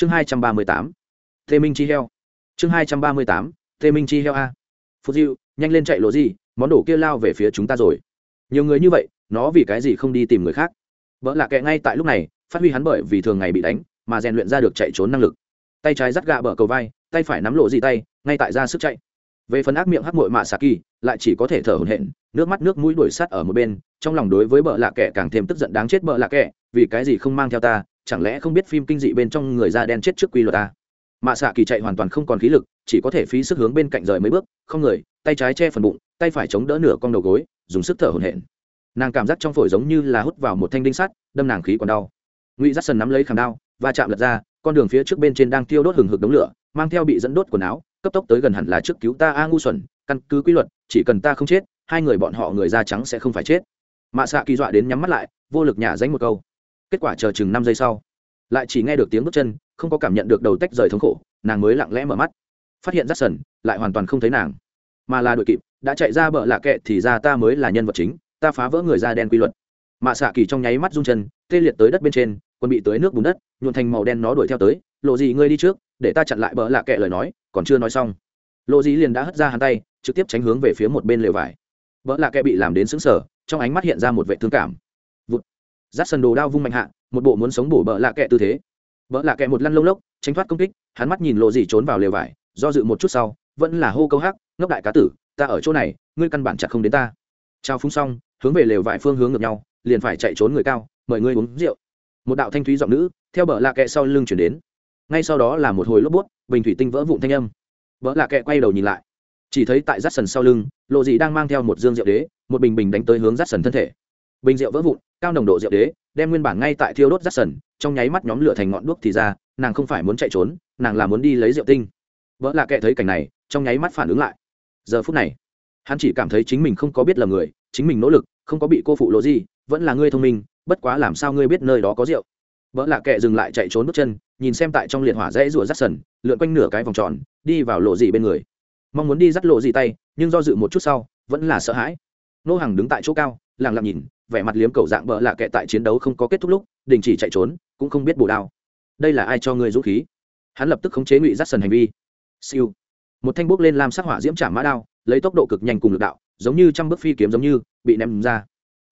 chương hai trăm ba mươi tám, tê minh chi heo. Chương hai trăm ba mươi tám, tê minh chi heo a. Phú diệu, nhanh lên chạy lộ gì, món đồ kia lao về phía chúng ta rồi. Nhiều người như vậy, nó vì cái gì không đi tìm người khác? Vợ lạ kệ ngay tại lúc này, phát huy hắn bởi vì thường ngày bị đánh, mà rèn luyện ra được chạy trốn năng lực. Tay trái dắt gạ bờ cầu vai, tay phải nắm lộ gì tay, ngay tại ra sức chạy. Về phần ác miệng hắc mội mạ xà kỳ lại chỉ có thể thở hổn hển, nước mắt nước mũi đuổi sắt ở một bên, trong lòng đối với bợ lạ kệ càng thêm tức giận đáng chết bợ lạ kệ, vì cái gì không mang theo ta chẳng lẽ không biết phim kinh dị bên trong người da đen chết trước quy luật ta? Mạ xạ kỳ chạy hoàn toàn không còn khí lực, chỉ có thể phí sức hướng bên cạnh rời mấy bước, không người, tay trái che phần bụng, tay phải chống đỡ nửa con đầu gối, dùng sức thở hổn hển. Nàng cảm giác trong phổi giống như là hút vào một thanh đinh sắt, đâm nàng khí còn đau. Ngụy dắt sần nắm lấy khảm đao và chạm lật ra, con đường phía trước bên trên đang tiêu đốt hừng hực đống lửa, mang theo bị dẫn đốt quần áo, cấp tốc tới gần hẳn là trước cứu ta a ngu xuẩn, căn cứ quy luật, chỉ cần ta không chết, hai người bọn họ người da trắng sẽ không phải chết. Mạ xạ kỳ dọa đến nhắm mắt lại, vô lực nhả danh một câu kết quả chờ chừng năm giây sau, lại chỉ nghe được tiếng bước chân, không có cảm nhận được đầu tách rời thống khổ, nàng mới lặng lẽ mở mắt. Phát hiện rắt sần lại hoàn toàn không thấy nàng, mà là đội kịp, đã chạy ra bờ lạ kệ thì ra ta mới là nhân vật chính, ta phá vỡ người da đen quy luật. Mạ xạ kỳ trong nháy mắt rung chân, tê liệt tới đất bên trên quân bị tới nước bùn đất, nhuộn thành màu đen nó đuổi theo tới, lộ gì ngươi đi trước, để ta chặn lại bờ lạ kệ lời nói, còn chưa nói xong. Lộ gì liền đã hất ra hắn tay, trực tiếp tránh hướng về phía một bên lều vải. Bờ lạ kệ bị làm đến sững sờ, trong ánh mắt hiện ra một vệ thương cảm dắt sần đồ đao vung mạnh hạ, một bộ muốn sống bổ bợ lạ kẹ tư thế. Bờ lạ kẹ một lăn lông lốc, tránh thoát công kích, hắn mắt nhìn lộ gì trốn vào lều vải, do dự một chút sau, vẫn là hô câu hắc, ngốc đại cá tử, ta ở chỗ này, ngươi căn bản chặt không đến ta. Trao phúng xong, hướng về lều vải phương hướng ngược nhau, liền phải chạy trốn người cao, mời ngươi uống rượu. Một đạo thanh thúy giọng nữ, theo bờ lạ kẹ sau lưng chuyển đến. Ngay sau đó là một hồi lốp bút, bình thủy tinh vỡ vụn thanh âm. Vỡ lạ kẹ quay đầu nhìn lại, chỉ thấy tại rát sần sau lưng, lộ dị đang mang theo một dương rượu đế, một bình bình đánh tới hướng rát sần thân thể bình rượu vỡ vụn, cao nồng độ rượu đế, đem nguyên bản ngay tại thiêu đốt rát sần, trong nháy mắt nhóm lửa thành ngọn đuốc thì ra, nàng không phải muốn chạy trốn, nàng là muốn đi lấy rượu tinh. Vỡ là kệ thấy cảnh này, trong nháy mắt phản ứng lại. Giờ phút này, hắn chỉ cảm thấy chính mình không có biết là người, chính mình nỗ lực, không có bị cô phụ lộ gì, vẫn là ngươi thông minh, bất quá làm sao ngươi biết nơi đó có rượu. Vợ là kệ dừng lại chạy trốn bước chân, nhìn xem tại trong liệt hỏa rẽ rùa rắt sần, lượn quanh nửa cái vòng tròn, đi vào lộ gì bên người. Mong muốn đi dắt lộ gì tay, nhưng do dự một chút sau, vẫn là sợ hãi. Nô hàng đứng tại chỗ cao lẳng lặng nhìn vẻ mặt liếm cầu dạng bỡ lạ kệ tại chiến đấu không có kết thúc lúc, đình chỉ chạy trốn, cũng không biết bổ đao. Đây là ai cho ngươi dũng khí? Hắn lập tức khống chế ngụy dắt sần hành vi. Siêu. Một thanh bốc lên làm sắc hỏa diễm trả mã đao, lấy tốc độ cực nhanh cùng lực đạo, giống như trăm bước phi kiếm giống như, bị ném ra.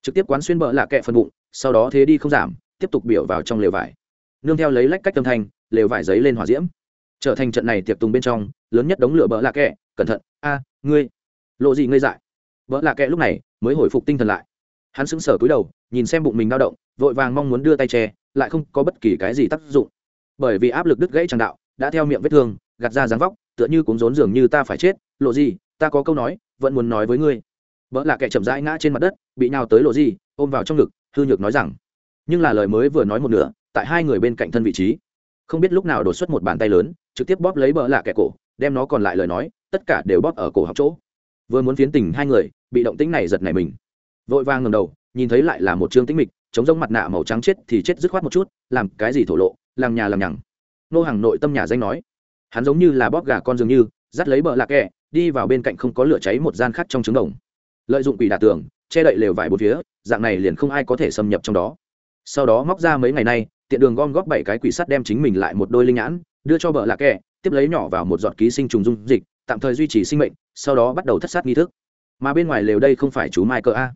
Trực tiếp quán xuyên bỡ lạ kệ phần bụng, sau đó thế đi không giảm, tiếp tục biểu vào trong lều vải. Nương theo lấy lách cách tâm thanh, lều vải giấy lên hỏa diễm. Trở thành trận này tiệc tùng bên trong, lớn nhất đống lửa bỡ lạ kẹ cẩn thận. A, ngươi. Lộ gì ngươi dại? Bỡ lạ kẹ lúc này mới hồi phục tinh thần lại hắn sững sờ cúi đầu, nhìn xem bụng mình đau động, vội vàng mong muốn đưa tay che, lại không có bất kỳ cái gì tác dụng. Bởi vì áp lực đứt gãy tràng đạo, đã theo miệng vết thương, gạt ra dáng vóc, tựa như cuốn rốn dường như ta phải chết. Lộ gì ta có câu nói, vẫn muốn nói với ngươi. Vợ lạ kẻ chậm rãi ngã trên mặt đất, bị nhào tới lộ gì ôm vào trong ngực, hư nhược nói rằng, nhưng là lời mới vừa nói một nửa, tại hai người bên cạnh thân vị trí, không biết lúc nào đột xuất một bàn tay lớn, trực tiếp bóp lấy bỡ lạ kẻ cổ, đem nó còn lại lời nói, tất cả đều bóp ở cổ học chỗ. Vừa muốn phiến tình hai người, bị động tĩnh này giật này mình vội vàng ngầm đầu, nhìn thấy lại là một trương tĩnh mịch, chống giống mặt nạ màu trắng chết thì chết dứt khoát một chút, làm cái gì thổ lộ làng nhà làm nhằng. Nô hàng nội tâm nhà danh nói, hắn giống như là bóp gà con dường như, dắt lấy bờ lạc kẹ, đi vào bên cạnh không có lửa cháy một gian khác trong trứng đồng. Lợi dụng quỷ đà tường, che đậy lều vải bốn phía, dạng này liền không ai có thể xâm nhập trong đó. Sau đó móc ra mấy ngày nay, tiện đường gom góp bảy cái quỷ sắt đem chính mình lại một đôi linh nhãn, đưa cho bờ lạc kẹ, tiếp lấy nhỏ vào một giọt ký sinh trùng dung dịch, tạm thời duy trì sinh mệnh, sau đó bắt đầu thất sát nghi thức. Mà bên ngoài lều đây không phải chú mai cơ a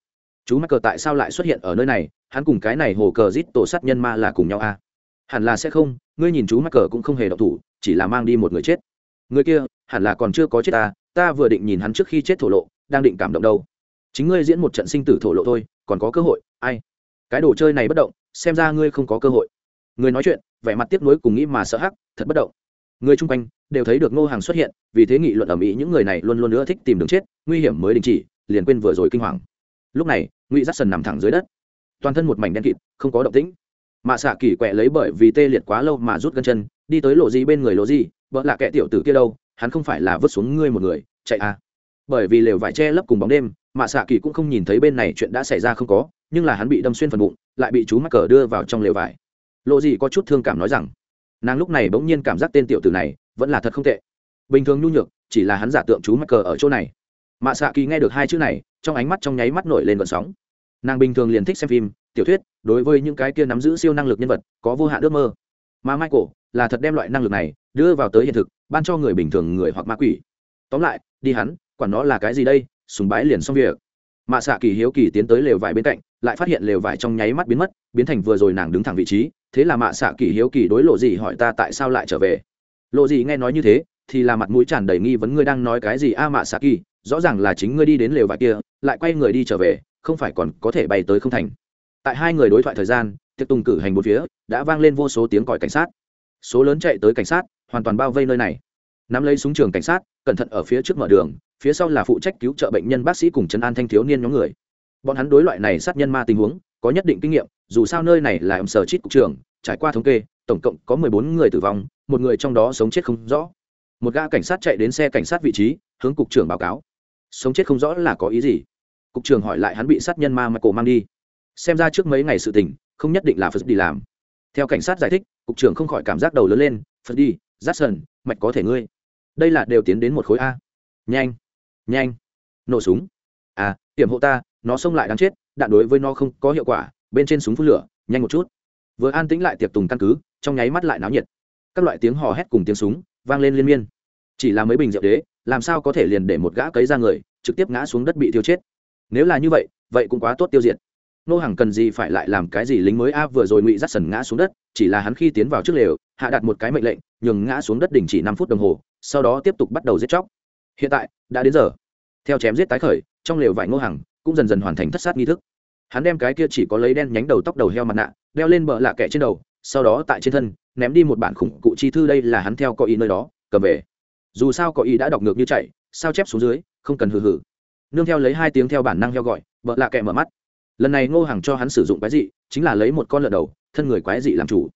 chú mắc cờ tại sao lại xuất hiện ở nơi này? Hắn cùng cái này hồ cờ rít tổ sát nhân ma là cùng nhau a hẳn là sẽ không, ngươi nhìn chú mắc cờ cũng không hề độc thủ, chỉ là mang đi một người chết. Người kia, hẳn là còn chưa có chết ta ta vừa định nhìn hắn trước khi chết thổ lộ, đang định cảm động đâu. Chính ngươi diễn một trận sinh tử thổ lộ thôi, còn có cơ hội, ai? Cái đồ chơi này bất động, xem ra ngươi không có cơ hội. Người nói chuyện, vẻ mặt tiếc nuối cùng nghĩ mà sợ hắc, thật bất động. Người chung quanh, đều thấy được ngô hàng xuất hiện, vì thế nghị luận ở mỹ những người này luôn luôn nữa thích tìm đường chết, nguy hiểm mới đình chỉ, liền quên vừa rồi kinh hoàng lúc này, ngụy giác sần nằm thẳng dưới đất. Toàn thân một mảnh đen kịt, không có động tĩnh. Mạ xạ kỳ quẹ lấy bởi vì tê liệt quá lâu mà rút gân chân, đi tới lộ gì bên người lộ gì vợ là kẻ tiểu tử kia đâu? Hắn không phải là vứt xuống ngươi một người, chạy à? Bởi vì lều vải che lấp cùng bóng đêm, mạ xạ kỳ cũng không nhìn thấy bên này chuyện đã xảy ra không có, nhưng là hắn bị đâm xuyên phần bụng, lại bị chú mắc cờ đưa vào trong lều vải. Lộ gì có chút thương cảm nói rằng, nàng lúc này bỗng nhiên cảm giác tên tiểu tử này vẫn là thật không tệ. Bình thường nhu nhược, chỉ là hắn giả tượng chú mắc cờ ở chỗ này mạ xạ kỳ nghe được hai chữ này, trong ánh mắt trong nháy mắt nổi lên vận sóng. Nàng bình thường liền thích xem phim, tiểu thuyết, đối với những cái kia nắm giữ siêu năng lực nhân vật, có vô hạn ước mơ. Mà michael là thật đem loại năng lực này đưa vào tới hiện thực, ban cho người bình thường người hoặc ma quỷ. Tóm lại, đi hắn, quản nó là cái gì đây súng bái liền xong việc. Mạ xạ kỳ hiếu kỳ tiến tới lều vải bên cạnh, lại phát hiện lều vải trong nháy mắt biến mất, biến thành vừa rồi nàng đứng thẳng vị trí, thế là mạ xạ kỳ hiếu kỳ đối lộ gì hỏi ta tại sao lại trở về. Lộ gì nghe nói như thế, thì là mặt mũi tràn đầy nghi vấn ngươi đang nói cái gì a mạ xạ kỳ rõ ràng là chính ngươi đi đến lều vải kia, lại quay người đi trở về, không phải còn có thể bay tới không thành. Tại hai người đối thoại thời gian, tiệc tùng cử hành một phía, đã vang lên vô số tiếng còi cảnh sát. Số lớn chạy tới cảnh sát, hoàn toàn bao vây nơi này. Nắm lấy súng trường cảnh sát, cẩn thận ở phía trước mở đường, phía sau là phụ trách cứu trợ bệnh nhân bác sĩ cùng trấn an thanh thiếu niên nhóm người. Bọn hắn đối loại này sát nhân ma tình huống, có nhất định kinh nghiệm, dù sao nơi này là ẩm sở chít cục trường, trải qua thống kê, tổng cộng có mười bốn người tử vong, một người trong đó sống chết không rõ. Một gã cảnh sát chạy đến xe cảnh sát vị trí, hướng cục trưởng báo cáo sống chết không rõ là có ý gì? Cục trưởng hỏi lại hắn bị sát nhân ma mà cổ mang đi. Xem ra trước mấy ngày sự tình, không nhất định là phật đi làm. Theo cảnh sát giải thích, cục trưởng không khỏi cảm giác đầu lớn lên, phật đi rát sần mạch có thể ngươi. Đây là đều tiến đến một khối a. Nhanh nhanh. Nổ súng. À hiểm hộ ta, nó xông lại đáng chết, đạn đối với nó không có hiệu quả, bên trên súng phun lửa, nhanh một chút. Vừa an tĩnh lại tiệp tùng căn cứ, trong nháy mắt lại náo nhiệt. Các loại tiếng hò hét cùng tiếng súng vang lên liên miên. Chỉ là mấy bình rượu đế làm sao có thể liền để một gã cấy ra người, trực tiếp ngã xuống đất bị tiêu chết? Nếu là như vậy vậy cũng quá tốt tiêu diệt. Nô hàng cần gì phải lại làm cái gì lính mới a vừa rồi ngụy dắt sần ngã xuống đất, chỉ là hắn khi tiến vào trước lều, hạ đặt một cái mệnh lệnh, nhường ngã xuống đất đình chỉ năm phút đồng hồ, sau đó tiếp tục bắt đầu giết chóc. Hiện tại, đã đến giờ. Theo chém giết tái khởi, trong lều vải ngô hàng cũng dần dần hoàn thành thất sát nghi thức. Hắn đem cái kia chỉ có lấy đen nhánh đầu tóc đầu heo mặt nạ, đeo lên bờ lạ kẻ trên đầu, sau đó tại trên thân, ném đi một bản khủng cụ chi thư đây là hắn theo có ý nơi đó, cầm về dù sao có ý đã đọc ngược như chạy, sao chép xuống dưới, không cần hừ hừ. Nương theo lấy hai tiếng theo bản năng heo gọi vợ lạ kẻ mở mắt. Lần này ngô hàng cho hắn sử dụng quái dị, chính là lấy một con lợn đầu, thân người quái dị làm chủ.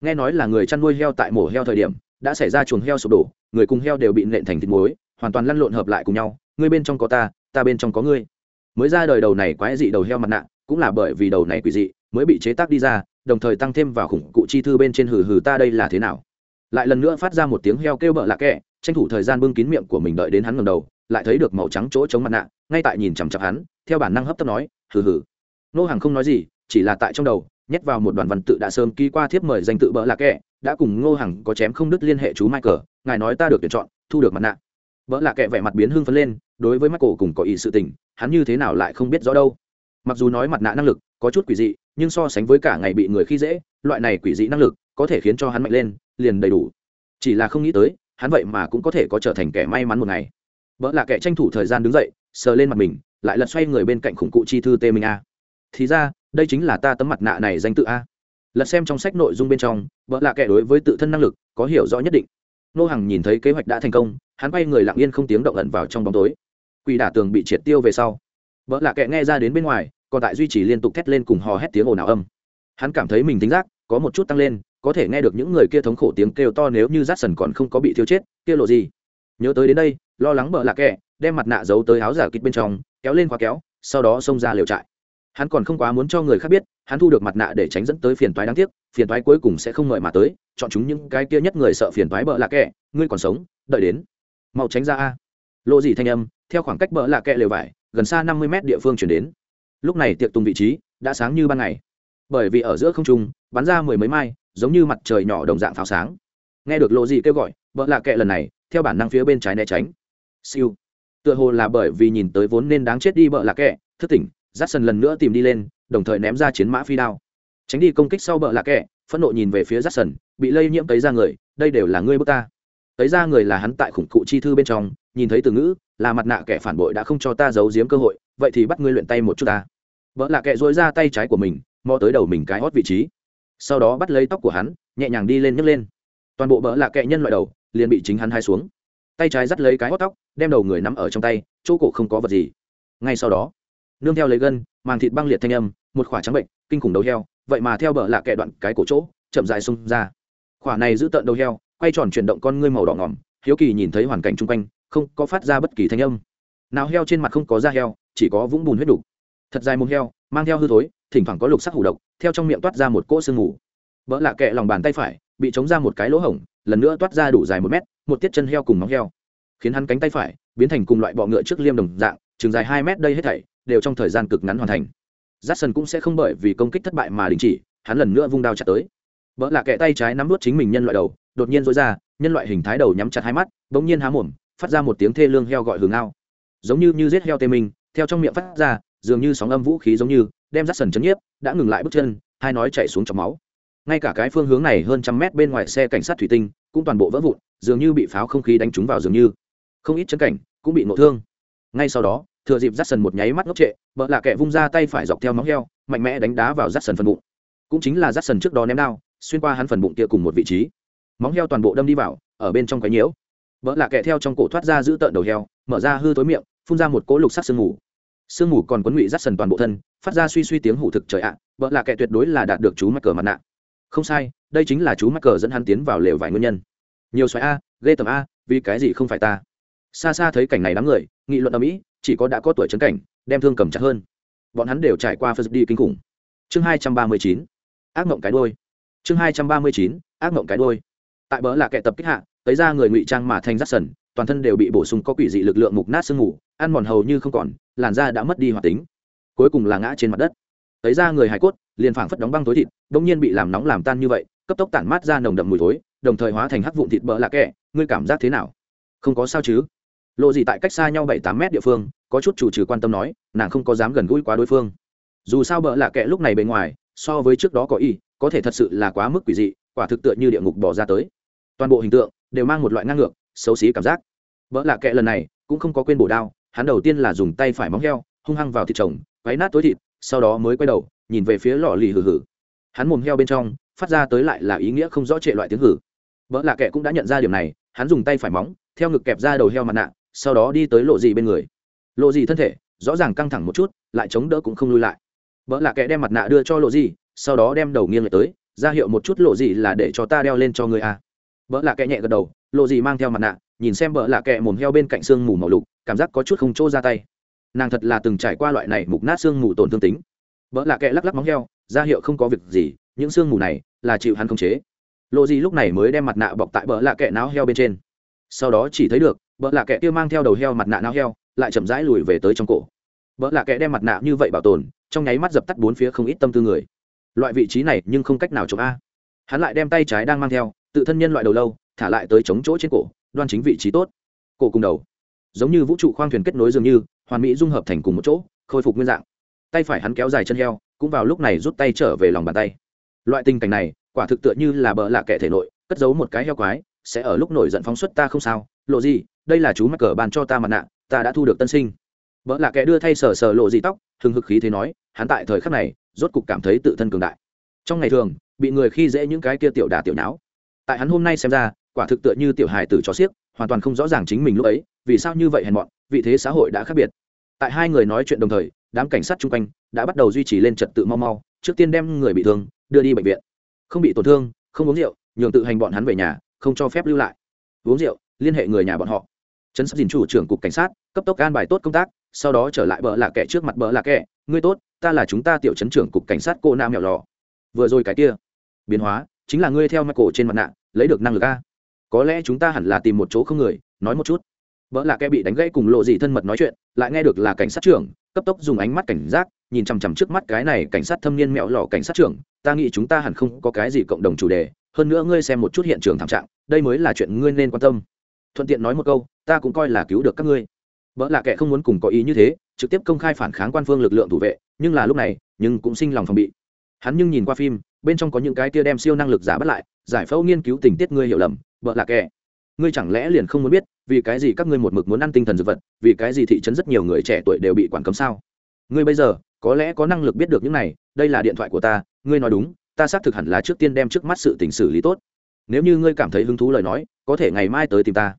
Nghe nói là người chăn nuôi heo tại mổ heo thời điểm, đã xảy ra chuồng heo sụp đổ, người cùng heo đều bị nện thành thịt muối, hoàn toàn lăn lộn hợp lại cùng nhau, ngươi bên trong có ta ta bên trong có ngươi. Mới ra đời đầu này quái dị đầu heo mặt nạ, cũng là bởi vì đầu này quỷ dị, mới bị chế tác đi ra, đồng thời tăng thêm vào khủng cụ chi thư bên trên hừ hừ ta đây là thế nào? Lại lần nữa phát ra một tiếng heo kêu bợ lạ kẹ, tranh thủ thời gian bưng kín miệng của mình đợi đến hắn ngầm đầu, lại thấy được màu trắng chỗ chống mặt nạ, ngay tại nhìn chằm chặp hắn, theo bản năng hấp tấp nói, hừ hừ. Nô hàng không nói gì, chỉ là tại trong đầu, nhét vào một đoàn văn tự đã sớm ký qua thiếp mời danh tự bỡ lạc kệ đã cùng ngô hằng có chém không đứt liên hệ chú michael, ngài nói ta được tuyển chọn, thu được mặt nạ. Vợ lạc kệ vẻ mặt biến hưng phấn lên, đối với michael cùng có ý sự tình, hắn như thế nào lại không biết rõ đâu. Mặc dù nói mặt nạ năng lực có chút quỷ dị, nhưng so sánh với cả ngày bị người khi dễ, loại này quỷ dị năng lực có thể khiến cho hắn mạnh lên liền đầy đủ. Chỉ là không nghĩ tới, hắn vậy mà cũng có thể có trở thành kẻ may mắn một ngày. Vợ là kẻ tranh thủ thời gian đứng dậy, sờ lên mặt mình, lại lật xoay người bên cạnh khủng cụ chi thư tê minh a. Thì ra, đây chính là ta tấm mặt nạ này danh tự a. Lật xem trong sách nội dung bên trong, vợ là kẻ đối với tự thân năng lực, có hiểu rõ nhất định. Nô hằng nhìn thấy kế hoạch đã thành công, hắn bay người lặng yên không tiếng động ẩn vào trong bóng tối. Quỷ đả tường bị triệt tiêu về sau, vợ là kẻ nghe ra đến bên ngoài, còn tại duy trì liên tục thét lên cùng hò hét tiếng ồn ào âm. Hắn cảm thấy mình tính giác có một chút tăng lên có thể nghe được những người kia thống khổ tiếng kêu to nếu như rát sần còn không có bị thiêu chết, kia lộ gì? Nhớ tới đến đây, lo lắng bợ lạc kẹ đem mặt nạ giấu tới áo giả kịch bên trong, kéo lên khóa kéo, sau đó xông ra liều trại. Hắn còn không quá muốn cho người khác biết, hắn thu được mặt nạ để tránh dẫn tới phiền toái đáng tiếc, phiền toái cuối cùng sẽ không mời mà tới, chọn chúng những cái kia nhất người sợ phiền toái bợ lạ kẹ ngươi còn sống, đợi đến. Mau tránh ra a. Lộ gì thanh âm, theo khoảng cách bợ lạ kẹ lều vải, gần xa năm mươi mét địa phương chuyển đến. Lúc này tiệc tùng vị trí đã sáng như ban ngày bởi vì ở giữa không trung, bắn ra mười mấy mai, giống như mặt trời nhỏ đồng dạng pháo sáng. Nghe được lộ gì kêu gọi, vợ lạ kệ lần này, theo bản năng phía bên trái né tránh. Siêu. Tựa hồ là bởi vì nhìn tới vốn nên đáng chết đi vợ lạ kệ, thức tỉnh dắt sần lần nữa tìm đi lên, đồng thời ném ra chiến mã phi đao. Tránh đi công kích sau vợ lạ kệ, phẫn nộ nhìn về phía dắt sần bị lây nhiễm tấy ra người, đây đều là ngươi bước ta. Tấy ra người là hắn tại khủng cụ chi thư bên trong, nhìn thấy từ ngữ, là mặt nạ kẻ phản bội đã không cho ta giấu giếm cơ hội, vậy thì bắt ngươi luyện tay một chút ta. Vợ lạ kệ dối ra tay trái của mình mò tới đầu mình cái hót vị trí. Sau đó bắt lấy tóc của hắn, nhẹ nhàng đi lên nhấc lên. Toàn bộ bỡ lạ kệ nhân loại đầu, liền bị chính hắn hai xuống. Tay trái dắt lấy cái hót tóc, đem đầu người nắm ở trong tay, chỗ cổ không có vật gì. Ngay sau đó, nương theo lấy gân, màng thịt băng liệt thanh âm, một khỏa trắng bệnh, kinh khủng đầu heo, vậy mà theo bờ lạ kẹ đoạn cái cổ chỗ, chậm dài xông ra. Khỏa này giữ tợn đầu heo, quay tròn chuyển động con ngươi màu đỏ ngỏm, hiếu kỳ nhìn thấy hoàn cảnh chung quanh, không có phát ra bất kỳ thanh âm. Nào heo trên mặt không có da heo, chỉ có vũng bùn huyết đục. Thật dài mông heo, mang theo hư thối thỉnh thoảng có lục sắc hủ độc, theo trong miệng toát ra một cỗ sương mù. Vỡ lạ kẹ lòng bàn tay phải, bị chống ra một cái lỗ hổng, lần nữa toát ra đủ dài một mét, một tiết chân heo cùng móng heo. Khiến hắn cánh tay phải biến thành cùng loại bọ ngựa trước liêm đồng dạng, chừng dài hai mét đây hết thảy đều trong thời gian cực ngắn hoàn thành. J a c k s o n cũng sẽ không bởi vì công kích thất bại mà đình chỉ, hắn lần nữa vung đao chặt tới. Vợ lạ kệ tay trái nắm vút chính mình nhân loại đầu, đột nhiên dối ra, nhân loại hình thái đầu nhắm chặt hai mắt, bỗng nhiên há mồm, phát ra một tiếng thê lương heo gọi hướng ao giống như như giết heo tê mình theo trong miệng phát ra, dường như sóng âm vũ khí giống như đem rát sần chấn nhiếp, đã ngừng lại bước chân, hai nói chạy xuống trong máu. Ngay cả cái phương hướng này hơn trăm mét bên ngoài xe cảnh sát thủy tinh cũng toàn bộ vỡ vụn, dường như bị pháo không khí đánh trúng vào dường như. Không ít chân cảnh cũng bị nổ thương. Ngay sau đó, thừa dịp rát sần một nháy mắt ngốc trệ vợ là kẻ vung ra tay phải dọc theo móng heo, mạnh mẽ đánh đá vào rát sần phần bụng. Cũng chính là rát sần trước đó ném đao, xuyên qua hắn phần bụng kia cùng một vị trí. Móng heo toàn bộ đâm đi vào, ở bên trong cái nhiễu. Vợ là kẻ theo trong cổ thoát ra giữ tợn đầu heo, mở ra hư tối miệng, phun ra một cỗ lục sắc sương mù sương mù còn quấn ngụy rắt sần toàn bộ thân, phát ra suy suy tiếng hủ thực trời ạ vợ là kẻ tuyệt đối là đạt được chú mắc cờ mặt nạ. Không sai, đây chính là chú mắc cờ dẫn hắn tiến vào lều vài nguyên nhân. Nhiều xoáy a, ghê tầm a, vì cái gì không phải ta? Xa xa thấy cảnh này đám người, nghị luận ở mỹ chỉ có đã có tuổi trấn cảnh, đem thương cầm chặt hơn. Bọn hắn đều trải qua phật đi kinh khủng. Chương hai trăm ba mươi chín, ác mộng cái đôi chương hai trăm ba mươi chín, ác mộng cái đôi tại bỡ là kẻ tập kích hạ tới ra người ngụy trang mà thành rắt sần, toàn thân đều bị bổ sung có quỷ dị lực lượng mục nát sương mù, ăn mòn hầu như không còn làn da đã mất đi hoạt tính. Cuối cùng là ngã trên mặt đất. Tới ra người hải cốt, liền phảng phất đóng băng tối thịt bỗng nhiên bị làm nóng làm tan như vậy, cấp tốc tản mát ra nồng đậm mùi thối, đồng thời hóa thành hắc vụn thịt bỡ lạ kẹ. Ngươi cảm giác thế nào? Không có sao chứ? Lộ gì tại cách xa nhau bảy tám mét địa phương, có chút chủ trừ quan tâm nói, nàng không có dám gần gũi quá đối phương. Dù sao bỡ lạ kẹ lúc này bề ngoài, so với trước đó có y, có thể thật sự là quá mức quỷ dị, quả thực tựa như địa ngục bỏ ra tới. Toàn bộ hình tượng đều mang một loại ngang ngược, xấu xí cảm giác. Bỡ lạ kệ lần này cũng không có quên bổ đao hắn đầu tiên là dùng tay phải móng heo, hung hăng vào thịt chồng quáy nát tối thịt, sau đó mới quay đầu, nhìn về phía lò lì hừ hừ. hắn mồm heo bên trong, phát ra tới lại là ý nghĩa không rõ trệ loại tiếng hử vợ lạ kệ cũng đã nhận ra điểm này, hắn dùng tay phải móng, theo ngực kẹp ra đầu heo mặt nạ, sau đó đi tới lộ gì bên người lộ gì thân thể, rõ ràng căng thẳng một chút, lại chống đỡ cũng không lui lại vợ lạ kệ đem mặt nạ đưa cho lộ gì, sau đó đem đầu nghiêng lại tới, ra hiệu một chút lộ gì là để cho ta đeo lên cho người a à. vợ lạ kệ nhẹ gật đầu, lộ gì mang theo mặt nạ, nhìn xem vợ lạ kệ mồm heo bên cạnh xương mù màu lục cảm giác có chút không chỗ ra tay. Nàng thật là từng trải qua loại này mục nát xương mù tổn thương tính. Vợ lạ kệ lắc lắc móng heo, ra hiệu không có việc gì, những xương mù này là chịu hắn không chế. Lộ gì lúc này mới đem mặt nạ bọc tại bờ lạ kệ náo heo bên trên. Sau đó chỉ thấy được bờ lạ kệ kia mang theo đầu heo mặt nạ náo heo, lại chậm rãi lùi về tới trong cổ. Vợ lạ kệ đem mặt nạ như vậy bảo tồn, trong nháy mắt dập tắt bốn phía không ít tâm tư người. Loại vị trí này nhưng không cách nào chống a. Hắn lại đem tay trái đang mang theo, tự thân nhân loại đầu lâu, thả lại tới chống chỗ trên cổ, đoan chính vị trí tốt. Cổ cùng đầu giống như vũ trụ khoang thuyền kết nối dường như, hoàn mỹ dung hợp thành cùng một chỗ, khôi phục nguyên dạng. Tay phải hắn kéo dài chân heo, cũng vào lúc này rút tay trở về lòng bàn tay. Loại tình cảnh này, quả thực tựa như là bợ lạ kẻ thể nội, cất giấu một cái heo quái, sẽ ở lúc nổi giận phóng xuất ta không sao. Lộ gì, đây là chú mắc cờ bàn cho ta mặt nạ, ta đã thu được tân sinh. Vợ lạ kẻ đưa thay sờ sờ lộ gì tóc, hừng hực khí thế nói, hắn tại thời khắc này, rốt cục cảm thấy tự thân cường đại. Trong ngày thường, bị người khi dễ những cái kia tiểu đà tiểu não tại hắn hôm nay xem ra, quả thực tựa như tiểu hài tử cho xiếc, hoàn toàn không rõ ràng chính mình lúc ấy vì sao như vậy hèn mọn, vị thế xã hội đã khác biệt. Tại hai người nói chuyện đồng thời, đám cảnh sát chung quanh đã bắt đầu duy trì lên trật tự mau mau, trước tiên đem người bị thương, đưa đi bệnh viện. Không bị tổn thương, không uống rượu, nhường tự hành bọn hắn về nhà, không cho phép lưu lại. Uống rượu, liên hệ người nhà bọn họ. Trấn sắp dìn chủ trưởng cục cảnh sát, cấp tốc an bài tốt công tác, sau đó trở lại bờ là kẻ trước mặt bờ là kẻ. Ngươi tốt, ta là chúng ta tiểu trấn trưởng cục cảnh sát cô nam mèo lò. Vừa rồi cái kia, biến hóa, chính là ngươi theo mặt cổ trên mặt nạ, lấy được năng lực a. Có lẽ chúng ta hẳn là tìm một chỗ không người, nói một chút vợ là kẻ bị đánh gãy cùng lộ gì thân mật nói chuyện, lại nghe được là cảnh sát trưởng, cấp tốc dùng ánh mắt cảnh giác, nhìn chằm chằm trước mắt cái này cảnh sát thâm niên mẹo lò cảnh sát trưởng, ta nghĩ chúng ta hẳn không có cái gì cộng đồng chủ đề, hơn nữa ngươi xem một chút hiện trường thảm trạng, đây mới là chuyện ngươi nên quan tâm. Thuận tiện nói một câu, ta cũng coi là cứu được các ngươi. Vợ là kẻ không muốn cùng có ý như thế, trực tiếp công khai phản kháng quan phương lực lượng thủ vệ, nhưng là lúc này, nhưng cũng sinh lòng phòng bị. Hắn nhưng nhìn qua phim, bên trong có những cái tia đem siêu năng lực giả bắt lại, giải phẫu nghiên cứu tình tiết ngươi hiểu lầm vợ là kẻ ngươi chẳng lẽ liền không muốn biết, vì cái gì các ngươi một mực muốn ăn tinh thần dược vật, vì cái gì thị trấn rất nhiều người trẻ tuổi đều bị quản cấm sao? Ngươi bây giờ, có lẽ có năng lực biết được những này, đây là điện thoại của ta, ngươi nói đúng, ta xác thực hẳn là trước tiên đem trước mắt sự tình xử lý tốt. Nếu như ngươi cảm thấy hứng thú lời nói, có thể ngày mai tới tìm ta.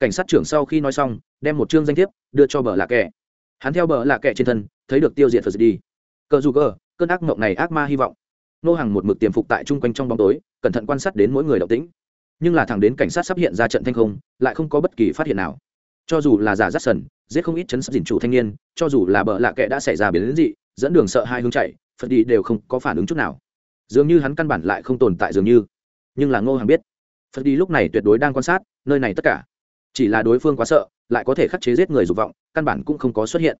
Cảnh sát trưởng sau khi nói xong, đem một chương danh thiếp, đưa cho bờ lạ kẹ hắn theo bờ lạ kẹ trên thân, thấy được tiêu diệt phật đi. Cờ dù cờ cơn ác mộng này ác ma hy vọng. Nô hàng một mực tiềm phục tại chung quanh trong bóng tối, cẩn thận quan sát đến mỗi người động tĩnh nhưng là thẳng đến cảnh sát sắp hiện ra trận thanh không, lại không có bất kỳ phát hiện nào. Cho dù là giả rắt sần, giết không ít chấn sắp dình chủ thanh niên, cho dù là bợ lạ kệ đã xảy ra biến đến dị, dẫn đường sợ hai hướng chạy, phật đi đều không có phản ứng chút nào. Dường như hắn căn bản lại không tồn tại dường như. Nhưng là ngô hàng biết, phật đi lúc này tuyệt đối đang quan sát, nơi này tất cả. Chỉ là đối phương quá sợ, lại có thể khắc chế giết người dục vọng, căn bản cũng không có xuất hiện.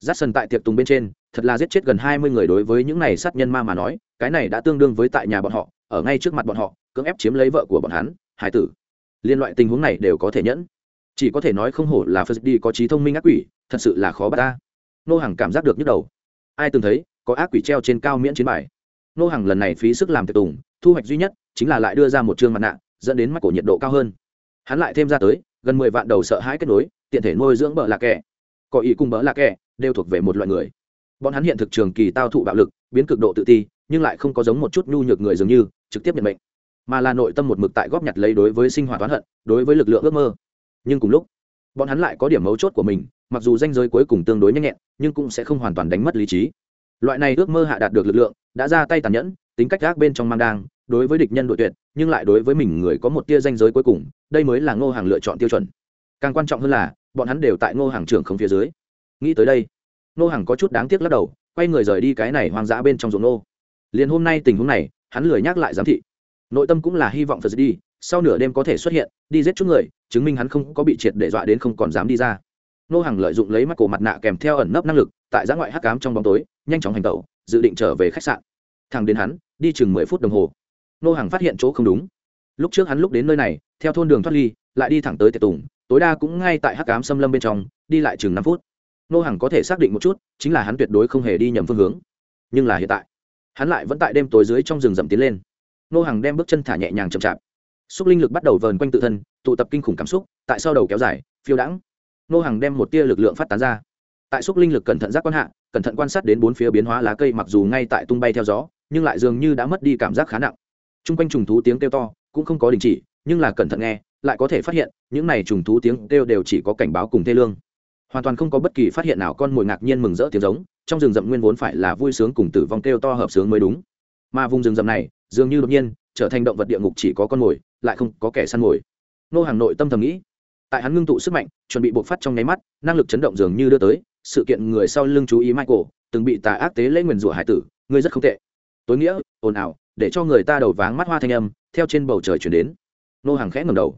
Rát sần tại tiệc tùng bên trên, thật là giết chết gần hai mươi người đối với những này sát nhân ma mà nói, cái này đã tương đương với tại nhà bọn họ, ở ngay trước mặt bọn họ cưỡng ép chiếm lấy vợ của bọn hắn hải tử. Liên loại tình huống này đều có thể nhẫn. Chỉ có thể nói không hổ là phật đi có trí thông minh ác quỷ, thật sự là khó bắt ta. Nô hàng cảm giác được nhức đầu. Ai từng thấy, có ác quỷ treo trên cao miễn chiến bài. Nô hàng lần này phí sức làm tiệc tùng, thu hoạch duy nhất chính là lại đưa ra một chương mặt nạ, dẫn đến mắt cổ nhiệt độ cao hơn. Hắn lại thêm ra tới, gần mười vạn đầu sợ hãi kết nối, tiện thể nuôi dưỡng bợ lạc kẻ. Có ý cùng bỡ lạc kẻ đều thuộc về một loại người. Bọn hắn hiện thực trường kỳ tao thụ bạo lực, biến cực độ tự ti, nhưng lại không có giống một chút nhu nhược người dường như, trực tiếp nhận mệnh mà là nội tâm một mực tại góp nhặt lấy đối với sinh hoạt oán hận, đối với lực lượng ước mơ. Nhưng cùng lúc, bọn hắn lại có điểm mấu chốt của mình, mặc dù danh giới cuối cùng tương đối nhanh nhẹn, nhưng cũng sẽ không hoàn toàn đánh mất lý trí. Loại này ước mơ hạ đạt được lực lượng, đã ra tay tàn nhẫn, tính cách gác bên trong mang đang, đối với địch nhân đội tuyệt, nhưng lại đối với mình người có một tia danh giới cuối cùng, đây mới là ngô hàng lựa chọn tiêu chuẩn. Càng quan trọng hơn là, bọn hắn đều tại ngô hàng trưởng không phía dưới. Nghĩ tới đây, ngô hàng có chút đáng tiếc lắc đầu, quay người rời đi cái này hoang dã bên trong ruộng nô liền hôm nay tình huống này, hắn lười nhắc lại giám thị nội tâm cũng là hy vọng phật đi, sau nửa đêm có thể xuất hiện, đi giết chút người, chứng minh hắn không có bị triệt để dọa đến không còn dám đi ra. Nô hàng lợi dụng lấy mắt cổ mặt nạ kèm theo ẩn nấp năng lực, tại giã ngoại hắc cám trong bóng tối, nhanh chóng hành tẩu, dự định trở về khách sạn. Thằng đến hắn, đi chừng mười phút đồng hồ. Nô hàng phát hiện chỗ không đúng. Lúc trước hắn lúc đến nơi này, theo thôn đường thoát ly, lại đi thẳng tới tiệc tùng, tối đa cũng ngay tại hắc cám xâm lâm bên trong, đi lại chừng năm phút. Nô hàng có thể xác định một chút, chính là hắn tuyệt đối không hề đi nhầm phương hướng. Nhưng là hiện tại, hắn lại vẫn tại đêm tối dưới trong rừng rậm tiến lên nô hàng đem bước chân thả nhẹ nhàng chậm chạp. Xúc linh lực bắt đầu vờn quanh tự thân, tụ tập kinh khủng cảm xúc, tại sau đầu kéo dài, phiêu đãng. Nô hàng đem một tia lực lượng phát tán ra. Tại xúc linh lực cẩn thận giác quan hạ, cẩn thận quan sát đến bốn phía biến hóa lá cây mặc dù ngay tại tung bay theo gió, nhưng lại dường như đã mất đi cảm giác khá nặng. T r u n g quanh trùng thú tiếng kêu to cũng không có đình chỉ, nhưng là cẩn thận nghe, lại có thể phát hiện, những này trùng thú tiếng kêu đều chỉ có cảnh báo cùng thê lương. Hoàn toàn không có bất kỳ phát hiện nào, con mồi ngạc nhiên mừng rỡ tiếng giống, trong rừng rậm nguyên vốn phải là vui sướng cùng tử vong kêu to hợp sướng mới đúng mà vùng rừng rậm này dường như đột nhiên trở thành động vật địa ngục chỉ có con mồi, lại không có kẻ săn mồi. Nô hàng nội tâm thầm nghĩ, tại hắn ngưng tụ sức mạnh, chuẩn bị bộc phát trong nháy mắt, năng lực chấn động dường như đưa tới, sự kiện người sau lưng chú ý michael, từng bị tà ác tế lễ nguyền rủa hải tử, ngươi rất không tệ. Tối nghĩa, ồn ào, để cho người ta đầu váng mắt hoa thanh âm, theo trên bầu trời chuyển đến. Nô hàng khẽ ngầm đầu,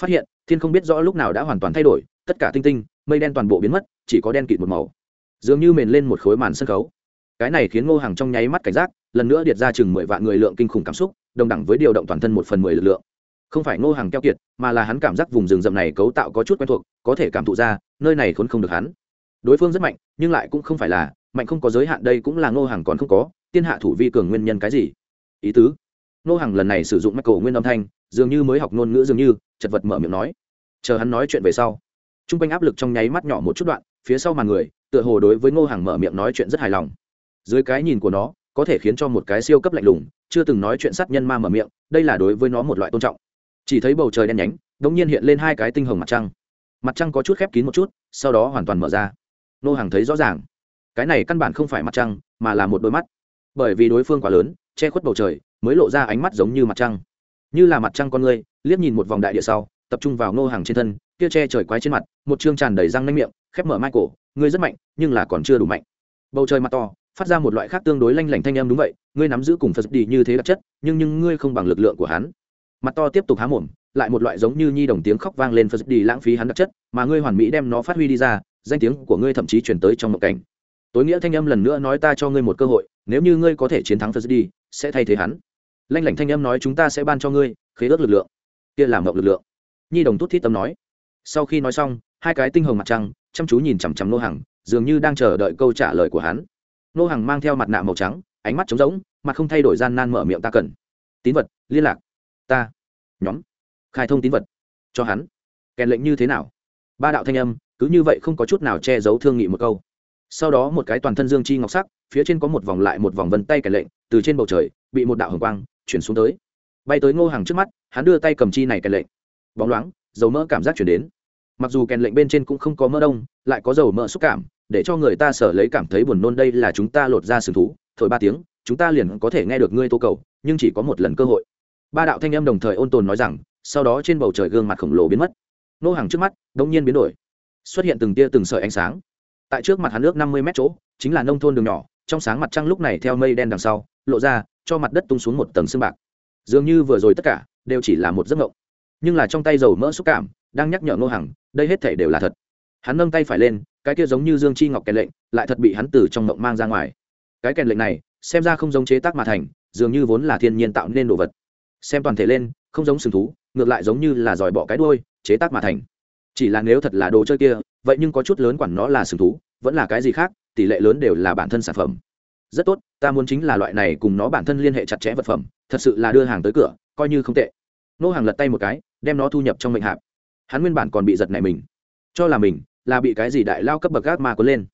phát hiện, thiên không biết rõ lúc nào đã hoàn toàn thay đổi, tất cả tinh tinh, mây đen toàn bộ biến mất, chỉ có đen kịt một màu. Dường như mền lên một khối màn sân khấu. Cái này khiến ngô hàng trong nháy mắt cảnh giác lần nữa điệt ra chừng mười vạn người lượng kinh khủng cảm xúc, đồng đẳng với điều động toàn thân một phần mười lực lượng. Không phải ngô hàng keo kiệt, mà là hắn cảm giác vùng rừng rậm này cấu tạo có chút quen thuộc, có thể cảm thụ ra, nơi này khốn không được hắn. Đối phương rất mạnh, nhưng lại cũng không phải là, mạnh không có giới hạn đây cũng là ngô hàng còn không có, tiên hạ thủ vi cường nguyên nhân cái gì? Ý tứ, ngô hàng lần này sử dụng mắc cổ nguyên âm thanh, dường như mới học ngôn ngữ dường như, chật vật mở miệng nói. Chờ hắn nói chuyện về sau t r u n g quanh áp lực trong nháy mắt nhỏ một chút đoạn, phía sau màn người, tựa hồ đối với ngô hàng mở miệng nói chuyện rất hài lòng. Dưới cái nhìn của nó có thể khiến cho một cái siêu cấp lạnh lùng, chưa từng nói chuyện sát nhân ma mở miệng, đây là đối với nó một loại tôn trọng. Chỉ thấy bầu trời đen nhánh đ ỗ n g nhiên hiện lên hai cái tinh hồng mặt trăng. Mặt trăng có chút khép kín một chút, sau đó hoàn toàn mở ra. Nô hàng thấy rõ ràng, cái này căn bản không phải mặt trăng, mà là một đôi mắt. Bởi vì đối phương quá lớn, che khuất bầu trời, mới lộ ra ánh mắt giống như mặt trăng. Như là mặt trăng con người, liếc nhìn một vòng đại địa sau, tập trung vào nô hàng trên thân, kia che trời quái trên mặt, một chương tràn đầy răng nanh miệng, khép mở mai cổ ngươi rất mạnh, nhưng là còn chưa đủ mạnh. Bầu trời mặt to phát ra một loại khác tương đối lanh lảnh thanh em đúng vậy, ngươi nắm giữ cùng phật đi như thế đặc chất, nhưng nhưng ngươi không bằng lực lượng của hắn. Mặt to tiếp tục há mồm, lại một loại giống như nhi đồng tiếng khóc vang lên phật đi lãng phí hắn đặc chất, mà ngươi hoàn mỹ đem nó phát huy đi ra, danh tiếng của ngươi thậm chí chuyển tới trong mộng cảnh. Tối nghĩa thanh âm lần nữa nói ta cho ngươi một cơ hội, nếu như ngươi có thể chiến thắng phật đi sẽ thay thế hắn. Lanh lảnh thanh âm nói chúng ta sẽ ban cho ngươi khế ước lực lượng. Kia làm mộng lực lượng. Nhi đồng tốt thiết tâm nói. Sau khi nói xong, hai cái tinh hồng mặt trăng, chăm chú nhìn chằm chằm nô hàng dường như đang chờ đợi câu trả lời của hắn nô hàng mang theo mặt nạ màu trắng, ánh mắt trống rỗng, mặt không thay đổi gian nan mở miệng ta cần. Tín vật, liên lạc. Ta. Nhóm. Khai thông tín vật. Cho hắn. Kèn lệnh như thế nào? Ba đạo thanh âm, cứ như vậy không có chút nào che giấu thương nghị một câu. Sau đó một cái toàn thân dương chi ngọc sắc, phía trên có một vòng lại một vòng vân tay kèn lệnh, từ trên bầu trời, bị một đạo hồng quang, chuyển xuống tới. Bay tới ngô hàng trước mắt, hắn đưa tay cầm chi này kèn lệnh. Bóng loáng, dầu mỡ cảm giác chuyển đến. Mặc dù kèn lệnh bên trên cũng không có mỡ đông, lại có dầu mỡ xúc cảm để cho người ta sở lấy cảm thấy buồn nôn đây là chúng ta lột ra sừng thú, thổi ba tiếng, chúng ta liền có thể nghe được ngươi tô cầu, nhưng chỉ có một lần cơ hội. Ba đạo thanh âm đồng thời ôn tồn nói rằng, sau đó trên bầu trời gương mặt khổng lồ biến mất. Nô hàng trước mắt đông nhiên biến đổi, xuất hiện từng tia từng sợi ánh sáng. Tại trước mặt hắn nước năm mươi mét chỗ, chính là nông thôn đường nhỏ, trong sáng mặt trăng lúc này theo mây đen đằng sau, lộ ra, cho mặt đất tung xuống một tầng xương bạc. Dường như vừa rồi tất cả đều chỉ là một giấc ngộng nhưng là trong tay dầu mỡ xúc cảm, đang nhắc nhở nô hàng đây hết thể đều là thật. Hắn nâng tay phải lên cái kia giống như dương chi ngọc kèn lệnh, lại thật bị hắn từ trong mộng mang ra ngoài. Cái kèn lệnh này, xem ra không giống chế tác mà thành, dường như vốn là thiên nhiên tạo nên đồ vật. Xem toàn thể lên, không giống sừng thú, ngược lại giống như là dòi bỏ cái đuôi, chế tác mà thành. Chỉ là nếu thật là đồ chơi kia, vậy nhưng có chút lớn quản nó là sừng thú, vẫn là cái gì khác, tỷ lệ lớn đều là bản thân sản phẩm. Rất tốt, ta muốn chính là loại này cùng nó bản thân liên hệ chặt chẽ vật phẩm, thật sự là đưa hàng tới cửa, coi như không tệ. Nô hàng lật tay một cái, đem nó thu nhập trong mệnh hạp. Hắn nguyên bản còn bị giật này mình. Cho là mình là bị cái gì đại lao cấp bậc gác mà cuốn lên.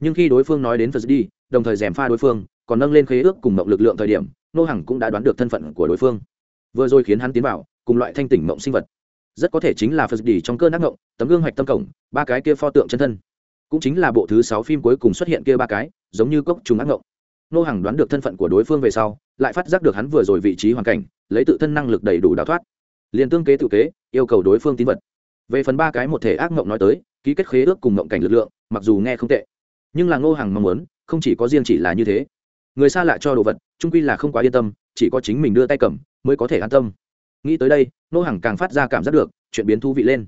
Nhưng khi đối phương nói đến phật đi đồng thời gièm pha đối phương, còn nâng lên khế ước cùng mộng lực lượng thời điểm, nô hằng cũng đã đoán được thân phận của đối phương. Vừa rồi khiến hắn tiến vào, cùng loại thanh tỉnh mộng sinh vật. Rất có thể chính là phật đi trong cơn ác mộng, tấm gương hoạch tâm cổng, ba cái kia pho tượng chân thân. Cũng chính là bộ thứ sáu phim cuối cùng xuất hiện kia ba cái, giống như cốc trùng ác mộng. Nô hằng đoán được thân phận của đối phương về sau, lại phát giác được hắn vừa rồi vị trí hoàn cảnh, lấy tự thân năng lực đầy đủ đào thoát. Liền tương kế tự kế, yêu cầu đối phương tín vật. Về phần ba cái một thể ác mộng nói tới ký kết khế ước cùng mộng cảnh lực lượng, mặc dù nghe không tệ, nhưng là ngô hằng mong muốn, không chỉ có riêng chỉ là như thế. Người xa lạ cho đồ vật trung quy là không quá yên tâm, chỉ có chính mình đưa tay cầm, mới có thể an tâm. Nghĩ tới đây, ngô hằng càng phát ra cảm giác được, chuyện biến thú vị lên.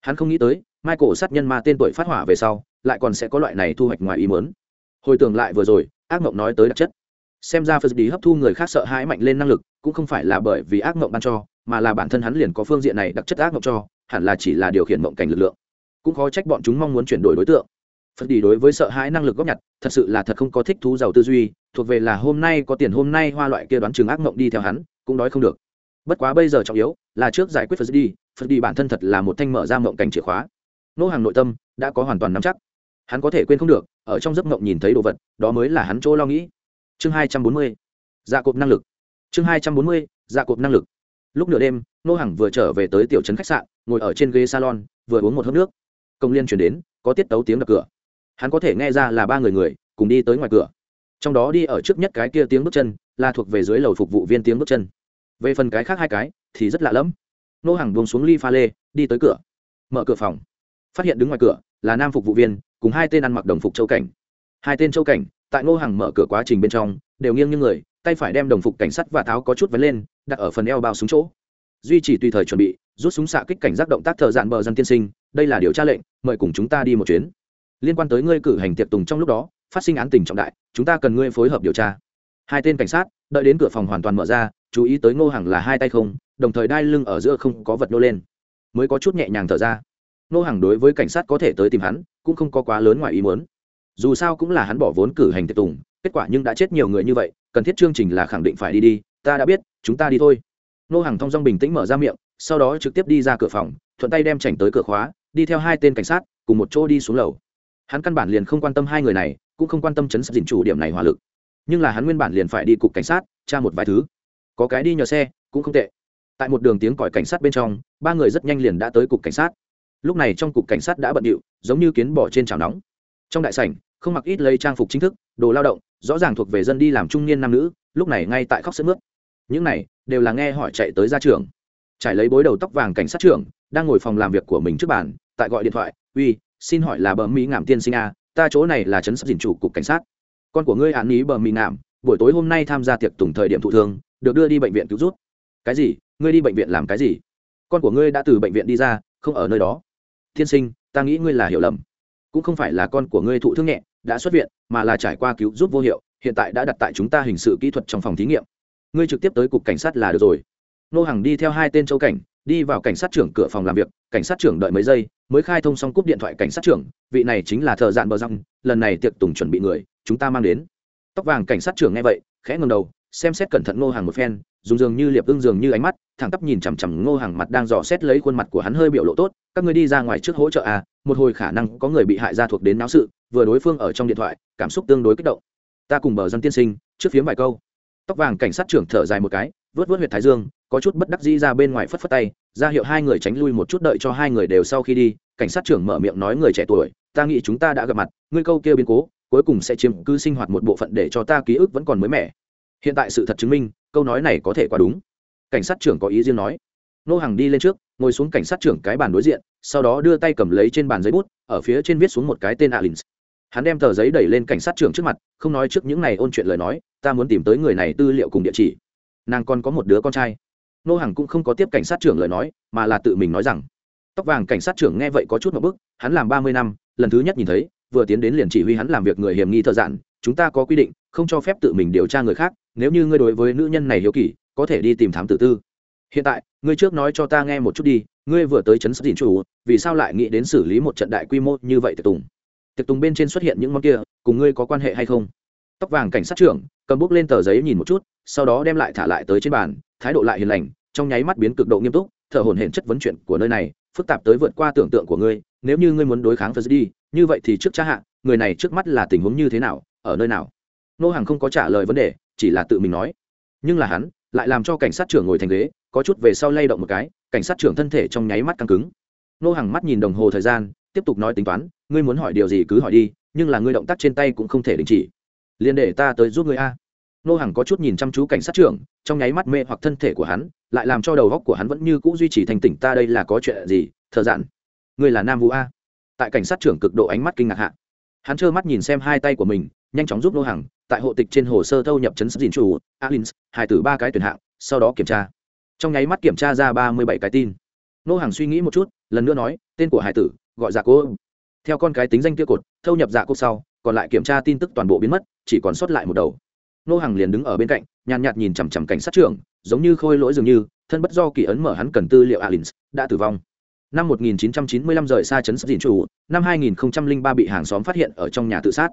Hắn không nghĩ tới, michael sát nhân ma tên tuổi phát hỏa về sau, lại còn sẽ có loại này thu hoạch ngoài ý mớn hồi tưởng lại vừa rồi, ác mộng nói tới đặc chất. Xem ra phật đi hấp thu người khác sợ hãi mạnh lên năng lực, cũng không phải là bởi vì ác mộng ban cho, mà là bản thân hắn liền có phương diện này đặc chất ác mộng cho, hẳn là chỉ là điều khiển mộng cảnh lực lượng cũng khó trách bọn chúng mong muốn chuyển đổi đối tượng. Phật đi đối với sợ hãi năng lực góp nhặt, thật sự là thật không có thích thú giàu tư duy, thuộc về là hôm nay có tiền hôm nay hoa loại kia đoán chừng ác mộng đi theo hắn, cũng đói không được. Bất quá bây giờ trọng yếu là trước giải quyết phật đi phật đi bản thân thật là một thanh mở ra mộng cảnh chìa khóa. Nô hàng nội tâm đã có hoàn toàn nắm chắc. Hắn có thể quên không được, ở trong giấc mộng nhìn thấy đồ vật, đó mới là hắn chỗ lo nghĩ. Chương hai trăm bốn mươi dạ cộp năng lực. Chương hai trăm bốn mươi dạ cộp năng lực. Lúc nửa đêm, nô hằng vừa trở về tới tiểu trấn khách sạn, ngồi ở trên ghế salon, vừa uống một hớp nước công liên chuyển đến, có tiết tấu tiếng đập cửa. Hắn có thể nghe ra là ba người người, cùng đi tới ngoài cửa. Trong đó đi ở trước nhất cái kia tiếng bước chân, là thuộc về dưới lầu phục vụ viên tiếng bước chân. Về phần cái khác hai cái, thì rất lạ lẫm. Nô hàng buông xuống ly pha lê, đi tới cửa. Mở cửa phòng. Phát hiện đứng ngoài cửa, là nam phục vụ viên, cùng hai tên ăn mặc đồng phục châu cảnh. Hai tên châu cảnh, tại ngô hàng mở cửa quá trình bên trong, đều nghiêng như người, tay phải đem đồng phục cảnh sát và tháo có chút vấn lên, đặt ở phần eo bao súng chỗ duy trì tùy thời chuẩn bị, rút súng xạ kích cảnh giác động tác thợ dạn bờ dân tiên sinh, đây là điều tra lệnh, mời cùng chúng ta đi một chuyến. Liên quan tới ngươi cử hành tiệc tùng trong lúc đó, phát sinh án tình trọng đại, chúng ta cần ngươi phối hợp điều tra. Hai tên cảnh sát, đợi đến cửa phòng hoàn toàn mở ra, chú ý tới ngô hàng là hai tay không, đồng thời đai lưng ở giữa không có vật nô lên. Mới có chút nhẹ nhàng thở ra. Ngô hàng đối với cảnh sát có thể tới tìm hắn, cũng không có quá lớn ngoài ý muốn. Dù sao cũng là hắn bỏ vốn cử hành tiệc tùng, kết quả nhưng đã chết nhiều người như vậy, cần thiết chương trình là khẳng định phải đi đi, ta đã biết, chúng ta đi thôi nô hàng thong dong bình tĩnh mở ra miệng, sau đó trực tiếp đi ra cửa phòng, thuận tay đem chảnh tới cửa khóa, đi theo hai tên cảnh sát, cùng một chỗ đi xuống lầu. Hắn căn bản liền không quan tâm hai người này, cũng không quan tâm chấn sắp dình chủ điểm này hỏa lực. Nhưng là hắn nguyên bản liền phải đi cục cảnh sát, tra một vài thứ. Có cái đi nhờ xe, cũng không tệ. Tại một đường tiếng còi cảnh sát bên trong, ba người rất nhanh liền đã tới cục cảnh sát. Lúc này trong cục cảnh sát đã bận điệu, giống như kiến bỏ trên chảo nóng. Trong đại sảnh, không mặc ít lấy trang phục chính thức, đồ lao động, rõ ràng thuộc về dân đi làm trung niên nam nữ, lúc này ngay tại khóc sữa mướt những này đều là nghe hỏi chạy tới ra trường trải lấy bối đầu tóc vàng cảnh sát trưởng đang ngồi phòng làm việc của mình trước bàn tại gọi điện thoại uy xin hỏi là bờ mỹ ngảm tiên sinh a ta chỗ này là trấn sắp dình chủ cục cảnh sát. Con của ngươi án ý bờ mỹ ngảm, buổi tối hôm nay tham gia tiệc tùng thời điểm thụ thương được đưa đi bệnh viện cứu rút cái gì? Ngươi đi bệnh viện làm cái gì? Con của ngươi đã từ bệnh viện đi ra không ở nơi đó. Tiên sinh ta nghĩ ngươi là hiểu lầm. Cũng không phải là con của ngươi thụ thương nhẹ đã xuất viện mà là trải qua cứu giúp vô hiệu hiện tại đã đặt tại chúng ta hình sự kỹ thuật trong phòng thí nghiệm ngươi trực tiếp tới cục cảnh sát là được rồi. Nô hàng đi theo hai tên châu cảnh, đi vào cảnh sát trưởng cửa phòng làm việc, cảnh sát trưởng đợi mấy giây, mới khai thông xong cúp điện thoại cảnh sát trưởng, vị này chính là thợ dạn bờ răng, lần này tiệc tùng chuẩn bị người, chúng ta mang đến. Tóc vàng cảnh sát trưởng nghe vậy, khẽ ngầm đầu, xem xét cẩn thận ngô hàng một phen, dùng dường như liệp ưng dường như ánh mắt, thẳng tắp nhìn chằm chằm ngô hàng mặt đang dò xét lấy khuôn mặt của hắn hơi biểu lộ tốt, các người đi ra ngoài trước hỗ trợ à một hồi khả năng có người bị hại ra thuộc đến náo sự, vừa đối phương ở trong điện thoại, cảm xúc tương đối kích động. Ta cùng bờ dân tiên sinh, trước phía vài câu tóc vàng cảnh sát trưởng thở dài một cái, vớt vớt huyệt thái dương, có chút bất đắc dĩ ra bên ngoài phất phất tay, ra hiệu hai người tránh lui một chút đợi cho hai người đều sau khi đi, cảnh sát trưởng mở miệng nói người trẻ tuổi, ta nghĩ chúng ta đã gặp mặt, ngươi câu kia biến cố, cuối cùng sẽ chiếm cứ sinh hoạt một bộ phận để cho ta ký ức vẫn còn mới mẻ. Hiện tại sự thật chứng minh, câu nói này có thể quá đúng. Cảnh sát trưởng có ý riêng nói. Nô hàng đi lên trước, ngồi xuống cảnh sát trưởng cái bàn đối diện, sau đó đưa tay cầm lấy trên bàn giấy bút, ở phía trên viết xuống một cái tên alins hắn đem tờ giấy đẩy lên cảnh sát trưởng trước mặt, không nói trước những này ôn chuyện lời nói, ta muốn tìm tới người này tư liệu cùng địa chỉ. Nàng còn có một đứa con trai. Nô hàng cũng không có tiếp cảnh sát trưởng lời nói, mà là tự mình nói rằng, tóc vàng cảnh sát trưởng nghe vậy có chút một bức, hắn làm ba mươi năm, lần thứ nhất nhìn thấy, vừa tiến đến liền chỉ huy hắn làm việc người hiểm nghi thợ dạn, chúng ta có quy định, không cho phép tự mình điều tra người khác, nếu như ngươi đối với nữ nhân này hiếu kỳ, có thể đi tìm thám tử tư. Hiện tại, ngươi trước nói cho ta nghe một chút đi, ngươi vừa tới trấn sắp dìn chủ, vì sao lại nghĩ đến xử lý một trận đại quy mô như vậy tiệc tùng? Tiệc tùng bên trên xuất hiện những món kia, cùng ngươi có quan hệ hay không? Tóc vàng cảnh sát trưởng, cầm bút lên tờ giấy nhìn một chút, sau đó đem lại thả lại tới trên bàn, thái độ lại hiền lành, trong nháy mắt biến cực độ nghiêm túc, thở hổn hển chất vấn chuyện của nơi này, phức tạp tới vượt qua tưởng tượng của ngươi, nếu như ngươi muốn đối kháng phật đi, như vậy thì trước cha hạ, người này trước mắt là tình huống như thế nào, ở nơi nào? Nô hàng không có trả lời vấn đề, chỉ là tự mình nói. Nhưng là hắn, lại làm cho cảnh sát trưởng ngồi thành ghế, có chút về sau lay động một cái, cảnh sát trưởng thân thể trong nháy mắt căng cứng. Nô hàng mắt nhìn đồng hồ thời gian, tiếp tục nói tính toán ngươi muốn hỏi điều gì cứ hỏi đi, nhưng là ngươi động tác trên tay cũng không thể đình chỉ. Liền để ta tới giúp ngươi a. Nô hàng có chút nhìn chăm chú cảnh sát trưởng, trong nháy mắt mê hoặc thân thể của hắn, lại làm cho đầu góc của hắn vẫn như cũ duy trì thành tỉnh, ta đây là có chuyện gì? Thợ dạn. Ngươi là nam vũ a? Tại cảnh sát trưởng cực độ ánh mắt kinh ngạc hạ. Hắn trơ mắt nhìn xem hai tay của mình, nhanh chóng giúp nô hàng tại hộ tịch trên hồ sơ thâu nhập chấn dìn chủ, alins, hai từ ba cái tuyển hạng, sau đó kiểm tra. Trong nháy mắt kiểm tra ra ba mươi bảy cái tin. Nô hàng suy nghĩ một chút, lần nữa nói, tên của hải tử, gọi giả cô theo con cái tính danh kia cột, thâu nhập dạ cốc sau, còn lại kiểm tra tin tức toàn bộ biến mất, chỉ còn sót lại một đầu. Nô hàng liền đứng ở bên cạnh, nhàn nhạt nhìn chằm chằm cảnh sát trưởng, giống như khôi lỗi dường như, thân bất do kỳ ấn mở hắn cần tư liệu alins, đã tử vong. Năm 1995 rời xa trấn dìn chủ, năm 2003 bị hàng xóm phát hiện ở trong nhà tự sát.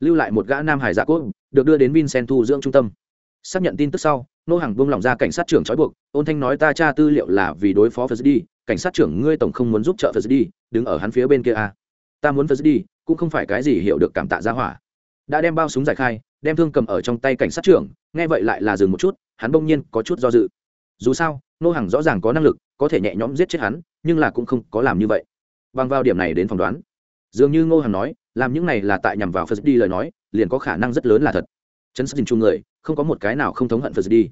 Lưu lại một gã nam hải dạ cốt, được đưa đến vincent thu dưỡng trung tâm. Xác nhận tin tức sau, nô hàng buông lỏng ra cảnh sát trưởng trói buộc, ôn thanh nói ta tra tư liệu là vì đối phó phật đi, cảnh sát trưởng ngươi tổng không muốn giúp trợ phật đi, đứng ở hắn phía bên kia à ta muốn phật đi, cũng không phải cái gì hiểu được cảm tạ ra hỏa. Đã đem bao súng giải khai, đem thương cầm ở trong tay cảnh sát trưởng, nghe vậy lại là dừng một chút, hắn bỗng nhiên có chút do dự. Dù sao, nô hàng rõ ràng có năng lực, có thể nhẹ nhõm giết chết hắn, nhưng là cũng không có làm như vậy. Bằng vào điểm này đến phỏng đoán, dường như ngô hàng nói, làm những này là tại nhằm vào phật đi lời nói, liền có khả năng rất lớn là thật. Chấn sát dình chung người, không có một cái nào không thống hận phật đi.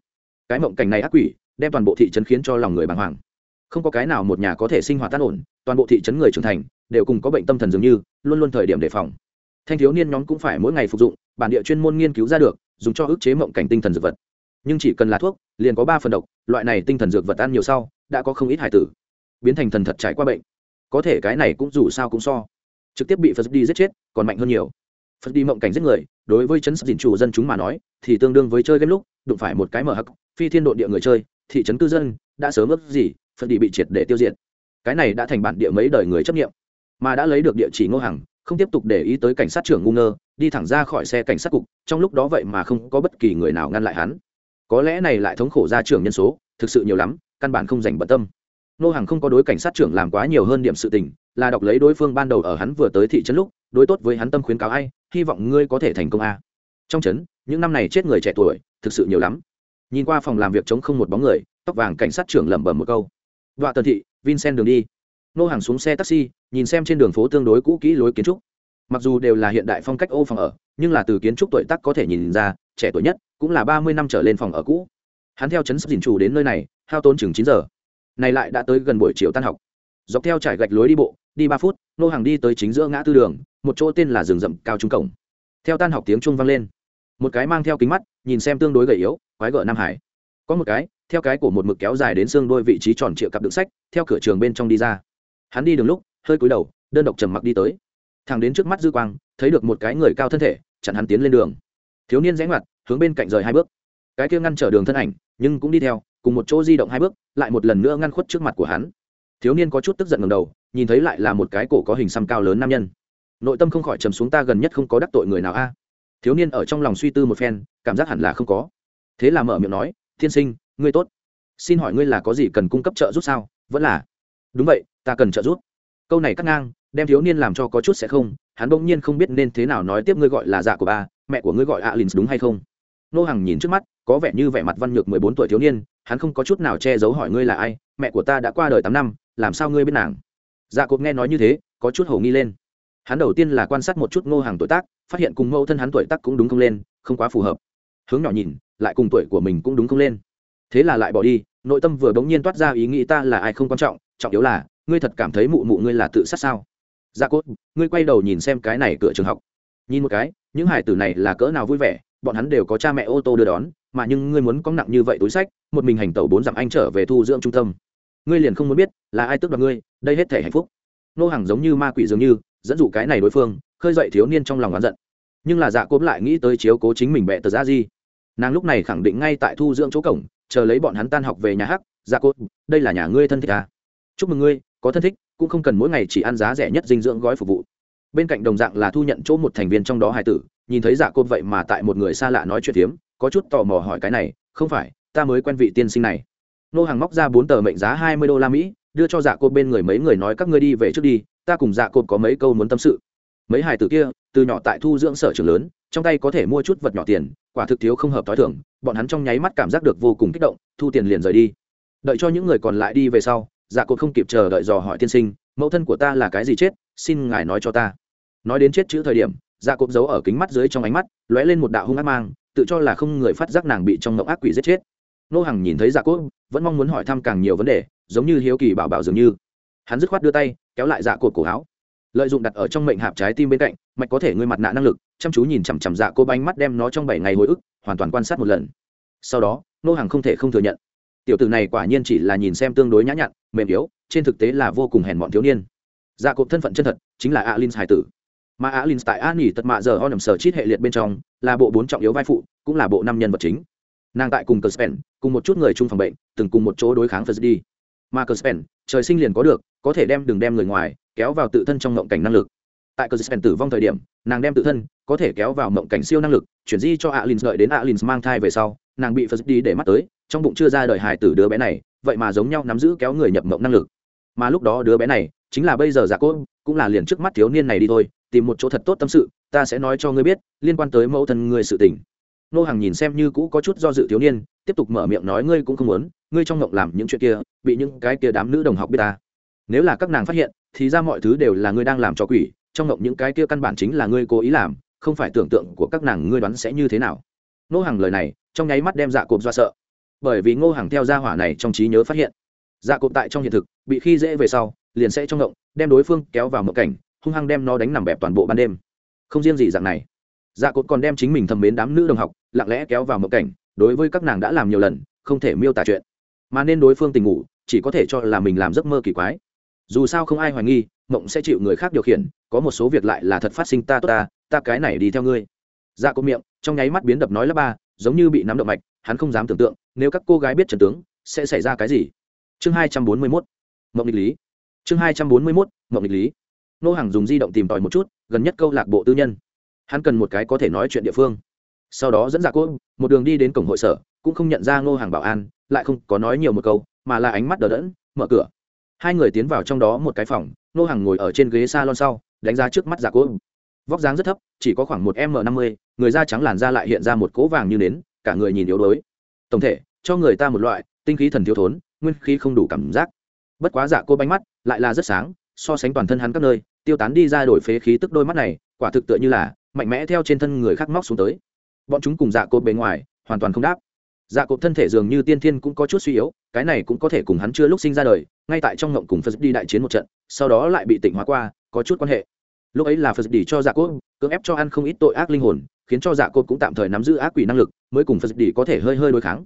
Cái mộng cảnh này ác quỷ, đem toàn bộ thị trấn khiến cho lòng người bàng hoàng. Không có cái nào một nhà có thể sinh hoạt tan ổn, toàn bộ thị trấn người trưởng thành đều cùng có bệnh tâm thần dường như, luôn luôn thời điểm đề phòng. Thanh thiếu niên nhóm cũng phải mỗi ngày phục dụng, bản địa chuyên môn nghiên cứu ra được, dùng cho ức chế mộng cảnh tinh thần dược vật. Nhưng chỉ cần là thuốc, liền có ba phần độc, loại này tinh thần dược vật ăn nhiều sau, đã có không ít hải tử. Biến thành thần thật trải qua bệnh. Có thể cái này cũng dù sao cũng so. Trực tiếp bị phật đi giết chết, còn mạnh hơn nhiều. Phật đi mộng cảnh giết người, đối với chấn dịn chủ dân chúng mà nói, thì tương đương với chơi game lúc, đụng phải một cái mở hắc, phi thiên độ địa người chơi, thị trấn cư dân, đã sớm ước gì, phật đi bị triệt để tiêu diệt. Cái này đã thành bản địa mấy đời người chấp nghiệm mà đã lấy được địa chỉ ngô hằng, không tiếp tục để ý tới cảnh sát trưởng ngu ngơ, đi thẳng ra khỏi xe cảnh sát cục, trong lúc đó vậy mà không có bất kỳ người nào ngăn lại hắn. Có lẽ này lại thống khổ ra trưởng nhân số, thực sự nhiều lắm, căn bản không dành bận tâm. Nô hàng không có đối cảnh sát trưởng làm quá nhiều hơn điểm sự tình, là đọc lấy đối phương ban đầu ở hắn vừa tới thị trấn lúc, đối tốt với hắn tâm khuyến cáo ai, hy vọng ngươi có thể thành công a. Trong trấn, những năm này chết người trẻ tuổi, thực sự nhiều lắm. Nhìn qua phòng làm việc chống không một bóng người, tóc vàng cảnh sát trưởng lẩm bẩm một câu. Đoạn tần thị, vincent đường đi. Nô hàng xuống xe taxi nhìn xem trên đường phố tương đối cũ kỹ lối kiến trúc. Mặc dù đều là hiện đại phong cách ô phòng ở, nhưng là từ kiến trúc tuổi tác có thể nhìn ra, trẻ tuổi nhất cũng là ba mươi năm trở lên phòng ở cũ. Hắn theo chấn sắp dình chủ đến nơi này, hao tốn chừng chín giờ. Này lại đã tới gần buổi chiều tan học. Dọc theo trải gạch lối đi bộ, đi ba phút, nô hàng đi tới chính giữa ngã tư đường, một chỗ tên là rừng rậm cao trung cổng. Theo tan học tiếng trung vang lên. Một cái mang theo kính mắt, nhìn xem tương đối gầy yếu, quái gở nam hải. Có một cái, theo cái của một mực kéo dài đến xương đôi vị trí tròn trịa cặp đựng sách, theo cửa trường bên trong đi ra. Hắn đi đường lúc hơi cúi đầu, đơn độc trầm mặc đi tới. Thằng đến trước mắt dư quang, thấy được một cái người cao thân thể, chặn hắn tiến lên đường. Thiếu niên rẽ ngoặt, hướng bên cạnh rời hai bước. Cái kia ngăn trở đường thân ảnh, nhưng cũng đi theo, cùng một chỗ di động hai bước, lại một lần nữa ngăn khuất trước mặt của hắn. Thiếu niên có chút tức giận ngầm đầu, nhìn thấy lại là một cái cổ có hình xăm cao lớn nam nhân. Nội tâm không khỏi trầm xuống, ta gần nhất không có đắc tội người nào a. Thiếu niên ở trong lòng suy tư một phen, cảm giác hẳn là không có. Thế là mở miệng nói, thiên sinh, ngươi tốt. Xin hỏi ngươi là có gì cần cung cấp trợ giúp sao? Vẫn là. Đúng vậy, ta cần trợ giúp câu này cắt ngang, đem thiếu niên làm cho có chút sẽ không, hắn bỗng nhiên không biết nên thế nào nói tiếp ngươi gọi là dạ của ba, mẹ của ngươi gọi alin đúng hay không? Nô hằng nhìn trước mắt, có vẻ như vẻ mặt văn nhược mười bốn tuổi thiếu niên, hắn không có chút nào che giấu hỏi ngươi là ai, mẹ của ta đã qua đời tám năm, làm sao ngươi biết nàng? Dạ cột nghe nói như thế, có chút hầu nghi lên. Hắn đầu tiên là quan sát một chút ngô hàng tuổi tác, phát hiện cùng mẫu thân hắn tuổi tác cũng đúng không lên, không quá phù hợp. Hướng nhỏ nhìn, lại cùng tuổi của mình cũng đúng không lên. Thế là lại bỏ đi, nội tâm vừa bỗng nhiên toát ra ý nghĩ ta là ai không quan trọng trọng yếu là ngươi thật cảm thấy mụ mụ ngươi là tự sát sao? Dạ cốt ngươi quay đầu nhìn xem cái này cửa trường học. Nhìn một cái những hải tử này là cỡ nào vui vẻ bọn hắn đều có cha mẹ ô tô đưa đón mà nhưng ngươi muốn có nặng như vậy túi sách một mình hành tẩu bốn dặm anh trở về thu dưỡng trung tâm. Ngươi liền không muốn biết là ai tước đoạt ngươi đây hết thể hạnh phúc. Nô hàng giống như ma quỷ dường như dẫn dụ cái này đối phương khơi dậy thiếu niên trong lòng oán giận. Nhưng là dạ cốm lại nghĩ tới chiếu cố chính mình bẹ tờ ra gì. Nàng lúc này khẳng định ngay tại thu dưỡng chỗ cổng chờ lấy bọn hắn tan học về nhà hắc. Dạ cốt, đây là nhà ngươi thân thích à. chúc mừng ngươi có thân thích, cũng không cần mỗi ngày chỉ ăn giá rẻ nhất dinh dưỡng gói phục vụ. Bên cạnh đồng dạng là thu nhận chỗ một thành viên trong đó hai tử, nhìn thấy dạ cốp vậy mà tại một người xa lạ nói chuyện tiếm có chút tò mò hỏi cái này, không phải, ta mới quen vị tiên sinh này. Nô hàng móc ra bốn tờ mệnh giá hai mươi đô la mỹ, đưa cho dạ cốp bên người mấy người nói, các ngươi đi về trước đi, ta cùng dạ cốp có mấy câu muốn tâm sự. Mấy hài tử kia, từ nhỏ tại thu dưỡng sở trường lớn, trong tay có thể mua chút vật nhỏ tiền, quả thực thiếu không hợp t h o i thưởng bọn hắn trong nháy mắt cảm giác được vô cùng kích động, thu tiền liền rời đi. Đợi cho những người còn lại đi về sau dạ cột không kịp chờ đợi dò hỏi tiên sinh, mẫu thân của ta là cái gì chết? Xin ngài nói cho ta. Nói đến chết chữ thời điểm dạ cột giấu ở kính mắt dưới trong ánh mắt, lóe lên một đạo hung ác mang, tự cho là không người phát giác nàng bị trong mộng ác quỷ giết chết. Nô hằng nhìn thấy dạ cột, vẫn mong muốn hỏi thăm càng nhiều vấn đề, giống như hiếu kỳ bảo bảo dường như. Hắn dứt khoát đưa tay, kéo lại dạ cột cổ áo. Lợi dụng đặt ở trong mệnh hạp trái tim bên cạnh, mạch có thể ngươi mặt nạ năng lực, chăm chú nhìn chằm chằm dạ cô bánh mắt đem nó trong bảy ngày hồi ức, hoàn toàn quan sát một lần. Sau đó, nô hàng không thể không thừa nhận tiểu tử này quả nhiên chỉ là nhìn xem tương đối nhã nhặn, mềm yếu, trên thực tế là vô cùng hèn mọn thiếu niên. Dạ cộp thân phận chân thật, chính là alin hải tử. Mà alin tại an nghỉ tật mạ giờ ho nằm sở chít hệ liệt bên trong, là bộ bốn trọng yếu vai phụ, cũng là bộ năm nhân vật chính. Nàng tại cùng cờ spen cùng một chút người chung phòng bệnh, từng cùng một chỗ đối kháng phật đi mà cờ spen trời sinh liền có được, có thể đem đừng đem người ngoài, kéo vào tự thân trong mộng cảnh năng lực. Tại cờ spen tử vong thời điểm, nàng đem tự thân, có thể kéo vào mộng cảnh siêu năng lực, chuyển di cho alin, đợi đến alin mang thai về sau, nàng bị phật đi để mắt tới trong bụng chưa ra đời hài tử đứa bé này, vậy mà giống nhau nắm giữ kéo người nhập mộng năng lực. Mà lúc đó đứa bé này, chính là bây giờ giả cốt, cũng là liền trước mắt thiếu niên này đi thôi, tìm một chỗ thật tốt tâm sự, ta sẽ nói cho ngươi biết, liên quan tới mẫu thân ngươi sự tình. Nô hàng nhìn xem như cũ có chút do dự thiếu niên, tiếp tục mở miệng nói ngươi cũng không muốn, ngươi trong ngộng làm những chuyện kia, bị những cái kia đám nữ đồng học biết ta. Nếu là các nàng phát hiện, thì ra mọi thứ đều là ngươi đang làm cho quỷ, trong ngộng những cái kia căn bản chính là ngươi cố ý làm, không phải tưởng tượng của các nàng ngươi đoán sẽ như thế nào. Nô hàng lời này, trong nháy mắt đem dạ cộp do sợ bởi vì ngô hàng theo gia hỏa này trong trí nhớ phát hiện. Dạ cộp tại trong hiện thực, bị khi dễ về sau, liền sẽ trong ngộng đem đối phương kéo vào mộng cảnh, hung hăng đem nó đánh nằm bẹp toàn bộ ban đêm. Không riêng gì dạng này dạ cộp còn đem chính mình thầm mến đám nữ đồng học, lặng lẽ kéo vào mộng cảnh, đối với các nàng đã làm nhiều lần, không thể miêu tả chuyện. Mà nên đối phương tình ngủ, chỉ có thể cho là mình làm giấc mơ kỳ quái. Dù sao không ai hoài nghi, mộng sẽ chịu người khác điều khiển, có một số việc lại là thật phát sinh ta tốt ta ta cái này đi theo ngươi. Dạ cộp miệng, trong nháy mắt biến đập nói lớp ba, giống như bị nắm động mạch hắn không dám tưởng tượng, nếu các cô gái biết trần tướng, sẽ xảy ra cái gì? Chương hai trăm bốn mươi mốt, mộng nghịch lý. Chương hai trăm bốn mươi mốt, mộng nghịch lý. Nô hàng dùng di động tìm tòi một chút, gần nhất câu lạc bộ tư nhân. Hắn cần một cái có thể nói chuyện địa phương. Sau đó dẫn dạ cô, một đường đi đến cổng hội sở, cũng không nhận ra ngô hàng bảo an, lại không có nói nhiều một câu, mà là ánh mắt đờ đẫn, mở cửa. Hai người tiến vào trong đó một cái phòng, nô hàng ngồi ở trên ghế s a lon sau, đánh giá trước mắt giả cô. Vóc dáng rất thấp, chỉ có khoảng một m năm mươi, người da trắng làn da lại hiện ra một cỗ vàng như nến cả người nhìn yếu đuối. Tổng thể, cho người ta một loại, tinh khí thần thiếu thốn, nguyên khí không đủ cảm giác. Bất quá dạ cô bánh mắt lại là rất sáng, so sánh toàn thân hắn các nơi, tiêu tán đi ra đổi phế khí tức đôi mắt này, quả thực tựa như là mạnh mẽ theo trên thân người khác móc xuống tới. Bọn chúng cùng dạ cô bề ngoài, hoàn toàn không đáp. Dạ cộp thân thể dường như tiên thiên cũng có chút suy yếu, cái này cũng có thể cùng hắn chưa lúc sinh ra đời, ngay tại trong ngộng cùng phật đi đại chiến một trận, sau đó lại bị tỉnh hóa qua, có chút quan hệ. Lúc ấy là phật đi cho dạ cô cưỡng ép cho ăn không ít tội ác linh hồn, khiến cho dạ cốt cũng tạm thời nắm giữ ác quỷ năng lực, mới cùng phật đi có thể hơi hơi đối kháng.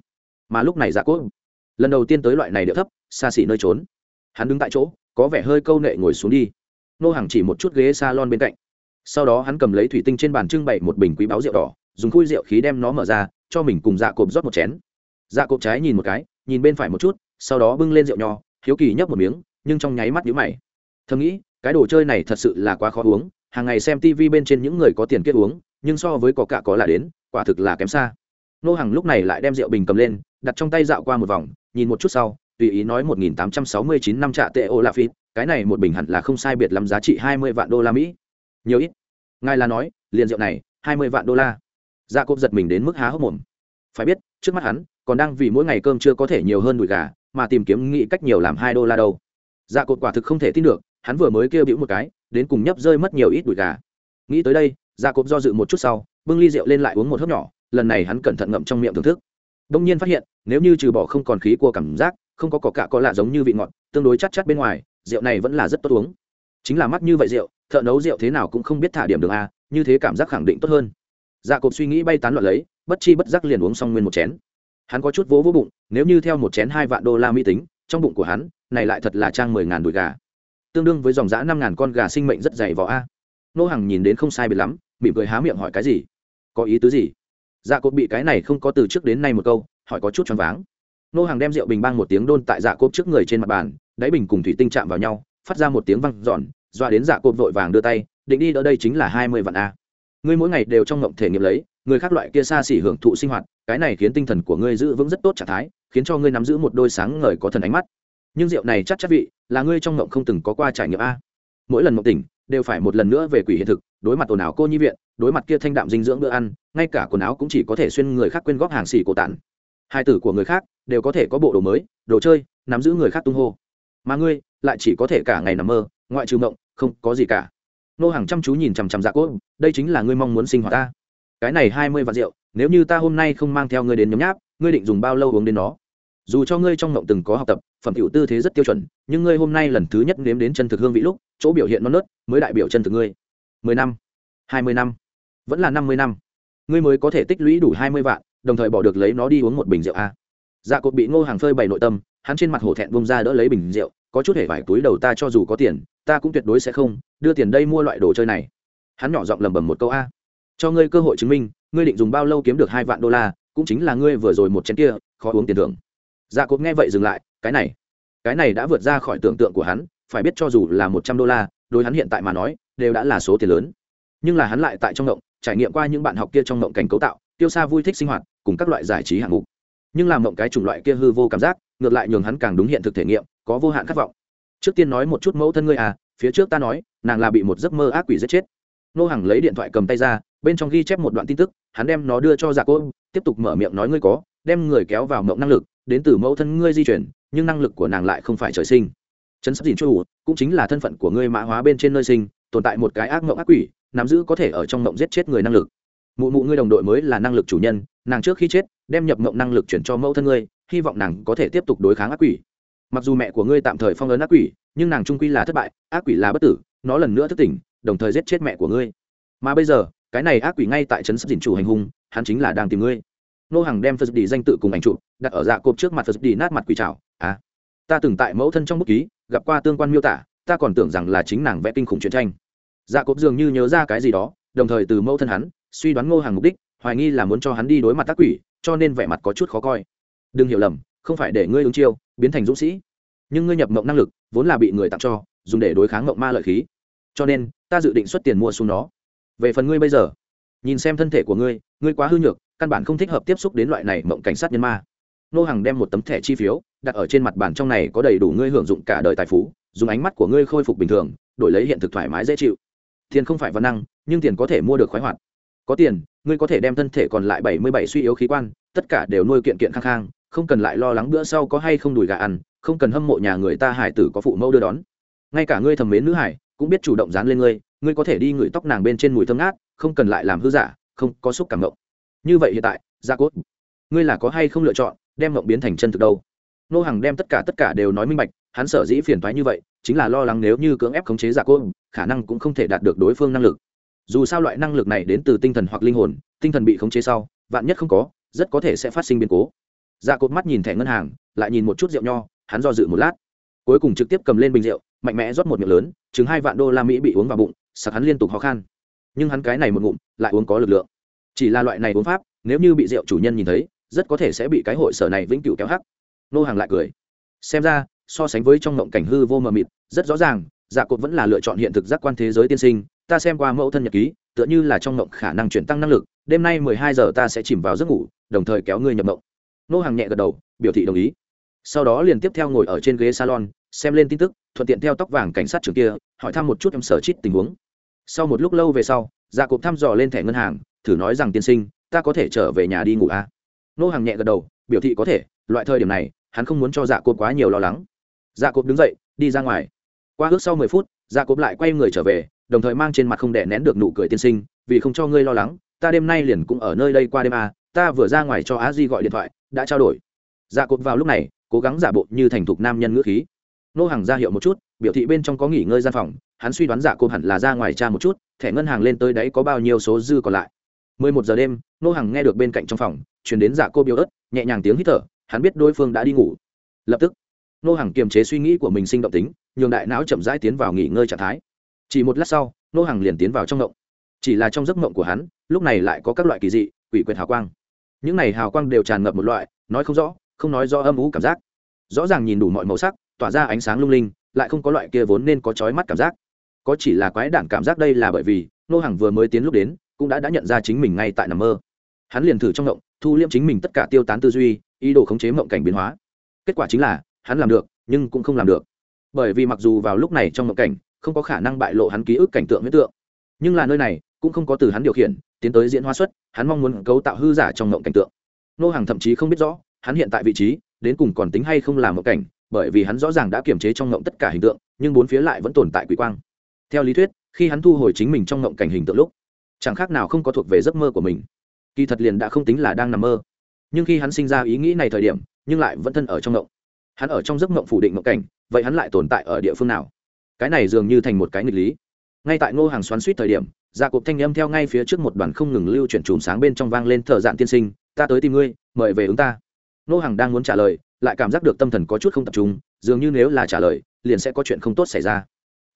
Mà lúc này dạ cốt, lần đầu tiên tới loại này địa thấp, xa xỉ nơi trốn. Hắn đứng tại chỗ, có vẻ hơi câu nệ ngồi xuống đi. Nô hàng chỉ một chút ghế salon bên cạnh. Sau đó hắn cầm lấy thủy tinh trên bàn trưng bày một bình quý báo rượu đỏ, dùng khui rượu khí đem nó mở ra, cho mình cùng dạ cộp rót một chén. Dạ cộp trái nhìn một cái, nhìn bên phải một chút, sau đó bưng lên rượu nho, hiếu kỳ nhấp một miếng, nhưng trong nháy mắt nhíu mày. Thầm nghĩ, cái đồ chơi này thật sự là quá khó uống hàng ngày xem tv bên trên những người có tiền kết uống, nhưng so với có cả có là đến, quả thực là kém xa. Nô hàng lúc này lại đem rượu bình cầm lên, đặt trong tay dạo qua một vòng, nhìn một chút sau, tùy ý nói một nghìn tám trăm sáu mươi chín năm trạ tệ ô la phi cái này một bình hẳn là không sai biệt lắm giá trị hai mươi vạn đô la mỹ. Nhiều ít. Ngài là nói, liền rượu này, hai mươi vạn đô la. Gia dạ cốp giật mình đến mức há hốc mồm. Phải biết, trước mắt hắn, còn đang vì mỗi ngày cơm chưa có thể nhiều hơn đùi gà, mà tìm kiếm nghĩ cách nhiều làm hai đô la đâu. Gia dạ cột quả thực không thể tin được, hắn vừa mới kêu bĩu một cái đến cùng nhấp rơi mất nhiều ít đùi gà. Nghĩ tới đây, gia dạ do dự một chút sau, bưng ly rượu lên lại uống một hớp nhỏ, lần này hắn cẩn thận ngậm trong miệng thưởng thức. Đông nhiên phát hiện, nếu như trừ bỏ không còn khí cua cảm giác, không có cỏ cạ có lạ giống như vị ngọt, tương đối chắc chắc bên ngoài, rượu này vẫn là rất tốt uống. Chính là mắt như vậy rượu, thợ nấu rượu thế nào cũng không biết thả điểm đường a à, như thế cảm giác khẳng định tốt hơn. Dạ cộp suy nghĩ bay tán loạn lấy, bất chi bất giác liền uống xong nguyên một chén. Hắn có chút vỗ vỗ bụng, nếu như theo một chén hai vạn đô la mỹ tính, trong bụng của hắn, này lại thật là trang mười ngàn đùi gà tương đương với dòng giã năm ngàn con gà sinh mệnh rất dày vỏ a. Nô hằng nhìn đến không sai biệt lắm, mỉm cười há miệng hỏi cái gì? Có ý tứ gì? Dạ cốt bị cái này không có từ trước đến nay một câu, hỏi có chút choáng váng. Nô hàng đem rượu bình bang một tiếng đôn tại dạ cốt trước người trên mặt bàn, đáy bình cùng thủy tinh chạm vào nhau, phát ra một tiếng văng giòn doa đến dạ cốt vội vàng đưa tay, định đi đỡ đây chính là hai mươi vạn a. Ngươi mỗi ngày đều trong ngộng thể nghiệm lấy, người khác loại kia xa xỉ hưởng thụ sinh hoạt, cái này khiến tinh thần của ngươi giữ vững rất tốt trạng thái, khiến cho ngươi nắm giữ một đôi sáng ngời có thần ánh mắt nhưng rượu này chắc chắc vị, là ngươi trong ngộng không từng có qua trải nghiệm a. Mỗi lần ngộng tỉnh, đều phải một lần nữa về quỷ hiện thực, đối mặt ồn ào cô nhi viện, đối mặt kia thanh đạm dinh dưỡng bữa ăn, ngay cả quần áo cũng chỉ có thể xuyên người khác quên góp hàng xỉ cổ tản. Hai tử của người khác đều có thể có bộ đồ mới, đồ chơi, nắm giữ người khác tung hô. Mà ngươi lại chỉ có thể cả ngày nằm mơ, ngoại trừ mộng không có gì cả. Nô hàng chăm chú nhìn chằm chằm dạ cốt, đây chính là ngươi mong muốn sinh hoạt ta. Cái này hai mươi vạn rượu, nếu như ta hôm nay không mang theo ngươi đến nhấm nháp, ngươi định dùng bao lâu uống đến nó? Dù cho ngươi trong mộng từng có học tập, phẩm hiệu tư thế rất tiêu chuẩn, nhưng ngươi hôm nay lần thứ nhất nếm đến chân thực hương vị lúc, chỗ biểu hiện non nớt mới đại biểu chân thực ngươi. Mười năm, hai mươi năm, vẫn là năm mươi năm. Ngươi mới có thể tích lũy đủ hai mươi vạn, đồng thời bỏ được lấy nó đi uống một bình rượu a. Dạ cột bị ngô hàng phơi bày nội tâm, hắn trên mặt hổ thẹn bông ra đỡ lấy bình rượu, có chút hề vải túi đầu ta cho dù có tiền, ta cũng tuyệt đối sẽ không đưa tiền đây mua loại đồ chơi này. Hắn nhỏ giọng lầm bầm một câu a. Cho ngươi cơ hội chứng minh, ngươi định dùng bao lâu kiếm được hai vạn đô la, cũng chính là ngươi vừa rồi một chén kia, khó uống tiền thưởng dạ cột nghe vậy dừng lại, cái này cái này đã vượt ra khỏi tưởng tượng của hắn, phải biết cho dù là một trăm đô la, đối hắn hiện tại mà nói, đều đã là số tiền lớn. Nhưng là hắn lại tại trong động trải nghiệm qua những bạn học kia trong động cảnh cấu tạo, tiêu xa vui thích sinh hoạt, cùng các loại giải trí hạng mục. Nhưng làm mộng cái chủng loại kia hư vô cảm giác, ngược lại nhường hắn càng đúng hiện thực thể nghiệm, có vô hạn khát vọng. Trước tiên nói một chút mẫu thân ngươi à phía trước ta nói, nàng là bị một giấc mơ ác quỷ giết chết. Nô hàng lấy điện thoại cầm tay ra, bên trong ghi chép một đoạn tin tức, hắn đem nó đưa cho dạ cô tiếp tục mở miệng nói ngươi có, đem người kéo vào mộng năng lực đến từ mẫu thân ngươi di chuyển, nhưng năng lực của nàng lại không phải trời sinh. Chấn sắp dìn chu cũng chính là thân phận của ngươi mã hóa bên trên nơi sinh, tồn tại một cái ác mộng ác quỷ, nắm giữ có thể ở trong mộng giết chết người năng lực. Mụ mụ ngươi đồng đội mới là năng lực chủ nhân, nàng trước khi chết, đem nhập mộng năng lực chuyển cho mẫu thân ngươi, hy vọng nàng có thể tiếp tục đối kháng ác quỷ. Mặc dù mẹ của ngươi tạm thời phong ấn ác quỷ, nhưng nàng trung quy là thất bại, ác quỷ là bất tử, nó lần nữa thức tỉnh, đồng thời giết chết mẹ của ngươi. Mà bây giờ, cái này ác quỷ ngay tại trấn sắp dìn chủ hành hung, hắn chính là đang tìm ngươi nô hàng đem phật đi danh tự cùng ảnh chụp đặt ở dạ cộp trước mặt phật đi nát mặt quỷ trào à ta từng tại mẫu thân trong bút ký, gặp qua tương quan miêu tả, ta còn tưởng rằng là chính nàng vẽ kinh khủng truyện tranh. Dạ cộp dường như nhớ ra cái gì đó, đồng thời từ mẫu thân hắn, suy đoán ngô hàng mục đích, hoài nghi là muốn cho hắn đi đối mặt tác quỷ, cho nên vẻ mặt có chút khó coi. Đừng hiểu lầm, không phải để ngươi ứng chiêu, biến thành dũng sĩ. Nhưng ngươi nhập mộng năng lực, vốn là bị người tặng cho, dùng để đối kháng mộng ma lợi khí. Cho nên, ta dự định xuất tiền mua xuống nó. Về phần ngươi bây giờ nhìn xem thân thể của ngươi ngươi quá hư nhược, căn bản không thích hợp tiếp xúc đến loại này mộng cảnh sát nhân ma. Nô hàng đem một tấm thẻ chi phiếu đặt ở trên mặt bàn trong này có đầy đủ ngươi hưởng dụng cả đời tài phú, dùng ánh mắt của ngươi khôi phục bình thường, đổi lấy hiện thực thoải mái dễ chịu. Tiền không phải văn năng, nhưng tiền có thể mua được khoái hoạt. Có tiền, ngươi có thể đem thân thể còn lại bảy mươi bảy suy yếu khí quan, tất cả đều nuôi kiện kiện khang khang, không cần lại lo lắng bữa sau có hay không đùi gà ăn, không cần hâm mộ nhà người ta hải tử có phụ mẫu đưa đón. Ngay cả ngươi thầm mến nữ hải, cũng biết chủ động dán lên ngươi ngươi có thể đi ngửi tóc nàng bên trên mùi thơm ngát không cần lại làm hư giả, không có xúc cảm mộng như vậy hiện tại, gia cốt, ngươi là có hay không lựa chọn đem mộng biến thành chân thực đâu? Nô hàng đem tất cả tất cả đều nói minh bạch, hắn sở dĩ phiền thoái như vậy, chính là lo lắng nếu như cưỡng ép khống chế giả cốt, khả năng cũng không thể đạt được đối phương năng lực. Dù sao loại năng lực này đến từ tinh thần hoặc linh hồn, tinh thần bị khống chế sau, vạn nhất không có, rất có thể sẽ phát sinh biến cố. Dạ cốt mắt nhìn thẻ ngân hàng, lại nhìn một chút rượu nho, hắn do dự một lát. Cuối cùng trực tiếp cầm lên bình rượu, mạnh mẽ rót một miệng lớn chứng hai vạn đô la mỹ bị uống vào bụng, sặc hắn liên tục khó khăn nhưng hắn cái này một ngụm lại uống có lực lượng. Chỉ là loại này uống pháp, nếu như bị rượu chủ nhân nhìn thấy, rất có thể sẽ bị cái hội sở này vĩnh cửu kéo hắc. Nô hàng lại cười. Xem ra, so sánh với trong ngộng cảnh hư vô mờ mịt, rất rõ ràng dạ cột vẫn là lựa chọn hiện thực giác quan thế giới tiên sinh, ta xem qua mẫu thân nhật ký, tựa như là trong ngộng khả năng chuyển tăng năng lực, đêm nay mười hai giờ ta sẽ chìm vào giấc ngủ, đồng thời kéo ngươi nhập ngộng. Nô hàng nhẹ gật đầu, biểu thị đồng ý. Sau đó liền tiếp theo ngồi ở trên ghế salon, xem lên tin tức, thuận tiện theo tóc vàng cảnh sát trưởng kia, hỏi thăm một chút em sở chít tình huống sau một lúc lâu về sau dạ cộp thăm dò lên thẻ ngân hàng thử nói rằng tiên sinh ta có thể trở về nhà đi ngủ à? nô hàng nhẹ gật đầu biểu thị có thể loại thời điểm này hắn không muốn cho dạ cộp quá nhiều lo lắng. Dạ cộp đứng dậy đi ra ngoài. Qua ước sau mười phút dạ cộp lại quay người trở về đồng thời mang trên mặt không đẻ nén được nụ cười tiên sinh vì không cho ngươi lo lắng ta đêm nay liền cũng ở nơi đây qua đêm à, ta vừa ra ngoài cho á di gọi điện thoại đã trao đổi. Dạ cộp vào lúc này cố gắng giả bộ như thành thục nam nhân ngữ khí. Nô hàng ra hiệu một chút biểu thị bên trong có nghỉ ngơi gian phòng hắn suy đoán giả cộp hẳn là ra ngoài cha một chút, thẻ ngân hàng lên tới đấy có bao nhiêu số dư còn lại. Mười một giờ đêm, nô hàng nghe được bên cạnh trong phòng chuyển đến giả cô biểu ớt, nhẹ nhàng tiếng hít thở, hắn biết đối phương đã đi ngủ. Lập tức, nô hàng kiềm chế suy nghĩ của mình sinh động tính, nhường đại não chậm rãi tiến vào nghỉ ngơi trạng thái. Chỉ một lát sau, nô hàng liền tiến vào trong ngộng. Chỉ là trong giấc ngộng của hắn, lúc này lại có các loại kỳ dị, quỷ quyệt hào quang. Những này hào quang đều tràn ngập một loại, nói không rõ, không nói do âm ú cảm giác. Rõ ràng nhìn đủ mọi màu sắc, tỏa ra ánh sáng lung linh, lại không có loại kia vốn nên có chói mắt cảm giác có chỉ là quái đản cảm giác đây là bởi vì nô hàng vừa mới tiến lúc đến, cũng đã đã nhận ra chính mình ngay tại nằm mơ. Hắn liền thử trong ngộng, thu liễm chính mình tất cả tiêu tán tư duy, ý đồ khống chế mộng cảnh biến hóa. Kết quả chính là, hắn làm được, nhưng cũng không làm được. Bởi vì mặc dù vào lúc này trong mộng cảnh, không có khả năng bại lộ hắn ký ức cảnh tượng huyết tượng, nhưng là nơi này cũng không có từ hắn điều khiển, tiến tới diễn hóa xuất, hắn mong muốn cấu tạo hư giả trong mộng cảnh tượng. Nô hàng thậm chí không biết rõ, hắn hiện tại vị trí, đến cùng còn tính hay không làm mộng cảnh, bởi vì hắn rõ ràng đã kiềm chế trong mộng tất cả hình tượng, nhưng bốn phía lại vẫn tồn tại quỷ quang theo lý thuyết, khi hắn thu hồi chính mình trong ngộng cảnh hình tượng lúc, chẳng khác nào không có thuộc về giấc mơ của mình. Kỳ thật liền đã không tính là đang nằm mơ. Nhưng khi hắn sinh ra ý nghĩ này thời điểm, nhưng lại vẫn thân ở trong ngộng. Hắn ở trong giấc ngộng phủ định ngộng cảnh, vậy hắn lại tồn tại ở địa phương nào? Cái này dường như thành một cái nghịch lý. Ngay tại ngô hàng xoắn suýt thời điểm gia cộp thanh âm theo ngay phía trước một đoàn không ngừng lưu chuyển chùm sáng bên trong vang lên thợ dạn tiên sinh, ta tới tìm ngươi, mời về ứng ta. Ngô hàng đang muốn trả lời, lại cảm giác được tâm thần có chút không tập trung, dường như nếu là trả lời, liền sẽ có chuyện không tốt xảy ra.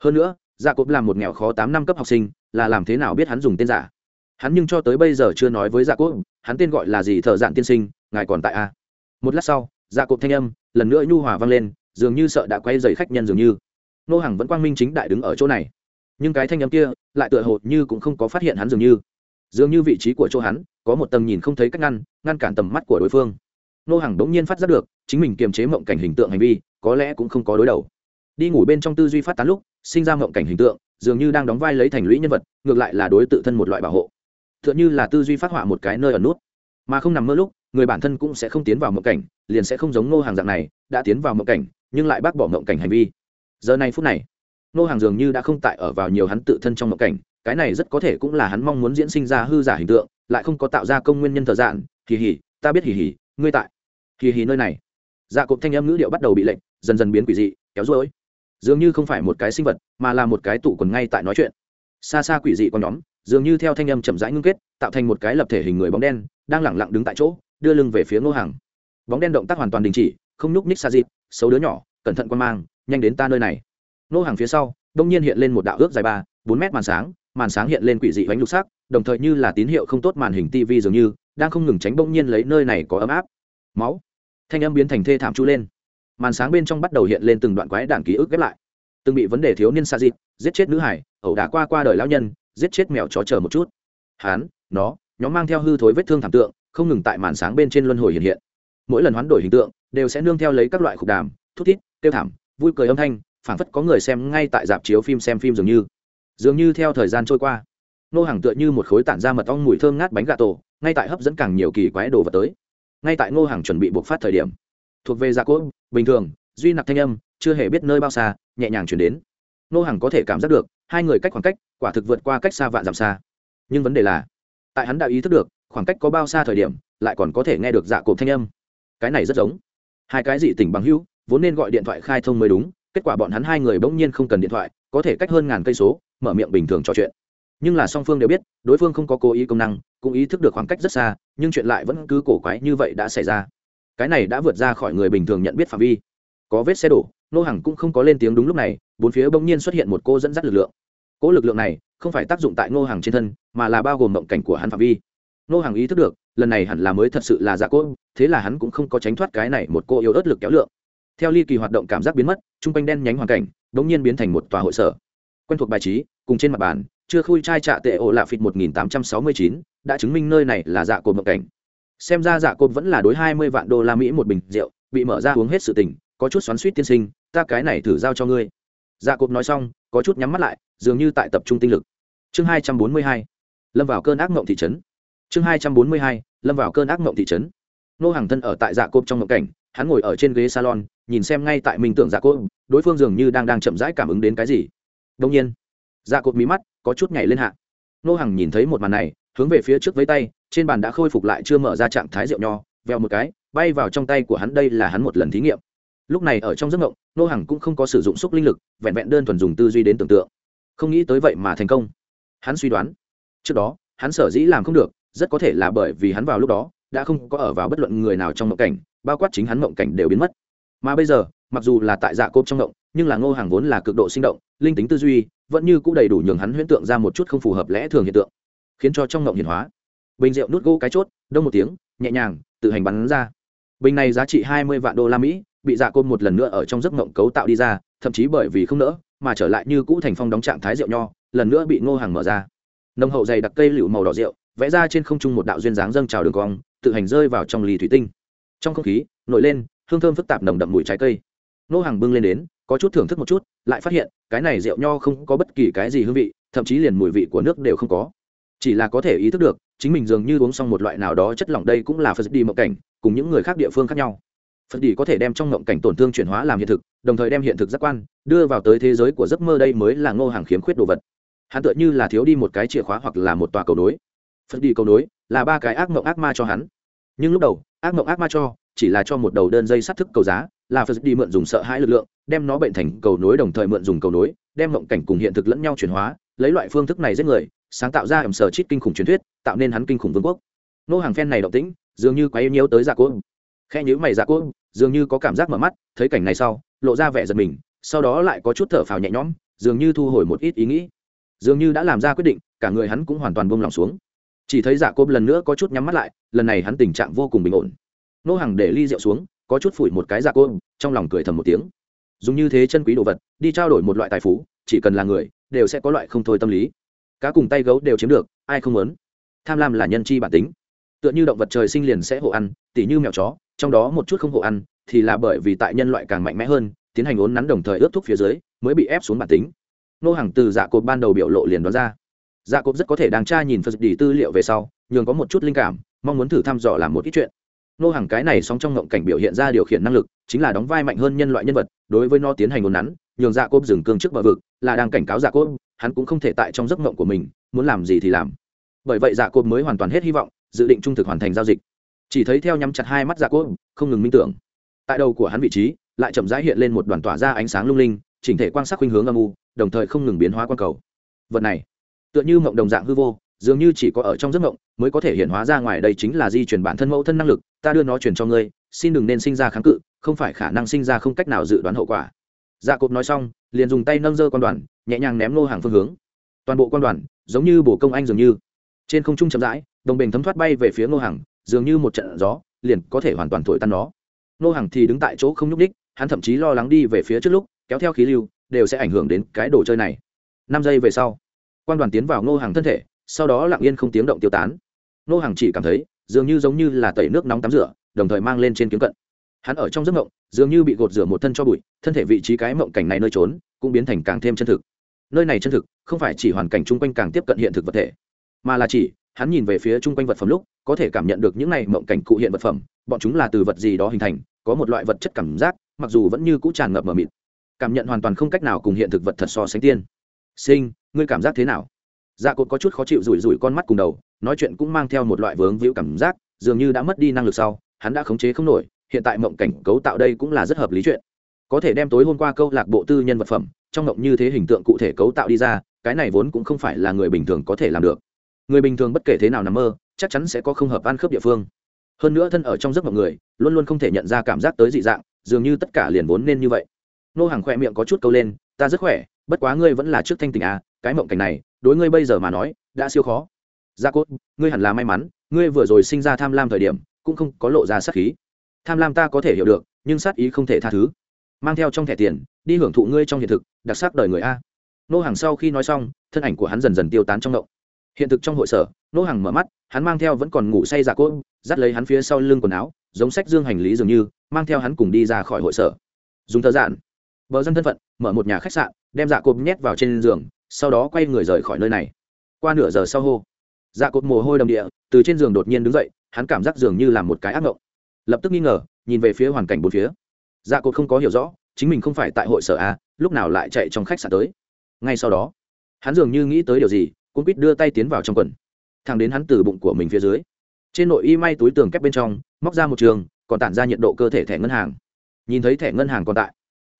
Hơn nữa gia cộp là một nghèo khó tám năm cấp học sinh, là làm thế nào biết hắn dùng tên giả? Hắn nhưng cho tới bây giờ chưa nói với gia cộp, hắn tên gọi là gì thợ dạn tiên sinh, ngài còn tại a một lát sau gia cộp thanh âm, lần nữa nhu hòa vang lên, dường như sợ đã quay dày khách nhân dường như. Nô hàng vẫn quang minh chính đại đứng ở chỗ này. Nhưng cái thanh âm kia, lại tựa hồ như cũng không có phát hiện hắn dường như. Dường như vị trí của chỗ hắn, có một tầm nhìn không thấy cách ngăn ngăn cản tầm mắt của đối phương. Nô hàng đống nhiên phát giác được, chính mình kiềm chế mộng cảnh hình tượng hành vi, có lẽ cũng không có đối đầu. Đi ngủ bên trong tư duy phát tán lúc sinh ra mộng cảnh hình tượng, dường như đang đóng vai lấy thành lũy nhân vật, ngược lại là đối tự thân một loại bảo hộ. T h ư ợ n như là tư duy phát họa một cái nơi ở nút. Mà không nằm mơ lúc, người bản thân cũng sẽ không tiến vào mộng cảnh, liền sẽ không giống Ngô hàng dạng này, đã tiến vào mộng cảnh, nhưng lại bác bỏ mộng cảnh hành vi. Giờ này phút này, Ngô hàng dường như đã không tại ở vào nhiều hắn tự thân trong mộng cảnh, cái này rất có thể cũng là hắn mong muốn diễn sinh ra hư giả hình tượng, lại không có tạo ra công nguyên nhân thờ dạn, hì hì, ta biết hì hì, ngươi tại. Hì hì nơi này. Dạ cộp thanh âm ngữ điệu bắt đầu bị lệnh, dần dần biến quỷ dị, kéo rối dường như không phải một cái sinh vật, mà là một cái tụ quần ngay tại nói chuyện. Xa xa quỷ dị con nhóm, dường như theo thanh âm chậm rãi ngưng kết, tạo thành một cái lập thể hình người bóng đen, đang lẳng lặng đứng tại chỗ, đưa lưng về phía ngô hàng bóng đen động tác hoàn toàn đình chỉ, không nhúc ních xa dịp, xấu đứa nhỏ, cẩn thận quan mang, nhanh đến ta nơi này. Nô hàng phía sau, đông nhiên hiện lên một đạo ước dài ba, bốn mét màn sáng màn sáng hiện lên quỷ dị bánh lục sắc, đồng thời như là tín hiệu không tốt màn hình tv dường như, đang không ngừng tránh bỗng nhiên lấy nơi này có ấm áp. Máu. Thanh âm biến thành thê thảm chu lên màn sáng bên trong bắt đầu hiện lên từng đoạn quái đản ký ức ghép lại. Từng bị vấn đề thiếu niên xa dịp giết chết nữ hải, ẩu đả qua qua đời lão nhân, giết chết mèo chó chờ một chút. Hán nó, nhóm mang theo hư thối vết thương thảm tượng, không ngừng tại màn sáng bên trên luân hồi hiện hiện. Mỗi lần hoán đổi hình tượng, đều sẽ nương theo lấy các loại khục đàm, thút thít tiêu thảm, vui cười âm thanh, phảng phất có người xem ngay tại dạp chiếu phim xem phim dường như. Dường như theo thời gian trôi qua, nô hàng tựa như một khối tản ra mật ong mùi thơm ngát bánh gà tổ, ngay tại hấp dẫn càng nhiều kỳ quái đồ vật tới. Ngay tại ngô hàng chuẩn bị buộc phát thời điểm, thuộc về gia cốt bình thường, duy nặc thanh âm, chưa hề biết nơi bao xa, nhẹ nhàng chuyển đến. Nô hàng có thể cảm giác được, hai người cách khoảng cách, quả thực vượt qua cách xa vạn dặm xa. Nhưng vấn đề là, tại hắn đã ý thức được, khoảng cách có bao xa thời điểm, lại còn có thể nghe được dạ cộp thanh âm. Cái này rất giống. Hai cái dị tỉnh bằng hữu, vốn nên gọi điện thoại khai thông mới đúng, kết quả bọn hắn hai người bỗng nhiên không cần điện thoại, có thể cách hơn ngàn cây số, mở miệng bình thường trò chuyện. Nhưng là song phương đều biết, đối phương không có cố ý công năng, cũng ý thức được khoảng cách rất xa, nhưng chuyện lại vẫn cứ cổ quái như vậy đã xảy ra cái này đã vượt ra khỏi người bình thường nhận biết phạm vi. Có vết xe đổ, nô hàng cũng không có lên tiếng đúng lúc này, bốn phía bỗng nhiên xuất hiện một cô dẫn dắt lực lượng. Cỗ lực lượng này không phải tác dụng tại nô hàng trên thân, mà là bao gồm mộng cảnh của hắn phạm vi. Nô hàng ý thức được, lần này hẳn là mới thật sự là giả cỗ thế là hắn cũng không có tránh thoát cái này một cô yếu ớt lực kéo lượng. Theo ly kỳ hoạt động cảm giác biến mất chung quanh đen nhánh hoàn cảnh đ ỗ n g nhiên biến thành một tòa hội sở. Quen thuộc bài trí, cùng trên mặt bàn, chưa khui chai trạ tệ ổ lạ phịt một nghìn tám trăm sáu mươi chín, đã chứng minh nơi này là dạ cộp mộng cảnh xem ra dạ cộp vẫn là đối hai mươi vạn đô la mỹ một bình rượu, bị mở ra uống hết sự tình, có chút xoắn suýt tiên sinh, ta cái này thử giao cho ngươi. Dạ cộp nói xong, có chút nhắm mắt lại, dường như tại tập trung tinh lực. Chương hai trăm bốn mươi hai, lâm vào cơn ác mộng thị trấn. Chương hai trăm bốn mươi hai, lâm vào cơn ác mộng thị trấn. Nô hàng thân ở tại dạ cộp trong mộng cảnh, hắn ngồi ở trên ghế salon, nhìn xem ngay tại mình tưởng dạ cộp, đối phương dường như đang đang chậm rãi cảm ứng đến cái gì. Đông nhiên dạ cộp mí mắt, có chút nhảy lên hạ. Nô hàng nhìn thấy một màn này hướng về phía trước với tay, trên bàn đã khôi phục lại chưa mở ra trạng thái rượu nho veo một cái, bay vào trong tay của hắn, đây là hắn một lần thí nghiệm. Lúc này ở trong giấc mộng, nô Hằng cũng không có sử dụng xúc linh lực, vẹn vẹn đơn thuần dùng tư duy đến tưởng tượng. Không nghĩ tới vậy mà thành công. Hắn suy đoán, trước đó, hắn sở dĩ làm không được, rất có thể là bởi vì hắn vào lúc đó, đã không có ở vào bất luận người nào trong mộng cảnh, bao quát chính hắn mộng cảnh đều biến mất. Mà bây giờ, mặc dù là tại dạ cốp trong mộng, nhưng là ngô hàng vốn là cực độ sinh động, linh tính tư duy, vẫn như c ũ đầy đủ nhường hắn huyễn tượng ra một chút không phù hợp lẽ thường hiện tượng khiến cho trong ngộng hiển hóa. Bình rượu nút gỗ cái chốt, đông một tiếng, nhẹ nhàng, tự hành bắn ra. Bình này giá trị hai mươi vạn đô la mỹ, bị dạ côn một lần nữa ở trong giấc ngộng cấu tạo đi ra, thậm chí bởi vì không nỡ, mà trở lại như cũ thành phong đóng trạng thái rượu nho, lần nữa bị ngô hàng mở ra. Nông hậu dày đặc cây lựu màu đỏ rượu, vẽ ra trên không trung một đạo duyên dáng dâng trào đường cong, tự hành rơi vào trong ly thủy tinh. Trong không khí, nổi lên, hương thơm phức tạp nồng đậm mùi trái cây. Ngô hàng bưng lên đến, có chút thưởng thức một chút, lại phát hiện, cái này rượu nho không có bất kỳ cái gì hương vị, thậm chí liền mùi vị của nước đều không có chỉ là có thể ý thức được, chính mình dường như uống xong một loại nào đó chất lỏng đây cũng là phật đi mộng cảnh, cùng những người khác địa phương khác nhau. Phật đi có thể đem trong mộng cảnh tổn thương chuyển hóa làm hiện thực, đồng thời đem hiện thực giác quan, đưa vào tới thế giới của giấc mơ đây mới là ngô hàng khiếm khuyết đồ vật. Hắn tựa như là thiếu đi một cái chìa khóa hoặc là một tòa cầu nối. Phật đi cầu nối là ba cái ác mộng ác ma cho hắn. Nhưng lúc đầu, ác mộng ác ma cho, chỉ là cho một đầu đơn dây sát thức cầu giá, là phật đi mượn dùng sợ hãi lực lượng, đem nó bệnh thành cầu nối đồng thời mượn dùng cầu nối, đem mộng cảnh cùng hiện thực lẫn nhau chuyển hóa lấy loại phương thức này giết người sáng tạo ra ẩm sở chít kinh khủng truyền thuyết tạo nên hắn kinh khủng vương quốc. Nô hàng phen này động tĩnh dường như quá yêu nhiêu tới dạ cố. khe nhữ mày dạ cố, dường như có cảm giác mở mắt thấy cảnh này sau lộ ra vẻ giật mình sau đó lại có chút thở phào nhẹ nhõm dường như thu hồi một ít ý nghĩ. Dường như đã làm ra quyết định cả người hắn cũng hoàn toàn buông lỏng xuống. Chỉ thấy dạ cốp lần nữa có chút nhắm mắt lại lần này hắn tình trạng vô cùng bình ổn. Nô hàng để ly rượu xuống có chút phủi một cái dạ cốp trong lòng cười thầm một tiếng. Dùng như thế chân quý đồ vật đi trao đổi một loại tài phú chỉ cần là người đều sẽ có loại không thôi tâm lý. Cá cùng tay gấu đều chiếm được, ai không muốn? Tham lam là nhân chi bản tính. Tựa như động vật trời sinh liền sẽ hộ ăn, tỉ như mèo chó, trong đó một chút không hộ ăn thì là bởi vì tại nhân loại càng mạnh mẽ hơn, tiến hành ốn nắn đồng thời ướt thuốc phía dưới mới bị ép xuống bản tính. Nô hàng từ dạ cột ban đầu biểu lộ liền đoán ra. Dạ cột rất có thể đang tra nhìn phật đi tư liệu về sau, nhường có một chút linh cảm, mong muốn thử thăm dò làm một ít chuyện. Nô hàng cái này song trong ngộng cảnh biểu hiện ra điều khiển năng lực, chính là đóng vai mạnh hơn nhân loại nhân vật, đối với nó tiến hành ốn nắn nhường dạ cốp dừng cương trước bờ vực, là đang cảnh cáo dạ cốp, hắn cũng không thể tại trong giấc mộng của mình, muốn làm gì thì làm. Bởi vậy dạ cốp mới hoàn toàn hết hy vọng, dự định trung thực hoàn thành giao dịch. Chỉ thấy theo nhắm chặt hai mắt dạ cốp, không ngừng minh tưởng. Tại đầu của hắn vị trí, lại chậm rãi hiện lên một đoàn tỏa ra ánh sáng lung linh, chỉnh thể quan sát khuynh hướng âm u, đồng thời không ngừng biến hóa quan cầu. Vật này, tựa như mộng đồng dạng hư vô, dường như chỉ có ở trong giấc mộng mới có thể hiện hóa ra ngoài đây chính là di chuyển bản thân mẫu thân năng lực, ta đưa nó truyền cho ngươi, xin đừng nên sinh ra kháng cự, không phải khả năng sinh ra không cách nào dự đoán hậu quả dạ cộp nói xong, liền dùng tay nâng dơ quan đoàn, nhẹ nhàng ném nô hàng phương hướng. Toàn bộ quan đoàn, giống như bổ công anh dường như. Trên không trung chậm rãi, đồng bình thấm thoát bay về phía nô hàng, dường như một trận gió, liền có thể hoàn toàn thổi tan nó. Nô hàng thì đứng tại chỗ không nhúc ních hắn thậm chí lo lắng đi về phía trước lúc, kéo theo khí lưu, đều sẽ ảnh hưởng đến cái đồ chơi này. Năm giây về sau, quan đoàn tiến vào nô hàng thân thể, sau đó lặng yên không tiếng động tiêu tán. Nô hàng chỉ cảm thấy, dường như giống như là tẩy nước nóng tắm rửa, đồng thời mang lên trên kiếm cận hắn ở trong giấc mộng, dường như bị gột rửa một thân cho bụi, thân thể vị trí cái mộng cảnh này nơi trốn, cũng biến thành càng thêm chân thực. Nơi này chân thực, không phải chỉ hoàn cảnh chung quanh càng tiếp cận hiện thực vật thể, mà là chỉ, hắn nhìn về phía chung quanh vật phẩm lúc, có thể cảm nhận được những này mộng cảnh cụ hiện vật phẩm, bọn chúng là từ vật gì đó hình thành, có một loại vật chất cảm giác, mặc dù vẫn như cũ tràn ngập mờ mịt. Cảm nhận hoàn toàn không cách nào cùng hiện thực vật thật so sánh tiên. Sinh, ngươi cảm giác thế nào? Dạ cột có chút khó chịu rủi rủi con mắt cùng đầu, nói chuyện cũng mang theo một loại vướng víu cảm giác, dường như đã mất đi năng lực sau, hắn đã khống chế không nổi hiện tại mộng cảnh cấu tạo đây cũng là rất hợp lý chuyện. Có thể đem tối hôm qua câu lạc bộ tư nhân vật phẩm, trong mộng như thế hình tượng cụ thể cấu tạo đi ra, cái này vốn cũng không phải là người bình thường có thể làm được. Người bình thường bất kể thế nào nằm mơ, chắc chắn sẽ có không hợp ăn khớp địa phương. Hơn nữa thân ở trong giấc mộng người, luôn luôn không thể nhận ra cảm giác tới dị dạng, dường như tất cả liền vốn nên như vậy. Nô hàng khỏe miệng có chút câu lên, ta rất khỏe, bất quá ngươi vẫn là trước thanh tình à cái mộng cảnh này, đối ngươi bây giờ mà nói, đã siêu khó. Dạ Gia cốt ngươi hẳn là may mắn, ngươi vừa rồi sinh ra tham lam thời điểm, cũng không có lộ ra sát khí tham lam ta có thể hiểu được, nhưng sát ý không thể tha thứ. Mang theo trong thẻ tiền, đi hưởng thụ ngươi trong hiện thực, đặc sắc đời người a. Nô hàng sau khi nói xong, thân ảnh của hắn dần dần tiêu tán trong động. Hiện thực trong hội sở, nô hàng mở mắt, hắn mang theo vẫn còn ngủ say giả cốt, dắt lấy hắn phía sau lưng quần áo, giống sách dương hành lý dường như, mang theo hắn cùng đi ra khỏi hội sở. Dùng thơ giản bờ dân thân phận, mở một nhà khách sạn, đem dạ cộp nhét vào trên giường, sau đó quay người rời khỏi nơi này. Qua nửa giờ sau hô dạ cộp mồ hôi đầm địa, từ trên giường đột nhiên đứng dậy, hắn cảm giác dường như là một cái ác mộng lập tức nghi ngờ, nhìn về phía hoàn cảnh bốn phía. Dạ cột không có hiểu rõ, chính mình không phải tại hội sở a, lúc nào lại chạy trong khách sạn tới. Ngay sau đó, hắn dường như nghĩ tới điều gì cũng quýt đưa tay tiến vào trong quần. Thằng đến hắn từ bụng của mình phía dưới, trên nội y may túi tường kép bên trong, móc ra một trường, còn tản ra nhiệt độ cơ thể thẻ ngân hàng. Nhìn thấy thẻ ngân hàng còn tại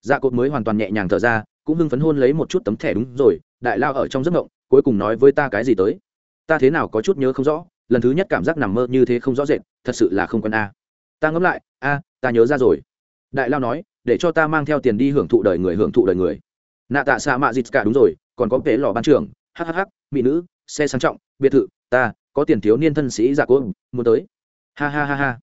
dạ cột mới hoàn toàn nhẹ nhàng thở ra, cũng hưng phấn hôn lấy một chút tấm thẻ đúng rồi, đại lao ở trong giấc mộng, cuối cùng nói với ta cái gì tới. Ta thế nào có chút nhớ không rõ, lần thứ nhất cảm giác nằm mơ như thế không rõ rệt, thật sự là không quen a ta ngẫm lại, a, ta nhớ ra rồi. Đại lao nói, để cho ta mang theo tiền đi hưởng thụ đời người, hưởng thụ đời người. Nạ tạ xạ mạ dịt cả đúng rồi, còn có vế lò ban trưởng hhh mỹ nữ, xe sang trọng, biệt thự, ta, có tiền thiếu niên thân sĩ dạ cố muốn tới. Ha ha ha ha.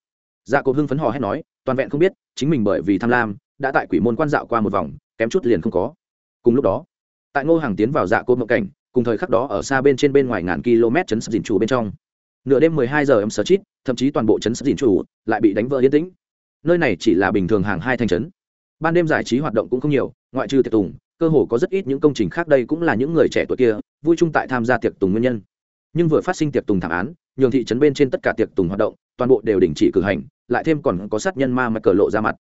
Dạ cố hưng phấn hò hét nói, toàn vẹn không biết, chính mình bởi vì tham lam, đã tại quỷ môn quan dạo qua một vòng, kém chút liền không có. Cùng lúc đó, tại ngô hàng tiến vào dạ cố mộng cảnh, cùng thời khắc đó ở xa bên trên bên ngoài ngàn km chấn sập dìn chủ bên trong nửa đêm mười hai giờ em sơ chít, thậm chí toàn bộ trấn sắp dịn chủ lại bị đánh vỡ yên tĩnh. Nơi này chỉ là bình thường hàng hai thành trấn. Ban đêm giải trí hoạt động cũng không nhiều, ngoại trừ tiệc tùng, cơ hồ có rất ít những công trình khác đây cũng là những người trẻ tuổi kia vui chung tại tham gia tiệc tùng nguyên nhân. Nhưng vừa phát sinh tiệc tùng thảm án, nhường thị trấn bên trên tất cả tiệc tùng hoạt động, toàn bộ đều đình chỉ cử hành, lại thêm còn có sát nhân ma mà cờ lộ ra mặt.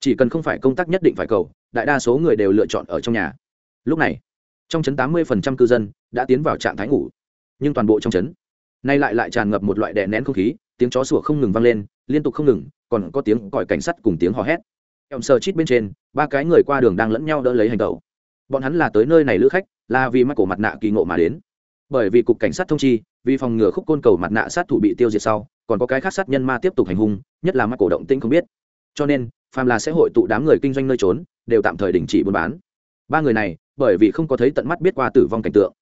Chỉ cần không phải công tác nhất định phải cầu, đại đa số người đều lựa chọn ở trong nhà. Lúc này, trong trấn tám mươi cư dân đã tiến vào trạng thái ngủ, nhưng toàn bộ trong trấn nay lại lại tràn ngập một loại đè nén không khí, tiếng chó sủa không ngừng vang lên, liên tục không ngừng, còn có tiếng còi cảnh sát cùng tiếng hò hét. Em sờ chít bên trên, ba cái người qua đường đang lẫn nhau đỡ lấy hành tẩu. Bọn hắn là tới nơi này lữ khách, là vì mắc cổ mặt nạ kỳ ngộ mà đến. Bởi vì cục cảnh sát thông chi, vì phòng ngừa khúc côn cầu mặt nạ sát thủ bị tiêu diệt sau, còn có cái khác sát nhân ma tiếp tục hành hung, nhất là mắc cổ động tinh không biết. Cho nên, phàm là sẽ hội tụ đám người kinh doanh nơi trốn, đều tạm thời đình chỉ buôn bán. Ba người này, bởi vì không có thấy tận mắt biết qua tử vong cảnh tượng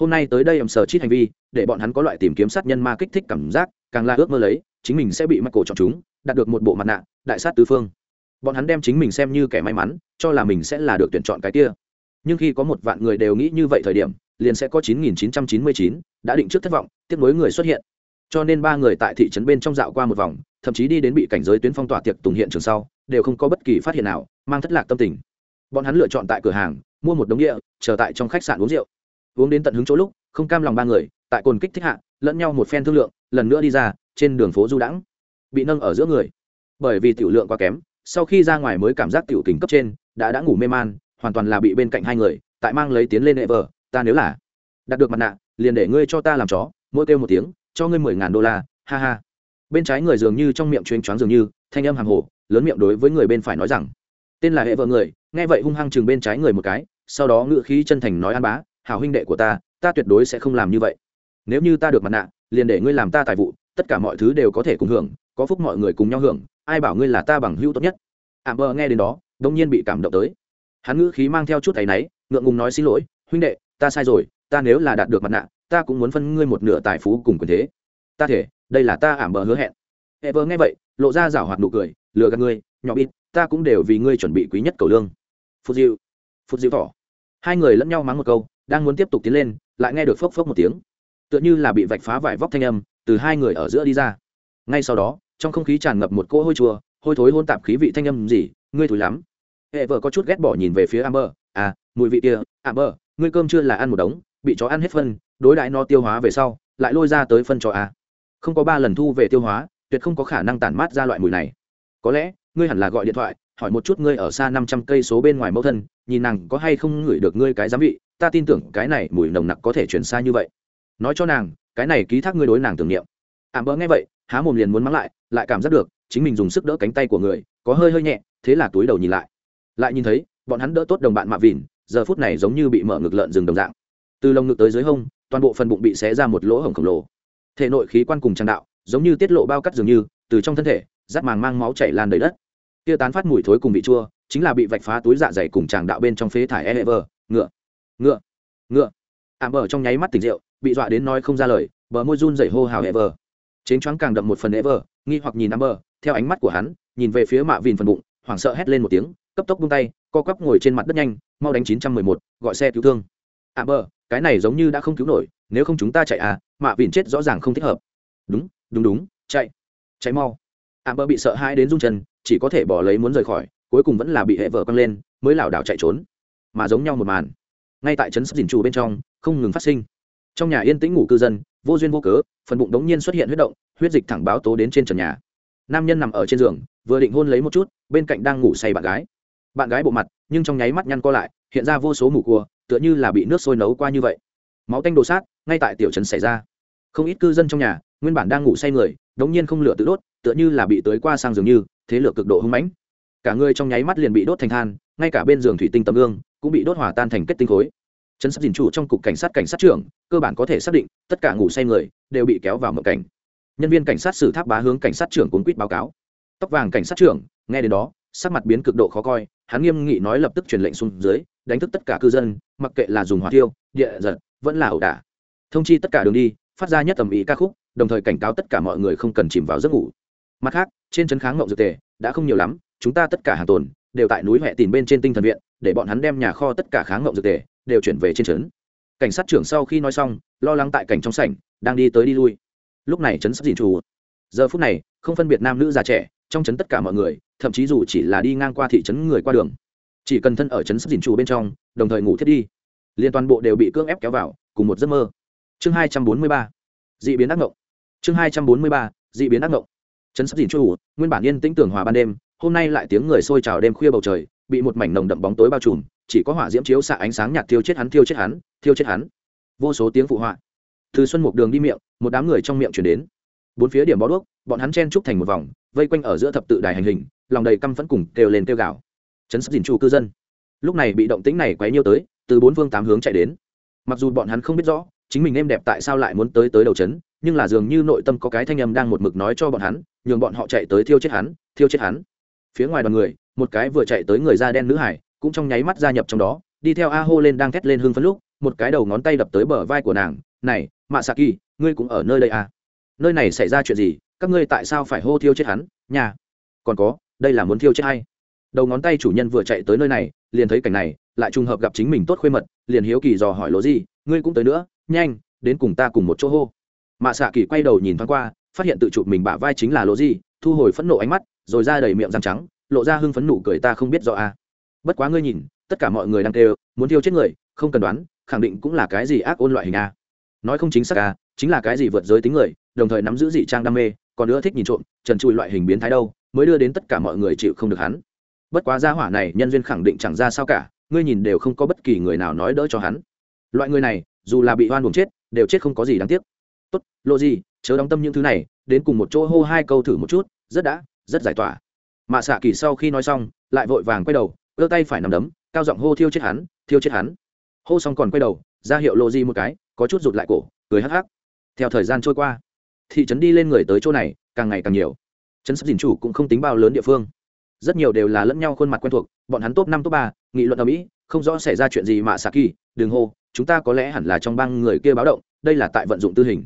hôm nay tới đây em sờ chít hành vi, để bọn hắn có loại tìm kiếm sát nhân ma kích thích cảm giác, càng la ước mơ lấy, chính mình sẽ bị mắc cổ chọn chúng, đạt được một bộ mặt nạ, đại sát tứ phương. Bọn hắn đem chính mình xem như kẻ may mắn, cho là mình sẽ là được tuyển chọn cái kia. Nhưng khi có một vạn người đều nghĩ như vậy thời điểm, liền sẽ có 9999 đã định trước thất vọng tiếp nối người xuất hiện. Cho nên ba người tại thị trấn bên trong dạo qua một vòng, thậm chí đi đến bị cảnh giới tuyến phong tỏa tiệc tùng hiện trường sau, đều không có bất kỳ phát hiện nào, mang thất lạc tâm tình. Bọn hắn lựa chọn tại cửa hàng, mua một đống địa, chờ tại trong khách sạn uống rượu uống đến tận hứng chỗ lúc, không cam lòng ba người, tại cồn kích thích hạ, lẫn nhau một phen thương lượng, lần nữa đi ra, trên đường phố du đãng, bị nâng ở giữa người. Bởi vì tiểu lượng quá kém, sau khi ra ngoài mới cảm giác tiểu tình cấp trên, đã đã ngủ mê man, hoàn toàn là bị bên cạnh hai người, tại mang lấy tiến lên hệ vợ ta nếu là đạt được mặt nạ, liền để ngươi cho ta làm chó, mỗi kêu một tiếng, cho ngươi mười ngàn đô la, ha ha. Bên trái người dường như trong miệng chuyên choáng dường như, thanh âm hàng hồ, lớn miệng đối với người bên phải nói rằng, tên là hệ vợ người. Nghe vậy hung hăng chừng bên trái người một cái, sau đó ngự khí chân thành nói an bá hảo huynh đệ của ta ta tuyệt đối sẽ không làm như vậy. Nếu như ta được mặt nạ, liền để ngươi làm ta tài vụ, tất cả mọi thứ đều có thể cùng hưởng, có phúc mọi người cùng nhau hưởng, ai bảo ngươi là ta bằng hữu tốt nhất. Ảm bờ nghe đến đó, đông nhiên bị cảm động tới. Hắn ngữ khí mang theo chút áy náy, ngượng ngùng nói xin lỗi, huynh đệ, ta sai rồi, ta nếu là đạt được mặt nạ, ta cũng muốn phân ngươi một nửa tài phú cùng quyền thế. Ta thể, đây là ta ảm bờ hứa hẹn. Hệ vợ nghe vậy, lộ ra rảo hoạt nụ cười, lừa gạt ngươi, nhỏ bít ta cũng đều vì ngươi chuẩn bị quý nhất cầu lương. Phút diệu phút diệu thỏ. Hai người lẫn nhau mắng một câu đang muốn tiếp tục tiến lên, lại nghe được phốc phốc một tiếng. Tựa như là bị vạch phá vải vóc thanh âm từ hai người ở giữa đi ra. Ngay sau đó, trong không khí tràn ngập một cỗ hôi chua, hôi thối hôn tạp khí vị thanh âm gì, ngươi thối lắm. Hệ vợ có chút ghét bỏ nhìn về phía amber. À mùi vị kia, amber, ngươi cơm chưa là ăn một đống, bị chó ăn hết phân, đối đãi nó tiêu hóa về sau, lại lôi ra tới phân cho a không có ba lần thu về tiêu hóa, tuyệt không có khả năng tản mát ra loại mùi này. Có lẽ, ngươi hẳn là gọi điện thoại, hỏi một chút ngươi ở xa năm trăm cây số bên ngoài mẫu thân, nhìn nàng có hay không ngửi được ngươi cái giám vị ta tin tưởng cái này mùi nồng nặc có thể chuyển xa như vậy. Nói cho nàng, cái này ký thác ngươi đối nàng tưởng niệm. À, Ảm bỡ nghe vậy, há mồm liền muốn mắng lại lại cảm giác được, chính mình dùng sức đỡ cánh tay của người, có hơi hơi nhẹ, thế là túi đầu nhìn lại. Lại nhìn thấy, bọn hắn đỡ tốt đồng bạn mạ vìn giờ phút này giống như bị mở ngực lợn rừng đồng dạng. Từ lồng ngực tới dưới hông, toàn bộ phần bụng bị xé ra một lỗ hổng khổng lồ. Thể nội khí quan cùng trang đạo, giống như tiết lộ bao cắt dường như, từ trong thân thể, rát màng mang máu chảy lan đầy đất. Kia tán phát mùi thối cùng vị chua, chính là bị vạch phá túi dạ dày cùng tràng đạo bên trong phế thải e ngựa ngựa. Ngựa. Ảm bờ trong nháy mắt tỉnh rượu, bị dọa đến nói không ra lời, bờ môi run dày hô hào e vờ. Chến choáng càng đậm một phần e vờ, nghi hoặc nhìn amber, theo ánh mắt của hắn, nhìn về phía mạ vìn phần bụng, hoảng sợ hét lên một tiếng, cấp tốc buông tay, co quắp ngồi trên mặt đất nhanh, mau đánh chín trăm mười một, gọi xe cứu thương. À, amber cái này giống như đã không cứu nổi, nếu không chúng ta chạy à mạ vìn chết rõ ràng không thích hợp. Đúng đúng đúng, chạy chạy mau. À, amber bị sợ hãi đến rung chân, chỉ có thể bỏ lấy muốn rời khỏi, cuối cùng vẫn là bị hệ vợ quăng lên, mới lảo đảo chạy trốn. Mà giống nhau một màn ngay tại trấn sắp dình trù bên trong, không ngừng phát sinh. Trong nhà yên tĩnh ngủ cư dân, vô duyên vô cớ, phần bụng đống nhiên xuất hiện huyết động, huyết dịch thẳng báo tố đến trên trần nhà. Nam nhân nằm ở trên giường, vừa định hôn lấy một chút, bên cạnh đang ngủ say bạn gái. Bạn gái bộ mặt, nhưng trong nháy mắt nhăn co lại, hiện ra vô số mù cua, tựa như là bị nước sôi nấu qua như vậy. Máu tanh đồ sát, ngay tại tiểu trấn xảy ra. Không ít cư dân trong nhà, nguyên bản đang ngủ say người, đống nhiên không lửa tự đốt, tựa như là bị tưới qua sang giường như, thế lửa cực độ hưng mãnh. Cả người trong nháy mắt liền bị đốt thành than, ngay cả bên giường thủy tinh tấm gương cũng bị đốt hòa tan thành kết tinh khối. Trấn sắp dình chủ trong cục cảnh sát cảnh sát trưởng, cơ bản có thể xác định, tất cả ngủ say người đều bị kéo vào mộng cảnh. Nhân viên cảnh sát xử tháp bá hướng cảnh sát trưởng cuốn quýt báo cáo. Tóc vàng cảnh sát trưởng, nghe đến đó, sắc mặt biến cực độ khó coi, hắn nghiêm nghị nói lập tức truyền lệnh xuống dưới, đánh thức tất cả cư dân, mặc kệ là dùng hỏa tiêu địa giật, vẫn là ẩu đả. Thông chi tất cả đường đi, phát ra nhất tầm ý ca khúc, đồng thời cảnh cáo tất cả mọi người không cần chìm vào giấc ngủ. Mặt khác, trên trấn kháng ngộng dược tề, đã không nhiều lắm, chúng ta tất cả hàng tồn đều tại núi huệ tìm bên trên tinh thần viện, để bọn hắn đem nhà kho tất cả kháng ngộng dược tề, đều chuyển về trên trấn. Cảnh sát trưởng sau khi nói xong, lo lắng tại cảnh trong sảnh, đang đi tới đi lui. Lúc này trấn sắp dìn chủ. Giờ phút này, không phân biệt nam nữ già trẻ, trong trấn tất cả mọi người, thậm chí dù chỉ là đi ngang qua thị trấn người qua đường, chỉ cần thân ở trấn sắp dìn chủ bên trong, đồng thời ngủ thiết đi liên toàn bộ đều bị cưỡng ép kéo vào, cùng một giấc mơ. Chương hai trăm bốn mươi ba d ị biến ác ngộng. Chương hai trăm bốn mươi ba d ị biến ác ngộng. Trấn sắp dìn chủ, nguyên bản yên tĩnh tưởng hòa ban đêm hôm nay lại tiếng người sôi trào đêm khuya bầu trời, bị một mảnh nồng đậm bóng tối bao trùm, chỉ có hỏa diễm chiếu xạ ánh sáng nhạt thiêu chết hắn, thiêu chết hắn, thiêu chết hắn. Vô số tiếng phụ họa. Từ xuân mục đường đi miệng, một đám người trong miệng chuyển đến. Bốn phía điểm bó đuốc, bọn hắn chen trúc thành một vòng, vây quanh ở giữa thập tự đài hành hình, lòng đầy căm phẫn cùng kêu lên kêu gào. Chấn sắp dìn chu cư dân. Lúc này bị động tĩnh này quấy nhiêu tới, từ bốn phương tám hướng chạy đến. Mặc dù bọn hắn không biết rõ, chính mình êm đẹp tại sao lại muốn tới tới đầu trấn nhưng là dường như nội tâm có cái thanh âm đang một mực nói cho bọn hắn, nhường bọn họ chạy tới thiêu chết hắn, thiêu chết hắn phía ngoài đoàn người, một cái vừa chạy tới người da đen nữ hải, cũng trong nháy mắt gia nhập trong đó, đi theo a hô lên đang thét lên hưng phấn lúc, một cái đầu ngón tay đập tới bờ vai của nàng, này mạ xạ kỳ ngươi cũng ở nơi đây à? Nơi này xảy ra chuyện gì? Các ngươi tại sao phải hô thiêu chết hắn? Nhà, còn có, đây là muốn thiêu chết hay đầu ngón tay chủ nhân vừa chạy tới nơi này, liền thấy cảnh này, lại trùng hợp gặp chính mình tốt khuê mật, liền hiếu kỳ dò hỏi lỗ gì ngươi cũng tới nữa, nhanh, đến cùng ta cùng một chỗ hô. Mạ xạ kỳ quay đầu nhìn thoáng qua, phát hiện tự chụp mình bả vai chính là lỗ gì thu hồi phẫn nộ ánh mắt rồi ra đầy miệng răng trắng, lộ ra hưng phấn nụ cười ta không biết rõ à. bất quá ngươi nhìn, tất cả mọi người đang kêu, muốn thiêu chết người, không cần đoán, khẳng định cũng là cái gì ác ôn loại hình a. Nói không chính xác a, chính là cái gì vượt giới tính người, đồng thời nắm giữ dị trang đam mê, còn nữa thích nhìn trộm, trần trụi loại hình biến thái đâu, mới đưa đến tất cả mọi người chịu không được hắn. Bất quá gia hỏa này, nhân duyên khẳng định chẳng ra sao cả, ngươi nhìn đều không có bất kỳ người nào nói đỡ cho hắn. Loại người này, dù là bị oan buồn chết, đều chết không có gì đáng tiếc. Tốt lộ gì chớ đóng tâm những thứ này, đến cùng một chỗ hô hai câu thử một chút, rất đã rất giải tỏa. Mạ xạ kỳ sau khi nói xong, lại vội vàng quay đầu ơ tay phải nằm đấm, cao giọng hô, thiêu chết hắn, thiêu chết hắn. Hô xong còn quay đầu, ra hiệu lộ di một cái, có chút rụt lại cổ, cười hắc hắc. Theo thời gian trôi qua, thị trấn đi lên người tới chỗ này, càng ngày càng nhiều. Trấn sắp dình chủ cũng không tính bao lớn địa phương. Rất nhiều đều là lẫn nhau khuôn mặt quen thuộc, bọn hắn top năm, top ba, nghị luận ở mỹ, không rõ xảy ra chuyện gì mà xạ kỳ Đường hô, chúng ta có lẽ hẳn là trong bang người kia báo động, đây là tại vận dụng tư hình.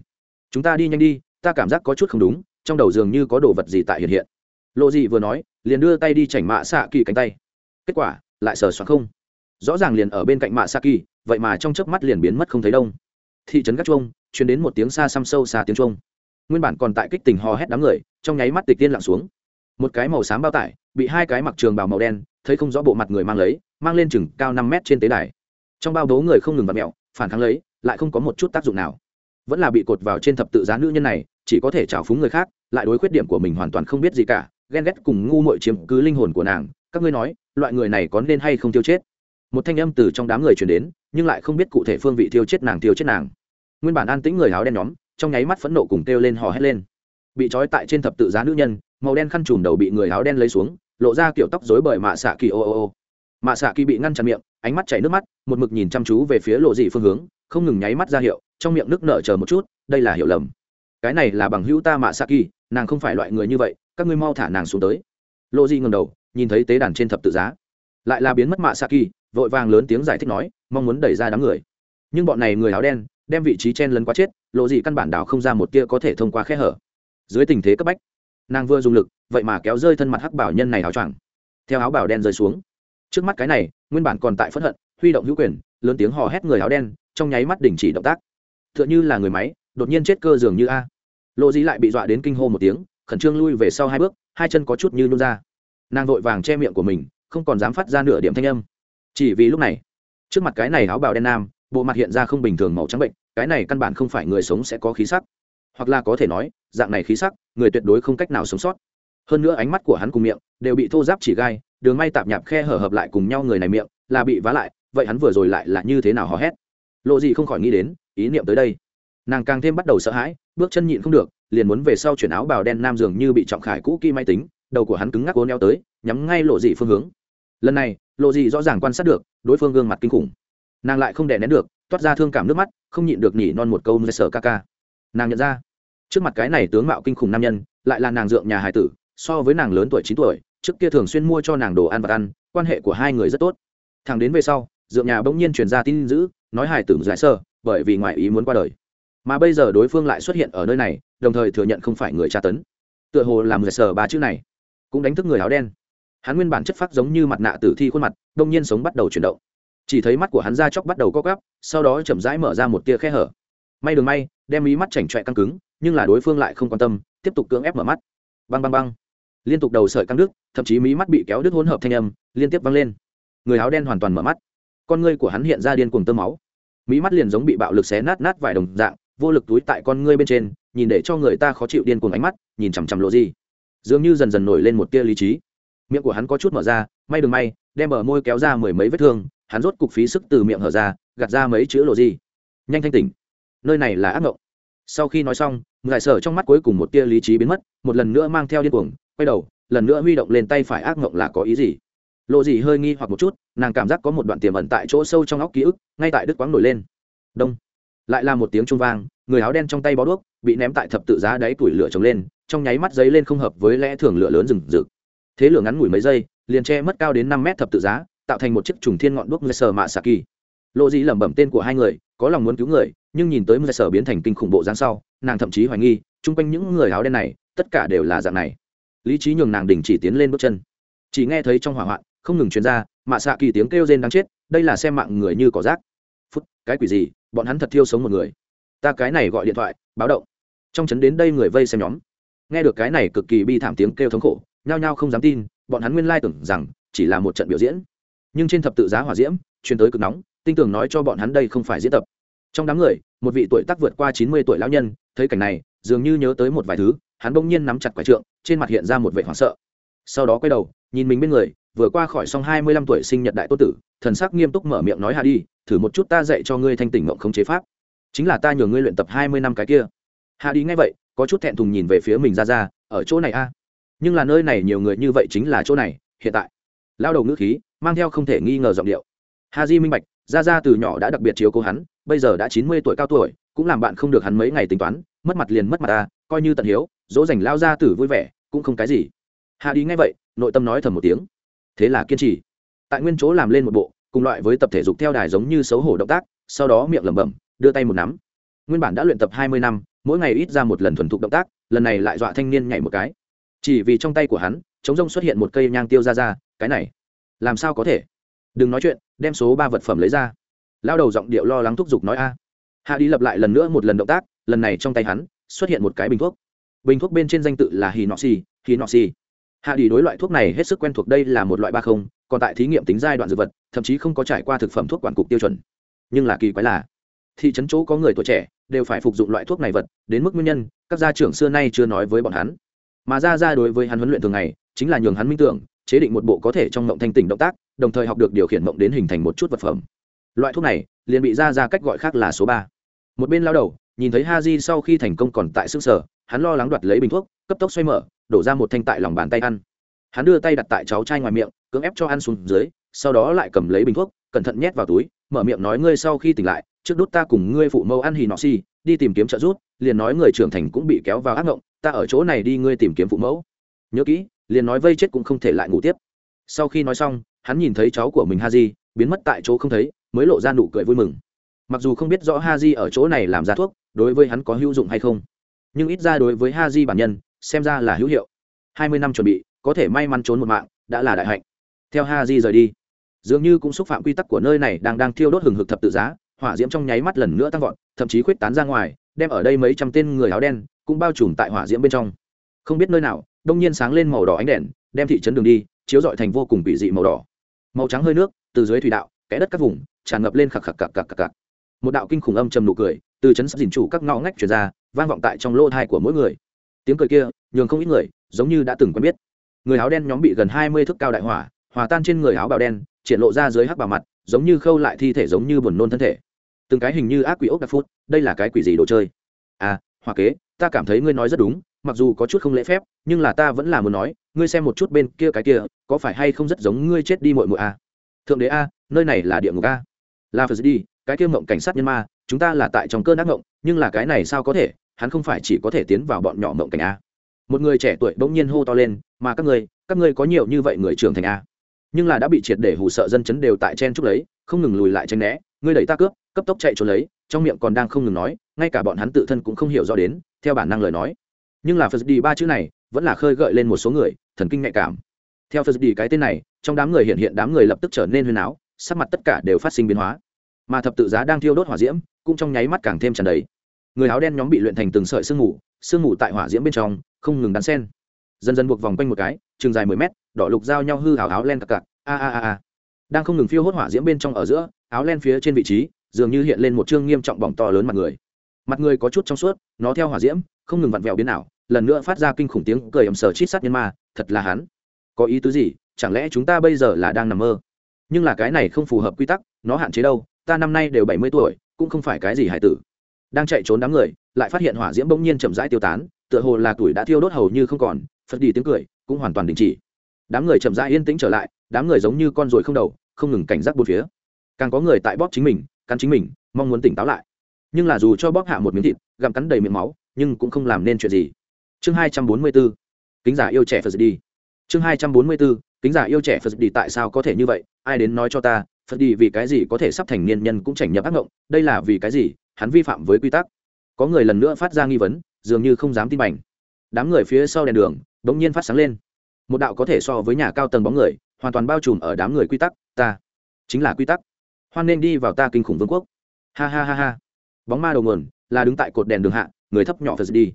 Chúng ta đi nhanh đi, ta cảm giác có chút không đúng, trong đầu dường như có đồ vật gì tại hiện hiện lộ gì vừa nói, liền đưa tay đi chảnh mạ xạ kỳ cánh tay. Kết quả, lại sờ soạn không. Rõ ràng liền ở bên cạnh mạ xạ kỳ, vậy mà trong chớp mắt liền biến mất không thấy đông. Thị trấn gác chuông chuyển đến một tiếng xa xăm sâu xa tiếng chuông. Nguyên bản còn tại kích tình hò hét đám người, trong nháy mắt tịch tiên lặng xuống. Một cái màu xám bao tải, bị hai cái mặc trường bào màu đen, thấy không rõ bộ mặt người mang lấy, mang lên chừng cao năm mét trên tế đài. Trong bao đố người không ngừng vặt mẹo phản kháng lấy, lại không có một chút tác dụng nào. Vẫn là bị cột vào trên thập tự giá nữ nhân này, chỉ có thể trào phúng người khác, lại đối khuyết điểm của mình hoàn toàn không biết gì cả ghen ghét cùng ngu muội chiếm cứ linh hồn của nàng, các ngươi nói, loại người này có nên hay không tiêu chết? Một thanh âm từ trong đám người truyền đến, nhưng lại không biết cụ thể phương vị tiêu chết nàng tiêu chết nàng. Nguyên bản an tĩnh người áo đen nhóm, trong nháy mắt phẫn nộ cùng kêu lên hò hét lên. Bị trói tại trên thập tự giá nữ nhân, màu đen khăn trùm đầu bị người áo đen lấy xuống, lộ ra kiểu tóc rối bởi mạ xạ kỳ ô ô ô. Mạ xạ kỳ bị ngăn chặn miệng, ánh mắt chảy nước mắt, một mực nhìn chăm chú về phía lộ dị phương hướng, không ngừng nháy mắt ra hiệu, trong miệng nước nở chờ một chút, đây là hiểu lầm. Cái này là bằng hữu ta mạ xạ kỳ, nàng không phải loại người như vậy các ngươi mau thả nàng xuống tới. Lộ Di ngầm đầu, nhìn thấy tế đàn trên thập tự giá. Lại là biến mất mạ xạ kỳ vội vàng lớn tiếng giải thích nói, mong muốn đẩy ra đám người. Nhưng bọn này người áo đen, đem vị trí chen lấn quá chết lộ gì căn bản đảo không ra một tia có thể thông qua khe hở. Dưới tình thế cấp bách, nàng vừa dùng lực, vậy mà kéo rơi thân mặt hắc bảo nhân này áo choàng. Theo áo bảo đen rơi xuống. Trước mắt cái này, nguyên bản còn tại phẫn hận, huy động hữu quyền, lớn tiếng hò hét người áo đen, trong nháy mắt đình chỉ động tác. T h ư ợ n h ư là người máy, đột nhiên chết cơ dường như a. Lộ dĩ lại bị dọa đến kinh hô một tiếng khẩn trương lui về sau hai bước, hai chân có chút như nôn ra. Nàng vội vàng che miệng của mình, không còn dám phát ra nửa điểm thanh âm. Chỉ vì lúc này, trước mặt cái này áo bào đen nam, bộ mặt hiện ra không bình thường màu trắng bệnh, cái này căn bản không phải người sống sẽ có khí sắc. Hoặc là có thể nói, dạng này khí sắc, người tuyệt đối không cách nào sống sót. Hơn nữa ánh mắt của hắn cùng miệng đều bị thô giáp chỉ gai, đường may tạp nhạp khe hở hợp lại cùng nhau người này miệng là bị vá lại, vậy hắn vừa rồi lại là như thế nào hò hét? Lộ gì không khỏi nghĩ đến, ý niệm tới đây. Nàng càng thêm bắt đầu sợ hãi, bước chân nhịn không được liền muốn về sau chuyển áo bào đen nam dường như bị trọng khải cũ kỹ máy tính, đầu của hắn cứng ngắc cố neo tới, nhắm ngay lộ dị phương hướng. Lần này, lộ dị rõ ràng quan sát được, đối phương gương mặt kinh khủng. Nàng lại không đè nén được, toát ra thương cảm nước mắt, không nhịn được nhỉ non một câu mười sở ca ca. Nàng nhận ra, trước mặt cái này tướng mạo kinh khủng nam nhân, lại là nàng dượng nhà hải tử, so với nàng lớn tuổi chín tuổi, trước kia thường xuyên mua cho nàng đồ ăn và ăn, quan hệ của hai người rất tốt. Thằng đến về sau, dượng nhà bỗng nhiên truyền ra tin dữ, nói hải tử giải sơ, bởi vì ngoại ý muốn qua đời. Mà bây giờ đối phương lại xuất hiện ở nơi này đồng thời thừa nhận không phải người tra tấn. Tựa hồ làm người sờ ba chữ này, cũng đánh thức người áo đen. Hắn nguyên bản chất phát giống như mặt nạ tử thi khuôn mặt, đông nhiên sống bắt đầu chuyển động. Chỉ thấy mắt của hắn ra chóc bắt đầu co gắp sau đó chậm rãi mở ra một tia khe hở. May đường may, đem mí mắt chảnh chọe căng cứng, nhưng là đối phương lại không quan tâm, tiếp tục cưỡng ép mở mắt. Băng băng băng. Liên tục đầu sợi căng đứt, thậm chí mí mắt bị kéo đứt hỗn hợp thanh âm, liên tiếp văng lên. Người áo đen hoàn toàn mở mắt. Con ngươi của hắn hiện ra điên cuồng tơ máu. Mí mắt liền giống bị bạo lực xé nát nát vài đồng dạng, vô lực túi tại con ngươi bên trên nhìn để cho người ta khó chịu điên cuồng ánh mắt, nhìn chằm chằm lộ gì dường như dần dần nổi lên một tia lý trí. Miệng của hắn có chút mở ra, may đừng may, đem bờ môi kéo ra mười mấy vết thương. Hắn rốt cục phí sức từ miệng hở ra, gạt ra mấy chữ lộ gì nhanh thanh tỉnh. Nơi này là ác mộng sau khi nói xong giải sở trong mắt cuối cùng một tia lý trí biến mất, một lần nữa mang theo điên cuồng, quay đầu, lần nữa huy động lên tay phải ác mộng là có ý gì? Lộ gì hơi nghi hoặc một chút, nàng cảm giác có một đoạn tiềm ẩn tại chỗ sâu trong óc ký ức, ngay tại đức quáng nổi lên. Đông. Lại là một tiếng trung vang người áo đen trong tay bó đuốc, bị ném tại thập tự giá đáy củi lửa trồng lên, trong nháy mắt giấy lên không hợp với lẽ thường lửa lớn rừng rực. Thế lửa ngắn ngủi mấy giây, liền che mất cao đến năm mét thập tự giá, tạo thành một chiếc trùng thiên ngọn đuốc người sờ mạ xạ kỳ lộ dĩ lẩm bẩm tên của hai người, có lòng muốn cứu người, nhưng nhìn tới người sở biến thành kinh khủng bộ dáng sau, nàng thậm chí hoài nghi, chung quanh những người áo đen này, tất cả đều là dạng này. Lý trí nhường nàng đình chỉ tiến lên bước chân. Chỉ nghe thấy trong hỏa hoạn, không ngừng truyền ra mạ xạ kỳ tiếng kêu rên đáng chết, đây là xem mạng người như cỏ rác. Phút, cái quỷ gì? Bọn hắn thật thiêu sống một người ta cái này gọi điện thoại, báo động. Trong chấn đến đây người vây xem nhóm. Nghe được cái này cực kỳ bi thảm tiếng kêu thống khổ, nhao nhao không dám tin, bọn hắn nguyên lai tưởng rằng chỉ là một trận biểu diễn. Nhưng trên thập tự giá hỏa diễm, truyền tới cực nóng tinh tường nói cho bọn hắn đây không phải diễn tập. Trong đám người, một vị tuổi tác vượt qua chín mươi tuổi lão nhân, thấy cảnh này, dường như nhớ tới một vài thứ, hắn bỗng nhiên nắm chặt quả trượng, trên mặt hiện ra một vẻ hoảng sợ. Sau đó quay đầu, nhìn mình bên người, vừa qua khỏi xong hai mươi lăm tuổi sinh nhật đại tô tử, thần sắc nghiêm túc mở miệng nói hạ đi, thử một chút ta dạy cho ngươi thanh tỉnh mộng không chế pháp chính là ta nhờ ngươi luyện tập hai mươi năm cái kia. Hạ đi ngay vậy, có chút thẹn thùng nhìn về phía mình ra ra, ở chỗ này a. Nhưng là nơi này nhiều người như vậy chính là chỗ này, hiện tại. Lao đầu ngữ khí, mang theo không thể nghi ngờ giọng điệu. Hà di minh bạch, ra ra từ nhỏ đã đặc biệt chiếu cố hắn, bây giờ đã chín mươi tuổi cao tuổi, cũng làm bạn không được hắn mấy ngày tính toán, mất mặt liền mất mặt ta coi như tận hiếu, dỗ dành lao ra tử vui vẻ, cũng không cái gì. Hạ đi ngay vậy, nội tâm nói thầm một tiếng. Thế là kiên trì. Tại nguyên chỗ làm lên một bộ, cùng loại với tập thể dục theo đài giống như xấu hổ động tác, sau đó miệng lẩm bẩm đưa tay một nắm. Nguyên bản đã luyện tập hai mươi năm, mỗi ngày ít ra một lần thuần thục động tác, lần này lại dọa thanh niên nhảy một cái. Chỉ vì trong tay của hắn chống rông xuất hiện một cây nhang tiêu ra ra, cái này, làm sao có thể? Đừng nói chuyện, đem số ba vật phẩm lấy ra. Lao đầu giọng điệu lo lắng thúc giục nói a. Hạ đi lập lại lần nữa một lần động tác, lần này trong tay hắn, xuất hiện một cái bình thuốc. Bình thuốc bên trên danh tự là hì nọ xì hì nọ xì hạ đi đối loại thuốc này hết sức quen thuộc, đây là một loại ba không, còn tại thí nghiệm tính giai đoạn dược vật, thậm chí không có trải qua thực phẩm thuốc quản cục tiêu chuẩn. Nhưng là kỳ quái là thị trấn chỗ có người tuổi trẻ, đều phải phục dụng loại thuốc này vật, đến mức nguyên nhân, các gia trưởng xưa nay chưa nói với bọn hắn. Mà ra ra đối với hắn huấn luyện thường ngày, chính là nhường hắn minh tưởng, chế định một bộ có thể trong mộng thanh tỉnh động tác, đồng thời học được điều khiển mộng đến hình thành một chút vật phẩm. Loại thuốc này, liền bị ra ra cách gọi khác là số ba. Một bên lao đầu, nhìn thấy ha di sau khi thành công còn tại xương sở, hắn lo lắng đoạt lấy bình thuốc, cấp tốc xoay mở, đổ ra một thanh tại lòng bàn tay ăn. Hắn đưa tay đặt tại cháu trai ngoài miệng, cưỡng ép cho ăn xuống dưới, sau đó lại cầm lấy bình thuốc, cẩn thận nhét vào túi, mở miệng nói, ngươi sau khi tỉnh lại trước đút ta cùng ngươi phụ mẫu ăn hì nọ xì, đi tìm kiếm trợ giúp, liền nói người trưởng thành cũng bị kéo vào ác ngộng, ta ở chỗ này đi ngươi tìm kiếm phụ mẫu. Nhớ kỹ, liền nói vây chết cũng không thể lại ngủ tiếp. Sau khi nói xong, hắn nhìn thấy cháu của mình ha di biến mất tại chỗ không thấy, mới lộ ra nụ cười vui mừng. Mặc dù không biết rõ ha di ở chỗ này làm ra thuốc, đối với hắn có hữu dụng hay không, nhưng ít ra đối với ha di bản nhân, xem ra là hữu hiệu. Hai mươi năm chuẩn bị, có thể may mắn trốn một mạng, đã là đại hạnh. Theo ha di rời đi, dường như cũng xúc phạm quy tắc của nơi này đang đang thiêu đốt hừng hực thập tự giá hỏa diễm trong nháy mắt lần nữa tăng vọt, thậm chí khuyết tán ra ngoài, đem ở đây mấy trăm tên người áo đen cũng bao trùm tại hỏa diễm bên trong. Không biết nơi nào, đông nhiên sáng lên màu đỏ ánh đèn, đem thị trấn đường đi, chiếu rọi thành vô cùng bị dị màu đỏ. Màu trắng hơi nước, từ dưới thủy đạo, kẽ đất các vùng, tràn ngập lên khạc khạc cạc cạc cạc một đạo kinh khủng âm trầm nụ cười, từ chấn sắp dình chủ các ngõ ngách truyền ra, vang vọng tại trong lô thai của mỗi người. Tiếng cười kia, nhường không ít người, giống như đã từng quen biết. Người áo đen nhóm bị gần hai mươi thước cao đại hỏa, hòa tan trên người áo bào đen, triển lộ ra dưới hắc bào mặt, giống như khâu lại thi thể giống như buồn nôn thân thể từng cái hình như ác quỷ ốc đặc phút, đây là cái quỷ gì đồ chơi? À hoa kế, ta cảm thấy ngươi nói rất đúng, mặc dù có chút không lễ phép, nhưng là ta vẫn là muốn nói, ngươi xem một chút bên kia cái kia, có phải hay không rất giống ngươi chết đi mội mội a? Thượng đế a, nơi này là địa ngục a. Là phật đi, cái kia mộng cảnh sát nhân ma, chúng ta là tại trong cơn ác mộng, nhưng là cái này sao có thể? Hắn không phải chỉ có thể tiến vào bọn nhỏ mộng cảnh a. Một người trẻ tuổi bỗng nhiên hô to lên, mà các ngươi các ngươi có nhiều như vậy người trưởng thành a? Nhưng là đã bị triệt để hù sợ dân chấn đều tại chen chúc lấy, không ngừng lùi lại tranh né, ngươi đẩy ta cướp cấp tốc chạy trốn lấy, trong miệng còn đang không ngừng nói, ngay cả bọn hắn tự thân cũng không hiểu rõ đến, theo bản năng lời nói. Nhưng là phật đi ba chữ này vẫn là khơi gợi lên một số người, thần kinh nhạy cảm. Theo phật đi cái tên này, trong đám người hiện hiện đám người lập tức trở nên huyền áo, sắc mặt tất cả đều phát sinh biến hóa. Mà thập tự giá đang thiêu đốt hỏa diễm, cũng trong nháy mắt càng thêm tràn đầy. Người áo đen nhóm bị luyện thành từng sợi sương mù sương mù tại hỏa diễm bên trong, không ngừng đan sen dần dần buộc vòng quanh một cái chừng dài mười mét, đỏ lục giao nhau hư hào áo len cặc cặc, a a a a. Đang không ngừng phiêu hốt hỏa diễm bên trong ở giữa, áo len phía trên vị trí dường như hiện lên một chương nghiêm trọng bỏng to lớn mặt người. Mặt người có chút trong suốt, nó theo hỏa diễm, không ngừng vặn vẹo biến ảo, lần nữa phát ra kinh khủng tiếng cười ầm sờ chít sát nhân ma, thật là hắn. Có ý tứ gì? Chẳng lẽ chúng ta bây giờ là đang nằm mơ? Nhưng là cái này không phù hợp quy tắc, nó hạn chế đâu, ta năm nay đều bảy mươi tuổi, cũng không phải cái gì hải tử. Đang chạy trốn đám người, lại phát hiện hỏa diễm bỗng nhiên chậm rãi tiêu tán, tựa hồ là tuổi đã thiêu đốt hầu như không còn, phật đi tiếng cười, cũng hoàn toàn đình chỉ. Đám người chậm rãi yên tĩnh trở lại, đám người giống như con ruồi không đầu, không ngừng cảnh giác bốn phía. Càng có người tại bóp chính mình cắn chính mình, mong muốn tỉnh táo lại. Nhưng là dù cho bóp hạ một miếng thịt, gặm cắn đầy miệng máu, nhưng cũng không làm nên chuyện gì. Chương hai trăm bốn mươi bốn kính giả yêu trẻ phật đi. Chương hai trăm bốn mươi bốn kính giả yêu trẻ phật đi tại sao có thể như vậy? Ai đến nói cho ta, phật đi vì cái gì có thể sắp thành niên nhân cũng chảnh nhập ác ngộng? Đây là vì cái gì? Hắn vi phạm với quy tắc. Có người lần nữa phát ra nghi vấn, dường như không dám tin mảnh đám người phía sau đèn đường đ ỗ n g nhiên phát sáng lên. Một đạo có thể so với nhà cao tầng bóng người, hoàn toàn bao trùm ở đám người quy tắc, ta. Chính là quy tắc hoan nên đi vào ta kinh khủng vương quốc. Ha ha ha ha. Bóng ma đầu nguồn, là đứng tại cột đèn đường hạ, người thấp nhỏ phật đi.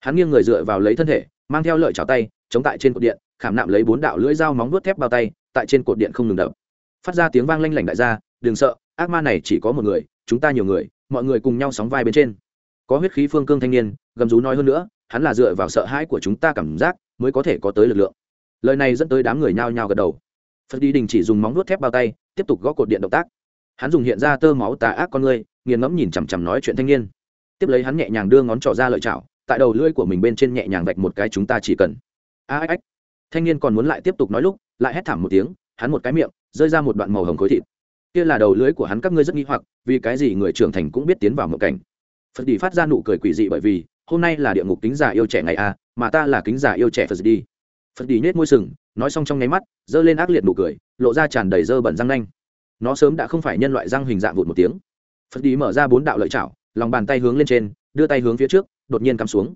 Hắn nghiêng người dựa vào lấy thân thể, mang theo lợi chảo tay, chống tại trên cột điện, khảm nạm lấy bốn đạo lưỡi dao móng vuốt thép bao tay, tại trên cột điện không ngừng đập. Phát ra tiếng vang lanh lảnh đại gia, đừng sợ, ác ma này chỉ có một người, chúng ta nhiều người, mọi người cùng nhau sóng vai bên trên. Có huyết khí phương cương thanh niên, gầm rú nói hơn nữa, hắn là dựa vào sợ hãi của chúng ta cảm giác, mới có thể có tới lực lượng. Lời này dẫn tới đám người nhao nhao gật đầu. Phật đi đình chỉ dùng móng nuốt thép bao tay, tiếp tục gõ cột điện động tác hắn dùng hiện ra tơ máu tà ác con ngươi, nghiền ngẫm nhìn chằm chằm nói chuyện thanh niên. Tiếp lấy hắn nhẹ nhàng đưa ngón trỏ ra lợi chảo tại đầu lưỡi của mình bên trên nhẹ nhàng vạch một cái chúng ta chỉ cần. A ách ách. Thanh niên còn muốn lại tiếp tục nói lúc lại hét thảm một tiếng hắn một cái miệng rơi ra một đoạn màu hồng khối thịt. Kia là đầu lưỡi của hắn các ngươi rất nghi hoặc vì cái gì người trưởng thành cũng biết tiến vào mộng cảnh. Phật đi phát ra nụ cười quỷ dị bởi vì hôm nay là địa ngục kính già yêu trẻ ngày a mà ta là kính già yêu trẻ phật đi phật đi nhét môi sừng nói xong trong nháy mắt giơ lên ác liệt nụ cười lộ ra tràn đầy dơ bẩn răng nanh nó sớm đã không phải nhân loại răng hình dạng vụt một tiếng. Phật đi mở ra bốn đạo lợi chảo, lòng bàn tay hướng lên trên, đưa tay hướng phía trước, đột nhiên cắm xuống.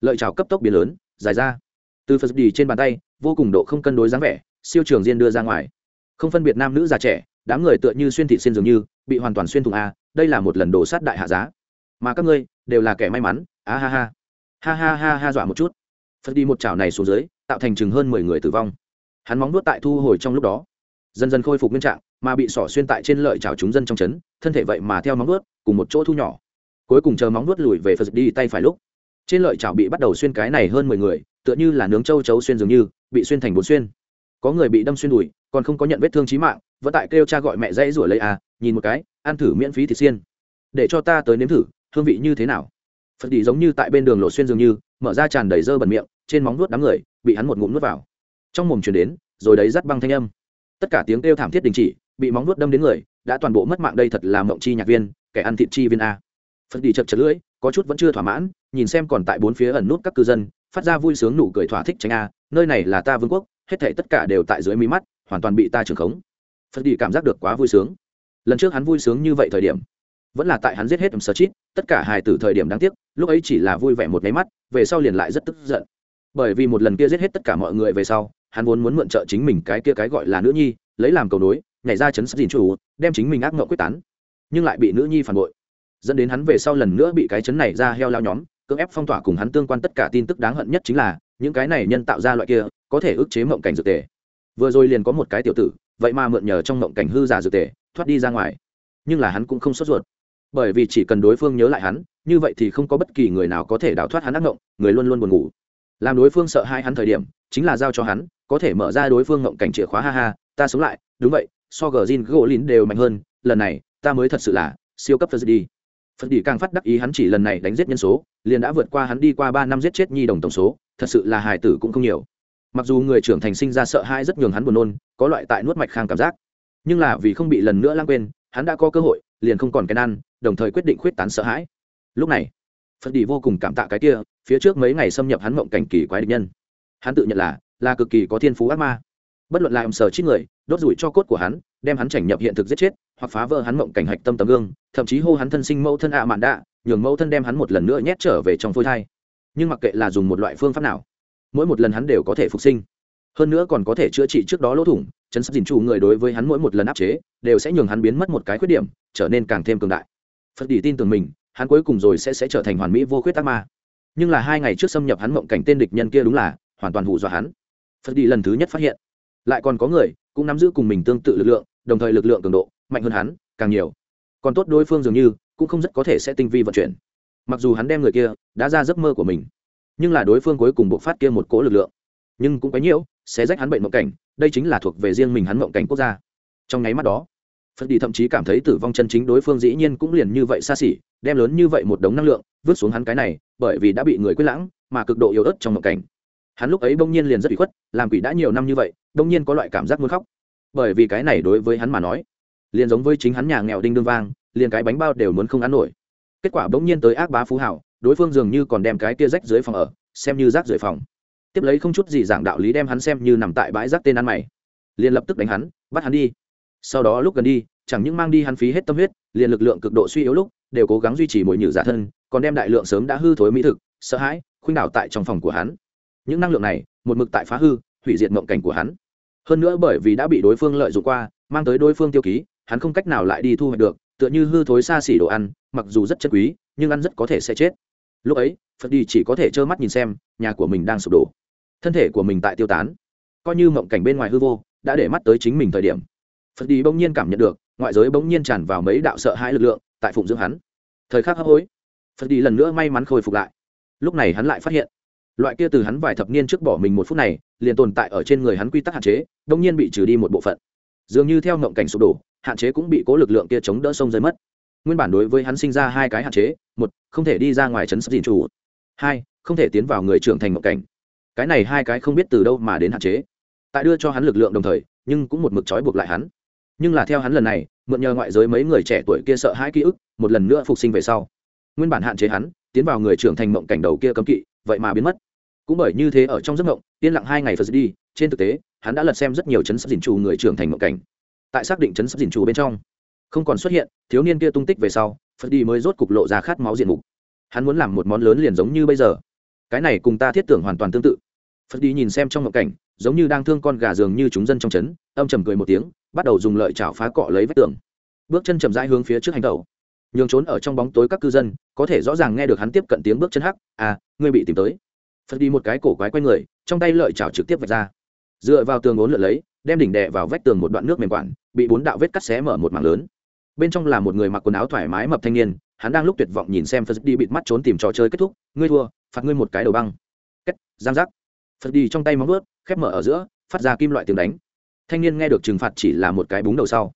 Lợi chảo cấp tốc biến lớn, dài ra. Từ phật đi trên bàn tay, vô cùng độ không cân đối dáng vẻ, siêu trường diên đưa ra ngoài. Không phân biệt nam nữ già trẻ, đám người tựa như xuyên thị xuyên dường như, bị hoàn toàn xuyên thủng a, đây là một lần đổ sát đại hạ giá. Mà các ngươi, đều là kẻ may mắn a ha ha. Ha ha ha ha dọa một chút. Phật đi một chảo này xuống dưới, tạo thành chừng hơn mười người tử vong. Hắn móng nuốt tại thu hồi trong lúc đó. Dần dần khôi phục nguyên trạng mà bị sỏ xuyên tại trên lợi chảo chúng dân trong chấn, thân thể vậy mà theo móng nuốt cùng một chỗ thu nhỏ. Cuối cùng chờ móng nuốt lùi về phật đi tay phải lúc trên lợi chảo bị bắt đầu xuyên cái này hơn mười người tựa như là nướng châu chấu xuyên dường như bị xuyên thành bốn xuyên. Có người bị đâm xuyên đùi còn không có nhận vết thương chí mạng vẫn tại kêu cha gọi mẹ dãy rủa lấy à nhìn một cái ăn thử miễn phí thịt xiên. Để cho ta tới nếm thử hương vị như thế nào? Phật đi giống như tại bên đường lộ xuyên dường như mở ra tràn đầy dơ bẩn miệng trên móng nuốt đám người bị hắn một ngụm nuốt vào. Trong mồm chuyển đến rồi đấy dắt băng thanh âm. Tất cả tiếng kêu thảm thiết đình chỉ bị móng nuốt đâm đến người, đã toàn bộ mất mạng đây thật là mộng chi nhạc viên, kẻ ăn thịt chi viên a. Phật đi chật chật lưỡi, có chút vẫn chưa thỏa mãn, nhìn xem còn tại bốn phía ẩn nút các cư dân, phát ra vui sướng nụ cười thỏa thích tránh a, nơi này là ta vương quốc, hết thể tất cả đều tại dưới mí mắt, hoàn toàn bị ta trưởng khống. Phật đi cảm giác được quá vui sướng. Lần trước hắn vui sướng như vậy thời điểm, vẫn là tại hắn giết hết sơ chít, tất cả hài tử thời điểm đáng tiếc, lúc ấy chỉ là vui vẻ một máy mắt, về sau liền lại rất tức giận. Bởi vì một lần kia giết hết tất cả mọi người về sau, hắn vốn muốn mượn trợ chính mình cái kia cái gọi là nữ nhi, lấy làm cầu nối nhảy ra chấn sát dìn chủ, đem chính mình ác mộng quyết tán, nhưng lại bị nữ nhi phản bội. Dẫn đến hắn về sau lần nữa bị cái chấn này ra heo lao nhóm, cưỡng ép phong tỏa cùng hắn tương quan tất cả tin tức đáng hận nhất chính là, những cái này nhân tạo ra loại kia, có thể ức chế mộng cảnh dược tề. Vừa rồi liền có một cái tiểu tử, vậy mà mượn nhờ trong mộng cảnh hư giả dược tề, thoát đi ra ngoài. Nhưng là hắn cũng không sốt ruột. Bởi vì chỉ cần đối phương nhớ lại hắn, như vậy thì không có bất kỳ người nào có thể đào thoát hắn ác mộng người luôn luôn buồn ngủ. Làm đối phương sợ hai hắn thời điểm, chính là giao cho hắn, có thể mở ra đối phương mộng cảnh chìa khóa, ha ha, ta sống lại, đúng vậy so gờ zin gỗ lìn đều mạnh hơn, lần này, ta mới thật sự là siêu cấp phật đi. Phật đi càng phát đắc ý hắn chỉ lần này đánh giết nhân số, liền đã vượt qua hắn đi qua ba năm giết chết nhi đồng tổng số, thật sự là hài tử cũng không nhiều. Mặc dù người trưởng thành sinh ra sợ hãi rất nhường hắn buồn nôn, có loại tại nuốt mạch khang cảm giác. Nhưng là vì không bị lần nữa lãng quên, hắn đã có cơ hội, liền không còn cái ăn đồng thời quyết định khuyết tán sợ hãi. Lúc này phật đi vô cùng cảm tạ cái kia, phía trước mấy ngày xâm nhập hắn mộng cảnh kỳ quái địch nhân. Hắn tự nhận là là cực kỳ có thiên phú ác ma. Bất luận lại ông sờ chết người đốt rủi cho cốt của hắn, đem hắn chảnh nhập hiện thực giết chết, hoặc phá vỡ hắn mộng cảnh hạch tâm tấm gương, thậm chí hô hắn thân sinh mẫu thân ạ mạn đạ, nhường mẫu thân đem hắn một lần nữa nhét trở về trong phôi thai. Nhưng mặc kệ là dùng một loại phương pháp nào, mỗi một lần hắn đều có thể phục sinh. Hơn nữa còn có thể chữa trị trước đó lỗ thủng, chấn sắp dình chủ người đối với hắn mỗi một lần áp chế, đều sẽ nhường hắn biến mất một cái khuyết điểm, trở nên càng thêm cường đại. Phật đi tin tưởng mình, hắn cuối cùng rồi sẽ sẽ trở thành hoàn mỹ vô khuyết ác ma. Nhưng là hai ngày trước xâm nhập hắn mộng cảnh tên địch nhân kia đúng là hoàn toàn hù dọa hắn. Phật đi lần thứ nhất phát hiện lại còn có người cũng nắm giữ cùng mình tương tự lực lượng, đồng thời lực lượng cường độ mạnh hơn hắn càng nhiều. Còn tốt đối phương dường như cũng không rất có thể sẽ tinh vi vận chuyển. Mặc dù hắn đem người kia đã ra giấc mơ của mình, nhưng là đối phương cuối cùng buộc phát kia một cỗ lực lượng. Nhưng cũng quấy nhiễu sẽ rách hắn bệnh mộng cảnh, đây chính là thuộc về riêng mình hắn mộng cảnh quốc gia. Trong nháy mắt đó, phật đi thậm chí cảm thấy tử vong chân chính đối phương dĩ nhiên cũng liền như vậy xa xỉ, đem lớn như vậy một đống năng lượng vứt xuống hắn cái này, bởi vì đã bị người quyết lãng mà cực độ yếu ớt trong mộng cảnh. Hắn lúc ấy bỗng nhiên liền rất bị khuất, làm quỷ đã nhiều năm như vậy đông nhiên có loại cảm giác muốn khóc. Bởi vì cái này đối với hắn mà nói, liền giống với chính hắn nhà nghèo đinh đương vang, liền cái bánh bao đều muốn không ăn nổi. Kết quả bỗng nhiên tới ác bá phú hảo đối phương dường như còn đem cái kia rách dưới phòng ở, xem như rác rưởi phòng. Tiếp lấy không chút gì giảng đạo lý đem hắn xem như nằm tại bãi rác tên ăn mày. Liền lập tức đánh hắn, bắt hắn đi. Sau đó lúc gần đi, chẳng những mang đi hắn phí hết tâm huyết, liền lực lượng cực độ suy yếu lúc, đều cố gắng duy trì mồi nhử giả thân, còn đem đại lượng sớm đã hư thối mỹ thực, sợ hãi, khuynh đảo tại trong phòng của hắn. Những năng lượng này, một mực tại phá hư hủy diệt mộng cảnh của hắn. Hơn nữa bởi vì đã bị đối phương lợi dụng qua, mang tới đối phương tiêu ký, hắn không cách nào lại đi thu hoạch được, tựa như hư thối xa xỉ đồ ăn, mặc dù rất chất quý, nhưng ăn rất có thể sẽ chết. Lúc ấy, phật đi chỉ có thể trơ mắt nhìn xem, nhà của mình đang sụp đổ. Thân thể của mình tại tiêu tán. Coi như mộng cảnh bên ngoài hư vô, đã để mắt tới chính mình thời điểm. Phật đi bỗng nhiên cảm nhận được, ngoại giới bỗng nhiên tràn vào mấy đạo sợ hãi lực lượng, tại phụng dưỡng hắn. Thời khắc hấp hối, phật đi lần nữa may mắn khôi phục lại. Lúc này hắn lại phát hiện, loại kia từ hắn vài thập niên trước bỏ mình một phút này liền tồn tại ở trên người hắn quy tắc hạn chế bỗng nhiên bị trừ đi một bộ phận. Dường như theo ngộng cảnh sụp đổ, hạn chế cũng bị cố lực lượng kia chống đỡ sông rơi mất. Nguyên bản đối với hắn sinh ra hai cái hạn chế, một, không thể đi ra ngoài chấn sắp dìn chủ. Hai, không thể tiến vào người trưởng thành ngộng cảnh. Cái này hai cái không biết từ đâu mà đến hạn chế. Tại đưa cho hắn lực lượng đồng thời, nhưng cũng một mực trói buộc lại hắn. Nhưng là theo hắn lần này, mượn nhờ ngoại giới mấy người trẻ tuổi kia sợ hãi ký ức, một lần nữa phục sinh về sau. Nguyên bản hạn chế hắn, tiến vào người trưởng thành mộng cảnh đầu kia cấm kỵ, vậy mà biến mất cũng bởi như thế ở trong giấc mộng, yên lặng hai ngày phật đi, trên thực tế, hắn đã lật xem rất nhiều chấn sắp dình trù người trưởng thành mộng cảnh. Tại xác định chấn sắp dình trù bên trong, không còn xuất hiện, thiếu niên kia tung tích về sau, phật đi mới rốt cục lộ ra khát máu diện mục. Hắn muốn làm một món lớn liền giống như bây giờ. Cái này cùng ta thiết tưởng hoàn toàn tương tự. Phật đi nhìn xem trong mộng cảnh, giống như đang thương con gà dường như chúng dân trong trấn âm trầm cười một tiếng, bắt đầu dùng lợi chảo phá cọ lấy vách tường. Bước chân chậm rãi hướng phía trước hành tẩu. Nhường trốn ở trong bóng tối các cư dân, có thể rõ ràng nghe được hắn tiếp cận tiếng bước chân hắc à ngươi bị tìm tới phật đi một cái cổ quái quay người, trong tay lợi chảo trực tiếp vạch ra. Dựa vào tường ốn lượn lấy, đem đỉnh đè vào vách tường một đoạn nước mềm quản, bị bốn đạo vết cắt xé mở một mảng lớn. Bên trong là một người mặc quần áo thoải mái mập thanh niên, hắn đang lúc tuyệt vọng nhìn xem phật đi bịt mắt trốn tìm trò chơi kết thúc. Ngươi thua, phạt ngươi một cái đầu băng. Cách giang giác. Phật đi trong tay móng ướt khép mở ở giữa, phát ra kim loại tiếng đánh. Thanh niên nghe được trừng phạt chỉ là một cái búng đầu sau,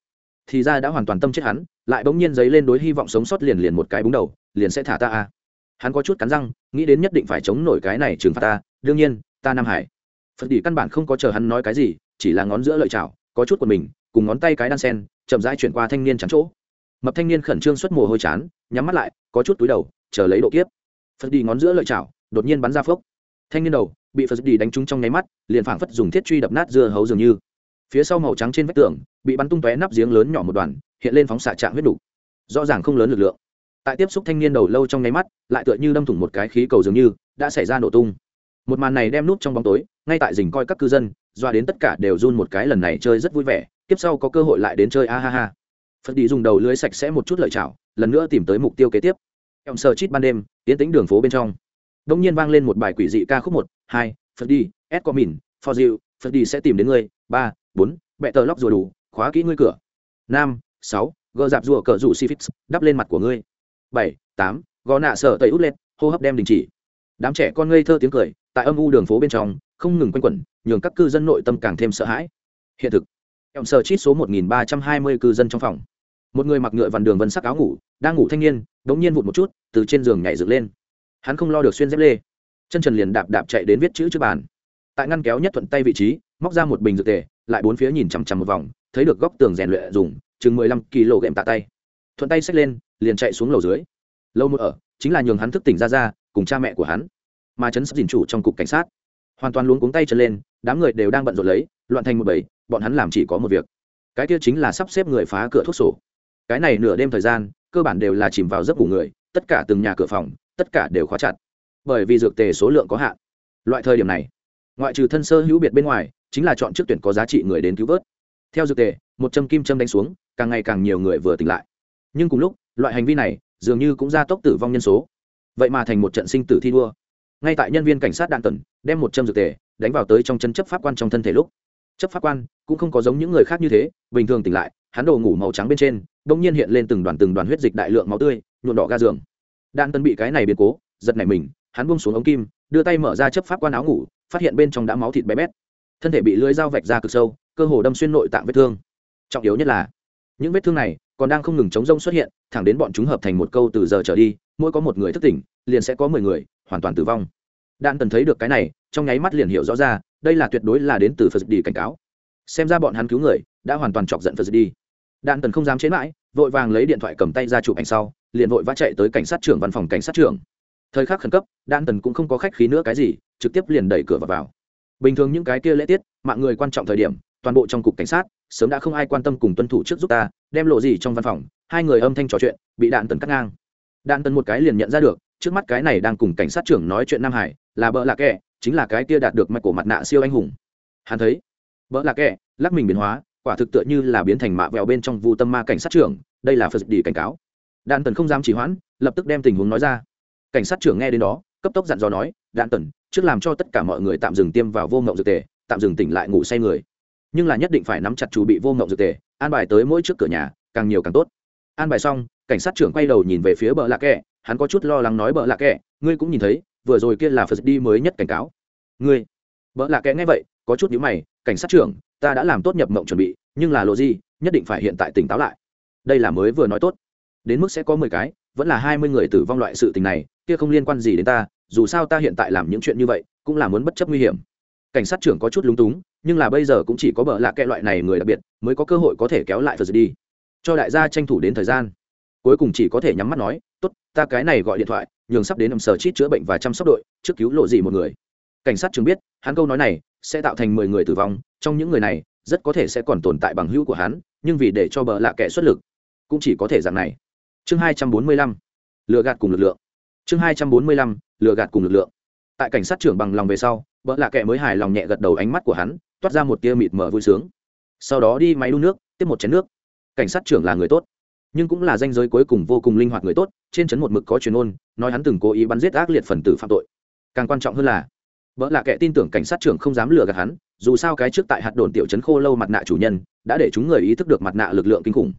thì ra đã hoàn toàn tâm chết hắn, lại bỗng nhiên dấy lên đối hy vọng sống sót liền liền một cái búng đầu, liền sẽ thả ta a hắn có chút cắn răng, nghĩ đến nhất định phải chống nổi cái này trừng phạt ta, đương nhiên, ta nam hải. Phật tỷ căn bản không có chờ hắn nói cái gì, chỉ là ngón giữa lợi chảo, có chút của mình, cùng ngón tay cái đan sen, chậm rãi chuyển qua thanh niên chắn chỗ. Mập thanh niên khẩn trương xuất mồ hôi chán, nhắm mắt lại, có chút túi đầu, chờ lấy độ kiếp. Phật đi ngón giữa lợi chảo, đột nhiên bắn ra phốc. Thanh niên đầu, bị phật đi đánh trúng trong nháy mắt, liền phảng phất dùng thiết truy đập nát dưa hấu dường như. Phía sau màu trắng trên vách tường, bị bắn tung tóe nắp giếng lớn nhỏ một đoàn, hiện lên phóng xạ trạng huyết đủ. Rõ ràng không lớn lực lượng tại tiếp xúc thanh niên đầu lâu trong nháy mắt, lại tựa như đâm thủng một cái khí cầu dường như, đã xảy ra nổ tung. Một màn này đem nút trong bóng tối, ngay tại rình coi các cư dân, doa đến tất cả đều run một cái lần này chơi rất vui vẻ, tiếp sau có cơ hội lại đến chơi a ha ha. Phật đi dùng đầu lưới sạch sẽ một chút lợi chảo, lần nữa tìm tới mục tiêu kế tiếp. Em sờ chít ban đêm, tiến tính đường phố bên trong. Đông nhiên vang lên một bài quỷ dị ca khúc một, hai, phật đi ed có mìn for you, phật đi sẽ tìm đến ngươi. Ba, bốn, bẹ tờ lóc rùa đủ, khóa kỹ ngươi cửa. Năm sáu, gờ dạp rùa cờ rủ si fix đắp lên mặt của ngươi bảy, tám gò nạ sợ tẩy út lên hô hấp đem đình chỉ. Đám trẻ con ngây thơ tiếng cười, tại âm u đường phố bên trong, không ngừng quanh quẩn, nhường các cư dân nội tâm càng thêm sợ hãi. Hiện thực. Em sờ chít số một nghìn ba trăm hai mươi cư dân trong phòng. Một người mặc ngựa vằn đường vân sắc áo ngủ, đang ngủ thanh niên đ ố n g nhiên vụt một chút, từ trên giường nhảy dựng lên. Hắn không lo được xuyên dép lê. Chân trần liền đạp đạp chạy đến viết chữ trước bàn. Tại ngăn kéo nhất thuận tay vị trí, móc ra một bình dược tề, lại bốn phía nhìn chằm chằm một vòng, thấy được góc tường rèn luyện dùng, chừng mười lăm kg ghệm tạ tay. Thuận tay xách lên liền chạy xuống lầu dưới. Lâu một ở, chính là nhường hắn thức tỉnh ra ra, cùng cha mẹ của hắn. Mà chấn sắp dình chủ trong cục cảnh sát. Hoàn toàn luống cuống tay chân lên, đám người đều đang bận rộn lấy, loạn thành một bầy, bọn hắn làm chỉ có một việc. Cái kia chính là sắp xếp người phá cửa thuốc sổ. Cái này nửa đêm thời gian, cơ bản đều là chìm vào giấc ngủ người, tất cả từng nhà cửa phòng, tất cả đều khóa chặt. Bởi vì dược tề số lượng có hạn. Loại thời điểm này, ngoại trừ thân sơ hữu biệt bên ngoài, chính là chọn trước tuyển có giá trị người đến cứu vớt. Theo dược tề, một châm kim châm đánh xuống, càng ngày càng nhiều người vừa tỉnh lại. Nhưng cùng lúc loại hành vi này, dường như cũng gia tốc tử vong nhân số. Vậy mà thành một trận sinh tử thi đua. Ngay tại nhân viên cảnh sát đạn tần đem một châm dược tề đánh vào tới trong chân chấp pháp quan trong thân thể lúc, chấp pháp quan cũng không có giống những người khác như thế, bình thường tỉnh lại, hắn đồ ngủ màu trắng bên trên đ ỗ n g nhiên hiện lên từng đoàn từng đoàn huyết dịch đại lượng máu tươi nhuộn đỏ ga giường. Đạn tần bị cái này biến cố, giật nảy mình, hắn bung xuống ống kim, đưa tay mở ra chấp pháp quan áo ngủ, phát hiện bên trong đã máu thịt bé bét. Thân thể bị lưới dao vạch ra cực sâu, cơ hồ đâm xuyên nội tạng vết thương. Trọng yếu nhất là, những vết thương này còn đang không ngừng chống rông xuất hiện thẳng đến bọn chúng hợp thành một câu từ giờ trở đi mỗi có một người thức tỉnh liền sẽ có mười người hoàn toàn tử vong. Đạn tần thấy được cái này trong nháy mắt liền hiểu rõ ra đây là tuyệt đối là đến từ phật đi cảnh cáo. Xem ra bọn hắn cứu người đã hoàn toàn chọc giận phật đi. Đạn tần không dám chế mãi vội vàng lấy điện thoại cầm tay ra chụp ảnh sau liền vội vã chạy tới cảnh sát trưởng văn phòng cảnh sát trưởng. Thời khắc khẩn cấp đạn tần cũng không có khách khí nữa cái gì trực tiếp liền đẩy cửa vào, vào. bình thường những cái kia lễ tiết mạng người quan trọng thời điểm toàn bộ trong cục cảnh sát sớm đã không ai quan tâm cùng tuân thủ trước giúp ta đem lộ gì trong văn phòng hai người âm thanh trò chuyện, bị đạn tần cắt ngang. Đạn tần một cái liền nhận ra được, trước mắt cái này đang cùng cảnh sát trưởng nói chuyện nam hải, là bợ lạ kệ chính là cái kia đạt được mạch cổ mặt nạ siêu anh hùng. Hắn thấy, bợ lạ kệ lắc mình biến hóa, quả thực tựa như là biến thành mạ vẹo bên trong vu tâm ma cảnh sát trưởng, đây là phật đi cảnh cáo. Đạn tần không dám chỉ hoãn, lập tức đem tình huống nói ra. Cảnh sát trưởng nghe đến đó, cấp tốc dặn dò nói, đạn tần, trước làm cho tất cả mọi người tạm dừng tiêm vào vô ngộng dược tề, tạm dừng tỉnh lại ngủ say người. Nhưng là nhất định phải nắm chặt chủ bị vô ngộng dược tề, an bài tới mỗi trước cửa nhà, càng nhiều càng tốt an bài xong, cảnh sát trưởng quay đầu nhìn về phía bờ lạ kệ hắn có chút lo lắng nói bờ lạ kệ ngươi cũng nhìn thấy, vừa rồi kia là phật đi mới nhất cảnh cáo. Ngươi. Bờ lạ kệ nghe vậy, có chút nhíu mày, cảnh sát trưởng, ta đã làm tốt nhập mộng chuẩn bị, nhưng là lộ gì, nhất định phải hiện tại tỉnh táo lại. Đây là mới vừa nói tốt. Đến mức sẽ có mười cái, vẫn là hai mươi người tử vong loại sự tình này, kia không liên quan gì đến ta, dù sao ta hiện tại làm những chuyện như vậy, cũng là muốn bất chấp nguy hiểm. Cảnh sát trưởng có chút lúng túng, nhưng là bây giờ cũng chỉ có bợ lạ kệ loại này người đặc biệt, mới có cơ hội có thể kéo lại phật đi cho đại gia tranh thủ đến thời gian. Cuối cùng chỉ có thể nhắm mắt nói, tốt, ta cái này gọi điện thoại, nhường sắp đến ẩm sở chít chữa bệnh và chăm sóc đội, trước cứu lộ gì một người. Cảnh sát chứng biết, hắn câu nói này sẽ tạo thành mười người tử vong, trong những người này, rất có thể sẽ còn tồn tại bằng hữu của hắn, nhưng vì để cho bờ lạ kẻ xuất lực, cũng chỉ có thể dạng này. Chương hai trăm bốn mươi lăm lựa gạt cùng lực lượng. Chương hai trăm bốn mươi lăm lựa gạt cùng lực lượng. Tại cảnh sát trưởng bằng lòng về sau bợ lạ kẻ mới hài lòng nhẹ gật đầu ánh mắt của hắn, toát ra một tia mịt mờ vui sướng. Sau đó đi máy đun nước, tiếp một chén nước cảnh sát trưởng là người tốt, nhưng cũng là danh giới cuối cùng vô cùng linh hoạt người tốt, trên chấn một mực có truyền ôn, nói hắn từng cố ý bắn giết ác liệt phần tử phạm tội. Càng quan trọng hơn là, vợ là kẻ tin tưởng cảnh sát trưởng không dám lừa gạt hắn, dù sao cái trước tại hạt đồn tiểu chấn khô lâu mặt nạ chủ nhân, đã để chúng người ý thức được mặt nạ lực lượng kinh khủng.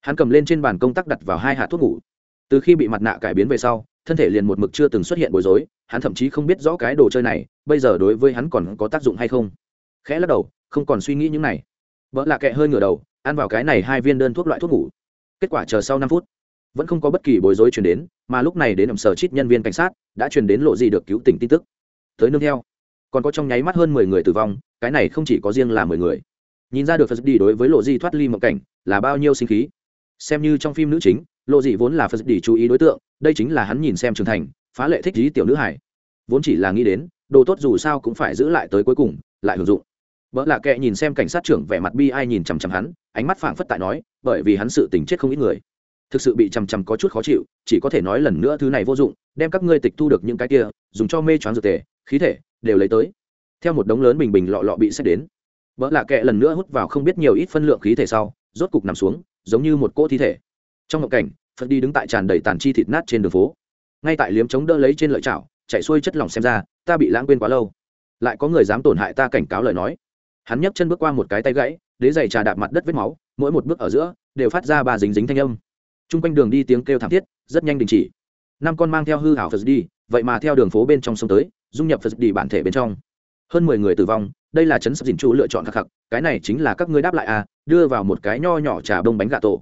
Hắn cầm lên trên bàn công tác đặt vào hai hạt thuốc ngủ. Từ khi bị mặt nạ cải biến về sau, thân thể liền một mực chưa từng xuất hiện bối rối, hắn thậm chí không biết rõ cái đồ chơi này, bây giờ đối với hắn còn có tác dụng hay không. Khẽ lắc đầu, không còn suy nghĩ những này. Vợ là kệ hơi ngửa đầu ăn vào cái này hai viên đơn thuốc loại thuốc ngủ. Kết quả chờ sau năm phút, vẫn không có bất kỳ bối rối chuyển đến, mà lúc này đến ẩm sở chít nhân viên cảnh sát, đã truyền đến lộ gì được cứu tỉnh tin tức. Tới nương theo, còn có trong nháy mắt hơn mười người tử vong, cái này không chỉ có riêng là mười người. Nhìn ra được phật đi đối với lộ di thoát ly mộng cảnh là bao nhiêu sinh khí. Xem như trong phim nữ chính, lộ dị vốn là phật đi chú ý đối tượng, đây chính là hắn nhìn xem trưởng thành, phá lệ thích lý tiểu nữ hải vốn chỉ là nghĩ đến, đồ tốt dù sao cũng phải giữ lại tới cuối cùng, lại hưởng dụng. Vợ lạ kệ nhìn xem cảnh sát trưởng vẻ mặt bi ai nhìn chằm chằm hắn ánh mắt phảng phất tại nói, bởi vì hắn sự tình chết không ít người. Thực sự bị chằm chằm có chút khó chịu, chỉ có thể nói lần nữa thứ này vô dụng, đem các ngươi tịch thu được những cái kia, dùng cho mê choáng dược tề, khí thể, đều lấy tới. Theo một đống lớn bình bình lọ lọ bị xét đến, vợ lạ kệ lần nữa hút vào không biết nhiều ít phân lượng khí thể sau, rốt cục nằm xuống, giống như một cỗ thi thể. Trong ngộ cảnh, phật đi đứng tại tràn đầy tàn chi thịt nát trên đường phố. Ngay tại liếm chống đỡ lấy trên lợi chảo, chạy xuôi chất lỏng xem ra, ta bị lãng quên quá lâu. Lại có người dám tổn hại ta cảnh cáo lời nói. Hắn nhấc chân bước qua một cái tay gãy đế giày trà đạp mặt đất vết máu, mỗi một bước ở giữa đều phát ra ba dính dính thanh âm. T r u n g quanh đường đi tiếng kêu thảm thiết, rất nhanh đình chỉ. Năm con mang theo hư hảo phật đi vậy mà theo đường phố bên trong sông tới, dung nhập phật đi bản thể bên trong. Hơn mười người tử vong, đây là chấn sập dình chu lựa chọn khắc khắc, cái này chính là các ngươi đáp lại à đưa vào một cái nho nhỏ trà bông bánh gà tổ.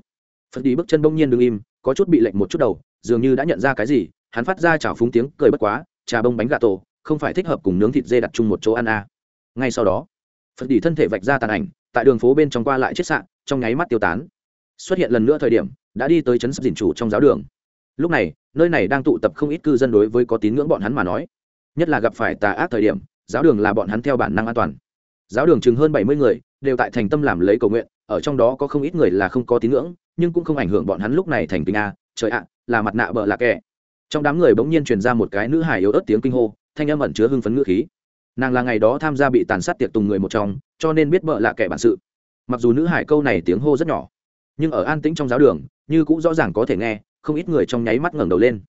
Phật đi bước chân bỗng nhiên đ ứ n g im, có chút bị lệnh một chút đầu, dường như đã nhận ra cái gì, hắn phát ra chảo phúng tiếng cười bất quá, trà bông bánh gà tổ, không phải thích hợp cùng nướng thịt dê đặt chung một chỗ ăn à. ngay sau đó, phật đi thân thể vạch ra tàn ảnh tại đường phố bên trong qua lại chết sạn trong nháy mắt tiêu tán. Xuất hiện lần nữa thời điểm, đã đi tới trấn sắp dình chủ trong giáo đường. Lúc này, nơi này đang tụ tập không ít cư dân đối với có tín ngưỡng bọn hắn mà nói. Nhất là gặp phải tà ác thời điểm, giáo đường là bọn hắn theo bản năng an toàn. Giáo đường chừng hơn bảy mươi người, đều tại thành tâm làm lấy cầu nguyện, ở trong đó có không ít người là không có tín ngưỡng, nhưng cũng không ảnh hưởng bọn hắn lúc này thành kinh a, trời ạ, là mặt nạ bợ lạ kẻ trong đám người bỗng nhiên truyền ra một cái nữ hài yếu ớt tiếng kinh hô, thanh âm ẩn chứa hưng phấn ngữ khí. Nàng là ngày đó tham gia bị tàn sát tiệc tùng người một trong cho nên biết bợ lạ kẻ bản sự. Mặc dù nữ hải câu này tiếng hô rất nhỏ, nhưng ở an tĩnh trong giáo đường, như cũng rõ ràng có thể nghe, không ít người trong nháy mắt ngẩng đầu lên.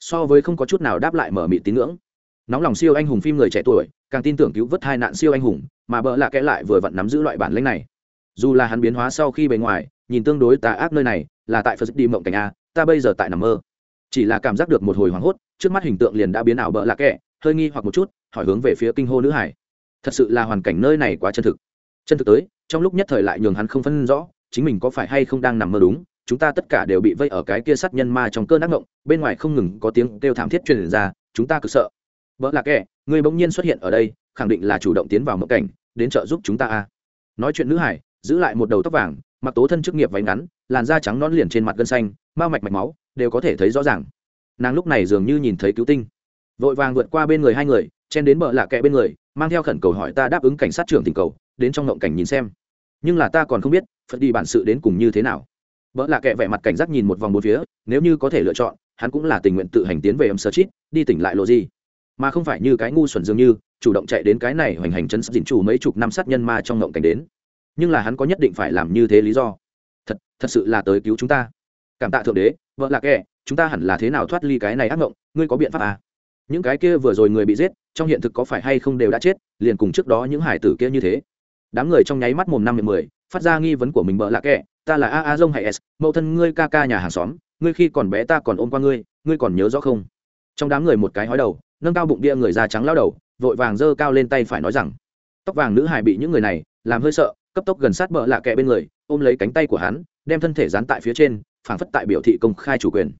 So với không có chút nào đáp lại mở mị tín ngưỡng. Nóng lòng siêu anh hùng phim người trẻ tuổi, càng tin tưởng cứu vớt hai nạn siêu anh hùng, mà bợ lạ kẽ lại vừa vặn nắm giữ loại bản lĩnh này. Dù là hắn biến hóa sau khi bề ngoài, nhìn tương đối tà ác nơi này, là tại phật đi mộng cảnh a, ta bây giờ tại nằm mơ. Chỉ là cảm giác được một hồi hoảng hốt, trước mắt hình tượng liền đã biến ảo bợ lạ kẽ hơi nghi hoặc một chút, hỏi hướng về phía kinh hô nữ hải thật sự là hoàn cảnh nơi này quá chân thực. Chân thực tới, trong lúc nhất thời lại nhường hắn không phân rõ, chính mình có phải hay không đang nằm mơ đúng, chúng ta tất cả đều bị vây ở cái kia sát nhân ma trong cơn ác ngộng bên ngoài không ngừng có tiếng kêu thảm thiết truyền ra, chúng ta cực sợ. Vợ là kẻ, người bỗng nhiên xuất hiện ở đây, khẳng định là chủ động tiến vào mộng cảnh, đến trợ giúp chúng ta a. Nói chuyện nữ hải, giữ lại một đầu tóc vàng, mặc tố thân chức nghiệp váy ngắn, làn da trắng non liền trên mặt gân xanh bao mạch mạch máu, đều có thể thấy rõ ràng. Nàng lúc này dường như nhìn thấy cứu tinh. Vội vàng vượt qua bên người hai người, chen đến bờ lạ kẹ bên người mang theo khẩn cầu hỏi ta đáp ứng cảnh sát trưởng tình cầu, đến trong ngộng cảnh nhìn xem. Nhưng là ta còn không biết, phật đi bản sự đến cùng như thế nào. Vợ là kệ vẻ mặt cảnh giác nhìn một vòng bốn phía, nếu như có thể lựa chọn, hắn cũng là tình nguyện tự hành tiến về âm sơ chít, đi tỉnh lại lộ gì mà không phải như cái ngu xuẩn dường như, chủ động chạy đến cái này hoành hành chân dịn chủ mấy chục năm sát nhân ma trong ngộng cảnh đến. Nhưng là hắn có nhất định phải làm như thế lý do. Thật thật sự là tới cứu chúng ta. Cảm tạ thượng đế, vợ lạc kệ chúng ta hẳn là thế nào thoát ly cái này ác ngộng, ngươi có biện pháp à? Những cái kia vừa rồi người bị giết, trong hiện thực có phải hay không đều đã chết, liền cùng trước đó những hải tử kia như thế. Đám người trong nháy mắt mồm năm miệng mười, phát ra nghi vấn của mình bợ lạc kệ ta là a a dông hay s, mẫu thân ngươi ca ca nhà hàng xóm, ngươi khi còn bé ta còn ôm qua ngươi ngươi còn nhớ rõ không? Trong đám người một cái hói đầu, nâng cao bụng bia người da trắng lao đầu, vội vàng giơ cao lên tay phải nói rằng, tóc vàng nữ hải bị những người này làm hơi sợ, cấp tốc gần sát bợ lạ kẹ bên người, ôm lấy cánh tay của hắn, đem thân thể dán tại phía trên, phảng phất tại biểu thị công khai chủ quyền.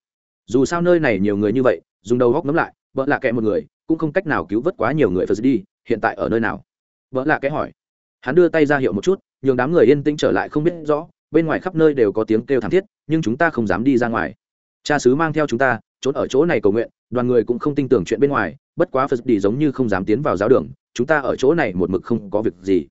Dù sao nơi này nhiều người như vậy, dùng đầu góc ngấm lại vợ lạ kệ một người, cũng không cách nào cứu vớt quá nhiều người phật đi, hiện tại ở nơi nào? Vợ lạ kệ hỏi. Hắn đưa tay ra hiệu một chút, nhường đám người yên tĩnh trở lại không biết rõ, bên ngoài khắp nơi đều có tiếng kêu thảm thiết, nhưng chúng ta không dám đi ra ngoài. Cha sứ mang theo chúng ta, trốn ở chỗ này cầu nguyện, đoàn người cũng không tin tưởng chuyện bên ngoài, bất quá phật đi giống như không dám tiến vào giáo đường, chúng ta ở chỗ này một mực không có việc gì.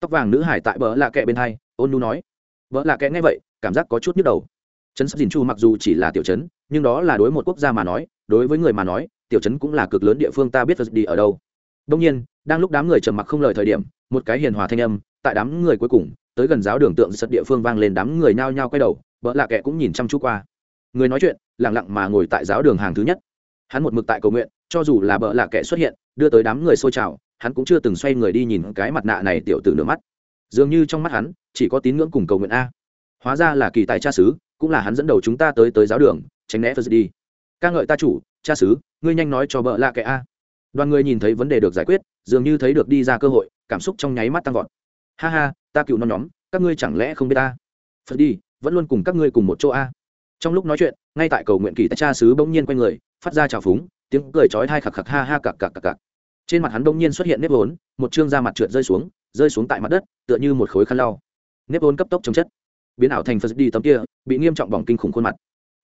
Tóc vàng nữ hải tại bờ lạ kệ bên hai, ôn nu nói. Vợ lạ kệ nghe vậy, cảm giác có chút nhức đầu. Trấn sắp dìn chu mặc dù chỉ là tiểu trấn, nhưng đó là đối một quốc gia mà nói, đối với người mà nói tiểu trấn cũng là cực lớn địa phương ta biết đi ở đâu. Đông nhiên, đang lúc đám người trầm mặc không lời thời điểm, một cái hiền hòa thanh âm, tại đám người cuối cùng, tới gần giáo đường tượng sật địa phương vang lên đám người nhao nhao quay đầu vợ lạ kệ cũng nhìn chăm chú qua. Người nói chuyện lẳng lặng mà ngồi tại giáo đường hàng thứ nhất. Hắn một mực tại cầu nguyện, cho dù là bỡ lạ kệ xuất hiện, đưa tới đám người xôi trào, hắn cũng chưa từng xoay người đi nhìn cái mặt nạ này tiểu tử nửa mắt. Dường như trong mắt hắn, chỉ có tín ngưỡng cùng cầu nguyện a. Hóa ra là kỳ tài cha xứ, cũng là hắn dẫn đầu chúng ta tới tới giáo đường, tránh né phật đi. Ca ngợi ta chủ, cha xứ ngươi nhanh nói cho bợ lạ kệ a. Đoàn người nhìn thấy vấn đề được giải quyết, dường như thấy được đi ra cơ hội, cảm xúc trong nháy mắt tăng vọt. Ha ha, ta cựu non nhóm, các ngươi chẳng lẽ không biết ta? Phật đi, vẫn luôn cùng các ngươi cùng một chỗ a. Trong lúc nói chuyện, ngay tại cầu nguyện kỳ tại cha sứ bỗng nhiên quay người, phát ra trào phúng, tiếng cười chói thai khạc khạc ha ha cặc cặc cặc cặc trên mặt hắn bỗng nhiên xuất hiện nếp vốn, một chương da mặt trượt rơi xuống rơi xuống tại mặt đất, tựa như một khối khăn lau. Nếp vốn cấp tốc chống chất. Biến ảo thành phật đi tấm kia, bị nghiêm trọng bỏng kinh khủng khuôn mặt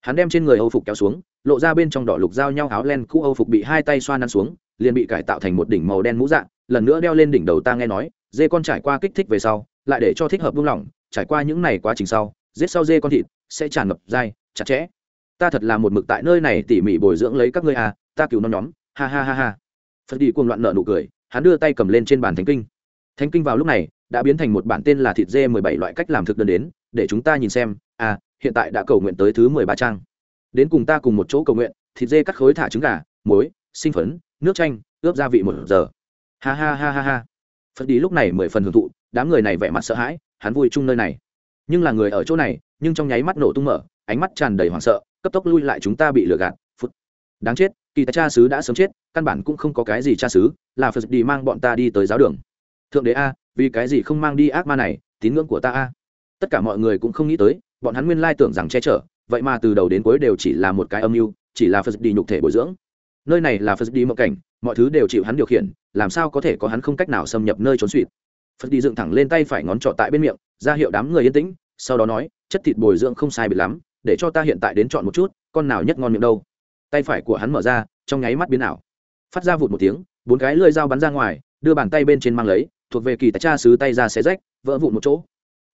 hắn đem trên người âu phục kéo xuống, lộ ra bên trong đỏ lục dao nhau áo len cũ âu phục bị hai tay xoa năn xuống, liền bị cải tạo thành một đỉnh màu đen mũ dạng lần nữa đeo lên đỉnh đầu ta nghe nói, dê con trải qua kích thích về sau, lại để cho thích hợp buông lỏng, trải qua những này quá trình sau, giết sau dê con thịt sẽ tràn ngập dai, chặt chẽ. Ta thật là một mực tại nơi này tỉ mỉ bồi dưỡng lấy các ngươi à ta cứu nó nhóm, ha ha ha ha. Phật đi cuồng loạn nợ nụ cười, hắn đưa tay cầm lên trên bàn thánh kinh. Thánh kinh vào lúc này, đã biến thành một bản tên là thịt dê mười bảy loại cách làm thực đơn đến để chúng ta nhìn xem à hiện tại đã cầu nguyện tới thứ mười ba trang. Đến cùng ta cùng một chỗ cầu nguyện, thịt dê cắt khối thả trứng gà, muối, sinh phấn, nước chanh, ướp gia vị một giờ. Ha ha ha ha ha. Phật đi lúc này mười phần hưởng thụ, đám người này vẻ mặt sợ hãi, hắn vui chung nơi này. Nhưng là người ở chỗ này, nhưng trong nháy mắt nổ tung mở, ánh mắt tràn đầy hoảng sợ, cấp tốc lui lại chúng ta bị lừa gạt phút đáng chết, kỳ ta cha sứ đã sớm chết, căn bản cũng không có cái gì cha sứ, là phật đi mang bọn ta đi tới giáo đường. Thượng đế a, vì cái gì không mang đi ác ma này, tín ngưỡng của ta a? Tất cả mọi người cũng không nghĩ tới, bọn hắn nguyên lai tưởng rằng che chở, vậy mà từ đầu đến cuối đều chỉ là một cái âm mưu, chỉ là phật đi nhục thể bồi dưỡng. Nơi này là phật đi mộng cảnh, mọi thứ đều chịu hắn điều khiển, làm sao có thể có hắn không cách nào xâm nhập nơi trốn suỵt phật đi dựng thẳng lên tay phải ngón trọ tại bên miệng, ra hiệu đám người yên tĩnh, sau đó nói, chất thịt bồi dưỡng không sai biệt lắm, để cho ta hiện tại đến chọn một chút, con nào nhất ngon miệng đâu. Tay phải của hắn mở ra, trong nháy mắt biến ảo. Phát ra vụt một tiếng, bốn cái lưỡi dao bắn ra ngoài, đưa bàn tay bên trên mang lấy, thuộc về kỳ tài cha sứ tay ra xé rách, vỡ vụn một chỗ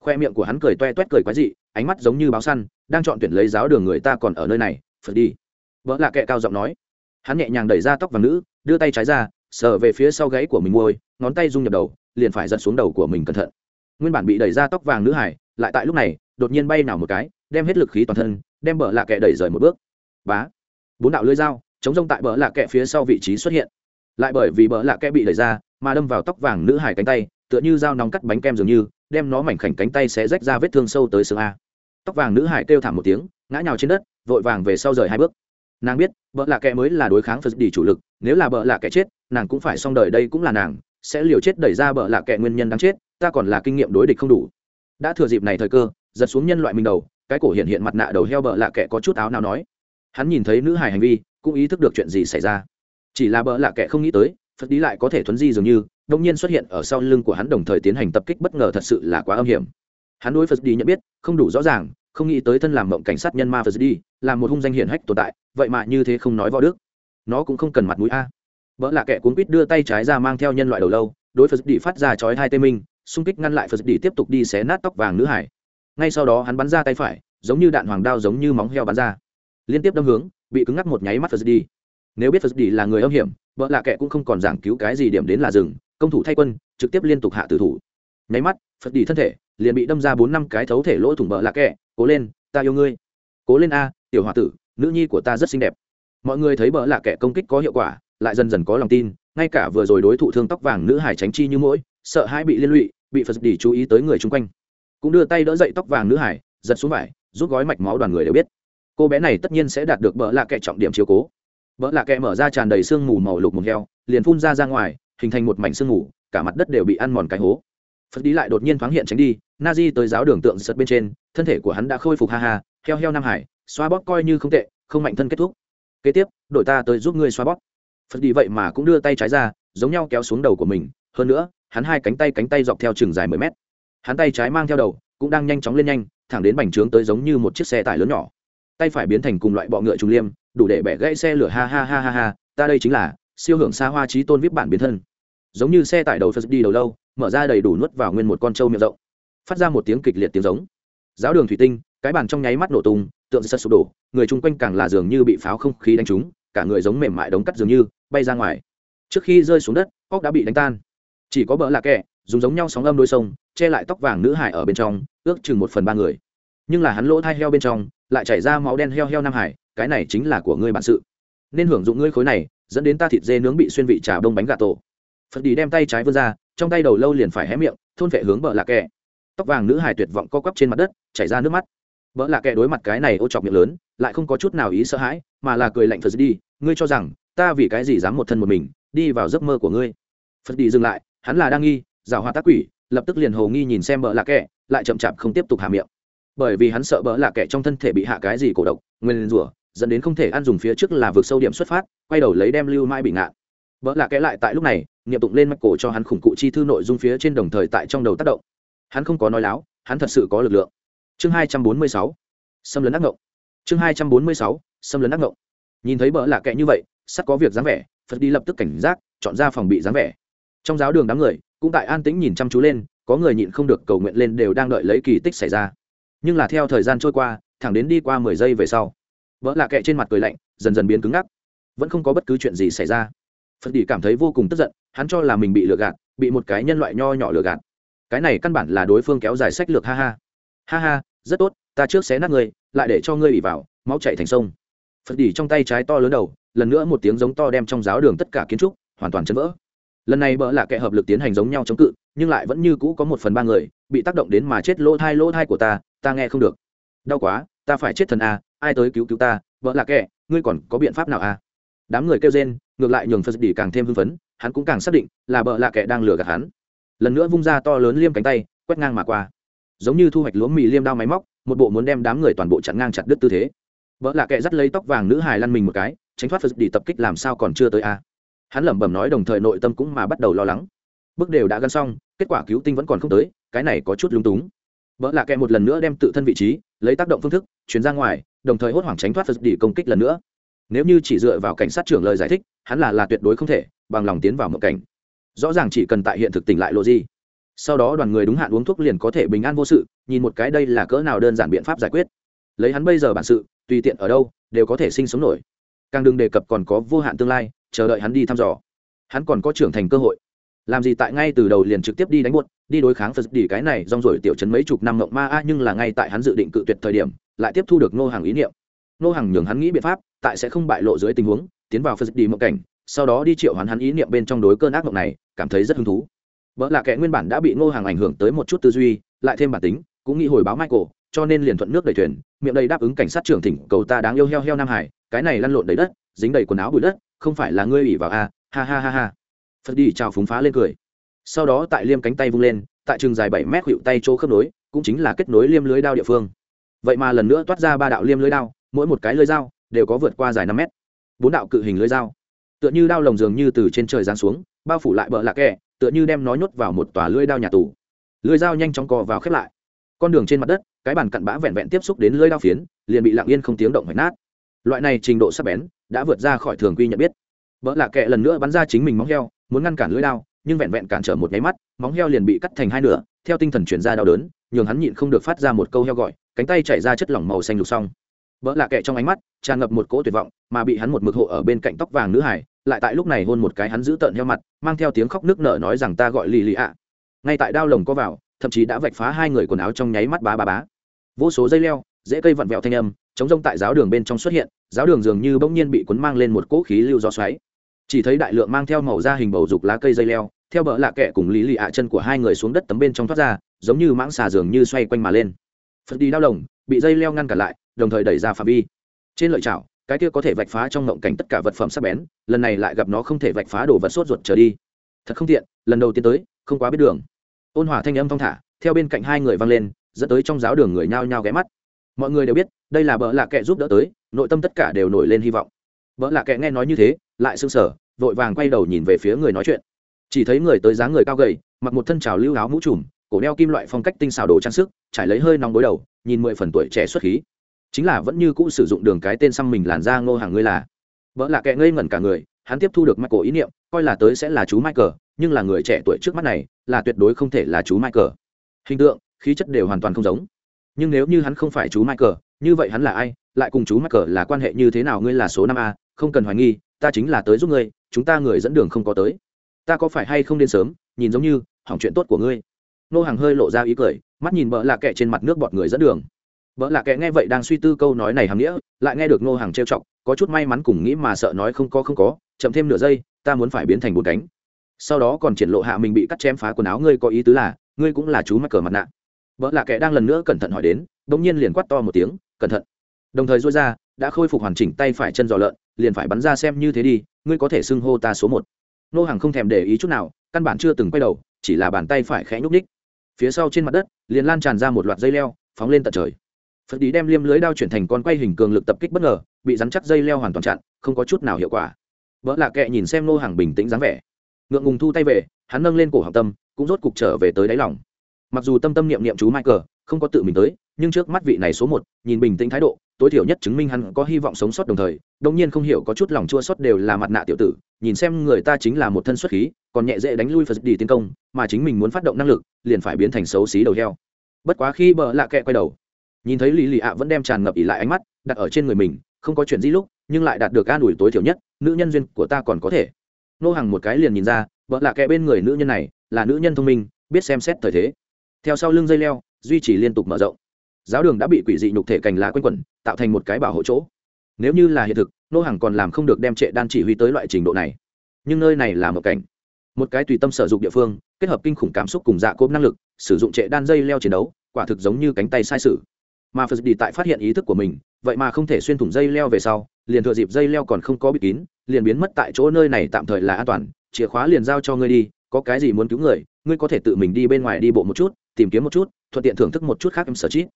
khoe miệng của hắn cười toe toét cười quái dị, ánh mắt giống như báo săn, đang chọn tuyển lấy giáo đường người ta còn ở nơi này phật đi. Vợ lạ kệ cao giọng nói. Hắn nhẹ nhàng đẩy ra tóc vàng nữ, đưa tay trái ra, sờ về phía sau gáy của mình môi, ngón tay rung nhập đầu, liền phải giật xuống đầu của mình cẩn thận. Nguyên bản bị đẩy ra tóc vàng nữ hải, lại tại lúc này, đột nhiên bay nào một cái, đem hết lực khí toàn thân, đem bờ lạ kệ đẩy rời một bước. Bá. Bốn đạo lưỡi dao, chống rông tại bờ lạ kệ phía sau vị trí xuất hiện. Lại bởi vì bờ lạ kệ bị đẩy ra, mà đâm vào tóc vàng nữ hải cánh tay, tựa như dao nóng cắt bánh kem dường như đem nó mảnh khảnh cánh tay sẽ rách ra vết thương sâu tới xương a. Tóc vàng nữ hải kêu thảm một tiếng, ngã nhào trên đất, vội vàng về sau rời hai bước. Nàng biết, bợ lạ kệ mới là đối kháng phật đi chủ lực, nếu là bợ lạ kệ chết, nàng cũng phải xong đời đây cũng là nàng, sẽ liều chết đẩy ra bợ lạ kệ nguyên nhân đáng chết, ta còn là kinh nghiệm đối địch không đủ. Đã thừa dịp này thời cơ, giật xuống nhân loại mình đầu, cái cổ hiện hiện mặt nạ đầu heo bợ lạ kệ có chút áo nào nói. Hắn nhìn thấy nữ hải hành vi, cũng ý thức được chuyện gì xảy ra. Chỉ là bợ lạ kệ không nghĩ tới, phật đi lại có thể thuấn di dường như đông nhiên xuất hiện ở sau lưng của hắn đồng thời tiến hành tập kích bất ngờ thật sự là quá âm hiểm. Hắn đối phật đi nhận biết, không đủ rõ ràng, không nghĩ tới thân làm mộng cảnh sát nhân ma phật đi là một hung danh hiển hách tồn tại, vậy mà như thế không nói võ đức. Nó cũng không cần mặt mũi a. Vợ là kẻ cuốn quýt đưa tay trái ra mang theo nhân loại đầu lâu, đối phật đi phát ra chói hai tê minh, xung kích ngăn lại phật đi tiếp tục đi xé nát tóc vàng nữ hải. Ngay sau đó hắn bắn ra tay phải, giống như đạn hoàng đao giống như móng heo bắn ra. Liên tiếp đâm hướng, bị cứng ngắc một nháy mắt phật đi nếu biết phật đi là người âm hiểm vợ là kẻ cũng không còn giảng cứu cái gì điểm đến là rừng công thủ thay quân, trực tiếp liên tục hạ tử thủ. Nháy mắt, phật đi thân thể, liền bị đâm ra bốn năm cái thấu thể lỗ thủng bờ lạ kệ cố lên, ta yêu ngươi. Cố lên a, tiểu h o a tử, nữ nhi của ta rất xinh đẹp. Mọi người thấy bỡ lạ kẹ công kích có hiệu quả, lại dần dần có lòng tin, ngay cả vừa rồi đối thủ thương tóc vàng nữ hải tránh chi như mỗi sợ hai bị liên lụy, bị phật đi chú ý tới người chung quanh. Cũng đưa tay đỡ dậy tóc vàng nữ hải, giật xuống vải, rút gói mạch máu đoàn người đều biết. Cô bé này tất nhiên sẽ đạt được bỡ lạ kẹ trọng điểm chiếu cố. Bỡ lạ kẹ mở ra tràn đầy sương mù màu lục mùng heo, liền phun ra ra ngoài hình thành một mảnh sương ngủ cả mặt đất đều bị ăn mòn cái hố. Phật đi lại đột nhiên thoáng hiện tránh đi na di tới giáo đường tượng giật bên trên, thân thể của hắn đã khôi phục ha ha, heo heo nam hải, xoa bóp coi như không tệ, không mạnh thân kết thúc. Kế tiếp, đội ta tới giúp ngươi xoa bóp. Phật đi vậy mà cũng đưa tay trái ra, giống nhau kéo xuống đầu của mình, hơn nữa, hắn hai cánh tay cánh tay dọc theo chừng dài mười mét. Hắn tay trái mang theo đầu, cũng đang nhanh chóng lên nhanh, thẳng đến bành trướng tới giống như một chiếc xe tải lớn nhỏ. Tay phải biến thành cùng loại bọ ngựa trùng liêm, đủ để bẻ gãy xe lửa ha ha ha ha ha, ta đây chính là siêu hưởng xa hoa trí tôn viết bản biến thân giống như xe tải đầu phật đi đầu lâu, mở ra đầy đủ nuốt vào nguyên một con trâu miệng rộng. Phát ra một tiếng kịch liệt tiếng giống. Giáo đường thủy tinh, cái bàn trong nháy mắt nổ tung, tượng sật sụp đổ, người chung quanh càng là dường như bị pháo không khí đánh trúng, cả người giống mềm mại đống cắt dường như, bay ra ngoài. Trước khi rơi xuống đất, óc đã bị đánh tan. Chỉ có bỡ là kẹ dùng giống nhau sóng âm đôi sông, che lại tóc vàng nữ hải ở bên trong, ước chừng một phần ba người. Nhưng là hắn lỗ thai heo bên trong, lại chảy ra máu đen heo heo nam hải, cái này chính là của ngươi bản sự. Nên hưởng dụng ngươi khối này, dẫn đến ta thịt dê nướng bị xuyên vị trà đông bánh gà tổ phật đi đem tay trái vươn ra, trong tay đầu lâu liền phải hé miệng, thôn vệ hướng bờ lạ kẹ tóc vàng nữ hài tuyệt vọng co quắp trên mặt đất, chảy ra nước mắt. Vợ lạ kệ đối mặt cái này ô chọc miệng lớn, lại không có chút nào ý sợ hãi, mà là cười lạnh phật đi, ngươi cho rằng, ta vì cái gì dám một thân một mình, đi vào giấc mơ của ngươi. Phật đi dừng lại, hắn là đang nghi, giảo hoa tác quỷ, lập tức liền hồ nghi nhìn xem vợ lạ kệ lại chậm chạp không tiếp tục hạ miệng. Bởi vì hắn sợ bỡ lạ kệ trong thân thể bị hạ cái gì cổ độc, nguyên rủa, dẫn đến không thể ăn dùng phía trước là vượt sâu điểm xuất phát, quay đầu lấy đem lưu mai bị ngạn vợ lạ kẽ lại tại lúc này nghiệm tụng lên mạch cổ cho hắn khủng cụ chi thư nội dung phía trên đồng thời tại trong đầu tác động. Hắn không có nói láo, hắn thật sự có lực lượng. Chương hai trăm bốn mươi sáu, xâm lấn ác ngộng. Chương hai trăm bốn mươi sáu, xâm lấn ác ngộng. Nhìn thấy vợ lạ kẽ như vậy sắp có việc dáng vẻ, phật đi lập tức cảnh giác, chọn ra phòng bị dáng vẻ. Trong giáo đường đám người, cũng tại an tĩnh nhìn chăm chú lên, có người nhịn không được cầu nguyện lên đều đang đợi lấy kỳ tích xảy ra. Nhưng là theo thời gian trôi qua, thẳng đến đi qua mười giây về sau vỡ lạ kệ trên mặt cười lạnh, dần dần biến cứng ngắc. Vẫn không có bất cứ chuyện gì xảy ra phật đi cảm thấy vô cùng tức giận, hắn cho là mình bị lừa gạt, bị một cái nhân loại nho nhỏ lừa gạt. Cái này căn bản là đối phương kéo dài sách lược, ha ha. Ha ha, rất tốt, ta trước xé nát ngươi, lại để cho ngươi bị vào, máu chạy thành sông. Phật đỉ trong tay trái to lớn đầu, lần nữa một tiếng giống to đem trong giáo đường tất cả kiến trúc, hoàn toàn chấn vỡ. Lần này bỡ là kẻ hợp lực tiến hành giống nhau chống cự, nhưng lại vẫn như cũ có một phần ba người, bị tác động đến mà chết lỗ thai lỗ thai của ta ta nghe không được. Đau quá, ta phải chết thần a, ai tới cứu cứu ta vợ là kẻ, ngươi còn có biện pháp nào a? Đám người kêu rên ngược lại nhường phật đỉ càng thêm hưng phấn, hắn cũng càng xác định là bợ lạ kẻ đang lừa gạt hắn. Lần nữa vung ra to lớn liêm cánh tay, quét ngang mà qua. Giống như thu hoạch lúa mì liêm đao máy móc, một bộ muốn đem đám người toàn bộ chặn ngang chặt đứt tư thế. Vợ lạ kệ dắt lấy tóc vàng nữ hài lăn mình một cái, tránh thoát phật đi tập kích làm sao còn chưa tới a. Hắn lẩm bẩm nói đồng thời nội tâm cũng mà bắt đầu lo lắng. Bước đều đã gắn xong, kết quả cứu tinh vẫn còn không tới, cái này có chút lúng túng. Vợ lạ kệ một lần nữa đem tự thân vị trí, lấy tác động phương thức, chuyển ra ngoài, đồng thời hốt hoảng tránh thoát phật đi công kích lần nữa nếu như chỉ dựa vào cảnh sát trưởng lời giải thích, hắn là là tuyệt đối không thể bằng lòng tiến vào mộng cảnh. Rõ ràng chỉ cần tại hiện thực tỉnh lại lộ gì. Sau đó đoàn người đúng hạn uống thuốc liền có thể bình an vô sự, nhìn một cái đây là cỡ nào đơn giản biện pháp giải quyết. Lấy hắn bây giờ bản sự, tùy tiện ở đâu, đều có thể sinh sống nổi. Càng đừng đề cập còn có vô hạn tương lai, chờ đợi hắn đi thăm dò. Hắn còn có trưởng thành cơ hội. Làm gì tại ngay từ đầu liền trực tiếp đi đánh buốt, đi đối kháng phật đi cái này, rong rổi tiểu chấn mấy chục năm mộng ma a, nhưng là ngay tại hắn dự định cự tuyệt thời điểm, lại tiếp thu được nô hàng ý niệm. Nô hàng nhường hắn nghĩ biện pháp tại sẽ không bại lộ dưới tình huống, tiến vào phật đi mộng cảnh, sau đó đi triệu hoán hắn ý niệm bên trong đối cơn ác mộng này, cảm thấy rất hứng thú. Vợ là kẻ nguyên bản đã bị ngô hàng ảnh hưởng tới một chút tư duy, lại thêm bản tính, cũng nghĩ hồi báo michael, cho nên liền thuận nước đầy thuyền, miệng đầy đáp ứng cảnh sát trưởng thỉnh cầu ta đáng yêu heo heo nam hải, cái này lăn lộn đầy đất, dính đầy quần áo bụi đất, không phải là ngươi ủy vào a, ha ha ha ha. Phật đi chào phúng phá lên cười. Sau đó tại liêm cánh tay vung lên, tại trường dài bảy mét hiệu tay chỗ khớp nối, cũng chính là kết nối liêm lưới đao địa phương. Vậy mà lần nữa toát ra ba đạo liêm lưới đao, mỗi một cái lưới dao đều có vượt qua dài năm mét. Bốn đạo cự hình lưới dao, tựa như đao lồng dường như từ trên trời giáng xuống, bao phủ lại bờ lạc kẹ tựa như đem nó nhốt vào một tòa lưới đao nhà tù. Lưới dao nhanh chóng cò vào khép lại. Con đường trên mặt đất, cái bàn cặn bã vẹn vẹn tiếp xúc đến lưới đao phiến, liền bị lặng yên không tiếng động hoạch nát. Loại này trình độ sắc bén, đã vượt ra khỏi thường quy nhận biết. Vợ lạc kệ lần nữa bắn ra chính mình móng heo, muốn ngăn cản lưỡi đao, nhưng vẹn vẹn cản trở một nháy mắt, móng heo liền bị cắt thành hai nửa, theo tinh thần chuyển ra đau đớn, nhường hắn nhịn không được phát ra một câu heo gọi, cánh tay chảy ra chất lỏng màu xanh lục xong vợ lạ kệ trong ánh mắt, tràn ngập một cỗ tuyệt vọng, mà bị hắn một mực hộ ở bên cạnh tóc vàng nữ hải, lại tại lúc này hôn một cái hắn giữ tợn heo mặt, mang theo tiếng khóc nước nở nói rằng ta gọi lì lì ạ. Ngay tại đao lồng có vào, thậm chí đã vạch phá hai người quần áo trong nháy mắt bá bá bá. Vô số dây leo dễ cây vặn vẹo thanh âm chống rông tại giáo đường bên trong xuất hiện, giáo đường dường như bỗng nhiên bị cuốn mang lên một cỗ khí lưu gió xoáy. Chỉ thấy đại lượng mang theo màu da hình bầu dục lá cây dây leo, theo bờ lạ kẹ cùng lý lì ạ chân của hai người xuống đất tấm bên trong thoát ra, giống như mãng xà dường như xoay quanh mà lên. Phật đi đau lồng, bị dây leo ngăn cản lại đồng thời đẩy ra phạm vi. Trên lợi chảo, cái kia có thể vạch phá trong ngộng cảnh tất cả vật phẩm sắc bén, lần này lại gặp nó không thể vạch phá đồ vật sốt ruột trở đi. Thật không tiện, lần đầu tiên tới, không quá biết đường. Ôn hòa thanh âm thong thả, theo bên cạnh hai người vang lên, dẫn tới trong giáo đường người nhao nhao ghé mắt. Mọi người đều biết, đây là bỡ lạ kệ giúp đỡ tới, nội tâm tất cả đều nổi lên hy vọng. Bỡ lạ kệ nghe nói như thế, lại sưng sở vội vàng quay đầu nhìn về phía người nói chuyện. Chỉ thấy người tới dáng người cao gầy, mặc một thân trào lưu áo mũ trùm, cổ đeo kim loại phong cách tinh xảo đồ trang sức, trải lấy hơi nóng đối đầu, nhìn mười phần tuổi trẻ xuất khí chính là vẫn như cũ sử dụng đường cái tên xăm mình làn da ngô hàng ngươi là. Vợ là kệ ngây ngẩn cả người, hắn tiếp thu được michael ý niệm, coi là tới sẽ là chú michael, nhưng là người trẻ tuổi trước mắt này, là tuyệt đối không thể là chú michael. Hình tượng, khí chất đều hoàn toàn không giống. Nhưng nếu như hắn không phải chú michael, như vậy hắn là ai, lại cùng chú michael là quan hệ như thế nào ngươi là số năm a, không cần hoài nghi, ta chính là tới giúp ngươi, chúng ta người dẫn đường không có tới. Ta có phải hay không đến sớm, nhìn giống như, hỏng chuyện tốt của ngươi. Nô hàng hơi lộ ra ý cười, mắt nhìn bỡ lạ kệ trên mặt nước bọt người dẫn đường vợ lạ kệ nghe vậy đang suy tư câu nói này hàm nghĩa, lại nghe được nô hàng trêu chọc, có chút may mắn cùng nghĩ mà sợ nói không có không có, chậm thêm nửa giây, ta muốn phải biến thành bốn cánh. Sau đó còn triển lộ hạ mình bị cắt chém phá quần áo, ngươi có ý tứ là, ngươi cũng là chú mắc cờ mặt nạ. Vợ lạ kệ đang lần nữa cẩn thận hỏi đến bỗng nhiên liền quắt to một tiếng, cẩn thận. Đồng thời dối ra, đã khôi phục hoàn chỉnh tay phải chân giò lợn, liền phải bắn ra xem như thế đi, ngươi có thể xưng hô ta số một. Nô hàng không thèm để ý chút nào, căn bản chưa từng quay đầu, chỉ là bàn tay phải khẽ nhúc ních phía sau trên mặt đất, liền lan tràn ra một loạt dây leo, phóng lên tận trời phật đi đem liêm lưới đao chuyển thành con quay hình cường lực tập kích bất ngờ, bị rắn chắc dây leo hoàn toàn chặn, không có chút nào hiệu quả. Vợ lạ kệ nhìn xem nô hàng bình tĩnh dáng vẻ. Ngượng ngùng thu tay về, hắn nâng lên cổ học tâm, cũng rốt cục trở về tới đáy lòng. Mặc dù tâm tâm niệm niệm chú michael, không có tự mình tới, nhưng trước mắt vị này số một, nhìn bình tĩnh thái độ, tối thiểu nhất chứng minh hắn có hy vọng sống sót đồng thời đông nhiên không hiểu có chút lòng chua sót đều là mặt nạ tiểu tử, nhìn xem người ta chính là một thân xuất khí, còn nhẹ dễ đánh lui phật đi tiến công, mà chính mình muốn phát động năng lực, liền phải biến thành xấu xí đầu heo. Bất quá khi bờ lạ kệ quay đầu nhìn thấy lì lì ạ vẫn đem tràn ngập ỉ lại ánh mắt, đặt ở trên người mình, không có chuyện gì lúc, nhưng lại đạt được an ủi tối thiểu nhất, nữ nhân duyên của ta còn có thể. Nô hàng một cái liền nhìn ra, vợ là kẻ bên người nữ nhân này, là nữ nhân thông minh, biết xem xét thời thế. Theo sau lưng dây leo, duy trì liên tục mở rộng. Giáo đường đã bị quỷ dị nhục thể cành lá quanh quẩn, tạo thành một cái bảo hộ chỗ. Nếu như là hiện thực, nô hàng còn làm không được đem trệ đan chỉ huy tới loại trình độ này. Nhưng nơi này là một cảnh. Một cái tùy tâm sử dụng địa phương, kết hợp kinh khủng cảm xúc cùng dạ cốp năng lực, sử dụng trệ đan dây leo chiến đấu, quả thực giống như cánh tay sai sự mà phật đi tại phát hiện ý thức của mình, vậy mà không thể xuyên thủng dây leo về sau, liền thừa dịp dây leo còn không có bị kín, liền biến mất tại chỗ nơi này tạm thời là an toàn. Chìa khóa liền giao cho ngươi đi, có cái gì muốn cứu người, ngươi có thể tự mình đi bên ngoài đi bộ một chút, tìm kiếm một chút, thuận tiện thưởng thức một chút khác em sở chít.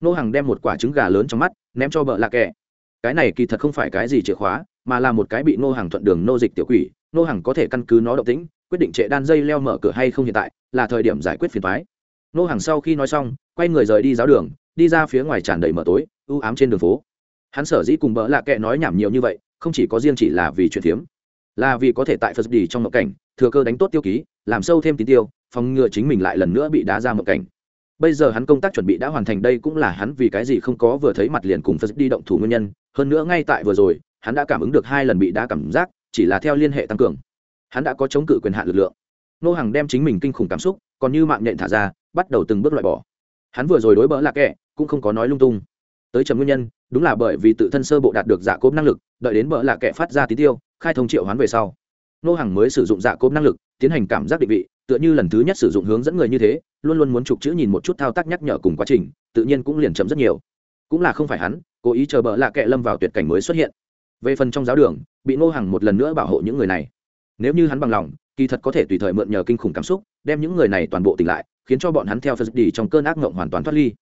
Nô hàng đem một quả trứng gà lớn trong mắt, ném cho vợ lạc kẹ cái này kỳ thật không phải cái gì chìa khóa, mà là một cái bị nô hàng thuận đường nô dịch tiểu quỷ. Nô hàng có thể căn cứ nó động tĩnh, quyết định trệ đan dây leo mở cửa hay không hiện tại, là thời điểm giải quyết phiền thoái nô hàng sau khi nói xong, quay người rời đi giáo đường đi ra phía ngoài tràn đầy mở tối ưu ám trên đường phố. Hắn sở dĩ cùng bỡ lạ kệ nói nhảm nhiều như vậy, không chỉ có riêng chỉ là vì chuyện thiếm, là vì có thể tại phật đi trong mộng cảnh, thừa cơ đánh tốt tiêu ký, làm sâu thêm tín tiêu, phòng ngừa chính mình lại lần nữa bị đá ra mộng cảnh. Bây giờ hắn công tác chuẩn bị đã hoàn thành, đây cũng là hắn vì cái gì không có vừa thấy mặt liền cùng phật đi động thủ nguyên nhân. Hơn nữa ngay tại vừa rồi, hắn đã cảm ứng được hai lần bị đá cảm giác, chỉ là theo liên hệ tăng cường. Hắn đã có chống cự quyền hạn lực lượng. Nô hàng đem chính mình kinh khủng cảm xúc, còn như mạng nhện thả ra, bắt đầu từng bước loại bỏ. Hắn vừa rồi đối bỡ lạc kệ cũng không có nói lung tung. Tới trầm nguyên nhân, đúng là bởi vì tự thân sơ bộ đạt được dạ cốp năng lực, đợi đến bỡ là kệ phát ra tí tiêu, khai thông triệu hoán về sau. Nô hàng mới sử dụng dạ cốp năng lực, tiến hành cảm giác định vị, tựa như lần thứ nhất sử dụng hướng dẫn người như thế, luôn luôn muốn chụp chữ nhìn một chút thao tác nhắc nhở cùng quá trình, tự nhiên cũng liền chậm rất nhiều. Cũng là không phải hắn, cố ý chờ bỡ là kệ lâm vào tuyệt cảnh mới xuất hiện. Về phần trong giáo đường, bị nô hàng một lần nữa bảo hộ những người này. Nếu như hắn bằng lòng, kỳ thật có thể tùy thời mượn nhờ kinh khủng cảm xúc, đem những người này toàn bộ tỉnh lại, khiến cho bọn hắn theo phật đi trong cơn ác mộng hoàn toàn thoát ly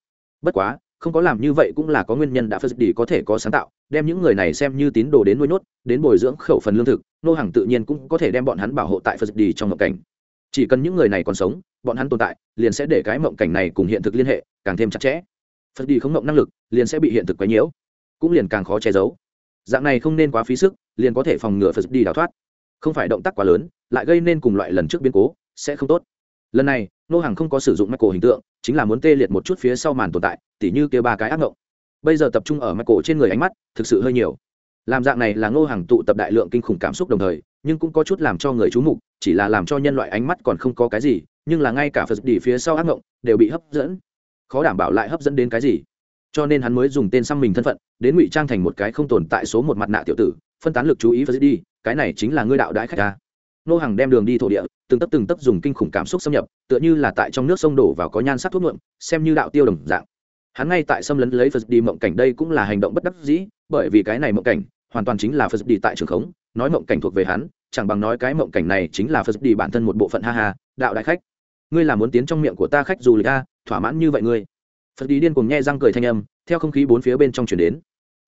bất quá, không có làm như vậy cũng là có nguyên nhân đã phật đi có thể có sáng tạo, đem những người này xem như tín đồ đến nuôi nhốt, đến bồi dưỡng khẩu phần lương thực, nô hàng tự nhiên cũng có thể đem bọn hắn bảo hộ tại phật đi trong mộng cảnh. Chỉ cần những người này còn sống, bọn hắn tồn tại, liền sẽ để cái mộng cảnh này cùng hiện thực liên hệ, càng thêm chặt chẽ. Phật đi không mộng năng lực, liền sẽ bị hiện thực quấy nhiễu, cũng liền càng khó che giấu. Dạng này không nên quá phí sức, liền có thể phòng ngừa phật đi đào thoát. Không phải động tác quá lớn, lại gây nên cùng loại lần trước biến cố, sẽ không tốt. Lần này nô hàng không có sử dụng michael hình tượng, chính là muốn tê liệt một chút phía sau màn tồn tại, tỉ như kia ba cái ác ngộng. Bây giờ tập trung ở michael trên người ánh mắt, thực sự hơi nhiều. Làm dạng này là ngô hàng tụ tập đại lượng kinh khủng cảm xúc đồng thời, nhưng cũng có chút làm cho người chú mục, chỉ là làm cho nhân loại ánh mắt còn không có cái gì, nhưng là ngay cả phật đỉ phía sau ác ngộng đều bị hấp dẫn. Khó đảm bảo lại hấp dẫn đến cái gì. Cho nên hắn mới dùng tên xăm mình thân phận, đến ngụy trang thành một cái không tồn tại số một mặt nạ tiểu tử, phân tán lực chú ý phật đi cái này chính là ngươi đạo đãi khách ta nô hàng đem đường đi thổ địa, từng tấp từng tấp dùng kinh khủng cảm xúc xâm nhập, tựa như là tại trong nước sông đổ vào có nhan sắc thuốc nhuộm, xem như đạo tiêu đồng dạng. Hắn ngay tại xâm lấn lấy phật đi mộng cảnh đây cũng là hành động bất đắc dĩ, bởi vì cái này mộng cảnh, hoàn toàn chính là phật đi tại trường khống, nói mộng cảnh thuộc về hắn, chẳng bằng nói cái mộng cảnh này chính là phật đi bản thân một bộ phận ha ha, đạo đại khách. Ngươi là muốn tiến trong miệng của ta khách dù lịch a, thỏa mãn như vậy ngươi. Phật đi điên cùng nhe răng cười thanh âm, theo không khí bốn phía bên trong chuyển đến.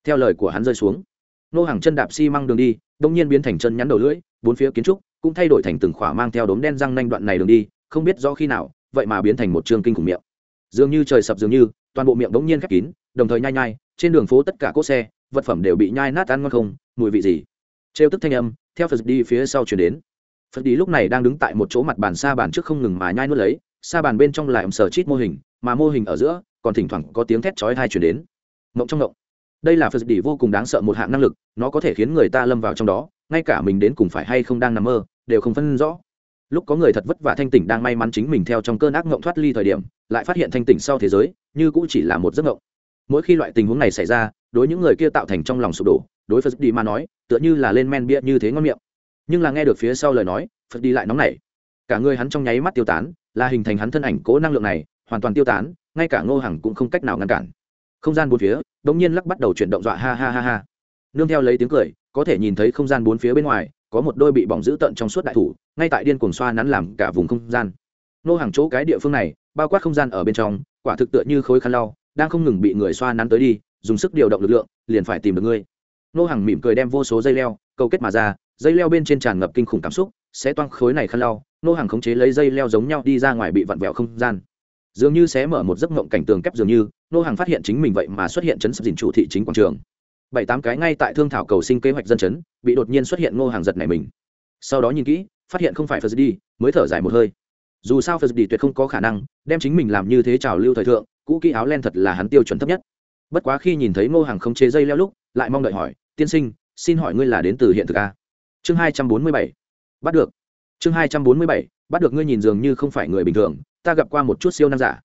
Theo lời của hắn rơi xuống, nô hàng chân đạp xi măng đường đi, đông nhiên biến thành chân nhắn đầu lưỡi, bốn phía kiến trúc cũng thay đổi thành từng khỏa mang theo đốm đen răng nanh đoạn này đường đi, không biết do khi nào, vậy mà biến thành một trường kinh khủng miệng. Dường như trời sập dường như, toàn bộ miệng đống nhiên khép kín, đồng thời nhai nhai, trên đường phố tất cả cốt xe, vật phẩm đều bị nhai nát ăn ngon không, mùi vị gì. Trêu tức thanh âm, theo phật đi phía sau chuyển đến. Phật đi lúc này đang đứng tại một chỗ mặt bàn xa bàn trước không ngừng mà nhai nuốt lấy xa bàn bên trong lại ẩm sờ chít mô hình, mà mô hình ở giữa, còn thỉnh thoảng có tiếng thét chói tai chuyển đến. Mộng trong mộng đây là phật đi vô cùng đáng sợ một hạng năng lực, nó có thể khiến người ta lâm vào trong đó ngay cả mình đến cùng phải hay không đang nằm mơ, đều không phân rõ. Lúc có người thật vất vả thanh tỉnh đang may mắn chính mình theo trong cơn ác mộng thoát ly thời điểm, lại phát hiện thanh tỉnh sau thế giới, như cũng chỉ là một giấc mộng. Mỗi khi loại tình huống này xảy ra, đối những người kia tạo thành trong lòng sụp đổ, đối phật đi mà nói, tựa như là lên men bia như thế ngon miệng. Nhưng là nghe được phía sau lời nói, phật đi lại nóng nảy. Cả người hắn trong nháy mắt tiêu tán, là hình thành hắn thân ảnh cố năng lượng này, hoàn toàn tiêu tán, ngay cả ngô hằng cũng không cách nào ngăn cản. Không gian bốn phía đ ỗ n g nhiên lắc bắt đầu chuyển động dọa ha ha ha ha. Nương theo lấy tiếng cười có thể nhìn thấy không gian bốn phía bên ngoài, có một đôi bị bỏng dữ tận trong suốt đại thủ, ngay tại điên cuồng xoa nắn làm cả vùng không gian. Nô hàng chỗ cái địa phương này, bao quát không gian ở bên trong, quả thực tựa như khối khăn lau, đang không ngừng bị người xoa nắn tới đi, dùng sức điều động lực lượng, liền phải tìm được ngươi. Nô hàng mỉm cười đem vô số dây leo, câu kết mà ra, dây leo bên trên tràn ngập kinh khủng cảm xúc sẽ toang khối này khăn lau, nô hàng khống chế lấy dây leo giống nhau đi ra ngoài bị vặn vẹo không gian. Dường như sẽ mở một giấc mộng cảnh tường kép dường như, nô hàng phát hiện chính mình vậy mà xuất hiện chấn sập dình chủ thị chính quảng trường bảy tám cái ngay tại thương thảo cầu sinh kế hoạch dân chấn, bị đột nhiên xuất hiện ngô hàng giật này mình. Sau đó nhìn kỹ, phát hiện không phải phật đi mới thở dài một hơi. Dù sao phật đi tuyệt không có khả năng đem chính mình làm như thế trào lưu thời thượng, cũ kỹ áo len thật là hắn tiêu chuẩn thấp nhất. Bất quá khi nhìn thấy ngô hàng không chế dây leo lúc, lại mong đợi hỏi, tiên sinh, xin hỏi ngươi là đến từ hiện thực a chương hai trăm bốn mươi bảy, bắt được. Chương hai trăm bốn mươi bảy, bắt được ngươi nhìn dường như không phải người bình thường, ta gặp qua một chút siêu năng giả.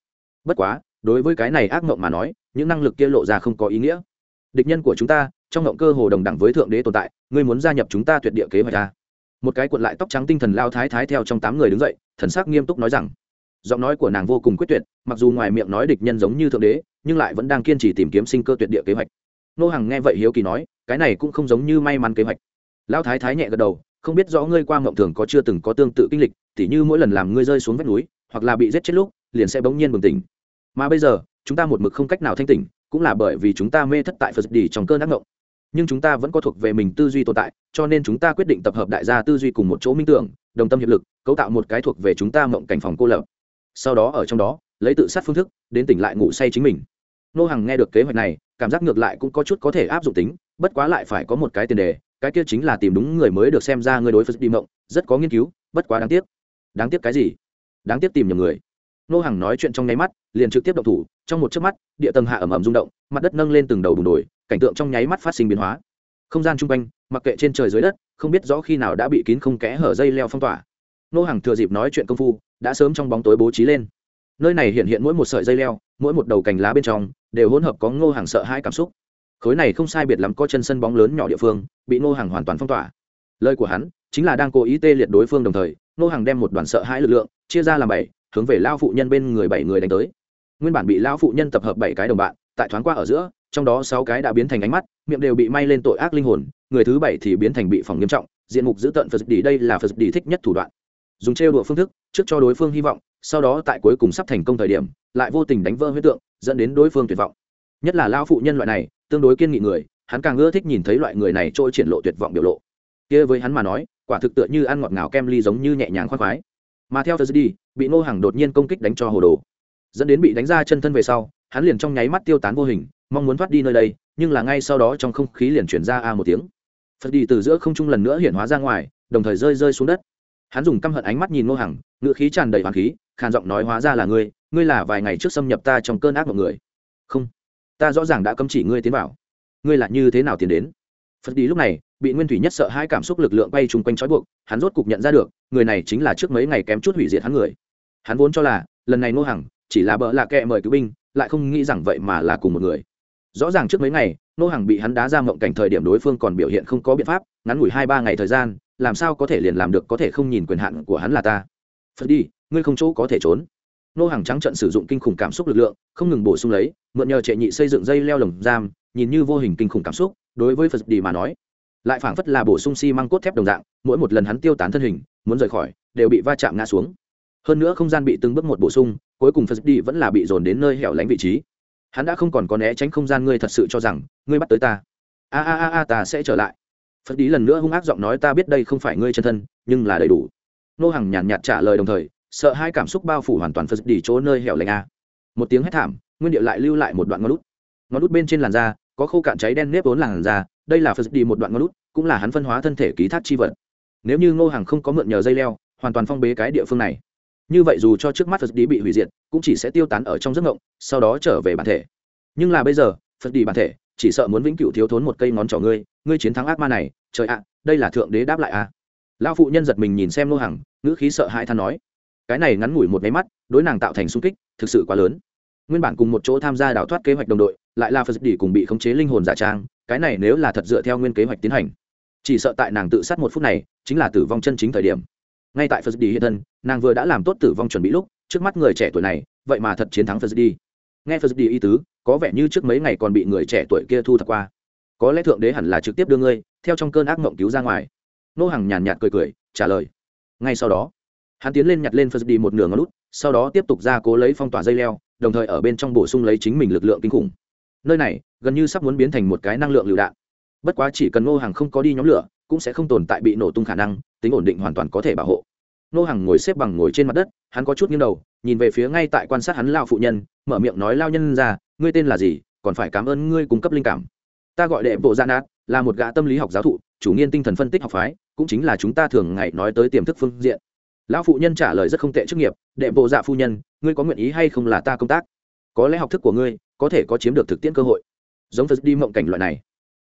Bất quá, đối với cái này ác mộng mà nói, những năng lực kia lộ ra không có ý nghĩa địch nhân của chúng ta, trong ngộng cơ hồ đồng đẳng với thượng đế tồn tại, ngươi muốn gia nhập chúng ta tuyệt địa kế hoạch ta một cái cuộn lại tóc trắng tinh thần lao thái thái theo trong tám người đứng dậy, thần sắc nghiêm túc nói rằng, giọng nói của nàng vô cùng quyết tuyệt, mặc dù ngoài miệng nói địch nhân giống như thượng đế, nhưng lại vẫn đang kiên trì tìm kiếm sinh cơ tuyệt địa kế hoạch. Nô hằng nghe vậy hiếu kỳ nói, cái này cũng không giống như may mắn kế hoạch. Lao thái thái nhẹ gật đầu, không biết rõ ngươi qua mộng thường có chưa từng có tương tự kinh lịch, tỉ như mỗi lần làm ngươi rơi xuống vách núi, hoặc là bị giết chết lúc, liền sẽ bỗng nhiên bừng tỉnh. Mà bây giờ, chúng ta một mực không cách nào thanh tỉnh cũng là bởi vì chúng ta mê thất tại phật đi trong cơn ác ngộng. Nhưng chúng ta vẫn có thuộc về mình tư duy tồn tại, cho nên chúng ta quyết định tập hợp đại gia tư duy cùng một chỗ minh tưởng, đồng tâm hiệp lực, cấu tạo một cái thuộc về chúng ta mộng cảnh phòng cô lập. Sau đó ở trong đó, lấy tự sát phương thức, đến tỉnh lại ngủ say chính mình. Nô hằng nghe được kế hoạch này, cảm giác ngược lại cũng có chút có thể áp dụng tính, bất quá lại phải có một cái tiền đề, cái kia chính là tìm đúng người mới được xem ra ngươi đối phật đi mộng, rất có nghiên cứu, bất quá đáng tiếc. Đáng tiếc cái gì? Đáng tiếc tìm nhầm người. Nô Hằng nói chuyện trong nháy mắt liền trực tiếp động thủ, trong một chớp mắt, địa tầng hạ ẩm ẩm rung động, mặt đất nâng lên từng đầu bùn đồi, cảnh tượng trong nháy mắt phát sinh biến hóa. Không gian chung quanh, mặc kệ trên trời dưới đất, không biết rõ khi nào đã bị kín không kẽ hở dây leo phong tỏa. Nô hàng thừa dịp nói chuyện công phu, đã sớm trong bóng tối bố trí lên. Nơi này hiện hiện mỗi một sợi dây leo, mỗi một đầu cành lá bên trong, đều hỗn hợp có ngô hàng sợ hãi cảm xúc. Khối này không sai biệt lắm có chân sân bóng lớn nhỏ địa phương, bị ngô hàng hoàn toàn phong tỏa. Lời của hắn chính là đang cố ý tê liệt đối phương đồng thời, ngô hàng đem một đoàn sợ hãi lực lượng chia ra làm bảy, hướng về lao phụ nhân bên người bảy người đánh tới nguyên bản bị lão phụ nhân tập hợp bảy cái đồng bạn tại thoáng qua ở giữa trong đó sáu cái đã biến thành ánh mắt miệng đều bị may lên tội ác linh hồn người thứ bảy thì biến thành bị phòng nghiêm trọng diện mục giữ tận phật đi đây là phật đi thích nhất thủ đoạn. Dùng trêu đùa phương thức trước cho đối phương hy vọng sau đó tại cuối cùng sắp thành công thời điểm lại vô tình đánh vỡ huyết tượng dẫn đến đối phương tuyệt vọng. Nhất là lao phụ nhân loại này tương đối kiên nghị người hắn càng ưa thích nhìn thấy loại người này trôi triển lộ tuyệt vọng biểu lộ. Kia với hắn mà nói quả thực tựa như ăn ngọt ngào kem ly giống như nhẹ nhàng khoác khoái. Mà theo Thursday, bị Ngô hàng đột nhiên công kích đánh cho hồ đồ, dẫn đến bị đánh ra chân thân về sau, hắn liền trong nháy mắt tiêu tán vô hình, mong muốn thoát đi nơi đây, nhưng là ngay sau đó trong không khí liền chuyển ra a một tiếng. Phật đi từ giữa không trung lần nữa hiện hóa ra ngoài, đồng thời rơi rơi xuống đất. Hắn dùng căm hận ánh mắt nhìn Ngô Hằng, ngự khí tràn đầy hoàng khí, khàn giọng nói hóa ra là ngươi, ngươi là vài ngày trước xâm nhập ta trong cơn ác mọi người. Không, ta rõ ràng đã cấm chỉ ngươi tiến vào. Ngươi là như thế nào tiến đến? Phật đi lúc này, bị nguyên thủy nhất sợ hai cảm xúc lực lượng bay chung quanh trói buộc hắn rốt cục nhận ra được người này chính là trước mấy ngày kém chút hủy diệt hắn người hắn vốn cho là lần này Ngô Hằng chỉ là bỡ lạ kệ mời cứu binh, lại không nghĩ rằng vậy mà là cùng một người. Rõ ràng trước mấy ngày, nô hàng bị hắn đá ra mộng cảnh thời điểm đối phương còn biểu hiện không có biện pháp, ngắn ngủi hai ba ngày thời gian, làm sao có thể liền làm được có thể không nhìn quyền hạn của hắn là ta. Phật đi, ngươi không chỗ có thể trốn. Nô hàng trắng trận sử dụng kinh khủng cảm xúc lực lượng, không ngừng bổ sung lấy, mượn nhờ trệ nhị xây dựng dây leo lồng giam, nhìn như vô hình kinh khủng cảm xúc, đối với phật đi mà nói, lại phảng phất là bổ sung xi、si、măng cốt thép đồng dạng, mỗi một lần hắn tiêu tán thân hình, muốn rời khỏi, đều bị va chạm ngã xuống hơn nữa không gian bị từng bước một bổ sung, cuối cùng phật đi vẫn là bị dồn đến nơi hẻo lánh vị trí. Hắn đã không còn có né tránh không gian ngươi thật sự cho rằng, ngươi bắt tới ta. A a a a, ta sẽ trở lại. Phật đi lần nữa hung ác giọng nói ta biết đây không phải ngươi chân thân, nhưng là đầy đủ. Nô hàng nhàn nhạt trả lời đồng thời, sợ hai cảm xúc bao phủ hoàn toàn phật đi chỗ nơi hẻo lánh a. Một tiếng hét thảm, nguyên điệu lại lưu lại một đoạn ngón lút ngón lút bên trên làn da, có khô cạn cháy đen nếp vốn làn da, đây là phật đi một đoạn ngón lút cũng là hắn phân hóa thân thể ký thác chi vật. Nếu như ngô hàng không có mượn nhờ dây leo, hoàn toàn phong bế cái địa phương này như vậy dù cho trước mắt phật đi bị hủy diệt, cũng chỉ sẽ tiêu tán ở trong giấc ngộng, sau đó trở về bản thể. Nhưng là bây giờ, phật đi bản thể, chỉ sợ muốn vĩnh cửu thiếu thốn một cây ngón trỏ ngươi ngươi chiến thắng ác ma này, trời ạ, đây là thượng đế đáp lại a à. lão phụ nhân giật mình nhìn xem ngô hàng ngữ khí sợ hãi than nói. Cái này ngắn ngủi một máy mắt, đối nàng tạo thành sung kích, thực sự quá lớn. Nguyên bản cùng một chỗ tham gia đào thoát kế hoạch đồng đội, lại là phật đi cùng bị khống chế linh hồn giả trang, cái này nếu là thật dựa theo nguyên kế hoạch tiến hành. Chỉ sợ tại nàng tự sát một phút này, chính là tử vong chân chính thời điểm ngay tại phật đi hiện thân, nàng vừa đã làm tốt tử vong chuẩn bị lúc, trước mắt người trẻ tuổi này, vậy mà thật chiến thắng phật đi nghe phật đi ý tứ, có vẻ như trước mấy ngày còn bị người trẻ tuổi kia thu thập qua. Có lẽ thượng đế hẳn là trực tiếp đưa ngươi, theo trong cơn ác mộng cứu ra ngoài. Nô hàng nhàn nhạt cười cười, trả lời. Ngay sau đó, hắn tiến lên nhặt lên phật đi một nửa ngón lút, sau đó tiếp tục ra cố lấy phong tỏa dây leo, đồng thời ở bên trong bổ sung lấy chính mình lực lượng kinh khủng. Nơi này, gần như sắp muốn biến thành một cái năng lượng lựu đạn. Bất quá chỉ cần ngô hàng không có đi nhóm lửa, cũng sẽ không tồn tại bị nổ tung khả năng tính ổn định hoàn toàn có thể bảo hộ. Ngô hàng ngồi xếp bằng ngồi trên mặt đất, hắn có chút nghiêng đầu, nhìn về phía ngay tại quan sát hắn lao phụ nhân, mở miệng nói, lao nhân ra, ngươi tên là gì? Còn phải cảm ơn ngươi cung cấp linh cảm. Ta gọi đệ bộ dạ gian nát là một gã tâm lý học giáo thụ, chủ nghiên tinh thần phân tích học phái, cũng chính là chúng ta thường ngày nói tới tiềm thức phương diện. Lão phụ nhân trả lời rất không tệ chức nghiệp, đệ bộ dạ phu nhân, ngươi có nguyện ý hay không là ta công tác? Có lẽ học thức của ngươi có thể có chiếm được thực tiễn cơ hội. Giống thật đi mộng cảnh loại này.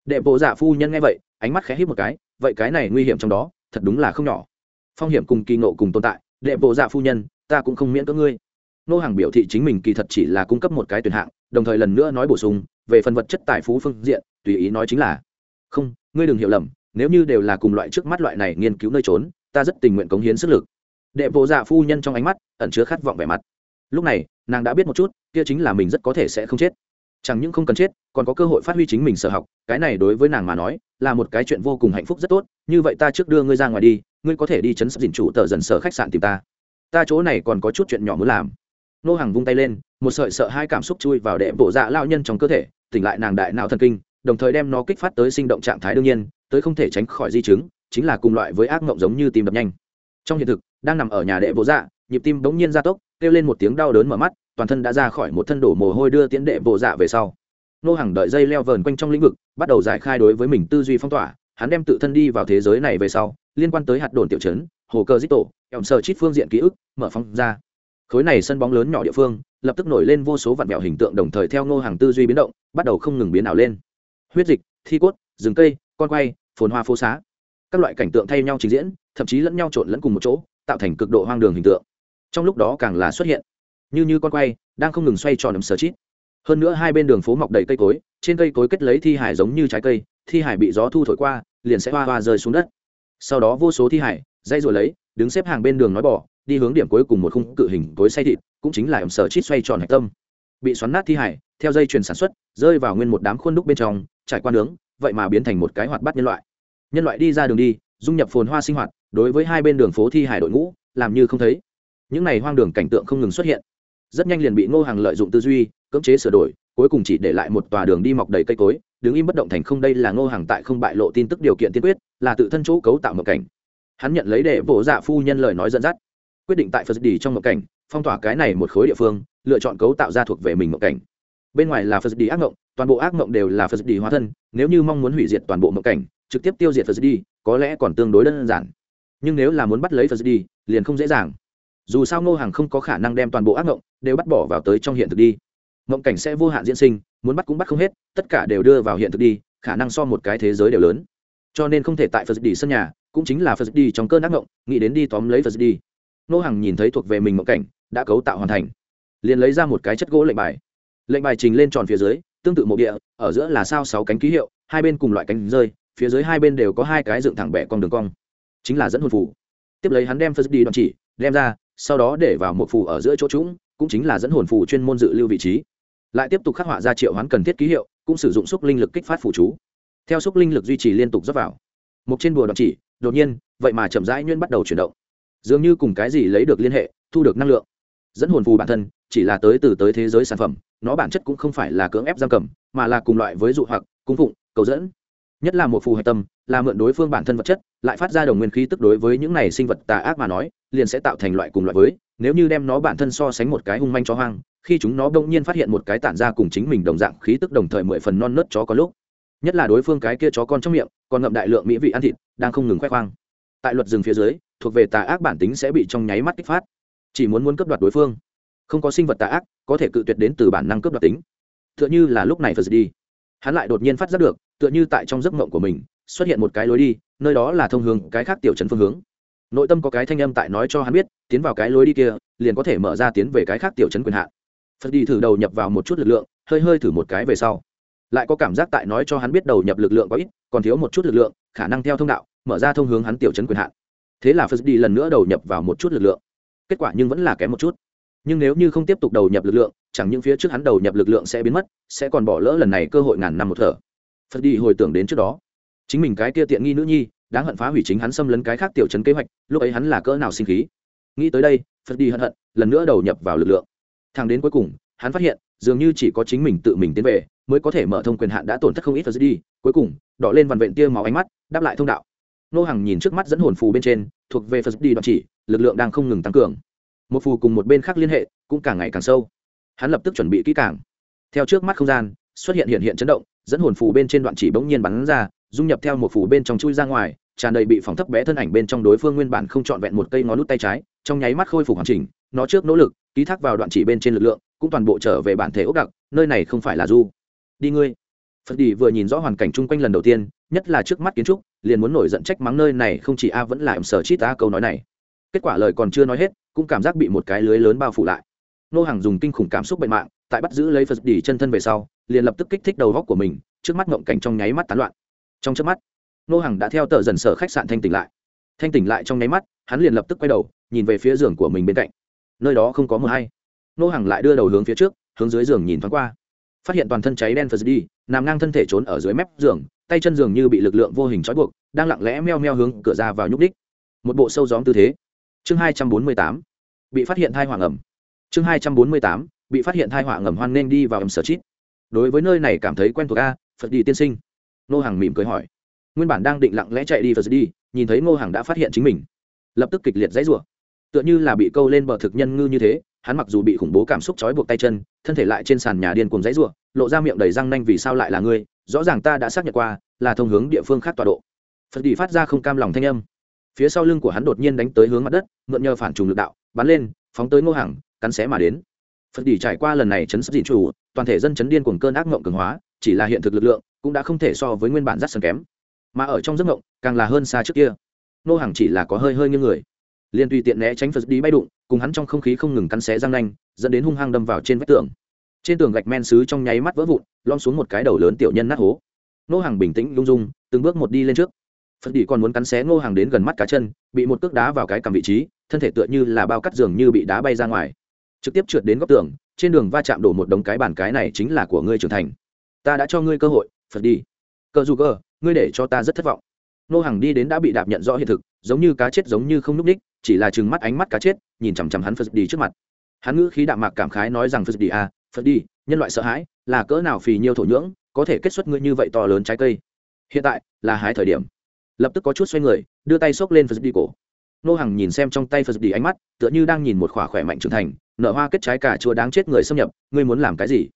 Đệ bộ dạ phu nhân nghe vậy, ánh mắt khẽ hít một cái, vậy cái này nguy hiểm trong đó thật đúng là không nhỏ. Phong hiểm cùng kỳ ngộ cùng tồn tại, đệ bộ dạ phu nhân, ta cũng không miễn cưỡng ngươi. Nô hàng biểu thị chính mình kỳ thật chỉ là cung cấp một cái tuyển hạng, đồng thời lần nữa nói bổ sung, về phần vật chất tài phú phương diện, tùy ý nói chính là, không, ngươi đừng hiểu lầm, nếu như đều là cùng loại trước mắt loại này nghiên cứu nơi trốn, ta rất tình nguyện cống hiến sức lực. Đệ bộ dạ phu nhân trong ánh mắt ẩn chứa khát vọng vẻ mặt. Lúc này, nàng đã biết một chút, kia chính là mình rất có thể sẽ không chết chẳng những không cần chết, còn có cơ hội phát huy chính mình sở học, cái này đối với nàng mà nói, là một cái chuyện vô cùng hạnh phúc rất tốt, như vậy ta trước đưa ngươi ra ngoài đi, ngươi có thể đi chấn sắp dình chủ tờ dần sở khách sạn tìm ta. Ta chỗ này còn có chút chuyện nhỏ muốn làm. Nô hàng vung tay lên, một sợi sợ hai cảm xúc chui vào đệ bộ dạ lao nhân trong cơ thể, tỉnh lại nàng đại nào thần kinh, đồng thời đem nó kích phát tới sinh động trạng thái đương nhiên, tới không thể tránh khỏi di chứng, chính là cùng loại với ác mộng giống như tim đập nhanh. Trong hiện thực, đang nằm ở nhà đệ bộ dạ nhịp tim bỗng nhiên gia tốc kêu lên một tiếng đau đớn mở mắt, toàn thân đã ra khỏi một thân đổ mồ hôi đưa tiễn đệ bộ dạ về sau. Nô hàng đợi dây leo vờn quanh trong lĩnh vực, bắt đầu giải khai đối với mình tư duy phong tỏa, hắn đem tự thân đi vào thế giới này về sau, liên quan tới hạt đồn tiểu chấn hồ cơ dít tổ ẻm sờ chít phương diện ký ức, mở phong ra. Khối này sân bóng lớn nhỏ địa phương, lập tức nổi lên vô số vạn mẹo hình tượng đồng thời theo ngô hàng tư duy biến động, bắt đầu không ngừng biến ảo lên. Huyết dịch, thi cốt, rừng cây, con quay, phồn hoa phố xá. Các loại cảnh tượng thay nhau trình diễn, thậm chí lẫn nhau trộn lẫn cùng một chỗ, tạo thành cực độ hoang đường hình tượng trong lúc đó càng là xuất hiện. Như như con quay, đang không ngừng xoay tròn ấm sờ chít. Hơn nữa hai bên đường phố mọc đầy cây cối, trên cây cối kết lấy thi hải giống như trái cây, thi hải bị gió thu thổi qua, liền sẽ hoa hoa rơi xuống đất. Sau đó vô số thi hải, dây rồi lấy, đứng xếp hàng bên đường nói bỏ, đi hướng điểm cuối cùng một khung cự hình cối say thịt, cũng chính là ẩm sở chít xoay tròn hạch tâm. Bị xoắn nát thi hải, theo dây chuyền sản xuất, rơi vào nguyên một đám khuôn đúc bên trong, trải qua nướng, vậy mà biến thành một cái hoạt bắt nhân loại. Nhân loại đi ra đường đi, dung nhập phồn hoa sinh hoạt, đối với hai bên đường phố thi hải đội ngũ, làm như không thấy những này hoang đường cảnh tượng không ngừng xuất hiện. Rất nhanh liền bị ngô hàng lợi dụng tư duy, cưỡng chế sửa đổi, cuối cùng chỉ để lại một tòa đường đi mọc đầy cây cối, đứng im bất động thành không. Đây là ngô hàng tại không bại lộ tin tức điều kiện tiên quyết, là tự thân chỗ cấu tạo một cảnh. Hắn nhận lấy để bộ dạ phu nhân lời nói dẫn dắt, quyết định tại phật đi trong một cảnh, phong tỏa cái này một khối địa phương, lựa chọn cấu tạo ra thuộc về mình một cảnh. Bên ngoài là phật đi ác mộng, toàn bộ ác mộng đều là phật đi hóa thân, nếu như mong muốn hủy diệt toàn bộ một cảnh, trực tiếp tiêu diệt phật đi có lẽ còn tương đối đơn giản. Nhưng nếu là muốn bắt lấy phật đi liền không dễ dàng dù sao ngô hàng không có khả năng đem toàn bộ ác mộng đều bắt bỏ vào tới trong hiện thực đi. Mộng cảnh sẽ vô hạn diễn sinh, muốn bắt cũng bắt không hết, tất cả đều đưa vào hiện thực đi, khả năng so một cái thế giới đều lớn. Cho nên không thể tại phật đi sân nhà, cũng chính là phật đi trong cơn ác mộng nghĩ đến đi tóm lấy phật đi nô hàng nhìn thấy thuộc về mình mộng cảnh, đã cấu tạo hoàn thành. Liền lấy ra một cái chất gỗ lệnh bài. Lệnh bài trình lên tròn phía dưới, tương tự mộ địa, ở giữa là sao sáu cánh ký hiệu, hai bên cùng loại cánh rơi, phía dưới hai bên đều có hai cái dựng thẳng bẻ con đường cong. Chính là dẫn hồn phủ tiếp lấy hắn đem phật đi đoạn chỉ, đem ra sau đó để vào một phù ở giữa chỗ trũng cũng chính là dẫn hồn phù chuyên môn dự lưu vị trí. Lại tiếp tục khắc họa ra triệu hoán cần thiết ký hiệu, cũng sử dụng xúc linh lực kích phát phù chú. Theo xúc linh lực duy trì liên tục dốc vào. Một trên bùa đoạn chỉ, đột nhiên, vậy mà chậm rãi nhuyễn bắt đầu chuyển động. Dường như cùng cái gì lấy được liên hệ, thu được năng lượng. Dẫn hồn phù bản thân, chỉ là tới từ tới thế giới sản phẩm, nó bản chất cũng không phải là cưỡng ép giam cầm, mà là cùng loại với dụ hoặc, cung phụng, cầu dẫn nhất là một phù hạch tâm, là mượn đối phương bản thân vật chất, lại phát ra đồng nguyên khí tức đối với những này sinh vật tà ác mà nói, liền sẽ tạo thành loại cùng loại với, nếu như đem nó bản thân so sánh một cái hung manh chó hoang, khi chúng nó đông nhiên phát hiện một cái tản ra cùng chính mình đồng dạng khí tức đồng thời mười phần non nớt chó có lúc. Nhất là đối phương cái kia chó con trong miệng, còn ngậm đại lượng mỹ vị ăn thịt, đang không ngừng khoe khoang. Tại luật rừng phía dưới, thuộc về tà ác bản tính sẽ bị trong nháy mắt kích phát. Chỉ muốn muốn cướp đoạt đối phương. Không có sinh vật tà ác, có thể cự tuyệt đến từ bản năng cướp đoạt tính. Tựa như là lúc này phật đi hắn lại đột nhiên phát giác được tựa như tại trong giấc mộng của mình, xuất hiện một cái lối đi, nơi đó là thông hướng, cái khác tiểu trấn phương hướng. Nội tâm có cái thanh âm tại nói cho hắn biết, tiến vào cái lối đi kia, liền có thể mở ra tiến về cái khác tiểu trấn quyền hạn. Phật đi thử đầu nhập vào một chút lực lượng, hơi hơi thử một cái về sau. Lại có cảm giác tại nói cho hắn biết đầu nhập lực lượng có ít, còn thiếu một chút lực lượng, khả năng theo thông đạo, mở ra thông hướng hắn tiểu trấn quyền hạn. Thế là phật đi lần nữa đầu nhập vào một chút lực lượng. Kết quả nhưng vẫn là kém một chút. Nhưng nếu như không tiếp tục đầu nhập lực lượng, chẳng những phía trước hắn đầu nhập lực lượng sẽ biến mất, sẽ còn bỏ lỡ lần này cơ hội ngàn năm một thở phật đi hồi tưởng đến trước đó. Chính mình cái kia tiện nghi nữ nhi, đáng hận phá hủy chính hắn xâm lấn cái khác tiểu trấn kế hoạch, lúc ấy hắn là cỡ nào sinh khí. Nghĩ tới đây, phật đi hận hận, lần nữa đầu nhập vào lực lượng. Thang đến cuối cùng, hắn phát hiện, dường như chỉ có chính mình tự mình tiến về, mới có thể mở thông quyền hạn đã tổn thất không ít phật đi. Cuối cùng, đỏ lên vằn vện tia máu ánh mắt, đáp lại thông đạo. Nô hàng nhìn trước mắt dẫn hồn phù bên trên, thuộc về phật đi đoạn chỉ, lực lượng đang không ngừng tăng cường. Một phù cùng một bên khác liên hệ, cũng càng ngày càng sâu. Hắn lập tức chuẩn bị kỹ càng. Theo trước mắt không gian xuất hiện hiện hiện chấn động, dẫn hồn phù bên trên đoạn chỉ bỗng nhiên bắn ra, dung nhập theo một phù bên trong chui ra ngoài, tràn đầy bị phóng thấp bé thân ảnh bên trong đối phương nguyên bản không trọn vẹn một cây ngón nút tay trái, trong nháy mắt khôi phục hoàn chỉnh, nó trước nỗ lực, ký thác vào đoạn chỉ bên trên lực lượng, cũng toàn bộ trở về bản thể ốc đặc, nơi này không phải là du. Đi ngươi. Phật đi vừa nhìn rõ hoàn cảnh chung quanh lần đầu tiên, nhất là trước mắt kiến trúc, liền muốn nổi giận trách mắng nơi này không chỉ a vẫn là em sở chít a câu nói này. Kết quả lời còn chưa nói hết, cũng cảm giác bị một cái lưới lớn bao phủ lại. Nô hàng dùng kinh khủng cảm xúc bệnh mạng, tại bắt giữ lấy phật đi chân thân về sau liền lập tức kích thích đầu góc của mình, trước mắt ngộng cảnh trong nháy mắt tán loạn. Trong trước mắt nô Hằng đã theo tờ dần sở khách sạn thanh tỉnh lại. Thanh tỉnh lại trong nháy mắt, hắn liền lập tức quay đầu, nhìn về phía giường của mình bên cạnh. Nơi đó không có mờ hay. Nô Hằng lại đưa đầu hướng phía trước, hướng dưới giường nhìn thoáng qua. Phát hiện toàn thân cháy đen phật đi nằm ngang thân thể trốn ở dưới mép giường, tay chân giường như bị lực lượng vô hình trói buộc, đang lặng lẽ meo meo hướng cửa ra vào nhúc đích một bộ sâu gióm tư thế. Chương hai trăm bốn mươi tám. Bị phát hiện thai hoàng ẩm. Chương hai trăm bốn mươi tám. Bị phát hiện thai hoàng ngầm hoan nên đi vào ẩm sở chít đối với nơi này cảm thấy quen thuộc a, phật đi tiên sinh. Nô hàng mỉm cười hỏi. Nguyên bản đang định lặng lẽ chạy đi phật đi, nhìn thấy ngô hàng đã phát hiện chính mình. Lập tức kịch liệt dãy rủa. Tựa như là bị câu lên bờ thực nhân ngư như thế, hắn mặc dù bị khủng bố cảm xúc trói buộc tay chân, thân thể lại trên sàn nhà điên cùng dãy rủa, lộ ra miệng đầy răng nanh vì sao lại là ngươi, rõ ràng ta đã xác nhận qua, là thông hướng địa phương khác tọa độ. Phật đi phát ra không cam lòng thanh âm. Phía sau lưng của hắn đột nhiên đánh tới hướng mặt đất, mượn nhờ phản trùng lực đạo, bắn lên, phóng tới ngô hàng cắn xé mà đến phật đỉ trải qua lần này chấn sắp dịn chủ toàn thể dân chấn điên cuồng cơn ác mộng cường hóa, chỉ là hiện thực lực lượng cũng đã không thể so với nguyên bản rất sân kém. Mà ở trong giấc mộng càng là hơn xa trước kia. Nô hàng chỉ là có hơi hơi như người. Liền tùy tiện né tránh phật đi bay đụng, cùng hắn trong không khí không ngừng cắn xé răng nanh, dẫn đến hung hăng đâm vào trên vách tường. Trên tường gạch men xứ trong nháy mắt vỡ vụn lom xuống một cái đầu lớn tiểu nhân nát hố. Nô hàng bình tĩnh lung dung, từng bước một đi lên trước. Phật đi còn muốn cắn xé nô hàng đến gần mắt cá chân, bị một cước đá vào cái cầm vị trí, thân thể tựa như là bao cắt giường như bị đá bay ra ngoài trực tiếp trượt đến góc tường, trên đường va chạm đổ một đống cái bàn cái này chính là của ngươi trưởng thành. Ta đã cho ngươi cơ hội, phật đi. Cờ dù cơ ngươi để cho ta rất thất vọng. Nô hàng đi đến đã bị đạp nhận rõ hiện thực, giống như cá chết giống như không n ú c ních chỉ là chừng mắt ánh mắt cá chết, nhìn chằm chằm hắn phật đi trước mặt. Hắn ngữ khí đạm mạc cảm khái nói rằng, phật đi à phật đi, nhân loại sợ hãi, là cỡ nào phì nhiêu thổ nhưỡng, có thể kết xuất ngươi như vậy to lớn trái cây? Hiện tại, là hái thời điểm. Lập tức có chút xoay người, đưa tay xốc lên phật đi cổ. Nô hàng nhìn xem trong tay phật đi ánh mắt, tựa như đang nhìn một khỏa khỏe mạnh trưởng thành nở hoa kết trái cả chua đáng chết người xâm nhập, ngươi muốn làm cái gì?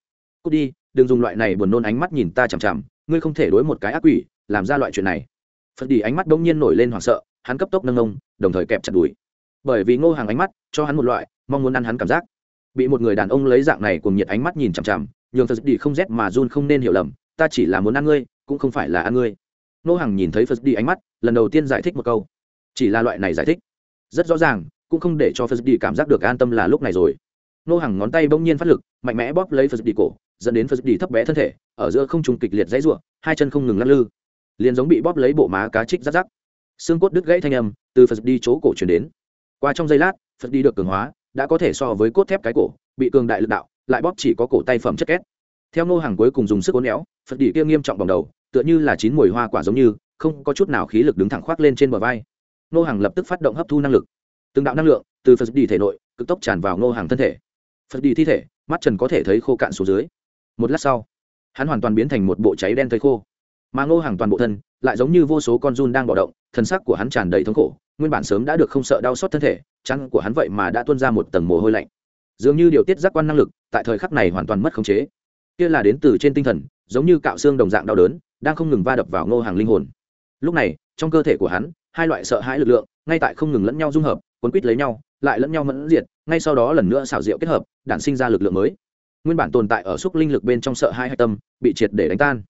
Cút đi, đừng dùng loại này buồn nôn ánh mắt nhìn ta chằm chằm, ngươi không thể đối một cái ác quỷ làm ra loại chuyện này. Phật đi ánh mắt bỗng nhiên nổi lên hoảng sợ, hắn cấp tốc nâng ông, đồng thời kẹp chặt đùi. Bởi vì ngô hàng ánh mắt, cho hắn một loại, mong muốn ăn hắn cảm giác. Bị một người đàn ông lấy dạng này cùng nhiệt ánh mắt nhìn chằm chằm, nhường phật đi không rét mà run không nên hiểu lầm, ta chỉ là muốn ăn ngươi, cũng không phải là ăn ngươi. Ngô hàng nhìn thấy phật đi ánh mắt, lần đầu tiên giải thích một câu. Chỉ là loại này giải thích. Rất rõ ràng cũng không để cho phật đi cảm giác được an tâm là lúc này rồi. Nô hàng ngón tay bỗng nhiên phát lực, mạnh mẽ bóp lấy phật đi cổ, dẫn đến phật đi thấp bé thân thể, ở giữa không trung kịch liệt dãy ruộng hai chân không ngừng lắc lư. Liền giống bị bóp lấy bộ má cá trích rắc rắc. Xương cốt đứt gãy thanh âm từ phật đi chỗ cổ chuyển đến. Qua trong giây lát phật đi được cường hóa, đã có thể so với cốt thép cái cổ, bị cường đại lực đạo, lại bóp chỉ có cổ tay phẩm chất két. Theo Nô hàng cuối cùng dùng sức uốn éo phật đi kia nghiêm trọng vòng đầu, tựa như là chín mùi hoa quả giống như, không có chút nào khí lực đứng thẳng khoác lên trên bờ vai. Nô hàng lập tức phát động hấp thu năng lực từng đạo năng lượng từ phật đi thể nội, cực tốc tràn vào ngô hàng thân thể. Phật đi thi thể, mắt trần có thể thấy khô cạn xuống dưới. Một lát sau, hắn hoàn toàn biến thành một bộ cháy đen thấy khô. Mà ngô hàng toàn bộ thân lại giống như vô số con run đang bỏ động thân xác của hắn tràn đầy thống khổ, nguyên bản sớm đã được không sợ đau xót thân thể chăn của hắn vậy mà đã tuôn ra một tầng mồ hôi lạnh. Dường như điều tiết giác quan năng lực, tại thời khắc này hoàn toàn mất khống chế. Kia là đến từ trên tinh thần, giống như cạo xương đồng dạng đau đớn, đang không ngừng va đập vào ngô hàng linh hồn. Lúc này, trong cơ thể của hắn, hai loại sợ hãi lực lượng, ngay tại không ngừng lẫn nhau dung hợp quấn quýt lấy nhau, lại lẫn nhau mẫn diệt, ngay sau đó lần nữa xảo diệu kết hợp, đản sinh ra lực lượng mới. Nguyên bản tồn tại ở xúc linh lực bên trong sợ hai hạch tâm, bị triệt để đánh tan.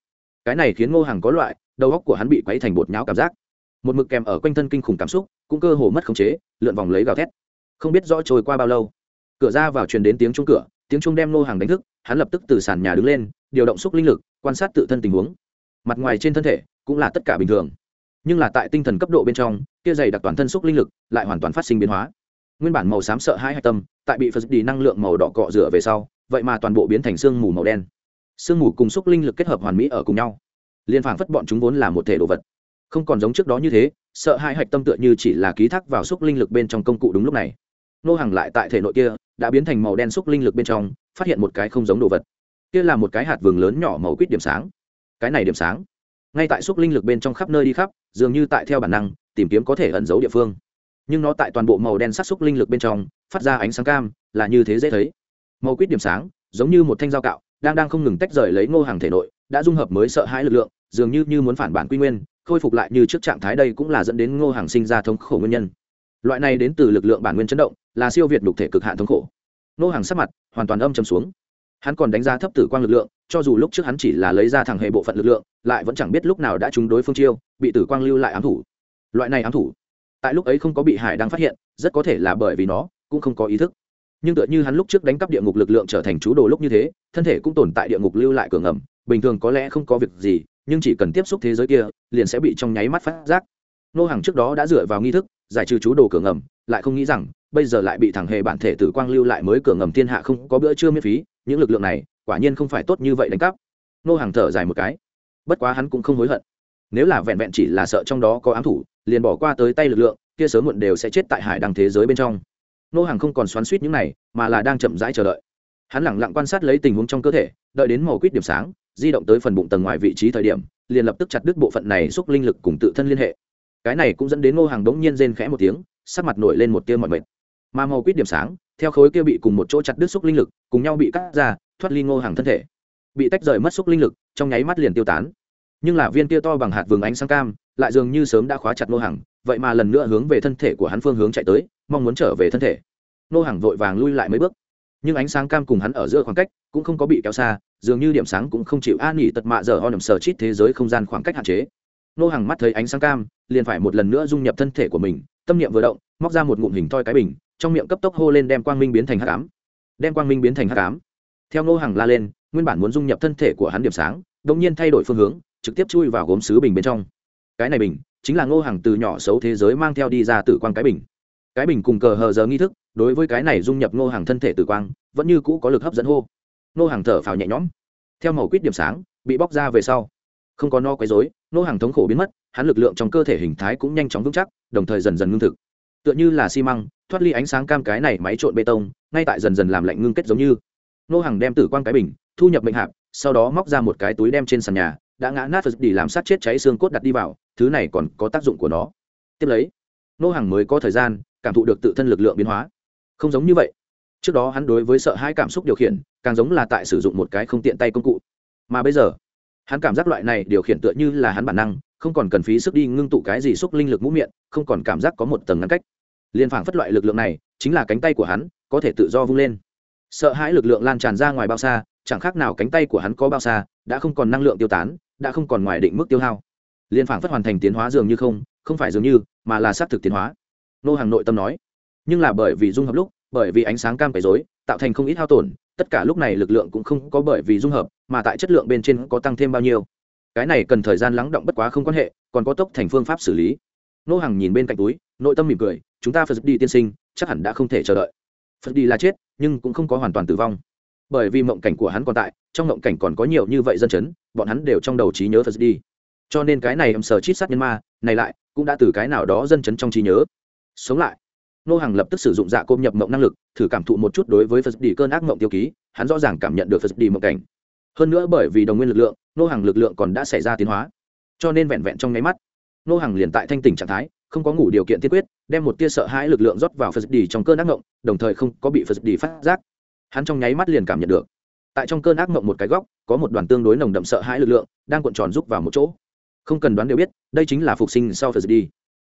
Cái này khiến ngô hàng có loại, đầu óc của hắn bị quấy thành bột nháo cảm giác. Một mực kèm ở quanh thân kinh khủng cảm xúc, cũng cơ hồ mất khống chế, lượn vòng lấy gào thét. Không biết rõ trôi qua bao lâu, cửa ra vào truyền đến tiếng chung cửa, tiếng chung đem ngô hàng đánh thức, hắn lập tức từ sàn nhà đứng lên, điều động xúc linh lực, quan sát tự thân tình huống. Mặt ngoài trên thân thể, cũng là tất cả bình thường nhưng là tại tinh thần cấp độ bên trong, kia dày đặc toàn thân xúc linh lực lại hoàn toàn phát sinh biến hóa. Nguyên bản màu xám sợ hai hạch tâm, tại bị phật đi năng lượng màu đỏ cọ rửa về sau, vậy mà toàn bộ biến thành sương mù màu đen. Sương mù cùng xúc linh lực kết hợp hoàn mỹ ở cùng nhau. Liên phảng phất bọn chúng vốn là một thể đồ vật. Không còn giống trước đó như thế, sợ hai hạch tâm tựa như chỉ là ký thác vào xúc linh lực bên trong công cụ đúng lúc này. Nô hàng lại tại thể nội kia, đã biến thành màu đen xúc linh lực bên trong, phát hiện một cái không giống đồ vật. Kia là một cái hạt vườn lớn nhỏ màu quýt điểm sáng. Cái này điểm sáng ngay tại xúc linh lực bên trong khắp nơi đi khắp, dường như tại theo bản năng, tìm kiếm có thể ẩn giấu địa phương. Nhưng nó tại toàn bộ màu đen sắc xúc linh lực bên trong, phát ra ánh sáng cam, là như thế dễ thấy. Màu quýt điểm sáng, giống như một thanh dao cạo, đang đang không ngừng tách rời lấy ngô hàng thể nội, đã dung hợp mới sợ hãi lực lượng, dường như như muốn phản bản quy nguyên, khôi phục lại như trước trạng thái đây cũng là dẫn đến ngô hàng sinh ra thống khổ nguyên nhân. Loại này đến từ lực lượng bản nguyên chấn động, là siêu việt đục thể cực hạn thống khổ. Ngô hàng sắc mặt hoàn toàn âm chầm xuống hắn còn đánh giá thấp tử quang lực lượng, cho dù lúc trước hắn chỉ là lấy ra thẳng hệ bộ phận lực lượng, lại vẫn chẳng biết lúc nào đã trúng đối phương chiêu, bị tử quang lưu lại ám thủ. Loại này ám thủ, tại lúc ấy không có bị hải đang phát hiện, rất có thể là bởi vì nó, cũng không có ý thức. Nhưng tựa như hắn lúc trước đánh cắp địa ngục lực lượng trở thành chú đồ lúc như thế, thân thể cũng tồn tại địa ngục lưu lại cường ẩm bình thường có lẽ không có việc gì, nhưng chỉ cần tiếp xúc thế giới kia, liền sẽ bị trong nháy mắt phát giác. Nô hàng trước đó đã dựa vào nghi thức, giải trừ chú đồ cường ẩm lại không nghĩ rằng, bây giờ lại bị thẳng hề bản thể tử quang lưu lại mới cường ẩm thiên hạ không có bữa trưa miễn phí những lực lượng này quả nhiên không phải tốt như vậy đánh cắp. Nô hàng thở dài một cái. Bất quá hắn cũng không hối hận. Nếu là vẹn vẹn chỉ là sợ trong đó có ám thủ, liền bỏ qua tới tay lực lượng, kia sớm muộn đều sẽ chết tại hải đăng thế giới bên trong. Nô hàng không còn xoắn suýt những này, mà là đang chậm rãi chờ đợi. Hắn lẳng lặng quan sát lấy tình huống trong cơ thể, đợi đến màu quýt điểm sáng, di động tới phần bụng tầng ngoài vị trí thời điểm, liền lập tức chặt đứt bộ phận này xúc linh lực cùng tự thân liên hệ. Cái này cũng dẫn đến nô hàng đống nhiên rên khẽ một tiếng, sắc mặt nổi lên một tia mọi mệt. Mà màu quýt điểm sáng theo khối kia bị cùng một chỗ chặt đứt xúc linh lực, cùng nhau bị cắt ra, thoát ly ngô hàng thân thể. Bị tách rời mất xúc linh lực, trong nháy mắt liền tiêu tán. Nhưng là viên kia to bằng hạt vừng ánh sáng cam, lại dường như sớm đã khóa chặt Ngô hàng, vậy mà lần nữa hướng về thân thể của hắn phương hướng chạy tới, mong muốn trở về thân thể. Ngô hàng vội vàng lui lại mấy bước. Nhưng ánh sáng cam cùng hắn ở giữa khoảng cách cũng không có bị kéo xa, dường như điểm sáng cũng không chịu an nghỉ tật mạ giờ ho nằm sờ chít thế giới không gian khoảng cách hạn chế. Nô hàng mắt thấy ánh sáng cam, liền phải một lần nữa dung nhập thân thể của mình, tâm niệm vừa động, móc ra một ngụm hình thoi cái bình trong miệng cấp tốc hô lên đem quang minh biến thành hắc ám. Đem quang minh biến thành hắc ám. Theo Ngô hàng la lên, nguyên bản muốn dung nhập thân thể của hắn điểm sáng, đột nhiên thay đổi phương hướng, trực tiếp chui vào gốm sứ bình bên trong. Cái này bình chính là ngô hàng từ nhỏ xấu thế giới mang theo đi ra tử quang cái bình. Cái bình cùng cờ hờ giờ nghi thức, đối với cái này dung nhập ngô hàng thân thể tử quang, vẫn như cũ có lực hấp dẫn hô. Ngô hàng thở phào nhẹ nhõm. Theo màu quýt điểm sáng, bị bóc ra về sau, không có no quấy dối ngô hàng thống khổ biến mất, hắn lực lượng trong cơ thể hình thái cũng nhanh chóng vững chắc, đồng thời dần dần ngưng thực. Tựa như là xi măng thoát ly ánh sáng cam cái này máy trộn bê tông, ngay tại dần dần làm lạnh ngưng kết giống như. Ngô hàng đem tử quang cái bình, thu nhập mệnh hạp, sau đó móc ra một cái túi đem trên sàn nhà, đã ngã nát phật đi làm sát chết cháy xương cốt đặt đi vào, thứ này còn có tác dụng của nó. Tiếp lấy, nô hàng mới có thời gian, cảm thụ được tự thân lực lượng biến hóa. Không giống như vậy. Trước đó hắn đối với sợ hãi cảm xúc điều khiển, càng giống là tại sử dụng một cái không tiện tay công cụ. Mà bây giờ, hắn cảm giác loại này điều khiển tựa như là hắn bản năng, không còn cần phí sức đi ngưng tụ cái gì xúc linh lực mũ miệng không còn cảm giác có một tầng ngăn cách liên phảng phất loại lực lượng này chính là cánh tay của hắn, có thể tự do vung lên. Sợ hãi lực lượng lan tràn ra ngoài bao xa, chẳng khác nào cánh tay của hắn có bao xa, đã không còn năng lượng tiêu tán, đã không còn ngoài định mức tiêu hao. Liên phảng phất hoàn thành tiến hóa dường như không không phải dường như, mà là xác thực tiến hóa. Nô hàng nội tâm nói. Nhưng là bởi vì dung hợp lúc, bởi vì ánh sáng cam phải dối tạo thành không ít hao tổn, tất cả lúc này lực lượng cũng không có bởi vì dung hợp, mà tại chất lượng bên trên có tăng thêm bao nhiêu. Cái này cần thời gian lắng động bất quá không quan hệ, còn có tốc thành phương pháp xử lý nô hàng nhìn bên cạnh túi, nội tâm mỉm cười, chúng ta phải đi tiên sinh, chắc hẳn đã không thể chờ đợi. Phật đi là chết, nhưng cũng không có hoàn toàn tử vong. Bởi vì mộng cảnh của hắn còn tại, trong mộng cảnh còn có nhiều như vậy dân chấn, bọn hắn đều trong đầu trí nhớ phật đi cho nên cái này em sờ chít sát nhân ma, này lại, cũng đã từ cái nào đó dân chấn trong trí nhớ. Sống lại. Nô hàng lập tức sử dụng dạ côm nhập mộng năng lực, thử cảm thụ một chút đối với phật đi cơn ác mộng tiêu ký, hắn rõ ràng cảm nhận được phật đi mộng cảnh. Hơn nữa bởi vì đồng nguyên lực lượng, nô hàng lực lượng còn đã xảy ra tiến hóa. Cho nên vẹn vẹn trong nháy mắt nô hàng liền tại thanh tỉnh trạng thái, không có ngủ điều kiện tiên quyết, đem một tia sợ hãi lực lượng rót vào phật đi trong cơn ác mộng, đồng thời không có bị phật đi phát giác. Hắn trong nháy mắt liền cảm nhận được, tại trong cơn ác mộng một cái góc, có một đoàn tương đối nồng đậm sợ hãi lực lượng đang cuộn tròn rúc vào một chỗ. Không cần đoán đều biết, đây chính là phục sinh sau phật đi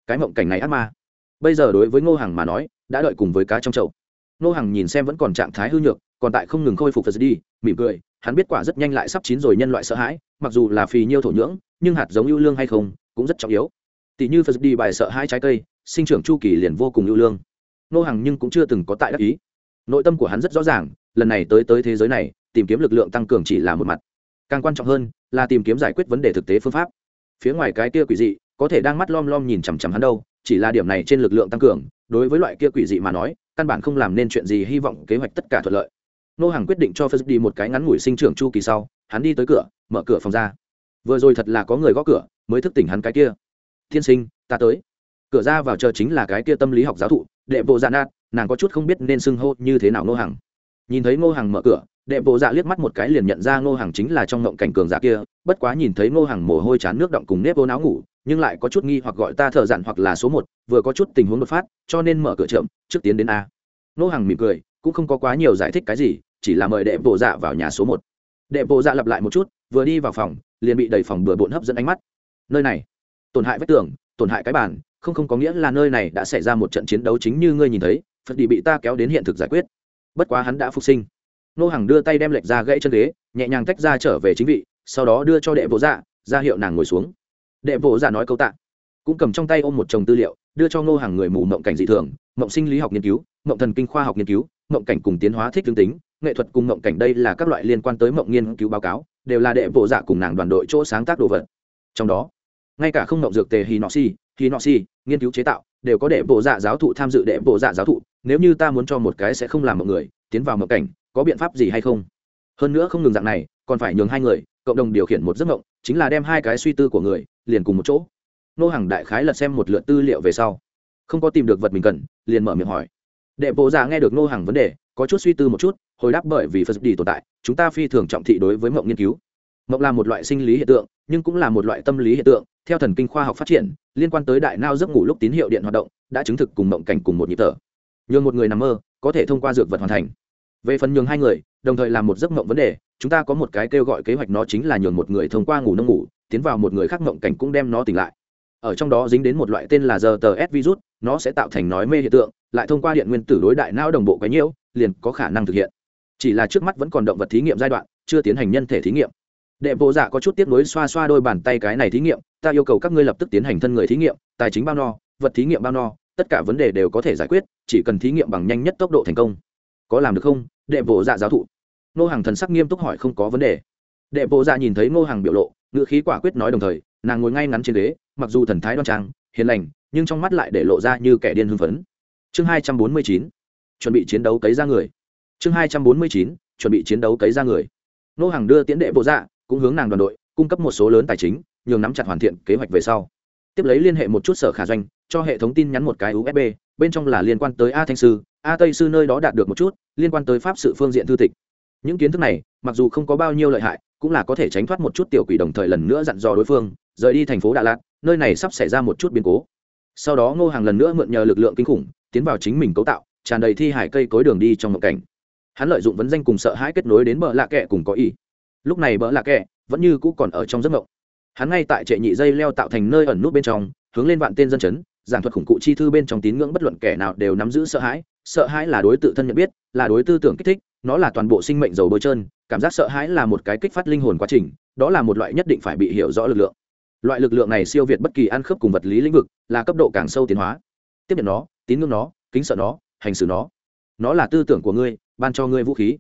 cái mộng cảnh này ác ma. Bây giờ đối với ngô hằng mà nói, đã đợi cùng với cá trong chậu. Ngô hằng nhìn xem vẫn còn trạng thái hư nhược, còn tại không ngừng khôi phục phật đi mỉm cười, hắn biết quả rất nhanh lại sắp chín rồi nhân loại sợ hãi, mặc dù là phì nhiêu thổ nhưỡng, nhưng hạt giống ưu lương hay không cũng rất trọng yếu. Tỷ như phật đi bài sợ hai trái cây, sinh trưởng chu kỳ liền vô cùng ưu lương. Nô hằng nhưng cũng chưa từng có tại đắc ý. Nội tâm của hắn rất rõ ràng, lần này tới tới thế giới này, tìm kiếm lực lượng tăng cường chỉ là một mặt. Càng quan trọng hơn, là tìm kiếm giải quyết vấn đề thực tế phương pháp. Phía ngoài cái kia quỷ dị, có thể đang mắt lom lom nhìn chằm chằm hắn đâu, chỉ là điểm này trên lực lượng tăng cường, đối với loại kia quỷ dị mà nói, căn bản không làm nên chuyện gì hy vọng kế hoạch tất cả thuận lợi. Nô hàng quyết định cho phật đi một cái ngắn ngủi sinh trưởng chu kỳ sau, hắn đi tới cửa, mở cửa phòng ra. Vừa rồi thật là có người gõ cửa mới thức tỉnh hắn cái kia. Thiên sinh ta tới. Cửa ra vào chờ chính là cái kia tâm lý học giáo thụ đệ bộ dạ nát nàng có chút không biết nên xưng hô như thế nào ngô hàng nhìn thấy ngô hàng mở cửa đệ bộ dạ liếc mắt một cái liền nhận ra ngô hàng chính là trong ngộng cảnh cường giả kia bất quá nhìn thấy ngô hàng mồ hôi chán nước động cùng nếp vô não ngủ nhưng lại có chút nghi hoặc gọi ta thợ dặn hoặc là số một vừa có chút tình huống đột phát cho nên mở cửa chậm, trước tiến đến a. Ngô hàng mỉm cười cũng không có quá nhiều giải thích cái gì chỉ là mời đệ bộ dạ vào nhà số một. Đệ bộ dạ lặp lại một chút vừa đi vào phòng liền bị đầy phòng bừa bộn hấp dẫn ánh mắt nơi này. Tổn hại vách tường, tổn hại cái bàn, không không có nghĩa là nơi này đã xảy ra một trận chiến đấu chính như ngươi nhìn thấy, phật đi bị ta kéo đến hiện thực giải quyết. Bất quá hắn đã phục sinh. Nô hàng đưa tay đem lệch ra gãy chân ghế, nhẹ nhàng tách ra trở về chính vị, sau đó đưa cho đệ vỗ dạ ra hiệu nàng ngồi xuống. Đệ vỗ dạ nói câu tạ. Cũng cầm trong tay ôm một chồng tư liệu, đưa cho ngô hàng người mù mộng cảnh dị thường, mộng sinh lý học nghiên cứu, mộng thần kinh khoa học nghiên cứu, mộng cảnh cùng tiến hóa thích tương tính, nghệ thuật cùng mộng cảnh đây là các loại liên quan tới mộng nghiên cứu báo cáo, đều là đệ vỗ dạ cùng nàng đoàn đội chỗ sáng tác đồ vật. Trong đó ngay cả không mộng dược tề hì nọ si hì nọ si nghiên cứu chế tạo, đều có đệ bộ dạ giáo thụ tham dự đệ bộ dạ giáo thụ, nếu như ta muốn cho một cái sẽ không làm một người, tiến vào mộng cảnh, có biện pháp gì hay không? Hơn nữa không ngừng dạng này, còn phải nhường hai người, cộng đồng điều khiển một giấc mộng, chính là đem hai cái suy tư của người, liền cùng một chỗ. Nô hàng đại khái lật xem một lượt tư liệu về sau. Không có tìm được vật mình cần, liền mở miệng hỏi. Đệ bộ dạ nghe được nô hàng vấn đề, có chút suy tư một chút, hồi đáp bởi vì phật đi tồn tại, chúng ta phi thường trọng thị đối với mộng nghiên cứu. Mộng là một loại sinh lý hiện tượng, nhưng cũng là một loại tâm lý hiện tượng theo thần kinh khoa học phát triển, liên quan tới đại nao giấc ngủ lúc tín hiệu điện hoạt động đã chứng thực cùng mộng cảnh cùng một nhịp thở. Nhường một người nằm mơ có thể thông qua dược vật hoàn thành. Về phần nhường hai người, đồng thời làm một giấc mộng vấn đề, chúng ta có một cái kêu gọi kế hoạch nó chính là nhường một người thông qua ngủ nông ngủ, tiến vào một người khác mộng cảnh cũng đem nó tỉnh lại. Ở trong đó dính đến một loại tên là giờ tờ s virus, nó sẽ tạo thành nói mê hiện tượng, lại thông qua điện nguyên tử đối đại não đồng bộ quấy nhiễu, liền có khả năng thực hiện. Chỉ là trước mắt vẫn còn động vật thí nghiệm giai đoạn, chưa tiến hành nhân thể thí nghiệm đệ bộ dạ có chút tiếp nối xoa xoa đôi bàn tay cái này thí nghiệm, ta yêu cầu các ngươi lập tức tiến hành thân người thí nghiệm, tài chính bao no, vật thí nghiệm bao no, tất cả vấn đề đều có thể giải quyết, chỉ cần thí nghiệm bằng nhanh nhất tốc độ thành công. Có làm được không? Đệ bộ dạ giáo thụ. Nô hàng thần sắc nghiêm túc hỏi không có vấn đề. Đệ bộ dạ nhìn thấy ngô hàng biểu lộ ngựa khí quả quyết nói đồng thời, nàng ngồi ngay ngắn trên ghế, mặc dù thần thái đoan trang, hiền lành, nhưng trong mắt lại để lộ ra như kẻ điên hưng phấn. Chương hai trăm bốn mươi chín, chuẩn bị chiến đấu cấy ra người. Chương hai trăm bốn mươi chín, chuẩn bị chiến đấu cấy ra người. Nô hàng đưa tiến đệ bộ dạ cũng hướng nàng đoàn đội, cung cấp một số lớn tài chính, nhường nắm chặt hoàn thiện kế hoạch về sau. Tiếp lấy liên hệ một chút sở khả doanh, cho hệ thống tin nhắn một cái usb bên trong là liên quan tới a thanh sư, a tây sư nơi đó đạt được một chút, liên quan tới pháp sự phương diện thư tịch. Những kiến thức này, mặc dù không có bao nhiêu lợi hại, cũng là có thể tránh thoát một chút tiểu quỷ đồng thời lần nữa dặn dò đối phương, rời đi thành phố đà lạt, nơi này sắp xảy ra một chút biến cố. Sau đó ngô hàng lần nữa mượn nhờ lực lượng kinh khủng, tiến vào chính mình cấu tạo, tràn đầy thi hải cây cối đường đi trong mộng cảnh. Hắn lợi dụng vấn danh cùng sợ hãi kết nối đến bờ lạ kẹ cùng có ý lúc này bỡ lạ kẹ, vẫn như cũ còn ở trong giấc mộng. Hắn ngay tại trệ nhị dây leo tạo thành nơi ẩn nút bên trong, hướng lên vạn tên dân chấn, giảng thuật khủng cụ chi thư bên trong tín ngưỡng bất luận kẻ nào đều nắm giữ sợ hãi. Sợ hãi là đối tự thân nhận biết, là đối tư tưởng kích thích, nó là toàn bộ sinh mệnh dầu bôi trơn. Cảm giác sợ hãi là một cái kích phát linh hồn quá trình, đó là một loại nhất định phải bị hiểu rõ lực lượng. Loại lực lượng này siêu việt bất kỳ ăn khớp cùng vật lý lĩnh vực, là cấp độ càng sâu tiến hóa. Tiếp nhận nó, tín ngưỡng nó, kính sợ nó, hành xử nó. Nó là tư tưởng của ngươi, ban cho ngươi vũ khí.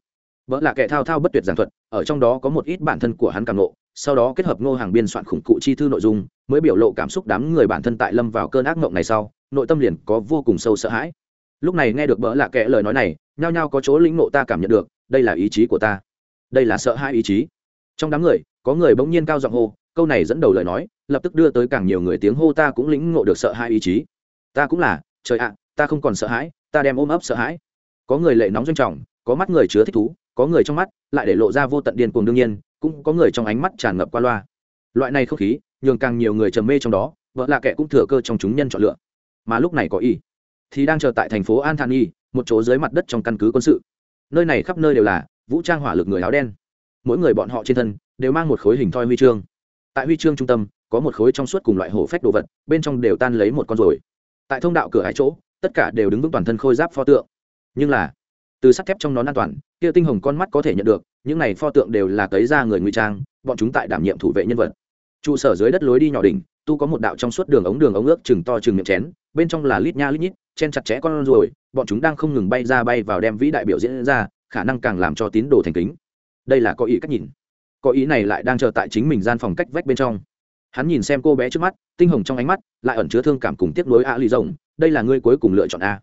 Vợ là kẻ thao thao bất tuyệt giảng thuật ở trong đó có một ít bản thân của hắn càng ngộ, sau đó kết hợp ngô hàng biên soạn khủng cụ chi thư nội dung, mới biểu lộ cảm xúc đám người bản thân tại lâm vào cơn ác mộng này sau, nội tâm liền có vô cùng sâu sợ hãi. Lúc này nghe được bỡ lạ kệ lời nói này, nhao nhao có chỗ lĩnh nộ ta cảm nhận được, đây là ý chí của ta. Đây là sợ hãi ý chí. Trong đám người, có người bỗng nhiên cao giọng hô, câu này dẫn đầu lời nói, lập tức đưa tới càng nhiều người tiếng hô ta cũng lĩnh ngộ được sợ hãi ý chí. Ta cũng là, trời ạ, ta không còn sợ hãi, ta đem ôm ấp sợ hãi. Có người lệ nóng doanh trọng, có mắt người chứa thích thú có người trong mắt, lại để lộ ra vô tận điên cuồng đương nhiên, cũng có người trong ánh mắt tràn ngập qua loa. Loại này không khí, nhường càng nhiều người trầm mê trong đó, vợ lạ kệ cũng thừa cơ trong chúng nhân chọn lựa. Mà lúc này có y, thì đang chờ tại thành phố an thani một chỗ dưới mặt đất trong căn cứ quân sự. Nơi này khắp nơi đều là vũ trang hỏa lực người áo đen. Mỗi người bọn họ trên thân, đều mang một khối hình thoi huy chương. Tại huy chương trung tâm, có một khối trong suốt cùng loại hổ phách đồ vật, bên trong đều tan lấy một con rồi tại thông đạo cửa hai chỗ, tất cả đều đứng vững toàn thân khôi giáp pho tượng. Nhưng là, từ sắt thép trong nón an toàn kia tinh hồng con mắt có thể nhận được những này pho tượng đều là cấy ra người ngụy trang bọn chúng tại đảm nhiệm thủ vệ nhân vật. Trụ sở dưới đất lối đi nhỏ đỉnh tu có một đạo trong suốt đường ống đường ống ước chừng to chừng miệng chén bên trong là lít nha lít nhít chen chặt chẽ con ruồi, bọn chúng đang không ngừng bay ra bay vào đem vĩ đại biểu diễn ra khả năng càng làm cho tín đồ thành kính. Đây là có ý cách nhìn. Có ý này lại đang chờ tại chính mình gian phòng cách vách bên trong. Hắn nhìn xem cô bé trước mắt tinh hồng trong ánh mắt lại ẩn chứa thương cảm cùng tiếc nuối a lì rồng đây là ngươi cuối cùng lựa chọn a.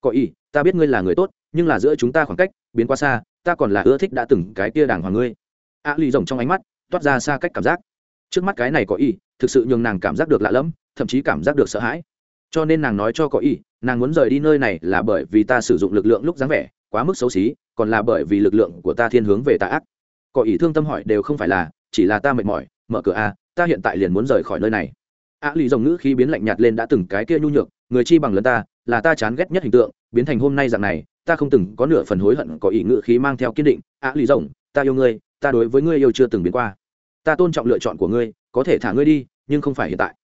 Có ý ta biết ngươi là người tốt nhưng là giữa chúng ta khoảng cách biến quá xa ta còn là ưa thích đã từng cái tia đàng hoàng ngươi. A lì rồng trong ánh mắt toát ra xa cách cảm giác. Trước mắt cái này có y, thực sự nhường nàng cảm giác được lạ lẫm thậm chí cảm giác được sợ hãi. Cho nên nàng nói cho có y, nàng muốn rời đi nơi này là bởi vì ta sử dụng lực lượng lúc dáng vẻ quá mức xấu xí còn là bởi vì lực lượng của ta thiên hướng về tà ác. Có ý thương tâm hỏi đều không phải là chỉ là ta mệt mỏi mở cửa a ta hiện tại liền muốn rời khỏi nơi này a lì dòng ngữ khi biến lạnh nhạt lên đã từng cái kia nhu nhược, người chi bằng lớn ta, là ta chán ghét nhất hình tượng, biến thành hôm nay dạng này, ta không từng có nửa phần hối hận có ý ngữ khí mang theo kiên định. A lì rồng ta yêu ngươi, ta đối với ngươi yêu chưa từng biến qua. Ta tôn trọng lựa chọn của ngươi, có thể thả ngươi đi, nhưng không phải hiện tại.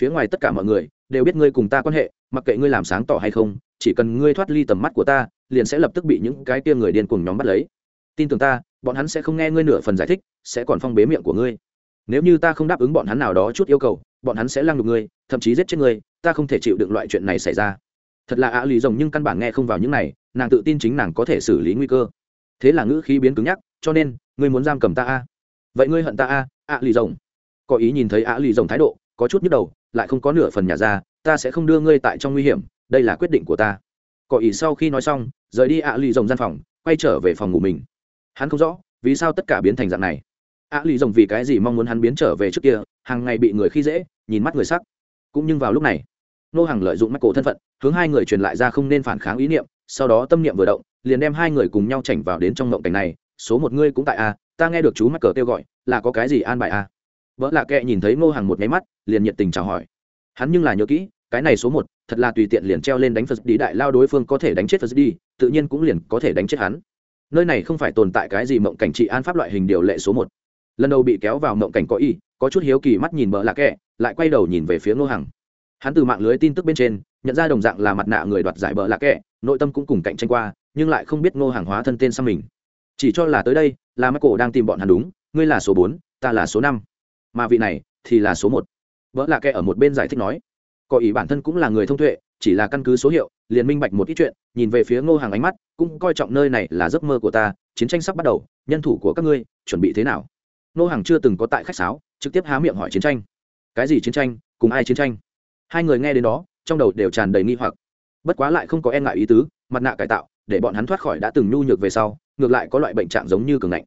Phía ngoài tất cả mọi người đều biết ngươi cùng ta quan hệ, mặc kệ ngươi làm sáng tỏ hay không, chỉ cần ngươi thoát ly tầm mắt của ta, liền sẽ lập tức bị những cái tia người điên cùng nhóm bắt lấy. Tin tưởng ta, bọn hắn sẽ không nghe ngươi nửa phần giải thích, sẽ còn phong bế miệng của ngươi nếu như ta không đáp ứng bọn hắn nào đó chút yêu cầu, bọn hắn sẽ lăng đục ngươi, thậm chí giết chết ngươi, ta không thể chịu đựng loại chuyện này xảy ra. Thật là ạ lì rồng nhưng căn bản nghe không vào những này, nàng tự tin chính nàng có thể xử lý nguy cơ. Thế là ngữ khí biến cứng nhắc, cho nên, ngươi muốn giam cầm ta a? Vậy ngươi hận ta a, ạ lì rồng có ý nhìn thấy ạ lì rồng thái độ, có chút nhức đầu, lại không có nửa phần nhà ra, ta sẽ không đưa ngươi tại trong nguy hiểm, đây là quyết định của ta. Có ý sau khi nói xong, rời đi ạ lì rồng gian phòng, quay trở về phòng ngủ mình. Hắn không rõ vì sao tất cả biến thành dạng này ạ lì rồng vì cái gì mong muốn hắn biến trở về trước kia, hàng ngày bị người khi dễ, nhìn mắt người sắc. Cũng nhưng vào lúc này, nô hàng lợi dụng mắt cổ thân phận, hướng hai người truyền lại ra không nên phản kháng ý niệm, sau đó tâm niệm vừa động, liền đem hai người cùng nhau chảnh vào đến trong mộng cảnh này, số một ngươi cũng tại a ta nghe được chú mắt cờ kêu gọi, là có cái gì an bài à? a vợ lạ kệ nhìn thấy ngô hàng một nháy mắt, liền nhiệt tình chào hỏi. Hắn nhưng là nhớ kỹ, cái này số một, thật là tùy tiện liền treo lên đánh phật đi đại lao đối phương có thể đánh chết phật đi, tự nhiên cũng liền có thể đánh chết hắn. Nơi này không phải tồn tại cái gì mộng cảnh trị an pháp loại hình điều lệ số một lần đầu bị kéo vào mộng cảnh có y, có chút hiếu kỳ mắt nhìn bờ lạ kệ lại quay đầu nhìn về phía ngô hằng. Hắn từ mạng lưới tin tức bên trên, nhận ra đồng dạng là mặt nạ người đoạt giải bờ lạ kẹ, nội tâm cũng cùng cạnh tranh qua, nhưng lại không biết ngô hàng hóa thân tên sang mình. Chỉ cho là tới đây, là michael đang tìm bọn hắn đúng, ngươi là số bốn, ta là số năm. Mà vị này thì là số một. Vợ lạ kệ ở một bên giải thích nói, có ý bản thân cũng là người thông tuệ, chỉ là căn cứ số hiệu, liền minh bạch một ít chuyện, nhìn về phía ngô hàng ánh mắt, cũng coi trọng nơi này là giấc mơ của ta, chiến tranh sắp bắt đầu, nhân thủ của các ngươi, chuẩn bị thế nào? Nô hàng chưa từng có tại khách sáo, trực tiếp há miệng hỏi chiến tranh. Cái gì chiến tranh? Cùng ai chiến tranh? Hai người nghe đến đó, trong đầu đều tràn đầy nghi hoặc. Bất quá lại không có e ngại ý tứ, mặt nạ cải tạo, để bọn hắn thoát khỏi đã từng nhu nhược về sau, ngược lại có loại bệnh trạng giống như cường ngạnh.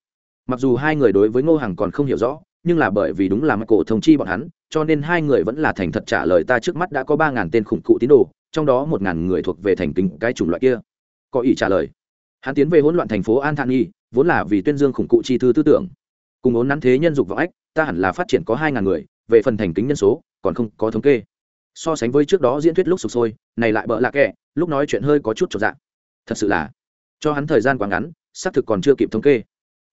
Mặc dù hai người đối với ngô hằng còn không hiểu rõ, nhưng là bởi vì đúng là mắc cổ thông chi bọn hắn, cho nên hai người vẫn là thành thật trả lời ta trước mắt đã có ba ngàn tên khủng cụ tín đồ, trong đó một ngàn người thuộc về thành kính cái chủng loại kia. Có ý trả lời. Hắn tiến về hỗn loạn thành phố an thản nghi vốn là vì tuyên dương khủng cụ chi thư tư tưởng cùng ốn nắn thế nhân dục vọng ách, ta hẳn là phát triển có hai ngàn người, về phần thành kính nhân số, còn không có thống kê. So sánh với trước đó diễn thuyết lúc sụp sôi, này lại bợ lạ kẹ, lúc nói chuyện hơi có chút trọn dạng thật sự là, cho hắn thời gian quá ngắn, xác thực còn chưa kịp thống kê.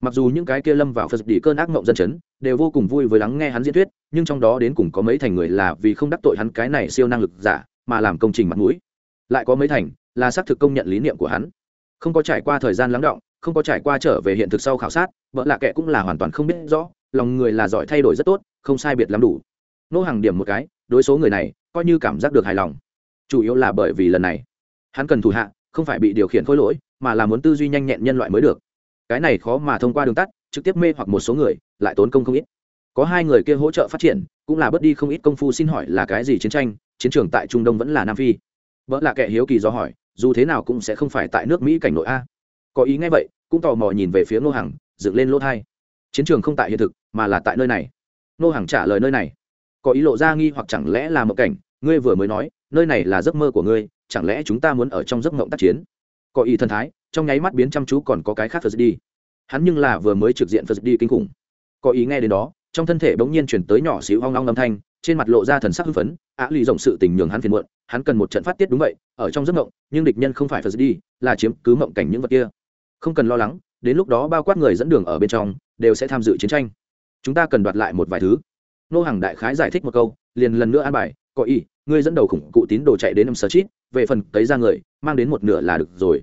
Mặc dù những cái kia lâm vào phật đi cơn ác mộng dân chấn, đều vô cùng vui với lắng nghe hắn diễn thuyết, nhưng trong đó đến cùng có mấy thành người là vì không đắc tội hắn cái này siêu năng lực giả, mà làm công trình mặt mũi. Lại có mấy thành là xác thực công nhận lý niệm của hắn. Không có trải qua thời gian lắng động không có trải qua trở về hiện thực sau khảo sát, vợ lạ kệ cũng là hoàn toàn không biết rõ, lòng người là giỏi thay đổi rất tốt, không sai biệt lắm đủ. Nô hàng điểm một cái, đối số người này, coi như cảm giác được hài lòng. Chủ yếu là bởi vì lần này, hắn cần thủ hạ, không phải bị điều khiển khối lỗi, mà là muốn tư duy nhanh nhẹn nhân loại mới được. Cái này khó mà thông qua đường tắt, trực tiếp mê hoặc một số người, lại tốn công không ít. Có hai người kia hỗ trợ phát triển, cũng là bớt đi không ít công phu xin hỏi là cái gì chiến tranh, chiến trường tại trung đông vẫn là nam phi. Vợ là kẻ hiếu kỳ do hỏi, dù thế nào cũng sẽ không phải tại nước mỹ cảnh nội a có ý ngay vậy, cũng tò mò nhìn về phía ngô hằng, dựng lên lỗ thai. Chiến trường không tại hiện thực, mà là tại nơi này. Ngô hằng trả lời nơi này. Có ý lộ ra nghi hoặc chẳng lẽ là một cảnh, ngươi vừa mới nói, nơi này là giấc mơ của ngươi, chẳng lẽ chúng ta muốn ở trong giấc mộng tác chiến? Có ý thần thái, trong nháy mắt biến chăm chú còn có cái khác phật đi hắn nhưng là vừa mới trực diện phật đi kinh khủng. Có ý nghe đến đó, trong thân thể bỗng nhiên chuyển tới nhỏ xíu hoang long âm thanh, trên mặt lộ ra thần sắc hưng phấn á lì rộng sự tình nhường hắn phiền muộn, hắn cần một trận phát tiết đúng vậy, ở trong giấc mộng, nhưng địch nhân không phải phật đi là chiếm cứ mộng cảnh những vật kia không cần lo lắng, đến lúc đó bao quát người dẫn đường ở bên trong, đều sẽ tham dự chiến tranh. Chúng ta cần đoạt lại một vài thứ. Nô hàng đại khái giải thích một câu, liền lần nữa an bài, có ý, ngươi dẫn đầu khủng cụ tín đồ chạy đến năm sở chít, về phần cấy ra người, mang đến một nửa là được rồi.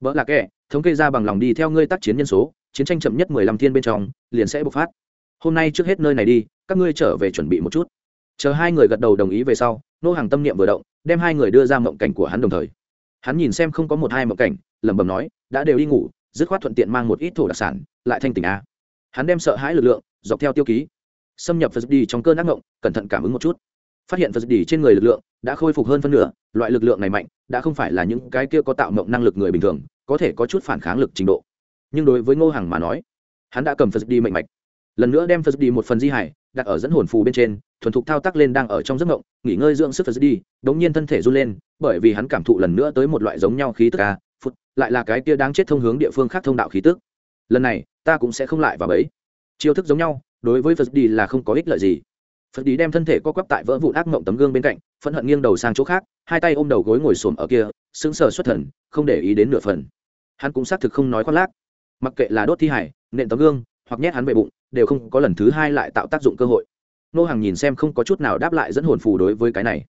Vợ là kẻ, thống kê ra bằng lòng đi theo ngươi tác chiến nhân số, chiến tranh chậm nhất mười lăm thiên bên trong, liền sẽ bộc phát. Hôm nay trước hết nơi này đi, các ngươi trở về chuẩn bị một chút. Chờ hai người gật đầu đồng ý về sau, nô hàng tâm niệm vừa động, đem hai người đưa ra mộng cảnh của hắn đồng thời. Hắn nhìn xem không có một hai mộng cảnh, lẩm bẩm nói, đã đều đi ngủ dứt khoát thuận tiện mang một ít thổ đặc sản, lại thanh tỉnh a. Hắn đem sợ hãi lực lượng dọc theo tiêu ký, xâm nhập phật đi trong cơn ác ngộng, cẩn thận cảm ứng một chút. Phát hiện phật đi trên người lực lượng đã khôi phục hơn phân nửa, loại lực lượng này mạnh, đã không phải là những cái kia có tạo mộng năng lực người bình thường, có thể có chút phản kháng lực trình độ. Nhưng đối với ngô hằng mà nói, hắn đã cầm phật đi mạnh mạch. Lần nữa đem phật đi một phần di hải đặt ở dẫn hồn phù bên trên, thuần thục thao tác lên đang ở trong giấc ngộng, nghỉ ngơi dưỡng sức phật đi đống nhiên thân thể run lên, bởi vì hắn cảm thụ lần nữa tới một loại giống nhau khí tức a lại là cái kia đáng chết thông hướng địa phương khác thông đạo khí tức. Lần này, ta cũng sẽ không lại vào bẫy. Chiêu thức giống nhau, đối với phật đi là không có ích lợi gì. Phật đi đem thân thể co quắp tại vỡ vụn ác mộng tấm gương bên cạnh, phẫn hận nghiêng đầu sang chỗ khác, hai tay ôm đầu gối ngồi xổm ở kia, sững sờ xuất thần, không để ý đến nửa phần. Hắn cũng xác thực không nói khoác lác. Mặc kệ là đốt thi hải, nện tấm gương, hoặc nhét hắn về bụng, đều không có lần thứ hai lại tạo tác dụng cơ hội. Nô hàng nhìn xem không có chút nào đáp lại dẫn hồn phù đối với cái này.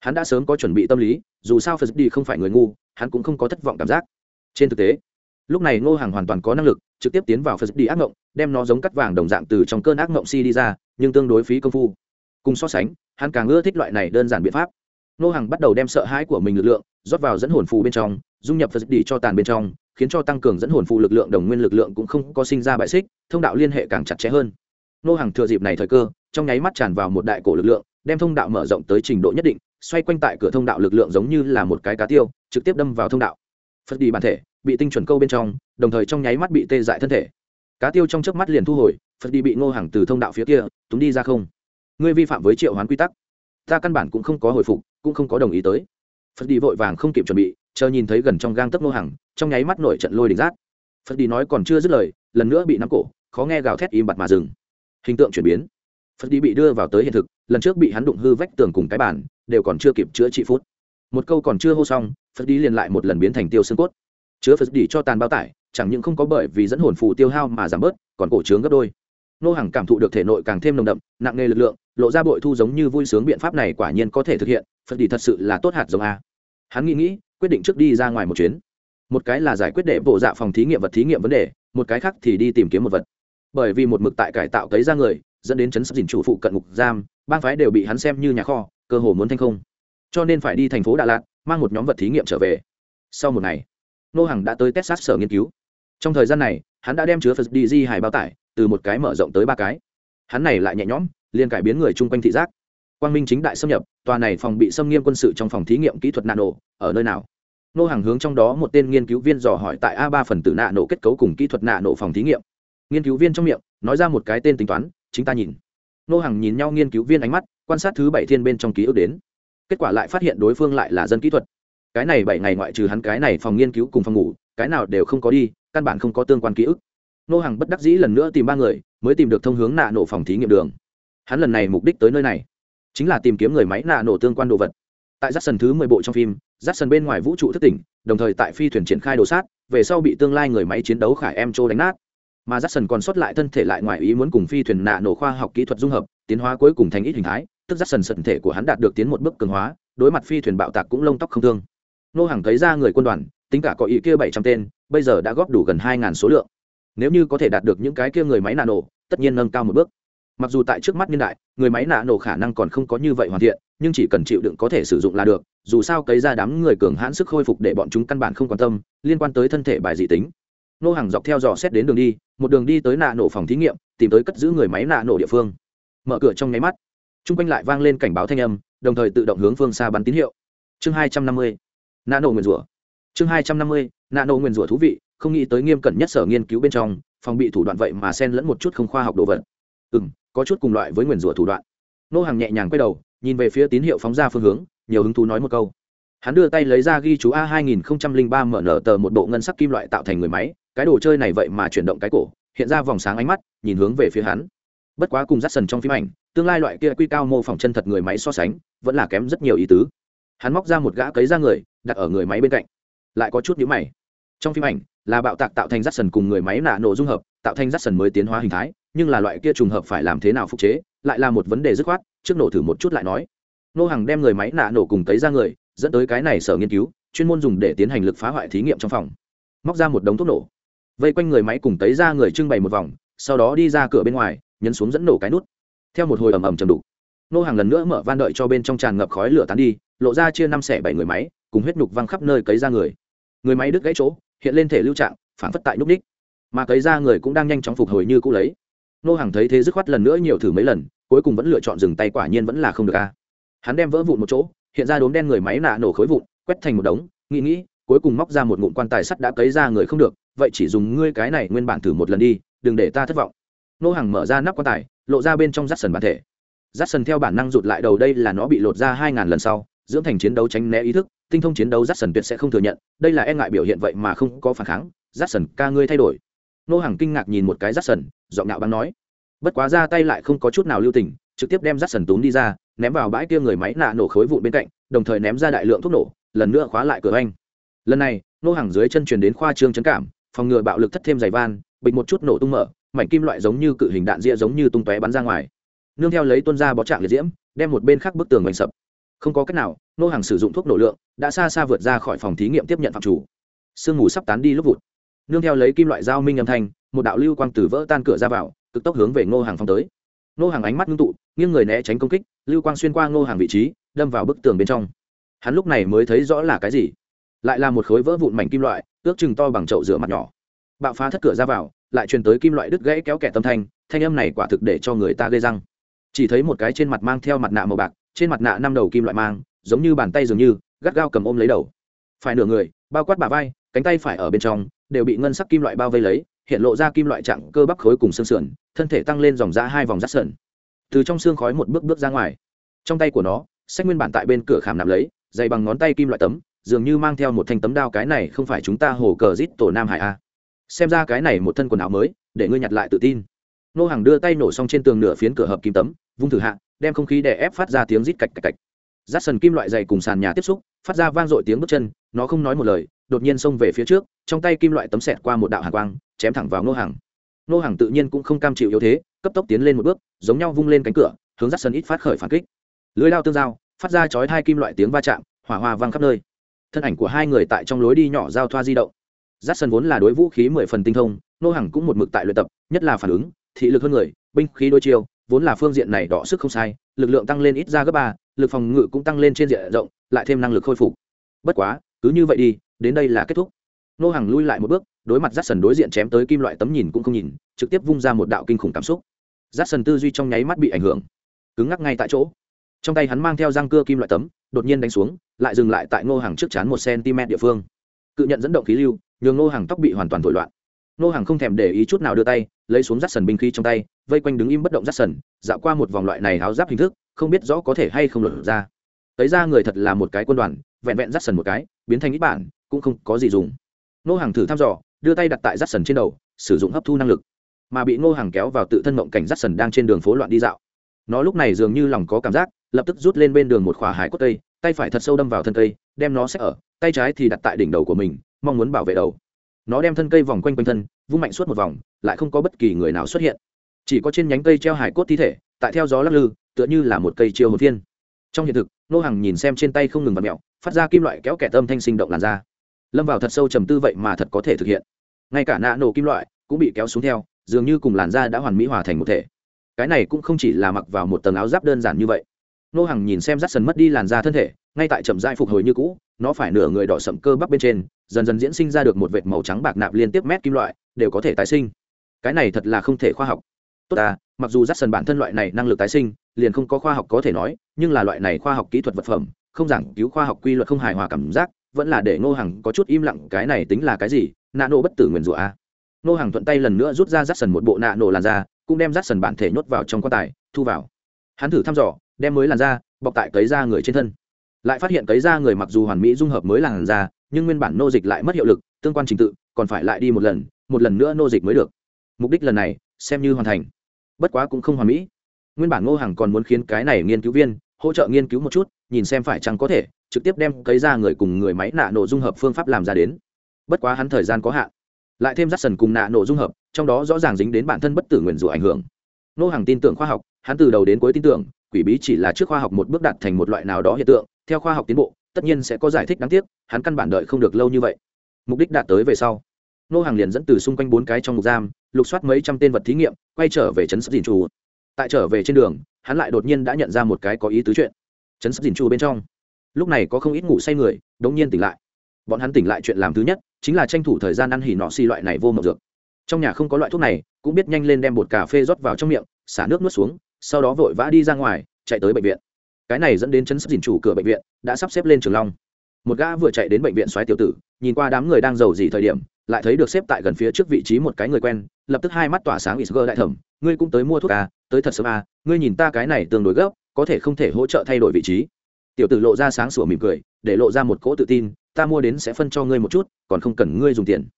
Hắn đã sớm có chuẩn bị tâm lý, dù sao phật đi không phải người ngu, hắn cũng không có thất vọng cảm giác trên thực tế lúc này ngô hàng hoàn toàn có năng lực trực tiếp tiến vào phật đi ác ngộng, đem nó giống cắt vàng đồng dạng từ trong cơn ác ngộng si đi ra nhưng tương đối phí công phu. Cùng so sánh hắn càng ưa thích loại này đơn giản biện pháp. Ngô hàng bắt đầu đem sợ hãi của mình lực lượng rót vào dẫn hồn phù bên trong dung nhập phật đi cho tàn bên trong khiến cho tăng cường dẫn hồn phù lực lượng đồng nguyên lực lượng cũng không có sinh ra bại xích thông đạo liên hệ càng chặt chẽ hơn. Ngô hàng thừa dịp này thời cơ trong nháy mắt tràn vào một đại cổ lực lượng đem thông đạo mở rộng tới trình độ nhất định xoay quanh tại cửa thông đạo lực lượng giống như là một cái cá tiêu trực tiếp đâm vào thông đạo phật đi bản thể, bị tinh chuẩn câu bên trong, đồng thời trong nháy mắt bị tê dại thân thể. Cá tiêu trong chớp mắt liền thu hồi, phật đi bị ngô hàng từ thông đạo phía kia túng đi ra không. Ngươi vi phạm với triệu hoán quy tắc. Ta căn bản cũng không có hồi phục, cũng không có đồng ý tới. Phật đi vội vàng không kịp chuẩn bị, chờ nhìn thấy gần trong gang tấc ngô hàng, trong nháy mắt nổi trận lôi đỉnh rác. Phật đi nói còn chưa dứt lời, lần nữa bị nắm cổ, khó nghe gào thét im bặt mà dừng. Hình tượng chuyển biến. Phật đi bị đưa vào tới hiện thực, lần trước bị hắn đụng hư vách tường cùng cái bàn, đều còn chưa kịp chữa trị phút một câu còn chưa hô xong, phật đi liền lại một lần biến thành tiêu xương cốt. Chứa phật đi cho tàn bao tải, chẳng những không có bởi vì dẫn hồn phù tiêu hao mà giảm bớt, còn cổ trướng gấp đôi. Nô hàng cảm thụ được thể nội càng thêm nồng đậm, nặng nề lực lượng, lộ ra bội thu giống như vui sướng biện pháp này quả nhiên có thể thực hiện, phật đi thật sự là tốt hạt giống a. Hắn nghĩ nghĩ, quyết định trước đi ra ngoài một chuyến. Một cái là giải quyết để bộ dạ phòng thí nghiệm vật thí nghiệm vấn đề, một cái khác thì đi tìm kiếm một vật. Bởi vì một mực tại cải tạo cấy ra người, dẫn đến chấn sắp dình chủ phụ cận ngục giam bang phái đều bị hắn xem như nhà kho, cơ hồ muốn thành không cho nên phải đi thành phố đà lạt, mang một nhóm vật thí nghiệm trở về. Sau một ngày, nô Hằng đã tới texas sở nghiên cứu. Trong thời gian này, hắn đã đem chứa phật đi di hài bao tải từ một cái mở rộng tới ba cái. Hắn này lại nhẹ nhõm, liền cải biến người chung quanh thị giác. Quang minh chính đại xâm nhập, tòa này phòng bị xâm nghiêm quân sự trong phòng thí nghiệm kỹ thuật nano, ở nơi nào? Nô hàng hướng trong đó một tên nghiên cứu viên dò hỏi tại a ba phần tử nạ nổ kết cấu cùng kỹ thuật nạ nổ phòng thí nghiệm. Nghiên cứu viên trong miệng, nói ra một cái tên tính toán, chính ta nhìn. Nô hàng nhìn nhau nghiên cứu viên ánh mắt, quan sát thứ bảy thiên bên trong ký ức đến kết quả lại phát hiện đối phương lại là dân kỹ thuật. Cái này bảy ngày ngoại trừ hắn, cái này phòng nghiên cứu cùng phòng ngủ, cái nào đều không có đi, căn bản không có tương quan ký ức. Nô hàng bất đắc dĩ lần nữa tìm ba người, mới tìm được thông hướng nạ nổ phòng thí nghiệm đường. Hắn lần này mục đích tới nơi này, chính là tìm kiếm người máy nạ nổ tương quan đồ vật. Tại giắt sần thứ mười bộ trong phim giắt sần bên ngoài vũ trụ thất tỉnh, đồng thời tại phi thuyền triển khai đồ sát, về sau bị tương lai người máy chiến đấu khải em châu đánh nát. Mà giắt sần còn sót lại thân thể lại ngoài ý muốn cùng phi thuyền nạ nổ khoa học kỹ thuật dung hợp, tiến hóa cuối cùng thành ít hình thái tức giác sần sận thể của hắn đạt được tiến một bước cường hóa, đối mặt phi thuyền bạo tạc cũng lông tóc không thương. Nô hàng thấy ra người quân đoàn, tính cả có ý kia bảy trăm tên, bây giờ đã góp đủ gần hai ngàn số lượng. Nếu như có thể đạt được những cái kia người máy nạ nổ, tất nhiên nâng cao một bước. Mặc dù tại trước mắt niên đại, người máy nạ nổ khả năng còn không có như vậy hoàn thiện, nhưng chỉ cần chịu đựng có thể sử dụng là được, dù sao cấy ra đám người cường hãn sức khôi phục để bọn chúng căn bản không quan tâm, liên quan tới thân thể bài dị tính. Nô hàng dọc theo dò xét đến đường đi, một đường đi tới nạ nổ phòng thí nghiệm, tìm tới cất giữ người máy nạ nổ địa phương. Mở cửa trong nháy mắt t r u n g quanh lại vang lên cảnh báo thanh âm, đồng thời tự động hướng phương xa bắn tín hiệu. Chương hai trăm năm mươi nạn nổ nguyền rủa. Chương hai trăm năm mươi nạn nổ nguyền rủa thú vị, không nghĩ tới nghiêm cẩn nhất sở nghiên cứu bên trong, phòng bị thủ đoạn vậy mà xen lẫn một chút không khoa học đồ vật. Ừ m có chút cùng loại với nguyền rủa thủ đoạn. Nô hàng nhẹ nhàng quay đầu, nhìn về phía tín hiệu phóng ra phương hướng, nhiều hứng thú nói một câu. Hắn đưa tay lấy ra ghi chú a 2003 mở nở tờ một bộ ngân sắc kim loại tạo thành người máy, cái đồ chơi này vậy mà chuyển động cái cổ, hiện ra vòng sáng ánh mắt, nhìn hướng về phía hắn. Bất quá cùng rắt sần trong phim ảnh tương lai loại kia quy cao mô phỏng chân thật người máy so sánh, vẫn là kém rất nhiều ý tứ. Hắn móc ra một gã cấy ra người, đặt ở người máy bên cạnh. Lại có chút nhữ mày. Trong phim ảnh, là bạo tạc tạo thành rắt sần cùng người máy nạ nổ dung hợp, tạo thành rắt sần mới tiến hóa hình thái, nhưng là loại kia trùng hợp phải làm thế nào phục chế, lại là một vấn đề dứt khoát, trước nổ thử một chút lại nói. Nô hàng đem người máy nạ nổ cùng cấy ra người, dẫn tới cái này sở nghiên cứu, chuyên môn dùng để tiến hành lực phá hoại thí nghiệm trong phòng. Móc ra một đống thuốc nổ. Vây quanh người máy cùng tấy ra người trưng bày một vòng, sau đó đi ra cửa bên ngoài, nhấn xuống dẫn nổ cái nút theo một hồi ầm ầm chầm đục. Nô hàng lần nữa mở van đợi cho bên trong tràn ngập khói lửa tán đi, lộ ra chia năm xẻ bảy người máy, cùng huyết nhục văng khắp nơi cấy ra người. Người máy đứt gãy chỗ, hiện lên thể lưu trạng, phản phất tại núp ních. Mà cấy ra người cũng đang nhanh chóng phục hồi như cũ lấy. Nô hàng thấy thế dứt khoát lần nữa nhiều thử mấy lần, cuối cùng vẫn lựa chọn dừng tay quả nhiên vẫn là không được a. Hắn đem vỡ vụn một chỗ, hiện ra đốm đen người máy nạ nổ khối vụn, quét thành một đống, nghĩ nghĩ, cuối cùng móc ra một ngụm quan tài sắt đã cấy ra người không được, vậy chỉ dùng ngươi cái này nguyên bản thử một lần đi, đừng để ta thất vọng. Nô hàng mở ra nắp quan tài lộ ra bên trong rát sần bản thể. Rát sần theo bản năng rụt lại đầu đây là nó bị lột ra hai ngàn lần sau, dưỡng thành chiến đấu tránh né ý thức, tinh thông chiến đấu rát sần tuyệt sẽ không thừa nhận, đây là e ngại biểu hiện vậy mà không có phản kháng rát sần ca ngươi thay đổi. Nô hàng kinh ngạc nhìn một cái rát sần, giọng nạo bắn nói. Bất quá ra tay lại không có chút nào lưu tình, trực tiếp đem rát sần túm đi ra, ném vào bãi kia người máy nạ nổ khối vụn bên cạnh, đồng thời ném ra đại lượng thuốc nổ, lần nữa khóa lại cửa anh lần này, nô hàng dưới chân truyền đến khoa trương chấn cảm, phòng ngừa bạo lực thất thêm giày van, bịch một chút nổ tung mở mảnh kim loại giống như cự hình đạn ria giống như tung tóe bắn ra ngoài. Nương theo lấy tuân ra bó trạng liệt diễm, đem một bên khác bức tường oanh sập. Không có cách nào, nô hàng sử dụng thuốc nổ lượng, đã xa xa vượt ra khỏi phòng thí nghiệm tiếp nhận phạm chủ. Sương mù sắp tán đi lúc vụt. Nương theo lấy kim loại dao minh âm thanh, một đạo lưu quang từ vỡ tan cửa ra vào, cực tốc hướng về ngô hàng phong tới. Ngô hàng ánh mắt ngưng tụ, nghiêng người né tránh công kích, lưu quang xuyên qua ngô hàng vị trí, đâm vào bức tường bên trong. Hắn lúc này mới thấy rõ là cái gì. Lại là một khối vỡ vụn mảnh kim loại, ước chừng to bằng chậu rửa mặt nhỏ bạo phá thất cửa ra vào, lại truyền tới kim loại đứt gãy kéo kẻ tâm thanh thanh âm này quả thực để cho người ta gây răng. Chỉ thấy một cái trên mặt mang theo mặt nạ màu bạc, trên mặt nạ năm đầu kim loại mang, giống như bàn tay dường như, gắt gao cầm ôm lấy đầu. Phải nửa người, bao quát bà vai, cánh tay phải ở bên trong, đều bị ngân sắc kim loại bao vây lấy, hiện lộ ra kim loại trạng cơ bắp khối cùng xương sườn, thân thể tăng lên dòng ra hai vòng rát sườn. Từ trong xương khói một bước bước ra ngoài. Trong tay của nó sách nguyên bản tại bên cửa khảm nạp lấy, dày bằng ngón tay kim loại tấm, dường như mang theo một thanh tấm đao cái này không phải chúng ta hồ cờ rít tổ nam hải a xem ra cái này một thân quần áo mới, để ngươi nhặt lại tự tin. Nô hàng đưa tay nổ xong trên tường nửa phiến cửa hợp kim tấm, vung thử hạ, đem không khí đè ép phát ra tiếng rít cạch cạch cạch. Rát sần kim loại dày cùng sàn nhà tiếp xúc, phát ra vang dội tiếng bước chân, nó không nói một lời, đột nhiên xông về phía trước, trong tay kim loại tấm xẹt qua một đạo hàng quang, chém thẳng vào nô hàng nô hàng tự nhiên cũng không cam chịu yếu thế, cấp tốc tiến lên một bước, giống nhau vung lên cánh cửa, hướng rát sần ít phát khởi phản kích. Lưới lao tương giao, phát ra chói hai kim loại tiếng va chạm, hỏa hoa văng khắp nơi. Thân ảnh của hai người tại trong lối đi nhỏ giao thoa di động giáp sân vốn là đối vũ khí mười phần tinh thông nô Hằng cũng một mực tại luyện tập, nhất là phản ứng, thị lực hơn người, binh khí đôi chiêu, vốn là phương diện này đỏ sức không sai, lực lượng tăng lên ít ra gấp ba, lực phòng ngự cũng tăng lên trên diện rộng, lại thêm năng lực khôi phục. Bất quá, cứ như vậy đi, đến đây là kết thúc. Nô Hằng lui lại một bước, đối mặt rát sần đối diện chém tới kim loại tấm nhìn cũng không nhìn, trực tiếp vung ra một đạo kinh khủng cảm xúc. Rát sần tư duy trong nháy mắt bị ảnh hưởng. Cứng ngắc ngay tại chỗ. Trong tay hắn mang theo răng cưa kim loại tấm, đột nhiên đánh xuống, lại dừng lại tại ngô hàng trước chán một cm địa phương. Cự nhận dẫn động khí lưu nhường nô hàng tóc bị hoàn toàn thổi loạn. Nô hàng không thèm để ý chút nào đưa tay lấy xuống rát sần binh khí trong tay vây quanh đứng im bất động rát sần dạo qua một vòng loại này áo giáp hình thức không biết rõ có thể hay không lột ra. Tới ra người thật là một cái quân đoàn vẹn vẹn rát sần một cái biến thành ít bản cũng không có gì dùng. Nô hàng thử thăm dò đưa tay đặt tại rát sần trên đầu sử dụng hấp thu năng lực. Mà bị nô hàng kéo vào tự thân mộng cảnh rát sần đang trên đường phố loạn đi dạo. Nó lúc này dường như lòng có cảm giác lập tức rút lên bên đường một khỏa hải cốt tây, tay phải thật sâu đâm vào thân cây đem nó xếp ở tay trái thì đặt tại đỉnh đầu của mình mong muốn bảo vệ đầu. Nó đem thân cây vòng quanh quanh thân, vung mạnh suốt một vòng, lại không có bất kỳ người nào xuất hiện. Chỉ có trên nhánh cây treo hải cốt thi thể, tại theo gió lắc lư, tựa như là một cây chiêu hồn thiên. trong hiện thực nô hàng nhìn xem trên tay không ngừng vặt mẹo phát ra kim loại kéo kẻ tâm thanh sinh động làn da. Lâm vào thật sâu trầm tư vậy mà thật có thể thực hiện. Ngay cả nạ nổ kim loại cũng bị kéo xuống theo, dường như cùng làn da đã hoàn mỹ hòa thành một thể. Cái này cũng không chỉ là mặc vào một tầng áo giáp đơn giản như vậy. Nô hàng nhìn xem rắt sần mất đi làn da thân thể, ngay tại chậm dai phục hồi như cũ nó phải nửa người đỏ sậm cơ bắp bên trên, dần dần diễn sinh ra được một vệt màu trắng bạc nạp liên tiếp mét kim loại, đều có thể tái sinh. Cái này thật là không thể khoa học. Tốt à mặc dù rắt sần bản thân loại này năng lực tái sinh, liền không có khoa học có thể nói, nhưng là loại này khoa học kỹ thuật vật phẩm, không giảng cứu khoa học quy luật không hài hòa cảm giác, vẫn là để ngô hằng có chút im lặng, cái này tính là cái gì? Nạ nổ bất tử nguyền rủa a. Ngô hằng thuận tay lần nữa rút ra rắt sần một bộ nạ nổ làn da, cũng đem rắt sần bản thể nhốt vào trong quan tài, thu vào. Hắn thử thăm dò, đem mới làn da, bọc tại cấy da người trên thân lại phát hiện cấy da người mặc dù hoàn mỹ dung hợp mới làn da, nhưng nguyên bản nô dịch lại mất hiệu lực, tương quan trình tự còn phải lại đi một lần một lần nữa nô dịch mới được. Mục đích lần này, xem như hoàn thành. Bất quá cũng không hoàn mỹ. Nguyên bản ngô hằng còn muốn khiến cái này nghiên cứu viên hỗ trợ nghiên cứu một chút, nhìn xem phải chăng có thể trực tiếp đem cấy ra người cùng người máy nạ nổ dung hợp phương pháp làm ra đến. Bất quá hắn thời gian có hạn. Lại thêm rắt sần cùng nạ nổ dung hợp, trong đó rõ ràng dính đến bản thân bất tử nguyền rủa ảnh hưởng. Nô Hằng tin tưởng khoa học, hắn từ đầu đến cuối tin tưởng quỷ bí chỉ là trước khoa học một bước đạt thành một loại nào đó hiện tượng, theo khoa học tiến bộ, tất nhiên sẽ có giải thích đáng tiếc, hắn căn bản đợi không được lâu như vậy. Mục đích đạt tới về sau. Nô hàng liền dẫn từ xung quanh bốn cái trong ngục giam, lục soát mấy trăm tên vật thí nghiệm, quay trở về trấn sắp dìn trù tại trở về trên đường, hắn lại đột nhiên đã nhận ra một cái có ý tứ chuyện. Trấn sắp dìn trù bên trong. Lúc này có không ít ngủ say người, đống nhiên tỉnh lại. Bọn hắn tỉnh lại chuyện làm thứ nhất, chính là tranh thủ thời gian ăn hỉ nọ xi loại này vô mộng dược. Trong nhà không có loại thuốc này, cũng biết nhanh lên đem bột cà phê rót vào trong miệng, xả nước nuốt xuống sau đó vội vã đi ra ngoài, chạy tới bệnh viện. Cái này dẫn đến chấn sắp dình chủ cửa bệnh viện đã sắp xếp lên trường long. Một gã vừa chạy đến bệnh viện xoáy tiểu tử, nhìn qua đám người đang giàu gì thời điểm, lại thấy được xếp tại gần phía trước vị trí một cái người quen, lập tức hai mắt tỏa sáng isg đại thẩm, ngươi cũng tới mua thuốc à? Tới thật sớm à? Ngươi nhìn ta cái này tương đối gấp, có thể không thể hỗ trợ thay đổi vị trí. Tiểu tử lộ ra sáng sủa mỉm cười, để lộ ra một cỗ tự tin, ta mua đến sẽ phân cho ngươi một chút, còn không cần ngươi dùng tiền.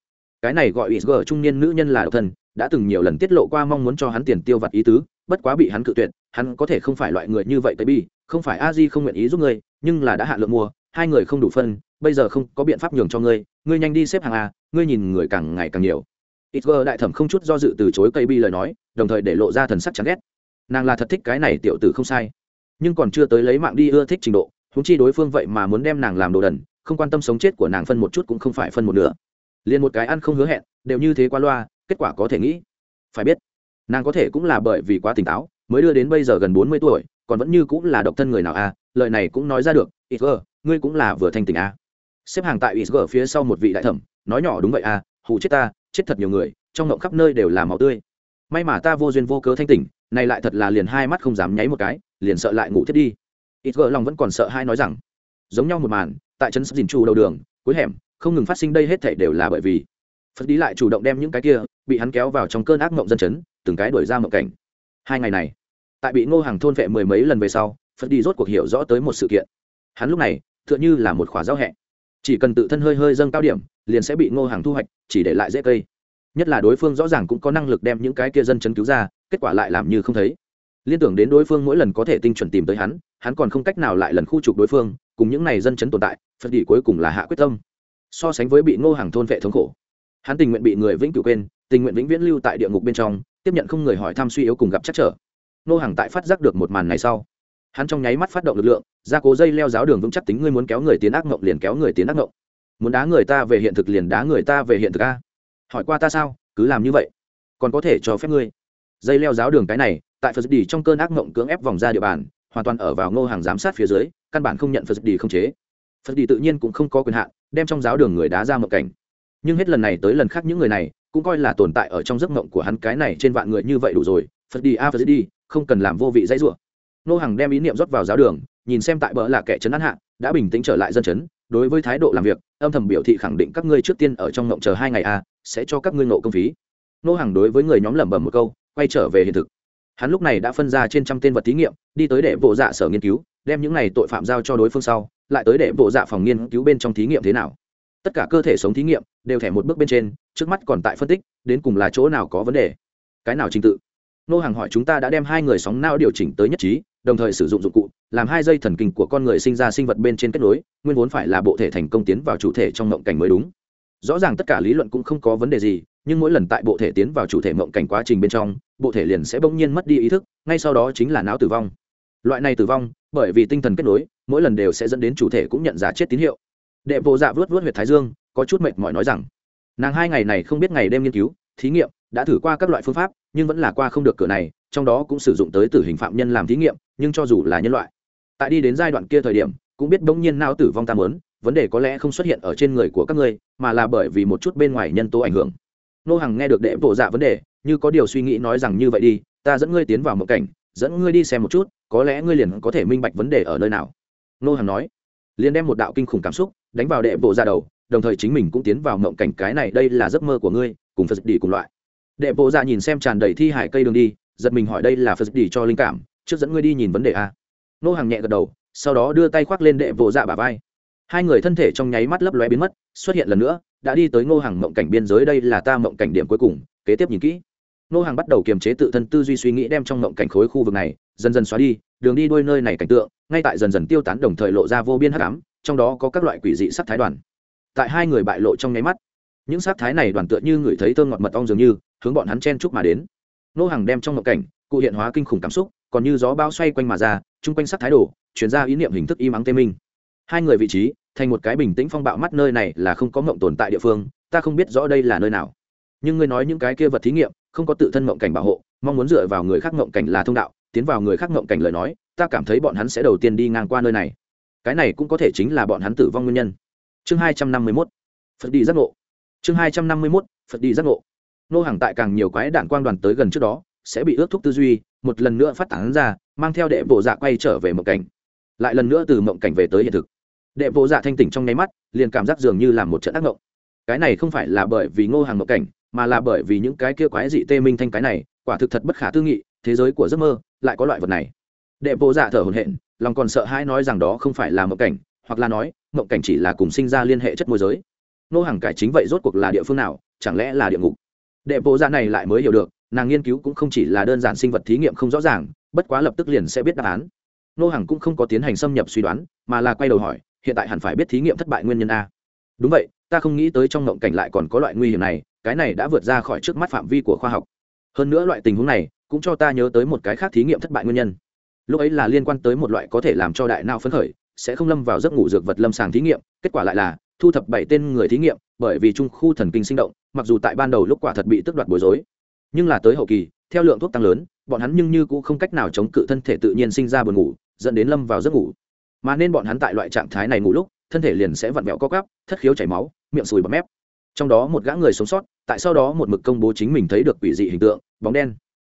Cái này gọi isg trung niên nữ nhân là độc thân, đã từng nhiều lần tiết lộ qua mong muốn cho hắn tiền tiêu vặt ý tứ bất quá bị hắn cự tuyệt, hắn có thể không phải loại người như vậy tới bi, không phải a di không nguyện ý giúp ngươi, nhưng là đã hạ lượng mua hai người không đủ phân, bây giờ không có biện pháp nhường cho ngươi ngươi nhanh đi xếp hàng a, ngươi nhìn người càng ngày càng nhiều. Isg đại thẩm không chút do dự từ chối cây bi lời nói, đồng thời để lộ ra thần sắc chán ghét. Nàng là thật thích cái này tiểu tử không sai, nhưng còn chưa tới lấy mạng đi ưa thích trình độ húng chi đối phương vậy mà muốn đem nàng làm đồ đần, không quan tâm sống chết của nàng phân một chút cũng không phải phân một nửa. Liền một cái ăn không hứa hẹn, đều như thế qua loa, kết quả có thể nghĩ. Phải biết nàng có thể cũng là bởi vì quá tỉnh táo mới đưa đến bây giờ gần bốn mươi tuổi còn vẫn như cũng là độc thân người nào a à, lời này cũng nói ra được ít gờ ngươi cũng là vừa thanh tỉnh a à. xếp hàng tại ít gờ phía sau một vị đại thẩm nói nhỏ đúng vậy a à, hù chết ta chết thật nhiều người trong ngộng khắp nơi đều là máu tươi may mà ta vô duyên vô cớ thanh tỉnh này lại thật là liền hai mắt không dám nháy một cái liền sợ lại ngủ thiết đi ít gờ lòng vẫn còn sợ hai nói rằng giống nhau một màn tại trấn sắp dình trù đầu đường cuối hẻm không ngừng phát sinh đây hết thảy đều là bởi vì phật đi lại chủ động đem những cái kia bị hắn kéo vào trong cơn ác mộng dân chấn từng cái đuổi ra mộng cảnh. Hai ngày này, tại bị ngô hàng thôn vệ mười mấy lần về sau, phật đi rốt cuộc hiểu rõ tới một sự kiện. Hắn lúc này, tựa như là một khỏa giao hẹ. Chỉ cần tự thân hơi hơi dâng cao điểm, liền sẽ bị ngô hàng thu hoạch, chỉ để lại dễ cây. Nhất là đối phương rõ ràng cũng có năng lực đem những cái kia dân chấn cứu ra, kết quả lại làm như không thấy. Liên tưởng đến đối phương mỗi lần có thể tinh chuẩn tìm tới hắn hắn còn không cách nào lại lần khu trục đối phương, cùng những này dân chấn tồn tại, phật đi cuối cùng là hạ quyết tâm. So sánh với bị ngô hàng thôn vệ thống khổ, hắn tình nguyện bị người vĩnh cửu quên, tình nguyện vĩnh viễn lưu tại địa ngục bên trong tiếp nhận không người hỏi thăm suy yếu cùng gặp chắc trở. Nô hàng tại phát giác được một màn này sau, hắn trong nháy mắt phát động lực lượng, ra cố dây leo giáo đường vững chắc tính ngươi muốn kéo người tiến ác mộng liền kéo người tiến ác mộng muốn đá người ta về hiện thực liền đá người ta về hiện thực a. Hỏi qua ta sao, cứ làm như vậy, còn có thể cho phép ngươi. Dây leo giáo đường cái này, tại phật đi trong cơn ác mộng cưỡng ép vòng ra địa bàn, hoàn toàn ở vào ngô hàng giám sát phía dưới, căn bản không nhận phật đi không chế. Phật đi tự nhiên cũng không có quyền hạn, đem trong giáo đường người đá ra mộng cảnh. Nhưng hết lần này tới lần khác những người này cũng coi là tồn tại ở trong giấc mộng của hắn cái này trên vạn người như vậy đủ rồi. Phật đi, a, phật đi, không cần làm vô vị dãy rủa. Nô hàng đem ý niệm rót vào giáo đường, nhìn xem tại bỡ là kẻ chấn an hạ, đã bình tĩnh trở lại dân chấn đối với thái độ làm việc, âm thầm biểu thị khẳng định các ngươi trước tiên ở trong ngộng chờ hai ngày, a, sẽ cho các ngươi ngộ công phí. Nô hàng đối với người nhóm lẩm bẩm một câu, quay trở về hiện thực. Hắn lúc này đã phân ra trên trăm tên vật thí nghiệm, đi tới để bộ dạ sở nghiên cứu, đem những này tội phạm giao cho đối phương sau, lại tới để bộ dạ phòng nghiên cứu bên trong thí nghiệm thế nào tất cả cơ thể sống thí nghiệm đều thẻ một bước bên trên, trước mắt còn tại phân tích, đến cùng là chỗ nào có vấn đề. Cái nào trình tự? Nô hàng hỏi chúng ta đã đem hai người sóng não điều chỉnh tới nhất trí, đồng thời sử dụng dụng cụ, làm hai dây thần kinh của con người sinh ra sinh vật bên trên kết nối, nguyên vốn phải là bộ thể thành công tiến vào chủ thể trong mộng cảnh mới đúng. Rõ ràng tất cả lý luận cũng không có vấn đề gì, nhưng mỗi lần tại bộ thể tiến vào chủ thể mộng cảnh quá trình bên trong, bộ thể liền sẽ bỗng nhiên mất đi ý thức, ngay sau đó chính là não tử vong. Loại này tử vong, bởi vì tinh thần kết nối, mỗi lần đều sẽ dẫn đến chủ thể cũng nhận giả chết tín hiệu đệ bộ dạ vớt vớt huyệt thái dương, có chút mệt mỏi nói rằng, nàng hai ngày này không biết ngày đêm nghiên cứu, thí nghiệm, đã thử qua các loại phương pháp, nhưng vẫn là qua không được cửa này, trong đó cũng sử dụng tới tử hình phạm nhân làm thí nghiệm, nhưng cho dù là nhân loại, tại đi đến giai đoạn kia thời điểm, cũng biết bỗng nhiên não tử vong tam lớn vấn đề có lẽ không xuất hiện ở trên người của các ngươi, mà là bởi vì một chút bên ngoài nhân tố ảnh hưởng. Nô hằng nghe được đệ bộ dạ vấn đề, như có điều suy nghĩ nói rằng như vậy đi, ta dẫn ngươi tiến vào một cảnh, dẫn ngươi đi xem một chút, có lẽ ngươi liền có thể minh bạch vấn đề ở nơi nào. Nô hằng nói liền đem một đạo kinh khủng cảm xúc đánh vào đệ bộ ra đầu, đồng thời chính mình cũng tiến vào mộng cảnh cái này, đây là giấc mơ của ngươi, cùng phật đi cùng loại. Đệ bộ ra nhìn xem tràn đầy thi hải cây đường đi, giật mình hỏi đây là phật đi cho linh cảm, trước dẫn ngươi đi nhìn vấn đề a. Nô hàng nhẹ gật đầu, sau đó đưa tay khoác lên đệ bộ dạ bả vai. Hai người thân thể trong nháy mắt lấp lóe biến mất, xuất hiện lần nữa, đã đi tới ngô hàng mộng cảnh biên giới, đây là ta mộng cảnh điểm cuối cùng, kế tiếp nhìn kỹ. Nô hàng bắt đầu kiềm chế tự thân tư duy suy nghĩ đem trong ngộng cảnh khối khu vực này dần dần xóa đi, đường đi đuôi nơi này cảnh tượng, ngay tại dần dần tiêu tán đồng thời lộ ra vô biên hắc ám, trong đó có các loại quỷ dị sắc thái đoàn. Tại hai người bại lộ trong nháy mắt, những sắc thái này đoàn tựa như người thấy thơm ngọt mật ong dường như, hướng bọn hắn chen chúc mà đến. Nô hàng đem trong ngộng cảnh, cụ hiện hóa kinh khủng cảm xúc, còn như gió bao xoay quanh mà ra, chung quanh sắc thái đồ, chuyển ra ý niệm hình thức im ắng tê minh. Hai người vị trí, thành một cái bình tĩnh phong bạo mắt nơi này là không có ngộng tồn tại địa phương, ta không biết rõ đây là nơi nào. Nhưng ngươi nói những cái kia vật thí nghiệm không có tự thân mộng cảnh bảo hộ, mong muốn dựa vào người khác mộng cảnh là thông đạo, tiến vào người khác mộng cảnh lời nói, ta cảm thấy bọn hắn sẽ đầu tiên đi ngang qua nơi này. Cái này cũng có thể chính là bọn hắn tử vong nguyên nhân. Chương hai trăm năm mươi mốt. Phật đi giác ngộ. Chương hai trăm năm mươi mốt. Phật đi giác ngộ. Nô hàng tại càng nhiều quái đạn quang đoàn tới gần trước đó, sẽ bị ước thúc tư duy, một lần nữa phát tán ra, mang theo đệ bộ dạ quay trở về mộng cảnh. Lại lần nữa từ mộng cảnh về tới hiện thực. Đệ bộ dạ thanh tỉnh trong nháy mắt, liền cảm giác dường như là một trận ác mộng. Cái này không phải là bởi vì ngô hàng mộng cảnh mà là bởi vì những cái kia quái dị tê minh thanh cái này, quả thực thật bất khả tư nghị, thế giới của giấc mơ lại có loại vật này. Đệ bộ dạ thở hồn hện lòng còn sợ hãi nói rằng đó không phải là mộng cảnh, hoặc là nói, mộng cảnh chỉ là cùng sinh ra liên hệ chất môi giới. Nô hàng cải chính vậy rốt cuộc là địa phương nào, chẳng lẽ là địa ngục? Đệ bộ dạ này lại mới hiểu được, nàng nghiên cứu cũng không chỉ là đơn giản sinh vật thí nghiệm không rõ ràng, bất quá lập tức liền sẽ biết đáp án. Nô hàng cũng không có tiến hành xâm nhập suy đoán, mà là quay đầu hỏi, hiện tại hẳn phải biết thí nghiệm thất bại nguyên nhân a. Đúng vậy, ta không nghĩ tới trong ngộng cảnh lại còn có loại nguy hiểm này cái này đã vượt ra khỏi trước mắt phạm vi của khoa học. Hơn nữa loại tình huống này cũng cho ta nhớ tới một cái khác thí nghiệm thất bại nguyên nhân. Lúc ấy là liên quan tới một loại có thể làm cho đại não phấn khởi, sẽ không lâm vào giấc ngủ dược vật lâm sàng thí nghiệm, kết quả lại là thu thập bảy tên người thí nghiệm, bởi vì trung khu thần kinh sinh động, mặc dù tại ban đầu lúc quả thật bị tước đoạt bối rối, nhưng là tới hậu kỳ, theo lượng thuốc tăng lớn, bọn hắn nhưng như cũng không cách nào chống cự thân thể tự nhiên sinh ra buồn ngủ, dẫn đến lâm vào giấc ngủ. Mà nên bọn hắn tại loại trạng thái này ngủ lúc, thân thể liền sẽ vặn vẹo co cắp thất khiếu chảy máu, miệng sùi bọt mép. Trong đó một gã người sống sót tại sau đó một mực công bố chính mình thấy được quỷ dị hình tượng, bóng đen.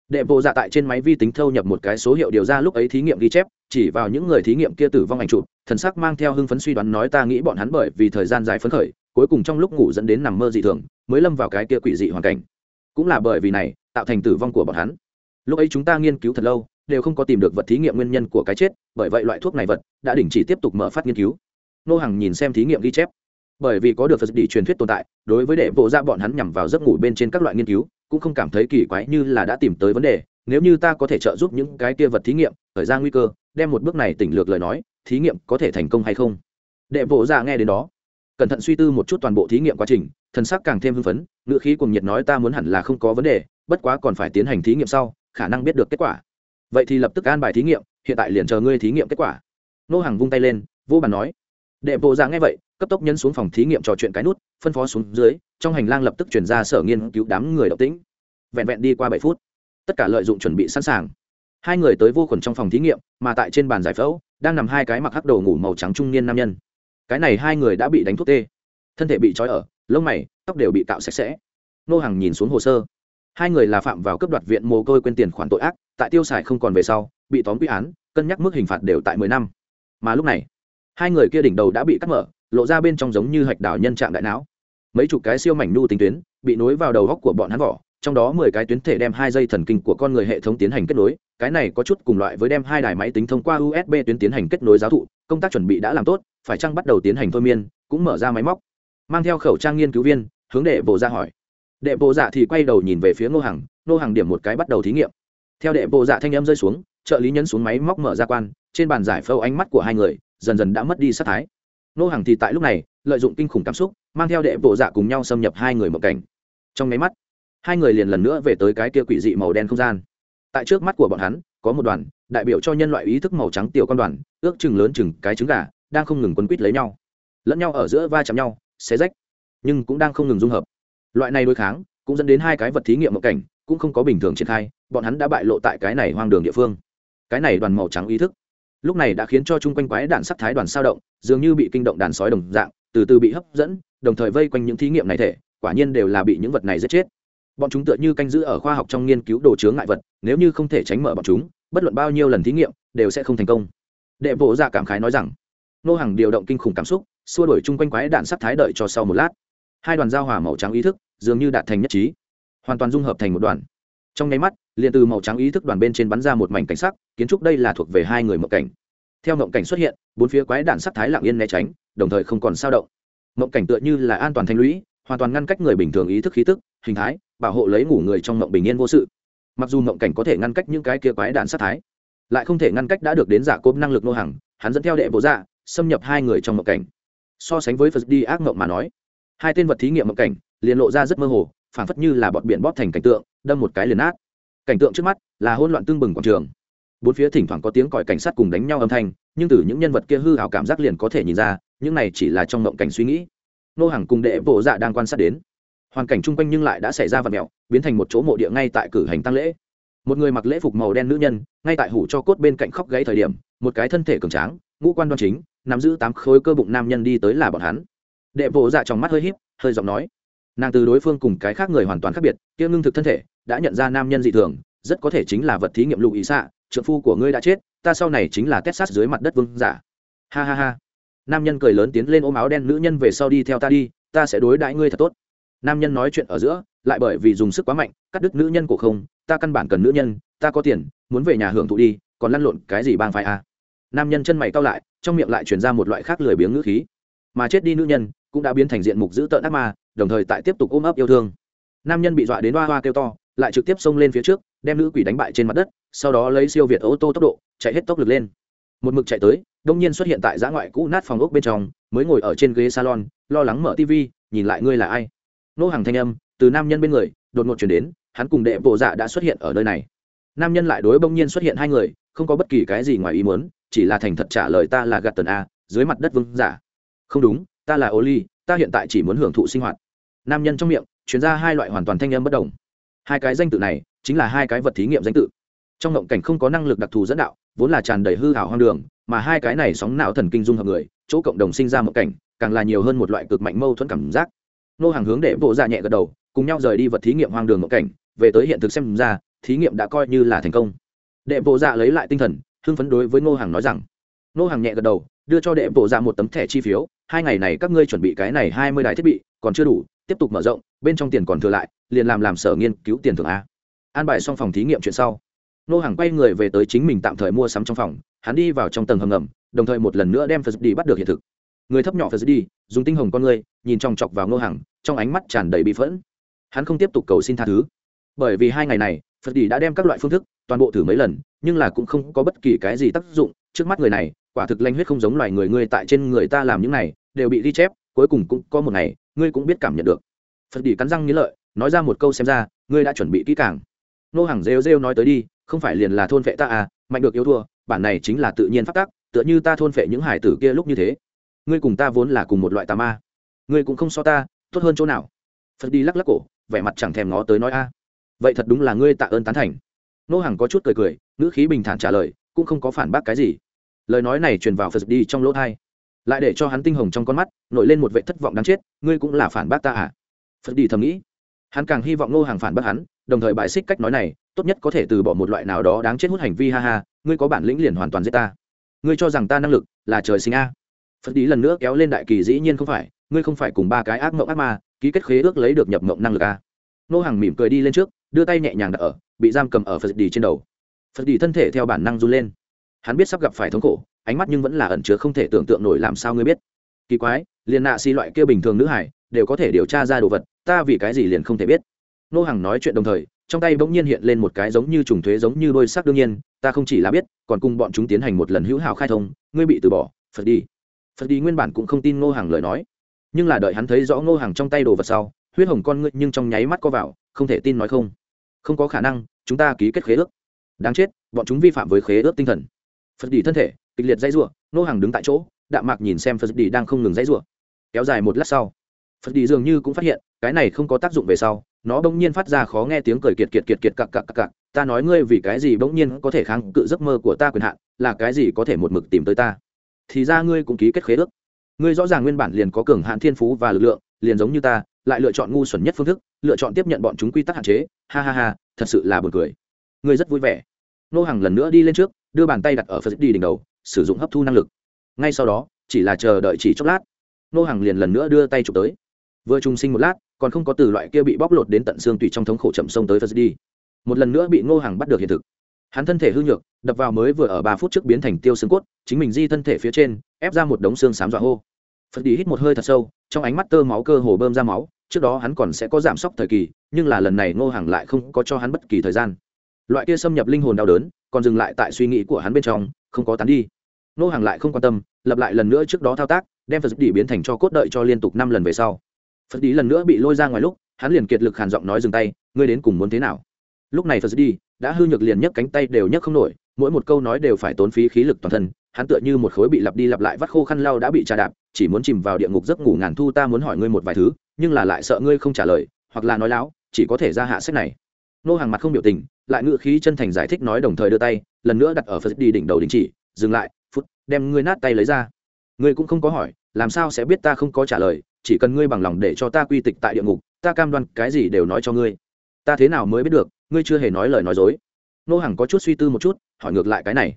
Đệ bộ dạ tại trên máy vi tính thâu nhập một cái số hiệu điều ra lúc ấy thí nghiệm ghi chép, chỉ vào những người thí nghiệm kia tử vong ảnh chụp, thần sắc mang theo hưng phấn suy đoán nói ta nghĩ bọn hắn bởi vì thời gian dài phấn khởi, cuối cùng trong lúc ngủ dẫn đến nằm mơ dị thường, mới lâm vào cái kia quỷ dị hoàn cảnh. Cũng là bởi vì này, tạo thành tử vong của bọn hắn. Lúc ấy chúng ta nghiên cứu thật lâu, đều không có tìm được vật thí nghiệm nguyên nhân của cái chết, bởi vậy loại thuốc này vật đã đình chỉ tiếp tục mở phát nghiên cứu. Nô hàng nhìn xem thí nghiệm ghi chép bởi vì có được phật đi truyền thuyết tồn tại, đối với đệ bộ ra dạ bọn hắn nhằm vào giấc ngủ bên trên các loại nghiên cứu, cũng không cảm thấy kỳ quái như là đã tìm tới vấn đề. Nếu như ta có thể trợ giúp những cái kia vật thí nghiệm thời ra nguy cơ, đem một bước này tỉnh lược lời nói, thí nghiệm có thể thành công hay không? Đệ bộ ra dạ nghe đến đó, cẩn thận suy tư một chút toàn bộ thí nghiệm quá trình, thần sắc càng thêm hưng phấn, ngữ khí cùng nhiệt nói ta muốn hẳn là không có vấn đề, bất quá còn phải tiến hành thí nghiệm sau, khả năng biết được kết quả. Vậy thì lập tức an bài thí nghiệm, hiện tại liền chờ ngươi thí nghiệm kết quả. Nô hàng vung tay lên, vô bàn nói. Đệ bộ ra dạ nghe vậy cấp tốc nhấn xuống phòng thí nghiệm trò chuyện cái nút, phân phó xuống dưới, trong hành lang lập tức chuyển ra sở nghiên cứu đám người động tĩnh. Vẹn vẹn đi qua bảy phút, tất cả lợi dụng chuẩn bị sẵn sàng. Hai người tới vô khuẩn trong phòng thí nghiệm, mà tại trên bàn giải phẫu, đang nằm hai cái mặc hắc đồ ngủ màu trắng trung niên nam nhân. Cái này hai người đã bị đánh thuốc tê. Thân thể bị trói ở, lông mày, tóc đều bị tạo sạch sẽ. Nô hàng nhìn xuống hồ sơ. Hai người là phạm vào cấp đoạt viện mồ côi quên tiền khoản tội ác, tại tiêu xài không còn về sau, bị tóm quy án, cân nhắc mức hình phạt đều tại mười năm. Mà lúc này, hai người kia đỉnh đầu đã bị cắt mở lộ ra bên trong giống như hạch đảo nhân trạng đại não. Mấy chục cái siêu mảnh nu tính tuyến bị nối vào đầu góc của bọn hắn vỏ, trong đó mười cái tuyến thể đem hai dây thần kinh của con người hệ thống tiến hành kết nối, cái này có chút cùng loại với đem hai đài máy tính thông qua usb tuyến tiến hành kết nối giáo thụ, công tác chuẩn bị đã làm tốt, phải chăng bắt đầu tiến hành thôi miên, cũng mở ra máy móc. Mang theo khẩu trang nghiên cứu viên, hướng đệ bộ ra hỏi. Đệ bộ dạ thì quay đầu nhìn về phía ngô hằng ngô hằng điểm một cái bắt đầu thí nghiệm. Theo đệ bộ dạ thanh âm rơi xuống, trợ lý nhấn xuống máy móc mở ra quan, trên bàn giải phẫu ánh mắt của hai người, dần dần đã mất đi sát thái. Nô hàng thì tại lúc này, lợi dụng kinh khủng cảm xúc, mang theo đệ bộ dạ cùng nhau xâm nhập hai người một cảnh. Trong máy mắt, hai người liền lần nữa về tới cái kia quỷ dị màu đen không gian. Tại trước mắt của bọn hắn, có một đoàn, đại biểu cho nhân loại ý thức màu trắng tiểu con đoàn, ước chừng lớn chừng cái trứng gà, đang không ngừng quấn quýt lấy nhau. Lẫn nhau ở giữa va chạm nhau, xé rách, nhưng cũng đang không ngừng dung hợp. Loại này đối kháng, cũng dẫn đến hai cái vật thí nghiệm mộng cảnh, cũng không có bình thường triển khai, bọn hắn đã bại lộ tại cái này hoang đường địa phương. Cái này đoàn màu trắng ý thức lúc này đã khiến cho chung quanh quái đạn sắc thái đoàn sao động, dường như bị kinh động đàn sói đồng dạng, từ từ bị hấp dẫn, đồng thời vây quanh những thí nghiệm này thể, quả nhiên đều là bị những vật này giết chết. Bọn chúng tựa như canh giữ ở khoa học trong nghiên cứu đồ chướng ngại vật, nếu như không thể tránh mở bọn chúng, bất luận bao nhiêu lần thí nghiệm, đều sẽ không thành công. Đệ bộ ra cảm khái nói rằng, nô hàng điều động kinh khủng cảm xúc, xua đổi chung quanh quái đạn sắc thái đợi cho sau một lát. Hai đoàn giao hòa màu trắng ý thức, dường như đạt thành nhất trí, hoàn toàn dung hợp thành một đoàn trong nháy mắt, liền từ màu trắng ý thức đoàn bên trên bắn ra một mảnh cảnh sắc, kiến trúc đây là thuộc về hai người mộng cảnh. Theo mộng cảnh xuất hiện, bốn phía quái đạn sắc thái lặng yên né tránh, đồng thời không còn sao động. Mộng cảnh tựa như là an toàn thanh lũy, hoàn toàn ngăn cách người bình thường ý thức khí tức, hình thái, bảo hộ lấy ngủ người trong mộng bình yên vô sự. Mặc dù mộng cảnh có thể ngăn cách những cái kia quái đạn sắc thái, lại không thể ngăn cách đã được đến giả cốp năng lực nô hàng, hắn dẫn theo đệ bộ dạ xâm nhập hai người trong mộng cảnh. So sánh với phật đi ác mộng mà nói, hai tên vật thí nghiệm mộng cảnh, liền lộ ra rất mơ hồ phảng phất như là bọn biển bóp thành cảnh tượng, đâm một cái liền nát. Cảnh tượng trước mắt là hỗn loạn tương bừng quảng trường. Bốn phía thỉnh thoảng có tiếng còi cảnh sát cùng đánh nhau âm thanh, nhưng từ những nhân vật kia hư hào cảm giác liền có thể nhìn ra, những này chỉ là trong mộng cảnh suy nghĩ. Nô hàng cùng đệ bộ dạ đang quan sát đến. Hoàn cảnh chung quanh nhưng lại đã xảy ra vật mèo, biến thành một chỗ mộ địa ngay tại cử hành tăng lễ. Một người mặc lễ phục màu đen nữ nhân, ngay tại hủ cho cốt bên cạnh khóc gãy thời điểm, một cái thân thể cường tráng, ngũ quan đoan chính, nắm giữ tám khối cơ bụng nam nhân đi tới là bọn hắn. Đệ bộ dạ trong mắt hơi híp, hơi giọng nói nàng từ đối phương cùng cái khác người hoàn toàn khác biệt, kia ngưng thực thân thể, đã nhận ra nam nhân dị thường, rất có thể chính là vật thí nghiệm lụ ý xạ, trượng phu của ngươi đã chết, ta sau này chính là texas dưới mặt đất vương giả. Ha ha ha. Nam nhân cười lớn tiến lên ôm áo đen nữ nhân về sau đi theo ta đi, ta sẽ đối đãi ngươi thật tốt. Nam nhân nói chuyện ở giữa, lại bởi vì dùng sức quá mạnh, cắt đứt nữ nhân của không, ta căn bản cần nữ nhân, ta có tiền, muốn về nhà hưởng thụ đi, còn lăn lộn cái gì bang phải à. nam nhân chân mày cao lại, trong miệng lại truyền ra một loại khác lười biếng ngữ khí. Mà chết đi nữ nhân, cũng đã biến thành diện mục dữ tợn ác ma đồng thời tại tiếp tục ôm ấp yêu thương. Nam nhân bị dọa đến hoa hoa kêu to, lại trực tiếp xông lên phía trước, đem nữ quỷ đánh bại trên mặt đất, sau đó lấy siêu việt ô tô tốc độ, chạy hết tốc lực lên. Một mực chạy tới, đông nhiên xuất hiện tại giã ngoại cũ nát phòng ốc bên trong, mới ngồi ở trên ghế salon, lo lắng mở tv nhìn lại ngươi là ai. Nô hàng thanh âm, từ nam nhân bên người, đột ngột chuyển đến, hắn cùng đệ bộ dạ đã xuất hiện ở nơi này. Nam nhân lại đối bỗng nhiên xuất hiện hai người, không có bất kỳ cái gì ngoài ý muốn, chỉ là thành thật trả lời ta là gạt tần a, dưới mặt đất vương giả. Không đúng, ta là ô ly ta hiện tại chỉ muốn hưởng thụ sinh hoạt nam nhân trong miệng chuyển ra hai loại hoàn toàn thanh âm bất đồng. Hai cái danh tự này chính là hai cái vật thí nghiệm danh tự. Trong ngộng cảnh không có năng lực đặc thù dẫn đạo, vốn là tràn đầy hư hảo hoang đường, mà hai cái này sóng não thần kinh dung hợp người, chỗ cộng đồng sinh ra một cảnh, càng là nhiều hơn một loại cực mạnh mâu thuẫn cảm giác. Nô hàng hướng để bộ ra dạ nhẹ gật đầu, cùng nhau rời đi vật thí nghiệm hoang đường một cảnh, về tới hiện thực xem ra, thí nghiệm đã coi như là thành công. Đệ bộ dạ lấy lại tinh thần, hưng phấn đối với ngô hàng nói rằng ngô hàng nhẹ gật đầu, đưa cho đệ bộ dạ một tấm thẻ chi phiếu, hai ngày này các ngươi chuẩn bị cái này hai mươi đài thiết bị, còn chưa đủ tiếp tục mở rộng, bên trong tiền còn thừa lại, liền làm làm sở nghiên cứu tiền thưởng a. An bài xong phòng thí nghiệm chuyện sau, nô hàng quay người về tới chính mình tạm thời mua sắm trong phòng, hắn đi vào trong tầng hầm ngầm, đồng thời một lần nữa đem phật đi bắt được hiện thực. Người thấp nhỏ phật đi dùng tinh hồng con người, nhìn trong chọc vào nô hàng trong ánh mắt tràn đầy bị phẫn. Hắn không tiếp tục cầu xin tha thứ. Bởi vì hai ngày này, phật đi đã đem các loại phương thức, toàn bộ thử mấy lần, nhưng là cũng không có bất kỳ cái gì tác dụng. Trước mắt người này, quả thực lanh huyết không giống loài người ngươi tại trên người ta làm những này, đều bị ghi chép cuối cùng cũng có một ngày, ngươi cũng biết cảm nhận được. Phật đi cắn răng nghĩ lợi, nói ra một câu xem ra, ngươi đã chuẩn bị kỹ càng. Nô hàng rêu rêu nói tới đi, không phải liền là thôn vệ ta à mạnh được yếu thua, bản này chính là tự nhiên phát tác tựa như ta thôn vệ những hải tử kia lúc như thế. Ngươi cùng ta vốn là cùng một loại tà ma. Ngươi cũng không so ta, tốt hơn chỗ nào? Phật đi lắc lắc cổ, vẻ mặt chẳng thèm ngó tới nói a. Vậy thật đúng là ngươi tạ ơn tán thành. Nô hàng có chút cười cười, ngữ khí bình thản trả lời, cũng không có phản bác cái gì. Lời nói này truyền vào phật đi trong lỗ thai lại để cho hắn tinh hồng trong con mắt, nổi lên một vệ thất vọng đáng chết, ngươi cũng là phản bác ta à? Phật đi thầm nghĩ. Hắn càng hy vọng Ngô hàng phản bác hắn, đồng thời bài xích cách nói này, tốt nhất có thể từ bỏ một loại nào đó đáng chết hút hành vi ha ha, ngươi có bản lĩnh liền hoàn toàn giết ta. Ngươi cho rằng ta năng lực là trời sinh a? Phật đi lần nữa kéo lên đại kỳ dĩ nhiên không phải, ngươi không phải cùng ba cái ác mộng ác ma, ký kết khế ước lấy được nhập mộng năng lực a? Ngô hàng mỉm cười đi lên trước, đưa tay nhẹ nhàng đặt ở, bị giam cầm ở phật đi trên đầu. Phật đi thân thể theo bản năng run lên. Hắn biết sắp gặp phải thống khổ ánh mắt nhưng vẫn là ẩn chứa không thể tưởng tượng nổi làm sao ngươi biết. Kỳ quái, liền nạ xi loại kia bình thường nữ hải, đều có thể điều tra ra đồ vật, ta vì cái gì liền không thể biết. Nô hàng nói chuyện đồng thời, trong tay bỗng nhiên hiện lên một cái giống như trùng thuế giống như đôi sắc đương nhiên, ta không chỉ là biết, còn cùng bọn chúng tiến hành một lần hữu hảo khai thông, ngươi bị từ bỏ, phật đi. Phật đi nguyên bản cũng không tin ngô hàng lời nói. Nhưng là đợi hắn thấy rõ ngô hàng trong tay đồ vật sau, huyết hồng con ngươi nhưng trong nháy mắt co vào, không thể tin nói không. Không có khả năng, chúng ta ký kết khế ước. Đáng chết, bọn chúng vi phạm với khế ước tinh thần. Phật đi thân thể kịch liệt dãy rủa, nô hàng đứng tại chỗ đạm mạc nhìn xem phật đi đang không ngừng dãy rủa, kéo dài một lát sau phật đi dường như cũng phát hiện cái này không có tác dụng về sau nó bỗng nhiên phát ra khó nghe tiếng cười kiệt kiệt kiệt kiệt cặc cặc cặc cặc ta nói ngươi vì cái gì bỗng nhiên có thể kháng cự giấc mơ của ta quyền hạn là cái gì có thể một mực tìm tới ta? Thì ra ngươi cũng ký kết khế ước. Ngươi rõ ràng nguyên bản liền có cường hạn thiên phú và lực lượng liền giống như ta lại lựa chọn ngu xuẩn nhất phương thức lựa chọn tiếp nhận bọn chúng quy tắc hạn chế. Ha ha ha thật sự là buồn cười. Ngươi rất vui vẻ. Nô hàng lần nữa đi lên trước đưa bàn tay đặt ở phật đi đỉnh đầu sử dụng hấp thu năng lực. Ngay sau đó, chỉ là chờ đợi chỉ chốc lát, nô hàng liền lần nữa đưa tay chụp tới. Vừa trùng sinh một lát, còn không có từ loại kia bị bóc lột đến tận xương tùy trong thống khổ chậm sông tới phật đi. Một lần nữa bị ngô hàng bắt được hiện thực. Hắn thân thể hư nhược, đập vào mới vừa ở ba phút trước biến thành tiêu xương cốt, chính mình di thân thể phía trên, ép ra một đống xương xám dọa hô. Phật đi hít một hơi thật sâu, trong ánh mắt tơ máu cơ hồ bơm ra máu, trước đó hắn còn sẽ có giảm sốc thời kỳ, nhưng là lần này ngô hàng lại không có cho hắn bất kỳ thời gian. Loại kia xâm nhập linh hồn đau đớn, còn dừng lại tại suy nghĩ của hắn bên trong không có tán đi. Nô hàng lại không quan tâm, lập lại lần nữa trước đó thao tác, đem phật đi biến thành cho cốt đợi cho liên tục năm lần về sau. Phật đi lần nữa bị lôi ra ngoài lúc, hắn liền kiệt lực hàn giọng nói dừng tay, ngươi đến cùng muốn thế nào? Lúc này phật đi đã hư nhược liền nhấc cánh tay đều nhấc không nổi, mỗi một câu nói đều phải tốn phí khí lực toàn thân, hắn tựa như một khối bị lặp đi lặp lại vắt khô khăn lau đã bị trà đạp, chỉ muốn chìm vào địa ngục giấc ngủ ngàn thu ta muốn hỏi ngươi một vài thứ, nhưng là lại sợ ngươi không trả lời, hoặc là nói láo, chỉ có thể ra hạ sách này. Nô hàng mặt không biểu tình, lại ngự khí chân thành giải thích nói đồng thời đưa tay lần nữa đặt ở phật đi đỉnh đầu đình chỉ, dừng lại, phút, đem ngươi nát tay lấy ra. Ngươi cũng không có hỏi, làm sao sẽ biết ta không có trả lời, chỉ cần ngươi bằng lòng để cho ta quy tịch tại địa ngục, ta cam đoan cái gì đều nói cho ngươi. Ta thế nào mới biết được, ngươi chưa hề nói lời nói dối. Nô hàng có chút suy tư một chút, hỏi ngược lại cái này.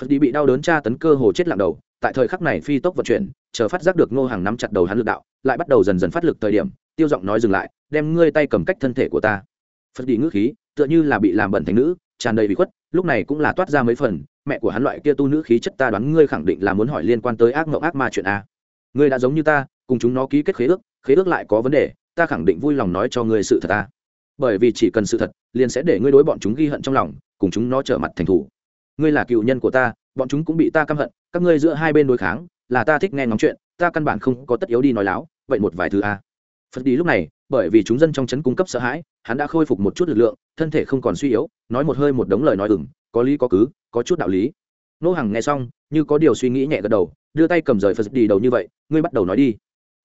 Phật đi bị đau đớn tra tấn cơ hồ chết lặng đầu, tại thời khắc này phi tốc vận chuyển, chờ phát giác được nô hàng nắm chặt đầu hắn lực đạo, lại bắt đầu dần dần phát lực thời điểm, tiêu giọng nói dừng lại, đem ngươi tay cầm cách thân thể của ta. Phật đi ngữ khí, tựa như là bị làm bẩn thành nữ tràn đầy bị khuất, lúc này cũng là toát ra mấy phần, mẹ của hắn loại kia tu nữ khí chất ta đoán ngươi khẳng định là muốn hỏi liên quan tới ác mộng ác ma chuyện a. Ngươi đã giống như ta, cùng chúng nó ký kết khế ước khế ước lại có vấn đề, ta khẳng định vui lòng nói cho ngươi sự thật ta bởi vì chỉ cần sự thật, liền sẽ để ngươi đối bọn chúng ghi hận trong lòng, cùng chúng nó trở mặt thành thủ. Ngươi là cựu nhân của ta, bọn chúng cũng bị ta căm hận, các ngươi giữa hai bên đối kháng, là ta thích nghe ngóng chuyện, ta căn bản không có tất yếu đi nói láo, vậy một vài thứ a. Phật đi lúc này bởi vì chúng dân trong trấn cung cấp sợ hãi, hắn đã khôi phục một chút lực lượng, thân thể không còn suy yếu, nói một hơi một đống lời nói ừng có lý có cứ, có chút đạo lý. Nô hằng nghe xong, như có điều suy nghĩ nhẹ gật đầu, đưa tay cầm rời phật đi đầu như vậy, ngươi bắt đầu nói đi.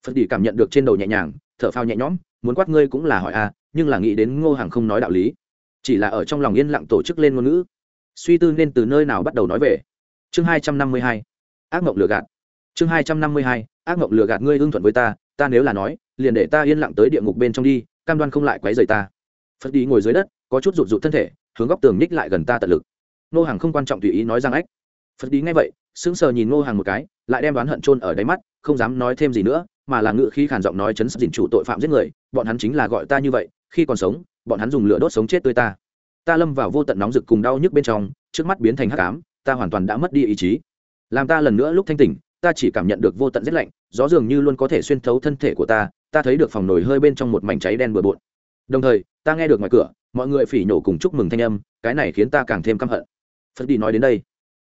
Phật đi cảm nhận được trên đầu nhẹ nhàng, thở phao nhẹ nhõm, muốn quát ngươi cũng là hỏi a nhưng là nghĩ đến ngô Hằng không nói đạo lý. Chỉ là ở trong lòng yên lặng tổ chức lên ngôn ngữ. Suy tư nên từ nơi nào bắt đầu nói về? Chương hai trăm năm mươi hai. Ác mộng lừa gạt. Chương hai trăm năm mươi hai. Ác mộng lừa gạt ngươi hưng thuận với ta ta nếu là nói liền để ta yên lặng tới địa ngục bên trong đi, cam đoan không lại quấy rầy ta. Phật đi ngồi dưới đất, có chút rụt rụt thân thể, hướng góc tường ních lại gần ta tận lực. Nô hàng không quan trọng tùy ý nói rằng ách. Phật đi ngay vậy, sững sờ nhìn nô hàng một cái, lại đem đoán hận chôn ở đáy mắt, không dám nói thêm gì nữa, mà là ngự khi khản giọng nói chấn sắp dình chủ tội phạm giết người, bọn hắn chính là gọi ta như vậy, khi còn sống, bọn hắn dùng lửa đốt sống chết tươi ta. Ta lâm vào vô tận nóng rực cùng đau nhức bên trong, trước mắt biến thành hắc ám, ta hoàn toàn đã mất đi ý chí. Làm ta lần nữa lúc thanh tỉnh, ta chỉ cảm nhận được vô tận rét lạnh, gió dường như luôn có thể xuyên thấu thân thể của ta ta thấy được phòng nổi hơi bên trong một mảnh cháy đen bừa bộn. Đồng thời, ta nghe được ngoài cửa, mọi người phỉ nhổ cùng chúc mừng thanh âm, cái này khiến ta càng thêm căm hận. Phật đi nói đến đây,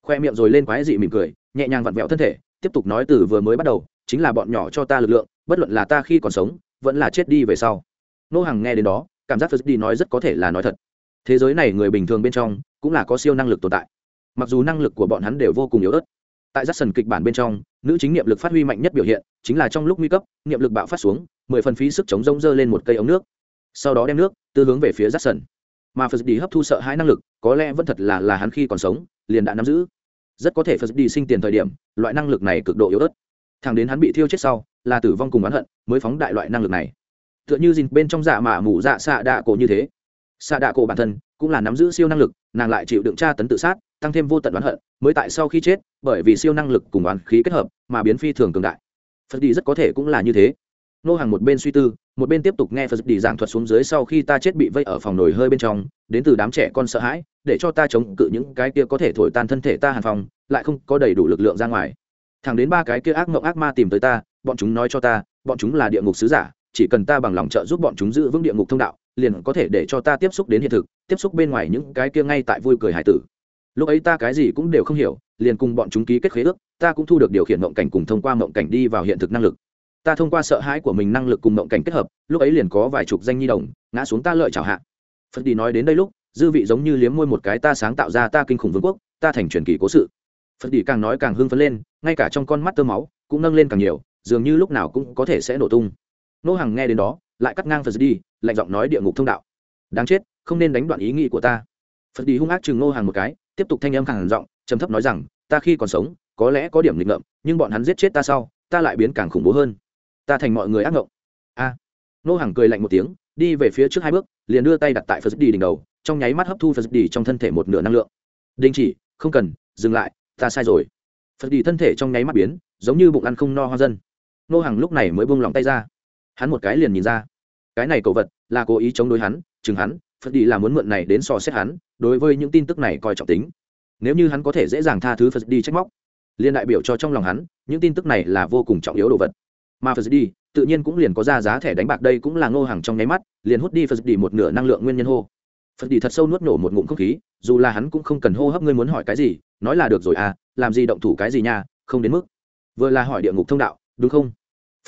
khoe miệng rồi lên quái dị mỉm cười, nhẹ nhàng vặn vẹo thân thể, tiếp tục nói từ vừa mới bắt đầu, chính là bọn nhỏ cho ta lực lượng, bất luận là ta khi còn sống, vẫn là chết đi về sau. Nô hàng nghe đến đó, cảm giác phật đi nói rất có thể là nói thật. Thế giới này người bình thường bên trong, cũng là có siêu năng lực tồn tại. Mặc dù năng lực của bọn hắn đều vô cùng yếu ớt tại rát sần kịch bản bên trong, nữ chính niệm lực phát huy mạnh nhất biểu hiện chính là trong lúc nguy cấp, niệm lực bạo phát xuống, mười phần phí sức chống rông dơ lên một cây ống nước. Sau đó đem nước tư hướng về phía rát sần mà phật đi hấp thu sợ hãi năng lực, có lẽ vẫn thật là là hắn khi còn sống, liền đã nắm giữ. Rất có thể phật đi sinh tiền thời điểm, loại năng lực này cực độ yếu ớt. Thằng đến hắn bị thiêu chết sau, là tử vong cùng oán hận mới phóng đại loại năng lực này. Tựa như dìn bên trong dạ mạ mù dạ xạ đạ cổ như thế. Xạ đạ cổ bản thân cũng là nắm giữ siêu năng lực, nàng lại chịu đựng tra tấn tự sát, tăng thêm vô tận oán hận, mới tại sau khi chết, bởi vì siêu năng lực cùng oán khí kết hợp mà biến phi thường cường đại. Phật đi rất có thể cũng là như thế. Nô hàng một bên suy tư, một bên tiếp tục nghe phật đi giảng thuật xuống dưới sau khi ta chết bị vây ở phòng nồi hơi bên trong, đến từ đám trẻ con sợ hãi, để cho ta chống cự những cái kia có thể thổi tan thân thể ta hàn phòng, lại không có đầy đủ lực lượng ra ngoài. Thẳng đến ba cái kia ác mộng ác ma tìm tới ta, bọn chúng nói cho ta, bọn chúng là địa ngục sứ giả chỉ cần ta bằng lòng trợ giúp bọn chúng giữ vững địa ngục thông đạo, liền có thể để cho ta tiếp xúc đến hiện thực, tiếp xúc bên ngoài những cái kia ngay tại vui cười hải tử. Lúc ấy ta cái gì cũng đều không hiểu, liền cùng bọn chúng ký kết khế ước, ta cũng thu được điều khiển mộng cảnh cùng thông qua mộng cảnh đi vào hiện thực năng lực. Ta thông qua sợ hãi của mình năng lực cùng mộng cảnh kết hợp, lúc ấy liền có vài chục danh nhi đồng, ngã xuống ta lợi chào hạ. Phật đi nói đến đây lúc, dư vị giống như liếm môi một cái ta sáng tạo ra ta kinh khủng vương quốc, ta thành truyền kỳ cố sự. Phật đi càng nói càng hưng phấn lên, ngay cả trong con mắt tơ máu, cũng nâng lên càng nhiều, dường như lúc nào cũng có thể sẽ nổ tung nô hàng nghe đến đó, lại cắt ngang phật đi lạnh giọng nói địa ngục thông đạo. Đáng chết, không nên đánh đoạn ý nghĩ của ta. Phật đi hung ác chừng nô hàng một cái, tiếp tục thanh âm khẳng giọng, trầm thấp nói rằng, ta khi còn sống, có lẽ có điểm nghịch ngợm, nhưng bọn hắn giết chết ta sau, ta lại biến càng khủng bố hơn. Ta thành mọi người ác ngộng. A. Nô hàng cười lạnh một tiếng, đi về phía trước hai bước, liền đưa tay đặt tại phật đi đỉnh đầu, trong nháy mắt hấp thu phật đi trong thân thể một nửa năng lượng. Đình chỉ, không cần, dừng lại, ta sai rồi. Phật đi thân thể trong nháy mắt biến, giống như bụng ăn không no hoa dân. Nô hàng lúc này mới buông lỏng tay ra hắn một cái liền nhìn ra. Cái này cậu vật là cố ý chống đối hắn, chừng hắn phật đi là muốn mượn này đến so xét hắn, đối với những tin tức này coi trọng tính. Nếu như hắn có thể dễ dàng tha thứ phật đi trách móc liên đại biểu cho trong lòng hắn, những tin tức này là vô cùng trọng yếu đồ vật. Mà phật đi, tự nhiên cũng liền có ra giá thẻ đánh bạc đây cũng là ngô hàng trong nháy mắt, liền hút đi phật đi một nửa năng lượng nguyên nhân hô. Phật đi thật sâu nuốt nổ một ngụm không khí, dù là hắn cũng không cần hô hấp ngươi muốn hỏi cái gì, nói là được rồi à làm gì động thủ cái gì nha, không đến mức. Vừa là hỏi địa ngục thông đạo, đúng không?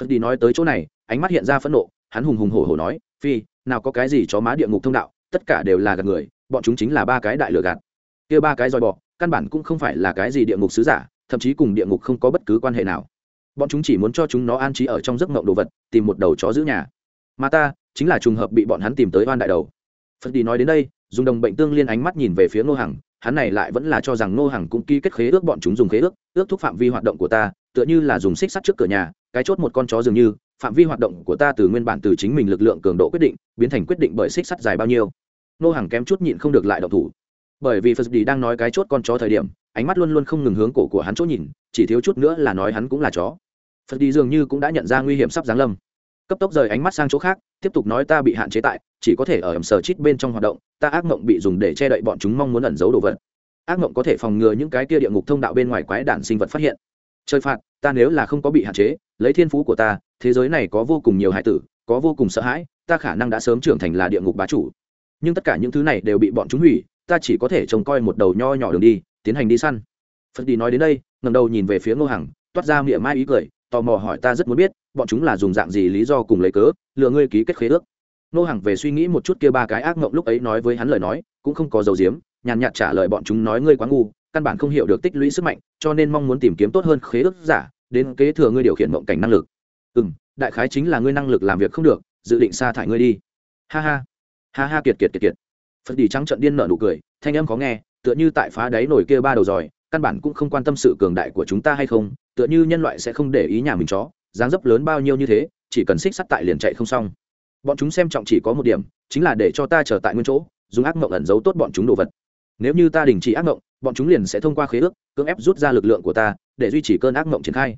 Phật đi nói tới chỗ này ánh mắt hiện ra phẫn nộ, hắn hùng hùng hổ hổ nói, phi, nào có cái gì chó má địa ngục thông đạo, tất cả đều là gạt người, bọn chúng chính là ba cái đại lừa gạt. Kia ba cái roi bọ căn bản cũng không phải là cái gì địa ngục sứ giả, thậm chí cùng địa ngục không có bất cứ quan hệ nào. Bọn chúng chỉ muốn cho chúng nó an trí ở trong giấc mộng đồ vật, tìm một đầu chó giữ nhà. Mà ta, chính là trùng hợp bị bọn hắn tìm tới oan đại đầu. Phật đi nói đến đây, dùng đồng bệnh tương liên ánh mắt nhìn về phía ngô hằng, hắn này lại vẫn là cho rằng ngô hằng cũng ký kết khế ước bọn chúng dùng khế ước ước thúc phạm vi hoạt động của ta, tựa như là dùng xích sắt trước cửa nhà, cái chốt một con chó dường như phạm vi hoạt động của ta từ nguyên bản từ chính mình lực lượng cường độ quyết định, biến thành quyết định bởi xích sắt dài bao nhiêu. Nô hàng kém chút nhịn không được lại động thủ. Bởi vì phật đi đang nói cái chốt con chó thời điểm, ánh mắt luôn luôn không ngừng hướng cổ của hắn chỗ nhìn, chỉ thiếu chút nữa là nói hắn cũng là chó. Phật đi dường như cũng đã nhận ra nguy hiểm sắp giáng lâm. Cấp tốc rời ánh mắt sang chỗ khác, tiếp tục nói ta bị hạn chế tại, chỉ có thể ở ẩm sở chít bên trong hoạt động, ta ác mộng bị dùng để che đậy bọn chúng mong muốn ẩn giấu đồ vật. Ác mộng có thể phòng ngừa những cái kia địa ngục thông đạo bên ngoài quái đản sinh vật phát hiện. Chơi phạt, ta nếu là không có bị hạn chế lấy thiên phú của ta, thế giới này có vô cùng nhiều hải tử, có vô cùng sợ hãi, ta khả năng đã sớm trưởng thành là địa ngục bá chủ. Nhưng tất cả những thứ này đều bị bọn chúng hủy, ta chỉ có thể trông coi một đầu nho nhỏ đường đi, tiến hành đi săn. Phật đi nói đến đây ngầm đầu nhìn về phía ngô hằng, toát ra miệng mai ý cười, tò mò hỏi ta rất muốn biết, bọn chúng là dùng dạng gì lý do cùng lấy cớ, lừa ngươi ký kết khế ước? Nô hàng về suy nghĩ một chút kia ba cái ác mộng lúc ấy nói với hắn lời nói, cũng không có dầu diếm nhàn nhạt trả lời bọn chúng nói ngươi quá ngu, căn bản không hiểu được tích lũy sức mạnh, cho nên mong muốn tìm kiếm tốt hơn khế ước giả đến kế thừa ngươi điều khiển mộng cảnh năng lực. Ừ m đại khái chính là ngươi năng lực làm việc không được, dự định sa thải ngươi đi. Ha ha. Ha ha kiệt kiệt kiệt kiệt. Phật đi trắng trận điên nợ nụ cười, thanh âm có nghe, tựa như tại phá đáy nổi kia ba đầu giỏi căn bản cũng không quan tâm sự cường đại của chúng ta hay không, tựa như nhân loại sẽ không để ý nhà mình chó, dáng dấp lớn bao nhiêu như thế, chỉ cần xích sắt tại liền chạy không xong. Bọn chúng xem trọng chỉ có một điểm, chính là để cho ta trở tại nguyên chỗ, dùng ác mộng ẩn giấu tốt bọn chúng đồ vật. Nếu như ta đình chỉ ác mộng bọn chúng liền sẽ thông qua khế ước, cưỡng ép rút ra lực lượng của ta, để duy trì cơn ác mộng triển khai.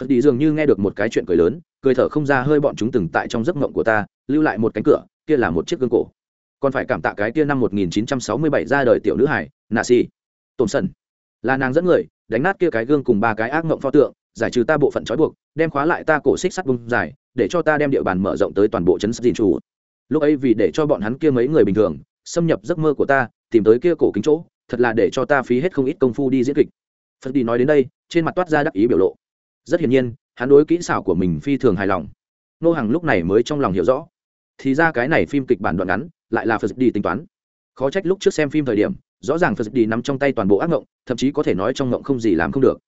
Phật đi dường như nghe được một cái chuyện cười lớn, cười thở không ra hơi bọn chúng từng tại trong giấc mộng của ta, lưu lại một cánh cửa, kia là một chiếc gương cổ. Còn phải cảm tạ cái kia năm 1967 ra đời tiểu nữ hải, nà si. Tổn sần. Là nàng dẫn người, đánh nát kia cái gương cùng ba cái ác mộng pho tượng, giải trừ ta bộ phận trói buộc, đem khóa lại ta cổ xích sắt bung dài, để cho ta đem địa bàn mở rộng tới toàn bộ trấn sắt dìn chủ. Lúc ấy vì để cho bọn hắn kia mấy người bình thường, xâm nhập giấc mơ của ta, tìm tới kia cổ kính chỗ thật là để cho ta phí hết không ít công phu đi diễn kịch. Phật đi nói đến đây, trên mặt toát ra đắc ý biểu lộ. Rất hiển nhiên, hắn đối kỹ xảo của mình phi thường hài lòng. Nô hàng lúc này mới trong lòng hiểu rõ. Thì ra cái này phim kịch bản đoạn ngắn, lại là phật đi tính toán. Khó trách lúc trước xem phim thời điểm, rõ ràng phật đi nắm trong tay toàn bộ ác ngộng, thậm chí có thể nói trong ngộng không gì làm không được.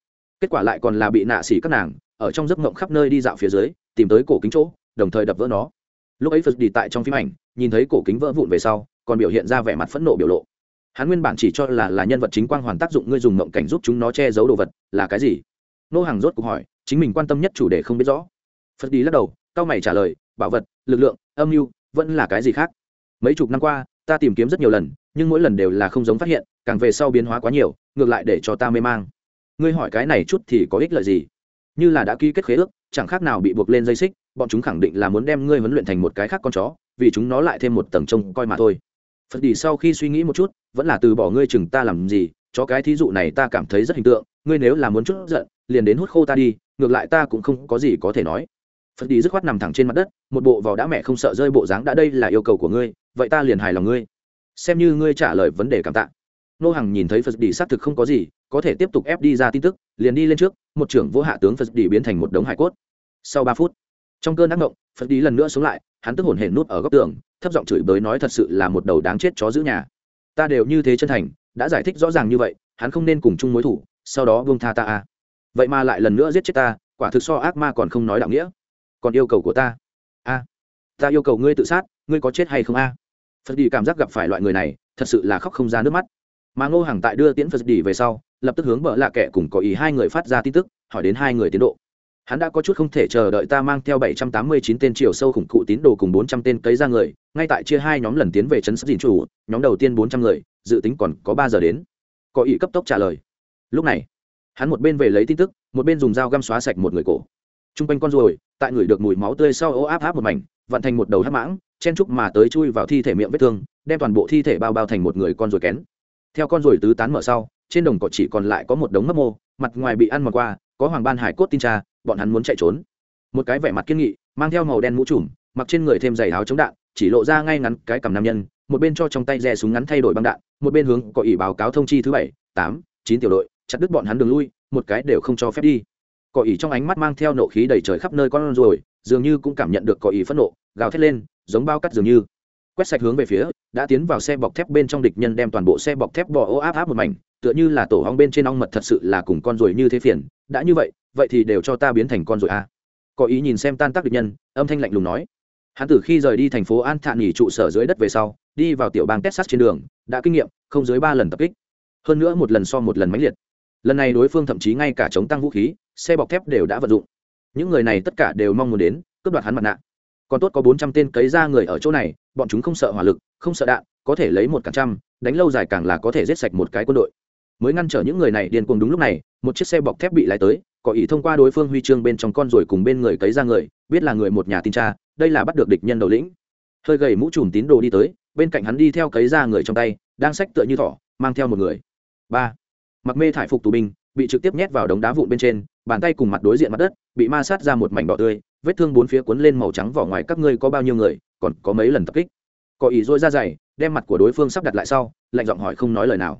Kết quả lại còn là bị nạ xỉ các nàng, ở trong giấc ngộng khắp nơi đi dạo phía dưới, tìm tới cổ kính chỗ, đồng thời đập vỡ nó. Lúc ấy phật đi tại trong phim ảnh, nhìn thấy cổ kính vỡ vụn về sau, còn biểu hiện ra vẻ mặt phẫn nộ biểu lộ hắn nguyên bản chỉ cho là là nhân vật chính quang hoàn tác dụng ngươi dùng mộng cảnh giúp chúng nó che giấu đồ vật, là cái gì? Nô hàng rốt cuộc hỏi, chính mình quan tâm nhất chủ đề không biết rõ. Phật đi lắc đầu, cao mày trả lời, bảo vật, lực lượng, âm mưu, vẫn là cái gì khác? Mấy chục năm qua, ta tìm kiếm rất nhiều lần, nhưng mỗi lần đều là không giống phát hiện, càng về sau biến hóa quá nhiều, ngược lại để cho ta mê mang. Ngươi hỏi cái này chút thì có ích lợi gì? Như là đã ký kết khế ước, chẳng khác nào bị buộc lên dây xích, bọn chúng khẳng định là muốn đem ngươi huấn luyện thành một cái khác con chó, vì chúng nó lại thêm một tầng trông coi mà thôi phật đi sau khi suy nghĩ một chút, vẫn là từ bỏ ngươi chừng ta làm gì, cho cái thí dụ này ta cảm thấy rất hình tượng, ngươi nếu là muốn chút giận, liền đến hút khô ta đi, ngược lại ta cũng không có gì có thể nói. Phật đi dứt khoát nằm thẳng trên mặt đất, một bộ vào đã mẹ không sợ rơi bộ dáng đã đây là yêu cầu của ngươi, vậy ta liền hài lòng ngươi. Xem như ngươi trả lời vấn đề cảm tạ. Nô hằng nhìn thấy phật đi xác thực không có gì, có thể tiếp tục ép đi ra tin tức, liền đi lên trước, một trưởng vô hạ tướng phật đi biến thành một đống hải cốt. Sau ba phút, trong cơn ác mộng, phật đi lần nữa xuống lại, hắn tức hổn hển nút ở góc tường thấp giọng chửi bới nói thật sự là một đầu đáng chết chó giữ nhà. Ta đều như thế chân thành, đã giải thích rõ ràng như vậy, hắn không nên cùng chung mối thủ, sau đó buông tha ta a vậy mà lại lần nữa giết chết ta, quả thực so ác ma còn không nói đạo nghĩa. Còn yêu cầu của ta. A. Ta yêu cầu ngươi tự sát, ngươi có chết hay không a? Phật đi cảm giác gặp phải loại người này, thật sự là khóc không ra nước mắt. Mà ngô hàng tại đưa tiễn phật đi về sau, lập tức hướng bờ lạ kệ cùng có ý hai người phát ra tin tức, hỏi đến hai người tiến độ hắn đã có chút không thể chờ đợi ta mang theo bảy trăm tám mươi chín tên chiều sâu khủng cụ tín đồ cùng bốn trăm tên cấy ra người, ngay tại chia hai nhóm lần tiến về trấn sắp dìn chủ nhóm đầu tiên bốn trăm người, dự tính còn có ba giờ đến. Có ý cấp tốc trả lời. Lúc này, hắn một bên về lấy tin tức, một bên dùng dao găm xóa sạch một người cổ. T r u n g quanh con ruồi, tại người được mùi máu tươi sau ô áp áp một mảnh vận thành một đầu hắc mãng, chen trúc mà tới chui vào thi thể miệng vết thương, đem toàn bộ thi thể bao bao thành một người con ruồi kén. Theo con ruồi tứ tán mở sau, trên đồng cỏ chỉ còn lại có một đống mấp mô, mặt ngoài bị ăn mọt qua, có hoàng ban hải cốt tin tra bọn hắn muốn chạy trốn. Một cái vẻ mặt kiên nghị, mang theo màu đen mũ trùm, mặc trên người thêm giày áo chống đạn, chỉ lộ ra ngay ngắn cái cầm nam nhân, một bên cho trong tay rè súng ngắn thay đổi băng đạn, một bên hướng có ý báo cáo thông chi thứ bảy, tám, chín tiểu đội, chặt đứt bọn hắn đường lui, một cái đều không cho phép đi. Cỏ ỉ trong ánh mắt mang theo nộ khí đầy trời khắp nơi con rồi dường như cũng cảm nhận được cỏ ỉ phẫn nộ, gào thét lên, giống bao cắt dường như. Quét sạch hướng về phía, đã tiến vào xe bọc thép bên trong địch nhân đem toàn bộ xe bọc thép bỏ ô áp áp một mảnh, tựa như là tổ hong bên trên ong mật thật sự là cùng con rồi như thế phiền đã như vậy vậy thì đều cho ta biến thành con rồi a à. có ý nhìn xem tan tác địch nhân, âm thanh lạnh lùng nói. Hắn từ khi rời đi thành phố an thạ nghỉ trụ sở dưới đất về sau, đi vào tiểu bang texas trên đường, đã kinh nghiệm, không dưới ba lần tập kích. Hơn nữa một lần so một lần mãnh liệt. Lần này đối phương thậm chí ngay cả chống tăng vũ khí, xe bọc thép đều đã vận dụng. Những người này tất cả đều mong muốn đến, cướp đoạt hắn mặt nạ. Còn tốt có bốn trăm tên cấy ra người ở chỗ này, bọn chúng không sợ hỏa lực, không sợ đạn, có thể lấy một cả trăm, đánh lâu dài càng là có thể giết sạch một cái quân đội mới ngăn trở những người này điên cuồng đúng lúc này, một chiếc xe bọc thép bị lái tới, có ý thông qua đối phương huy chương bên trong con rồi cùng bên người cấy ra người, biết là người một nhà tin cha đây là bắt được địch nhân đầu lĩnh. Hơi gầy mũ trùm tín đồ đi tới, bên cạnh hắn đi theo cấy ra người trong tay, đang xách tựa như thỏ, mang theo một người. Ba. Mặc mê thải phục tù binh, bị trực tiếp nhét vào đống đá vụn bên trên, bàn tay cùng mặt đối diện mặt đất, bị ma sát ra một mảnh đỏ tươi, vết thương bốn phía cuốn lên màu trắng vỏ ngoài các ngươi có bao nhiêu người, còn có mấy lần tập kích. Có ý dôi ra dày, đem mặt của đối phương sắp đặt lại sau, lạnh giọng hỏi không nói lời nào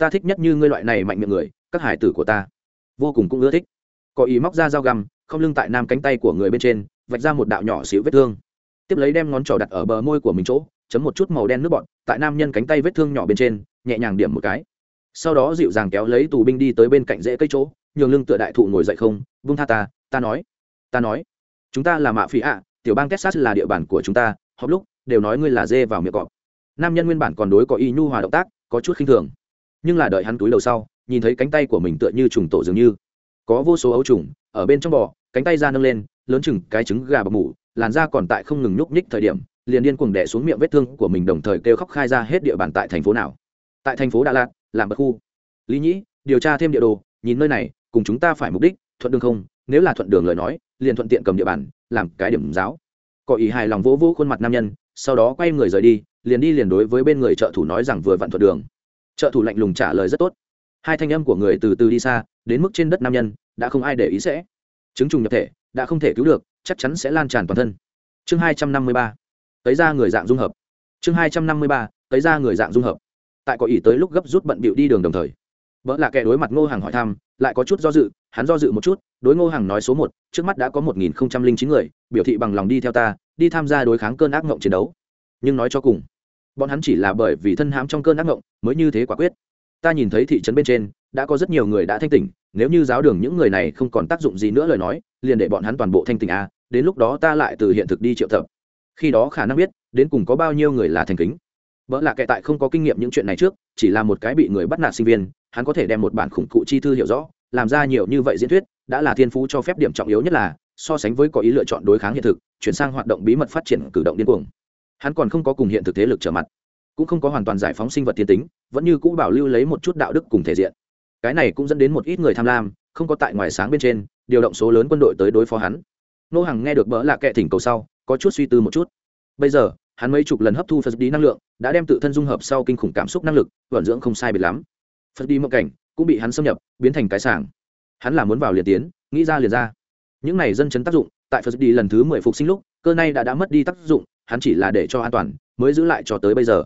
ta thích nhất như ngươi loại này mạnh miệng người, các hải tử của ta. Vô cùng cũng ưa thích. Có ý móc ra dao găm, không lưng tại nam cánh tay của người bên trên, vạch ra một đạo nhỏ xíu vết thương. Tiếp lấy đem ngón trỏ đặt ở bờ môi của mình chỗ, chấm một chút màu đen nước bọt, tại nam nhân cánh tay vết thương nhỏ bên trên, nhẹ nhàng điểm một cái. Sau đó dịu dàng kéo lấy tù binh đi tới bên cạnh rễ cây chỗ, nhường lưng tựa đại thụ ngồi dậy không, vung tha ta ta nói ta nói, chúng ta là mạ phí ạ, tiểu bang texas là địa bàn của chúng ta, họp lúc đều nói ngươi là dê vào miệng cọp. Nam nhân nguyên bản còn đối có y nhu hòa động tác, có chút khinh thường nhưng là đợi hắn túi đầu sau, nhìn thấy cánh tay của mình tựa như trùng tổ dường như. Có vô số ấu trùng, ở bên trong bò, cánh tay ra nâng lên, lớn chừng cái trứng gà bọc mủ, làn da còn tại không ngừng nhúc nhích thời điểm, liền điên cuồng đẻ xuống miệng vết thương của mình đồng thời kêu khóc khai ra hết địa bàn tại thành phố nào. Tại thành phố đà lạt, làm bậc khu. Lý nhĩ, điều tra thêm địa đồ, nhìn nơi này, cùng chúng ta phải mục đích, thuận đường không? Nếu là thuận đường lời nói, liền thuận tiện cầm địa bàn, làm cái điểm giáo. Có ý hài lòng vỗ vỗ khuôn mặt nam nhân, sau đó quay người rời đi, liền đi liền đối với bên người trợ thủ nói rằng vừa vặn thuận đường trợ thủ lạnh lùng trả lời rất tốt. Hai thanh âm của người từ từ đi xa, đến mức trên đất nam nhân, đã không ai để ý sẽ chứng trùng nhập thể, đã không thể cứu được, chắc chắn sẽ lan tràn toàn thân. Chương hai trăm năm mươi ba tới ra người dạng dung hợp. Chương hai trăm năm mươi ba tới ra người dạng dung hợp. Tại có ý tới lúc gấp rút bận bịu đi đường đồng thời, vợ là kẻ đối mặt ngô hàng hỏi thăm, lại có chút do dự, hắn do dự một chút, đối ngô hàng nói số một, trước mắt đã có một nghìn chín người, biểu thị bằng lòng đi theo ta, đi tham gia đối kháng cơn ác mộng chiến đấu. Nhưng nói cho cùng bọn hắn chỉ là bởi vì thân hãm trong cơn ác ngộng mới như thế quả quyết. Ta nhìn thấy thị trấn bên trên, đã có rất nhiều người đã thanh tỉnh, nếu như giáo đường những người này không còn tác dụng gì nữa lời nói, liền để bọn hắn toàn bộ thanh tỉnh a, đến lúc đó ta lại từ hiện thực đi triệu tập. Khi đó khả năng biết, đến cùng có bao nhiêu người là thành kính. Vợ là kệ tại không có kinh nghiệm những chuyện này trước, chỉ là một cái bị người bắt nạt sinh viên, hắn có thể đem một bản khủng cụ chi thư hiểu rõ, làm ra nhiều như vậy diễn thuyết, đã là thiên phú cho phép điểm trọng yếu nhất là, so sánh với có ý lựa chọn đối kháng hiện thực, chuyển sang hoạt động bí mật phát triển cử động điên cuồng hắn còn không có cùng hiện thực thế lực trở mặt, cũng không có hoàn toàn giải phóng sinh vật thiên tính, vẫn như cũ bảo lưu lấy một chút đạo đức cùng thể diện. Cái này cũng dẫn đến một ít người tham lam, không có tại ngoài sáng bên trên, điều động số lớn quân đội tới đối phó hắn. Nô Hằng nghe được bỡ lạ kệ thỉnh cầu sau, có chút suy tư một chút. Bây giờ, hắn mấy chục lần hấp thu phật đi năng lượng, đã đem tự thân dung hợp sau kinh khủng cảm xúc năng lực, vận dưỡng không sai biệt lắm. Phật đi mộng cảnh cũng bị hắn xâm nhập, biến thành cái sảng. Hắn là muốn vào liền tiến, nghĩ ra liền ra. Những này dân chấn tác dụng, tại phật đi lần thứ mười phục sinh lúc, cơ này đã đã mất đi tác dụng hắn chỉ là để cho an toàn, mới giữ lại cho tới bây giờ.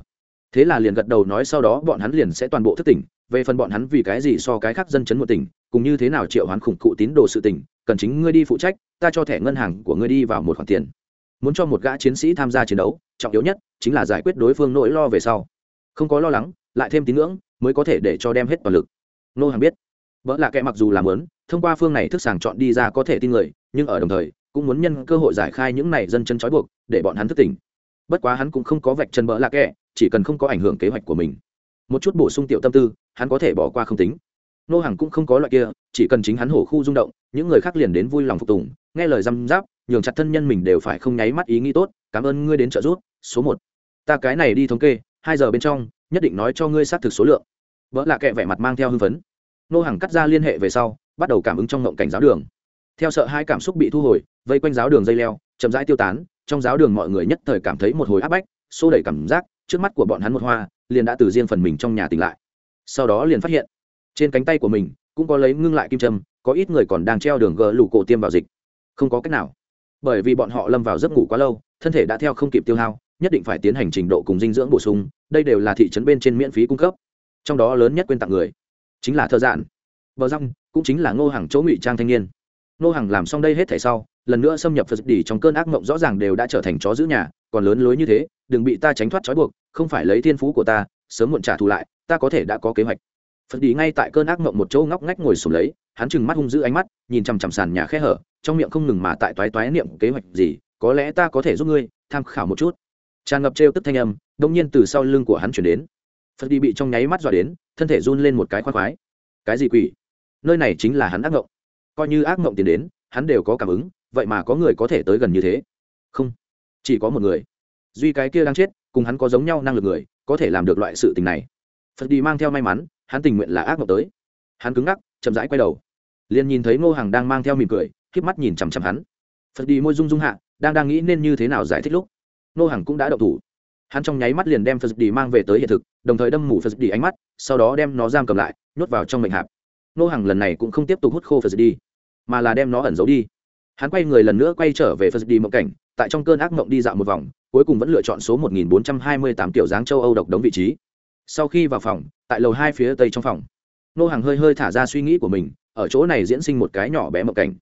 Thế là liền gật đầu nói sau đó bọn hắn liền sẽ toàn bộ thức tỉnh, về phần bọn hắn vì cái gì so cái khác dân chấn một tỉnh, cùng như thế nào triệu hoán khủng cụ tín đồ sự tỉnh, cần chính ngươi đi phụ trách, ta cho thẻ ngân hàng của ngươi đi vào một khoản tiền. Muốn cho một gã chiến sĩ tham gia chiến đấu, trọng yếu nhất chính là giải quyết đối phương nỗi lo về sau. Không có lo lắng, lại thêm tín ngưỡng, mới có thể để cho đem hết toàn lực. Nô hàng biết. Vợ là kẻ mặc dù làm lớn, thông qua phương này thức sàng chọn đi ra có thể tin người, nhưng ở đồng thời cũng muốn nhân cơ hội giải khai những này dân chân trói buộc, để bọn hắn thức tỉnh. Bất quá hắn cũng không có vạch chân bỡ lạc kẻ chỉ cần không có ảnh hưởng kế hoạch của mình. Một chút bổ sung tiểu tâm tư, hắn có thể bỏ qua không tính. Nô hàng cũng không có loại kia, chỉ cần chính hắn hổ khu rung động, những người khác liền đến vui lòng phục tùng, nghe lời răm giáp nhường chặt thân nhân mình đều phải không nháy mắt ý nghĩ tốt, cảm ơn ngươi đến trợ giúp, số một. Ta cái này đi thống kê, hai giờ bên trong, nhất định nói cho ngươi xác thực số lượng. Vợ lạ kệ vẻ mặt mang theo hưng phấn. Nô hàng cắt ra liên hệ về sau, bắt đầu cảm ứng trong ngộng cảnh giáo đường theo sợ hai cảm xúc bị thu hồi, vây quanh giáo đường dây leo, chậm rãi tiêu tán, trong giáo đường mọi người nhất thời cảm thấy một hồi áp bách, xô đẩy cảm giác, trước mắt của bọn hắn một hoa, liền đã từ riêng phần mình trong nhà tỉnh lại. Sau đó liền phát hiện, trên cánh tay của mình cũng có lấy ngưng lại kim châm, có ít người còn đang treo đường gờ lủ cổ tiêm vào dịch. Không có cách nào. Bởi vì bọn họ lâm vào giấc ngủ quá lâu, thân thể đã theo không kịp tiêu hao, nhất định phải tiến hành trình độ cùng dinh dưỡng bổ sung, đây đều là thị trấn bên trên miễn phí cung cấp. Trong đó lớn nhất quên tặng người, chính là thợ giản bờ răng cũng chính là ngô hàng chỗ ngụy trang thanh niên. Nô hàng làm xong đây hết thể sau, lần nữa xâm nhập phật đỉ trong cơn ác mộng rõ ràng đều đã trở thành chó giữ nhà, còn lớn lối như thế, đừng bị ta tránh thoát trói buộc, không phải lấy thiên phú của ta, sớm muộn trả thù lại, ta có thể đã có kế hoạch. Phật đỉ ngay tại cơn ác mộng một chỗ ngóc ngách ngồi sùng lấy, hắn chừng mắt hung dữ ánh mắt, nhìn chằm chằm sàn nhà khe hở, trong miệng không ngừng mà tại toái toái niệm kế hoạch gì, có lẽ ta có thể giúp ngươi, tham khảo một chút. Tràn ngập trêu tức thanh âm đông nhiên từ sau lưng của hắn chuyển đến. Phật đi bị trong nháy mắt dọa đến, thân thể run lên một cái khoác khoái. Cái gì quỷ? Nơi này chính là hắn ác mộng coi như ác mộng tiến đến, hắn đều có cảm ứng, vậy mà có người có thể tới gần như thế. Không, chỉ có một người. Duy cái kia đang chết, cùng hắn có giống nhau năng lực người, có thể làm được loại sự tình này. Phật đi mang theo may mắn, hắn tình nguyện là ác mộng tới. Hắn cứng ngắc, chậm rãi quay đầu. Liền nhìn thấy ngô hàng đang mang theo mỉm cười k mắt nhìn chằm chằm hắn. Phật đi môi rung rung hạ, đang đang nghĩ nên như thế nào giải thích lúc, ngô hàng cũng đã đậu thủ. Hắn trong nháy mắt liền đem phật đi mang về tới hiện thực, đồng thời đâm mủ phật đi ánh mắt, sau đó đem nó giam cầm lại, nhốt vào trong mệnh hạp. Nô hàng lần này cũng không tiếp tục hút khô phật đi, mà là đem nó ẩn giấu đi. Hắn quay người lần nữa quay trở về phật đi mộng cảnh, tại trong cơn ác mộng đi dạo một vòng, cuối cùng vẫn lựa chọn số 1428 kiểu dáng châu âu độc đống vị trí. Sau khi vào phòng, tại lầu hai phía tây trong phòng, nô hàng hơi hơi thả ra suy nghĩ của mình, ở chỗ này diễn sinh một cái nhỏ bé mộng cảnh.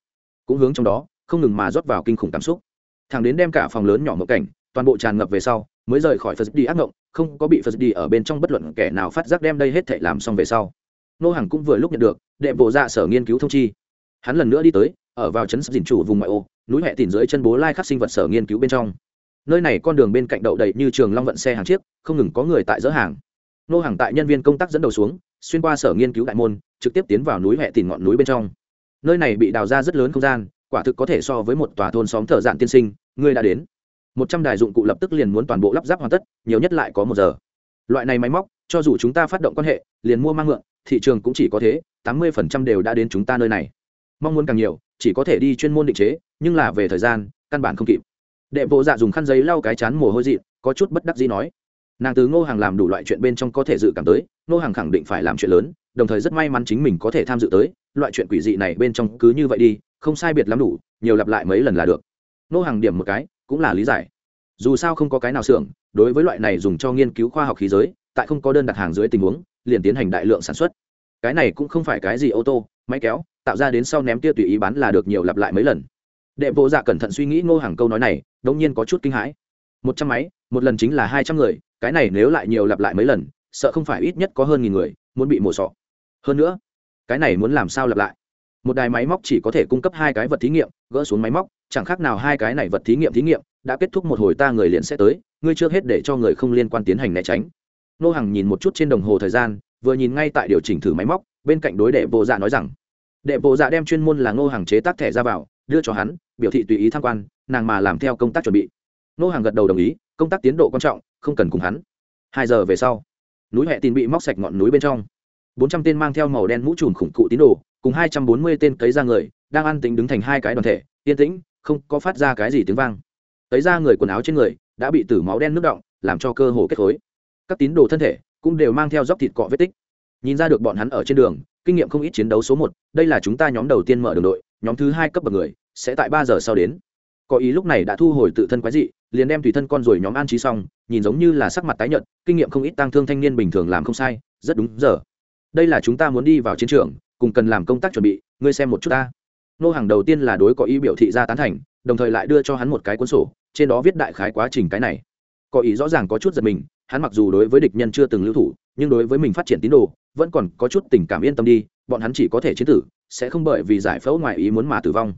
Cũng hướng trong đó, không ngừng mà rót vào kinh khủng cảm xúc. Thằng đến đem cả phòng lớn nhỏ mộng cảnh, toàn bộ tràn ngập về sau, mới rời khỏi phật đi ác mộng, không có bị phật đi ở bên trong bất luận kẻ nào phát giác đem đây hết thể làm xong về sau nô hàng cũng vừa lúc nhận được, đệ bộ dạ sở nghiên cứu thông chi. Hắn lần nữa đi tới, ở vào trấn dình chủ vùng ngoại ô, núi hẹ tìm dưới chân bố lai khắc sinh vật sở nghiên cứu bên trong. Nơi này con đường bên cạnh đậu đầy như trường long vận xe hàng chiếc, không ngừng có người tại dỡ hàng. Nô hàng tại nhân viên công tác dẫn đầu xuống, xuyên qua sở nghiên cứu đại môn, trực tiếp tiến vào núi hẹ tìm ngọn núi bên trong. Nơi này bị đào ra rất lớn không gian, quả thực có thể so với một tòa thôn xóm thợ dạn tiên sinh, ngươi đã đến. Một trăm đài dụng cụ lập tức liền muốn toàn bộ lắp ráp hoàn tất, nhiều nhất lại có một giờ. Loại này máy móc, cho dù chúng ta phát động quan hệ, liền mua mang ngượng thị trường cũng chỉ có thế, tám mươi phần trăm đều đã đến chúng ta nơi này. Mong muốn càng nhiều, chỉ có thể đi chuyên môn định chế, nhưng là về thời gian, căn bản không kịp. Đệ bộ dạ dùng khăn giấy lau cái chán mồ hôi dị có chút bất đắc dĩ nói. Nàng từ ngô hàng làm đủ loại chuyện bên trong có thể dự cảm tới, ngô hàng khẳng định phải làm chuyện lớn, đồng thời rất may mắn chính mình có thể tham dự tới, loại chuyện quỷ dị này bên trong cứ như vậy đi, không sai biệt lắm đủ, nhiều lặp lại mấy lần là được. Ngô hàng điểm một cái, cũng là lý giải. Dù sao không có cái nào xưởng, đối với loại này dùng cho nghiên cứu khoa học khí giới, tại không có đơn đặt hàng dưới tình huống liền tiến hành đại lượng sản xuất. Cái này cũng không phải cái gì ô tô, máy kéo, tạo ra đến sau ném tia tùy ý bán là được nhiều lặp lại mấy lần. Đệ bộ dạ cẩn thận suy nghĩ ngô hàng câu nói này đông nhiên có chút kinh hãi. Một trăm máy, một lần chính là hai trăm người, cái này nếu lại nhiều lặp lại mấy lần, sợ không phải ít nhất có hơn nghìn người, muốn bị mổ sọ. Hơn nữa, cái này muốn làm sao lặp lại? Một đài máy móc chỉ có thể cung cấp hai cái vật thí nghiệm, gỡ xuống máy móc, chẳng khác nào hai cái này vật thí nghiệm thí nghiệm, đã kết thúc một hồi ta người liền sẽ tới, ngươi trước hết để cho người không liên quan tiến hành né tránh nô Hằng nhìn một chút trên đồng hồ thời gian, vừa nhìn ngay tại điều chỉnh thử máy móc, bên cạnh đối đệ bộ dạ nói rằng, đệ bộ dạ đem chuyên môn là ngô hàng chế tác thẻ ra vào, đưa cho hắn, biểu thị tùy ý tham quan, nàng mà làm theo công tác chuẩn bị. Nô hàng gật đầu đồng ý, công tác tiến độ quan trọng, không cần cùng hắn. Hai giờ về sau, núi hệ tin bị móc sạch ngọn núi bên trong. Bốn trăm tên mang theo màu đen mũ trùm khủng cụ tín đồ, cùng hai trăm bốn mươi tên cấy ra người, đang ăn tính đứng thành hai cái đoàn thể, yên tĩnh, không có phát ra cái gì tiếng vang. Cấy ra người quần áo trên người, đã bị tử máu đen nước động, làm cho cơ hồ kết khối các tín đồ thân thể cũng đều mang theo dốc thịt cọ vết tích. Nhìn ra được bọn hắn ở trên đường, kinh nghiệm không ít chiến đấu số một, đây là chúng ta nhóm đầu tiên mở đường đội, nhóm thứ hai cấp bậc người, sẽ tại ba giờ sau đến. Có ý lúc này đã thu hồi tự thân quái dị, liền đem tùy thân con rồi nhóm an trí xong, nhìn giống như là sắc mặt tái nhợt, kinh nghiệm không ít tăng thương thanh niên bình thường làm không sai, rất đúng giờ. Đây là chúng ta muốn đi vào chiến trường, cùng cần làm công tác chuẩn bị, ngươi xem một chút ta. Nô hàng đầu tiên là đối có ý biểu thị ra tán thành, đồng thời lại đưa cho hắn một cái cuốn sổ, trên đó viết đại khái quá trình cái này. Có ý rõ ràng có chút giật mình hắn mặc dù đối với địch nhân chưa từng lưu thủ, nhưng đối với mình phát triển tín đồ, vẫn còn có chút tình cảm yên tâm đi, bọn hắn chỉ có thể chiến tử, sẽ không bởi vì giải phẫu ngoài ý muốn mà tử vong.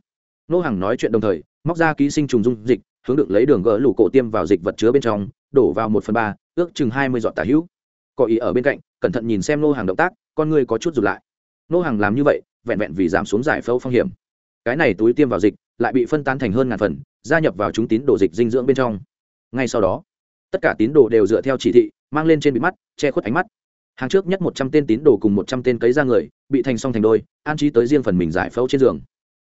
Nô hàng nói chuyện đồng thời, móc ra ký sinh trùng dung dịch, hướng được lấy đường gỡ lũ cổ tiêm vào dịch vật chứa bên trong, đổ vào một phần ba, ước chừng hai mươi giọt tả hữu. Có ý ở bên cạnh, cẩn thận nhìn xem nô hàng động tác, con người có chút rụt lại. Nô hàng làm như vậy, vẹn vẹn vì giảm xuống giải phẫu phong hiểm. Cái này túi tiêm vào dịch, lại bị phân tán thành hơn ngàn phần, gia nhập vào chúng tín đồ dịch dinh dưỡng bên trong. Ngay sau đó tất cả tín đồ đều dựa theo chỉ thị, mang lên trên bị mắt, che khuất ánh mắt. Hàng trước nhất một trăm tên tín đồ cùng một trăm tên cấy ra người, bị thành song thành đôi, an trí tới riêng phần mình giải phẫu trên giường.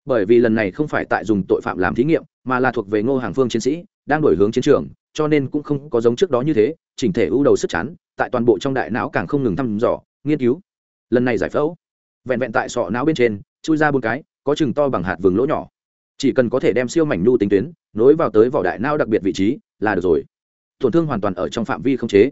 Bởi vì lần này không phải tại dùng tội phạm làm thí nghiệm, mà là thuộc về ngô hàng phương chiến sĩ, đang đổi hướng chiến trường, cho nên cũng không có giống trước đó như thế, chỉnh thể ưu đầu sức chắn tại toàn bộ trong đại não càng không ngừng thăm dò, nghiên cứu. Lần này giải phẫu, vẹn vẹn tại sọ não bên trên, chui ra bốn cái, có chừng to bằng hạt vừng lỗ nhỏ. Chỉ cần có thể đem siêu mảnh nhu tính tuyến nối vào tới vỏ đại não đặc biệt vị trí, là được rồi tổn thương hoàn toàn ở trong phạm vi không chế.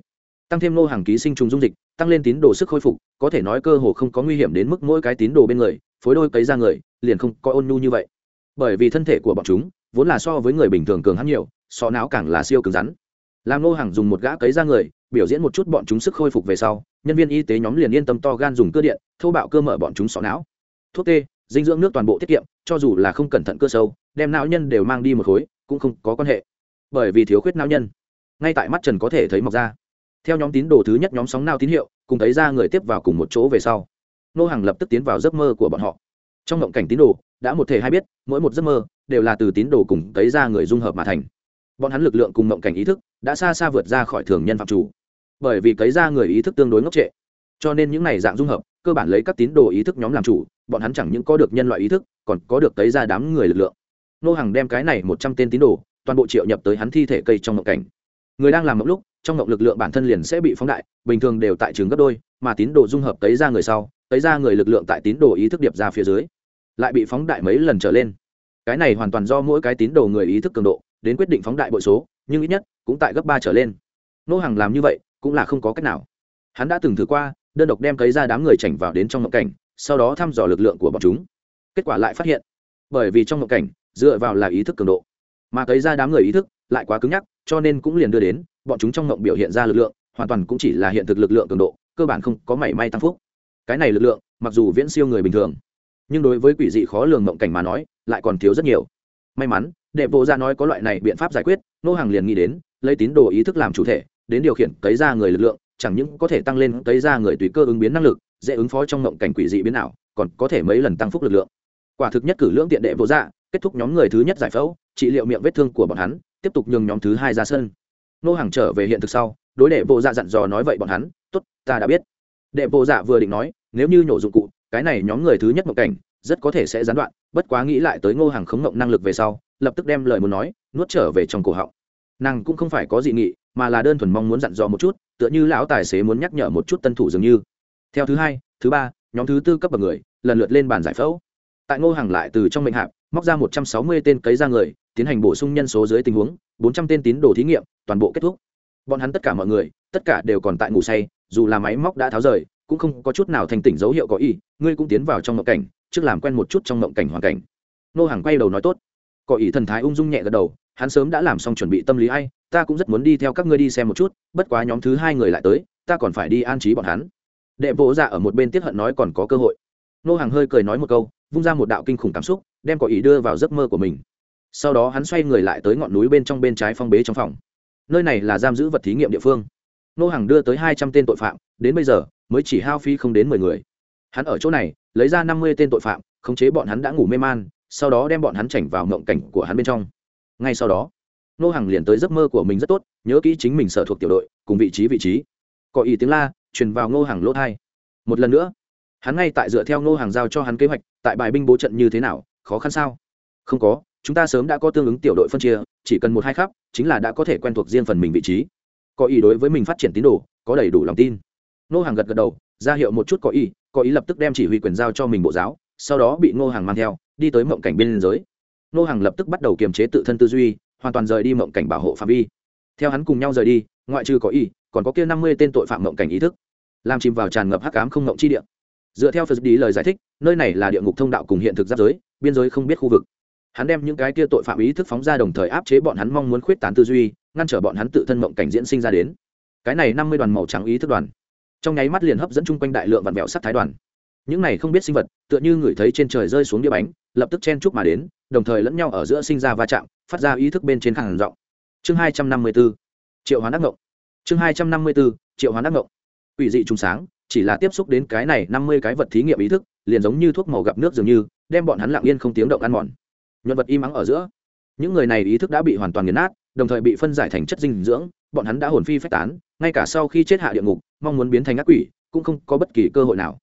Tăng thêm nô hàng ký sinh trùng dung dịch, tăng lên tín đồ sức khôi phục, có thể nói cơ hồ không có nguy hiểm đến mức mỗi cái tín đồ bên người, phối đôi cấy ra người, liền không có ôn nhu như vậy. Bởi vì thân thể của bọn chúng, vốn là so với người bình thường cường hắn nhiều sọ não càng là siêu cứng rắn. Làm nô hàng dùng một gã cấy ra người, biểu diễn một chút bọn chúng sức khôi phục về sau, nhân viên y tế nhóm liền yên tâm to gan dùng cơ điện thâu bạo cơ mở bọn chúng sọ não. Thuốc tê, dinh dưỡng nước toàn bộ tiết kiệm, cho dù là không cẩn thận cơ sâu, đem não nhân đều mang đi một khối, cũng không có quan hệ. Bởi vì thiếu khuyết não nhân ngay tại mắt trần có thể thấy mọc ra. Theo nhóm tín đồ thứ nhất nhóm sóng nao tín hiệu, cùng thấy ra người tiếp vào cùng một chỗ về sau, nô hàng lập tức tiến vào giấc mơ của bọn họ. Trong ngộng cảnh tín đồ, đã một thể hay biết, mỗi một giấc mơ đều là từ tín đồ cùng thấy ra người dung hợp mà thành. Bọn hắn lực lượng cùng ngộng cảnh ý thức đã xa xa vượt ra khỏi thường nhân phạm chủ. Bởi vì cấy ra người ý thức tương đối ngốc trệ, cho nên những này dạng dung hợp, cơ bản lấy các tín đồ ý thức nhóm làm chủ, bọn hắn chẳng những có được nhân loại ý thức, còn có được cấy ra đám người lực lượng. Nô hàng đem cái này một trăm tên tín đồ, toàn bộ triệu nhập tới hắn thi thể cây trong ngộng cảnh người đang làm mộng lúc, trong mộng lực lượng bản thân liền sẽ bị phóng đại, bình thường đều tại trường gấp đôi, mà tín đồ dung hợp tấy ra người sau, tấy ra người lực lượng tại tín đồ ý thức điệp ra phía dưới, lại bị phóng đại mấy lần trở lên. Cái này hoàn toàn do mỗi cái tín đồ người ý thức cường độ, đến quyết định phóng đại bội số, nhưng ít nhất, cũng tại gấp ba trở lên. Nô hàng làm như vậy, cũng là không có cách nào. Hắn đã từng thử qua, đơn độc đem cấy ra đám người chảnh vào đến trong ngộng cảnh, sau đó thăm dò lực lượng của bọn chúng. Kết quả lại phát hiện, bởi vì trong ngộng cảnh, dựa vào là ý thức cường độ, mà cấy ra đám người ý thức lại quá cứng nhắc cho nên cũng liền đưa đến bọn chúng trong ngộng biểu hiện ra lực lượng hoàn toàn cũng chỉ là hiện thực lực lượng cường độ cơ bản không có mảy may tăng phúc. Cái này lực lượng mặc dù viễn siêu người bình thường nhưng đối với quỷ dị khó lường mộng cảnh mà nói lại còn thiếu rất nhiều. May mắn đệ vô ra nói có loại này biện pháp giải quyết nô hàng liền nghĩ đến lấy tín đồ ý thức làm chủ thể đến điều khiển cấy ra người lực lượng chẳng những có thể tăng lên cấy ra người tùy cơ ứng biến năng lực dễ ứng phó trong mộng cảnh quỷ dị biến ảo, còn có thể mấy lần tăng phúc lực lượng. Quả thực nhất cử lưỡng tiện đệ vô gia kết thúc nhóm người thứ nhất giải phẫu trị liệu miệng vết thương của bọn hắn tiếp tục nhường nhóm thứ hai ra sân. Nô hàng trở về hiện thực sau, đối đệ bộ dạ dặn dò nói vậy bọn hắn t ố t ta đã biết. Đệ bộ dạ vừa định nói, nếu như nhổ dụng cụ, cái này nhóm người thứ nhất mộng cảnh, rất có thể sẽ gián đoạn. Bất quá nghĩ lại tới ngô hàng khống mộng năng lực về sau, lập tức đem lời muốn nói, nuốt trở về trong cổ họng. Nàng cũng không phải có dị nghị, mà là đơn thuần mong muốn dặn dò một chút, tựa như lão tài xế muốn nhắc nhở một chút tân thủ dường như. Theo thứ hai, thứ ba, nhóm thứ tư cấp bậc người lần lượt lên bàn giải phẫu. Tại ngô hàng lại từ trong mệnh hạp móc ra một trăm sáu mươi tên cấy ra người, tiến hành bổ sung nhân số dưới tình huống, bốn trăm tên tín đồ thí nghiệm, toàn bộ kết thúc. Bọn hắn tất cả mọi người, tất cả đều còn tại ngủ say, dù là máy móc đã tháo rời, cũng không có chút nào thành tỉnh dấu hiệu có ý, ngươi cũng tiến vào trong mộng cảnh, trước làm quen một chút trong mộng cảnh hoàn cảnh. Nô hàng quay đầu nói tốt. Có ý thần thái ung dung nhẹ gật đầu, hắn sớm đã làm xong chuẩn bị tâm lý ai, ta cũng rất muốn đi theo các ngươi đi xem một chút, bất quá nhóm thứ hai người lại tới, ta còn phải đi an trí bọn hắn. Đệ vỗ dạ ở một bên tiếp hận nói còn có cơ hội. Nô hàng hơi cười nói một câu, vung ra một đạo kinh khủng cảm xúc đem có ý đưa vào giấc mơ của mình. Sau đó hắn xoay người lại tới ngọn núi bên trong bên trái phong bế trong phòng. Nơi này là giam giữ vật thí nghiệm địa phương. Nô hàng đưa tới hai trăm tên tội phạm, đến bây giờ mới chỉ hao phí không đến mười người. Hắn ở chỗ này, lấy ra năm mươi tên tội phạm, khống chế bọn hắn đã ngủ mê man, sau đó đem bọn hắn chảnh vào mộng cảnh của hắn bên trong. Ngay sau đó, nô hàng liền tới giấc mơ của mình rất tốt, nhớ kỹ chính mình sở thuộc tiểu đội, cùng vị trí vị trí. Có ý tiếng la, truyền vào ngô hàng lỗ thai một lần nữa, hắn ngay tại dựa theo ngô hàng giao cho hắn kế hoạch, tại bài binh bố trận như thế nào khó khăn sao? Không có, chúng ta sớm đã có tương ứng tiểu đội phân chia, chỉ cần một hai khắp, chính là đã có thể quen thuộc riêng phần mình vị trí. Có ý đối với mình phát triển tín đồ, có đầy đủ lòng tin. Nô hàng gật gật đầu, ra hiệu một chút có ý có ý lập tức đem chỉ huy quyền giao cho mình bộ giáo, sau đó bị nô hàng mang theo, đi tới mộng cảnh biên giới. Nô hàng lập tức bắt đầu kiềm chế tự thân tư duy, hoàn toàn rời đi mộng cảnh bảo hộ phạm vi. Theo hắn cùng nhau rời đi, ngoại trừ có ý, còn có kia năm mươi tên tội phạm mộng cảnh ý thức. Làm chìm vào tràn ngập hắc ám không mộng chi địa. Dựa theo phật đi lời giải thích, nơi này là địa ngục thông đạo cùng hiện thực giáp giới biên giới không biết khu vực. Hắn đem những cái kia tội phạm ý thức phóng ra đồng thời áp chế bọn hắn mong muốn khuyết tán tư duy, ngăn trở bọn hắn tự thân mộng cảnh diễn sinh ra đến. Cái này năm mươi đoàn màu trắng ý thức đoàn. Trong nháy mắt liền hấp dẫn chung quanh đại lượng vạn vẹo sắc thái đoàn. Những này không biết sinh vật, tựa như người thấy trên trời rơi xuống đĩa bánh, lập tức chen chúc mà đến, đồng thời lẫn nhau ở giữa sinh ra va chạm, phát ra ý thức bên trên khẳng giọng. Chương hai trăm năm mươi b ố triệu hoán ác ngộng. Chương hai trăm năm mươi b ố triệu hoán ác ngộng. Ủy dị trùng sáng, chỉ là tiếp xúc đến cái này năm mươi cái vật thí nghiệm ý thức, liền giống như thuốc màu gặp nước dường như đem bọn hắn lặng yên không tiếng động ăn mòn. Nhân vật im ắng ở giữa. Những người này ý thức đã bị hoàn toàn nghiền nát, đồng thời bị phân giải thành chất dinh dưỡng, bọn hắn đã hồn phi phách tán, ngay cả sau khi chết hạ địa ngục, mong muốn biến thành ác quỷ, cũng không có bất kỳ cơ hội nào.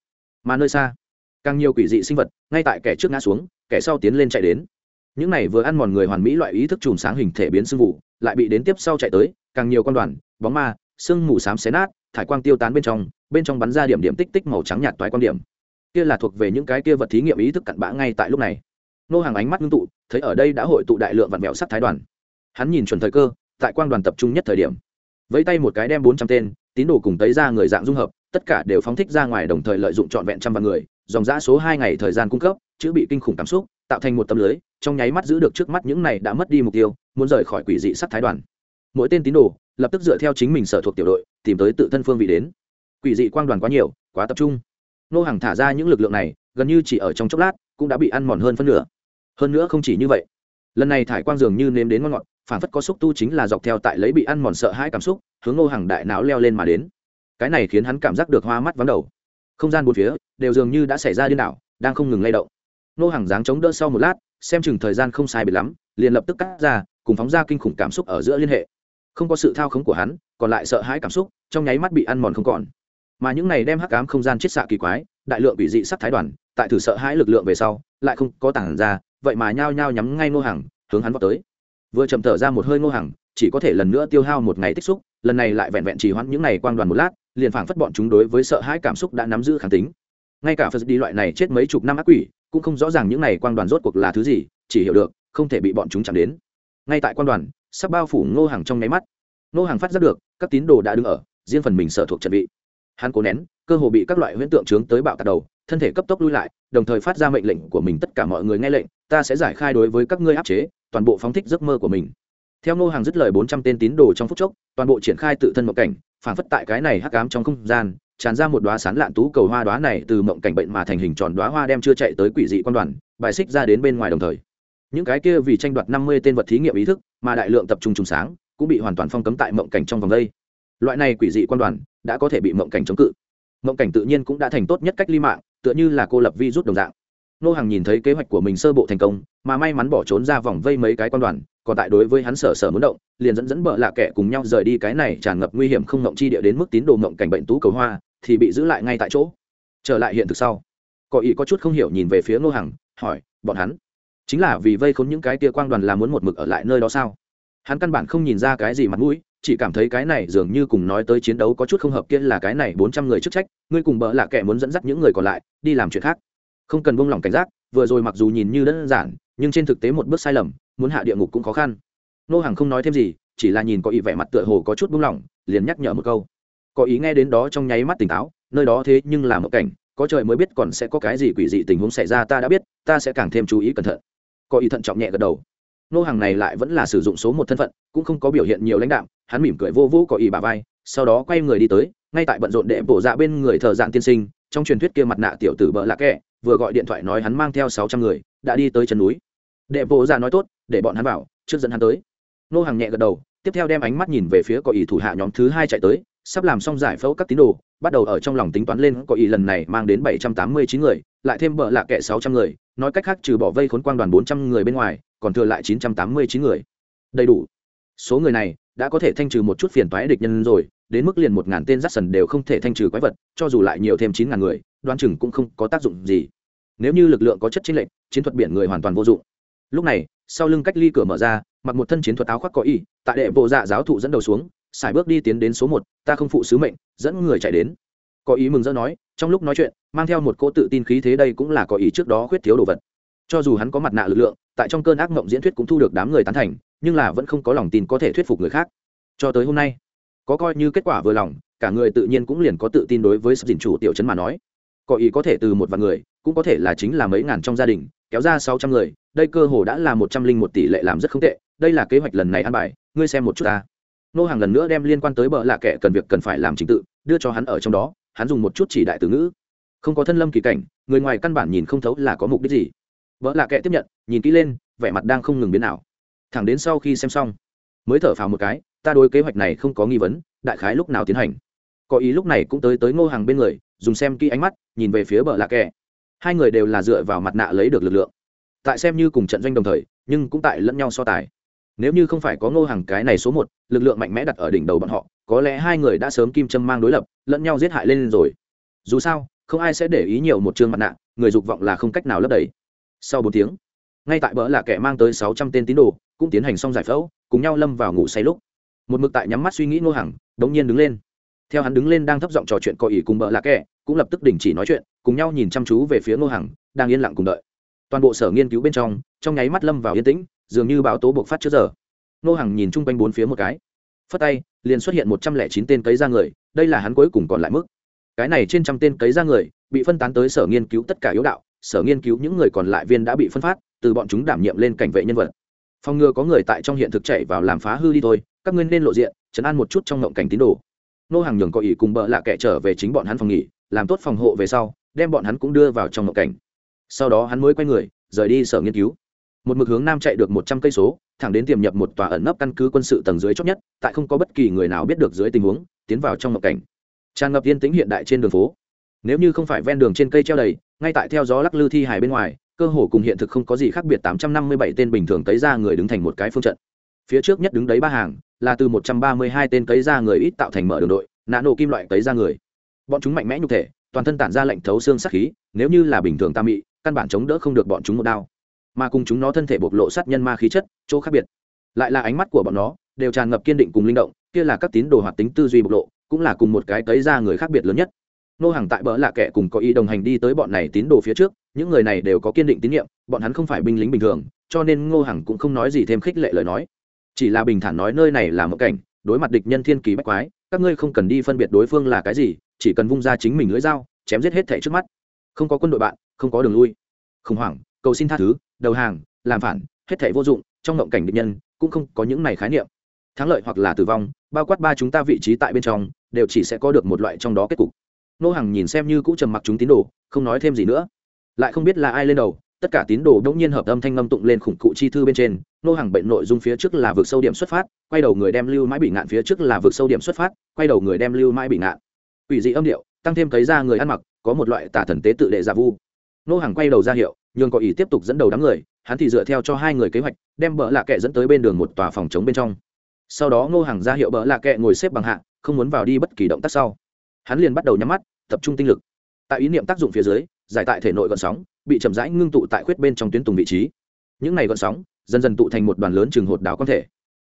Mà nơi xa, càng nhiều quỷ dị sinh vật, ngay tại kẻ trước ngã xuống, kẻ sau tiến lên chạy đến. Những này vừa ăn mòn người hoàn mỹ loại ý thức chùm sáng hình thể biến sương vụ, lại bị đến tiếp sau chạy tới, càng nhiều con đoàn, bóng ma, sương mù xám xé nát, thải quang tiêu tán bên trong bên trong bắn ra điểm điểm tích tích màu trắng nhạt toái quan điểm kia là thuộc về những cái kia vật thí nghiệm ý thức cặn bã ngay tại lúc này. Nô hàng ánh mắt ngưng tụ, thấy ở đây đã hội tụ đại lượng vạn mẹo sắc thái đoàn. Hắn nhìn chuẩn thời cơ, tại quang đoàn tập trung nhất thời điểm. Vẫy tay một cái đem bốn trăm tên, tín đồ cùng tấy ra người dạng dung hợp, tất cả đều phóng thích ra ngoài đồng thời lợi dụng trọn vẹn trăm vạn người, dòng giã số hai ngày thời gian cung cấp, chữ bị kinh khủng cảm xúc, tạo thành một tấm lưới, trong nháy mắt giữ được trước mắt những này đã mất đi mục tiêu, muốn rời khỏi quỷ dị sắc thái đoàn. Mỗi tên tín đồ, lập tức dựa theo chính mình sở thuộc tiểu đội, tìm tới tự thân phương vị đến. Quỷ dị quang đoàn quá nhiều, quá tập trung nô hàng thả ra những lực lượng này, gần như chỉ ở trong chốc lát, cũng đã bị ăn mòn hơn phân nửa. Hơn nữa không chỉ như vậy. Lần này thải quang dường như nếm đến ngon ngọt, phản phất có xúc tu chính là dọc theo tại lấy bị ăn mòn sợ hãi cảm xúc, hướng nô hàng đại não leo lên mà đến. Cái này khiến hắn cảm giác được hoa mắt vắng đầu. Không gian bốn phía, đều dường như đã xảy ra điên đảo, đang không ngừng lay động. Nô hàng dáng chống đỡ sau một lát, xem chừng thời gian không sai biệt lắm, liền lập tức cắt ra, cùng phóng ra kinh khủng cảm xúc ở giữa liên hệ. Không có sự thao khống của hắn, còn lại sợ hãi cảm xúc, trong nháy mắt bị ăn mòn không còn mà những này đem hắc ám không gian chiết xạ kỳ quái, đại lượng bị dị sắc thái đoàn, tại thử sợ hãi lực lượng về sau, lại không có tảng ra, vậy mà nhao nhao nhắm ngay ngô hàng hướng hắn vào tới. Vừa chậm thở ra một hơi ngô hàng chỉ có thể lần nữa tiêu hao một ngày tích xúc, lần này lại vẹn vẹn chỉ hoãn những ngày quang đoàn một lát, liền phảng phất bọn chúng đối với sợ hãi cảm xúc đã nắm giữ kháng tính. Ngay cả phật đi loại này chết mấy chục năm ác quỷ, cũng không rõ ràng những ngày quang đoàn rốt cuộc là thứ gì, chỉ hiểu được, không thể bị bọn chúng chạm đến. Ngay tại quang đoàn, sắp bao phủ ngô hàng trong nháy mắt. Ngô hàng phát giác được, các tín đồ đã đứng ở, riêng phần mình sở thuộc trận vị hắn cố nén, cơ hồ bị các loại huyễn tượng trướng tới bạo tạt đầu, thân thể cấp tốc lui lại, đồng thời phát ra mệnh lệnh của mình, tất cả mọi người nghe lệnh, ta sẽ giải khai đối với các ngươi áp chế, toàn bộ phóng thích giấc mơ của mình. Theo ngô hàng dứt lời bốn trăm tên tín đồ trong phút chốc, toàn bộ triển khai tự thân mộng cảnh, phản phất tại cái này hắc ám trong không gian, tràn ra một đoá sán lạn tú cầu hoa đoá này từ mộng cảnh bệnh mà thành hình tròn đoá hoa đem chưa chạy tới quỷ dị quan đoàn, bài xích ra đến bên ngoài đồng thời. Những cái kia vì tranh đoạt năm mươi tên vật thí nghiệm ý thức, mà đại lượng tập trung trùng sáng, cũng bị hoàn toàn phong cấm tại mộng cảnh trong vòng đây loại này quỷ dị quan đoàn đã có thể bị mộng cảnh chống cự. Mộng cảnh tự nhiên cũng đã thành tốt nhất cách ly mạng, tựa như là cô lập vi rút đồng dạng. Nô hàng nhìn thấy kế hoạch của mình sơ bộ thành công, mà may mắn bỏ trốn ra vòng vây mấy cái quan đoàn, còn tại đối với hắn sở sở muốn động, liền dẫn dẫn bợ lạ kẻ cùng nhau rời đi cái này tràn ngập nguy hiểm không mộng chi địa đến mức tín đồ mộng cảnh bệnh tú cầu hoa, thì bị giữ lại ngay tại chỗ. Trở lại hiện thực sau, có ý có chút không hiểu nhìn về phía Nô hằng, hỏi, bọn hắn chính là vì vây khốn những cái tia quang đoàn là muốn một mực ở lại nơi đó sao? Hắn căn bản không nhìn ra cái gì mặt mũi chỉ cảm thấy cái này dường như cùng nói tới chiến đấu có chút không hợp kia là cái này bốn trăm người chức trách, ngươi cùng bỡ lạ kẻ muốn dẫn dắt những người còn lại, đi làm chuyện khác. Không cần buông lỏng cảnh giác, vừa rồi mặc dù nhìn như đơn giản, nhưng trên thực tế một bước sai lầm, muốn hạ địa ngục cũng khó khăn. Nô hàng không nói thêm gì, chỉ là nhìn có ý vẻ mặt tựa hồ có chút buông lỏng, liền nhắc nhở một câu. Có ý nghe đến đó trong nháy mắt tỉnh táo, nơi đó thế nhưng là một cảnh, có trời mới biết còn sẽ có cái gì quỷ dị tình huống xảy ra, ta đã biết, ta sẽ càng thêm chú ý cẩn thận. Có ý thận trọng nhẹ gật đầu. Nô hàng này lại vẫn là sử dụng số một thân phận, cũng không có biểu hiện nhiều lãnh đạo hắn mỉm cười vô vô có ý bà vai, sau đó quay người đi tới, ngay tại bận rộn đệ bổ dạ bên người thợ dạn tiên sinh, trong truyền thuyết kia mặt nạ tiểu tử bợ lạ kẹ, vừa gọi điện thoại nói hắn mang theo sáu trăm người, đã đi tới chân núi. Đệ bổ dạ nói tốt, để bọn hắn vào, trước dẫn hắn tới. Nô hàng nhẹ gật đầu, tiếp theo đem ánh mắt nhìn về phía có ý thủ hạ nhóm thứ hai chạy tới, sắp làm xong giải phẫu các tín đồ, bắt đầu ở trong lòng tính toán lên có ý lần này mang đến bảy trăm tám mươi chín người, lại thêm bợ lạ kệ sáu trăm người, nói cách khác trừ bỏ vây khốn quang đoàn bốn trăm người bên ngoài, còn thừa lại chín trăm tám mươi chín người. Đầy đủ. Số người này đã có thể thanh trừ một chút phiền toái địch nhân rồi, đến mức liền một ngàn tên rắt sần đều không thể thanh trừ quái vật, cho dù lại nhiều thêm chín ngàn người đoan chừng cũng không có tác dụng gì. Nếu như lực lượng có chất chiến lệnh chiến thuật biển người hoàn toàn vô dụng. Lúc này, sau lưng cách ly cửa mở ra, mặc một thân chiến thuật áo khoác có y, tại đệ bộ dạ giáo thụ dẫn đầu xuống, sải bước đi tiến đến số một, ta không phụ sứ mệnh, dẫn người chạy đến. Có ý mừng rỡ nói, trong lúc nói chuyện, mang theo một cỗ tự tin khí thế đây cũng là có ý trước đó khuyết thiếu đồ vật. Cho dù hắn có mặt nạ lực lượng, tại trong cơn ác mộng diễn thuyết cũng thu được đám người tán thành nhưng là vẫn không có lòng tin có thể thuyết phục người khác. Cho tới hôm nay, có coi như kết quả vừa lòng, cả người tự nhiên cũng liền có tự tin đối với sắp dình chủ tiểu chấn mà nói. Có ý có thể từ một vài người, cũng có thể là chính là mấy ngàn trong gia đình, kéo ra sáu trăm người, đây cơ hồ đã là một trăm linh một tỷ lệ làm rất không tệ, đây là kế hoạch lần này ăn bài, ngươi xem một chút ta. Nô hàng lần nữa đem liên quan tới bợ lạ kệ cần việc cần phải làm trình tự, đưa cho hắn ở trong đó, hắn dùng một chút chỉ đại từ ngữ. Không có thân lâm kỳ cảnh, người ngoài căn bản nhìn không thấu là có mục đích gì. Vợ lạ kệ tiếp nhận, nhìn kỹ lên, vẻ mặt đang không ngừng biến nào thẳng đến sau khi xem xong, mới thở phào một cái, ta đối kế hoạch này không có nghi vấn, đại khái lúc nào tiến hành. Có ý lúc này cũng tới tới ngô hàng bên người, dùng xem kỹ ánh mắt, nhìn về phía bờ lạ kệ hai người đều là dựa vào mặt nạ lấy được lực lượng. Tại xem như cùng trận doanh đồng thời, nhưng cũng tại lẫn nhau so tài. Nếu như không phải có ngô hàng cái này số một, lực lượng mạnh mẽ đặt ở đỉnh đầu bọn họ, có lẽ hai người đã sớm kim châm mang đối lập, lẫn nhau giết hại lên rồi. Dù sao, không ai sẽ để ý nhiều một chương mặt nạ, người dục vọng là không cách nào lấp đầy. Sau bốn tiếng, ngay tại bỡ là kẻ mang tới sáu trăm tên tín đồ cũng tiến hành xong giải phẫu, cùng nhau lâm vào ngủ say lúc. Một mực tại nhắm mắt suy nghĩ ngô hằng, đống nhiên đứng lên. Theo hắn đứng lên đang thấp giọng trò chuyện có ỉ cùng bỡ là kẹ cũng lập tức đình chỉ nói chuyện, cùng nhau nhìn chăm chú về phía ngô hằng, đang yên lặng cùng đợi. Toàn bộ sở nghiên cứu bên trong trong nháy mắt lâm vào yên tĩnh, dường như báo tố buộc phát trước giờ. Ngô hằng nhìn chung quanh bốn phía một cái. Phất tay, liền xuất hiện một trăm lẻ chín tên cấy ra người, đây là hắn cuối cùng còn lại mức. Cái này trên trăm tên cấy ra người, bị phân tán tới sở nghiên cứu tất cả yếu đạo, sở nghiên cứu những người còn lại viên đã bị phân phát, từ bọn chúng đảm nhiệm lên cảnh vệ nhân vật phòng ngừa có người tại trong hiện thực chạy vào làm phá hư đi thôi, các ngươi nên lộ diện, chấn an một chút trong ngộng cảnh tín đồ. Nô hàng nhường có ý cùng bợ lạ kẻ trở về chính bọn hắn phòng nghỉ, làm tốt phòng hộ về sau, đem bọn hắn cũng đưa vào trong ngộng cảnh. Sau đó hắn mới quay người, rời đi sở nghiên cứu. Một mực hướng nam chạy được một trăm cây số, thẳng đến tiềm nhập một tòa ẩn nấp căn cứ quân sự tầng dưới chót nhất, tại không có bất kỳ người nào biết được dưới tình huống, tiến vào trong ngộng cảnh. Tràn ngập yên tĩnh hiện đại trên đường phố. Nếu như không phải ven đường trên cây treo đầy, ngay tại theo gió lắc lư thi hài bên ngoài cơ hồ cùng hiện thực không có gì khác biệt tám trăm năm mươi bảy tên bình thường cấy ra người đứng thành một cái phương trận. Phía trước nhất đứng đấy ba hàng, là từ một trăm ba mươi hai tên cấy ra người ít tạo thành mở đường đội nano nổ kim loại cấy ra người. Bọn chúng mạnh mẽ nhục thể, toàn thân tản ra lệnh thấu xương sắc khí, nếu như là bình thường tam mị, căn bản chống đỡ không được bọn chúng một đao. Mà cùng chúng nó thân thể bộc lộ sát nhân ma khí chất, chỗ khác biệt. Lại là ánh mắt của bọn nó, đều tràn ngập kiên định cùng linh động, kia là các tín đồ hoạt tính tư duy bộc lộ, cũng là cùng một cái cấy ra người khác biệt lớn nhất. Nô hàng tại bỡ là kẻ cùng có ý đồng hành đi tới bọn này tín đồ phía trước những người này đều có kiên định tín nhiệm, bọn hắn không phải binh lính bình thường, cho nên ngô hằng cũng không nói gì thêm khích lệ lời nói. Chỉ là bình thản nói nơi này là một cảnh, đối mặt địch nhân thiên kỳ bách quái, các ngươi không cần đi phân biệt đối phương là cái gì, chỉ cần vung ra chính mình lưỡi dao, chém giết hết thẻ trước mắt. Không có quân đội bạn, không có đường lui. Khủng hoảng, cầu xin tha thứ, đầu hàng, làm phản, hết thẻ vô dụng, trong ngộng cảnh địch nhân, cũng không có những này khái niệm. Thắng lợi hoặc là tử vong, bao quát ba chúng ta vị trí tại bên trong, đều chỉ sẽ có được một loại trong đó kết cục. Nô Hằng nhìn xem như cũ trầm mặc chúng tín đồ, không nói thêm gì nữa lại không biết là ai lên đầu, tất cả tín đồ đ nhiên hợp âm thanh ngâm tụng lên khủng cụ chi thư bên trên, nô hàng bệnh nội dung phía trước là vượt sâu điểm xuất phát, quay đầu người đem lưu mãi bị ngạn phía trước là vượt sâu điểm xuất phát, quay đầu người đem lưu mãi bị ngạn. Ủy dị âm điệu, tăng thêm thấy ra người ăn mặc, có một loại tả thần tế tự đệ giả vu. Nô hàng quay đầu ra hiệu, nhường có ý tiếp tục dẫn đầu đám người, hắn thì dựa theo cho hai người kế hoạch, đem bỡ lạ kệ dẫn tới bên đường một tòa phòng chống bên trong. Sau đó ngô hàng ra hiệu bỡ lạ kệ ngồi xếp bằng hạ, không muốn vào đi bất kỳ động tác sau. Hắn liền bắt đầu nhắm mắt, tập trung tinh lực. Tại ý niệm tác dụng phía dưới giải tại thể nội gọn sóng, bị chậm rãi ngưng tụ tại khuyết bên trong tuyến tùng vị trí. Những này gọn sóng, dần dần tụ thành một đoàn lớn trường hột đảo quan thể.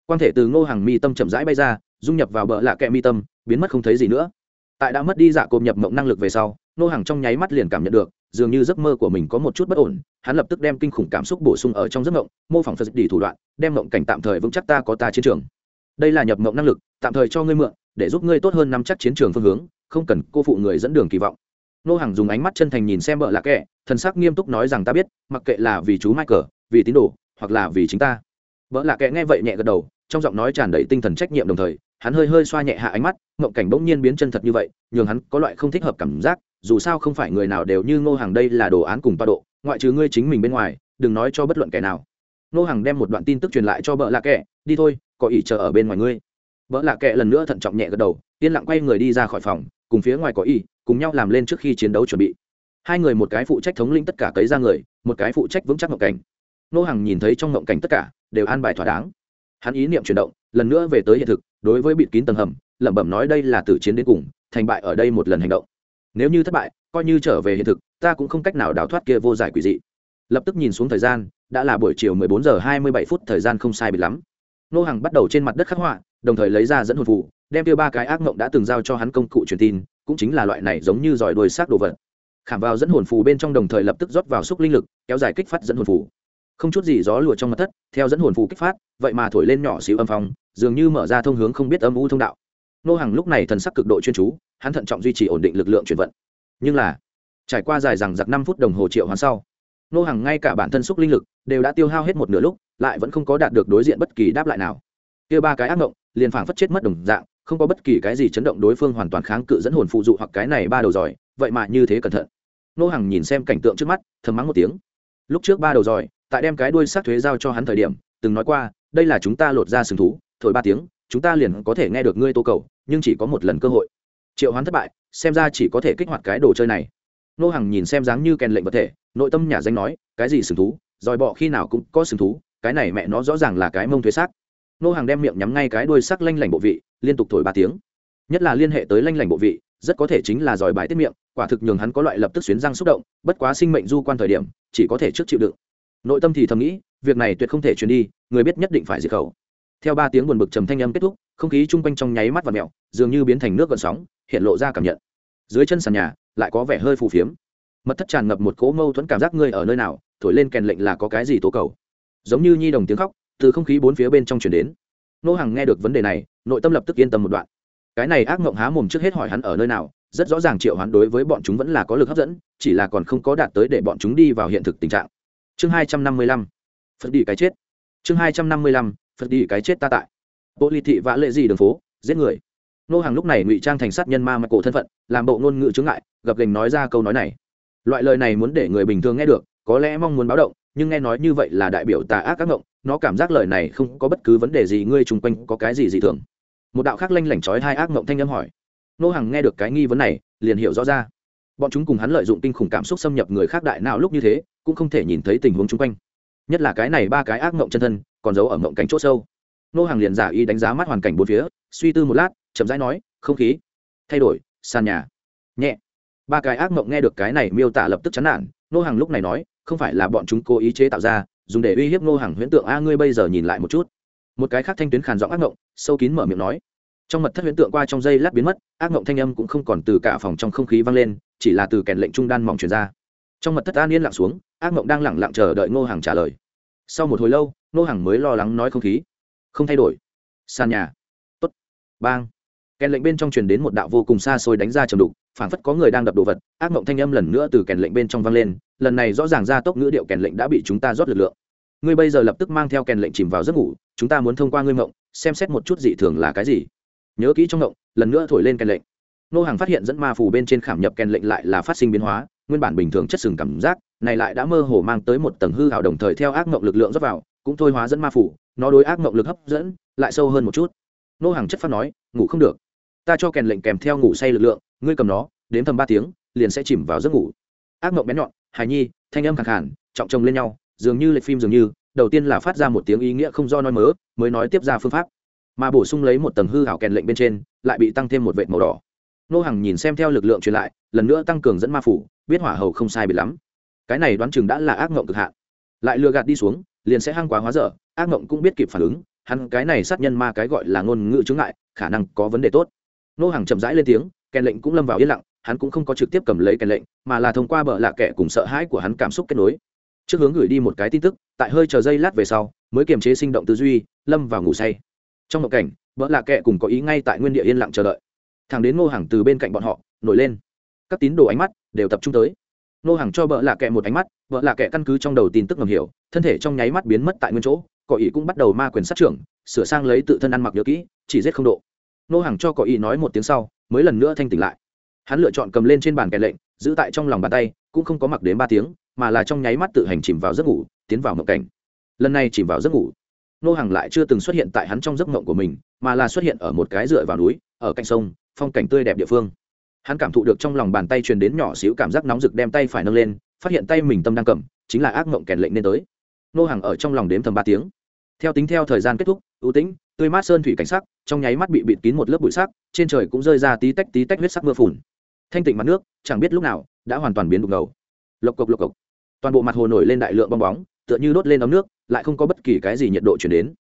Quan thể từ ngô hàng mi tâm chậm rãi bay ra, dung nhập vào bờ lạ kẹ mi tâm, biến mất không thấy gì nữa. Tại đã mất đi dạ cộm nhập mộng năng lực về sau, ngô hàng trong nháy mắt liền cảm nhận được, dường như giấc mơ của mình có một chút bất ổn, hắn lập tức đem kinh khủng cảm xúc bổ sung ở trong giấc mộng, mô phỏng phật đi thủ đoạn, đem mộng cảnh tạm thời vững chắc ta có ta chiến trường. Đây là nhập mộng năng lực, tạm thời cho ngươi mượn, để giúp ngươi tốt hơn nắm chắc chiến trường phương hướng, không cần cô phụ người dẫn đường kỳ vọng nô hàng dùng ánh mắt chân thành nhìn xem vợ Lạ kệ, thần sắc nghiêm túc nói rằng ta biết, mặc kệ là vì chú michael, vì tín đồ, hoặc là vì chính ta. Vợ lạ kệ nghe vậy nhẹ gật đầu, trong giọng nói tràn đầy tinh thần trách nhiệm đồng thời, hắn hơi hơi xoa nhẹ hạ ánh mắt mộng cảnh bỗng nhiên biến chân thật như vậy, nhường hắn có loại không thích hợp cảm giác, dù sao không phải người nào đều như ngô hàng đây là đồ án cùng toa độ, ngoại trừ ngươi chính mình bên ngoài, đừng nói cho bất luận kẻ nào. Ngô hàng đem một đoạn tin tức truyền lại cho vợ lạ kệ, đi thôi, có ỷ chờ ở bên ngoài ngươi. Vợ lạ kệ lần nữa thận trọng nhẹ gật đầu, yên lặng quay người đi ra khỏi phòng cùng phía ngoài có y, cùng nhau làm lên trước khi chiến đấu chuẩn bị. Hai người một cái phụ trách thống linh tất cả cấy ra người, một cái phụ trách vững chắc ngộng cảnh. Nô hằng nhìn thấy trong ngộng cảnh tất cả, đều an bài thỏa đáng. Hắn ý niệm chuyển động, lần nữa về tới hiện thực, đối với bịt kín tầng hầm, lẩm bẩm nói đây là từ chiến đến cùng, thành bại ở đây một lần hành động. Nếu như thất bại, coi như trở về hiện thực, ta cũng không cách nào đào thoát kia vô giải quỷ dị. Lập tức nhìn xuống thời gian, đã là buổi chiều 14 giờ 27 phút, thời gian không sai biệt lắm. Nô hằng bắt đầu trên mặt đất khắc họa, đồng thời lấy ra dẫn hồn phù đem tiêu ba cái ác mộng đã từng giao cho hắn công cụ truyền tin, cũng chính là loại này giống như giỏi đuôi xác đồ vật. Khảm vào dẫn hồn phù bên trong đồng thời lập tức rót vào xúc linh lực, kéo dài kích phát dẫn hồn phù. Không chút gì gió lùa trong mặt thất, theo dẫn hồn phù kích phát, vậy mà thổi lên nhỏ xíu âm phong, dường như mở ra thông hướng không biết âm u thông đạo. Nô hàng lúc này thần sắc cực độ chuyên chú, hắn thận trọng duy trì ổn định lực lượng chuyển vận. Nhưng là, trải qua dài rằng giặc năm phút đồng hồ triệu hoán sau, nô hàng ngay cả bản thân xúc linh lực đều đã tiêu hao hết một nửa lúc, lại vẫn không có đạt được đối diện bất kỳ đáp lại nào. Kia ba cái ác mộng, liền phảng phất chết mất đồng dạng không có bất kỳ cái gì chấn động đối phương hoàn toàn kháng cự dẫn hồn phụ dụ hoặc cái này ba đầu giỏi, vậy mà như thế cẩn thận. Nô hàng nhìn xem cảnh tượng trước mắt, thầm mắng một tiếng. Lúc trước ba đầu giỏi, tại đem cái đuôi sát thuế giao cho hắn thời điểm, từng nói qua, đây là chúng ta lột ra sừng thú, thổi ba tiếng, chúng ta liền có thể nghe được ngươi tô cầu, nhưng chỉ có một lần cơ hội. Triệu hoán thất bại, xem ra chỉ có thể kích hoạt cái đồ chơi này. Nô hàng nhìn xem dáng như kèn lệnh vật thể, nội tâm nhà danh nói, cái gì sừng thú dòi bọ khi nào cũng có sừng thú, cái này mẹ nó rõ ràng là cái mông thuế xác nô hàng đem miệng nhắm ngay cái đuôi sắc lanh lảnh bộ vị, liên tục thổi ba tiếng. Nhất là liên hệ tới lanh lảnh bộ vị, rất có thể chính là giỏi bài tiết miệng, quả thực nhường hắn có loại lập tức xuyến răng xúc động, bất quá sinh mệnh du quan thời điểm, chỉ có thể trước chịu đựng. Nội tâm thì thầm nghĩ, việc này tuyệt không thể truyền đi, người biết nhất định phải diệt khẩu. Theo ba tiếng buồn bực trầm thanh âm kết thúc, không khí chung quanh trong nháy mắt và mẹo dường như biến thành nước gần sóng, hiện lộ ra cảm nhận. Dưới chân sàn nhà, lại có vẻ hơi phù phiếm. Mật thất tràn ngập một cỗ mâu thuẫn cảm giác ngươi ở nơi nào, thổi lên kèn lệnh là có cái gì tố cầu. Giống như nhi đồng tiếng khóc từ không khí bốn phía bên trong chuyển đến. Nô hàng nghe được vấn đề này, nội tâm lập tức yên tâm một đoạn. Cái này ác mộng há mồm trước hết hỏi hắn ở nơi nào, rất rõ ràng triệu hoán đối với bọn chúng vẫn là có lực hấp dẫn, chỉ là còn không có đạt tới để bọn chúng đi vào hiện thực tình trạng. Chương hai trăm năm mươi lăm. Phật đi cái chết. Chương hai trăm năm mươi lăm. Phật đi cái chết ta tại. Bộ ly thị vã lệ gì đường phố, giết người. Nô hàng lúc này ngụy trang thành sát nhân ma mặc cổ thân phận, làm bộ ngôn ngữ chướng ngại, gập gành nói ra câu nói này. Loại lời này muốn để người bình thường nghe được, có lẽ mong muốn báo động, nhưng nghe nói như vậy là đại biểu tà ác các ngộng nó cảm giác lời này không có bất cứ vấn đề gì, ngươi chung quanh có cái gì dị thường? Một đạo khác lanh lảnh trói hai ác mộng thanh âm hỏi. Nô hàng nghe được cái nghi vấn này, liền hiểu rõ ra. Bọn chúng cùng hắn lợi dụng kinh khủng cảm xúc xâm nhập người khác đại nào lúc như thế, cũng không thể nhìn thấy tình huống chung quanh. Nhất là cái này ba cái ác mộng chân thân, còn giấu ở mộng cảnh c h ỗ sâu. Nô hàng liền giả y đánh giá mắt hoàn cảnh bốn phía, suy tư một lát, chậm rãi nói, không khí, thay đổi, sàn nhà. Nhẹ. Ba cái ác mộng nghe được cái này miêu tả lập tức chán nản, nô hàng lúc này nói, không phải là bọn chúng cố ý chế tạo ra dùng để uy hiếp Ngô hàng huyễn tượng, a, ngươi bây giờ nhìn lại một chút. Một cái khác thanh tuyến khàn giọng ác ngộng, sâu kín mở miệng nói. Trong mật thất huyễn tượng qua trong dây lát biến mất, ác ngộng thanh âm cũng không còn từ cả phòng trong không khí vang lên, chỉ là từ kèn lệnh trung đan mỏng truyền ra. Trong mật thất an yên lặng xuống, ác ngộng đang lẳng lặng chờ đợi ngô hàng trả lời. Sau một hồi lâu, ngô hàng mới lo lắng nói không khí. Không thay đổi. Sàn nhà. Tốt. Bang. Kèn lệnh bên trong truyền đến một đạo vô cùng xa xôi đánh ra trầm đục, phảng phất có người đang đập đồ vật, ác mộng thanh âm lần nữa từ kèn lệnh bên trong vang lên, lần này rõ ràng ra tốc ngữ điệu kèn lệnh đã bị chúng ta rót lực lượng ngươi bây giờ lập tức mang theo kèn lệnh chìm vào giấc ngủ chúng ta muốn thông qua ngươi mộng xem xét một chút dị thường là cái gì. Nhớ kỹ trong mộng lần nữa thổi lên kèn lệnh. Nô hàng phát hiện dẫn ma phù bên trên khảm nhập kèn lệnh lại là phát sinh biến hóa nguyên bản bình thường chất sừng cảm giác này lại đã mơ hồ mang tới một tầng hư hảo đồng thời theo ác mộng lực lượng dốc vào cũng thôi hóa dẫn ma phù nó đối ác mộng lực hấp dẫn lại sâu hơn một chút. Nô hàng chất phát nói ngủ không được. Ta cho kèn lệnh kèm theo ngủ say lực lượng ngươi cầm nó đến thầm ba tiếng liền sẽ chìm vào giấc ngủ. Ác mộng bén nhọn hài nhi thanh âm khẳng khàn, trọng chồng lên nhau dường như lệch phim dường như, đầu tiên là phát ra một tiếng ý nghĩa không do nói mớ, mới nói tiếp ra phương pháp. Mà bổ sung lấy một tầng hư hảo kèn lệnh bên trên, lại bị tăng thêm một vệt màu đỏ. Nô hàng nhìn xem theo lực lượng truyền lại, lần nữa tăng cường dẫn ma phủ, biết hỏa hầu không sai biệt lắm. Cái này đoán chừng đã là ác ngộng cực hạn. Lại lừa gạt đi xuống, liền sẽ hăng quá hóa dở, ác ngộng cũng biết kịp phản ứng, hắn cái này sát nhân ma cái gọi là ngôn ngữ chứng ngại, khả năng có vấn đề tốt. Nô hàng chậm rãi lên tiếng, kèn lệnh cũng lâm vào yên lặng, hắn cũng không có trực tiếp cầm lấy kèn lệnh, mà là thông qua bờ lạ kẻ cùng sợ hãi của hắn cảm xúc kết nối trước hướng gửi đi một cái tin tức, tại hơi chờ giây lát về sau, mới kiềm chế sinh động tư duy, lâm vào ngủ say. Trong một cảnh, vợ lạ kệ cùng có ý ngay tại nguyên địa yên lặng chờ đợi. Thằng đến ngô hàng từ bên cạnh bọn họ, nổi lên. Các tín đồ ánh mắt đều tập trung tới. Ngô hàng cho vợ lạ kệ một ánh mắt, vợ lạ kệ căn cứ trong đầu tin tức ngầm hiểu, thân thể trong nháy mắt biến mất tại nguyên chỗ, có ý cũng bắt đầu ma quyền sát trưởng, sửa sang lấy tự thân ăn mặc nhớ kỹ, chỉ giết không độ. Ngô hàng cho có ý nói một tiếng sau, mới lần nữa thanh tỉnh lại. Hắn lựa chọn cầm lên trên bàn kèn lệnh, giữ tại trong lòng bàn tay, cũng không có mặc đến ba tiếng mà là trong nháy mắt tự hành chìm vào giấc ngủ, tiến vào mộng cảnh. Lần này chìm vào giấc ngủ, nô hàng lại chưa từng xuất hiện tại hắn trong giấc mộng của mình, mà là xuất hiện ở một cái dựa vào núi, ở cạnh sông, phong cảnh tươi đẹp địa phương. Hắn cảm thụ được trong lòng bàn tay truyền đến nhỏ xíu cảm giác nóng rực đem tay phải nâng lên, phát hiện tay mình tâm đang cầm, chính là ác mộng kèn lệnh nên tới. Nô hàng ở trong lòng đếm thầm ba tiếng. Theo tính theo thời gian kết thúc, ưu tĩnh, tươi mát sơn thủy cảnh sắc, trong nháy mắt bị bịt kín một lớp bụi sắc, trên trời cũng rơi ra tí tách tí tách huyết sắc mưa phùn. Thanh tịnh mặt nước, chẳng biết lúc nào, đã hoàn toàn biến đục ngầu. Lộc cộc lộc cộc toàn bộ mặt hồ nổi lên đại lượng bong bóng, tựa như đốt lên ống nước, lại không có bất kỳ cái gì nhiệt độ chuyển đến.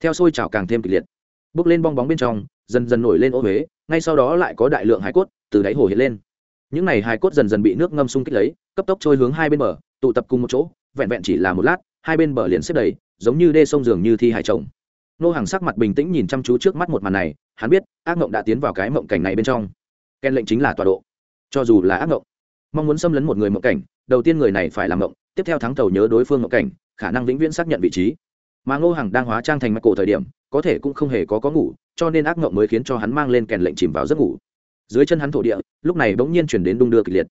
Theo sôi trào càng thêm kịch liệt. Bước lên bong bóng bên trong, dần dần nổi lên ô huế, ngay sau đó lại có đại lượng hải cốt từ đáy hồ hiện lên. Những này hải cốt dần dần bị nước ngâm xung kích lấy, cấp tốc trôi hướng hai bên bờ, tụ tập cùng một chỗ, vẹn vẹn chỉ là một lát, hai bên bờ liền xếp đầy, giống như đê sông dường như thi hải chồng nô hàng sắc mặt bình tĩnh nhìn chăm chú trước mắt một màn này, hắn biết, ác mộng đã tiến vào cái mộng cảnh này bên trong. Ken lệnh chính là tọa độ. Cho dù là ác mộng, mong muốn xâm lấn một người mộng cảnh đầu tiên người này phải làm mộng, tiếp theo thắng thầu nhớ đối phương mộng cảnh, khả năng vĩnh viễn xác nhận vị trí. Mà ngô Hằng đang hóa trang thành mạch cổ thời điểm, có thể cũng không hề có có ngủ, cho nên ác mộng mới khiến cho hắn mang lên kèn lệnh chìm vào giấc ngủ. Dưới chân hắn thổ địa, lúc này bỗng nhiên chuyển đến đung đưa kịch liệt.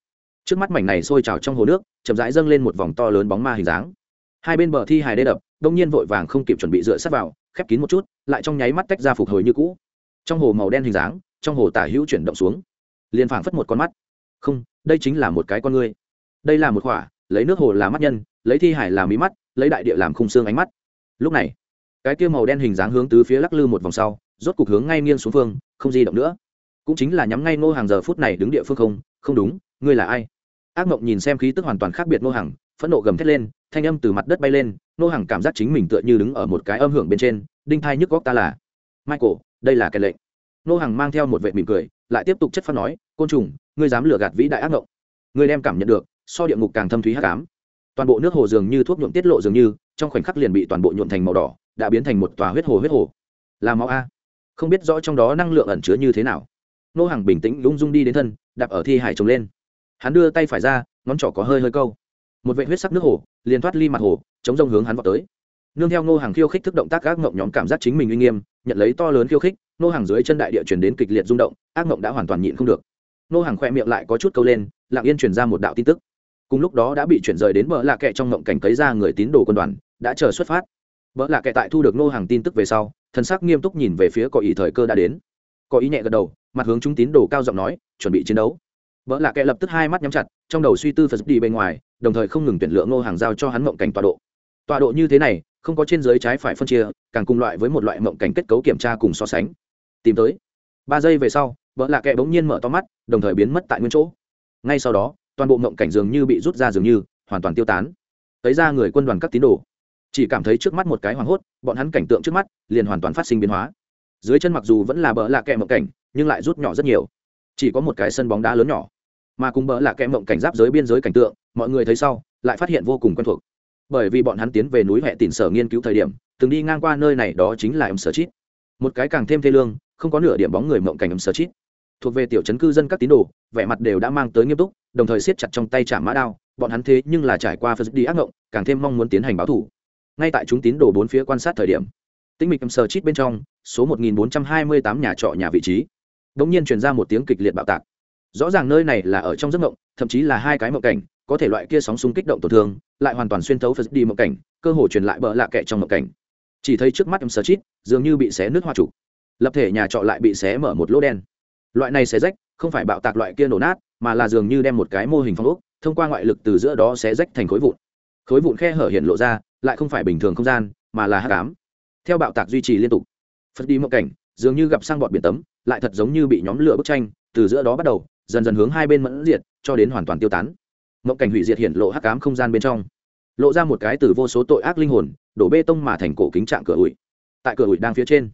Trước mắt mảnh này sôi trào trong hồ nước, chậm rãi dâng lên một vòng to lớn bóng ma hình dáng. Hai bên bờ thi hài đê đập, bỗng nhiên vội vàng không kịp chuẩn bị dựa sát vào, khép kín một chút, lại trong nháy mắt tách ra phục hồi như cũ. Trong hồ màu đen hình dáng, trong hồ tả hữu chuyển động xuống. Liền phảng phất một con mắt. Không, đây chính là một cái con ngươi đây là một khỏa, lấy nước hồ làm mắt nhân, lấy thi hải làm mí mắt, lấy đại địa làm khung xương ánh mắt. Lúc này, cái kia màu đen hình dáng hướng tứ phía lắc lư một vòng sau, rốt cục hướng ngay nghiêng xuống phương, không di động nữa. Cũng chính là nhắm ngay ngô hàng giờ phút này đứng địa phương không không đúng, ngươi là ai? Ác mộng nhìn xem khí tức hoàn toàn khác biệt ngô hàng, phẫn nộ gầm thét lên, thanh âm từ mặt đất bay lên, ngô hàng cảm giác chính mình tựa như đứng ở một cái âm hưởng bên trên, đinh thai nhức góc ta là. Michael, đây là cái lệnh. Ngô hàng mang theo một vệ mỉm cười, lại tiếp tục chất phát nói, côn trùng, ngươi dám lừa gạt vĩ đại ác mộng. Ngươi đem cảm nhận được so địa ngục càng thâm thúy hắc ám. Toàn bộ nước hồ dường như thuốc nhuộm tiết lộ dường như, trong khoảnh khắc liền bị toàn bộ nhuộm thành màu đỏ, đã biến thành một tòa huyết hồ huyết hồ. Là máu a. Không biết rõ trong đó năng lượng ẩn chứa như thế nào. Nô hàng bình tĩnh lung dung đi đến thân, đạp ở thi hải trồng lên. Hắn đưa tay phải ra, ngón trỏ có hơi hơi câu. Một vệ huyết sắc nước hồ, liền thoát ly mặt hồ, chống rông hướng hắn vào tới. Nương theo nô hàng khiêu khích thức động tác ác ngộng nhóm cảm giác chính mình uy nghiêm, nhận lấy to lớn khiêu khích, nô hàng dưới chân đại địa chuyển đến kịch liệt rung động, ác ngộng đã hoàn toàn nhịn không được. Nô hàng khoe miệng lại có chút câu lên, lặng yên truyền ra một đạo tin tức cùng lúc đó đã bị chuyển rời đến bờ lạ kệ trong ngộng cảnh cấy ra người tín đồ quân đoàn, đã chờ xuất phát. Bờ lạ kệ tại thu được nô hàng tin tức về sau, thần sắc nghiêm túc nhìn về phía có ý thời cơ đã đến. Có ý nhẹ gật đầu, mặt hướng chúng tín đồ cao giọng nói, chuẩn bị chiến đấu. Vợ lạ kệ lập tức hai mắt nhắm chặt, trong đầu suy tư phật đi bên ngoài, đồng thời không ngừng tuyển lựa nô hàng giao cho hắn mộng cảnh tọa độ. Tọa độ như thế này, không có trên dưới trái phải phân chia, càng cùng loại với một loại mộng cảnh kết cấu kiểm tra cùng so sánh. Tìm tới. Ba giây về sau vợ lạ kệ bỗng nhiên mở to mắt, đồng thời biến mất tại nguyên chỗ. Ngay sau đó toàn bộ mộng cảnh dường như bị rút ra dường như, hoàn toàn tiêu tán. Thấy ra người quân đoàn các tín đồ, chỉ cảm thấy trước mắt một cái hoảng hốt, bọn hắn cảnh tượng trước mắt liền hoàn toàn phát sinh biến hóa. Dưới chân mặc dù vẫn là bờ lạ kẹ mộng cảnh, nhưng lại rút nhỏ rất nhiều. Chỉ có một cái sân bóng đá lớn nhỏ. Mà cùng bờ lạ kẹ mộng cảnh giáp giới biên giới cảnh tượng, mọi người thấy sau, lại phát hiện vô cùng quen thuộc. Bởi vì bọn hắn tiến về núi hệ tìm sở nghiên cứu thời điểm, từng đi ngang qua nơi này đó chính là em sở chít. Một cái càng thêm thê lương, không có nửa điểm bóng người mộng cảnh em sở chít thuộc về tiểu chấn cư dân các tín đồ, vẻ mặt đều đã mang tới nghiêm túc, đồng thời siết chặt trong tay trả mã đao, bọn hắn thế nhưng là trải qua phật đi ác ngộng, càng thêm mong muốn tiến hành báo thủ. Ngay tại chúng tín đồ bốn phía quan sát thời điểm tinh mịch sờ chít bên trong, số 1428 nhà trọ nhà vị trí. Đống nhiên truyền ra một tiếng kịch liệt bạo tạc. Rõ ràng nơi này là ở trong giấc mộng thậm chí là hai cái mộng cảnh, có thể loại kia sóng xung kích động tổn thương, lại hoàn toàn xuyên thấu phật đi mộng cảnh, cơ hồ truyền lại bỡ lạ kệ trong mộng cảnh. Chỉ thấy trước mắt em sờ chít, dường như bị xé nước hoa trục lập thể nhà trọ lại bị xé mở một lỗ đen loại này xé rách, không phải bạo tạc loại kia nổ nát, mà là dường như đem một cái mô hình phong ốc, thông qua ngoại lực từ giữa đó xé rách thành khối vụn. Khối vụn khe hở hiện lộ ra, lại không phải bình thường không gian, mà là hát cám theo bạo tạc duy trì liên tục. Phật đi mộng cảnh, dường như gặp sang bọn biển tấm, lại thật giống như bị nhóm lửa bức tranh, từ giữa đó bắt đầu, dần dần hướng hai bên mẫn diệt, cho đến hoàn toàn tiêu tán. Mộng cảnh hủy diệt hiện lộ hắc cám không gian bên trong. Lộ ra một cái từ vô số tội ác linh hồn, đổ bê tông mà thành cổ kính trạng cửa ủi. Tại cửa ủi đang phía trên,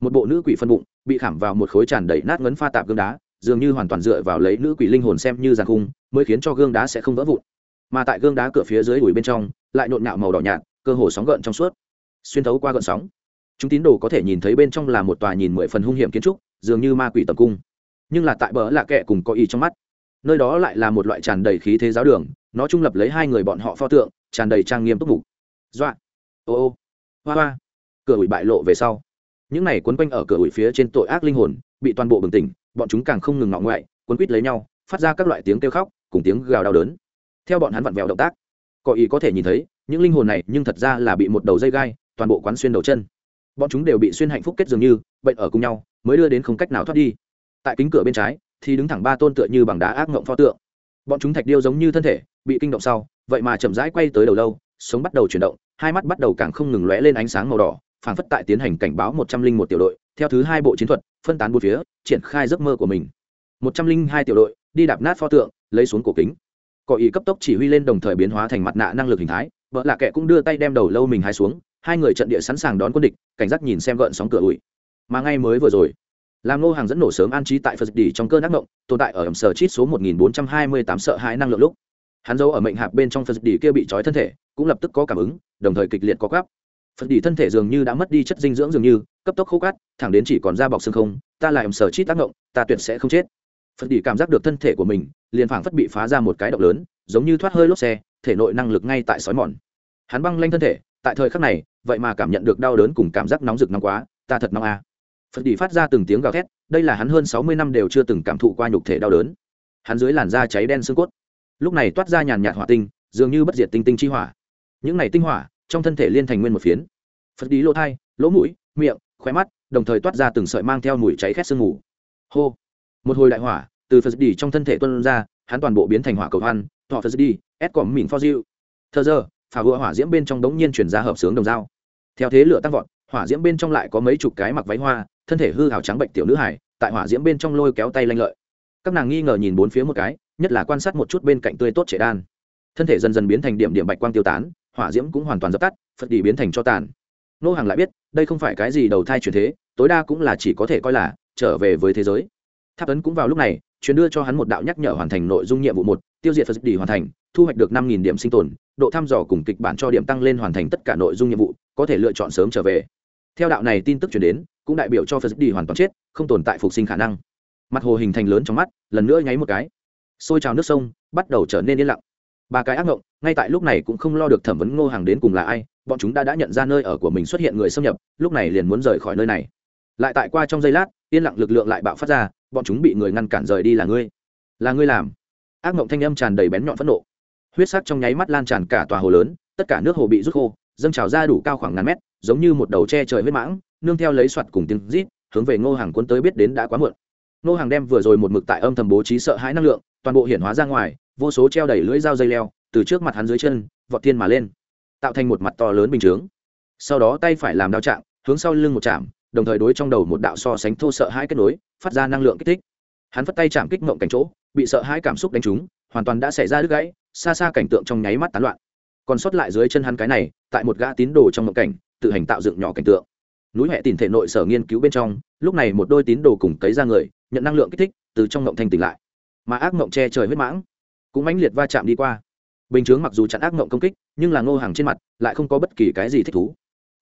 một bộ nữ quỷ phân bụng bị khảm vào một khối tràn đầy nát ngấn pha tạp gương đá, dường như hoàn toàn dựa vào lấy nữ quỷ linh hồn xem như giàn khung, mới khiến cho gương đá sẽ không vỡ vụn. Mà tại gương đá cửa phía dưới ủi bên trong, lại nhộn nhạo màu đỏ nhạt, cơ hồ sóng gợn trong suốt. Xuyên thấu qua gợn sóng, chúng tín đồ có thể nhìn thấy bên trong là một tòa nhìn mười phần hung hiểm kiến trúc, dường như ma quỷ tầm cung. Nhưng là tại bờ lạ kệ cùng có ý trong mắt. Nơi đó lại là một loại tràn đầy khí thế giáo đường, nó trung lập lấy hai người bọn họ pho tượng, tràn đầy trang nghiêm túc mục. Dọa ô ô. Hoa hoa. Cửa ủi bại lộ về sau những này quấn quanh ở cửa ủi phía trên tội ác linh hồn, bị toàn bộ bừng tỉnh, bọn chúng càng không ngừng ngọ ngoại, quấn quýt lấy nhau, phát ra các loại tiếng kêu khóc, cùng tiếng gào đau đớn. Theo bọn hắn vặn vẹo động tác, có ý có thể nhìn thấy, những linh hồn này nhưng thật ra là bị một đầu dây gai, toàn bộ quán xuyên đầu chân. Bọn chúng đều bị xuyên hạnh phúc kết dường như, bệnh ở cùng nhau, mới đưa đến không cách nào thoát đi. Tại kính cửa bên trái, thì đứng thẳng ba tôn tựa như bằng đá ác ngộng pho tượng. Bọn chúng thạch điêu giống như thân thể, bị kinh động sau, vậy mà chậm rãi quay tới đầu lâu, sống bắt đầu chuyển động, hai mắt bắt đầu càng không ngừng lóe lên ánh sáng màu đỏ. Phản phất tại tiến hành cảnh báo một trăm linh một tiểu đội, theo thứ hai bộ chiến thuật, phân tán bốn phía, triển khai giấc mơ của mình. Một trăm linh hai tiểu đội, đi đạp nát pho tượng, lấy xuống cổ kính. Cỏ ý cấp tốc chỉ huy lên đồng thời biến hóa thành mặt nạ năng lực hình thái, vợ lạ kệ cũng đưa tay đem đầu lâu mình hai xuống, hai người trận địa sẵn sàng đón quân địch, cảnh giác nhìn xem gợn sóng cửa ủi. Mà ngay mới vừa rồi làm nô hàng dẫn nổ sớm an trí tại phật đỉ trong cơn ác động tồn tại ở ẩm sở chít số 1428 sợ hãi năng lượng lúc. Hắn giấu ở mệnh hạp bên trong phật đỉ kia bị trói thân thể, cũng lập tức có cảm ứng, đồng thời kịch liệt có gắp phật đỉ thân thể dường như đã mất đi chất dinh dưỡng dường như, cấp tốc khô cát, thẳng đến chỉ còn da bọc xương không, ta lại ầm sở chít tác động, ta tuyệt sẽ không chết. Phật đỉ cảm giác được thân thể của mình, liền phảng phất bị phá ra một cái động lớn, giống như thoát hơi lốp xe, thể nội năng lực ngay tại sói mòn. Hắn băng lanh thân thể, tại thời khắc này, vậy mà cảm nhận được đau đớn cùng cảm giác nóng rực nóng quá, ta thật nóng à. phật đi phát ra từng tiếng gào thét, đây là hắn hơn sáu mươi năm đều chưa từng cảm thụ qua nhục thể đau đớn. Hắn dưới làn da cháy đen xương cốt. Lúc này toát ra nhàn nhạt hỏa tinh, dường như bất diệt tinh tinh chi hỏa. Những này tinh hỏa trong thân thể liên thành nguyên một phiến. Phật đi lỗ thai, lỗ mũi, miệng, khóe mắt, đồng thời toát ra từng sợi mang theo mùi cháy khét sương mù. Hô! Một hồi đại hỏa, từ phật đi trong thân thể tuân ra, hắn toàn bộ biến thành hỏa cầu hoan thọ phật đi ép cỏm mìn pho diệu thơ giờ, phà vựa hỏa diễm bên trong đống nhiên chuyển ra hợp sướng đồng dao. Theo thế lửa tăng vọt, hỏa diễm bên trong lại có mấy chục cái mặc váy hoa, thân thể hư hào trắng bệnh tiểu nữ hải tại hỏa diễm bên trong lôi kéo tay lanh lợi. Các nàng nghi ngờ nhìn bốn phía một cái, nhất là quan sát một chút bên cạnh tươi tốt trẻ đan. Thân thể dần dần biến thành điểm điểm bạch quang tiêu tán hỏa diễm cũng hoàn toàn dập tắt, phật đi biến thành cho tàn. Nô hàng lại biết, đây không phải cái gì đầu thai chuyển thế, tối đa cũng là chỉ có thể coi là trở về với thế giới. Tháp ấn cũng vào lúc này truyền đưa cho hắn một đạo nhắc nhở hoàn thành nội dung nhiệm vụ một, tiêu diệt phật đi hoàn thành, thu hoạch được năm nghìn điểm sinh tồn, độ thăm dò cùng kịch bản cho điểm tăng lên hoàn thành tất cả nội dung nhiệm vụ, có thể lựa chọn sớm trở về. Theo đạo này tin tức chuyển đến, cũng đại biểu cho phật đi hoàn toàn chết, không tồn tại phục sinh khả năng. Mặt hồ hình thành lớn trong mắt, lần nữa nháy một cái. Xôi trào nước sông, bắt đầu trở nên yên lặng. Ba cái ác ngộng ngay tại lúc này cũng không lo được thẩm vấn ngô hàng đến cùng là ai, bọn chúng đã đã nhận ra nơi ở của mình xuất hiện người xâm nhập, lúc này liền muốn rời khỏi nơi này. Lại tại qua trong giây lát, yên lặng lực lượng lại bạo phát ra, bọn chúng bị người ngăn cản rời đi là ngươi. Là ngươi làm. Ác mộng thanh âm tràn đầy bén nhọn phẫn nộ. Huyết sắc trong nháy mắt lan tràn cả tòa hồ lớn, tất cả nước hồ bị rút khô, dâng trào ra đủ cao khoảng ngàn mét, giống như một đầu tre trời huyết mãng, nương theo lấy soạt cùng tiếng rít, hướng về ngô hàng cuốn tới biết đến đã quá muộn. Ngô hàng đem vừa rồi một mực tại âm thầm bố trí sợ hãi năng lượng, toàn bộ hiển hóa ra ngoài, vô số treo đầy lưỡi dao dây leo từ trước mặt hắn dưới chân, vọt thiên mà lên, tạo thành một mặt to lớn bình chướng. Sau đó tay phải làm đao chạm, hướng sau lưng một chạm, đồng thời đối trong đầu một đạo so sánh thô sợ hãi kết nối, phát ra năng lượng kích thích. Hắn phất tay chạm kích mộng cảnh chỗ, bị sợ hãi cảm xúc đánh trúng, hoàn toàn đã xảy ra đứt gãy, xa xa cảnh tượng trong nháy mắt tán loạn. Còn sót lại dưới chân hắn cái này, tại một gã tín đồ trong mộng cảnh, tự hành tạo dựng nhỏ cảnh tượng. Núi hệ tìm thể nội sở nghiên cứu bên trong, lúc này một đôi tín đồ cùng cấy ra người, nhận năng lượng kích thích, từ trong mộng thành tỉnh lại. Mà ác mộng che trời huyết mãng, cũng mãnh liệt va chạm đi qua bình chướng mặc dù chặn ác mộng công kích, nhưng là ngô hàng trên mặt lại không có bất kỳ cái gì thích thú.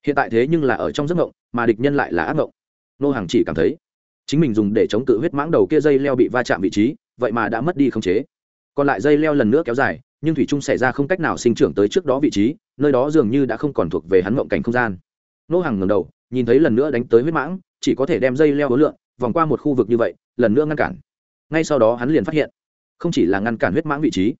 Hiện tại thế nhưng là ở trong giấc mộng, mà địch nhân lại là ác mộng. Ngô hàng chỉ cảm thấy, chính mình dùng để chống cự huyết mãng đầu kia dây leo bị va chạm vị trí, vậy mà đã mất đi khống chế. Còn lại dây leo lần nữa kéo dài, nhưng thủy trung xảy ra không cách nào sinh trưởng tới trước đó vị trí, nơi đó dường như đã không còn thuộc về hắn mộng cảnh không gian. Nô hàng ngầm đầu, nhìn thấy lần nữa đánh tới huyết mãng, chỉ có thể đem dây leo hối lượng vòng qua một khu vực như vậy, lần nữa ngăn cản. Ngay sau đó hắn liền phát hiện, không chỉ là ngăn cản huyết mãng vị trí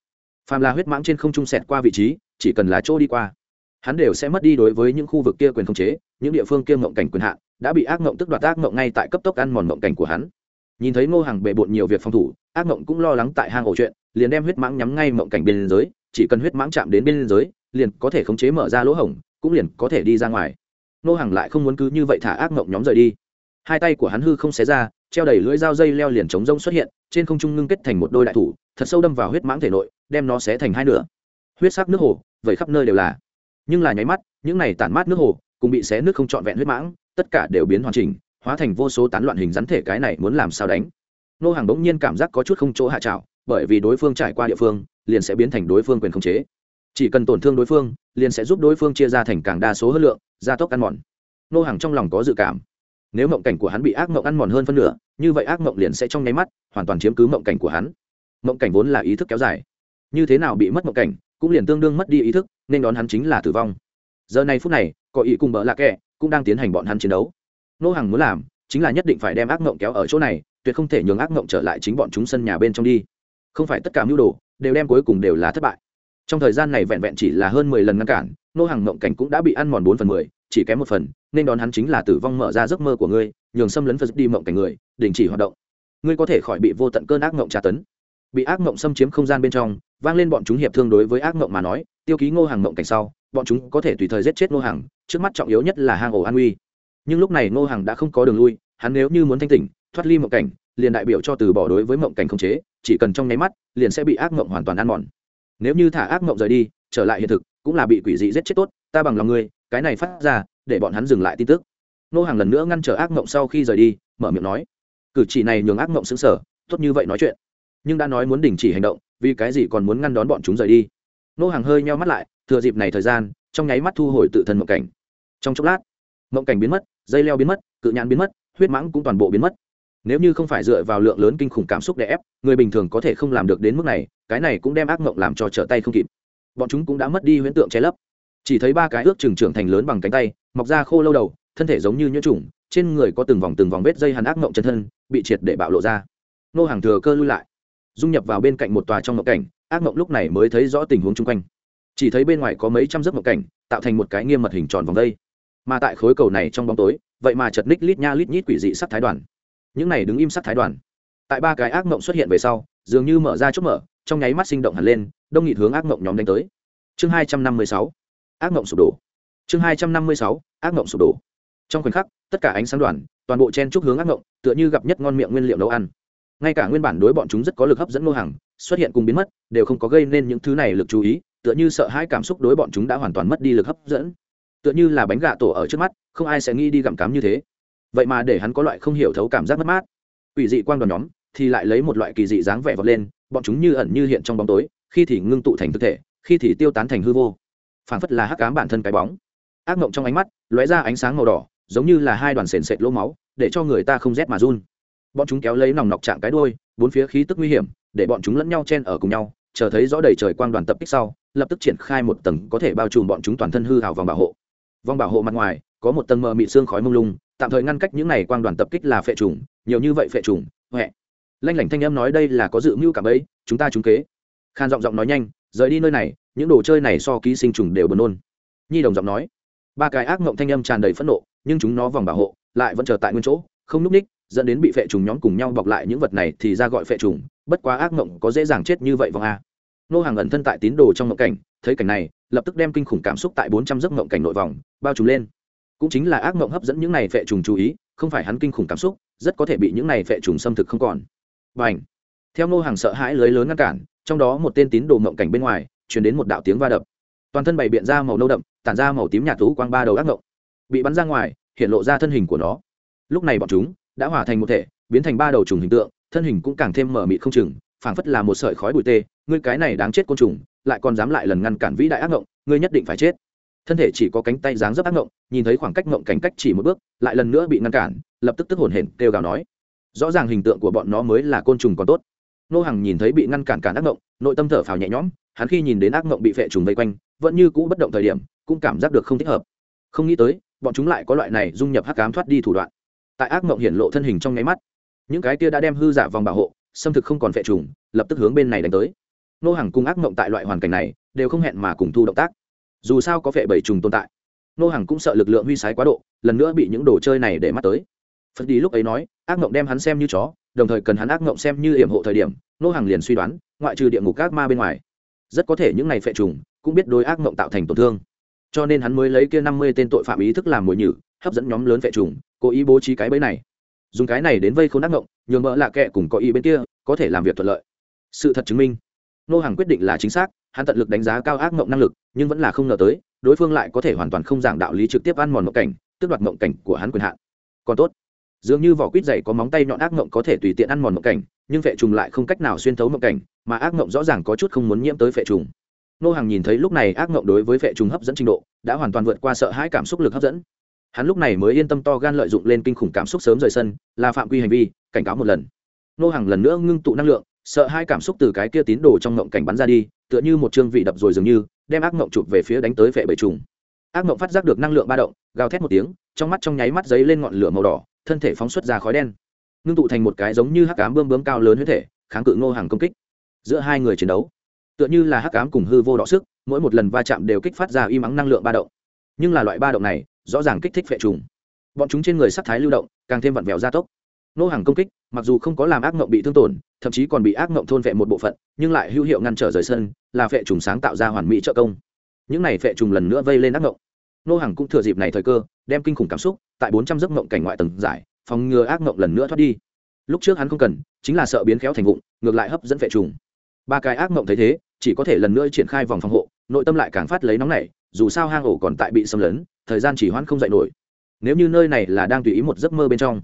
phàm là huyết mãng trên không trung sẹt qua vị trí, chỉ cần là chỗ đi qua, hắn đều sẽ mất đi đối với những khu vực kia quyền khống chế, những địa phương kia ngộng cảnh quyền hạn, đã bị ác ngộng tức đoạt ác ngộng ngay tại cấp tốc ăn mòn ngộng cảnh của hắn. Nhìn thấy ngô hàng bề bộn nhiều việc phòng thủ, ác ngộng cũng lo lắng tại hang ổ chuyện, liền đem huyết mãng nhắm ngay mộng cảnh bên giới, chỉ cần huyết mãng chạm đến bên giới, liền có thể khống chế mở ra lỗ hổng, cũng liền có thể đi ra ngoài. Ngô hàng lại không muốn cứ như vậy thả ác ngộng nhóm rời đi. Hai tay của hắn hư không xé ra, treo đầy lưỡi dao dây leo liền chống rông xuất hiện, trên không trung ngưng kết thành một đôi đại thủ thật sâu đâm vào huyết mãng thể nội, đem nó xé thành hai nửa. Huyết sắc nước hồ, vẩy khắp nơi đều là. Nhưng là nháy mắt, những này tản mát nước hồ, cùng bị xé nước không trọn vẹn huyết mãng, tất cả đều biến hoàn chỉnh, hóa thành vô số tán loạn hình rắn thể cái này muốn làm sao đánh. Nô hàng bỗng nhiên cảm giác có chút không chỗ hạ trào, bởi vì đối phương trải qua địa phương, liền sẽ biến thành đối phương quyền khống chế. Chỉ cần tổn thương đối phương, liền sẽ giúp đối phương chia ra thành càng đa số hơn lượng, gia tốc ăn mòn. Nô hàng trong lòng có dự cảm. Nếu mộng cảnh của hắn bị ác mộng ăn mòn hơn phân nửa, như vậy ác mộng liền sẽ trong nháy mắt hoàn toàn chiếm cứ mộng cảnh của hắn mộng cảnh vốn là ý thức kéo dài. Như thế nào bị mất mộng cảnh, cũng liền tương đương mất đi ý thức, nên đón hắn chính là tử vong. Giờ này phút này, có ý cùng bỡ lạ kẹ, cũng đang tiến hành bọn hắn chiến đấu. Nô hàng muốn làm, chính là nhất định phải đem ác mộng kéo ở chỗ này, tuyệt không thể nhường ác mộng trở lại chính bọn chúng sân nhà bên trong đi. Không phải tất cả mưu đồ, đều đem cuối cùng đều là thất bại. Trong thời gian này vẹn vẹn chỉ là hơn mười lần ngăn cản, nô hàng mộng cảnh cũng đã bị ăn mòn bốn phần mười, chỉ kém một phần, nên đón hắn chính là tử vong mở ra giấc mơ của ngươi, nhường xâm lấn phật đi mộng cảnh người, đình chỉ hoạt động. Ngươi có thể khỏi bị vô tận cơn ác mộng tra tấn bị ác mộng xâm chiếm không gian bên trong, vang lên bọn chúng hiệp thương đối với ác mộng mà nói, tiêu ký ngô hàng mộng cảnh sau, bọn chúng có thể tùy thời giết chết ngô hàng trước mắt trọng yếu nhất là hang ổ an uy. Nhưng lúc này ngô hàng đã không có đường lui, hắn nếu như muốn thanh tỉnh, thoát ly mộng cảnh, liền đại biểu cho từ bỏ đối với mộng cảnh khống chế, chỉ cần trong nháy mắt, liền sẽ bị ác mộng hoàn toàn ăn mòn. Nếu như thả ác mộng rời đi, trở lại hiện thực, cũng là bị quỷ dị giết chết tốt, ta bằng lòng ngươi, cái này phát ra, để bọn hắn dừng lại tin tức. Nô hàng lần nữa ngăn trở ác mộng sau khi rời đi, mở miệng nói, cử chỉ này nhường ác mộng xứng sở tốt như vậy nói chuyện nhưng đã nói muốn đình chỉ hành động, vì cái gì còn muốn ngăn đón bọn chúng rời đi? Nô hàng hơi nheo mắt lại, thừa dịp này thời gian, trong nháy mắt thu hồi tự thân mộng cảnh. Trong chốc lát, mộng cảnh biến mất, dây leo biến mất, cự nhãn biến mất, huyết mãng cũng toàn bộ biến mất. Nếu như không phải dựa vào lượng lớn kinh khủng cảm xúc để ép, người bình thường có thể không làm được đến mức này, cái này cũng đem ác mộng làm cho trở tay không kịp. Bọn chúng cũng đã mất đi huyễn tượng che lấp. Chỉ thấy ba cái ước trừng trưởng thành lớn bằng cánh tay, mọc ra khô lâu đầu, thân thể giống như nhuyễn trùng, trên người có từng vòng từng vòng vết dây hàn ác mộng chân thân, bị triệt để bạo lộ ra. Nô hàng thừa cơ lui lại dung nhập vào bên cạnh một tòa trong mộng cảnh, ác mộng lúc này mới thấy rõ tình huống chung quanh. Chỉ thấy bên ngoài có mấy trăm giấc mộng cảnh, tạo thành một cái nghiêm mật hình tròn vòng đây. mà tại khối cầu này trong bóng tối, vậy mà chật ních lít nha lít nhít quỷ dị sắc thái đoàn. Những này đứng im sắc thái đoàn. Tại ba cái ác mộng xuất hiện về sau, dường như mở ra chốt mở, trong nháy mắt sinh động hẳn lên, đông nghịt hướng ác mộng nhóm đánh tới. Chương hai trăm năm mươi sáu, ác mộng sụp đổ. Chương hai trăm năm mươi sáu, ác mộng sụp đổ. Trong khoảnh khắc, tất cả ánh sáng đoàn, toàn bộ chen chúc hướng ác mộng, tựa như gặp nhất ngon miệng nguyên liệu nấu ăn ngay cả nguyên bản đối bọn chúng rất có lực hấp dẫn ngô hằng, xuất hiện cùng biến mất, đều không có gây nên những thứ này lực chú ý, tựa như sợ hai cảm xúc đối bọn chúng đã hoàn toàn mất đi lực hấp dẫn. Tựa như là bánh gà tổ ở trước mắt, không ai sẽ nghĩ đi gặm cám như thế. Vậy mà để hắn có loại không hiểu thấu cảm giác mất mát. Ủy dị quang đoàn nhóm thì lại lấy một loại kỳ dị dáng vẻ vọt lên, bọn chúng như ẩn như hiện trong bóng tối, khi thì ngưng tụ thành thực thể, khi thì tiêu tán thành hư vô. Phảng phất là hắc cám bản thân cái bóng. Ác mộng trong ánh mắt lóe ra ánh sáng màu đỏ, giống như là hai đoàn sền sệt lỗ máu, để cho người ta không rét mà run bọn chúng kéo lấy nòng nọc chạm cái đuôi, bốn phía khí tức nguy hiểm, để bọn chúng lẫn nhau chen ở cùng nhau, chờ thấy rõ đầy trời quang đoàn tập kích sau, lập tức triển khai một tầng có thể bao trùm bọn chúng toàn thân hư hào vòng bảo hộ. Vòng bảo hộ mặt ngoài, có một tầng mờ mịt xương khói mông lung, tạm thời ngăn cách những này quang đoàn tập kích là phệ trùng, nhiều như vậy phệ trùng huệ lanh lảnh thanh âm nói đây là có dự mưu cảm ấy, chúng ta trúng kế. Khan giọng giọng nói nhanh, rời đi nơi này, những đồ chơi này so ký sinh trùng đều buồn nôn. Nhi đồng giọng nói. Ba cái ác mộng thanh âm tràn đầy phẫn nộ, nhưng chúng nó vòng bảo hộ, lại vẫn chờ tại nguyên chỗ, không núp ních dẫn đến bị phệ trùng nhóm cùng nhau bọc lại những vật này thì ra gọi phệ trùng, bất quá ác mộng có dễ dàng chết như vậy vòng a. Nô hàng ẩn thân tại tín đồ trong mộng cảnh, thấy cảnh này, lập tức đem kinh khủng cảm xúc tại bốn trăm giấc mộng cảnh nội vòng, bao trùm lên. Cũng chính là ác mộng hấp dẫn những này phệ trùng chú ý, không phải hắn kinh khủng cảm xúc, rất có thể bị những này phệ trùng xâm thực không còn. Và ảnh theo nô hàng sợ hãi lưới lớn ngăn cản, trong đó một tên tín đồ mộng cảnh bên ngoài chuyển đến một đạo tiếng va đập. Toàn thân bày biện ra màu nâu đậm, tản ra màu tím nhạt tú quang ba đầu ác mộng. Bị bắn ra ngoài, hiện lộ ra thân hình của nó. Lúc này bọn chúng đã hòa thành một thể, biến thành ba đầu trùng hình tượng, thân hình cũng càng thêm mở mịt không chừng, phảng phất là một sợi khói bụi tê, ngươi cái này đáng chết côn trùng, lại còn dám lại lần ngăn cản vĩ đại ác ngộng, ngươi nhất định phải chết. Thân thể chỉ có cánh tay dáng dấp ác ngộng, nhìn thấy khoảng cách ngộng cảnh cách chỉ một bước, lại lần nữa bị ngăn cản, lập tức tức hồn hển, kêu gào nói. Rõ ràng hình tượng của bọn nó mới là côn trùng còn tốt. Nô hằng nhìn thấy bị ngăn cản cản ác ngộng, nội tâm thở phào nhẹ nhõm, hắn khi nhìn đến ác ngộng bị phệ trùng vây quanh, vẫn như cũ bất động thời điểm, cũng cảm giác được không thích hợp. Không nghĩ tới, bọn chúng lại có loại này dung nhập hắc cám thoát đi thủ đoạn tại ác mộng hiển lộ thân hình trong nháy mắt. Những cái kia đã đem hư giả vòng bảo hộ, xâm thực không còn vệ trùng, lập tức hướng bên này đánh tới. Nô hàng cùng ác mộng tại loại hoàn cảnh này, đều không hẹn mà cùng thu động tác. Dù sao có vệ bảy trùng tồn tại, nô hàng cũng sợ lực lượng huy sái quá độ, lần nữa bị những đồ chơi này để mắt tới. Phật đi lúc ấy nói, ác mộng đem hắn xem như chó, đồng thời cần hắn ác mộng xem như hiểm hộ thời điểm, nô hàng liền suy đoán, ngoại trừ địa ngục các ma bên ngoài, rất có thể những này phệ trùng cũng biết đối ác mộng tạo thành tổn thương. Cho nên hắn mới lấy kia năm mươi tên tội phạm ý thức làm mồi nhử hấp dẫn nhóm lớn vệ trùng, cố ý bố trí cái bẫy này. Dùng cái này đến vây khốn ác ngộng, nhường mỡ lạ kệ cùng có ý bên kia, có thể làm việc thuận lợi. Sự thật chứng minh, nô hàng quyết định là chính xác, hắn tận lực đánh giá cao ác ngộng năng lực, nhưng vẫn là không ngờ tới, đối phương lại có thể hoàn toàn không giảng đạo lý trực tiếp ăn mòn mộng cảnh, tước đoạt mộng cảnh của hắn quyền hạn. Còn tốt, dường như vỏ quýt dày có móng tay nhọn ác mộng có thể tùy tiện ăn mòn mộng cảnh, nhưng vệ trùng lại không cách nào xuyên thấu mộng cảnh, mà ác mộng rõ ràng có chút không muốn nhiễm tới vệ trùng. Nô hàng nhìn thấy lúc này ác mộng đối với vệ trùng hấp dẫn trình độ, đã hoàn toàn vượt qua sợ hãi cảm xúc lực hấp dẫn hắn lúc này mới yên tâm to gan lợi dụng lên kinh khủng cảm xúc sớm rời sân, là phạm quy hành vi, cảnh cáo một lần. Nô hàng lần nữa ngưng tụ năng lượng, sợ hai cảm xúc từ cái kia tín đồ trong ngộng cảnh bắn ra đi, tựa như một chương vị đập rồi dường như, đem ác ngộng chụp về phía đánh tới vệ bầy trùng. Ác ngộng phát giác được năng lượng ba động, gào thét một tiếng, trong mắt trong nháy mắt giấy lên ngọn lửa màu đỏ, thân thể phóng xuất ra khói đen. Ngưng tụ thành một cái giống như hắc cám bơm bướm cao lớn huyết thể, kháng cự ngô hàng công kích. Giữa hai người chiến đấu, tựa như là hắc cám cùng hư vô đọ sức, mỗi một lần va chạm đều kích phát ra y mắng năng lượng ba động. Nhưng là loại ba động này rõ ràng kích thích phệ trùng. Bọn chúng trên người sắc thái lưu động, càng thêm vặn vẹo gia tốc. Nô hàng công kích, mặc dù không có làm ác mộng bị thương tổn, thậm chí còn bị ác mộng thôn vệ một bộ phận, nhưng lại hữu hiệu ngăn trở rời sân, là phệ trùng sáng tạo ra hoàn mỹ trợ công. Những này phệ trùng lần nữa vây lên ác mộng. Nô hàng cũng thừa dịp này thời cơ, đem kinh khủng cảm xúc, tại bốn trăm giấc mộng cảnh ngoại tầng giải, phòng ngừa ác mộng lần nữa thoát đi. Lúc trước hắn không cần, chính là sợ biến khéo thành vụng, ngược lại hấp dẫn phệ trùng. Ba cái ác mộng thấy thế, chỉ có thể lần nữa triển khai vòng phòng hộ, nội tâm lại càng phát lấy nóng này dù sao hang ổ còn tại bị xâm lấn thời gian chỉ hoãn không dạy nổi. Nếu như nơi này là đang tùy ý một giấc mơ bên trong,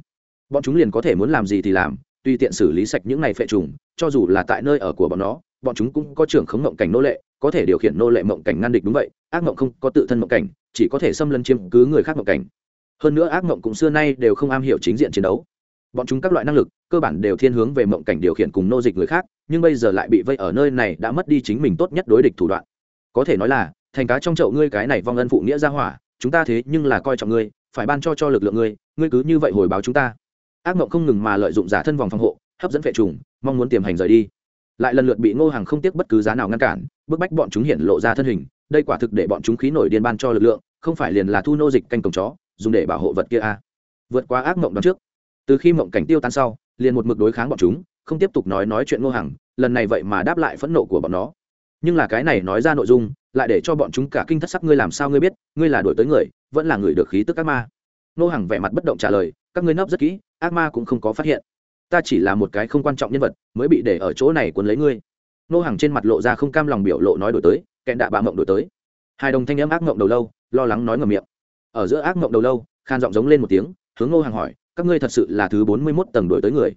bọn chúng liền có thể muốn làm gì thì làm, tùy tiện xử lý sạch những này phệ trùng, cho dù là tại nơi ở của bọn nó, bọn chúng cũng có trưởng khống mộng cảnh nô lệ, có thể điều khiển nô lệ mộng cảnh ngăn địch đúng vậy, ác mộng không có tự thân mộng cảnh, chỉ có thể xâm lấn chiếm cứ người khác mộng cảnh. Hơn nữa ác mộng cũng xưa nay đều không am hiểu chính diện chiến đấu. Bọn chúng các loại năng lực, cơ bản đều thiên hướng về mộng cảnh điều khiển cùng nô dịch người khác, nhưng bây giờ lại bị vây ở nơi này đã mất đi chính mình tốt nhất đối địch thủ đoạn. Có thể nói là, thành cá trong chậu ngươi cái này vong ân phụ nghĩa ra hỏa chúng ta thế nhưng là coi trọng ngươi, phải ban cho cho lực lượng ngươi ngươi cứ như vậy hồi báo chúng ta. Ác mộng không ngừng mà lợi dụng giả thân vòng phòng hộ, hấp dẫn vệ trùng, mong muốn tiềm hành rời đi. Lại lần lượt bị ngô hàng không tiếc bất cứ giá nào ngăn cản, bức bách bọn chúng hiện lộ ra thân hình, đây quả thực để bọn chúng khí nổi điên ban cho lực lượng, không phải liền là thu nô dịch canh cổng chó, dùng để bảo hộ vật kia a à. vượt qua ác mộng đón trước, từ khi mộng cảnh tiêu tan sau, liền một mực đối kháng bọn chúng, không tiếp tục nói nói chuyện ngô hàng lần này vậy mà đáp lại phẫn nộ của bọn nó nhưng là cái này nói ra nội dung, lại để cho bọn chúng cả kinh thất sắc ngươi làm sao ngươi biết, ngươi là đổi tới người, vẫn là người được khí tức ác ma. Nô hàng vẻ mặt bất động trả lời, các ngươi nấp rất kỹ, ác ma cũng không có phát hiện. Ta chỉ là một cái không quan trọng nhân vật, mới bị để ở chỗ này cuốn lấy ngươi. Nô hàng trên mặt lộ ra không cam lòng biểu lộ nói đổi tới, kẹn đạ bạ mộng đổi tới. Hai đồng thanh âm ác mộng đầu lâu, lo lắng nói ngầm miệng. Ở giữa ác mộng đầu lâu, khan giọng giống lên một tiếng, hướng nô hàng hỏi, các ngươi thật sự là thứ bốn mươi mốt tầng đổi tới người.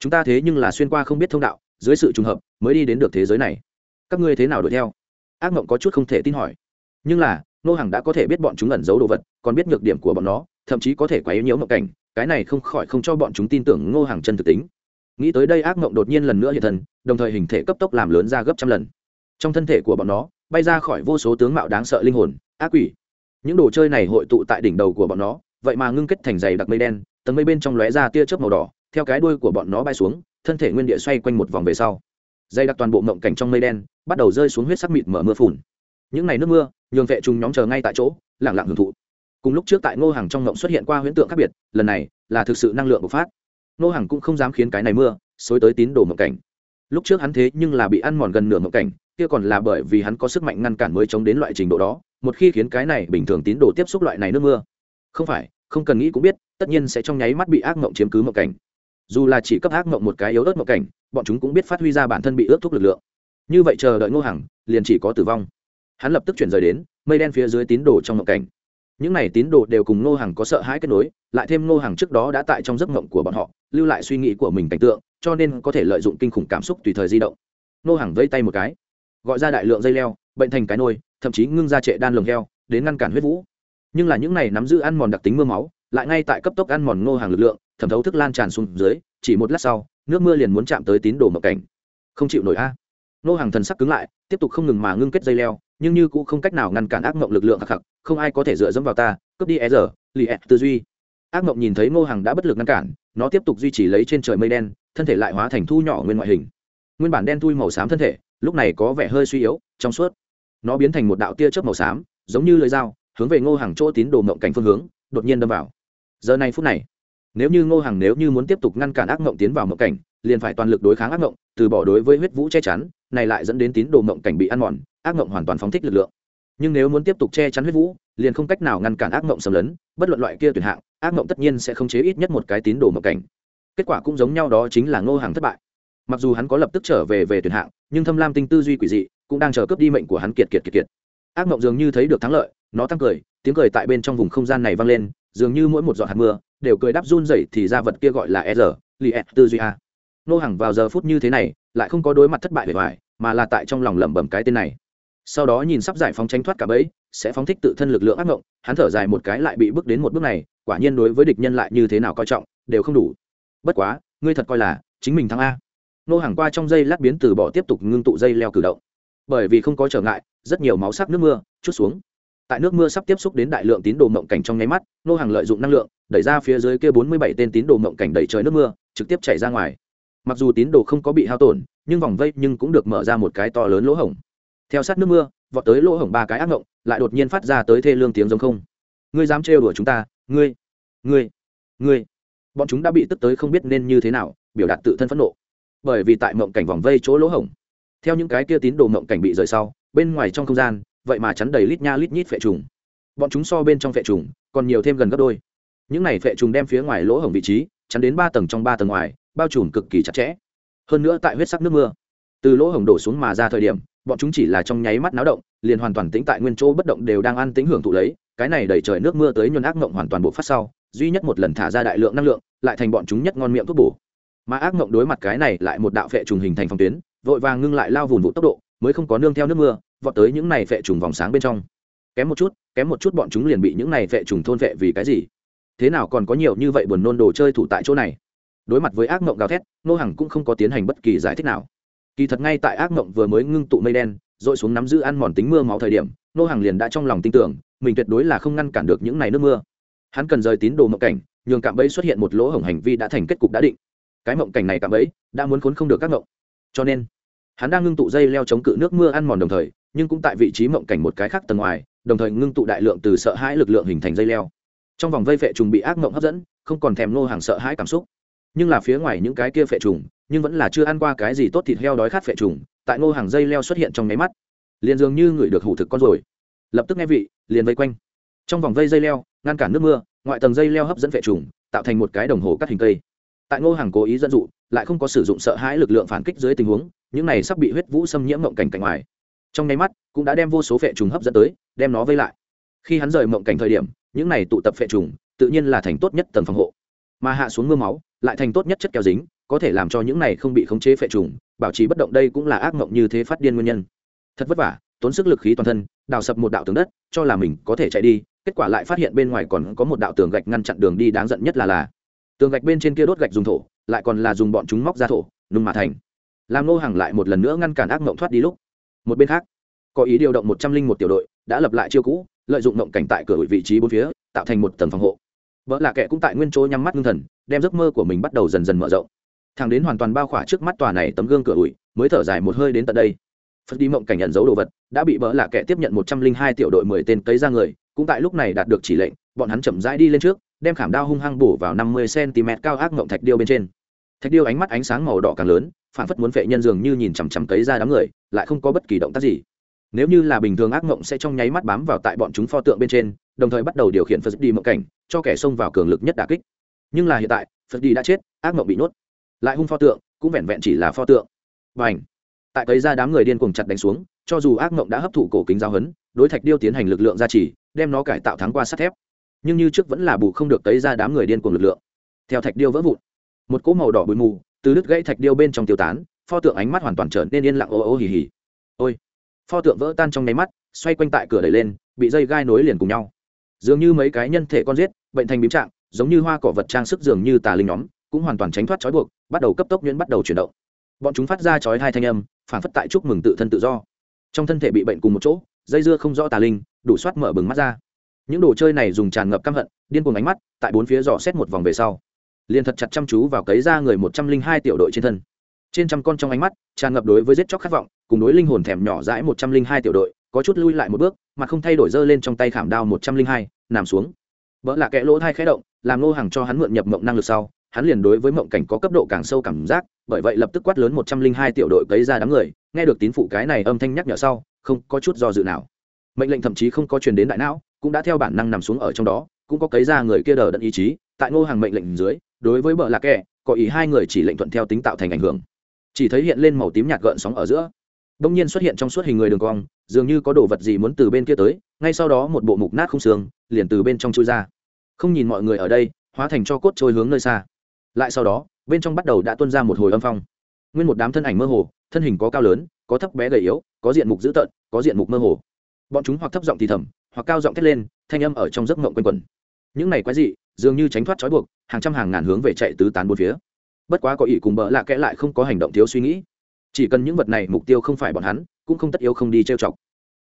Chúng ta thế nhưng là xuyên qua không biết thông đạo, dưới sự trùng hợp, mới đi đến được thế giới này các ngươi thế nào đuổi theo? Ác mộng có chút không thể tin hỏi. Nhưng là, nô hàng đã có thể biết bọn chúng ẩn giấu đồ vật, còn biết nhược điểm của bọn nó, thậm chí có thể quấy nhiễu mộng cảnh, cái này không khỏi không cho bọn chúng tin tưởng ngô hàng chân thực tính. Nghĩ tới đây ác mộng đột nhiên lần nữa hiện thân, đồng thời hình thể cấp tốc làm lớn ra gấp trăm lần. Trong thân thể của bọn nó, bay ra khỏi vô số tướng mạo đáng sợ linh hồn, ác quỷ. Những đồ chơi này hội tụ tại đỉnh đầu của bọn nó, vậy mà ngưng kết thành dày đặc mây đen, tầng mây bên trong lóe ra tia chớp màu đỏ, theo cái đuôi của bọn nó bay xuống, thân thể nguyên địa xoay quanh một vòng về sau dày đặc toàn bộ mộng cảnh trong mây đen, bắt đầu rơi xuống huyết sắc mịt mở mưa phùn. Những ngày nước mưa, nhường vệ trùng nhóm chờ ngay tại chỗ lẳng lặng hưởng thụ. Cùng lúc trước tại ngô hàng trong mộng xuất hiện qua huyễn tượng khác biệt, lần này là thực sự năng lượng bộc phát. Ngô hàng cũng không dám khiến cái này mưa, xối tới tín đồ mộng cảnh. Lúc trước hắn thế nhưng là bị ăn mòn gần nửa mộng cảnh, kia còn là bởi vì hắn có sức mạnh ngăn cản mới chống đến loại trình độ đó, một khi khiến cái này bình thường tín đồ tiếp xúc loại này nước mưa, không phải, không cần nghĩ cũng biết, tất nhiên sẽ trong nháy mắt bị ác mộng chiếm cứ mộng cảnh dù là chỉ cấp ác mộng một cái yếu ớt mộng cảnh, bọn chúng cũng biết phát huy ra bản thân bị ướt thúc lực lượng. Như vậy chờ đợi ngô hằng, liền chỉ có tử vong. Hắn lập tức chuyển rời đến, mây đen phía dưới tín đồ trong mộng cảnh. Những này tín đồ đều cùng ngô hằng có sợ hãi kết nối, lại thêm ngô hằng trước đó đã tại trong giấc mộng của bọn họ, lưu lại suy nghĩ của mình cảnh tượng, cho nên có thể lợi dụng kinh khủng cảm xúc tùy thời di động. Ngô hằng vây tay một cái, gọi ra đại lượng dây leo, bệnh thành cái nôi, thậm chí ngưng ra trệ đan lồng heo, đến ngăn cản huyết vũ. Nhưng là những này nắm giữ ăn mòn đặc tính mưa máu, lại ngay tại cấp tốc ăn mòn ngô hàng lực lượng thẩm thấu thức lan tràn xuống dưới, chỉ một lát sau, nước mưa liền muốn chạm tới tín đồ mộng cảnh. Không chịu nổi a. Ngô hàng thần sắc cứng lại, tiếp tục không ngừng mà ngưng kết dây leo, nhưng như cũng không cách nào ngăn cản ác mộng lực lượng khắc khắc, không ai có thể dựa dẫm vào ta, cướp đi e giờ, lì ẹ tư duy. Ác mộng nhìn thấy ngô hàng đã bất lực ngăn cản, nó tiếp tục duy trì lấy trên trời mây đen, thân thể lại hóa thành thu nhỏ nguyên ngoại hình. Nguyên bản đen thui màu xám thân thể, lúc này có vẻ hơi suy yếu, trong suốt. Nó biến thành một đạo tia chớp màu xám, giống như lưỡi dao, hướng về ngô hàng chỗ tín đồ mộng cảnh phương hướng, đột nhiên đâm vào. Giờ này phút này nếu như ngô hàng nếu như muốn tiếp tục ngăn cản ác mộng tiến vào mộng cảnh, liền phải toàn lực đối kháng ác mộng, từ bỏ đối với huyết vũ che chắn, này lại dẫn đến tín đồ mộng cảnh bị ăn mòn, ác mộng hoàn toàn phóng thích lực lượng. Nhưng nếu muốn tiếp tục che chắn huyết vũ, liền không cách nào ngăn cản ác mộng xâm lấn, bất luận loại kia tuyển hạng, ác mộng tất nhiên sẽ không chế ít nhất một cái tín đồ mộng cảnh. Kết quả cũng giống nhau đó chính là ngô hàng thất bại. Mặc dù hắn có lập tức trở về về tuyển hạng, nhưng thâm lam tinh tư duy quỷ dị, cũng đang chờ cướp đi mệnh của hắn kiệt kiệt kiệt kiệt. Ác mộng dường như thấy được thắng lợi, nó tăng cười, tiếng cười tại bên trong vùng không gian này vang lên, dường như mỗi một giọt hạt mưa đều cười đáp run rẩy thì ra vật kia gọi là e r, li e tư duy a. Nô hàng vào giờ phút như thế này, lại không có đối mặt thất bại bề ngoài, mà là tại trong lòng lẩm bẩm cái tên này. Sau đó nhìn sắp giải phóng tránh thoát cả bẫy, sẽ phóng thích tự thân lực lượng ác mộng hắn thở dài một cái lại bị bước đến một bước này, quả nhiên đối với địch nhân lại như thế nào coi trọng, đều không đủ. Bất quá, ngươi thật coi là chính mình thắng a. Nô hàng qua trong dây lát biến từ bỏ tiếp tục ngưng tụ dây leo cử động. Bởi vì không có trở ngại, rất nhiều máu sắc nước mưa chút xuống tại nước mưa sắp tiếp xúc đến đại lượng tín đồ mộng cảnh trong nháy mắt nô hàng lợi dụng năng lượng, đẩy ra phía dưới kia bốn mươi bảy tên tín đồ mộng cảnh đẩy trời nước mưa, trực tiếp chảy ra ngoài. Mặc dù tín đồ không có bị hao tổn, nhưng vòng vây nhưng cũng được mở ra một cái to lớn lỗ hổng. Theo sát nước mưa, vọt tới lỗ hổng ba cái ác ngộng, lại đột nhiên phát ra tới thê lương tiếng giống không. Ngươi dám trêu đùa chúng ta, ngươi ngươi ngươi. Bọn chúng đã bị tức tới không biết nên như thế nào, biểu đạt tự thân phẫn nộ. Bởi vì tại mộng cảnh vòng vây chỗ lỗ hổng, theo những cái kia tín đồ mộng cảnh bị rời sau, bên ngoài trong không gian vậy mà chắn đầy lít nha lít nhít phệ trùng. Bọn chúng so bên trong phệ trùng, còn nhiều thêm gần gấp đôi. Những này phệ trùng đem phía ngoài lỗ hổng vị trí, chắn đến ba tầng trong ba tầng ngoài, bao trùm cực kỳ chặt chẽ. Hơn nữa tại huyết sắc nước mưa, từ lỗ hổng đổ xuống mà ra thời điểm, bọn chúng chỉ là trong nháy mắt náo động, liền hoàn toàn tĩnh tại nguyên chỗ bất động đều đang ăn tính hưởng thụ lấy, cái này đẩy trời nước mưa tới nhuần ác mộng hoàn toàn bộ phát sau, duy nhất một lần thả ra đại lượng năng lượng, lại thành bọn chúng nhất ngon miệng thuốc bổ. Mà ác mộng đối mặt cái này lại một đạo phệ trùng hình thành phòng tuyến, vội vàng ngưng lại lao vùn vụ tốc độ, mới không có nương theo nước mưa vọt tới những này vệ trùng vòng sáng bên trong. Kém một chút, kém một chút bọn chúng liền bị những này vệ trùng thôn vệ vì cái gì? Thế nào còn có nhiều như vậy buồn nôn đồ chơi thủ tại chỗ này? Đối mặt với ác mộng gào thét nô hằng cũng không có tiến hành bất kỳ giải thích nào. Kỳ thật ngay tại ác mộng vừa mới ngưng tụ mây đen, rồi xuống nắm giữ ăn mòn tính mưa máu thời điểm nô hằng liền đã trong lòng tin tưởng, mình tuyệt đối là không ngăn cản được những này nước mưa. Hắn cần rời tín đồ mộng cảnh, nhường cạm bẫy xuất hiện một lỗ hổng hành vi đã thành kết cục đã định. Cái mộng cảnh này cạm bẫy, đã muốn khốn không được các mộng. Cho nên, hắn đang ngưng tụ dây leo chống cự nước mưa ăn mòn đồng thời nhưng cũng tại vị trí mộng cảnh một cái khác tầng ngoài, đồng thời ngưng tụ đại lượng từ sợ hãi lực lượng hình thành dây leo. Trong vòng vây phệ trùng bị ác mộng hấp dẫn, không còn thèm nô hàng sợ hãi cảm xúc. Nhưng là phía ngoài những cái kia phệ trùng, nhưng vẫn là chưa ăn qua cái gì tốt thịt heo đói khát phệ trùng, tại ngô hàng dây leo xuất hiện trong nháy mắt, liền dường như người được hủ thực con rồi. Lập tức nghe vị, liền vây quanh. Trong vòng vây dây leo, ngăn cản nước mưa, ngoại tầng dây leo hấp dẫn phệ trùng, tạo thành một cái đồng hồ cắt hình cây. Tại ngô hàng cố ý dẫn dụ, lại không có sử dụng sợ hãi lực lượng phản kích dưới tình huống, những này sắp bị huyết vũ xâm nhiễm mộng cảnh cảnh ngoài trong nháy mắt cũng đã đem vô số phệ trùng hấp dẫn tới, đem nó vây lại. Khi hắn rời mộng cảnh thời điểm, những này tụ tập phệ trùng tự nhiên là thành tốt nhất tầng phòng hộ. Mà hạ xuống mưa máu, lại thành tốt nhất chất keo dính, có thể làm cho những này không bị khống chế phệ trùng, bảo trì bất động đây cũng là ác mộng như thế phát điên nguyên nhân. Thật vất vả, tốn sức lực khí toàn thân, đào sập một đạo tường đất, cho là mình có thể chạy đi, kết quả lại phát hiện bên ngoài còn có một đạo tường gạch ngăn chặn đường đi đáng giận nhất là là. Tường gạch bên trên kia đốt gạch dùng thổ, lại còn là dùng bọn chúng móc ra thổ, nung mà thành. Làm nô hàng lại một lần nữa ngăn cản ác mộng thoát đi lúc một bên khác, có ý điều động một trăm linh một tiểu đội, đã lập lại chiêu cũ, lợi dụng mộng cảnh tại cửa vị trí bốn phía, tạo thành một tầng phòng hộ. Vợ là kẻ cũng tại nguyên chỗ nhắm mắt ngưng thần, đem giấc mơ của mình bắt đầu dần dần mở rộng. Thằng đến hoàn toàn bao khỏa trước mắt tòa này tấm gương cửa ủi, mới thở dài một hơi đến tận đây. Phật đi mộng cảnh nhận dấu đồ vật, đã bị vợ là kẻ tiếp nhận một trăm linh hai tiểu đội mười tên cấy ra người, cũng tại lúc này đạt được chỉ lệnh, bọn hắn chậm rãi đi lên trước, đem khảm đao hung hăng bổ vào năm mươi cm cao ác mộng thạch điêu bên trên. Thạch điêu ánh mắt ánh sáng màu đỏ càng lớn phản phất muốn phệ nhân dường như nhìn chằm chằm cấy ra đám người, lại không có bất kỳ động tác gì. Nếu như là bình thường ác mộng sẽ trong nháy mắt bám vào tại bọn chúng pho tượng bên trên, đồng thời bắt đầu điều khiển phật đi mộng cảnh, cho kẻ xông vào cường lực nhất đà kích. Nhưng là hiện tại, phật đi đã chết, ác mộng bị nhốt lại hung pho tượng, cũng vẹn vẹn chỉ là pho tượng. Và ảnh tại cấy ra đám người điên cuồng chặt đánh xuống, cho dù ác mộng đã hấp thụ cổ kính giao hấn đối thạch điêu tiến hành lực lượng gia trì, đem nó cải tạo thắng qua sắt thép. Nhưng như trước vẫn là bù không được cấy ra đám người điên cuồng lực lượng. Theo thạch điêu vỡ vụn, một cỗ màu đỏ bụi mù từ đứt gãy thạch điêu bên trong tiêu tán, pho tượng ánh mắt hoàn toàn trở nên yên lặng ô ô hì hì. Ôi, pho tượng vỡ tan trong nháy mắt, xoay quanh tại cửa đẩy lên, bị dây gai nối liền cùng nhau. Dường như mấy cái nhân thể con giết, bệnh thành bím trạng, giống như hoa cỏ vật trang sức dường như tà linh nhóm, cũng hoàn toàn tránh thoát trói buộc, bắt đầu cấp tốc nhuyễn bắt đầu chuyển động. Bọn chúng phát ra chói hai thanh âm, phản phất tại chúc mừng tự thân tự do. Trong thân thể bị bệnh cùng một chỗ, dây dưa không rõ tà linh, đủ soát mở bừng mắt ra. Những đồ chơi này dùng tràn ngập căm hận, điên cuồng ánh mắt, tại bốn phía dò xét một vòng về sau liền thật chặt chăm chú vào cấy ra người một trăm linh hai tiểu đội trên thân. Trên trăm con trong ánh mắt, tràn ngập đối với giết chóc khát vọng, cùng đối linh hồn thèm nhỏ dãi một trăm linh hai tiểu đội, có chút lui lại một bước, mà không thay đổi dơ lên trong tay khảm đao một trăm linh hai, nằm xuống. Vợ là kẻ lỗ thai khẽ động, làm nô hàng cho hắn mượn nhập mộng năng lực sau, hắn liền đối với mộng cảnh có cấp độ càng sâu cảm giác, bởi vậy lập tức quát lớn một trăm linh hai tiểu đội cấy ra đám người, nghe được tín phụ cái này âm thanh nhắc nhở sau, không có chút do dự nào. Mệnh lệnh thậm chí không có truyền đến đại não, cũng đã theo bản năng nằm xuống ở trong đó, cũng có cấy ra người kia đờ đẫn ý chí tại ngô hàng mệnh lệnh dưới, đối với bờ lạc kẹ có ý hai người chỉ lệnh thuận theo tính tạo thành ảnh hưởng. Chỉ thấy hiện lên màu tím nhạt gợn sóng ở giữa. Đông nhiên xuất hiện trong suốt hình người đường cong, dường như có đồ vật gì muốn từ bên kia tới, ngay sau đó một bộ mục nát không xương, liền từ bên trong chui ra. Không nhìn mọi người ở đây, hóa thành cho cốt trôi hướng nơi xa. Lại sau đó, bên trong bắt đầu đã tuân ra một hồi âm phong. Nguyên một đám thân ảnh mơ hồ, thân hình có cao lớn, có thấp bé gầy yếu, có diện mục dữ tợn, có diện mục mơ hồ. Bọn chúng hoặc thấp giọng thì thầm, hoặc cao giọng thét lên, thanh âm ở trong giấc mộng quanh quẩn. Những này quái dị dường như tránh thoát trói buộc, hàng trăm hàng ngàn hướng về chạy tứ tán bốn phía. Bất quá có ỷ cùng bỡ lạ kẽ lại không có hành động thiếu suy nghĩ. Chỉ cần những vật này mục tiêu không phải bọn hắn, cũng không tất yếu không đi trêu chọc.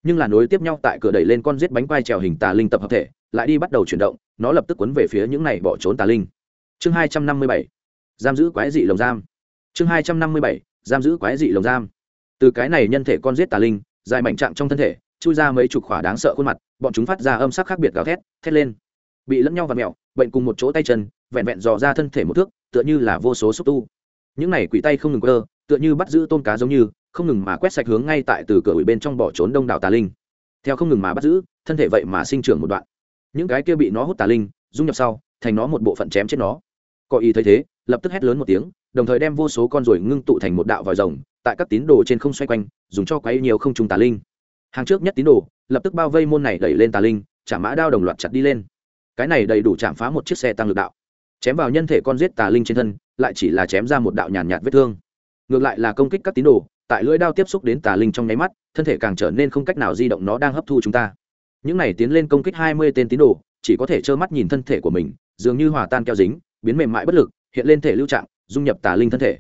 Nhưng là nối tiếp nhau tại cửa đẩy lên con giết bánh quai trèo hình tà linh tập hợp thể, lại đi bắt đầu chuyển động, nó lập tức quấn về phía những này bỏ trốn tà linh. Chương hai trăm năm mươi bảy, giam giữ quái dị lồng giam. Chương hai trăm năm mươi bảy, giam giữ quái dị lồng giam. Từ cái này nhân thể con giết tà linh, dài mảnh trạng trong thân thể, chui ra mấy chục khỏa đáng sợ khuôn mặt, bọn chúng phát ra âm sắc khác biệt gào thét thét lên bị lẫn nhau và mẹo, bệnh cùng một chỗ tay chân, vẹn vẹn dò ra thân thể một thước, tựa như là vô số xúc tu. Những này quỷ tay không ngừng cơ tựa như bắt giữ tôm cá giống như, không ngừng mà quét sạch hướng ngay tại từ cửa ủy bên trong bỏ trốn đông đảo tà linh. Theo không ngừng mà bắt giữ, thân thể vậy mà sinh trưởng một đoạn. Những cái kia bị nó hút tà linh, dung nhập sau, thành nó một bộ phận chém chết nó. Có ý thấy thế, lập tức hét lớn một tiếng, đồng thời đem vô số con ruồi ngưng tụ thành một đạo vòi rồng, tại các tín đồ trên không xoay quanh, dùng cho quấy nhiều không trùng tà linh. Hàng trước nhất tín đồ, lập tức bao vây môn này đẩy lên tà linh, chả mã đao đồng loạt chặt đi lên cái này đầy đủ chạm phá một chiếc xe tăng lực đạo. Chém vào nhân thể con giết tà linh trên thân lại chỉ là chém ra một đạo nhàn nhạt, nhạt vết thương. Ngược lại là công kích các tín đồ tại lưỡi đao tiếp xúc đến tà linh trong nháy mắt thân thể càng trở nên không cách nào di động nó đang hấp thu chúng ta. Những này tiến lên công kích hai mươi tên tín đồ chỉ có thể trơ mắt nhìn thân thể của mình dường như hòa tan keo dính biến mềm mại bất lực hiện lên thể lưu trạng dung nhập tà linh thân thể.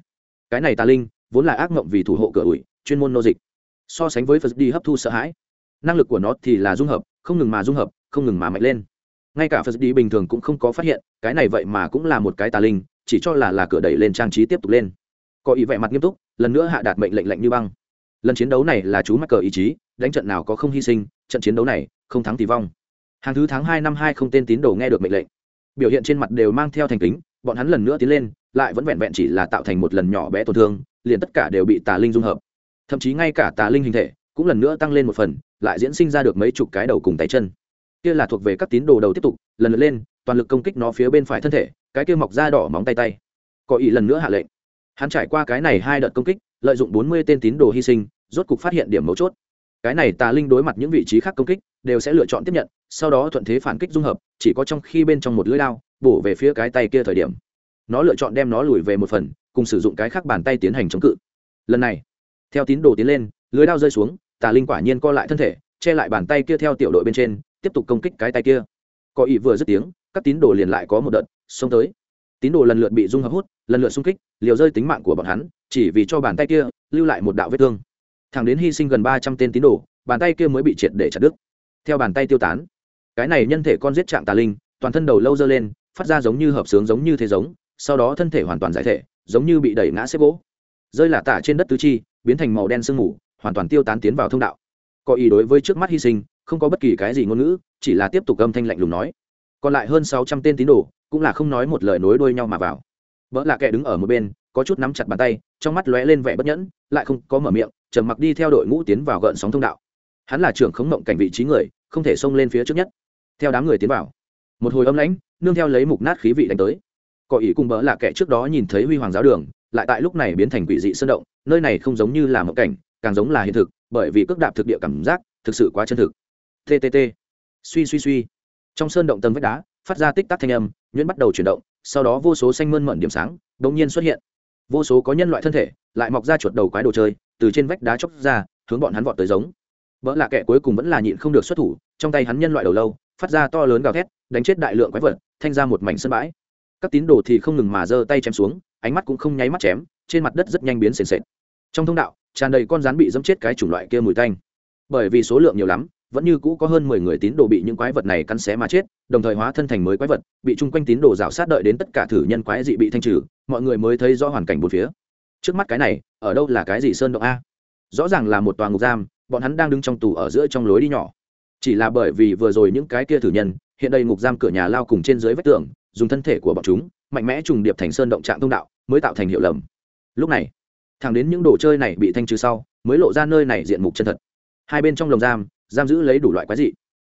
Cái này tà linh vốn là ác mộng vì thủ hộ cửa ủi chuyên môn nô dịch. So sánh với phật đi hấp thu sợ hãi năng lực của nó thì là dung hợp không ngừng mà dung hợp không ngừng mà mạnh lên ngay cả phật đi bình thường cũng không có phát hiện, cái này vậy mà cũng là một cái tà linh, chỉ cho là là cửa đẩy lên trang trí tiếp tục lên. Có ý vẻ mặt nghiêm túc, lần nữa hạ đạt mệnh lệnh lệnh như băng. Lần chiến đấu này là chú mắc cờ ý chí, đánh trận nào có không hy sinh, trận chiến đấu này, không thắng thì vong. Hàng thứ tháng hai năm hai không tên tín đồ nghe được mệnh lệnh. Biểu hiện trên mặt đều mang theo thành kính, bọn hắn lần nữa tiến lên, lại vẫn vẹn vẹn chỉ là tạo thành một lần nhỏ bé tổn thương, liền tất cả đều bị tà linh dung hợp. Thậm chí ngay cả tà linh hình thể cũng lần nữa tăng lên một phần, lại diễn sinh ra được mấy chục cái đầu cùng tay chân kia là thuộc về các tín đồ đầu tiếp tục, lần lượt lên, toàn lực công kích nó phía bên phải thân thể, cái kia mọc da đỏ móng tay tay. Có ý lần nữa hạ lệnh. Hắn trải qua cái này hai đợt công kích, lợi dụng bốn mươi tên tín đồ hy sinh, rốt cục phát hiện điểm mấu chốt. Cái này tà linh đối mặt những vị trí khác công kích, đều sẽ lựa chọn tiếp nhận, sau đó thuận thế phản kích dung hợp, chỉ có trong khi bên trong một lưỡi lao bổ về phía cái tay kia thời điểm. Nó lựa chọn đem nó lùi về một phần, cùng sử dụng cái khác bàn tay tiến hành chống cự. Lần này, theo tín đồ tiến lên lưới đao rơi xuống, tà linh quả nhiên co lại thân thể, che lại bàn tay kia theo tiểu đội bên trên tiếp tục công kích cái tay kia. Có ý vừa dứt tiếng, các tín đồ liền lại có một đợt, xông tới. Tín đồ lần lượt bị dung hợp hút, lần lượt xung kích, liều rơi tính mạng của bọn hắn, chỉ vì cho bàn tay kia lưu lại một đạo vết thương. Thẳng đến hy sinh gần ba trăm tên tín đồ, bàn tay kia mới bị triệt để chặt đứt. Theo bàn tay tiêu tán, cái này nhân thể con giết trạng tà linh, toàn thân đầu lâu dơ lên, phát ra giống như hợp sướng giống như thế giống, sau đó thân thể hoàn toàn giải thể, giống như bị đẩy ngã xếp gỗ. Rơi lả tả trên đất tứ chi, biến thành màu đen sương mù, hoàn toàn tiêu tán tiến vào thông đạo. Có ý đối với trước mắt hy sinh không có bất kỳ cái gì ngôn ngữ, chỉ là tiếp tục âm thanh lạnh lùng nói. Còn lại hơn sáu trăm tên tín đồ, cũng là không nói một lời nối đuôi nhau mà vào. Vợ là kẻ đứng ở một bên, có chút nắm chặt bàn tay, trong mắt lóe lên vẻ bất nhẫn, lại không có mở miệng, trầm mặc đi theo đội ngũ tiến vào gợn sóng thông đạo. Hắn là trưởng khống mộng cảnh vị trí người, không thể xông lên phía trước nhất. Theo đám người tiến vào, một hồi âm lãnh, nương theo lấy mục nát khí vị đánh tới. Có ý cùng bỡ là kẻ trước đó nhìn thấy huy hoàng giáo đường, lại tại lúc này biến thành quỷ dị sơn động, nơi này không giống như là mộng cảnh, càng giống là hiện thực, bởi vì cước đạp thực địa cảm giác thực sự quá chân thực ttt suy suy suy. Trong sơn động tầng vách đá, phát ra tích tắc thanh âm, nhuyễn bắt đầu chuyển động, sau đó vô số xanh mơn mận điểm sáng đ ỗ n g nhiên xuất hiện. Vô số có nhân loại thân thể lại mọc ra chuột đầu quái đồ chơi, từ trên vách đá chóc ra, hướng bọn hắn vọt tới giống. Vợ lạ kệ cuối cùng vẫn là nhịn không được xuất thủ, trong tay hắn nhân loại đầu lâu, phát ra to lớn gào thét, đánh chết đại lượng quái vật, thanh ra một mảnh sân bãi. Các tín đồ thì không ngừng mà giơ tay chém xuống, ánh mắt cũng không nháy mắt chém, trên mặt đất rất nhanh biến sền sệt. Trong thông đạo, tràn đầy con rắn bị dẫm chết cái chủng loại kia mùi tanh. Bởi vì số lượng nhiều lắm vẫn như cũ có hơn mười người tín đồ bị những quái vật này cắn xé mà chết, đồng thời hóa thân thành mới quái vật, bị chung quanh tín đồ rào sát đợi đến tất cả thử nhân quái dị bị thanh trừ, mọi người mới thấy rõ hoàn cảnh bốn phía. Trước mắt cái này, ở đâu là cái gì sơn động a? Rõ ràng là một tòa ngục giam, bọn hắn đang đứng trong tù ở giữa trong lối đi nhỏ. Chỉ là bởi vì vừa rồi những cái kia thử nhân, hiện đây ngục giam cửa nhà lao cùng trên dưới vách tường, dùng thân thể của bọn chúng, mạnh mẽ trùng điệp thành sơn động trạng thông đạo, mới tạo thành hiệu lầm. Lúc này thẳng đến những đồ chơi này bị thanh trừ sau, mới lộ ra nơi này diện mục chân thật. Hai bên trong lồng giam giam giữ lấy đủ loại quái dị.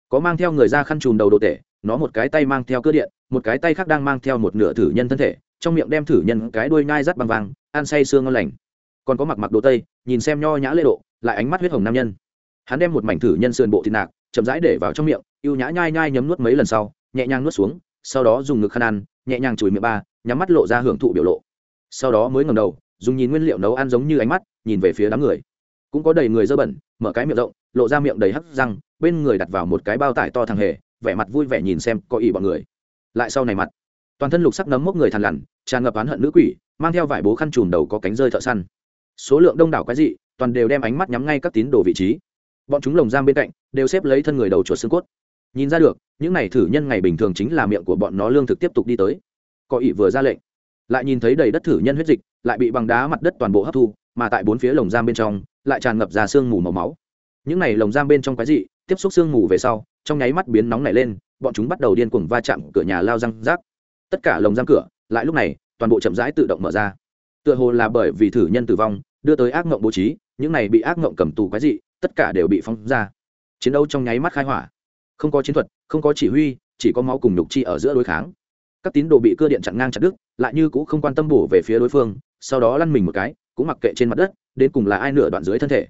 Có mang theo người ra khăn chùm đầu đồ tể, nó một cái tay mang theo cơ điện, một cái tay khác đang mang theo một nửa thử nhân thân thể, trong miệng đem thử nhân cái đuôi ngai rắt bằng vàng, ăn say sương ngon lành. Còn có mặc mặc đồ tây, nhìn xem nho nhã lễ độ, lại ánh mắt huyết hồng nam nhân. Hắn đem một mảnh thử nhân sườn bộ thịt nạc, chậm rãi để vào trong miệng, ưu nhã nhai nhai nhấm nuốt mấy lần sau, nhẹ nhàng nuốt xuống, sau đó dùng ngực khăn ăn, nhẹ nhàng chùi miệng ba, nhắm mắt lộ ra hưởng thụ biểu lộ. Sau đó mới ngầm đầu, dùng nhìn nguyên liệu nấu ăn giống như ánh mắt, nhìn về phía đám người. Cũng có đầy người dơ bẩn, mở cái miệng rộng lộ ra miệng đầy hắc răng, bên người đặt vào một cái bao tải to thằng hề, vẻ mặt vui vẻ nhìn xem có ý bọn người. Lại sau này mặt, toàn thân lục sắc nấm mốc người thằn lằn, tràn ngập oán hận nữ quỷ, mang theo vải bố khăn trùm đầu có cánh rơi thợ săn. Số lượng đông đảo quái dị, toàn đều đem ánh mắt nhắm ngay các tín đồ vị trí. Bọn chúng lồng giam bên cạnh, đều xếp lấy thân người đầu chuột xương cốt. Nhìn ra được, những này thử nhân ngày bình thường chính là miệng của bọn nó lương thực tiếp tục đi tới. Có ỷ vừa ra lệnh, lại nhìn thấy đầy đất thử nhân huyết dịch, lại bị bằng đá mặt đất toàn bộ hấp thu, mà tại bốn phía lồng giam bên trong, lại tràn ngập ra sương mù màu máu những này lồng giam bên trong cái gì tiếp xúc sương mù về sau, trong nháy mắt biến nóng nảy lên, bọn chúng bắt đầu điên cuồng va chạm cửa nhà lao răng rác. Tất cả lồng giam cửa, lại lúc này, toàn bộ chậm rãi tự động mở ra. Tựa hồ là bởi vì thử nhân tử vong, đưa tới ác mộng bố trí, những này bị ác mộng cầm tù quái dị, tất cả đều bị phóng ra. Chiến đấu trong nháy mắt khai hỏa. Không có chiến thuật, không có chỉ huy, chỉ có máu cùng nhục chi ở giữa đối kháng. Các tín đồ bị cưa điện chặn ngang chặt đứt, lại như cũng không quan tâm bổ về phía đối phương, sau đó lăn mình một cái, cũng mặc kệ trên mặt đất, đến cùng là ai nửa đoạn dưới thân thể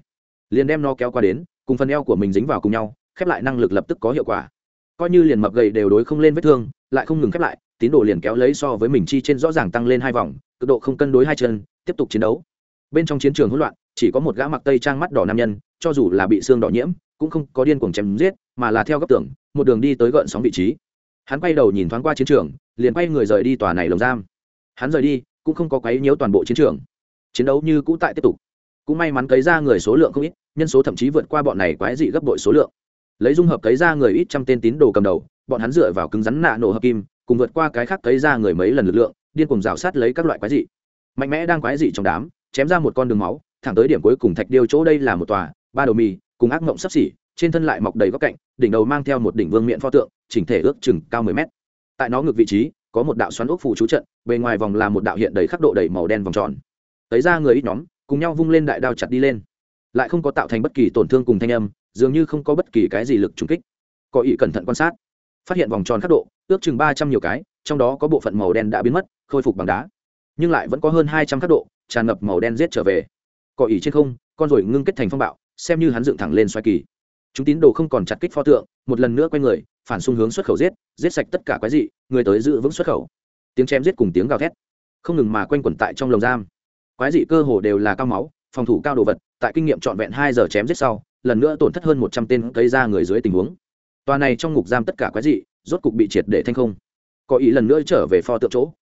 liền đem nó kéo qua đến, cùng phần eo của mình dính vào cùng nhau, khép lại năng lực lập tức có hiệu quả. Coi như liền mập gầy đều đối không lên vết thương, lại không ngừng khép lại, tín đồ liền kéo lấy so với mình chi trên rõ ràng tăng lên hai vòng, cực độ không cân đối hai chân, tiếp tục chiến đấu. Bên trong chiến trường hỗn loạn, chỉ có một gã mặc tây trang mắt đỏ nam nhân, cho dù là bị xương đỏ nhiễm, cũng không có điên cuồng chém giết, mà là theo góc tưởng một đường đi tới gợn sóng vị trí. Hắn quay đầu nhìn thoáng qua chiến trường, liền quay người rời đi tòa này lồng giam. Hắn rời đi, cũng không có quấy nhiễu toàn bộ chiến trường. Chiến đấu như cũ tại tiếp tục cũng may mắn cấy ra người số lượng không ít, nhân số thậm chí vượt qua bọn này quái dị gấp bội số lượng. Lấy dung hợp cấy ra người ít trăm tên tín đồ cầm đầu, bọn hắn dựa vào cứng rắn nạ nổ hợp kim, cùng vượt qua cái khác cấy ra người mấy lần lực lượng, điên cùng rào sát lấy các loại quái dị. Mạnh mẽ đang quái dị trong đám, chém ra một con đường máu, thẳng tới điểm cuối cùng thạch điêu chỗ đây là một tòa, ba đầu mì, cùng ác mộng sắp xỉ, trên thân lại mọc đầy góc cạnh, đỉnh đầu mang theo một đỉnh vương miện pho tượng, chỉnh thể ước chừng cao mười mét. Tại nó ngược vị trí, có một đạo xoắn ốc phủ chú trận, bề ngoài vòng là một đạo hiện đầy khắc độ đầy màu đen vòng tròn. Thấy ra người ít nhóm cùng nhau vung lên đại đao chặt đi lên. Lại không có tạo thành bất kỳ tổn thương cùng thanh âm, dường như không có bất kỳ cái gì lực trùng kích. Có ý cẩn thận quan sát, phát hiện vòng tròn khắc độ, ước chừng ba trăm nhiều cái, trong đó có bộ phận màu đen đã biến mất, khôi phục bằng đá. Nhưng lại vẫn có hơn hai trăm khắc độ, tràn ngập màu đen giết trở về. Có ý trên không, con rồi ngưng kết thành phong bạo, xem như hắn dựng thẳng lên xoay kỳ. Chúng tín đồ không còn chặt kích pho tượng, một lần nữa quay người, phản xung hướng xuất khẩu giết giết sạch tất cả quái dị, người tới giữ vững xuất khẩu. Tiếng chém giết cùng tiếng gào thét, không ngừng mà quanh quẩn tại trong lồng giam quái dị cơ hồ đều là cao máu, phòng thủ cao đồ vật, tại kinh nghiệm trọn vẹn hai giờ chém giết sau, lần nữa tổn thất hơn một trăm tên cây ra người dưới tình huống. Tòa này trong ngục giam tất cả quái dị, rốt cục bị triệt để thanh không. Có ý lần nữa trở về pho tượng chỗ.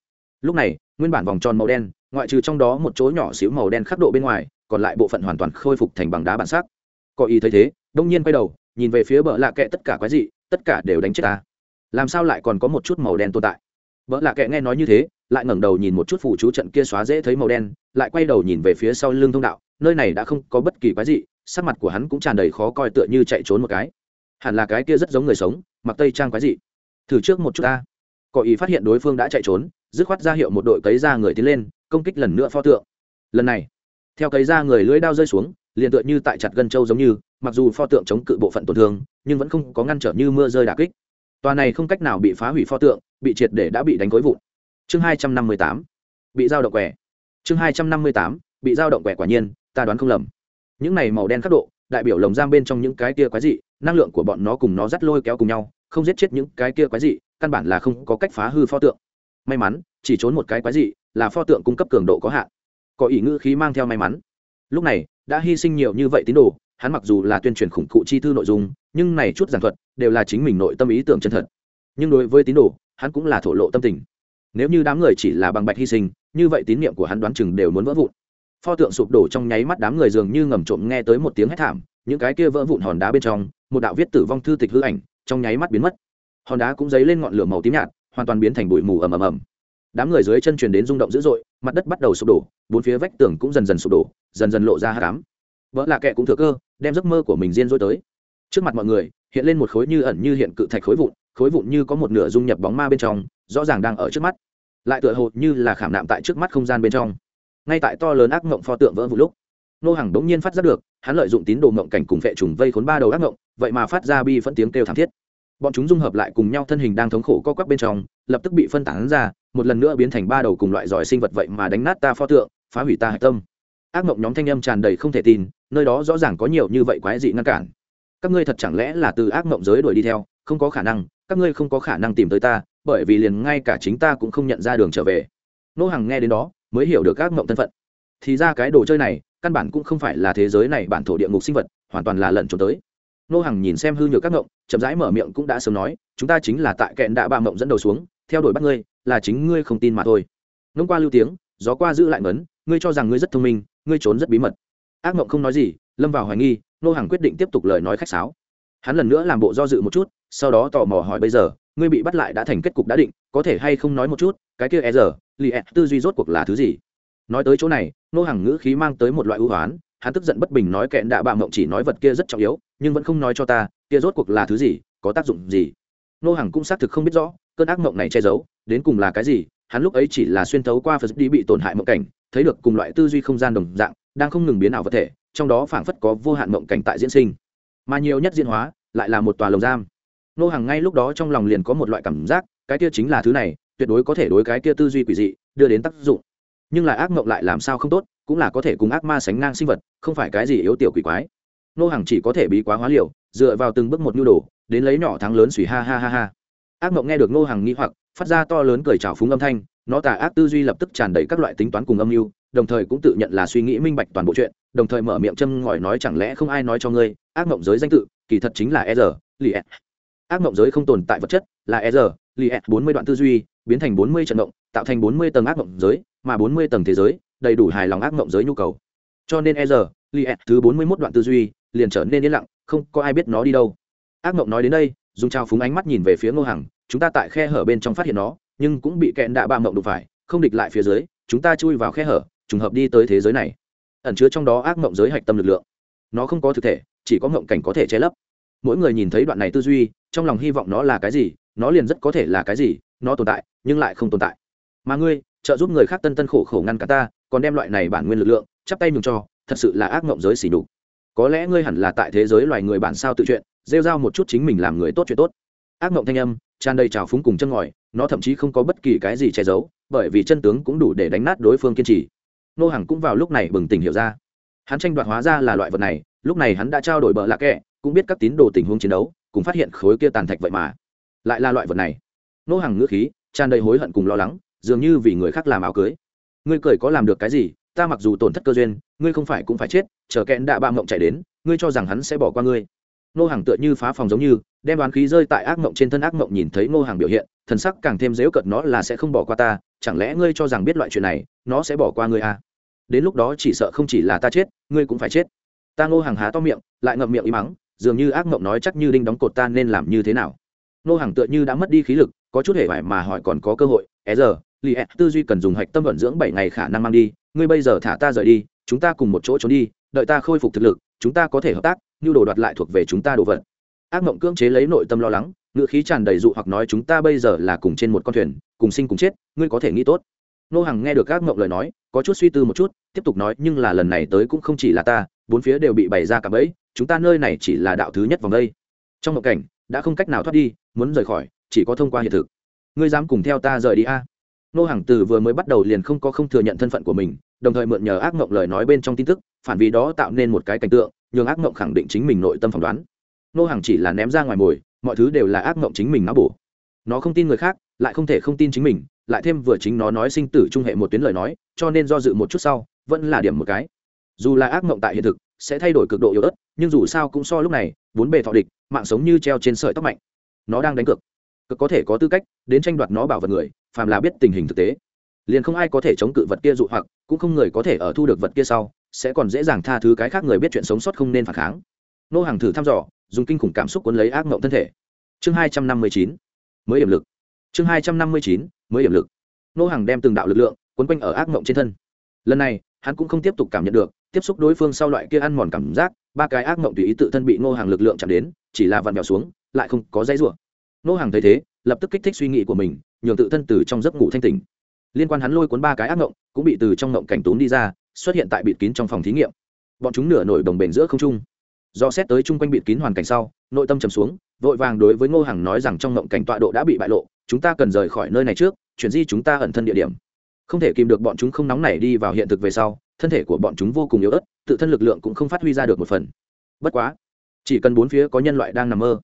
Lúc này, nguyên bản vòng tròn màu đen, ngoại trừ trong đó một chỗ nhỏ xíu màu đen khắc độ bên ngoài, còn lại bộ phận hoàn toàn khôi phục thành bằng đá bản sắc. Có ý thấy thế, đông nhiên quay đầu, nhìn về phía bờ lạ kệ tất cả quái dị, tất cả đều đánh chết ta. Làm sao lại còn có một chút màu đen tồn tại? Vợ lạ kệ nghe nói như thế lại ngẩng đầu nhìn một chút phụ chú trận kia xóa dễ thấy màu đen, lại quay đầu nhìn về phía sau lưng thông đạo, nơi này đã không có bất kỳ quái gì sắc mặt của hắn cũng tràn đầy khó coi tựa như chạy trốn một cái. Hẳn là cái kia rất giống người sống, mặc tây trang quái dị. Thử trước một chút ta. Có ý phát hiện đối phương đã chạy trốn, dứt khoát ra hiệu một đội cấy ra người tiến lên, công kích lần nữa pho tượng. Lần này, theo cấy ra người lưỡi đao rơi xuống, liền tựa như tại chặt gân châu giống như, mặc dù pho tượng chống cự bộ phận tổn thương, nhưng vẫn không có ngăn trở như mưa rơi đà kích. Tòa này không cách nào bị phá hủy pho tượng, bị triệt để đã bị đánh cối vụn chương hai trăm năm mươi tám, bị giao động quẻ. Chương hai trăm năm mươi tám, bị giao động quẻ quả nhiên, ta đoán không lầm. Những này màu đen khắc độ, đại biểu lồng giam bên trong những cái kia quái dị, năng lượng của bọn nó cùng nó dắt lôi kéo cùng nhau, không giết chết những cái kia quái dị, căn bản là không có cách phá hư pho tượng. May mắn, chỉ trốn một cái quái dị, là pho tượng cung cấp cường độ có hạn. Có ý ngữ khí mang theo may mắn. Lúc này, đã hy sinh nhiều như vậy tín đồ, hắn mặc dù là tuyên truyền khủng cụ chi thư nội dung, nhưng này chút giảng thuật, đều là chính mình nội tâm ý tưởng chân thật. Nhưng đối với tín đồ, hắn cũng là thổ lộ tâm tình nếu như đám người chỉ là bằng bạch hy sinh, như vậy tín nhiệm của hắn đoán chừng đều muốn vỡ vụn. Pho tượng sụp đổ trong nháy mắt đám người dường như ngầm trộm nghe tới một tiếng hét thảm, những cái kia vỡ vụn hòn đá bên trong, một đạo viết tử vong thư tịch hư ảnh, trong nháy mắt biến mất. Hòn đá cũng dấy lên ngọn lửa màu tím nhạt, hoàn toàn biến thành bụi mù ầm ầm ầm. Đám người dưới chân truyền đến rung động dữ dội, mặt đất bắt đầu sụp đổ, bốn phía vách tường cũng dần dần sụp đổ, dần dần lộ ra hạ cám vỡ là kẻ cũng thừa cơ, đem giấc mơ của mình riêng dối tới. Trước mặt mọi người, hiện lên một khối như ẩn như hiện cự thạch khối vụn khối vụn như có một nửa dung nhập bóng ma bên trong rõ ràng đang ở trước mắt. Lại tựa hồ như là khảm nạm tại trước mắt không gian bên trong. Ngay tại to lớn ác mộng pho tượng vỡ vụ lúc, nô hàng đống nhiên phát ra được, hắn lợi dụng tín đồ mộng cảnh cùng vệ trùng vây khốn ba đầu ác mộng, vậy mà phát ra bi phẫn tiếng kêu thảm thiết. Bọn chúng dung hợp lại cùng nhau thân hình đang thống khổ co quắp bên trong, lập tức bị phân tán ra, một lần nữa biến thành ba đầu cùng loại giỏi sinh vật vậy mà đánh nát ta pho tượng, phá hủy ta hạch tâm. Ác mộng nhóm thanh âm tràn đầy không thể tin, nơi đó rõ ràng có nhiều như vậy quái dị ngăn cản. Các ngươi thật chẳng lẽ là từ ác mộng giới đuổi đi theo, không có khả năng, các ngươi không có khả năng tìm tới ta bởi vì liền ngay cả chính ta cũng không nhận ra đường trở về. Nô hàng nghe đến đó, mới hiểu được các mộng thân phận. Thì ra cái đồ chơi này, căn bản cũng không phải là thế giới này bản thổ địa ngục sinh vật, hoàn toàn là lẩn trốn tới. Nô hàng nhìn xem hư nhược các mộng, chậm rãi mở miệng cũng đã sớm nói, chúng ta chính là tại kẹn đạ ba mộng dẫn đầu xuống, theo đuổi bắt ngươi, là chính ngươi không tin mà thôi. Nông qua lưu tiếng, gió qua giữ lại ngấn, ngươi cho rằng ngươi rất thông minh, ngươi trốn rất bí mật. Ác mộng không nói gì, lâm vào hoài nghi, nô hàng quyết định tiếp tục lời nói khách sáo. Hắn lần nữa làm bộ do dự một chút, sau đó tò mò hỏi bây giờ ngươi bị bắt lại đã thành kết cục đã định, có thể hay không nói một chút, cái kia e giờ li e tư duy rốt cuộc là thứ gì? Nói tới chỗ này nô hàng ngữ khí mang tới một loại ưu hoán, hắn tức giận bất bình nói kẹn đạ bạ mộng chỉ nói vật kia rất trọng yếu, nhưng vẫn không nói cho ta, kia rốt cuộc là thứ gì, có tác dụng gì? Nô hàng cũng xác thực không biết rõ, cơn ác mộng này che giấu, đến cùng là cái gì, hắn lúc ấy chỉ là xuyên thấu qua phật đi bị tổn hại mộng cảnh, thấy được cùng loại tư duy không gian đồng dạng, đang không ngừng biến ảo vật thể, trong đó phảng phất có vô hạn mộng cảnh tại diễn sinh. Mà nhiều nhất diễn hóa, lại là một tòa lồng giam nô hàng ngay lúc đó trong lòng liền có một loại cảm giác, cái kia chính là thứ này, tuyệt đối có thể đối cái kia tư duy quỷ dị, đưa đến tác dụng. Nhưng là ác mộng lại làm sao không tốt, cũng là có thể cùng ác ma sánh ngang sinh vật, không phải cái gì yếu tiểu quỷ quái. Nô hàng chỉ có thể bí quá hóa liều, dựa vào từng bước một nhu đồ, đến lấy nhỏ thắng lớn suy ha ha ha ha. Ác mộng nghe được nô hàng nghi hoặc, phát ra to lớn cười trào phúng âm thanh, nó tà ác tư duy lập tức tràn đầy các loại tính toán cùng âm mưu, đồng thời cũng tự nhận là suy nghĩ minh bạch toàn bộ chuyện, đồng thời mở miệng châm ngòi nói chẳng lẽ không ai nói cho ngươi, ác mộng giới danh tự, kỳ thật chính là e r li ác mộng giới không tồn tại vật chất là e r li bốn mươi đoạn tư duy, biến thành bốn mươi trận động tạo thành bốn mươi tầng ác mộng giới, mà bốn mươi tầng thế giới đầy đủ hài lòng ác mộng giới nhu cầu. Cho nên e r li thứ bốn mươi mốt đoạn tư duy liền trở nên yên lặng, không có ai biết nó đi đâu. Ác mộng nói đến đây, dùng trao phúng ánh mắt nhìn về phía ngô hằng, chúng ta tại khe hở bên trong phát hiện nó, nhưng cũng bị kẹn đạ ba mộng đụng phải, không địch lại phía dưới, chúng ta chui vào khe hở, trùng hợp đi tới thế giới này. Ẩn chứa trong đó ác mộng giới hạch tâm lực lượng. Nó không có thực thể, chỉ có mộng cảnh có thể che lấp. Mỗi người nhìn thấy đoạn này tư duy trong lòng hy vọng nó là cái gì, nó liền rất có thể là cái gì, nó tồn tại, nhưng lại không tồn tại. Mà ngươi, trợ giúp người khác tân tân khổ khổ ngăn cả ta, còn đem loại này bản nguyên lực lượng, chắp tay nhường cho, thật sự là ác mộng giới xỉ đục có lẽ ngươi hẳn là tại thế giới loài người bản sao tự chuyện, rêu rao một chút chính mình làm người tốt chuyện tốt. Ác mộng thanh âm, tràn đầy trào phúng cùng chân ngòi, nó thậm chí không có bất kỳ cái gì che giấu, bởi vì chân tướng cũng đủ để đánh nát đối phương kiên trì. Nô Hằng cũng vào lúc này bừng tỉnh hiểu ra. Hắn tranh đoạt hóa ra là loại vật này, lúc này hắn đã trao đổi bờ lạc kẹ, cũng biết các tín đồ tình huống chiến đấu cũng phát hiện khối kia tàn thạch vậy mà. Lại là loại vật này. Nô hàng ngữ khí, tràn đầy hối hận cùng lo lắng, dường như vì người khác làm áo cưới. Ngươi cười có làm được cái gì? Ta mặc dù tổn thất cơ duyên, ngươi không phải cũng phải chết, chờ kẽn đạ ba mộng chạy đến, ngươi cho rằng hắn sẽ bỏ qua ngươi. Nô hàng tựa như phá phòng giống như, đem đoán khí rơi tại ác mộng trên thân ác mộng nhìn thấy nô hàng biểu hiện, thần sắc càng thêm dễu cợt nó là sẽ không bỏ qua ta, chẳng lẽ ngươi cho rằng biết loại chuyện này, nó sẽ bỏ qua ngươi à? đến lúc đó chỉ sợ không chỉ là ta chết, ngươi cũng phải chết. Ta ngô hàng há to miệng, lại ngậm miệng im mắng dường như ác mộng nói chắc như đinh đóng cột ta nên làm như thế nào. Nô hàng tựa như đã mất đi khí lực, có chút hề vải mà hỏi còn có cơ hội é giờ lì ed tư duy cần dùng hạch tâm vận dưỡng bảy ngày khả năng mang đi, ngươi bây giờ thả ta rời đi, chúng ta cùng một chỗ trốn đi, đợi ta khôi phục thực lực, chúng ta có thể hợp tác, như đồ đoạt lại thuộc về chúng ta đồ vật. Ác mộng cưỡng chế lấy nội tâm lo lắng ngự khí tràn đầy dụ hoặc nói chúng ta bây giờ là cùng trên một con thuyền, cùng sinh cùng chết, ngươi có thể nghĩ tốt. Nô hằng nghe được ác mộng lời nói, có chút suy tư một chút, tiếp tục nói, nhưng là lần này tới cũng không chỉ là ta, bốn phía đều bị bày ra cả bẫy chúng ta nơi này chỉ là đạo thứ nhất vòng đây. Trong một cảnh, đã không cách nào thoát đi, muốn rời khỏi, chỉ có thông qua hiện thực. Ngươi dám cùng theo ta rời đi a? Nô hàng từ vừa mới bắt đầu liền không có không thừa nhận thân phận của mình, đồng thời mượn nhờ ác mộng lời nói bên trong tin tức, phản vì đó tạo nên một cái cảnh tượng, nhường ác mộng khẳng định chính mình nội tâm phỏng đoán. Nô hàng chỉ là ném ra ngoài mồi, mọi thứ đều là ác mộng chính mình nó bổ. Nó không tin người khác, lại không thể không tin chính mình, lại thêm vừa chính nó nói sinh tử trung hệ một tuyến lời nói, cho nên do dự một chút sau, vẫn là điểm một cái. Dù là ác mộng tại hiện thực sẽ thay đổi cực độ yếu ớt, nhưng dù sao cũng so lúc này vốn bề thọ địch, mạng sống như treo trên sợi tóc mạnh. Nó đang đánh cực cực có thể có tư cách đến tranh đoạt nó bảo vật người, phàm là biết tình hình thực tế. Liền không ai có thể chống cự vật kia dụ hoặc, cũng không người có thể ở thu được vật kia sau, sẽ còn dễ dàng tha thứ cái khác người biết chuyện sống sót không nên phản kháng. Nô hàng thử thăm dò, dùng kinh khủng cảm xúc cuốn lấy ác mộng thân thể. Chương hai trăm năm mươi chín, mới điểm lực. Chương hai trăm năm mươi chín, mới điểm lực. Nô hàng đem từng đạo lực lượng quấn quanh ở ác mộng trên thân. Lần này, hắn cũng không tiếp tục cảm nhận được tiếp xúc đối phương sau loại kia ăn mòn cảm giác, ba cái ác mộng tùy ý tự thân bị Ngô hàng lực lượng chạm đến, chỉ là vặn vẹo xuống, lại không có dãy rủa. Ngô hàng thấy thế, lập tức kích thích suy nghĩ của mình, nhường tự thân từ trong giấc ngủ thanh tỉnh. Liên quan hắn lôi cuốn ba cái ác mộng, cũng bị từ trong mộng cảnh tốn đi ra, xuất hiện tại bịt kín trong phòng thí nghiệm. Bọn chúng nửa nổi đồng bền giữa không trung. Do xét tới chung quanh bịt kín hoàn cảnh sau, nội tâm trầm xuống, vội vàng đối với ngô hằng nói rằng trong mộng cảnh tọa độ đã bị bại lộ, chúng ta cần rời khỏi nơi này trước, chuyển di chúng ta ẩn thân địa điểm. Không thể kìm được bọn chúng không nóng nảy đi vào hiện thực về sau thân thể của bọn chúng vô cùng yếu ớt, tự thân lực lượng cũng không phát huy ra được một phần. Bất quá, chỉ cần bốn phía có nhân loại đang nằm mơ,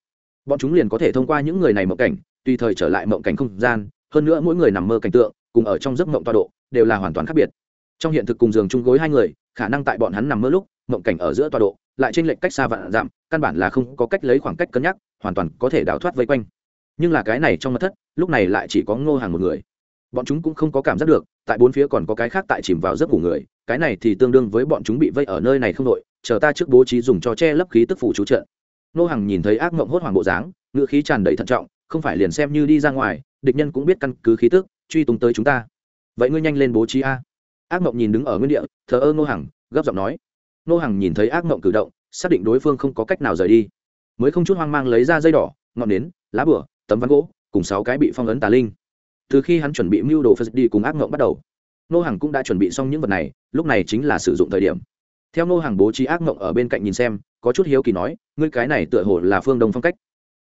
bọn chúng liền có thể thông qua những người này mộng cảnh, tùy thời trở lại mộng cảnh không gian. Hơn nữa mỗi người nằm mơ cảnh tượng, cùng ở trong giấc mộng toa độ, đều là hoàn toàn khác biệt. Trong hiện thực cùng giường chung gối hai người, khả năng tại bọn hắn nằm mơ lúc, mộng cảnh ở giữa toa độ, lại trên lệch cách xa vạn giảm căn bản là không có cách lấy khoảng cách cân nhắc, hoàn toàn có thể đào thoát vây quanh. Nhưng là cái này trong mặt thất, lúc này lại chỉ có ngô hàng một người. Bọn chúng cũng không có cảm giác được, tại bốn phía còn có cái khác tại chìm vào giấc ngủ người cái này thì tương đương với bọn chúng bị vây ở nơi này không đội chờ ta trước bố trí dùng cho che lấp khí tức phủ chú trận. Nô Hằng nhìn thấy ác mộng hốt hoảng bộ dáng ngữ khí tràn đầy thận trọng không phải liền xem như đi ra ngoài địch nhân cũng biết căn cứ khí tức truy tung tới chúng ta. Vậy ngươi nhanh lên bố trí a. Ác mộng nhìn đứng ở nguyên địa thờ ơ nô Hằng, gấp giọng nói. Nô Hằng nhìn thấy ác mộng cử động xác định đối phương không có cách nào rời đi. Mới không chút hoang mang lấy ra dây đỏ ngọn nến lá bửa tấm ván gỗ cùng sáu cái bị phong ấn tà linh. Từ khi hắn chuẩn bị mưu đồ phật đi cùng ác mộng bắt đầu nô Hằng cũng đã chuẩn bị xong những vật này lúc này chính là sử dụng thời điểm. Theo nô hàng bố trí ác mộng ở bên cạnh nhìn xem, có chút hiếu kỳ nói, ngươi cái này tựa hồ là phương đông phong cách.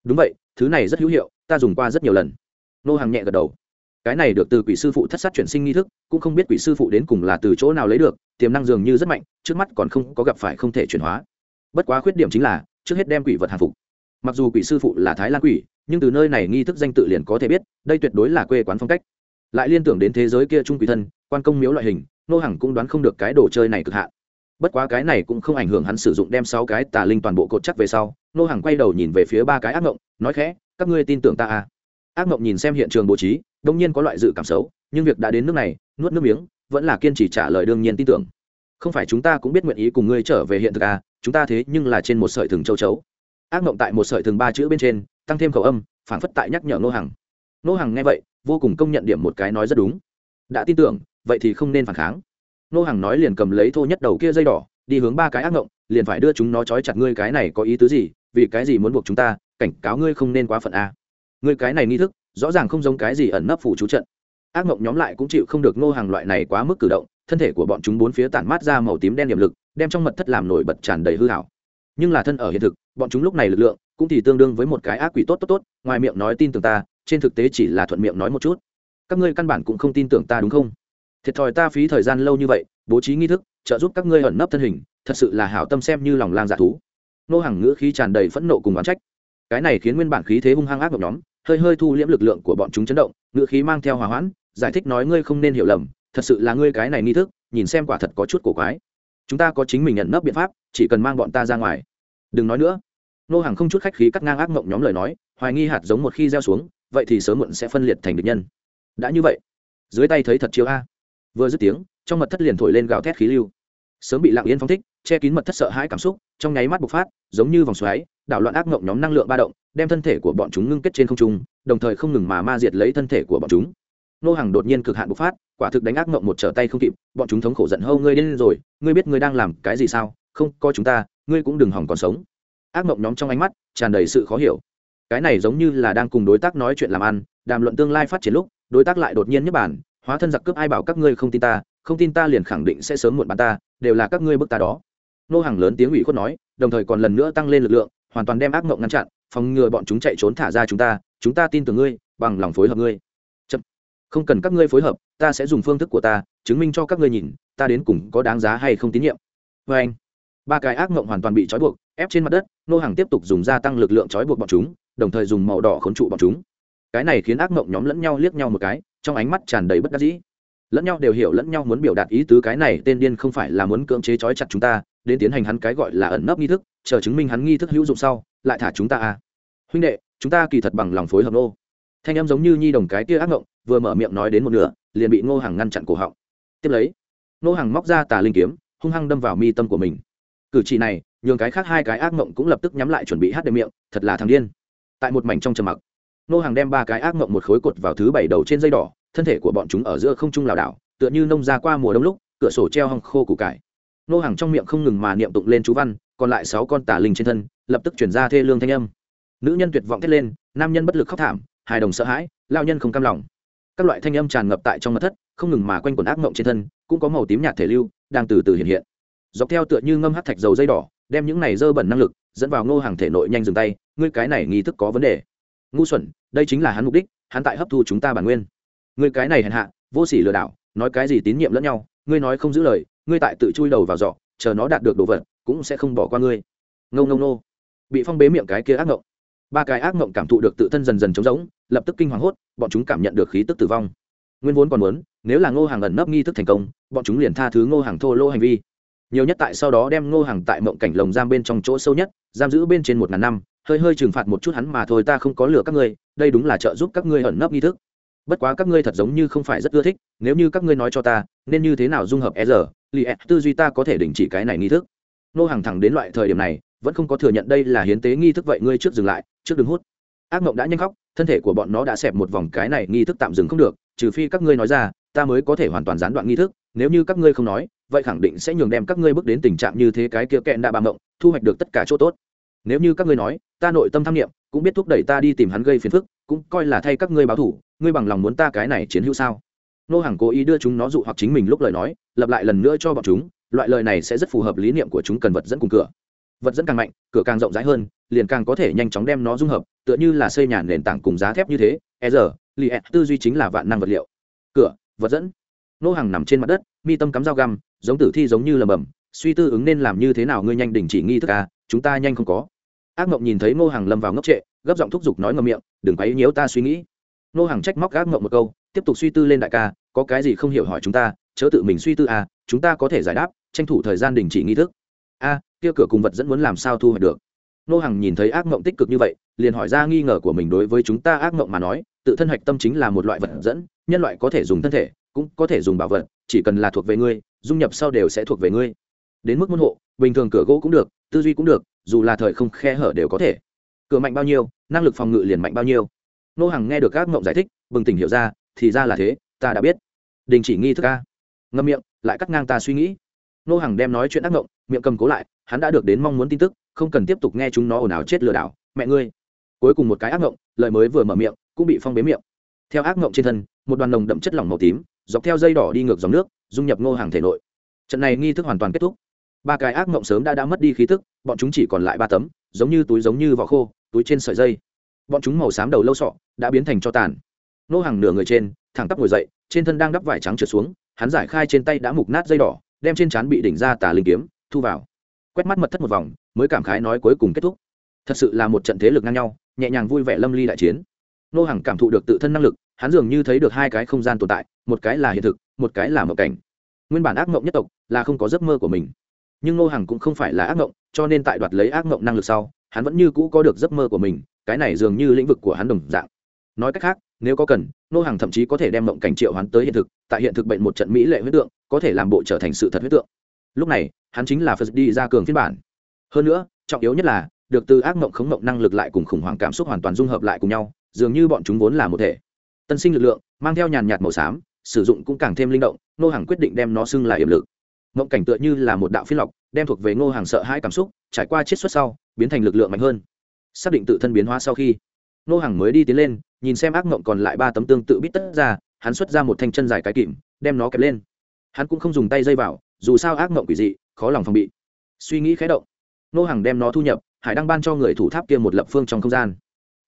Đúng vậy, thứ này rất hữu hiệu, ta dùng qua rất nhiều lần. Nô hàng nhẹ gật đầu. Cái này được từ quỷ sư phụ thất sát chuyển sinh nghi thức, cũng không biết quỷ sư phụ đến cùng là từ chỗ nào lấy được, tiềm năng dường như rất mạnh, trước mắt còn không có gặp phải không thể chuyển hóa. Bất quá khuyết điểm chính là, trước hết đem quỷ vật hàng phục. Mặc dù quỷ sư phụ là thái lan quỷ, nhưng từ nơi này nghi thức danh tự liền có thể biết, đây tuyệt đối là quê quán phong cách. Lại liên tưởng đến thế giới kia trung quỷ thân, quan công miếu loại hình nô hằng cũng đoán không được cái đồ chơi này cực hạn. Bất quá cái này cũng không ảnh hưởng hắn sử dụng đem sáu cái tà linh toàn bộ cột chắc về sau, nô hằng quay đầu nhìn về phía ba cái ác mộng, nói khẽ, các ngươi tin tưởng ta à? Ác mộng nhìn xem hiện trường bố trí, đông nhiên có loại dự cảm xấu, nhưng việc đã đến nước này, nuốt nước miếng, vẫn là kiên trì trả lời đương nhiên tin tưởng. Không phải chúng ta cũng biết nguyện ý cùng ngươi trở về hiện thực à chúng ta thế nhưng là trên một sợi thừng châu chấu. Ác mộng tại một sợi thừng ba chữ bên trên, tăng thêm khẩu âm phản phất tại nhắc nhở nô hằng. Nô hằng nghe vậy, vô cùng công nhận điểm một cái nói rất đúng. Đã tin tưởng vậy thì không nên phản kháng. Nô hàng nói liền cầm lấy thô nhất đầu kia dây đỏ đi hướng ba cái ác ngộng, liền phải đưa chúng nó trói chặt ngươi cái này có ý tứ gì vì cái gì muốn buộc chúng ta cảnh cáo ngươi không nên quá phận a. Ngươi cái này nghi thức rõ ràng không giống cái gì ẩn nấp phủ chú trận. Ác mộng nhóm lại cũng chịu không được nô hàng loại này quá mức cử động thân thể của bọn chúng bốn phía tản mát ra màu tím đen điểm lực đem trong mật thất làm nổi bật tràn đầy hư hảo nhưng là thân ở hiện thực bọn chúng lúc này lực lượng cũng thì tương đương với một cái ác quỷ tốt tốt tốt ngoài miệng nói tin tưởng ta trên thực tế chỉ là thuận miệng nói một chút. Các ngươi căn bản cũng không tin tưởng ta đúng không? Thiệt thòi ta phí thời gian lâu như vậy, bố trí nghi thức, trợ giúp các ngươi ẩn nấp thân hình, thật sự là hảo tâm xem như lòng lang dạ thú. Nô hàng ngữ khí tràn đầy phẫn nộ cùng oán trách. Cái này khiến nguyên bản khí thế hung hăng ác một nhóm, hơi hơi thu liễm lực lượng của bọn chúng chấn động, ngữ khí mang theo hòa hoãn, giải thích nói ngươi không nên hiểu lầm, thật sự là ngươi cái này nghi thức, nhìn xem quả thật có chút cổ quái. Chúng ta có chính mình nhận nấp biện pháp, chỉ cần mang bọn ta ra ngoài. Đừng nói nữa. Nô hàng không chút khách khí cắt ngang ác mộng nhóm lời nói, hoài nghi hạt giống một khi gieo xuống, vậy thì sớm muộn sẽ phân liệt thành địch nhân. Đã như vậy, dưới tay thấy thật chiếu a vừa dứt tiếng, trong mật thất liền thổi lên gào thét khí lưu. Sớm bị lặng yên phong thích, che kín mật thất sợ hãi cảm xúc, trong nháy mắt bộc phát, giống như vòng xoáy, đảo loạn ác mộng nhóm năng lượng ba động, đem thân thể của bọn chúng ngưng kết trên không trung, đồng thời không ngừng mà ma diệt lấy thân thể của bọn chúng. Nô hàng đột nhiên cực hạn bộc phát, quả thực đánh ác mộng một trở tay không kịp, bọn chúng thống khổ giận hâu ngươi điên rồi, ngươi biết ngươi đang làm cái gì sao? Không coi chúng ta, ngươi cũng đừng hỏng còn sống. Ác mộng nhóm trong ánh mắt tràn đầy sự khó hiểu. Cái này giống như là đang cùng đối tác nói chuyện làm ăn, đàm luận tương lai phát triển lúc, đối tác lại đột nhiên nhấp bản hóa thân giặc cướp ai bảo các ngươi không tin ta, không tin ta liền khẳng định sẽ sớm muộn bắn ta, đều là các ngươi bức ta đó. Nô hàng lớn tiếng ủy khuất nói, đồng thời còn lần nữa tăng lên lực lượng, hoàn toàn đem ác mộng ngăn chặn, phòng ngừa bọn chúng chạy trốn thả ra chúng ta chúng ta tin tưởng ngươi, bằng lòng phối hợp ngươi. Chậm. không cần các ngươi phối hợp, ta sẽ dùng phương thức của ta, chứng minh cho các ngươi nhìn, ta đến cùng có đáng giá hay không tín nhiệm. Vê anh, ba cái ác mộng hoàn toàn bị trói buộc, ép trên mặt đất, nô hàng tiếp tục dùng gia tăng lực lượng trói buộc bọn chúng, đồng thời dùng màu đỏ khốn trụ bọn chúng. Cái này khiến ác mộng nhóm lẫn nhau liếc nhau một cái trong ánh mắt tràn đầy bất đắc dĩ. Lẫn nhau đều hiểu lẫn nhau muốn biểu đạt ý tứ cái này, tên điên không phải là muốn cưỡng chế trói chặt chúng ta, đến tiến hành hắn cái gọi là ẩn nấp nghi thức, chờ chứng minh hắn nghi thức hữu dụng sau, lại thả chúng ta à. Huynh đệ, chúng ta kỳ thật bằng lòng phối hợp nô. Thanh em giống như nhi đồng cái kia ác ngộng, vừa mở miệng nói đến một nửa, liền bị ngô hàng ngăn chặn cổ họng. Tiếp lấy, ngô hàng móc ra tà linh kiếm, hung hăng đâm vào mi tâm của mình. Cử chỉ này, nhường cái khác hai cái ác ngộng cũng lập tức nhắm lại chuẩn bị hát đệm miệng, thật là thằng điên. Tại một mảnh trong trầm mặc Nô hàng đem ba cái ác mộng một khối cột vào thứ bảy đầu trên dây đỏ, thân thể của bọn chúng ở giữa không trung lảo đảo, tựa như nông ra qua mùa đông lúc, cửa sổ treo hong khô củ cải. Nô hàng trong miệng không ngừng mà niệm tụng lên chú văn, còn lại sáu con tả linh trên thân, lập tức chuyển ra thê lương thanh âm. Nữ nhân tuyệt vọng thét lên, nam nhân bất lực khóc thảm, hài đồng sợ hãi lao nhân không cam lòng. Các loại thanh âm tràn ngập tại trong mặt thất, không ngừng mà quanh quần ác mộng trên thân, cũng có màu tím nhạt thể lưu, đang từ từ hiện hiện. Dọc theo tựa như ngâm hát thạch dầu dây đỏ, đem những này dơ bẩn năng lực, dẫn vào ngô hàng thể nội nhanh dừng tay, ngươi cái này nghi thức có vấn đề ngu xuẩn, đây chính là hắn mục đích, hắn tại hấp thu chúng ta bản nguyên. Ngươi cái này hèn hạ, vô sỉ lừa đảo, nói cái gì tín nhiệm lẫn nhau, ngươi nói không giữ lời, ngươi tại tự chui đầu vào giỏ, chờ nó đạt được đồ vật, cũng sẽ không bỏ qua ngươi. Ngâu ngâu nô. Bị phong bế miệng cái kia ác ngộng. Ba cái ác ngộng cảm thụ được tự thân dần dần trống rỗng, lập tức kinh hoàng hốt, bọn chúng cảm nhận được khí tức tử vong. Nguyên vốn còn muốn, nếu là ngô hàng ẩn nấp nghi thức thành công, bọn chúng liền tha thứ ngô hàng thô lô hành vi. Nhiều nhất tại sau đó đem ngô hàng tại mộng cảnh lồng giam bên trong chỗ sâu nhất, giam giữ bên trên một ngàn năm hơi hơi trừng phạt một chút hắn mà thôi, ta không có lừa các ngươi, đây đúng là trợ giúp các ngươi ẩn nấp nghi thức. Bất quá các ngươi thật giống như không phải rất ưa thích, nếu như các ngươi nói cho ta, nên như thế nào dung hợp e r li tư duy ta có thể đình chỉ cái này nghi thức? Nô hàng thẳng đến loại thời điểm này, vẫn không có thừa nhận đây là hiến tế nghi thức vậy, ngươi trước dừng lại, trước đừng hút. Ác mộng đã nhanh khóc, thân thể của bọn nó đã xẹp một vòng, cái này nghi thức tạm dừng không được, trừ phi các ngươi nói ra, ta mới có thể hoàn toàn gián đoạn nghi thức, nếu như các ngươi không nói, vậy khẳng định sẽ nhường đem các ngươi bước đến tình trạng như thế, cái kia kẹn đã bà mộng, thu hoạch được tất cả chỗ tốt nếu như các ngươi nói, ta nội tâm tham nghiệm cũng biết thúc đẩy ta đi tìm hắn gây phiền phức, cũng coi là thay các ngươi báo thủ, ngươi bằng lòng muốn ta cái này chiến hữu sao? Nô hàng cố ý đưa chúng nó dụ hoặc chính mình lúc lời nói lập lại lần nữa cho bọn chúng, loại lời này sẽ rất phù hợp lý niệm của chúng cần vật dẫn cùng cửa. Vật dẫn càng mạnh, cửa càng rộng rãi hơn, liền càng có thể nhanh chóng đem nó dung hợp, tựa như là xây nhà nền tảng cùng giá thép như thế e giờ li e tư duy chính là vạn năng vật liệu. Cửa, vật dẫn. Nô hàng nằm trên mặt đất, mi tâm cắm dao găm, giống tử thi giống như lầm bầm, suy tư ứng nên làm như thế nào ngươi nhanh đình chỉ nghi thức à chúng ta nhanh không có. Ác mộng nhìn thấy Ngô hàng lâm vào ngốc trệ, gấp giọng thúc giục nói ngầm miệng, đừng quấy nhiễu ta suy nghĩ. Ngô hàng trách móc ác mộng một câu, tiếp tục suy tư lên đại ca, có cái gì không hiểu hỏi chúng ta, chớ tự mình suy tư à chúng ta có thể giải đáp, tranh thủ thời gian đình chỉ nghi thức. A, kia cửa cùng vật dẫn muốn làm sao thu hoạch được? Nô hàng nhìn thấy ác mộng tích cực như vậy, liền hỏi ra nghi ngờ của mình đối với chúng ta ác mộng mà nói, tự thân hạch tâm chính là một loại vật dẫn, nhân loại có thể dùng thân thể, cũng có thể dùng bảo vật, chỉ cần là thuộc về ngươi, dung nhập sau đều sẽ thuộc về ngươi. Đến mức môn hộ bình thường cửa gỗ cũng được, tư duy cũng được, dù là thời không khe hở đều có thể. Cửa mạnh bao nhiêu, năng lực phòng ngự liền mạnh bao nhiêu. Nô hàng nghe được ác mộng giải thích, bừng tỉnh hiểu ra, thì ra là thế, ta đã biết. Đình chỉ nghi thức ca ngâm miệng, lại cắt ngang ta suy nghĩ. Nô hàng đem nói chuyện ác mộng miệng cầm cố lại, hắn đã được đến mong muốn tin tức, không cần tiếp tục nghe chúng nó ồn ào chết lừa đảo. Mẹ ngươi. Cuối cùng một cái ác mộng lời mới vừa mở miệng, cũng bị phong bế miệng. Theo ác mộng trên thân, một đoàn nồng đậm chất lỏng màu tím, dọc theo dây đỏ đi ngược dòng nước, dung nhập ngô hàng thể nội. Trận này nghi thức hoàn toàn kết thúc ba cái ác mộng sớm đã đã mất đi khí thức bọn chúng chỉ còn lại ba tấm, giống như túi giống như vỏ khô, túi trên sợi dây. Bọn chúng màu xám đầu lâu sọ đã biến thành cho tàn. Nô hàng nửa người trên, thẳng tắp ngồi dậy, trên thân đang đắp vải trắng trượt xuống, hắn giải khai trên tay đã mục nát dây đỏ, đem trên trán bị đỉnh ra tà linh kiếm, thu vào. Quét mắt mật thất một vòng, mới cảm khái nói cuối cùng kết thúc. Thật sự là một trận thế lực ngang nhau, nhẹ nhàng vui vẻ lâm ly đại chiến. Nô hàng cảm thụ được tự thân năng lực, hắn dường như thấy được hai cái không gian tồn tại, một cái là hiện thực, một cái là mộng cảnh. Nguyên bản ác mộng nhất tộc là không có giấc mơ của mình nhưng Ngô Hằng cũng không phải là ác mộng cho nên tại đoạt lấy ác mộng năng lực sau, hắn vẫn như cũ có được giấc mơ của mình, cái này dường như lĩnh vực của hắn đồng dạng. Nói cách khác, nếu có cần, Ngô Hằng thậm chí có thể đem mộng cảnh triệu hắn tới hiện thực, tại hiện thực bệnh một trận mỹ lệ huyết tượng, có thể làm bộ trở thành sự thật huyết tượng. Lúc này, hắn chính là phật đi ra cường phiên bản. Hơn nữa, trọng yếu nhất là, được từ ác mộng khống mộng năng lực lại cùng khủng hoảng cảm xúc hoàn toàn dung hợp lại cùng nhau, dường như bọn chúng vốn là một thể. Tân sinh lực lượng, mang theo nhàn nhạt màu xám, sử dụng cũng càng thêm linh động nô hàng quyết định đem nó xưng là hiểm lực mộng cảnh tựa như là một đạo phiên lọc, đem thuộc về ngô hàng sợ hãi cảm xúc trải qua chiết xuất sau, biến thành lực lượng mạnh hơn. Xác định tự thân biến hóa sau khi, Ngô hàng mới đi tiến lên, nhìn xem ác mộng còn lại ba tấm tương tự bít tất ra, hắn xuất ra một thanh chân dài cái kìm, đem nó kẹp lên. Hắn cũng không dùng tay dây vào, dù sao ác mộng quỷ dị, khó lòng phòng bị. Suy nghĩ khé động, Ngô hàng đem nó thu nhập, hải đăng ban cho người thủ tháp kia một lập phương trong không gian.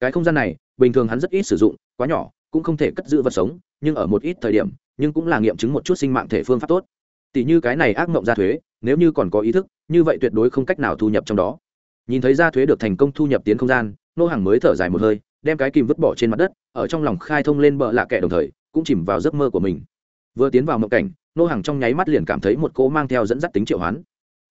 Cái không gian này, bình thường hắn rất ít sử dụng, quá nhỏ, cũng không thể cất giữ vật sống, nhưng ở một ít thời điểm, nhưng cũng là nghiệm chứng một chút sinh mạng thể phương pháp tốt tỷ như cái này ác mộng ra thuế, nếu như còn có ý thức, như vậy tuyệt đối không cách nào thu nhập trong đó. Nhìn thấy ra thuế được thành công thu nhập tiến không gian, nô hàng mới thở dài một hơi, đem cái kìm vứt bỏ trên mặt đất, ở trong lòng khai thông lên bờ lạ kẻ đồng thời, cũng chìm vào giấc mơ của mình. Vừa tiến vào mộng cảnh, nô hàng trong nháy mắt liền cảm thấy một cỗ mang theo dẫn dắt tính triệu hoán.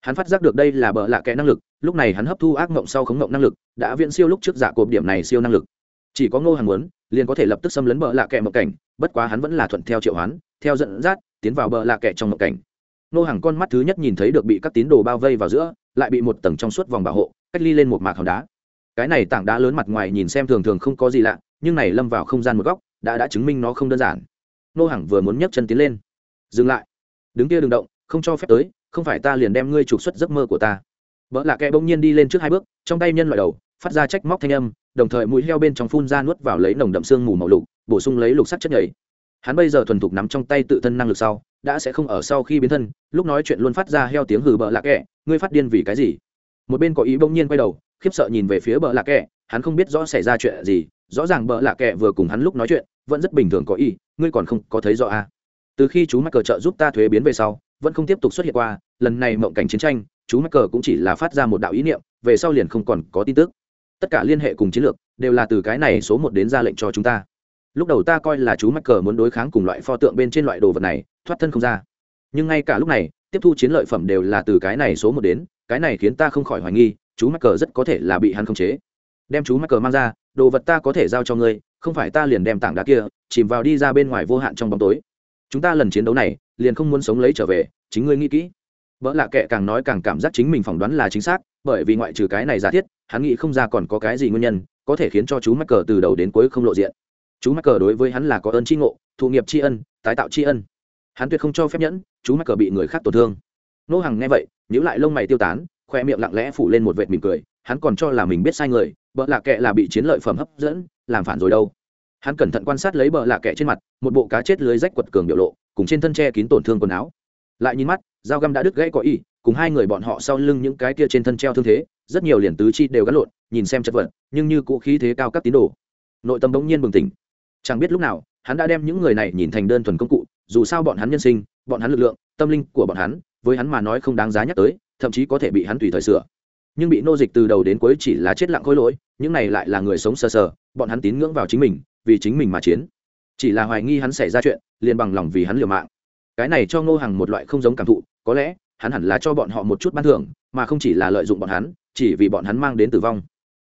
Hắn phát giác được đây là bờ lạ kẻ năng lực, lúc này hắn hấp thu ác mộng sau khống mộng năng lực, đã viễn siêu lúc trước giả cột cộp điểm này siêu năng lực. Chỉ có ngô hàng muốn, liền có thể lập tức xâm lấn bờ lạ kẻ mộng cảnh, bất quá hắn vẫn là thuận theo triệu hoán, theo dẫn dắt, tiến vào bờ lạ kẻ trong mộng cảnh nô hàng con mắt thứ nhất nhìn thấy được bị các tín đồ bao vây vào giữa, lại bị một tầng trong suốt vòng bảo hộ, cách ly lên một mạc hòn đá. Cái này tảng đá lớn mặt ngoài nhìn xem thường thường không có gì lạ, nhưng này lâm vào không gian một góc, đã đã chứng minh nó không đơn giản. Nô hàng vừa muốn nhấc chân tiến lên. Dừng lại. Đứng kia đừng động, không cho phép tới, không phải ta liền đem ngươi trục xuất giấc mơ của ta. Vợ lạ kệ bỗng nhiên đi lên trước hai bước, trong tay nhân loại đầu, phát ra trách móc thanh âm, đồng thời mũi heo bên trong phun ra nuốt vào lấy nồng đậm xương mù màu lục, bổ sung lấy lục sắt chất nhảy hắn bây giờ thuần thục nắm trong tay tự thân năng lực sau đã sẽ không ở sau khi biến thân, lúc nói chuyện luôn phát ra heo tiếng hừ bợ lạc kẹ, ngươi phát điên vì cái gì? Một bên có ý bỗng nhiên quay đầu, khiếp sợ nhìn về phía bợ lạc kẹ, hắn không biết rõ xảy ra chuyện gì, rõ ràng bợ lạc kẹ vừa cùng hắn lúc nói chuyện, vẫn rất bình thường có ý, ngươi còn không có thấy rõ à. từ khi chú mắc cờ trợ giúp ta thuế biến về sau, vẫn không tiếp tục xuất hiện qua, lần này mộng cảnh chiến tranh, chú mắc cờ cũng chỉ là phát ra một đạo ý niệm, về sau liền không còn có tin tức. Tất cả liên hệ cùng chiến lược, đều là từ cái này số một đến ra lệnh cho chúng ta. Lúc đầu ta coi là chú mắc cờ muốn đối kháng cùng loại pho tượng bên trên loại đồ vật này thoát thân không ra. Nhưng ngay cả lúc này, tiếp thu chiến lợi phẩm đều là từ cái này số một đến, cái này khiến ta không khỏi hoài nghi, chú mắc cờ rất có thể là bị hắn khống chế. Đem chú mắc cờ mang ra, đồ vật ta có thể giao cho ngươi, không phải ta liền đem tảng đá kia chìm vào đi ra bên ngoài vô hạn trong bóng tối. Chúng ta lần chiến đấu này, liền không muốn sống lấy trở về, chính ngươi nghĩ kỹ. Vợ lạ kệ càng nói càng cảm giác chính mình phỏng đoán là chính xác, bởi vì ngoại trừ cái này giả thiết, hắn nghĩ không ra còn có cái gì nguyên nhân, có thể khiến cho chú mắc cờ từ đầu đến cuối không lộ diện. Chú mắc cờ đối với hắn là có ơn tri ngộ, thụ nghiệp tri ân, tái tạo tri ân hắn tuyệt không cho phép nhẫn chú mắc cờ bị người khác tổn thương. Nô hàng nghe vậy nhữ lại lông mày tiêu tán khoe miệng lặng lẽ phủ lên một vệt mỉm cười hắn còn cho là mình biết sai người bợ lạ kệ là bị chiến lợi phẩm hấp dẫn làm phản rồi đâu. Hắn cẩn thận quan sát lấy bợ lạ kệ trên mặt một bộ cá chết lưới rách quật cường biểu lộ cùng trên thân tre kín tổn thương quần áo. Lại nhìn mắt dao găm đã đứt gãy có y, cùng hai người bọn họ sau lưng những cái kia trên thân treo thương thế rất nhiều liền tứ chi đều gắn lộn nhìn xem chất vật nhưng như cũ khí thế cao các tín đồ. Nội tâm bỗng nhiên bừng tỉnh. Chẳng biết lúc nào hắn đã đem những người này nhìn thành đơn thuần công cụ dù sao bọn hắn nhân sinh, bọn hắn lực lượng, tâm linh của bọn hắn, với hắn mà nói không đáng giá nhắc tới, thậm chí có thể bị hắn tùy thời sửa. Nhưng bị nô dịch từ đầu đến cuối chỉ là chết lặng khôi lỗi, những này lại là người sống sờ sờ, bọn hắn tín ngưỡng vào chính mình, vì chính mình mà chiến. Chỉ là hoài nghi hắn xảy ra chuyện, liền bằng lòng vì hắn liều mạng. Cái này cho ngô hàng một loại không giống cảm thụ, có lẽ, hắn hẳn là cho bọn họ một chút ban thưởng, mà không chỉ là lợi dụng bọn hắn, chỉ vì bọn hắn mang đến tử vong.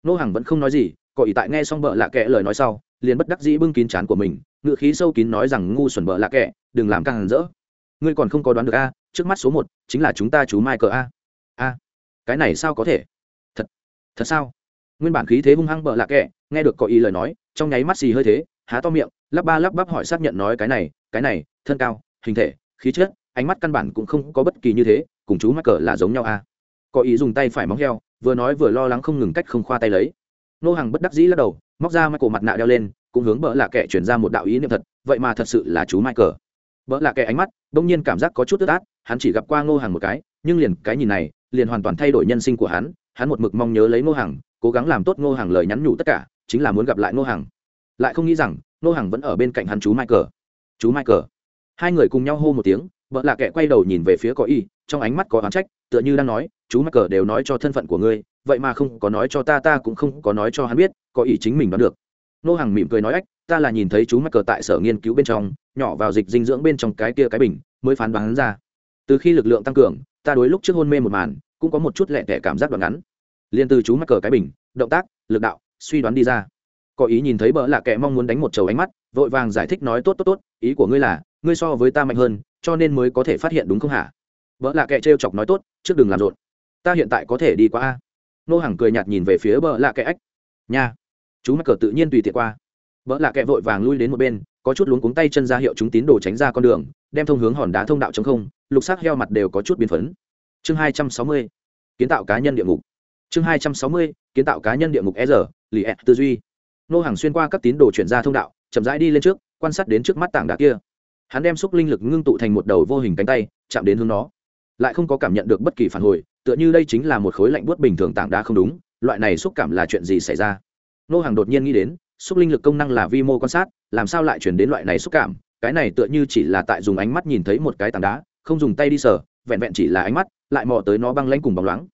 Ngô hàng vẫn không nói gì có ý tại nghe xong bợ lạ kệ lời nói sau, liền bất đắc dĩ bưng kín chán của mình ngựa khí sâu kín nói rằng ngu xuẩn bợ lạ kệ đừng làm càng rỡ. Ngươi còn không có đoán được a, trước mắt số một chính là chúng ta chú mai cờ a. A, cái này sao có thể? Thật thật sao? Nguyên bản khí thế hung hăng bợ lạ kệ nghe được có ý lời nói, trong nháy mắt xì hơi thế, há to miệng, lắp ba lắp bắp hỏi xác nhận nói cái này cái này, thân cao, hình thể, khí chất, ánh mắt căn bản cũng không có bất kỳ như thế, cùng chú mắc cờ là giống nhau à. có ý dùng tay phải móng heo, vừa nói vừa lo lắng không ngừng cách không khoa tay lấy. Nô hàng bất đắc dĩ lắc đầu, móc ra cổ mặt nạ đeo lên cũng hướng bỡ lạ kệ chuyển ra một đạo ý niệm thật, vậy mà thật sự là chú michael. Bỡ lạ kệ ánh mắt đông nhiên cảm giác có chút tức át hắn chỉ gặp qua ngô hàng một cái, nhưng liền cái nhìn này, liền hoàn toàn thay đổi nhân sinh của hắn hắn một mực mong nhớ lấy ngô hàng cố gắng làm tốt ngô hàng lời nhắn nhủ tất cả, chính là muốn gặp lại ngô hàng lại không nghĩ rằng, ngô hàng vẫn ở bên cạnh hắn chú michael. Chú michael. Hai người cùng nhau hô một tiếng vợ lạ kệ quay đầu nhìn về phía có y, trong ánh mắt có oán trách, tựa như đang nói, chú michael đều nói cho thân phận của ngươi, vậy mà không có nói cho ta ta cũng không có nói cho hắn biết, có ý chính mình đoán được nô hàng mỉm cười nói ách, ta là nhìn thấy chú mắc cờ tại sở nghiên cứu bên trong, nhỏ vào dịch dinh dưỡng bên trong cái kia cái bình, mới phán đoán ra. Từ khi lực lượng tăng cường, ta đối lúc trước hôn mê một màn, cũng có một chút lẹ tẻ cảm giác đoạn ngắn. Liền từ chú mắc cờ cái bình, động tác, lực đạo, suy đoán đi ra. Có ý nhìn thấy bỡ lạ kệ mong muốn đánh một chầu ánh mắt, vội vàng giải thích nói tốt tốt tốt, ý của ngươi là, ngươi so với ta mạnh hơn, cho nên mới có thể phát hiện đúng không hả? Vợ lạ kệ trêu chọc nói tốt, trước đừng làm rộn. Ta hiện tại có thể đi qua a. Nô hàng cười nhạt nhìn về phía bờ lạ kệ ách. Nha chú mắc cờ tự nhiên tùy tiện qua. Vợ lạ kẹ vội vàng lui đến một bên, có chút luống cuống tay chân ra hiệu chúng tín đồ tránh ra con đường, đem thông hướng hòn đá thông đạo chống không, lục sắc heo mặt đều có chút biến phấn. Chương hai trăm sáu mươi, kiến tạo cá nhân địa ngục. Chương hai trăm sáu mươi, kiến tạo cá nhân địa ngục e r, lì ed tư duy. Nô hàng xuyên qua các tín đồ chuyển ra thông đạo, chậm rãi đi lên trước, quan sát đến trước mắt tảng đá kia. Hắn đem xúc linh lực ngưng tụ thành một đầu vô hình cánh tay, chạm đến hướng nó. Lại không có cảm nhận được bất kỳ phản hồi, tựa như đây chính là một khối lạnh buốt bình thường tảng đá không đúng, loại này xúc cảm là chuyện gì xảy ra? Nô hàng đột nhiên nghĩ đến, xúc linh lực công năng là vi mô quan sát, làm sao lại chuyển đến loại này xúc cảm? Cái này tựa như chỉ là tại dùng ánh mắt nhìn thấy một cái tảng đá, không dùng tay đi sờ, vẹn vẹn chỉ là ánh mắt, lại mò tới nó băng lanh cùng bóng loáng.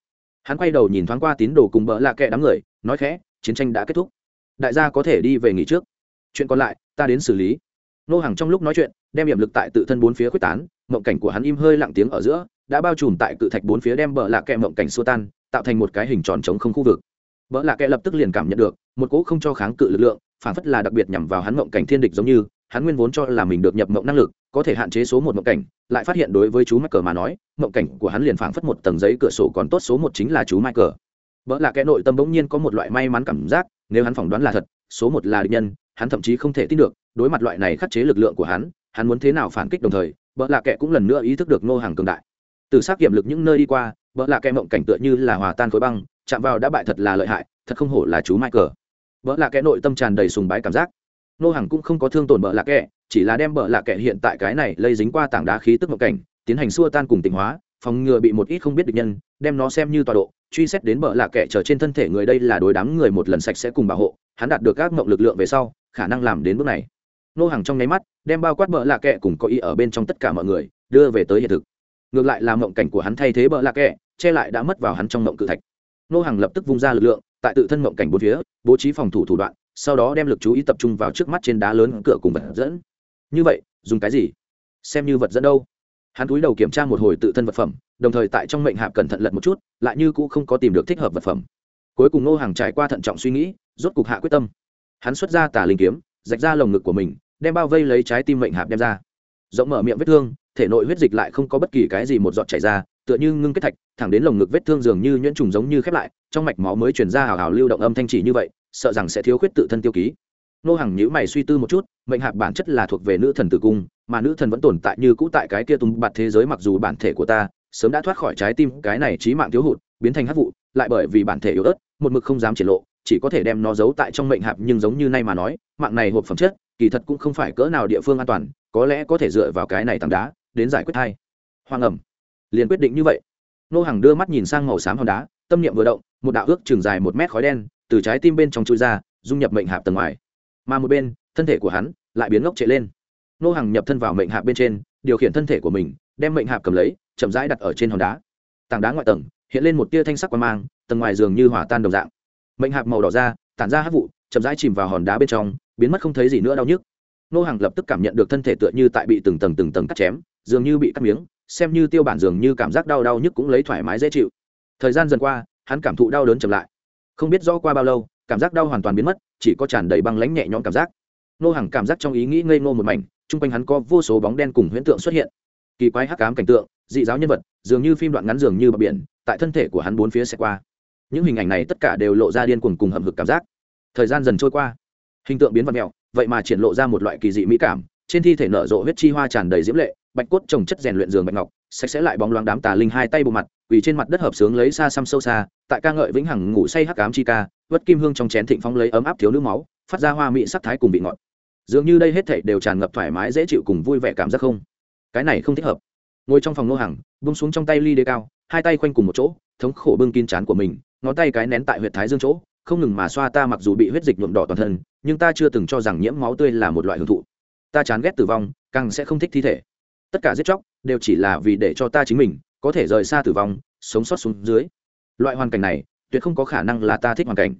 Hắn quay đầu nhìn thoáng qua tín đồ cùng bỡ lạ kẹ đám người, nói khẽ, chiến tranh đã kết thúc. Đại gia có thể đi về nghỉ trước. Chuyện còn lại, ta đến xử lý. Nô hàng trong lúc nói chuyện, đem hiểm lực tại tự thân bốn phía quyết tán, mộng cảnh của hắn im hơi lặng tiếng ở giữa, đã bao trùm tại cự thạch bốn phía đem bờ lạ kẹ mộng cảnh xua tan, tạo thành một cái hình tròn trống không khu vực. Bờ lạ kẹ lập tức liền cảm nhận được một cỗ không cho kháng cự lực lượng, phản phất là đặc biệt nhằm vào hắn mộng cảnh thiên địch giống như, hắn nguyên vốn cho là mình được nhập mộng năng lực, có thể hạn chế số một mộng cảnh, lại phát hiện đối với chú mắc cờ mà nói, mộng cảnh của hắn liền phảng phất một tầng giấy cửa sổ còn tốt số một chính là chú mai cờ vợ là kẻ nội tâm bỗng nhiên có một loại may mắn cảm giác, nếu hắn phỏng đoán là thật, số một là địch nhân, hắn thậm chí không thể tin được, đối mặt loại này khắc chế lực lượng của hắn hắn muốn thế nào phản kích đồng thời, vợ là kẻ cũng lần nữa ý thức được nô hàng cường đại. Từ xác kiểm lực những nơi đi qua, vợ là kẻ mộng cảnh tựa như là hòa tan khối băng, chạm vào đã bại thật là lợi hại, thật không hổ là chú mai cờ vợ lạ kệ nội tâm tràn đầy sùng bái cảm giác. Nô hàng cũng không có thương tổn vợ lạ kệ chỉ là đem vợ lạ kệ hiện tại cái này lây dính qua tảng đá khí tức mộng cảnh, tiến hành xua tan cùng tỉnh hóa, phòng ngừa bị một ít không biết được nhân, đem nó xem như tọa độ, truy xét đến bờ lạ kệ trở trên thân thể người đây là đối đám người một lần sạch sẽ cùng bảo hộ, hắn đạt được các mộng lực lượng về sau, khả năng làm đến bước này. Nô hàng trong nháy mắt, đem bao quát bờ lạ kệ cùng có ý ở bên trong tất cả mọi người, đưa về tới hiện thực. Ngược lại là mộng cảnh của hắn thay thế bờ lạ kệ che lại đã mất vào hắn trong mộng cự thạch. Nô hàng lập tức vung ra lực lượng tại tự thân mộng cảnh bốn phía, bố trí phòng thủ thủ đoạn, sau đó đem lực chú ý tập trung vào trước mắt trên đá lớn cửa cùng vật dẫn. Như vậy, dùng cái gì? Xem như vật dẫn đâu? Hắn cúi đầu kiểm tra một hồi tự thân vật phẩm, đồng thời tại trong mệnh hạp cẩn thận lật một chút, lại như cũ không có tìm được thích hợp vật phẩm. Cuối cùng nô hàng trải qua thận trọng suy nghĩ, rốt cục hạ quyết tâm. Hắn xuất ra tà linh kiếm, rạch ra lồng ngực của mình, đem bao vây lấy trái tim mệnh hạp đem ra. Rộng mở miệng vết thương, thể nội huyết dịch lại không có bất kỳ cái gì một giọt chảy ra, tựa như ngưng kết thạch thẳng đến lồng ngực vết thương dường như nhuyễn trùng giống như khép lại, trong mạch máu mới chuyển ra hào hào lưu động âm thanh chỉ như vậy, sợ rằng sẽ thiếu khuyết tự thân tiêu ký. Nô hàng nhữ mày suy tư một chút, mệnh hạp bản chất là thuộc về nữ thần tử cung, mà nữ thần vẫn tồn tại như cũ tại cái kia tung bạt thế giới mặc dù bản thể của ta sớm đã thoát khỏi trái tim, cái này trí mạng thiếu hụt, biến thành hát vụ, lại bởi vì bản thể yếu ớt, một mực không dám triển lộ, chỉ có thể đem nó giấu tại trong mệnh hạp nhưng giống như nay mà nói, mạng này hộp phẩm chất, kỳ thật cũng không phải cỡ nào địa phương an toàn, có lẽ có thể dựa vào cái này tảng đá đến giải quyết thay hoang ẩm. Liền quyết định như vậy nô hàng đưa mắt nhìn sang màu xám hòn đá, tâm niệm vừa động, một đạo ước trường dài một mét khói đen từ trái tim bên trong chui ra, dung nhập mệnh hạp tầng ngoài. Mà một bên, thân thể của hắn lại biến ngốc trệ lên. Nô hàng nhập thân vào mệnh hạp bên trên, điều khiển thân thể của mình, đem mệnh hạp cầm lấy, chậm rãi đặt ở trên hòn đá. Tảng đá ngoại tầng, hiện lên một tia thanh sắc quan mang, tầng ngoài giường như hỏa tan đồng dạng. Mệnh hạp màu đỏ ra, tản ra hát vụ, chậm rãi chìm vào hòn đá bên trong, biến mất không thấy gì nữa đau nhức. Nô hàng lập tức cảm nhận được thân thể tựa như tại bị từng tầng từng tầng cắt chém, dường như bị cắt miếng xem như tiêu bản dường như cảm giác đau đau nhức cũng lấy thoải mái dễ chịu. Thời gian dần qua, hắn cảm thụ đau đớn chậm lại. Không biết rõ qua bao lâu, cảm giác đau hoàn toàn biến mất, chỉ có tràn đầy băng lãnh nhẹ nhõm cảm giác. Nô hàng cảm giác trong ý nghĩ ngây ngô một mảnh, chung quanh hắn có vô số bóng đen cùng huyễn tượng xuất hiện. Kỳ quái hắc ám cảnh tượng, dị giáo nhân vật, dường như phim đoạn ngắn dường như bờ biển, tại thân thể của hắn bốn phía sẽ qua. Những hình ảnh này tất cả đều lộ ra điên cuồng cùng hầm hực cảm giác. Thời gian dần trôi qua. Hình tượng biến vật mẹo, vậy mà triển lộ ra một loại kỳ dị mỹ cảm, trên thi thể nở rộ huyết chi hoa tràn đầy diễm lệ bạch cốt trồng chất rèn luyện giường bạch ngọc, sạch sẽ lại bóng loáng đám tà linh hai tay bộ mặt, quỳ trên mặt đất hợp sướng lấy xa xăm sâu xa, tại ca ngợi vĩnh hằng ngủ say hắc ám chi ca, vất kim hương trong chén thịnh phong lấy ấm áp thiếu nước máu, phát ra hoa mỹ sắc thái cùng vị ngọt. Dường như đây hết thảy đều tràn ngập thoải mái dễ chịu cùng vui vẻ cảm giác không? Cái này không thích hợp. Ngồi trong phòng nô hàng bung xuống trong tay ly đê cao, hai tay khoanh cùng một chỗ, thống khổ bưng kín chán của mình, ngón tay cái nén tại huyệt thái dương chỗ, không ngừng mà xoa ta mặc dù bị huyết dịch nhuộm đỏ toàn thân, nhưng ta chưa từng cho rằng nhiễm máu tươi là một loại hưởng thụ. Ta chán ghét tử vong, càng sẽ không thích thi thể tất cả giết chóc đều chỉ là vì để cho ta chính mình có thể rời xa tử vong, sống sót xuống dưới. Loại hoàn cảnh này tuyệt không có khả năng là ta thích hoàn cảnh.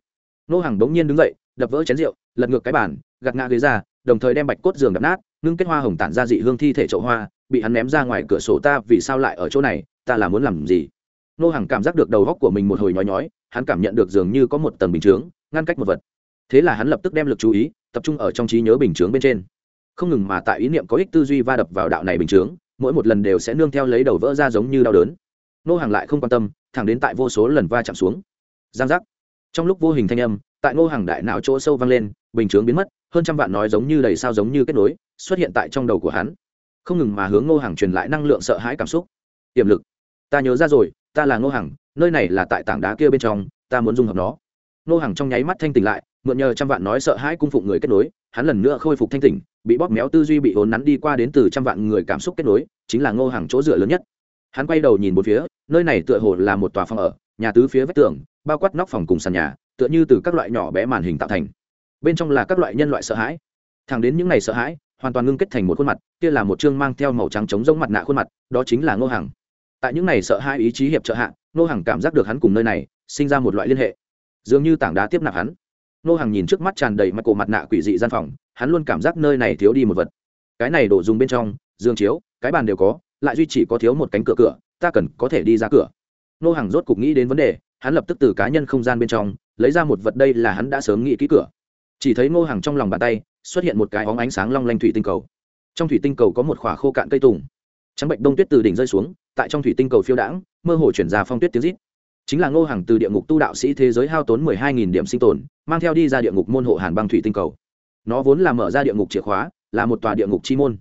Nô hàng bỗng nhiên đứng dậy, đập vỡ chén rượu, lật ngược cái bàn, gạt ngã ghế ra, đồng thời đem bạch cốt giường đập nát, ngưng kết hoa hồng tản ra dị hương thi thể chậu hoa, bị hắn ném ra ngoài cửa sổ ta vì sao lại ở chỗ này, ta là muốn làm gì? Nô hàng cảm giác được đầu góc của mình một hồi nhói nhói, hắn cảm nhận được dường như có một tầng bình chướng, ngăn cách một vật. Thế là hắn lập tức đem lực chú ý tập trung ở trong trí nhớ bình chướng bên trên không ngừng mà tại ý niệm có ích tư duy va đập vào đạo này bình chướng, mỗi một lần đều sẽ nương theo lấy đầu vỡ ra giống như đau đớn. Nô hàng lại không quan tâm, thẳng đến tại vô số lần va chạm xuống. Giang giác. Trong lúc vô hình thanh âm, tại nô hàng đại não chỗ sâu vang lên, bình chướng biến mất, hơn trăm vạn nói giống như đầy sao giống như kết nối, xuất hiện tại trong đầu của hắn. Không ngừng mà hướng nô hàng truyền lại năng lượng sợ hãi cảm xúc. Tiềm lực. Ta nhớ ra rồi, ta là nô hàng, nơi này là tại tảng đá kia bên trong, ta muốn dung hợp nó. Nô hàng trong nháy mắt thanh tỉnh lại mượn nhờ trăm vạn nói sợ hãi cung phụng người kết nối, hắn lần nữa khôi phục thanh tỉnh, bị bóp méo tư duy bị hồn nắn đi qua đến từ trăm vạn người cảm xúc kết nối, chính là ngô hàng chỗ dựa lớn nhất. Hắn quay đầu nhìn một phía, nơi này tựa hồ là một tòa phòng ở, nhà tứ phía vách tường, bao quát nóc phòng cùng sàn nhà, tựa như từ các loại nhỏ bé màn hình tạo thành. Bên trong là các loại nhân loại sợ hãi. Thẳng đến những ngày sợ hãi, hoàn toàn ngưng kết thành một khuôn mặt, kia là một chương mang theo màu trắng trống rông mặt nạ khuôn mặt, đó chính là ngô hàng. Tại những ngày sợ hãi ý chí hiệp trợ hạ, ngô hàng cảm giác được hắn cùng nơi này, sinh ra một loại liên hệ. Dường như tảng đá tiếp nạp hắn. Nô hàng nhìn trước mắt tràn đầy mặt cổ mặt nạ quỷ dị gian phòng, hắn luôn cảm giác nơi này thiếu đi một vật. Cái này đổ dùng bên trong giường chiếu, cái bàn đều có, lại duy chỉ có thiếu một cánh cửa cửa, ta cần có thể đi ra cửa. Nô hàng rốt cục nghĩ đến vấn đề, hắn lập tức từ cá nhân không gian bên trong, lấy ra một vật đây là hắn đã sớm nghĩ kỹ cửa. Chỉ thấy Nô hàng trong lòng bàn tay, xuất hiện một cái óng ánh sáng long lanh thủy tinh cầu. Trong thủy tinh cầu có một khỏa khô cạn cây tùng. Trắng bệnh đông tuyết từ đỉnh rơi xuống, tại trong thủy tinh cầu phiêu đãng, mơ hồ chuyển ra phong tuyết tiếng rít chính là ngô hàng từ địa ngục tu đạo sĩ thế giới hao tốn mười hai nghìn điểm sinh tồn, mang theo đi ra địa ngục môn hộ hàn băng thủy tinh cầu. Nó vốn là mở ra địa ngục chìa khóa, là một tòa địa ngục chi môn.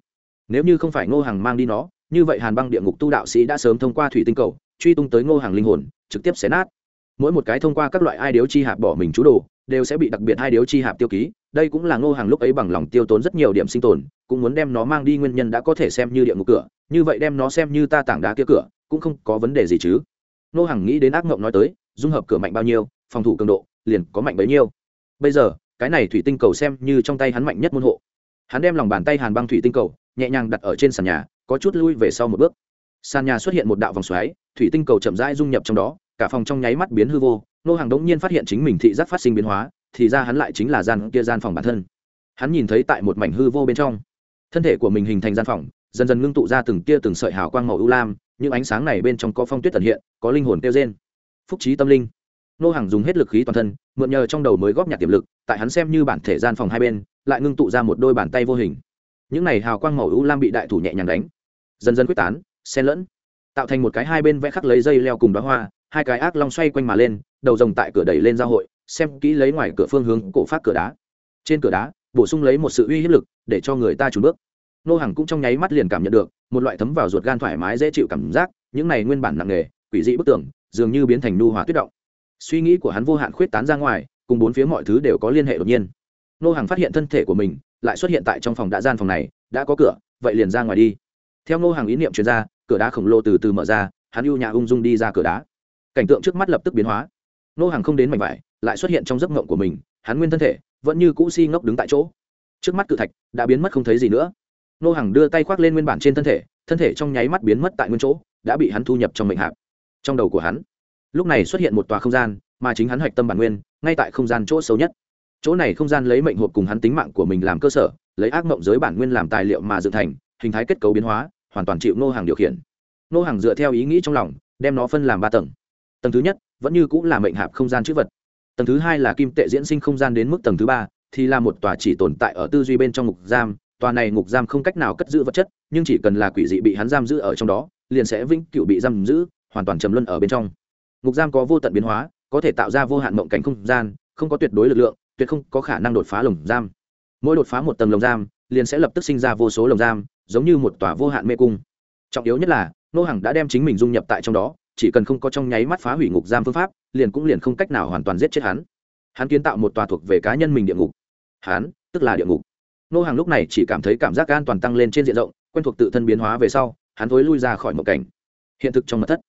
Nếu như không phải ngô hàng mang đi nó, như vậy hàn băng địa ngục tu đạo sĩ đã sớm thông qua thủy tinh cầu, truy tung tới ngô hàng linh hồn, trực tiếp xé nát. Mỗi một cái thông qua các loại ai điếu chi hạp bỏ mình chú đồ, đều sẽ bị đặc biệt hai điếu chi hạp tiêu ký. Đây cũng là ngô hàng lúc ấy bằng lòng tiêu tốn rất nhiều điểm sinh tồn, cũng muốn đem nó mang đi nguyên nhân đã có thể xem như địa ngục cửa. Như vậy đem nó xem như ta tảng đá kia cửa, cũng không có vấn đề gì chứ. Nô hàng nghĩ đến ác mộng nói tới, dung hợp cửa mạnh bao nhiêu, phòng thủ cường độ, liền có mạnh bấy nhiêu. Bây giờ, cái này thủy tinh cầu xem như trong tay hắn mạnh nhất môn hộ. Hắn đem lòng bàn tay hàn băng thủy tinh cầu, nhẹ nhàng đặt ở trên sàn nhà, có chút lui về sau một bước. Sàn nhà xuất hiện một đạo vòng xoáy, thủy tinh cầu chậm rãi dung nhập trong đó, cả phòng trong nháy mắt biến hư vô. Nô hàng đống nhiên phát hiện chính mình thị giác phát sinh biến hóa, thì ra hắn lại chính là gian kia gian phòng bản thân. Hắn nhìn thấy tại một mảnh hư vô bên trong, thân thể của mình hình thành gian phòng, dần dần ngưng tụ ra từng tia từng sợi hào quang màu ưu lam những ánh sáng này bên trong có phong tuyết tận hiện, có linh hồn kêu trên phúc trí tâm linh. Nô hàng dùng hết lực khí toàn thân, mượn nhờ trong đầu mới góp nhặt tiềm lực, tại hắn xem như bản thể gian phòng hai bên, lại ngưng tụ ra một đôi bàn tay vô hình. Những này hào quang màu u lam bị đại thủ nhẹ nhàng đánh, dần dần quyết tán, xen lẫn, tạo thành một cái hai bên vẽ khắc lấy dây leo cùng đóa hoa, hai cái ác long xoay quanh mà lên, đầu rồng tại cửa đẩy lên giao hội, xem kỹ lấy ngoài cửa phương hướng cổ phát cửa đá. Trên cửa đá, bổ sung lấy một sự uy hiếp lực, để cho người ta trùn bước nô hàng cũng trong nháy mắt liền cảm nhận được, một loại thấm vào ruột gan thoải mái dễ chịu cảm giác, những này nguyên bản nặng nề, quỷ dị bức tường, dường như biến thành nu hòa tuyết động. Suy nghĩ của hắn vô hạn khuyết tán ra ngoài, cùng bốn phía mọi thứ đều có liên hệ đột nhiên. Nô hàng phát hiện thân thể của mình lại xuất hiện tại trong phòng đã gian phòng này, đã có cửa, vậy liền ra ngoài đi. Theo nô hàng ý niệm chuyên ra, cửa đá khổng lồ từ từ mở ra, hắn ưu nhã ung dung đi ra cửa đá. Cảnh tượng trước mắt lập tức biến hóa. Nô hàng không đến mảnh vải, lại xuất hiện trong giấc ngộng của mình, hắn nguyên thân thể vẫn như cũ si ngốc đứng tại chỗ. Trước mắt cự thạch đã biến mất không thấy gì nữa nô hàng đưa tay khoác lên nguyên bản trên thân thể thân thể trong nháy mắt biến mất tại nguyên chỗ, đã bị hắn thu nhập trong mệnh hạp, trong đầu của hắn. Lúc này xuất hiện một tòa không gian, mà chính hắn hạch tâm bản nguyên, ngay tại không gian chỗ xấu nhất. Chỗ này không gian lấy mệnh hộp cùng hắn tính mạng của mình làm cơ sở, lấy ác mộng giới bản nguyên làm tài liệu mà dựng thành, hình thái kết cấu biến hóa, hoàn toàn chịu nô hàng điều khiển. Nô hàng dựa theo ý nghĩ trong lòng, đem nó phân làm ba tầng. Tầng thứ nhất, vẫn như cũng là mệnh hạp không gian chữ vật. Tầng thứ hai là kim tệ diễn sinh không gian đến mức tầng thứ ba, thì là một tòa chỉ tồn tại ở tư duy bên trong ngục giam tòa này ngục giam không cách nào cất giữ vật chất, nhưng chỉ cần là quỷ dị bị hắn giam giữ ở trong đó, liền sẽ vĩnh cựu bị giam giữ, hoàn toàn trầm luân ở bên trong. Ngục giam có vô tận biến hóa, có thể tạo ra vô hạn mộng cảnh không gian, không có tuyệt đối lực lượng, tuyệt không có khả năng đột phá lồng giam. Mỗi đột phá một tầng lồng giam, liền sẽ lập tức sinh ra vô số lồng giam, giống như một tòa vô hạn mê cung. Trọng yếu nhất là, nô Hằng đã đem chính mình dung nhập tại trong đó, chỉ cần không có trong nháy mắt phá hủy ngục giam phương pháp, liền cũng liền không cách nào hoàn toàn giết chết hắn. Hắn kiến tạo một tòa thuộc về cá nhân mình địa ngục. Hắn, tức là địa ngục nô hàng lúc này chỉ cảm thấy cảm giác an toàn tăng lên trên diện rộng, quen thuộc tự thân biến hóa về sau, hắn thối lui ra khỏi một cảnh. Hiện thực trong mật thất,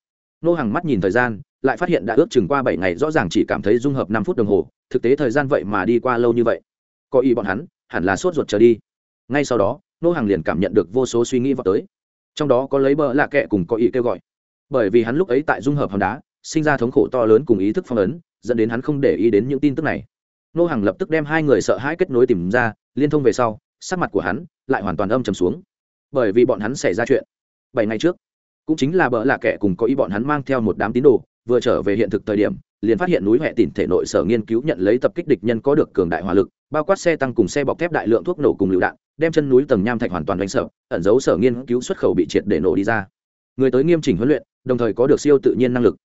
nô hàng mắt nhìn thời gian, lại phát hiện đã ước chừng qua bảy ngày, rõ ràng chỉ cảm thấy dung hợp năm phút đồng hồ, thực tế thời gian vậy mà đi qua lâu như vậy. Có ý bọn hắn, hẳn là sốt ruột trở đi. Ngay sau đó, nô hàng liền cảm nhận được vô số suy nghĩ vào tới. Trong đó có lấy bờ lạ kệ cùng có ý kêu gọi. Bởi vì hắn lúc ấy tại dung hợp hòn đá, sinh ra thống khổ to lớn cùng ý thức phong ấn, dẫn đến hắn không để ý đến những tin tức này. Nô hàng lập tức đem hai người sợ hãi kết nối tìm ra liên thông về sau, sắc mặt của hắn lại hoàn toàn âm trầm xuống. Bởi vì bọn hắn xảy ra chuyện bảy ngày trước, cũng chính là bỡ là kẻ cùng có ý bọn hắn mang theo một đám tín đồ, vừa trở về hiện thực thời điểm, liền phát hiện núi huệ tỉnh thể nội sở nghiên cứu nhận lấy tập kích địch nhân có được cường đại hỏa lực, bao quát xe tăng cùng xe bọc thép đại lượng thuốc nổ cùng lựu đạn, đem chân núi tầng nham thạch hoàn toàn đánh sở ẩn giấu sở nghiên cứu xuất khẩu bị triệt để nổ đi ra. Người tới nghiêm chỉnh huấn luyện, đồng thời có được siêu tự nhiên năng lực.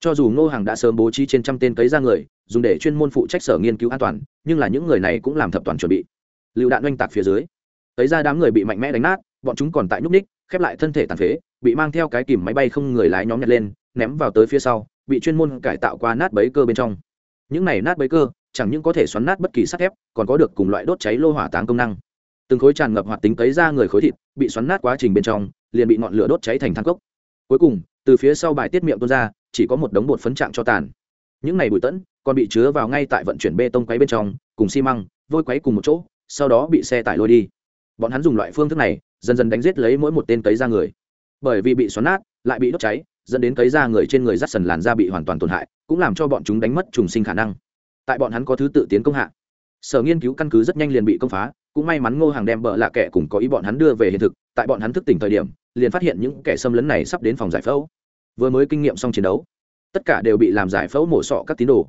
Cho dù ngô hàng đã sớm bố trí trên trăm tên cấy ra người, dùng để chuyên môn phụ trách sở nghiên cứu an toàn, nhưng là những người này cũng làm thập toàn chuẩn bị lựu đạn oanh tạc phía dưới. Thấy ra đám người bị mạnh mẽ đánh nát, bọn chúng còn tại nhúc ních khép lại thân thể tàn phế, bị mang theo cái kìm máy bay không người lái nhóm nhặt lên, ném vào tới phía sau, bị chuyên môn cải tạo qua nát bấy cơ bên trong. Những này nát bấy cơ, chẳng những có thể xoắn nát bất kỳ sắt thép, còn có được cùng loại đốt cháy lô hỏa táng công năng. Từng khối tràn ngập hoạt tính cấy ra người khối thịt, bị xoắn nát quá trình bên trong, liền bị ngọn lửa đốt cháy thành thang cốc. Cuối cùng, từ phía sau bài tiết miệng tuôn ra, chỉ có một đống bột phấn trạng cho tàn. Những này bụi tẫn còn bị chứa vào ngay tại vận chuyển bê tông quấy bên trong, cùng xi măng, vôi quấy cùng một chỗ sau đó bị xe tải lôi đi. Bọn hắn dùng loại phương thức này, dần dần đánh giết lấy mỗi một tên cấy ra người. Bởi vì bị xoắn nát, lại bị đốt cháy, dẫn đến cấy ra người trên người rắt sần làn da bị hoàn toàn tổn hại, cũng làm cho bọn chúng đánh mất trùng sinh khả năng. Tại bọn hắn có thứ tự tiến công hạ, sở nghiên cứu căn cứ rất nhanh liền bị công phá, cũng may mắn ngô hàng đem bợ lạ kẻ cùng có ý bọn hắn đưa về hiện thực, tại bọn hắn thức tỉnh thời điểm, liền phát hiện những kẻ xâm lấn này sắp đến phòng giải phẫu. Vừa mới kinh nghiệm xong chiến đấu, tất cả đều bị làm giải phẫu mổ sọ các tín đồ.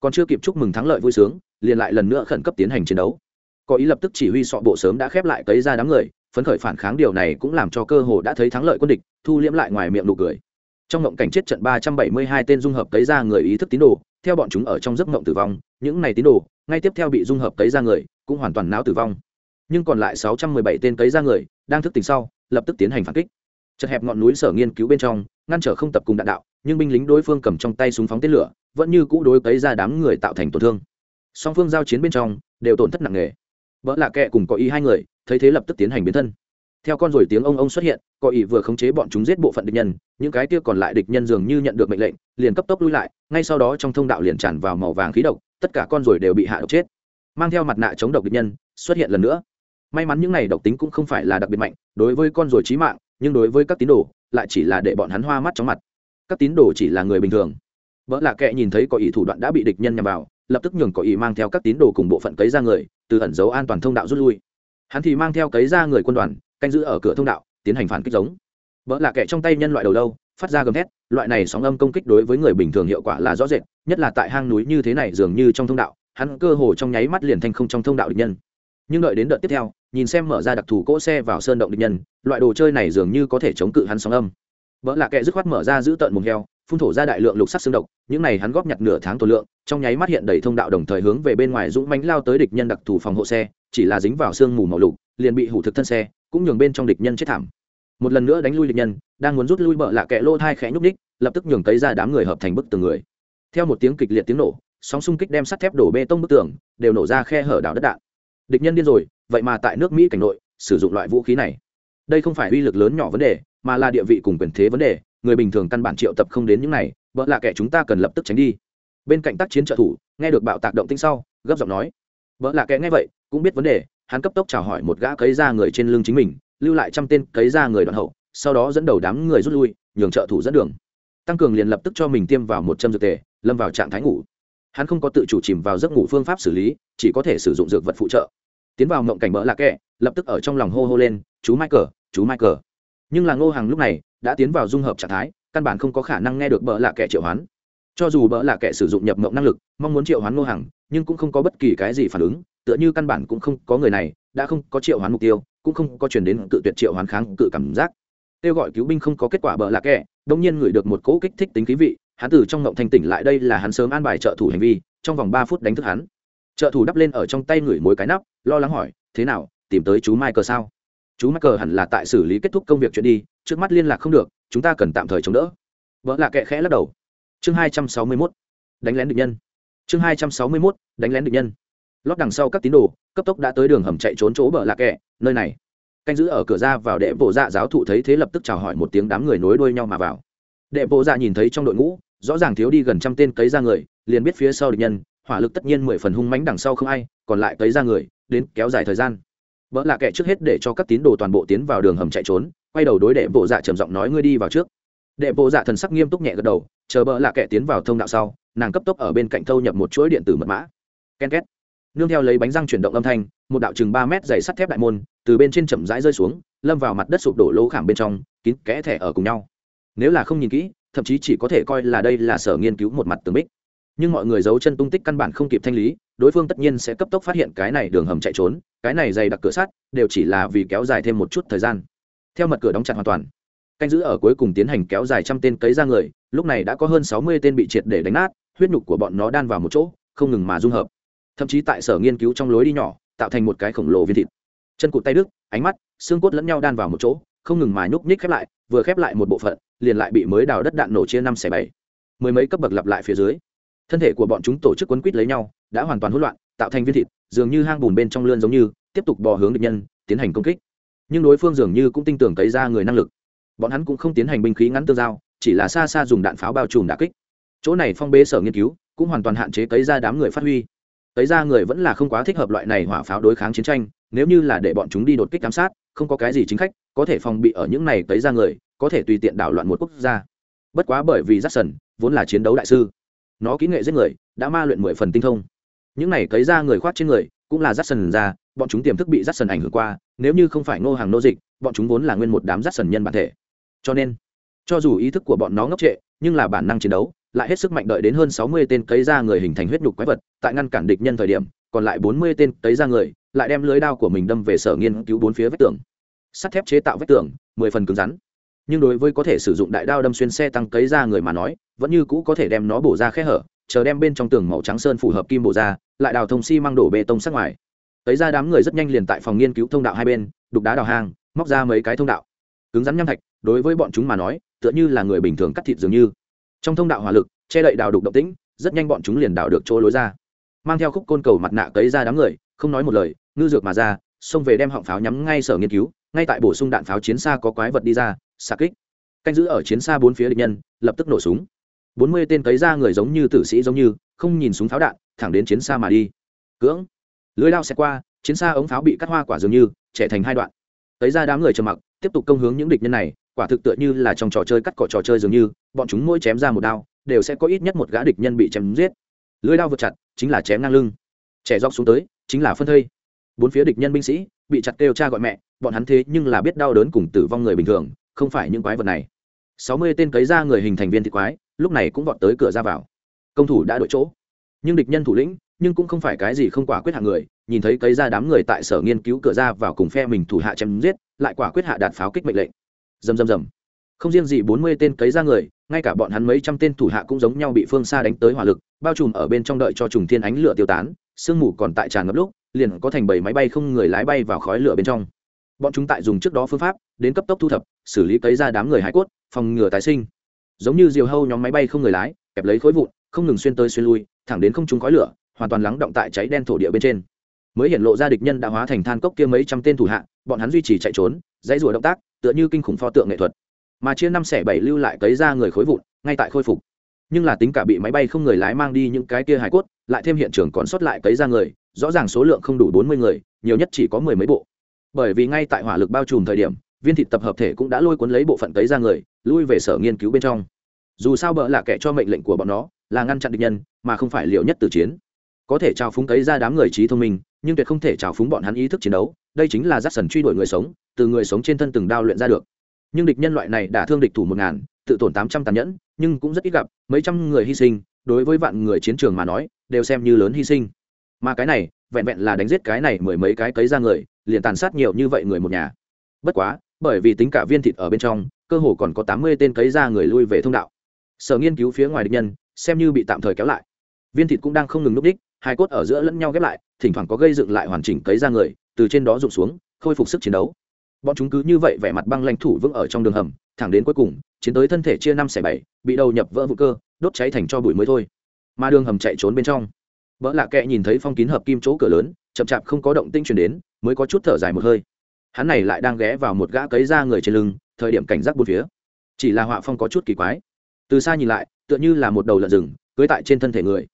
Còn chưa kịp chúc mừng thắng lợi vui sướng, liền lại lần nữa khẩn cấp tiến hành chiến đấu có ý lập tức chỉ huy sọ bộ sớm đã khép lại cấy ra đám người, phấn khởi phản kháng điều này cũng làm cho cơ hồ đã thấy thắng lợi quân địch, thu liễm lại ngoài miệng nụ cười. Trong ngộng cảnh chết trận ba trăm bảy mươi hai tên dung hợp cấy ra người ý thức tín đồ, theo bọn chúng ở trong giấc ngộng tử vong, những này tín đồ, ngay tiếp theo bị dung hợp cấy ra người, cũng hoàn toàn não tử vong. Nhưng còn lại sáu trăm mười bảy tên cấy ra người, đang thức tỉnh sau, lập tức tiến hành phản kích. Chật hẹp ngọn núi sở nghiên cứu bên trong, ngăn trở không tập cùng đạn đạo, nhưng binh lính đối phương cầm trong tay súng phóng tên lửa, vẫn như cũ đối cấy ra đám người tạo thành tổn thương. Song phương giao chiến bên trong, đều tổn thất nặng nề vợ lạ kệ cùng có ý hai người, thấy thế lập tức tiến hành biến thân. Theo con rồi tiếng ông ông xuất hiện, có ý vừa khống chế bọn chúng giết bộ phận địch nhân, những cái kia còn lại địch nhân dường như nhận được mệnh lệnh, liền cấp tốc lui lại, ngay sau đó trong thông đạo liền tràn vào màu vàng khí độc, tất cả con rồi đều bị hạ độc chết. Mang theo mặt nạ chống độc địch nhân, xuất hiện lần nữa. May mắn những này độc tính cũng không phải là đặc biệt mạnh, đối với con rồi trí mạng, nhưng đối với các tín đồ, lại chỉ là để bọn hắn hoa mắt chóng mặt. Các tín đồ chỉ là người bình thường. Vợ lạ kệ nhìn thấy có ý thủ đoạn đã bị địch nhân nhằm vào lập tức nhường có ý mang theo các tín đồ cùng bộ phận cấy ra người, từ ẩn dấu an toàn thông đạo rút lui. Hắn thì mang theo cấy ra người quân đoàn, canh giữ ở cửa thông đạo, tiến hành phản kích giống. Vợ là kệ trong tay nhân loại đầu lâu, phát ra gầm thét, loại này sóng âm công kích đối với người bình thường hiệu quả là rõ rệt, nhất là tại hang núi như thế này dường như trong thông đạo, hắn cơ hồ trong nháy mắt liền thành không trong thông đạo địch nhân. Nhưng đợi đến đợt tiếp theo, nhìn xem mở ra đặc thù cỗ xe vào sơn động địch nhân, loại đồ chơi này dường như có thể chống cự hắn sóng âm vợ lạ kệ dứt khoát mở ra giữ tận mồm heo, phun thổ ra đại lượng lục sắc xương độc, những này hắn góp nhặt nửa tháng tổ lượng, trong nháy mắt hiện đầy thông đạo đồng thời hướng về bên ngoài dũng mánh lao tới địch nhân đặc thù phòng hộ xe, chỉ là dính vào sương mù màu lục, liền bị hủ thực thân xe, cũng nhường bên trong địch nhân chết thảm. Một lần nữa đánh lui địch nhân, đang muốn rút lui bợ lạ kệ lô thai khẽ nhúc ních lập tức nhường tới ra đám người hợp thành bức tường người. Theo một tiếng kịch liệt tiếng nổ, sóng xung kích đem sắt thép đổ bê tông bức tường, đều nổ ra khe hở đảo đất đạn. Địch nhân điên rồi, vậy mà tại nước mỹ cảnh nội, sử dụng loại vũ khí này. Đây không phải uy lực lớn nhỏ vấn đề mà là địa vị cùng quyền thế vấn đề, người bình thường căn bản triệu tập không đến những này, vợ là kẻ chúng ta cần lập tức tránh đi. Bên cạnh tác chiến trợ thủ, nghe được bạo tạc động tinh sau, gấp giọng nói, vợ là kẻ nghe vậy, cũng biết vấn đề, hắn cấp tốc chào hỏi một gã cấy ra người trên lưng chính mình, lưu lại trăm tên cấy ra người đoạn hậu, sau đó dẫn đầu đám người rút lui, nhường trợ thủ dẫn đường. Tăng cường liền lập tức cho mình tiêm vào một châm dược tề, lâm vào trạng thái ngủ. Hắn không có tự chủ chìm vào giấc ngủ phương pháp xử lý, chỉ có thể sử dụng dược vật phụ trợ. Tiến vào mộng cảnh bỡ lạc kẹ lập tức ở trong lòng hô hô lên, chú michael chú michael nhưng là ngô hàng lúc này đã tiến vào dung hợp trạng thái căn bản không có khả năng nghe được bỡ là kẻ triệu hoán. Cho dù bỡ là kẻ sử dụng nhập mộng năng lực mong muốn triệu hoán ngô hàng nhưng cũng không có bất kỳ cái gì phản ứng tựa như căn bản cũng không có người này đã không có triệu hoán mục tiêu cũng không có chuyển đến cự tuyệt triệu hoán kháng cự cảm giác. Kêu gọi cứu binh không có kết quả bỡ là kẻ, đông nhiên ngửi được một cỗ kích thích tính khí vị hắn từ trong ngộng thanh tỉnh lại đây là hắn sớm an bài trợ thủ hành vi trong vòng ba phút đánh thức hắn. Trợ thủ đắp lên ở trong tay ngửi mối cái nắp lo lắng hỏi thế nào tìm tới chú mai cờ sao? Chú mắc cờ hẳn là tại xử lý kết thúc công việc chuyện đi, trước mắt liên lạc không được, chúng ta cần tạm thời chống đỡ. Vợ lạ kệ khẽ lắc đầu. Chương hai trăm sáu mươi mốt. Đánh lén địch nhân. Chương hai trăm sáu mươi mốt. Đánh lén địch nhân. Lót đằng sau các tín đồ, cấp tốc đã tới đường hầm chạy trốn chỗ bờ lạ kệ nơi này. Canh giữ ở cửa ra vào đệ bộ dạ giáo thụ thấy thế lập tức chào hỏi một tiếng đám người nối đuôi nhau mà vào. Đệ bộ dạ nhìn thấy trong đội ngũ, rõ ràng thiếu đi gần trăm tên cấy ra người, liền biết phía sau địch nhân, hỏa lực tất nhiên mười phần hung mánh đằng sau không ai, còn lại cấy ra người, đến kéo dài thời gian vợ là kẻ trước hết để cho các tín đồ toàn bộ tiến vào đường hầm chạy trốn, quay đầu đối đệ bộ dạ trầm giọng nói, ngươi đi vào trước. Đệ bộ dạ thần sắc nghiêm túc nhẹ gật đầu, chờ bỡ là kẻ tiến vào thông đạo sau, nàng cấp tốc ở bên cạnh thâu nhập một chuỗi điện tử mật mã. Ken két. Nương theo lấy bánh răng chuyển động âm thanh, một đạo chừng ba mét dày sắt thép đại môn, từ bên trên chậm rãi rơi xuống, lâm vào mặt đất sụp đổ lỗ khảm bên trong, kín kẽ thẻ ở cùng nhau. Nếu là không nhìn kỹ, thậm chí chỉ có thể coi là đây là sở nghiên cứu một mặt tường bích nhưng mọi người giấu chân tung tích căn bản không kịp thanh lý, đối phương tất nhiên sẽ cấp tốc phát hiện cái này đường hầm chạy trốn, cái này dày đặc cửa sắt đều chỉ là vì kéo dài thêm một chút thời gian. Theo mật cửa đóng chặt hoàn toàn, canh giữ ở cuối cùng tiến hành kéo dài trăm tên cấy ra người, lúc này đã có hơn sáu mươi tên bị triệt để đánh nát, huyết nhục của bọn nó đan vào một chỗ, không ngừng mà dung hợp. Thậm chí tại sở nghiên cứu trong lối đi nhỏ, tạo thành một cái khổng lồ viên thịt. Chân cụt tay đức ánh mắt, xương cốt lẫn nhau đan vào một chỗ, không ngừng mà nhúc nhích khép lại, vừa khép lại một bộ phận, liền lại bị mới đào đất đạn nổ chia năm xẻ bảy. Mười mấy cấp bậc lặp lại phía dưới thân thể của bọn chúng tổ chức quấn quýt lấy nhau, đã hoàn toàn hỗn loạn, tạo thành viên thịt, dường như hang bùn bên trong lươn giống như, tiếp tục bò hướng địch nhân, tiến hành công kích. Nhưng đối phương dường như cũng tin tưởng cấy ra người năng lực. Bọn hắn cũng không tiến hành binh khí ngắn tương giao, chỉ là xa xa dùng đạn pháo bao trùm đà kích. Chỗ này phong bế sở nghiên cứu, cũng hoàn toàn hạn chế cấy ra đám người phát huy. Cấy ra người vẫn là không quá thích hợp loại này hỏa pháo đối kháng chiến tranh, nếu như là để bọn chúng đi đột kích giám sát, không có cái gì chính khách, có thể phòng bị ở những này cấy ra người, có thể tùy tiện đảo loạn một quốc gia. Bất quá bởi vì j vốn là chiến đấu đại sư nó kỹ nghệ giết người, đã ma luyện mười phần tinh thông. Những này cấy ra người khoác trên người, cũng là rắt sần ra, bọn chúng tiềm thức bị rắt sần ảnh hưởng qua, nếu như không phải ngô hàng nô dịch, bọn chúng vốn là nguyên một đám rắt sần nhân bản thể. Cho nên, cho dù ý thức của bọn nó ngốc trệ, nhưng là bản năng chiến đấu, lại hết sức mạnh đợi đến hơn sáu mươi tên cấy ra người hình thành huyết nhục quái vật, tại ngăn cản địch nhân thời điểm, còn lại bốn mươi tên cấy ra người, lại đem lưới đao của mình đâm về sở nghiên cứu bốn phía vách tường. Sắt thép chế tạo vách tường, mười phần cứng rắn. Nhưng đối với có thể sử dụng đại đao đâm xuyên xe tăng cấy ra người mà nói vẫn như cũ có thể đem nó bổ ra khe hở, chờ đem bên trong tường màu trắng sơn phù hợp kim bổ ra, lại đào thông xi、si、măng đổ bê tông sát ngoài. Thấy ra đám người rất nhanh liền tại phòng nghiên cứu thông đạo hai bên, đục đá đào hang, móc ra mấy cái thông đạo. Cứng rắn nham thạch, đối với bọn chúng mà nói, tựa như là người bình thường cắt thịt dường như. Trong thông đạo hỏa lực, che đậy đào đục động tĩnh, rất nhanh bọn chúng liền đào được chỗ lối ra. Mang theo khúc côn cầu mặt nạ cấy ra đám người, không nói một lời, ngư dược mà ra, xông về đem họng pháo nhắm ngay sở nghiên cứu, ngay tại bổ sung đạn pháo chiến xa có quái vật đi ra xa kích. Canh giữ ở chiến xa bốn phía địch nhân, lập tức nổ súng bốn mươi tên cấy ra người giống như tử sĩ giống như, không nhìn súng pháo đạn, thẳng đến chiến xa mà đi. Cưỡng. Lưới lao xẹt qua, chiến xa ống pháo bị cắt hoa quả dường như, trẻ thành hai đoạn. Cấy ra đám người trầm mặc, tiếp tục công hướng những địch nhân này, quả thực tựa như là trong trò chơi cắt cỏ trò chơi dường như, bọn chúng mỗi chém ra một đao, đều sẽ có ít nhất một gã địch nhân bị chém giết. Lưới đao vượt chặt, chính là chém ngang lưng. Trẻ dọc xuống tới, chính là phân thây. Bốn phía địch nhân binh sĩ, bị chặt kêu cha gọi mẹ, bọn hắn thế nhưng là biết đau đớn cùng tử vong người bình thường, không phải những quái vật này. Sáu mươi tên cấy ra người hình thành viên thị quái lúc này cũng vọt tới cửa ra vào. Công thủ đã đổi chỗ. Nhưng địch nhân thủ lĩnh, nhưng cũng không phải cái gì không quả quyết hạ người, nhìn thấy cấy ra đám người tại sở nghiên cứu cửa ra vào cùng phe mình thủ hạ chém giết, lại quả quyết hạ đạt pháo kích mệnh lệnh. Dầm dầm dầm không riêng gì bốn mươi tên cấy ra người, ngay cả bọn hắn mấy trăm tên thủ hạ cũng giống nhau bị phương xa đánh tới hỏa lực, bao trùm ở bên trong đợi cho trùng thiên ánh lửa tiêu tán, sương mù còn tại tràn ngập lúc, liền có thành bảy máy bay không người lái bay vào khói lửa bên trong. Bọn chúng tại dùng trước đó phương pháp, đến cấp tốc thu thập, xử lý cấy ra đám người hải cốt, phòng ngừa tái sinh giống như diều hâu nhóm máy bay không người lái, kẹp lấy khối vụn, không ngừng xuyên tới xuyên lui, thẳng đến không trúng khói lửa, hoàn toàn lắng động tại cháy đen thổ địa bên trên. Mới hiện lộ ra địch nhân đã hóa thành than cốc kia mấy trăm tên thủ hạ, bọn hắn duy trì chạy trốn, dãy rùa động tác, tựa như kinh khủng pho tượng nghệ thuật. Mà chia năm xẻ bảy lưu lại cấy ra người khối vụn, ngay tại khôi phục. Nhưng là tính cả bị máy bay không người lái mang đi những cái kia hải cốt, lại thêm hiện trường còn sót lại cấy ra người, rõ ràng số lượng không đủ bốn mươi người, nhiều nhất chỉ có mười mấy bộ. Bởi vì ngay tại hỏa lực bao trùm thời điểm viên thịt tập hợp thể cũng đã lôi cuốn lấy bộ phận tấy ra người, lui về sở nghiên cứu bên trong. Dù sao bợ là kẻ cho mệnh lệnh của bọn nó là ngăn chặn địch nhân, mà không phải liệu nhất từ chiến. Có thể trào phúng tấy ra đám người trí thông minh, nhưng tuyệt không thể trào phúng bọn hắn ý thức chiến đấu, đây chính là rắt sần truy đuổi người sống, từ người sống trên thân từng đao luyện ra được. Nhưng địch nhân loại này đã thương địch thủ một ngàn, tự tổn tám trăm tàn nhẫn, nhưng cũng rất ít gặp, mấy trăm người hy sinh, đối với vạn người chiến trường mà nói, đều xem như lớn hy sinh. Mà cái này, vẹn vẹn là đánh giết cái này mười mấy cái cấy ra người, liền tàn sát nhiều như vậy người một nhà. Bất quá bởi vì tính cả viên thịt ở bên trong, cơ hồ còn có tám mươi tên cấy ra người lui về thông đạo. Sở nghiên cứu phía ngoài địch nhân, xem như bị tạm thời kéo lại. Viên thịt cũng đang không ngừng núp đích, hai cốt ở giữa lẫn nhau ghép lại, thỉnh thoảng có gây dựng lại hoàn chỉnh cấy ra người, từ trên đó rụng xuống, khôi phục sức chiến đấu. Bọn chúng cứ như vậy vẻ mặt băng lãnh thủ vững ở trong đường hầm, thẳng đến cuối cùng, chiến tới thân thể chia năm xẻ bảy, bị đầu nhập vỡ vụ cơ, đốt cháy thành cho bụi mới thôi. Mà đường hầm chạy trốn bên trong. Vỡ lạ kệ nhìn thấy phong kín hợp kim chỗ cửa lớn, chậm chạp không có động tinh chuyển đến, mới có chút thở dài một hơi hắn này lại đang ghé vào một gã cấy ra người trên lưng, thời điểm cảnh giác bốn phía. Chỉ là họa phong có chút kỳ quái. Từ xa nhìn lại, tựa như là một đầu lợn rừng, cưới tại trên thân thể người.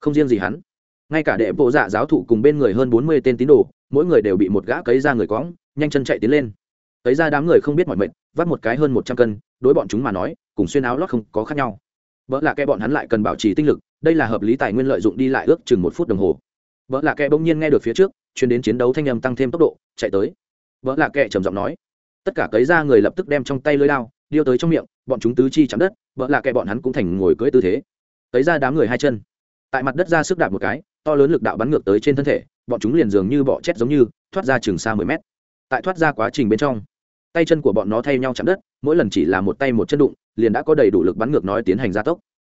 Không riêng gì hắn, ngay cả đệ bộ dạ giáo thụ cùng bên người hơn bốn mươi tên tín đồ, mỗi người đều bị một gã cấy ra người quõng, nhanh chân chạy tiến lên. Cấy ra đám người không biết mọi mệnh, vắt một cái hơn một trăm cân, đối bọn chúng mà nói, cùng xuyên áo lót không có khác nhau. Vợ là kẻ bọn hắn lại cần bảo trì tinh lực, đây là hợp lý tài nguyên lợi dụng đi lại ước chừng một phút đồng hồ. Vợ là kẻ bỗng nhiên nghe được phía trước chuyến đến chiến đấu thanh âm tăng thêm tốc độ, chạy tới vợ là kệ trầm giọng nói. Tất cả cấy ra người lập tức đem trong tay lưới lao điêu tới trong miệng, bọn chúng tứ chi chạm đất vợ là kệ bọn hắn cũng thành ngồi cưỡi tư thế. Cấy ra đám người hai chân. Tại mặt đất ra sức đạp một cái, to lớn lực đạo bắn ngược tới trên thân thể, bọn chúng liền dường như bọ chét giống như, thoát ra chừng xa mười mét. Tại thoát ra quá trình bên trong, tay chân của bọn nó thay nhau chạm đất, mỗi lần chỉ là một tay một chân đụng, liền đã có đầy đủ lực bắn ngược nói tiến hành gia tốc.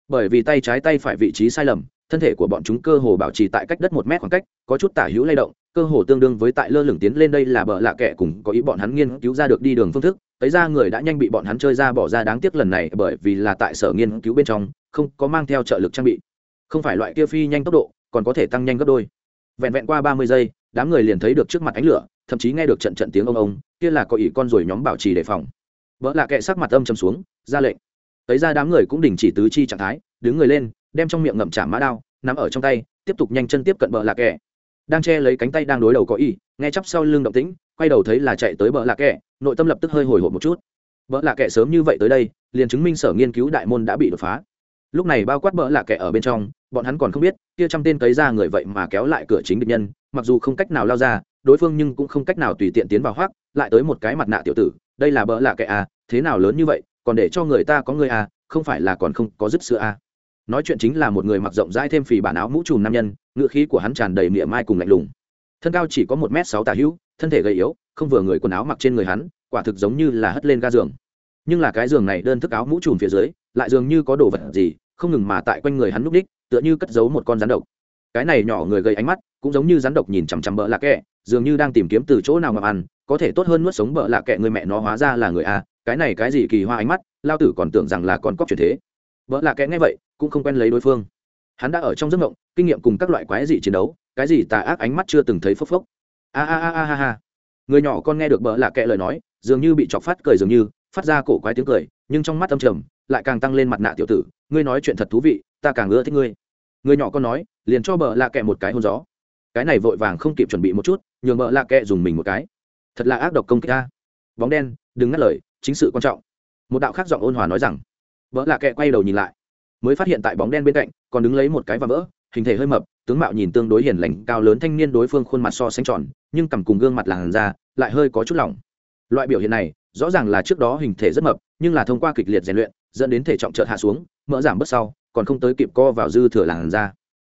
Bởi vì tay trái tay phải vị trí sai lầm, thân thể của bọn chúng cơ hồ bảo trì tại cách đất một mét khoảng cách, có chút tả hữu lay động cơ hồ tương đương với tại lơ lửng tiến lên đây là bợ lạ kẻ cùng có ý bọn hắn nghiên cứu ra được đi đường phương thức. Thấy ra người đã nhanh bị bọn hắn chơi ra bỏ ra đáng tiếc lần này bởi vì là tại sở nghiên cứu bên trong, không có mang theo trợ lực trang bị. Không phải loại kia phi nhanh tốc độ, còn có thể tăng nhanh gấp đôi. Vẹn vẹn qua ba mươi giây, đám người liền thấy được trước mặt ánh lửa, thậm chí nghe được trận trận tiếng ông ông, kia là có ý con rồi nhóm bảo trì đề phòng. Vợ lạ kệ sắc mặt âm chầm xuống, ra lệnh. Thấy ra đám người cũng đình chỉ tứ chi trạng thái, đứng người lên, đem trong miệng ngậm trả mã đao, nắm ở trong tay, tiếp tục nhanh chân tiếp cận vợ lạ kệ đang che lấy cánh tay đang đối đầu có y, nghe chắp sau lưng động tĩnh, quay đầu thấy là chạy tới bờ lạ kệ nội tâm lập tức hơi hồi hộp một chút. Bờ lạ kệ sớm như vậy tới đây, liền chứng minh sở nghiên cứu đại môn đã bị đột phá. Lúc này bao quát bỡ lạ kệ ở bên trong, bọn hắn còn không biết, kia trăm tên cấy ra người vậy mà kéo lại cửa chính địch nhân, mặc dù không cách nào lao ra, đối phương nhưng cũng không cách nào tùy tiện tiến vào hoác, lại tới một cái mặt nạ tiểu tử, đây là bỡ lạ kệ à thế nào lớn như vậy, còn để cho người ta có người à không phải là còn không có dứt sữa à. Nói chuyện chính là một người mặc rộng rãi thêm phì bản áo mũ trùm nam nhân ngựa khí của hắn tràn đầy miệng mai cùng lạnh lùng. Thân cao chỉ có một m sáu tà hữu, thân thể gầy yếu, không vừa người quần áo mặc trên người hắn, quả thực giống như là hất lên ga giường. Nhưng là cái giường này đơn thức áo mũ trùm phía dưới, lại dường như có đồ vật gì, không ngừng mà tại quanh người hắn núp đích, tựa như cất giấu một con rắn độc. Cái này nhỏ người gây ánh mắt, cũng giống như rắn độc nhìn chằm chằm bỡ lạ kẹ, dường như đang tìm kiếm từ chỗ nào ngậm ăn, có thể tốt hơn nuốt sống bỡ lạ kẹ người mẹ nó hóa ra là người a, cái này cái gì kỳ hoa ánh mắt, lao tử còn tưởng rằng là con cóc truyền thế. Bỡ lạ kẹ nghe vậy, cũng không quen lấy đối phương hắn đã ở trong giấc mộng, kinh nghiệm cùng các loại quái dị chiến đấu, cái gì tà ác ánh mắt chưa từng thấy phốc phốc. A a a a a người nhỏ con nghe được bỡ lạ kệ lời nói, dường như bị chọc phát cười dường như, phát ra cổ quái tiếng cười, nhưng trong mắt âm trầm, lại càng tăng lên mặt nạ tiểu tử, ngươi nói chuyện thật thú vị, ta càng ưa thích ngươi. Người nhỏ con nói, liền cho bợ lạ kệ một cái hôn gió. Cái này vội vàng không kịp chuẩn bị một chút, nhường bợ lạ kệ dùng mình một cái. Thật là ác độc công kích ta bóng đen, đừng ngắt lời, chính sự quan trọng. Một đạo khác giọng ôn hòa nói rằng vợ lạ kệ quay đầu nhìn lại mới phát hiện tại bóng đen bên cạnh, còn đứng lấy một cái và vỡ, hình thể hơi mập, tướng mạo nhìn tương đối hiền lành, cao lớn thanh niên đối phương khuôn mặt so sánh tròn, nhưng cầm cùng gương mặt làn da lại hơi có chút lỏng. Loại biểu hiện này, rõ ràng là trước đó hình thể rất mập, nhưng là thông qua kịch liệt rèn luyện, dẫn đến thể trọng chợt hạ xuống, mỡ giảm bớt sau, còn không tới kịp co vào dư thừa làn da.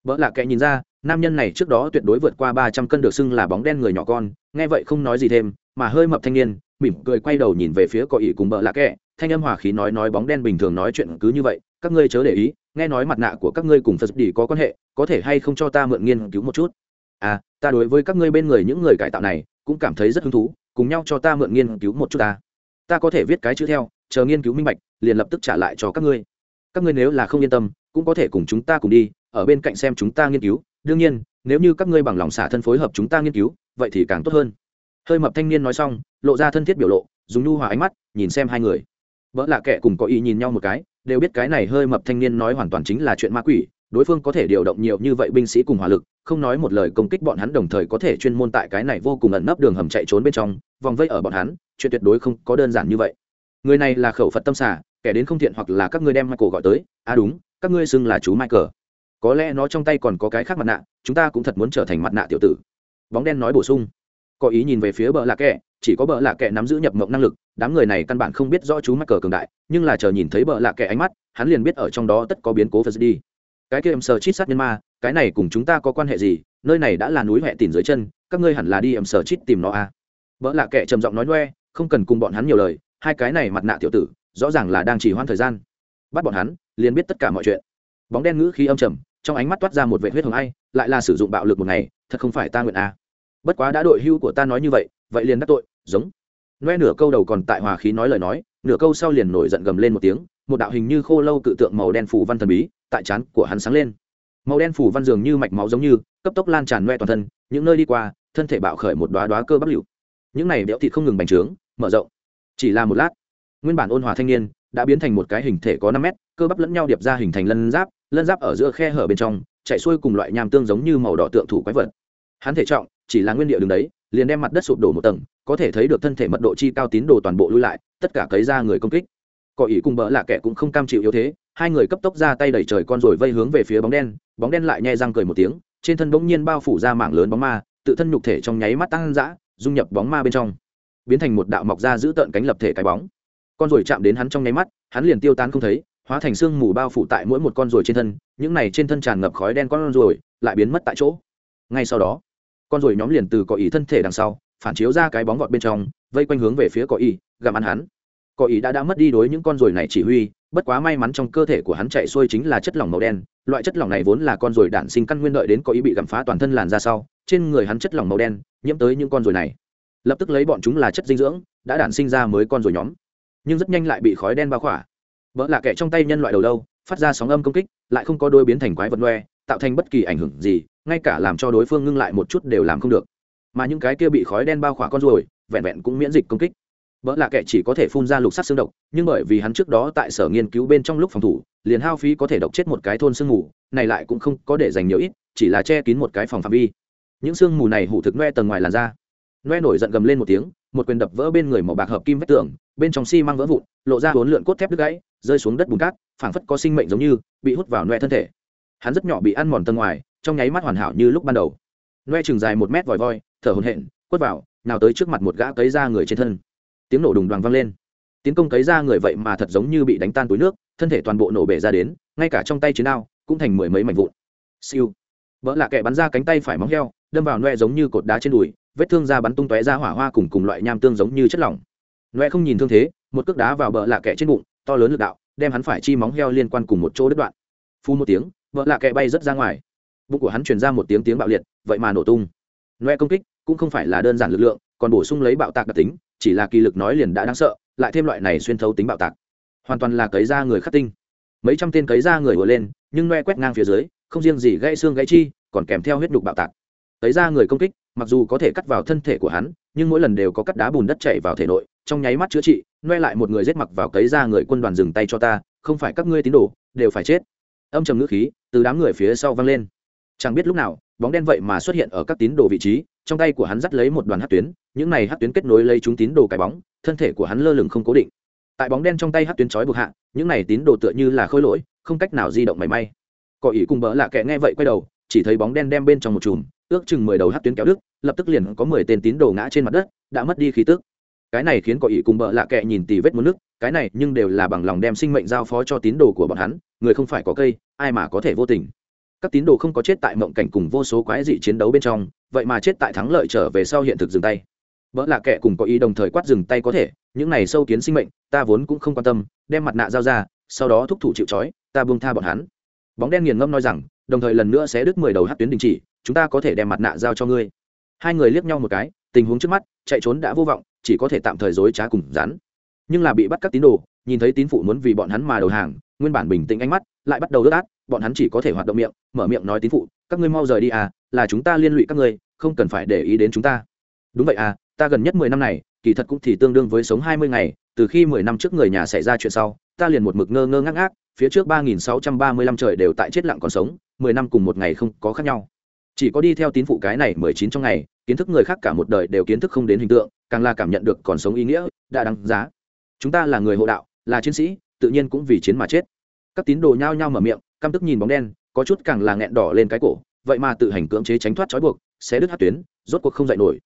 Vợ lạ kệ nhìn ra, nam nhân này trước đó tuyệt đối vượt qua ba trăm cân được xưng là bóng đen người nhỏ con, nghe vậy không nói gì thêm, mà hơi mập thanh niên, mỉm cười quay đầu nhìn về phía cò ỉ cùng bợ lạ kệ thanh âm hòa khí nói nói bóng đen bình thường nói chuyện cứ như vậy các ngươi chớ để ý, nghe nói mặt nạ của các ngươi cùng phật đi có quan hệ, có thể hay không cho ta mượn nghiên cứu một chút? À ta đối với các ngươi bên người những người cải tạo này, cũng cảm thấy rất hứng thú, cùng nhau cho ta mượn nghiên cứu một chút ta. Ta có thể viết cái chữ theo, chờ nghiên cứu minh bạch, liền lập tức trả lại cho các ngươi. Các ngươi nếu là không yên tâm, cũng có thể cùng chúng ta cùng đi, ở bên cạnh xem chúng ta nghiên cứu. Đương nhiên, nếu như các ngươi bằng lòng xả thân phối hợp chúng ta nghiên cứu, vậy thì càng tốt hơn. Hơi mập thanh niên nói xong, lộ ra thân thiết biểu lộ, dùng nhu hòa ánh mắt, nhìn xem hai người. Vợ lạ kệ cùng có ý nhìn nhau một cái đều biết cái này hơi mập thanh niên nói hoàn toàn chính là chuyện ma quỷ, đối phương có thể điều động nhiều như vậy binh sĩ cùng hỏa lực, không nói một lời công kích bọn hắn đồng thời có thể chuyên môn tại cái này vô cùng ẩn nấp đường hầm chạy trốn bên trong, vòng vây ở bọn hắn, chuyện tuyệt đối không có đơn giản như vậy. Người này là khẩu phật tâm xả kẻ đến không thiện hoặc là các ngươi đem michael gọi tới à đúng, các ngươi xưng là chú michael. Có lẽ nó trong tay còn có cái khác mặt nạ, chúng ta cũng thật muốn trở thành mặt nạ tiểu tử. Bóng đen nói bổ sung. Có ý nhìn về phía bờ là kẹ chỉ có bợ lạ kệ nắm giữ nhập mộng năng lực, đám người này căn bản không biết rõ chú mắc cờ cường đại, nhưng là chờ nhìn thấy bợ lạ kệ ánh mắt, hắn liền biết ở trong đó tất có biến cố phật đi. Cái kia em sờ chít sát nhân ma, cái này cùng chúng ta có quan hệ gì? Nơi này đã là núi huệ tìm dưới chân, các ngươi hẳn là đi em sờ chít tìm nó à? Bợ lạ kệ trầm giọng nói ngoe, không cần cùng bọn hắn nhiều lời, hai cái này mặt nạ tiểu tử, rõ ràng là đang chỉ hoãn thời gian. Bắt bọn hắn, liền biết tất cả mọi chuyện. Bóng đen ngữ khí âm trầm, trong ánh mắt toát ra một vệ huyết hồng ai, lại là sử dụng bạo lực một ngày, thật không phải ta nguyện à. Bất quá đã đội hưu của ta nói như vậy vậy liền đắc tội giống. Noe nửa câu đầu còn tại hòa khí nói lời nói, nửa câu sau liền nổi giận gầm lên một tiếng, một đạo hình như khô lâu cự tượng màu đen phủ văn thần bí, tại trán của hắn sáng lên. Màu đen phủ văn dường như mạch máu giống như, cấp tốc lan tràn noe toàn thân, những nơi đi qua, thân thể bạo khởi một đoá đoá cơ bắp liệu những này béo thịt không ngừng bành trướng, mở rộng. Chỉ là một lát, nguyên bản ôn hòa thanh niên đã biến thành một cái hình thể có năm mét, cơ bắp lẫn nhau điệp ra hình thành lân giáp lân giáp ở giữa khe hở bên trong, chạy xuôi cùng loại nham tương giống như màu đỏ tượng thủ quái vật. Hắn thể trọng chỉ là nguyên địa đường đấy liền đem mặt đất sụp đổ một tầng, có thể thấy được thân thể mật độ chi cao tín đồ toàn bộ lui lại, tất cả cấy ra người công kích. Cỏ ý cùng bỡ là kẻ cũng không cam chịu yếu thế, hai người cấp tốc ra tay đẩy trời con rồi vây hướng về phía bóng đen bóng đen lại nhẹ răng cười một tiếng, trên thân bỗng nhiên bao phủ ra mảng lớn bóng ma, tự thân nhục thể trong nháy mắt tăng dã, dung nhập bóng ma bên trong, biến thành một đạo mọc ra giữ tợn cánh lập thể cái bóng. Con rồi chạm đến hắn trong nháy mắt, hắn liền tiêu tan không thấy, hóa thành xương mù bao phủ tại mỗi một con rồi trên thân, những này trên thân tràn ngập khói đen con rồi, lại biến mất tại chỗ. Ngay sau đó con rồi nhóm liền từ cỏ ý thân thể đằng sau, phản chiếu ra cái bóng vọt bên trong, vây quanh hướng về phía cỏ ý gặm ăn hắn. Cỏ ý đã đã mất đi đối những con rồi này chỉ huy, bất quá may mắn trong cơ thể của hắn chạy xuôi chính là chất lỏng màu đen, loại chất lỏng này vốn là con rồi đản sinh căn nguyên đợi đến có ý bị gặm phá toàn thân làn ra sau, trên người hắn chất lỏng màu đen, nhiễm tới những con rồi này. Lập tức lấy bọn chúng là chất dinh dưỡng, đã đản sinh ra mới con rồi nhóm. Nhưng rất nhanh lại bị khói đen bao khỏa. Vỡ là kẻ trong tay nhân loại đầu lâu, phát ra sóng âm công kích, lại không có đôi biến thành quái vật loe, tạo thành bất kỳ ảnh hưởng gì ngay cả làm cho đối phương ngưng lại một chút đều làm không được. Mà những cái kia bị khói đen bao khỏa con ruồi, vẹn vẹn cũng miễn dịch công kích. Vợ là kẻ chỉ có thể phun ra lục sắt xương độc, nhưng bởi vì hắn trước đó tại sở nghiên cứu bên trong lúc phòng thủ, liền hao phí có thể độc chết một cái thôn sương mù, này lại cũng không có để dành nhiều ít, chỉ là che kín một cái phòng phạm vi. Những sương mù này hủ thực noe tầng ngoài làn da. Noe nổi giận gầm lên một tiếng, một quyền đập vỡ bên người màu bạc hợp kim vách tường, bên trong xi、si、măng vỡ vụn, lộ ra bốn lượn cốt thép đứt gãy, rơi xuống đất bùn cát, phảng phất có sinh mệnh giống như, bị hút vào noe thân thể. Hắn rất nhỏ bị ăn mòn tầng ngoài trong nháy mắt hoàn hảo như lúc ban đầu. Noe chừng dài một mét vòi voi, thở hồn hện quất vào, nào tới trước mặt một gã cấy ra người trên thân. Tiếng nổ đùng đoàn vang lên. Tiến công cấy ra người vậy mà thật giống như bị đánh tan túi nước, thân thể toàn bộ nổ bể ra đến, ngay cả trong tay chiến ao cũng thành mười mấy mảnh vụn. Siêu. Vỡ lạ kẻ bắn ra cánh tay phải móng heo, đâm vào noe giống như cột đá trên đùi, vết thương ra bắn tung tóe ra hỏa hoa cùng cùng loại nham tương giống như chất lỏng. Noe không nhìn thương thế, một cước đá vào bờ lạ kẻ trên bụng, to lớn lực đạo, đem hắn phải chi móng heo liên quan cùng một chỗ đứt đoạn. Phu một tiếng vợ lạ kệ bay rất ra ngoài bụng của hắn truyền ra một tiếng tiếng bạo liệt, vậy mà nổ tung. Noe công kích cũng không phải là đơn giản lực lượng, còn bổ sung lấy bạo tạc đặc tính, chỉ là kỳ lực nói liền đã đáng sợ, lại thêm loại này xuyên thấu tính bạo tạc. Hoàn toàn là cấy ra người khắc tinh. Mấy trăm tên cấy ra người vừa lên, nhưng noe quét ngang phía dưới, không riêng gì gãy xương gãy chi, còn kèm theo huyết đục bạo tạc. Cấy ra người công kích, mặc dù có thể cắt vào thân thể của hắn, nhưng mỗi lần đều có cắt đá bùn đất chảy vào thể nội, trong nháy mắt chữa trị, noe lại một người giết mặc vào cấy ra người quân đoàn dừng tay cho ta, không phải các ngươi tín đồ, đều phải chết. Âm trầm ngữ khí từ đám người phía sau vang lên chẳng biết lúc nào, bóng đen vậy mà xuất hiện ở các tín đồ vị trí, trong tay của hắn dắt lấy một đoàn hát tuyến, những này hát tuyến kết nối lấy chúng tín đồ cái bóng, thân thể của hắn lơ lửng không cố định. Tại bóng đen trong tay hát tuyến trói buộc hạ, những này tín đồ tựa như là khôi lỗi, không cách nào di động mảy may. Cỏ ỉ cùng bỡ lạ kệ nghe vậy quay đầu, chỉ thấy bóng đen đem bên trong một chùm, ước chừng mười đầu hát tuyến kéo đức lập tức liền có mười tên tín đồ ngã trên mặt đất, đã mất đi khí tức. Cái này khiến cỏ ỉ cùng bỡ lạ kệ nhìn tì vết muốn nước, cái này nhưng đều là bằng lòng đem sinh mệnh giao phó cho tín đồ của bọn hắn, người không phải có cây, ai mà có thể vô tình các tín đồ không có chết tại mộng cảnh cùng vô số quái dị chiến đấu bên trong, vậy mà chết tại thắng lợi trở về sau hiện thực dừng tay. Vợ là kẻ cùng có ý đồng thời quát dừng tay có thể, những này sâu kiến sinh mệnh, ta vốn cũng không quan tâm, đem mặt nạ giao ra, sau đó thúc thủ chịu trói, ta buông tha bọn hắn. Bóng đen nghiền ngâm nói rằng, đồng thời lần nữa sẽ đứt mười đầu hát tuyến đình chỉ, chúng ta có thể đem mặt nạ giao cho ngươi. Hai người liếc nhau một cái, tình huống trước mắt, chạy trốn đã vô vọng, chỉ có thể tạm thời dối trá cùng rắn. Nhưng là bị bắt các tín đồ, nhìn thấy tín phụ muốn vì bọn hắn mà đầu hàng, nguyên bản bình tĩnh ánh mắt lại bắt đầu đốt át bọn hắn chỉ có thể hoạt động miệng, mở miệng nói tín phụ, các ngươi mau rời đi à là chúng ta liên lụy các ngươi, không cần phải để ý đến chúng ta. Đúng vậy à ta gần nhất mười năm này, kỳ thật cũng thì tương đương với sống hai mươi ngày, từ khi mười năm trước người nhà xảy ra chuyện sau, ta liền một mực ngơ ngơ ngác ngác, phía trước ba nghìn sáu trăm ba mươi lăm trời đều tại chết lặng còn sống, mười năm cùng một ngày không có khác nhau. Chỉ có đi theo tín phụ cái này mười chín trong ngày, kiến thức người khác cả một đời đều kiến thức không đến hình tượng, càng là cảm nhận được còn sống ý nghĩa, đã đáng giá. Chúng ta là người hộ đạo, là chiến sĩ, tự nhiên cũng vì chiến mà chết các tín đồ nhao nhao mở miệng, căm tức nhìn bóng đen, có chút càng là nghẹn đỏ lên cái cổ, vậy mà tự hành cưỡng chế tránh thoát trói buộc, sẽ đứt hát tuyến, rốt cuộc không dạy nổi.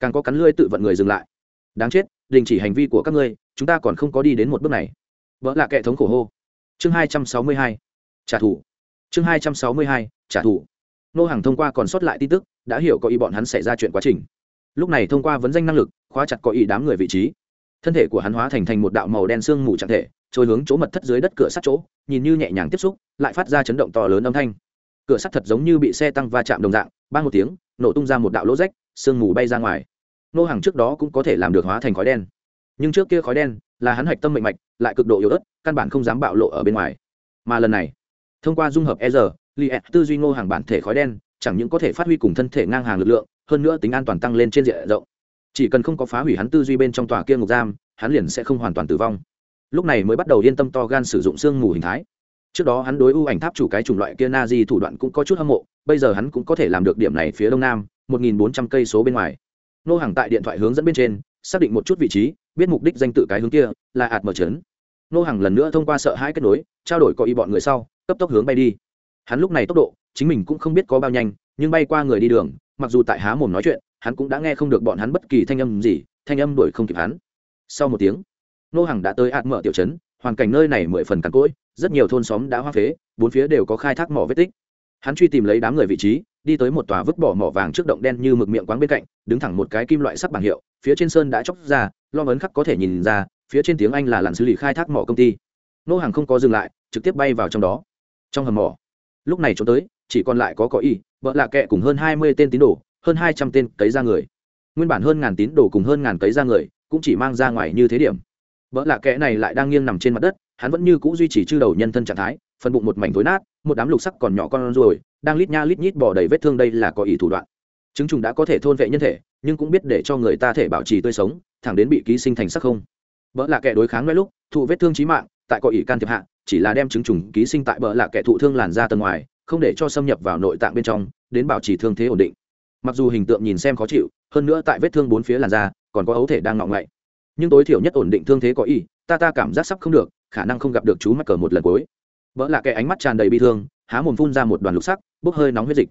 Càng có cắn lưỡi tự vận người dừng lại. Đáng chết, đình chỉ hành vi của các ngươi, chúng ta còn không có đi đến một bước này. Vợ là kệ thống khổ hô. Chương hai trăm sáu mươi hai, trả thù. Chương hai trăm sáu mươi hai, trả thù. Nô hàng thông qua còn sót lại tin tức, đã hiểu có ý bọn hắn xảy ra chuyện quá trình. Lúc này thông qua vấn danh năng lực, khóa chặt có ý đám người vị trí. Thân thể của hắn hóa thành thành một đạo màu đen sương mù trạng thể, trôi hướng chỗ mật thất dưới đất cửa sắt chỗ nhìn như nhẹ nhàng tiếp xúc, lại phát ra chấn động to lớn âm thanh. Cửa sắt thật giống như bị xe tăng va chạm đồng dạng ba một tiếng, nổ tung ra một đạo lỗ rách, sương mù bay ra ngoài. Nô hàng trước đó cũng có thể làm được hóa thành khói đen. Nhưng trước kia khói đen là hắn hạch tâm mệnh mạch, lại cực độ yếu ớt, căn bản không dám bạo lộ ở bên ngoài. Mà lần này, thông qua dung hợp e r li e tư duy ngô hàng bản thể khói đen, chẳng những có thể phát huy cùng thân thể ngang hàng lực lượng, hơn nữa tính an toàn tăng lên trên diện rộng. Chỉ cần không có phá hủy hắn tư duy bên trong tòa kia ngục giam, hắn liền sẽ không hoàn toàn tử vong lúc này mới bắt đầu yên tâm to gan sử dụng sương mù hình thái. Trước đó hắn đối ưu ảnh tháp chủ cái chủng loại kia na di thủ đoạn cũng có chút hâm mộ, bây giờ hắn cũng có thể làm được điểm này phía đông nam, một nghìn bốn trăm cây số bên ngoài. Nô hàng tại điện thoại hướng dẫn bên trên, xác định một chút vị trí, biết mục đích danh tự cái hướng kia, là hạt mở trấn. Nô hàng lần nữa thông qua sợ hãi kết nối, trao đổi có ý bọn người sau, cấp tốc hướng bay đi. Hắn lúc này tốc độ, chính mình cũng không biết có bao nhanh, nhưng bay qua người đi đường, mặc dù tại há mồm nói chuyện, hắn cũng đã nghe không được bọn hắn bất kỳ thanh âm gì, thanh âm đuổi không kịp hắn. Sau một tiếng nô hàng đã tới ạt mở tiểu trấn, hoàn cảnh nơi này mười phần cằn cỗi, rất nhiều thôn xóm đã hoa phế, bốn phía đều có khai thác mỏ vết tích. Hắn truy tìm lấy đám người vị trí, đi tới một tòa vứt bỏ mỏ vàng trước động đen như mực miệng quáng bên cạnh, đứng thẳng một cái kim loại sắc bảng hiệu, phía trên sơn đã chóc ra, lo ấn khắc có thể nhìn ra, phía trên tiếng anh là làn xử lý khai thác mỏ công ty. Nô hàng không có dừng lại, trực tiếp bay vào trong đó. Trong hầm mỏ, lúc này trốn tới, chỉ còn lại có cỏ y, vợ lạ kệ cùng hơn hai mươi tên tín đồ, hơn hai trăm tên cấy ra người. Nguyên bản hơn ngàn tín đồ cùng hơn ngàn cấy ra người, cũng chỉ mang ra ngoài như thế điểm vợ lạ kẽ này lại đang nghiêng nằm trên mặt đất, hắn vẫn như c ũ duy trì chư đầu nhân thân trạng thái, phần bụng một mảnh thối nát, một đám lục sắc còn nhỏ con ruồi, đang lít nha lít nhít bỏ đầy vết thương đây là có ý thủ đoạn. Chứng trùng đã có thể thôn vệ nhân thể, nhưng cũng biết để cho người ta thể bảo trì tươi sống, thẳng đến bị ký sinh thành sắc không. Vợ là kẻ đối kháng ngay lúc, thụ vết thương trí mạng, tại có ý can thiệp hạ, chỉ là đem chứng trùng ký sinh tại vợ là kẻ thụ thương làn ra tầng ngoài, không để cho xâm nhập vào nội tạng bên trong, đến bảo trì thương thế ổn định. Mặc dù hình tượng nhìn xem khó chịu, hơn nữa tại vết thương bốn phía làn da, còn có ấu thể đang ngọng ngậy nhưng tối thiểu nhất ổn định thương thế có ý, ta ta cảm giác sắp không được, khả năng không gặp được chú mắc cờ một lần cuối. Vợ là kẻ ánh mắt tràn đầy bi thương, há mồm phun ra một đoàn lục sắc, bốc hơi nóng huyết dịch.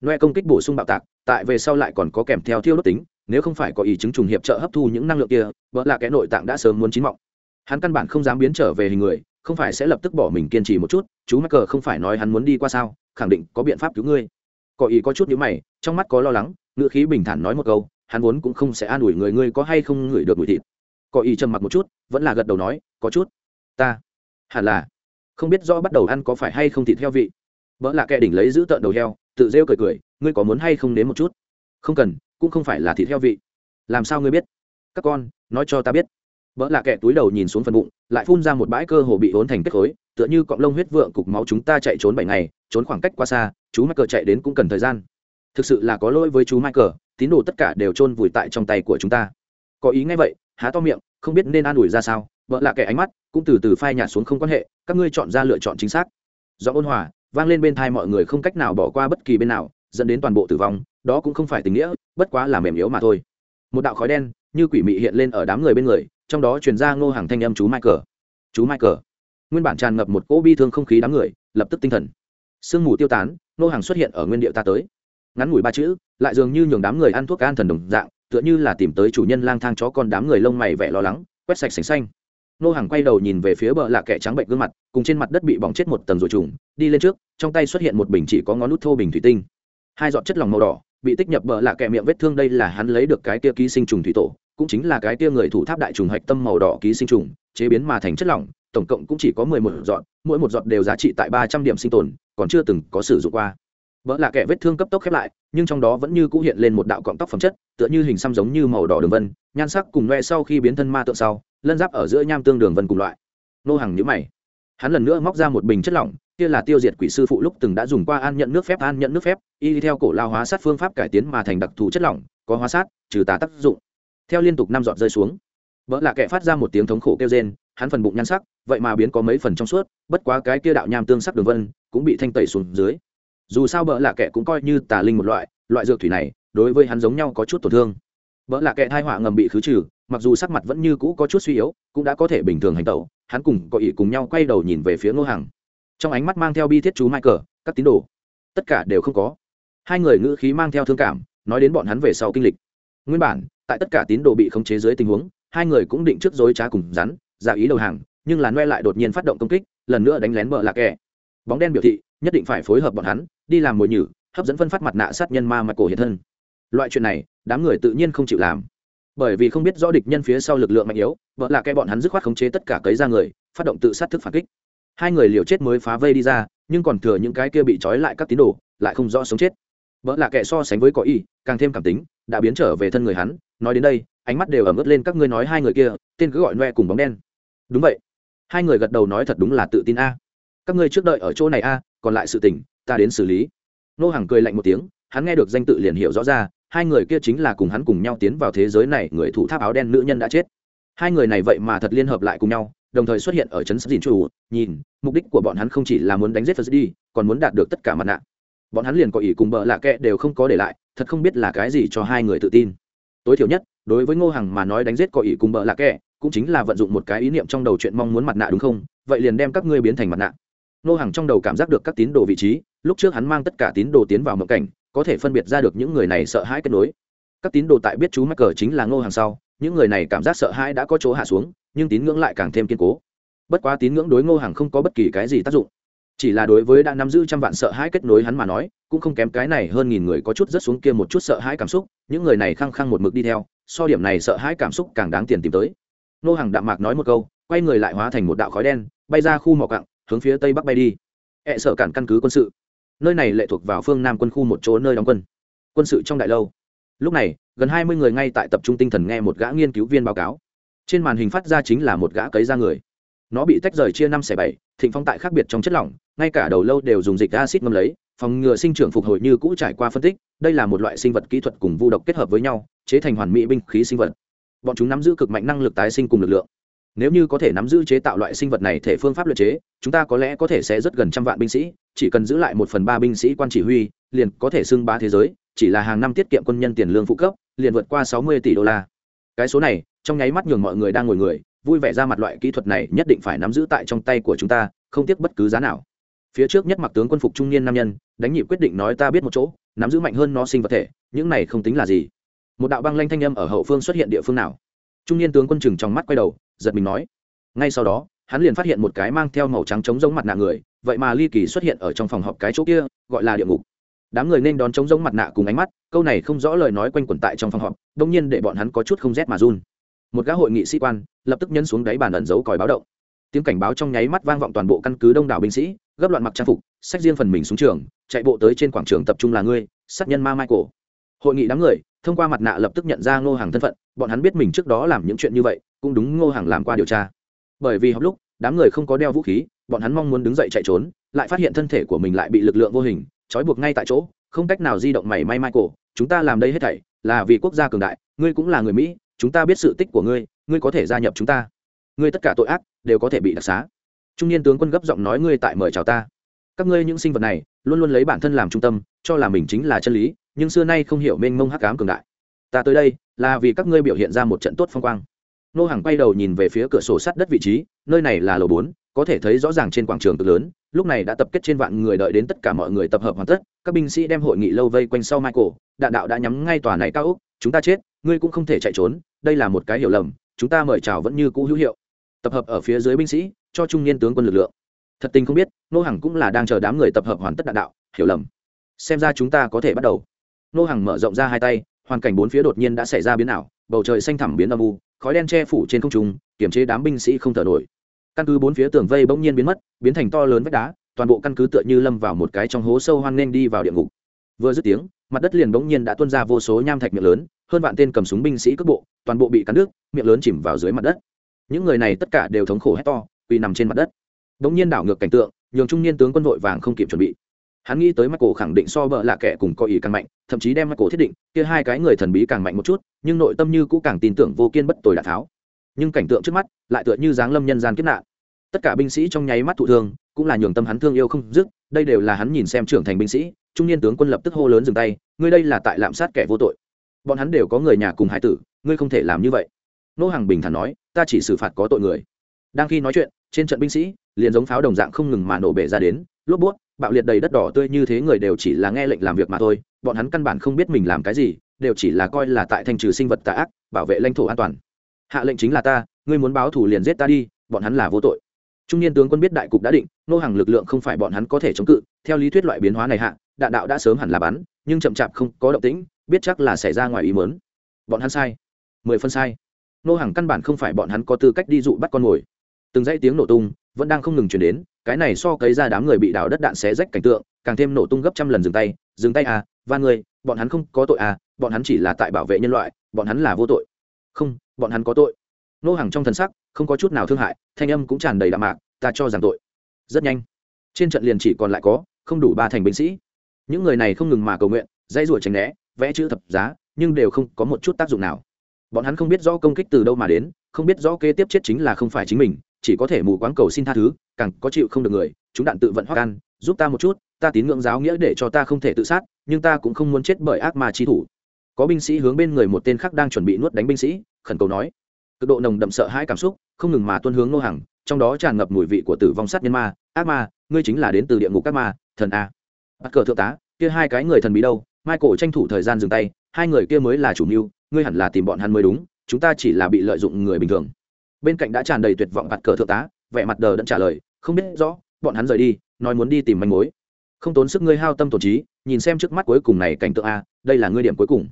Noe công kích bổ sung bạo tạc, tại về sau lại còn có kèm theo thiêu đốt tính, nếu không phải có ý chứng trùng hiệp trợ hấp thu những năng lượng kia vợ là kẻ nội tạng đã sớm muốn chín mọng. Hắn căn bản không dám biến trở về hình người, không phải sẽ lập tức bỏ mình kiên trì một chút, chú mắc cờ không phải nói hắn muốn đi qua sao, khẳng định có biện pháp cứu ngươi. Có ý có chút nhữ mày, trong mắt có lo lắng ngựa khí bình thản nói một câu, hắn vốn cũng không sẽ an ủi người, ngươi có hay không ngửi được mùi thịt có ý trầm mặc một chút, vẫn là gật đầu nói, có chút. Ta? Hẳn là. Không biết rõ bắt đầu ăn có phải hay không thịt heo vị. Vợ là kẻ đỉnh lấy giữ tợn đầu heo, tự rêu cười cười, ngươi có muốn hay không nếm một chút? Không cần, cũng không phải là thịt heo vị. Làm sao ngươi biết? Các con, nói cho ta biết. Vợ là kẻ túi đầu nhìn xuống phần bụng, lại phun ra một bãi cơ hồ bị ốn thành kết khối, tựa như cọng lông huyết vượng cục máu chúng ta chạy trốn bảy ngày, trốn khoảng cách quá xa, chú mắc cờ chạy đến cũng cần thời gian. Thực sự là có lỗi với chú michael, tín đồ tất cả đều chôn vùi tại trong tay của chúng ta. Có ý ngay vậy há to miệng, không biết nên an ủi ra sao, vợ lạ kẻ ánh mắt cũng từ từ phai nhạt xuống không quan hệ, các ngươi chọn ra lựa chọn chính xác. Do ôn hòa vang lên bên thai mọi người không cách nào bỏ qua bất kỳ bên nào, dẫn đến toàn bộ tử vong, đó cũng không phải tình nghĩa, bất quá là mềm yếu mà thôi. Một đạo khói đen như quỷ mị hiện lên ở đám người bên người, trong đó truyền ra ngô hàng thanh âm chú michael. Chú michael. Nguyên bản tràn ngập một cỗ bi thương không khí đám người, lập tức tinh thần. Sương mù tiêu tán, ngô hàng xuất hiện ở nguyên điệu ta tới. Ngắn ngủi ba chữ, lại dường như nhường đám người ăn thuốc an thần đồng dạng tựa như là tìm tới chủ nhân lang thang chó con đám người lông mày vẻ lo lắng, quét sạch sành xanh. Nô hàng quay đầu nhìn về phía bờ lạ kẻ trắng bệnh gương mặt, cùng trên mặt đất bị bỏng chết một tầng rồi trùng, đi lên trước, trong tay xuất hiện một bình chỉ có ngón nút thô bình thủy tinh. Hai giọt chất lỏng màu đỏ, bị tích nhập bờ lạ kẻ miệng vết thương đây là hắn lấy được cái kia ký sinh trùng thủy tổ, cũng chính là cái kia người thủ tháp đại trùng hạch tâm màu đỏ ký sinh trùng, chế biến mà thành chất lỏng, tổng cộng cũng chỉ có mười một giọt, mỗi một giọt đều giá trị tại ba trăm điểm sinh tồn, còn chưa từng có sử dụng qua vỡ là kẻ vết thương cấp tốc khép lại, nhưng trong đó vẫn như cũ hiện lên một đạo cọng tóc phẩm chất, tựa như hình xăm giống như màu đỏ đường vân, nhan sắc cùng loe sau khi biến thân ma tượng sau, lân giáp ở giữa nham tương đường vân cùng loại. Nô hàng nhữ mày. Hắn lần nữa móc ra một bình chất lỏng, kia là tiêu diệt quỷ sư phụ lúc từng đã dùng qua an nhận nước phép, an nhận nước phép, y theo cổ lao hóa sát phương pháp cải tiến mà thành đặc thù chất lỏng, có hóa sát, trừ tà tác dụng. Theo liên tục năm giọt rơi xuống vỡ là kẻ phát ra một tiếng thống khổ kêu rên, hắn phần bụng nhan sắc, vậy mà biến có mấy phần trong suốt, bất quá cái kia đạo nham tương sắc đường vân cũng bị thanh tẩy xuống dưới dù sao bỡ là kẻ cũng coi như tà linh một loại loại dược thủy này, đối với hắn giống nhau có chút tổn thương. Bỡ là kẻ thai họa ngầm bị khứ trừ, mặc dù sắc mặt vẫn như cũ có chút suy yếu, cũng đã có thể bình thường hành tẩu, hắn cùng có ý cùng nhau quay đầu nhìn về phía ngô hàng trong ánh mắt mang theo bi thiết chú michael các tín đồ, tất cả đều không có. Hai người ngữ khí mang theo thương cảm, nói đến bọn hắn về sau kinh lịch. Nguyên bản, tại tất cả tín đồ bị khống chế dưới tình huống, hai người cũng định trước dối trá cùng rắn, giả ý đầu hàng, nhưng là noe lại đột nhiên phát động công kích, lần nữa đánh lén bờ lạc kẻ bóng đen biểu thị, nhất định phải phối hợp bọn hắn, đi làm mồi nhử, hấp dẫn phân phát mặt nạ sát nhân ma mặt cổ hiện thân. Loại chuyện này, đám người tự nhiên không chịu làm. Bởi vì không biết rõ địch nhân phía sau lực lượng mạnh yếu, vợ là cái bọn hắn dứt khoát khống chế tất cả cấy ra người, phát động tự sát thức phản kích. Hai người liều chết mới phá vây đi ra, nhưng còn thừa những cái kia bị trói lại các tín đồ, lại không rõ sống chết. Vợ là kẻ so sánh với có y càng thêm cảm tính, đã biến trở về thân người hắn, nói đến đây, ánh mắt đều ẩm ướt lên các ngươi nói hai người kia, tên cứ gọi noe cùng bóng đen. Đúng vậy. Hai người gật đầu nói thật đúng là tự tin a các ngươi trước đợi ở chỗ này a, còn lại sự tình, ta đến xử lý. Nô hàng cười lạnh một tiếng, hắn nghe được danh tự liền hiểu rõ ra, hai người kia chính là cùng hắn cùng nhau tiến vào thế giới này, người thủ tháp áo đen nữ nhân đã chết. Hai người này vậy mà thật liên hợp lại cùng nhau, đồng thời xuất hiện ở trấn dìn chủ nhìn, mục đích của bọn hắn không chỉ là muốn đánh giết phật đi còn muốn đạt được tất cả mặt nạ. Bọn hắn liền có ý cùng bợ lạ kệ đều không có để lại, thật không biết là cái gì cho hai người tự tin. Tối thiểu nhất, đối với ngô hằng mà nói đánh giết có ý cùng bợ lạ kệ cũng chính là vận dụng một cái ý niệm trong đầu chuyện mong muốn mặt nạ đúng không? Vậy liền đem các ngươi biến thành mặt nạ. Nô hàng trong đầu cảm giác được các tín đồ vị trí, lúc trước hắn mang tất cả tín đồ tiến vào mộng cảnh, có thể phân biệt ra được những người này sợ hãi kết nối. Các tín đồ tại biết chú mắc cờ chính là ngô hàng sau, những người này cảm giác sợ hãi đã có chỗ hạ xuống, nhưng tín ngưỡng lại càng thêm kiên cố. Bất quá tín ngưỡng đối ngô hàng không có bất kỳ cái gì tác dụng. Chỉ là đối với đã nắm giữ trăm vạn sợ hãi kết nối hắn mà nói, cũng không kém cái này hơn nghìn người có chút rất xuống kia một chút sợ hãi cảm xúc, những người này khăng khăng một mực đi theo, so điểm này sợ hãi cảm xúc càng đáng tiền tìm tới. Ngô hàng đạm mạc nói một câu, quay người lại hóa thành một đạo khói đen, bay ra khu mỏ cặng hướng phía tây bắc bay đi. Ẹ sợ cản căn cứ quân sự. Nơi này lệ thuộc vào phương nam quân khu một chỗ nơi đóng quân. Quân sự trong đại lâu. Lúc này, gần hai mươi người ngay tại tập trung tinh thần nghe một gã nghiên cứu viên báo cáo. Trên màn hình phát ra chính là một gã cấy ra người. Nó bị tách rời chia năm xẻ bảy, thịnh phong tại khác biệt trong chất lỏng, ngay cả đầu lâu đều dùng dịch acid ngâm lấy, phòng ngừa sinh trưởng phục hồi như cũ trải qua phân tích, đây là một loại sinh vật kỹ thuật cùng vu độc kết hợp với nhau, chế thành hoàn mỹ binh khí sinh vật. Bọn chúng nắm giữ cực mạnh năng lực tái sinh cùng lực lượng nếu như có thể nắm giữ chế tạo loại sinh vật này thể phương pháp luật chế, chúng ta có lẽ có thể sẽ rất gần trăm vạn binh sĩ, chỉ cần giữ lại một phần ba binh sĩ quan chỉ huy, liền có thể xưng bá thế giới, chỉ là hàng năm tiết kiệm quân nhân tiền lương phụ cấp, liền vượt qua sáu mươi tỷ đô la. Cái số này, trong nháy mắt nhường mọi người đang ngồi người, vui vẻ ra mặt loại kỹ thuật này nhất định phải nắm giữ tại trong tay của chúng ta, không tiếc bất cứ giá nào. Phía trước nhất mặc tướng quân phục trung niên nam nhân, đánh nhịp quyết định nói ta biết một chỗ, nắm giữ mạnh hơn nó sinh vật thể, những này không tính là gì. Một đạo băng lanh thanh âm ở hậu phương xuất hiện địa phương nào? Trung niên tướng quân chừng trong mắt quay đầu giật mình nói. Ngay sau đó, hắn liền phát hiện một cái mang theo màu trắng trống giống mặt nạ người, vậy mà ly kỳ xuất hiện ở trong phòng họp cái chỗ kia, gọi là địa ngục. Đám người nên đón trống giống mặt nạ cùng ánh mắt, câu này không rõ lời nói quanh quẩn tại trong phòng họp đông nhiên để bọn hắn có chút không rét mà run. Một gã hội nghị sĩ quan, lập tức nhấn xuống đáy bàn ẩn giấu còi báo động. Tiếng cảnh báo trong nháy mắt vang vọng toàn bộ căn cứ đông đảo binh sĩ, gấp loạn mặc trang phục sách riêng phần mình xuống trường, chạy bộ tới trên quảng trường tập trung là ngươi, sát nhân ma michael. Hội nghị đám người, thông qua mặt nạ lập tức nhận ra ngô hàng thân phận bọn hắn biết mình trước đó làm những chuyện như vậy, cũng đúng ngô hàng làm qua điều tra. Bởi vì học lúc, đám người không có đeo vũ khí, bọn hắn mong muốn đứng dậy chạy trốn, lại phát hiện thân thể của mình lại bị lực lượng vô hình, trói buộc ngay tại chỗ, không cách nào di động mảy may michael, chúng ta làm đây hết thảy là vì quốc gia cường đại, ngươi cũng là người mỹ, chúng ta biết sự tích của ngươi ngươi có thể gia nhập chúng ta. Ngươi tất cả tội ác đều có thể bị đặc xá. Trung niên tướng quân gấp giọng nói, ngươi tại mời chào ta. Các ngươi những sinh vật này, luôn luôn lấy bản thân làm trung tâm, cho là mình chính là chân lý, nhưng xưa nay không hiểu mênh mông hắc ám cường đại ta tới đây là vì các ngươi biểu hiện ra một trận tốt phong quang. Nô hàng quay đầu nhìn về phía cửa sổ sắt đất vị trí, nơi này là lầu bốn, có thể thấy rõ ràng trên quảng trường cực lớn, lúc này đã tập kết trên vạn người đợi đến tất cả mọi người tập hợp hoàn tất, các binh sĩ đem hội nghị lâu vây quanh sau michael, đạn đạo đã nhắm ngay tòa này cao úc chúng ta chết, ngươi cũng không thể chạy trốn, đây là một cái hiểu lầm, chúng ta mời chào vẫn như cũ hữu hiệu. Tập hợp ở phía dưới binh sĩ, cho trung niên tướng quân lực lượng. Thật tình không biết, nô hàng cũng là đang chờ đám người tập hợp hoàn tất đạn đạo, hiểu lầm. Xem ra chúng ta có thể bắt đầu. Nô hàng mở rộng ra hai tay hoàn cảnh bốn phía đột nhiên đã xảy ra biến ảo, bầu trời xanh thẳm biến âm u, khói đen che phủ trên không trung, kiểm chế đám binh sĩ không thở nổi. Căn cứ bốn phía tường vây bỗng nhiên biến mất, biến thành to lớn vách đá, toàn bộ căn cứ tựa như lâm vào một cái trong hố sâu hoang nên đi vào địa ngục. Vừa dứt tiếng, mặt đất liền bỗng nhiên đã tuôn ra vô số nham thạch miệng lớn, hơn vạn tên cầm súng binh sĩ cước bộ, toàn bộ bị cắn đứt, miệng lớn chìm vào dưới mặt đất. Những người này tất cả đều thống khổ hét to vì nằm trên mặt đất. Bỗng nhiên đảo ngược cảnh tượng, nhường trung niên tướng quân vội vàng không kịp chuẩn bị hắn nghĩ tới Michael khẳng định so vợ lạ kẻ cùng có ý càng mạnh, thậm chí đem Michael thiết định, kia hai cái người thần bí càng mạnh một chút, nhưng nội tâm như cũng càng tin tưởng vô kiên bất tồi đạn tháo. Nhưng cảnh tượng trước mắt, lại tựa như dáng lâm nhân gian kiếp nạn. Tất cả binh sĩ trong nháy mắt thụ thương, cũng là nhường tâm hắn thương yêu không dứt, đây đều là hắn nhìn xem trưởng thành binh sĩ, trung niên tướng quân lập tức hô lớn dừng tay, ngươi đây là tại lạm sát kẻ vô tội. Bọn hắn đều có người nhà cùng hải tử, ngươi không thể làm như vậy. Nô hàng bình thản nói, ta chỉ xử phạt có tội người. Đang khi nói chuyện, trên trận binh sĩ, liền giống pháo đồng dạng không ngừng mà nổ bể ra đến, lốp bút bạo liệt đầy đất đỏ tươi như thế người đều chỉ là nghe lệnh làm việc mà thôi, bọn hắn căn bản không biết mình làm cái gì, đều chỉ là coi là tại thanh trừ sinh vật tà ác, bảo vệ lãnh thổ an toàn. Hạ lệnh chính là ta, ngươi muốn báo thủ liền giết ta đi, bọn hắn là vô tội. Trung niên tướng quân biết đại cục đã định, nô hàng lực lượng không phải bọn hắn có thể chống cự, theo lý thuyết loại biến hóa này hạ, đạn đạo đã sớm hẳn là bắn, nhưng chậm chạp không có động tĩnh, biết chắc là xảy ra ngoài ý mớn bọn hắn sai. Mười phân sai. Nô hàng căn bản không phải bọn hắn có tư cách đi dụ bắt con mồi từng dãy tiếng nổ tung vẫn đang không ngừng chuyển đến, cái này so cấy ra đám người bị đào đất đạn xé rách cảnh tượng, càng thêm nổ tung gấp trăm lần dừng tay dừng tay à và người bọn hắn không có tội à bọn hắn chỉ là tại bảo vệ nhân loại, bọn hắn là vô tội. Không, bọn hắn có tội. Nô hàng trong thần sắc không có chút nào thương hại, thanh âm cũng tràn đầy đạm mạc, ta cho rằng tội. Rất nhanh, trên trận liền chỉ còn lại có không đủ ba thành binh sĩ. Những người này không ngừng mà cầu nguyện dây ruổi tránh né, vẽ chữ thập giá, nhưng đều không có một chút tác dụng nào. Bọn hắn không biết rõ công kích từ đâu mà đến, không biết rõ kế tiếp chết chính là không phải chính mình chỉ có thể mù quáng cầu xin tha thứ càng có chịu không được người chúng đạn tự vận hoắc can, giúp ta một chút ta tín ngưỡng giáo nghĩa để cho ta không thể tự sát nhưng ta cũng không muốn chết bởi ác ma chi thủ. Có binh sĩ hướng bên người một tên khác đang chuẩn bị nuốt đánh binh sĩ khẩn cầu nói. Cực độ nồng đậm sợ hãi cảm xúc không ngừng mà tuân hướng nô hàng trong đó tràn ngập mùi vị của tử vong sát nhân ma. Ác ma ngươi chính là đến từ địa ngục ác ma thần a. Bắt cờ thượng tá kia hai cái người thần bí đâu? Michael tranh thủ thời gian dừng tay hai người kia mới là chủ mưu ngươi hẳn là tìm bọn hắn mới đúng chúng ta chỉ là bị lợi dụng người bình thường bên cạnh đã tràn đầy tuyệt vọng mặt cờ thượng tá, vẻ mặt đờ đẫn trả lời, không biết rõ, bọn hắn rời đi, nói muốn đi tìm manh mối. Không tốn sức ngươi hao tâm tổn trí, nhìn xem trước mắt cuối cùng này cảnh tượng a, đây là ngươi điểm cuối cùng.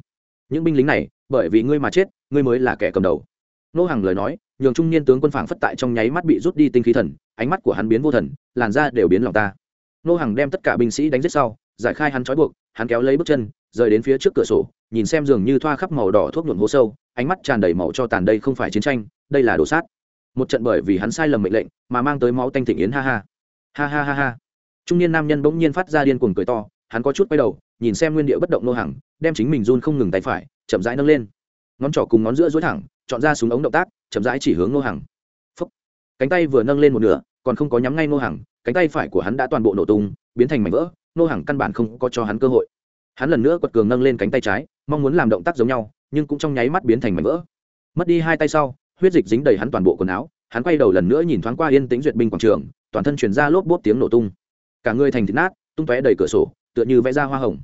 Những binh lính này, bởi vì ngươi mà chết, ngươi mới là kẻ cầm đầu. Nô hàng lời nói, nhường trung niên tướng quân phảng phất tại trong nháy mắt bị rút đi tinh khí thần, ánh mắt của hắn biến vô thần, làn da đều biến lòng ta. Nô hàng đem tất cả binh sĩ đánh giết sau, giải khai hắn trói buộc, hắn kéo lấy bước chân, rời đến phía trước cửa sổ, nhìn xem dường như thoa khắp màu đỏ thuốc nhuộm hố sâu, ánh mắt tràn đầy màu cho tàn đây không phải chiến tranh đây là đồ sát. Một trận bởi vì hắn sai lầm mệnh lệnh, mà mang tới máu tanh thịnh yến, ha ha. Ha ha ha ha. Trung niên nam nhân bỗng nhiên phát ra điên cuồng cười to, hắn có chút quay đầu, nhìn xem nguyên địa bất động nô hàng đem chính mình run không ngừng tay phải, chậm rãi nâng lên. Ngón trỏ cùng ngón giữa dối thẳng, chọn ra súng ống động tác, chậm rãi chỉ hướng nô hàng Phúc. cánh tay vừa nâng lên một nửa, còn không có nhắm ngay nô hàng cánh tay phải của hắn đã toàn bộ nổ tung, biến thành mảnh vỡ, nô hàng căn bản không có cho hắn cơ hội. Hắn lần nữa quật cường nâng lên cánh tay trái, mong muốn làm động tác giống nhau, nhưng cũng trong nháy mắt biến thành mảnh vỡ. Mất đi hai tay sau huyết dịch dính đầy hắn toàn bộ quần áo, hắn quay đầu lần nữa nhìn thoáng qua yên tĩnh duyệt binh quảng trường, toàn thân chuyển ra lốp bốp tiếng nổ tung. Cả người thành thịt nát, tung tóe đầy cửa sổ, tựa như vẽ ra hoa hồng.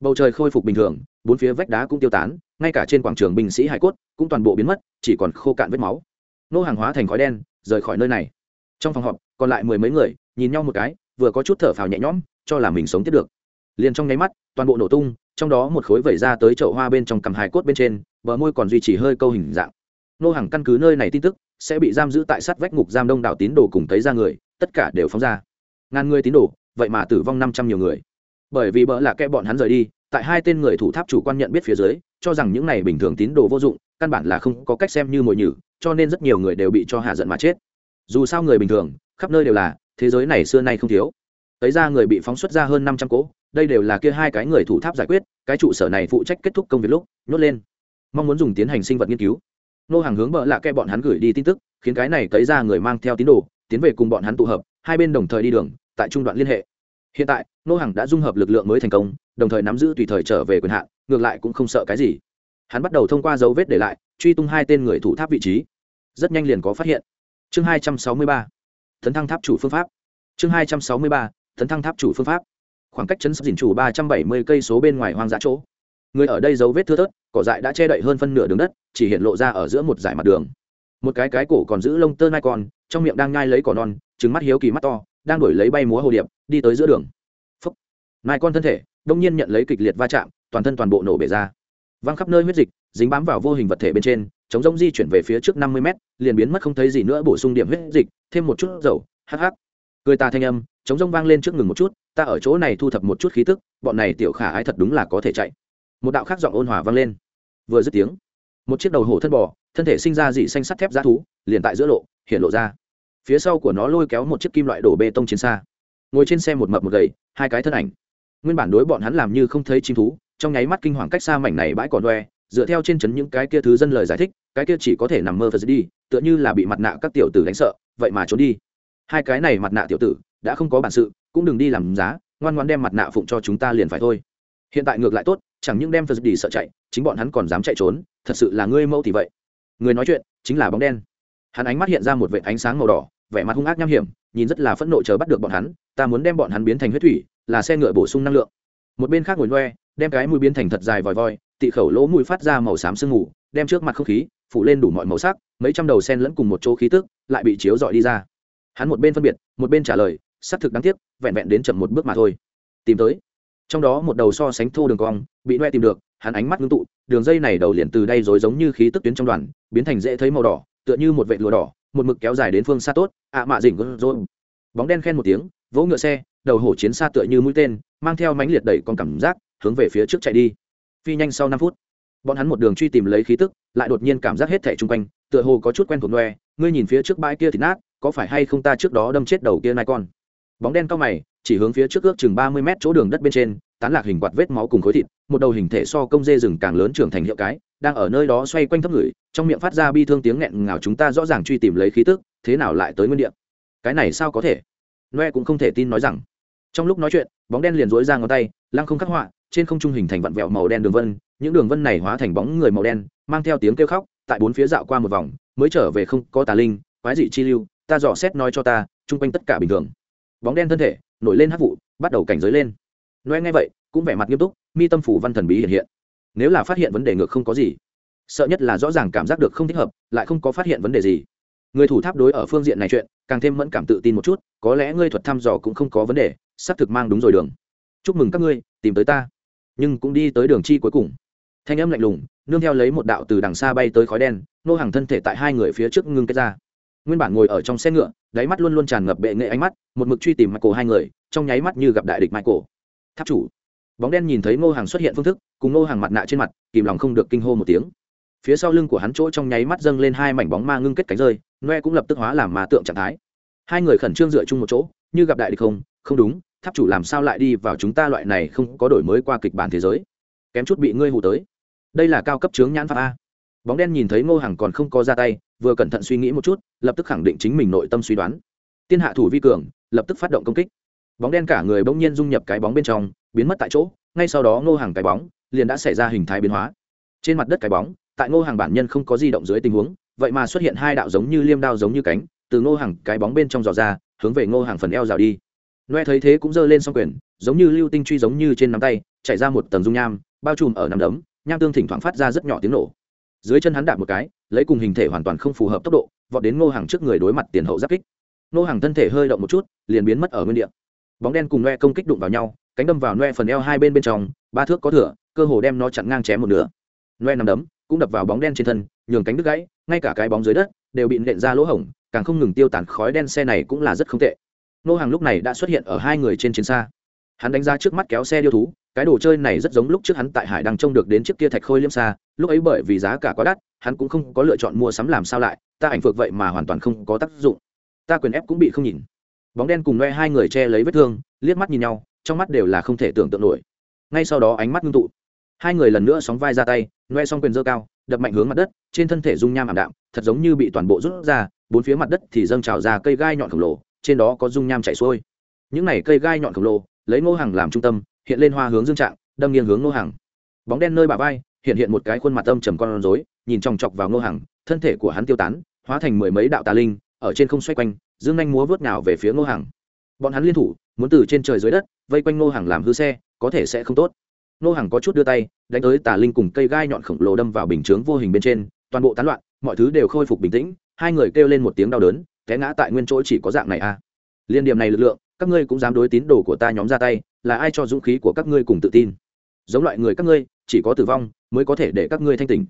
Bầu trời khôi phục bình thường, bốn phía vách đá cũng tiêu tán, ngay cả trên quảng trường binh sĩ hải cốt cũng toàn bộ biến mất, chỉ còn khô cạn vết máu. Nô hàng hóa thành khói đen, rời khỏi nơi này. Trong phòng họp, còn lại mười mấy người, nhìn nhau một cái, vừa có chút thở phào nhẹ nhõm, cho là mình sống tiếp được. Liền trong nháy mắt, toàn bộ nổ tung, trong đó một khối vẩy ra tới chậu hoa bên trong cầm hài cốt bên trên, bờ môi còn duy trì hơi câu hình dạng nô hàng căn cứ nơi này tin tức, sẽ bị giam giữ tại sát vách ngục giam đông đảo tín đồ cùng thấy ra người, tất cả đều phóng ra. Ngàn người tín đồ, vậy mà tử vong năm trăm nhiều người. Bởi vì bỡ là kẽ bọn hắn rời đi, tại hai tên người thủ tháp chủ quan nhận biết phía dưới, cho rằng những này bình thường tín đồ vô dụng, căn bản là không có cách xem như mồi nhử, cho nên rất nhiều người đều bị cho hạ giận mà chết. Dù sao người bình thường, khắp nơi đều là, thế giới này xưa nay không thiếu. Thấy ra người bị phóng xuất ra hơn năm trăm cỗ, đây đều là kia hai cái người thủ tháp giải quyết, cái trụ sở này phụ trách kết thúc công việc lúc, nhốt lên. Mong muốn dùng tiến hành sinh vật nghiên cứu nô hàng hướng bợ lạ kẽ bọn hắn gửi đi tin tức, khiến cái này thấy ra người mang theo tín đồ, tiến về cùng bọn hắn tụ hợp, hai bên đồng thời đi đường, tại trung đoạn liên hệ. Hiện tại, nô hàng đã dung hợp lực lượng mới thành công, đồng thời nắm giữ tùy thời trở về quyền hạn, ngược lại cũng không sợ cái gì. Hắn bắt đầu thông qua dấu vết để lại, truy tung hai tên người thủ tháp vị trí. Rất nhanh liền có phát hiện. Chương hai trăm sáu mươi ba thăng tháp chủ phương pháp. Chương hai trăm sáu mươi ba thăng tháp chủ phương pháp. Khoảng cách chấn sắp dình chủ ba trăm bảy mươi cây số bên ngoài hoang dã chỗ người ở đây dấu vết thưa thớt, cỏ dại đã che đậy hơn phân nửa đường đất, chỉ hiện lộ ra ở giữa một dải mặt đường. Một cái cái cổ còn giữ lông tơ nai con, trong miệng đang nhai lấy cỏ non trứng mắt hiếu kỳ mắt to, đang đổi lấy bay múa hồ điệp, đi tới giữa đường. Phấp nai con thân thể, đông nhiên nhận lấy kịch liệt va chạm, toàn thân toàn bộ nổ bể ra. Văng khắp nơi huyết dịch, dính bám vào vô hình vật thể bên trên, chống rông di chuyển về phía trước năm mươi mét, liền biến mất không thấy gì nữa bổ sung điểm huyết dịch, thêm một chút dầu hh cười ta thanh âm, chống rông vang lên trước ngừng một chút, ta ở chỗ này thu thập một chút khí tức, bọn này tiểu khả ai thật đúng là có thể chạy một đạo khác giọng ôn hòa vang lên. Vừa dứt tiếng, một chiếc đầu hổ thân bò, thân thể sinh ra dị xanh sắt thép giá thú, liền tại giữa lộ, hiện lộ ra. Phía sau của nó lôi kéo một chiếc kim loại đổ bê tông chiến xa. Ngồi trên xe một mập một gầy, hai cái thân ảnh. Nguyên bản đối bọn hắn làm như không thấy chim thú, trong nháy mắt kinh hoàng cách xa mảnh này bãi còn đoe dựa theo trên chấn những cái kia thứ dân lời giải thích, cái kia chỉ có thể nằm mơ phật đi, tựa như là bị mặt nạ các tiểu tử đánh sợ, vậy mà trốn đi. Hai cái này mặt nạ tiểu tử, đã không có bản sự, cũng đừng đi làm giá, ngoan ngoan đem mặt nạ phụng cho chúng ta liền phải thôi. Hiện tại ngược lại tốt chẳng những đem phật đi sợ chạy chính bọn hắn còn dám chạy trốn thật sự là ngươi mâu thì vậy. Người nói chuyện chính là bóng đen. Hắn ánh mắt hiện ra một vệt ánh sáng màu đỏ vẻ mặt hung ác nham hiểm nhìn rất là phẫn nộ chờ bắt được bọn hắn ta muốn đem bọn hắn biến thành huyết thủy là xe ngựa bổ sung năng lượng. Một bên khác ngồi ngoe, đem cái mũi biến thành thật dài vòi voi tị khẩu lỗ mũi phát ra màu xám sương mù đem trước mặt không khí phủ lên đủ mọi màu sắc mấy trăm đầu sen lẫn cùng một chỗ khí tức lại bị chiếu dọi đi ra. Hắn một bên phân biệt một bên trả lời xác thực đáng tiếc vẹn vẹn đến chậm một bước mà thôi. Tìm tới trong đó một đầu so sánh thô đường cong, bị noe tìm được, hắn ánh mắt ngưng tụ, đường dây này đầu liền từ đây rối giống như khí tức tuyến trong đoàn, biến thành dễ thấy màu đỏ, tựa như một vệ lụa đỏ, một mực kéo dài đến phương xa tốt, ạ mạ dỉnh rồi bóng đen khen một tiếng, vỗ ngựa xe, đầu hổ chiến xa tựa như mũi tên, mang theo mánh liệt đẩy con cảm giác, hướng về phía trước chạy đi. Phi nhanh sau năm phút, bọn hắn một đường truy tìm lấy khí tức, lại đột nhiên cảm giác hết thẻ chung quanh, tựa hồ có chút quen thuộc noe ngươi nhìn phía trước bãi kia thì nát, có phải hay không ta trước đó đâm chết đầu kia nai con? Bóng đen cao mày chỉ hướng phía trước ước chừng ba mươi mét chỗ đường đất bên trên, tán lạc hình quạt vết máu cùng khối thịt, một đầu hình thể so công dê rừng càng lớn trưởng thành hiệu cái, đang ở nơi đó xoay quanh thấp người, trong miệng phát ra bi thương tiếng nghẹn ngào chúng ta rõ ràng truy tìm lấy khí tức, thế nào lại tới nguyên địa? Cái này sao có thể? Noe cũng không thể tin nói rằng. Trong lúc nói chuyện, bóng đen liền dối ra ngón tay, lăng không khắc họa, trên không trung hình thành vặn vẹo màu đen đường vân, những đường vân này hóa thành bóng người màu đen, mang theo tiếng kêu khóc, tại bốn phía dạo qua một vòng, mới trở về không có tà linh, quái dị chi lưu, ta dò xét nói cho ta, chung quanh tất cả bình thường. Bóng đen thân thể nổi lên hát vụ, bắt đầu cảnh giới lên. Noe nghe vậy, cũng vẻ mặt nghiêm túc, mi tâm phủ văn thần bí hiện hiện. Nếu là phát hiện vấn đề ngược không có gì, sợ nhất là rõ ràng cảm giác được không thích hợp, lại không có phát hiện vấn đề gì. Người thủ tháp đối ở phương diện này chuyện, càng thêm mẫn cảm tự tin một chút, có lẽ ngươi thuật thăm dò cũng không có vấn đề, xác thực mang đúng rồi đường. Chúc mừng các ngươi, tìm tới ta. Nhưng cũng đi tới đường chi cuối cùng. Thanh âm lạnh lùng, nương theo lấy một đạo từ đằng xa bay tới khói đen, nô hàng thân thể tại hai người phía trước ngưng kết ra nguyên bản ngồi ở trong xe ngựa, đáy mắt luôn luôn tràn ngập bệ nghệ ánh mắt, một mực truy tìm michael hai người, trong nháy mắt như gặp đại địch michael. Tháp chủ. Bóng đen nhìn thấy ngô hàng xuất hiện phương thức, cùng ngô hàng mặt nạ trên mặt, kìm lòng không được kinh hô một tiếng. Phía sau lưng của hắn chỗ trong nháy mắt dâng lên hai mảnh bóng ma ngưng kết cánh rơi, noe cũng lập tức hóa làm ma tượng trạng thái. Hai người khẩn trương dựa chung một chỗ, như gặp đại địch không? Không đúng, tháp chủ làm sao lại đi vào chúng ta loại này không có đổi mới qua kịch bản thế giới? Kém chút bị ngươi hù tới. Đây là cao cấp chướng nhãn pháp a bóng đen nhìn thấy ngô Hằng còn không có ra tay, vừa cẩn thận suy nghĩ một chút, lập tức khẳng định chính mình nội tâm suy đoán. Tiên hạ thủ vi cường, lập tức phát động công kích. Bóng đen cả người bỗng nhiên dung nhập cái bóng bên trong, biến mất tại chỗ, ngay sau đó ngô hàng cái bóng liền đã xảy ra hình thái biến hóa. Trên mặt đất cái bóng, tại ngô hàng bản nhân không có di động dưới tình huống, vậy mà xuất hiện hai đạo giống như liêm đao giống như cánh, từ ngô hàng cái bóng bên trong dò ra, hướng về ngô hàng phần eo rào đi. Noe thấy thế cũng giơ lên s quyền, giống như lưu tinh truy giống như trên nắm tay chạy ra một tầng dung nham, bao trùm ở nắm đấm, nham tương thỉnh thoảng phát ra rất nhỏ tiếng nổ dưới chân hắn đạp một cái, lấy cùng hình thể hoàn toàn không phù hợp tốc độ, vọt đến ngô hàng trước người đối mặt tiền hậu giáp kích. Ngô hàng thân thể hơi động một chút, liền biến mất ở nguyên địa. Bóng đen cùng noe công kích đụng vào nhau, cánh đâm vào noe phần eo hai bên bên trong, ba thước có thửa cơ hồ đem nó chặn ngang chém một nửa. Noe nằm đấm, cũng đập vào bóng đen trên thân, nhường cánh đứt gãy, ngay cả cái bóng dưới đất đều bị nện ra lỗ hổng, càng không ngừng tiêu tản khói đen, xe này cũng là rất không tệ. Nô hàng lúc này đã xuất hiện ở hai người trên chiến xa hắn đánh ra trước mắt kéo xe điêu thú, cái đồ chơi này rất giống lúc trước hắn tại hải đang trông được đến chiếc kia thạch khôi liêm xa, lúc ấy bởi vì giá cả quá đắt, hắn cũng không có lựa chọn mua sắm làm sao lại, ta ảnh phược vậy mà hoàn toàn không có tác dụng. Ta quyền ép cũng bị không nhìn. Bóng đen cùng noe hai người che lấy vết thương, liếc mắt nhìn nhau, trong mắt đều là không thể tưởng tượng nổi. Ngay sau đó ánh mắt ngưng tụ. Hai người lần nữa sóng vai ra tay noe xong quyền dơ cao, đập mạnh hướng mặt đất, trên thân thể dung nham ảm đạm, thật giống như bị toàn bộ rút ra, bốn phía mặt đất thì dâng trào ra cây gai nhọn khổng lồ, trên đó có dung nham chảy xuôi. Những này cây gai nhọn khổng lồ lấy ngô hàng làm trung tâm, hiện lên hoa hướng dương trạng, đâm nghiêng hướng ngô hàng bóng đen nơi bà vai, hiện hiện một cái khuôn mặt âm trầm con rối, nhìn chòng chọc vào ngô hàng thân thể của hắn tiêu tán, hóa thành mười mấy đạo tà linh, ở trên không xoay quanh, dương nhanh múa vớt nào về phía ngô hàng bọn hắn liên thủ, muốn từ trên trời dưới đất, vây quanh ngô hàng làm hư xe, có thể sẽ không tốt. Ngô hàng có chút đưa tay, đánh tới tà linh cùng cây gai nhọn khổng lồ đâm vào bình chướng vô hình bên trên, toàn bộ tán loạn, mọi thứ đều khôi phục bình tĩnh, hai người kêu lên một tiếng đau đớn, té ngã tại nguyên chỗ chỉ có dạng này a. À. liên điểm này lực lượng các ngươi cũng dám đối tín đồ của ta nhóm ra tay, là ai cho dũng khí của các ngươi cùng tự tin? Giống loại người các ngươi, chỉ có tử vong mới có thể để các ngươi thanh tình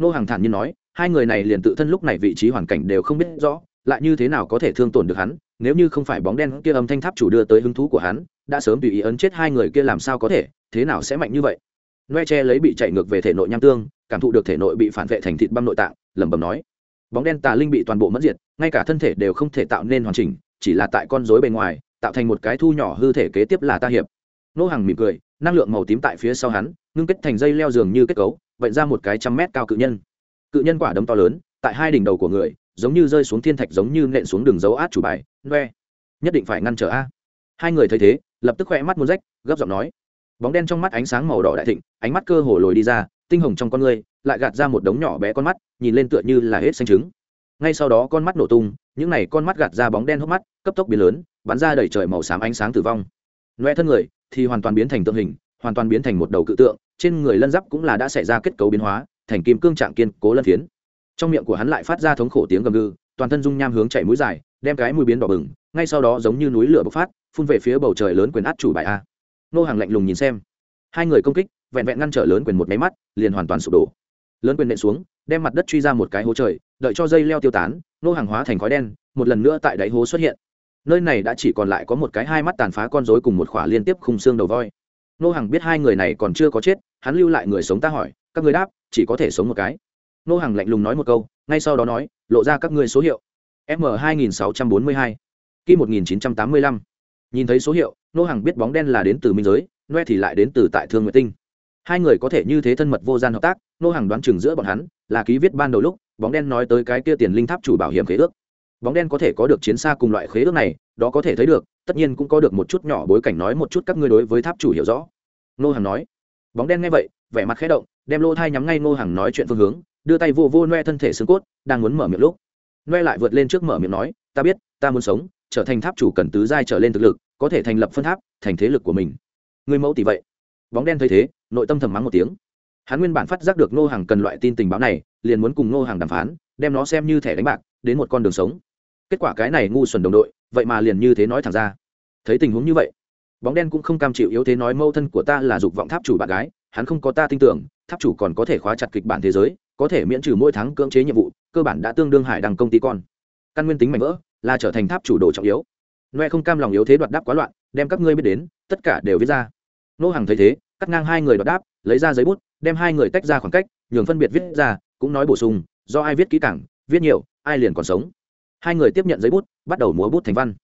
nô hàng thản nhiên nói, hai người này liền tự thân lúc này vị trí hoàn cảnh đều không biết rõ, lại như thế nào có thể thương tổn được hắn, nếu như không phải bóng đen kia âm thanh tháp chủ đưa tới hứng thú của hắn, đã sớm tùy ý ấn chết hai người kia làm sao có thể, thế nào sẽ mạnh như vậy? Noe che lấy bị chạy ngược về thể nội nham tương, cảm thụ được thể nội bị phản vệ thành thịt băm nội tạng, lẩm bẩm nói, bóng đen tà linh bị toàn bộ mất diệt, ngay cả thân thể đều không thể tạo nên hoàn chỉnh, chỉ là tại con rối bề ngoài tạo thành một cái thu nhỏ hư thể kế tiếp là ta hiệp. Nô hàng mỉm cười, năng lượng màu tím tại phía sau hắn, ngưng kết thành dây leo dường như kết cấu vậy ra một cái trăm mét cao cự nhân. Cự nhân quả đấm to lớn, tại hai đỉnh đầu của người, giống như rơi xuống thiên thạch giống như nện xuống đường dấu át chủ bài, noe. Nhất định phải ngăn trở a. Hai người thấy thế, lập tức khoe mắt muốn rách, gấp giọng nói. Bóng đen trong mắt ánh sáng màu đỏ đại thịnh, ánh mắt cơ hồ lồi đi ra, tinh hồng trong con người, lại gạt ra một đống nhỏ bé con mắt, nhìn lên tựa như là hết xanh trứng ngay sau đó con mắt nổ tung, những này con mắt gạt ra bóng đen hốc mắt, cấp tốc biến lớn, bắn ra đầy trời màu xám ánh sáng tử vong. Loe thân người thì hoàn toàn biến thành tượng hình, hoàn toàn biến thành một đầu cự tượng, trên người lân giáp cũng là đã xảy ra kết cấu biến hóa, thành kim cương trạng kiên cố lân phiến. Trong miệng của hắn lại phát ra thống khổ tiếng gầm gừ, toàn thân dung nham hướng chạy mũi dài, đem cái mũi biến đỏ bừng, ngay sau đó giống như núi lửa bộc phát, phun về phía bầu trời lớn quyền át chủ bài a. Nô hàng lạnh lùng nhìn xem. Hai người công kích, vẹn vẹn ngăn trở lớn quyền một máy mắt, liền hoàn toàn sụp đổ lớn quyền nện xuống, đem mặt đất truy ra một cái hố trời, đợi cho dây leo tiêu tán, nô hàng hóa thành khói đen, một lần nữa tại đáy hố xuất hiện. Nơi này đã chỉ còn lại có một cái hai mắt tàn phá con rối cùng một khỏa liên tiếp khung xương đầu voi. Nô hàng biết hai người này còn chưa có chết, hắn lưu lại người sống ta hỏi, các người đáp, chỉ có thể sống một cái. Nô hàng lạnh lùng nói một câu, ngay sau đó nói, lộ ra các ngươi số hiệu. M hai nghìn sáu trăm bốn mươi hai kim một nghìn chín trăm tám mươi lăm. Nhìn thấy số hiệu, nô hàng biết bóng đen là đến từ minh giới, noe thì lại đến từ tại thương nguyệt tinh. Hai người có thể như thế thân mật vô gian hợp tác nô hàng đoán chừng giữa bọn hắn là ký viết ban đầu lúc, bóng đen nói tới cái kia tiền linh tháp chủ bảo hiểm khế ước. Bóng đen có thể có được chiến xa cùng loại khế ước này, đó có thể thấy được, tất nhiên cũng có được một chút nhỏ bối cảnh nói một chút các ngươi đối với tháp chủ hiểu rõ. Nô hàng nói. Bóng đen nghe vậy, vẻ mặt khẽ động, đem lô thai nhắm ngay nô hàng nói chuyện phương hướng, đưa tay vô vô noe thân thể xương cốt, đang muốn mở miệng lúc. Noe lại vượt lên trước mở miệng nói, ta biết, ta muốn sống, trở thành tháp chủ cần tứ giai trở lên thực lực, có thể thành lập phân tháp, thành thế lực của mình. Người mẫu tỷ vậy? Bóng đen thấy thế, nội tâm thầm mắng một tiếng hắn nguyên bản phát giác được nô hàng cần loại tin tình báo này, liền muốn cùng nô hàng đàm phán, đem nó xem như thẻ đánh bạc, đến một con đường sống. Kết quả cái này ngu xuẩn đồng đội, vậy mà liền như thế nói thẳng ra. Thấy tình huống như vậy, bóng đen cũng không cam chịu yếu thế nói mâu thân của ta là dục vọng tháp chủ bạn gái, hắn không có ta tin tưởng, tháp chủ còn có thể khóa chặt kịch bản thế giới, có thể miễn trừ mỗi tháng cưỡng chế nhiệm vụ, cơ bản đã tương đương hải đăng công ty con. Căn nguyên tính mạnh vỡ, là trở thành tháp chủ đồ trọng yếu. Noe không cam lòng yếu thế đoạt đáp quá loạn, đem các ngươi biết đến, tất cả đều viết ra. Nô hàng thấy thế, cắt ngang hai người đoạt đáp, lấy ra giấy bút đem hai người tách ra khoảng cách, nhường phân biệt viết ra, cũng nói bổ sung, do ai viết kỹ càng, viết nhiều, ai liền còn sống. Hai người tiếp nhận giấy bút, bắt đầu múa bút thành văn.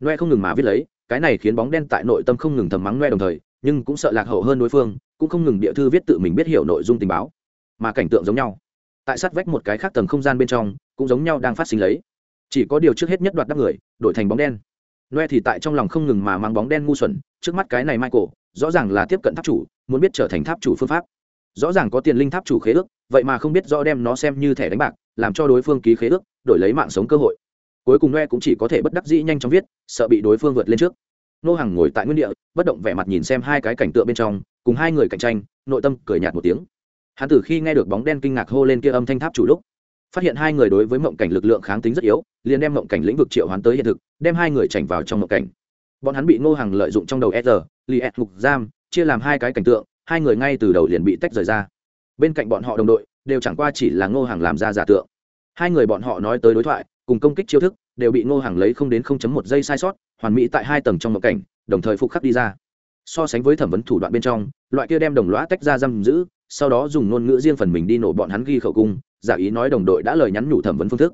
Noe không ngừng mà viết lấy, cái này khiến bóng đen tại nội tâm không ngừng thầm mắng noe đồng thời, nhưng cũng sợ lạc hậu hơn đối phương, cũng không ngừng địa thư viết tự mình biết hiểu nội dung tình báo. Mà cảnh tượng giống nhau. Tại sát vách một cái khác tầng không gian bên trong, cũng giống nhau đang phát sinh lấy. Chỉ có điều trước hết nhất đoạt đắp người, đổi thành bóng đen. Noe thì tại trong lòng không ngừng mà mang bóng đen ngu xuẩn, trước mắt cái này michael, rõ ràng là tiếp cận tháp chủ, muốn biết trở thành tháp chủ phương pháp rõ ràng có tiền linh tháp chủ khế ước, vậy mà không biết rõ đem nó xem như thẻ đánh bạc, làm cho đối phương ký khế ước, đổi lấy mạng sống cơ hội. Cuối cùng noe cũng chỉ có thể bất đắc dĩ nhanh chóng viết, sợ bị đối phương vượt lên trước. Nô hàng ngồi tại nguyên địa, bất động vẻ mặt nhìn xem hai cái cảnh tượng bên trong, cùng hai người cạnh tranh, nội tâm cười nhạt một tiếng. Hắn từ khi nghe được bóng đen kinh ngạc hô lên kia âm thanh tháp chủ lúc, phát hiện hai người đối với mộng cảnh lực lượng kháng tính rất yếu, liền đem mộng cảnh lĩnh vực triệu hoán tới hiện thực, đem hai người chảnh vào trong mộng cảnh. Bọn hắn bị ngô hàng lợi dụng trong đầu s li s ngục giam, chia làm hai cái cảnh tượng hai người ngay từ đầu liền bị tách rời ra. Bên cạnh bọn họ đồng đội, đều chẳng qua chỉ là ngô hàng làm ra giả tượng. Hai người bọn họ nói tới đối thoại, cùng công kích chiêu thức, đều bị ngô hàng lấy không đến không chấm một giây sai sót, hoàn mỹ tại hai tầng trong mộng cảnh, đồng thời phục khắc đi ra. So sánh với thẩm vấn thủ đoạn bên trong, loại kia đem đồng lõa tách ra giam giữ, sau đó dùng ngôn ngữ riêng phần mình đi nổ bọn hắn ghi khẩu cung, giả ý nói đồng đội đã lời nhắn nhủ thẩm vấn phương thức.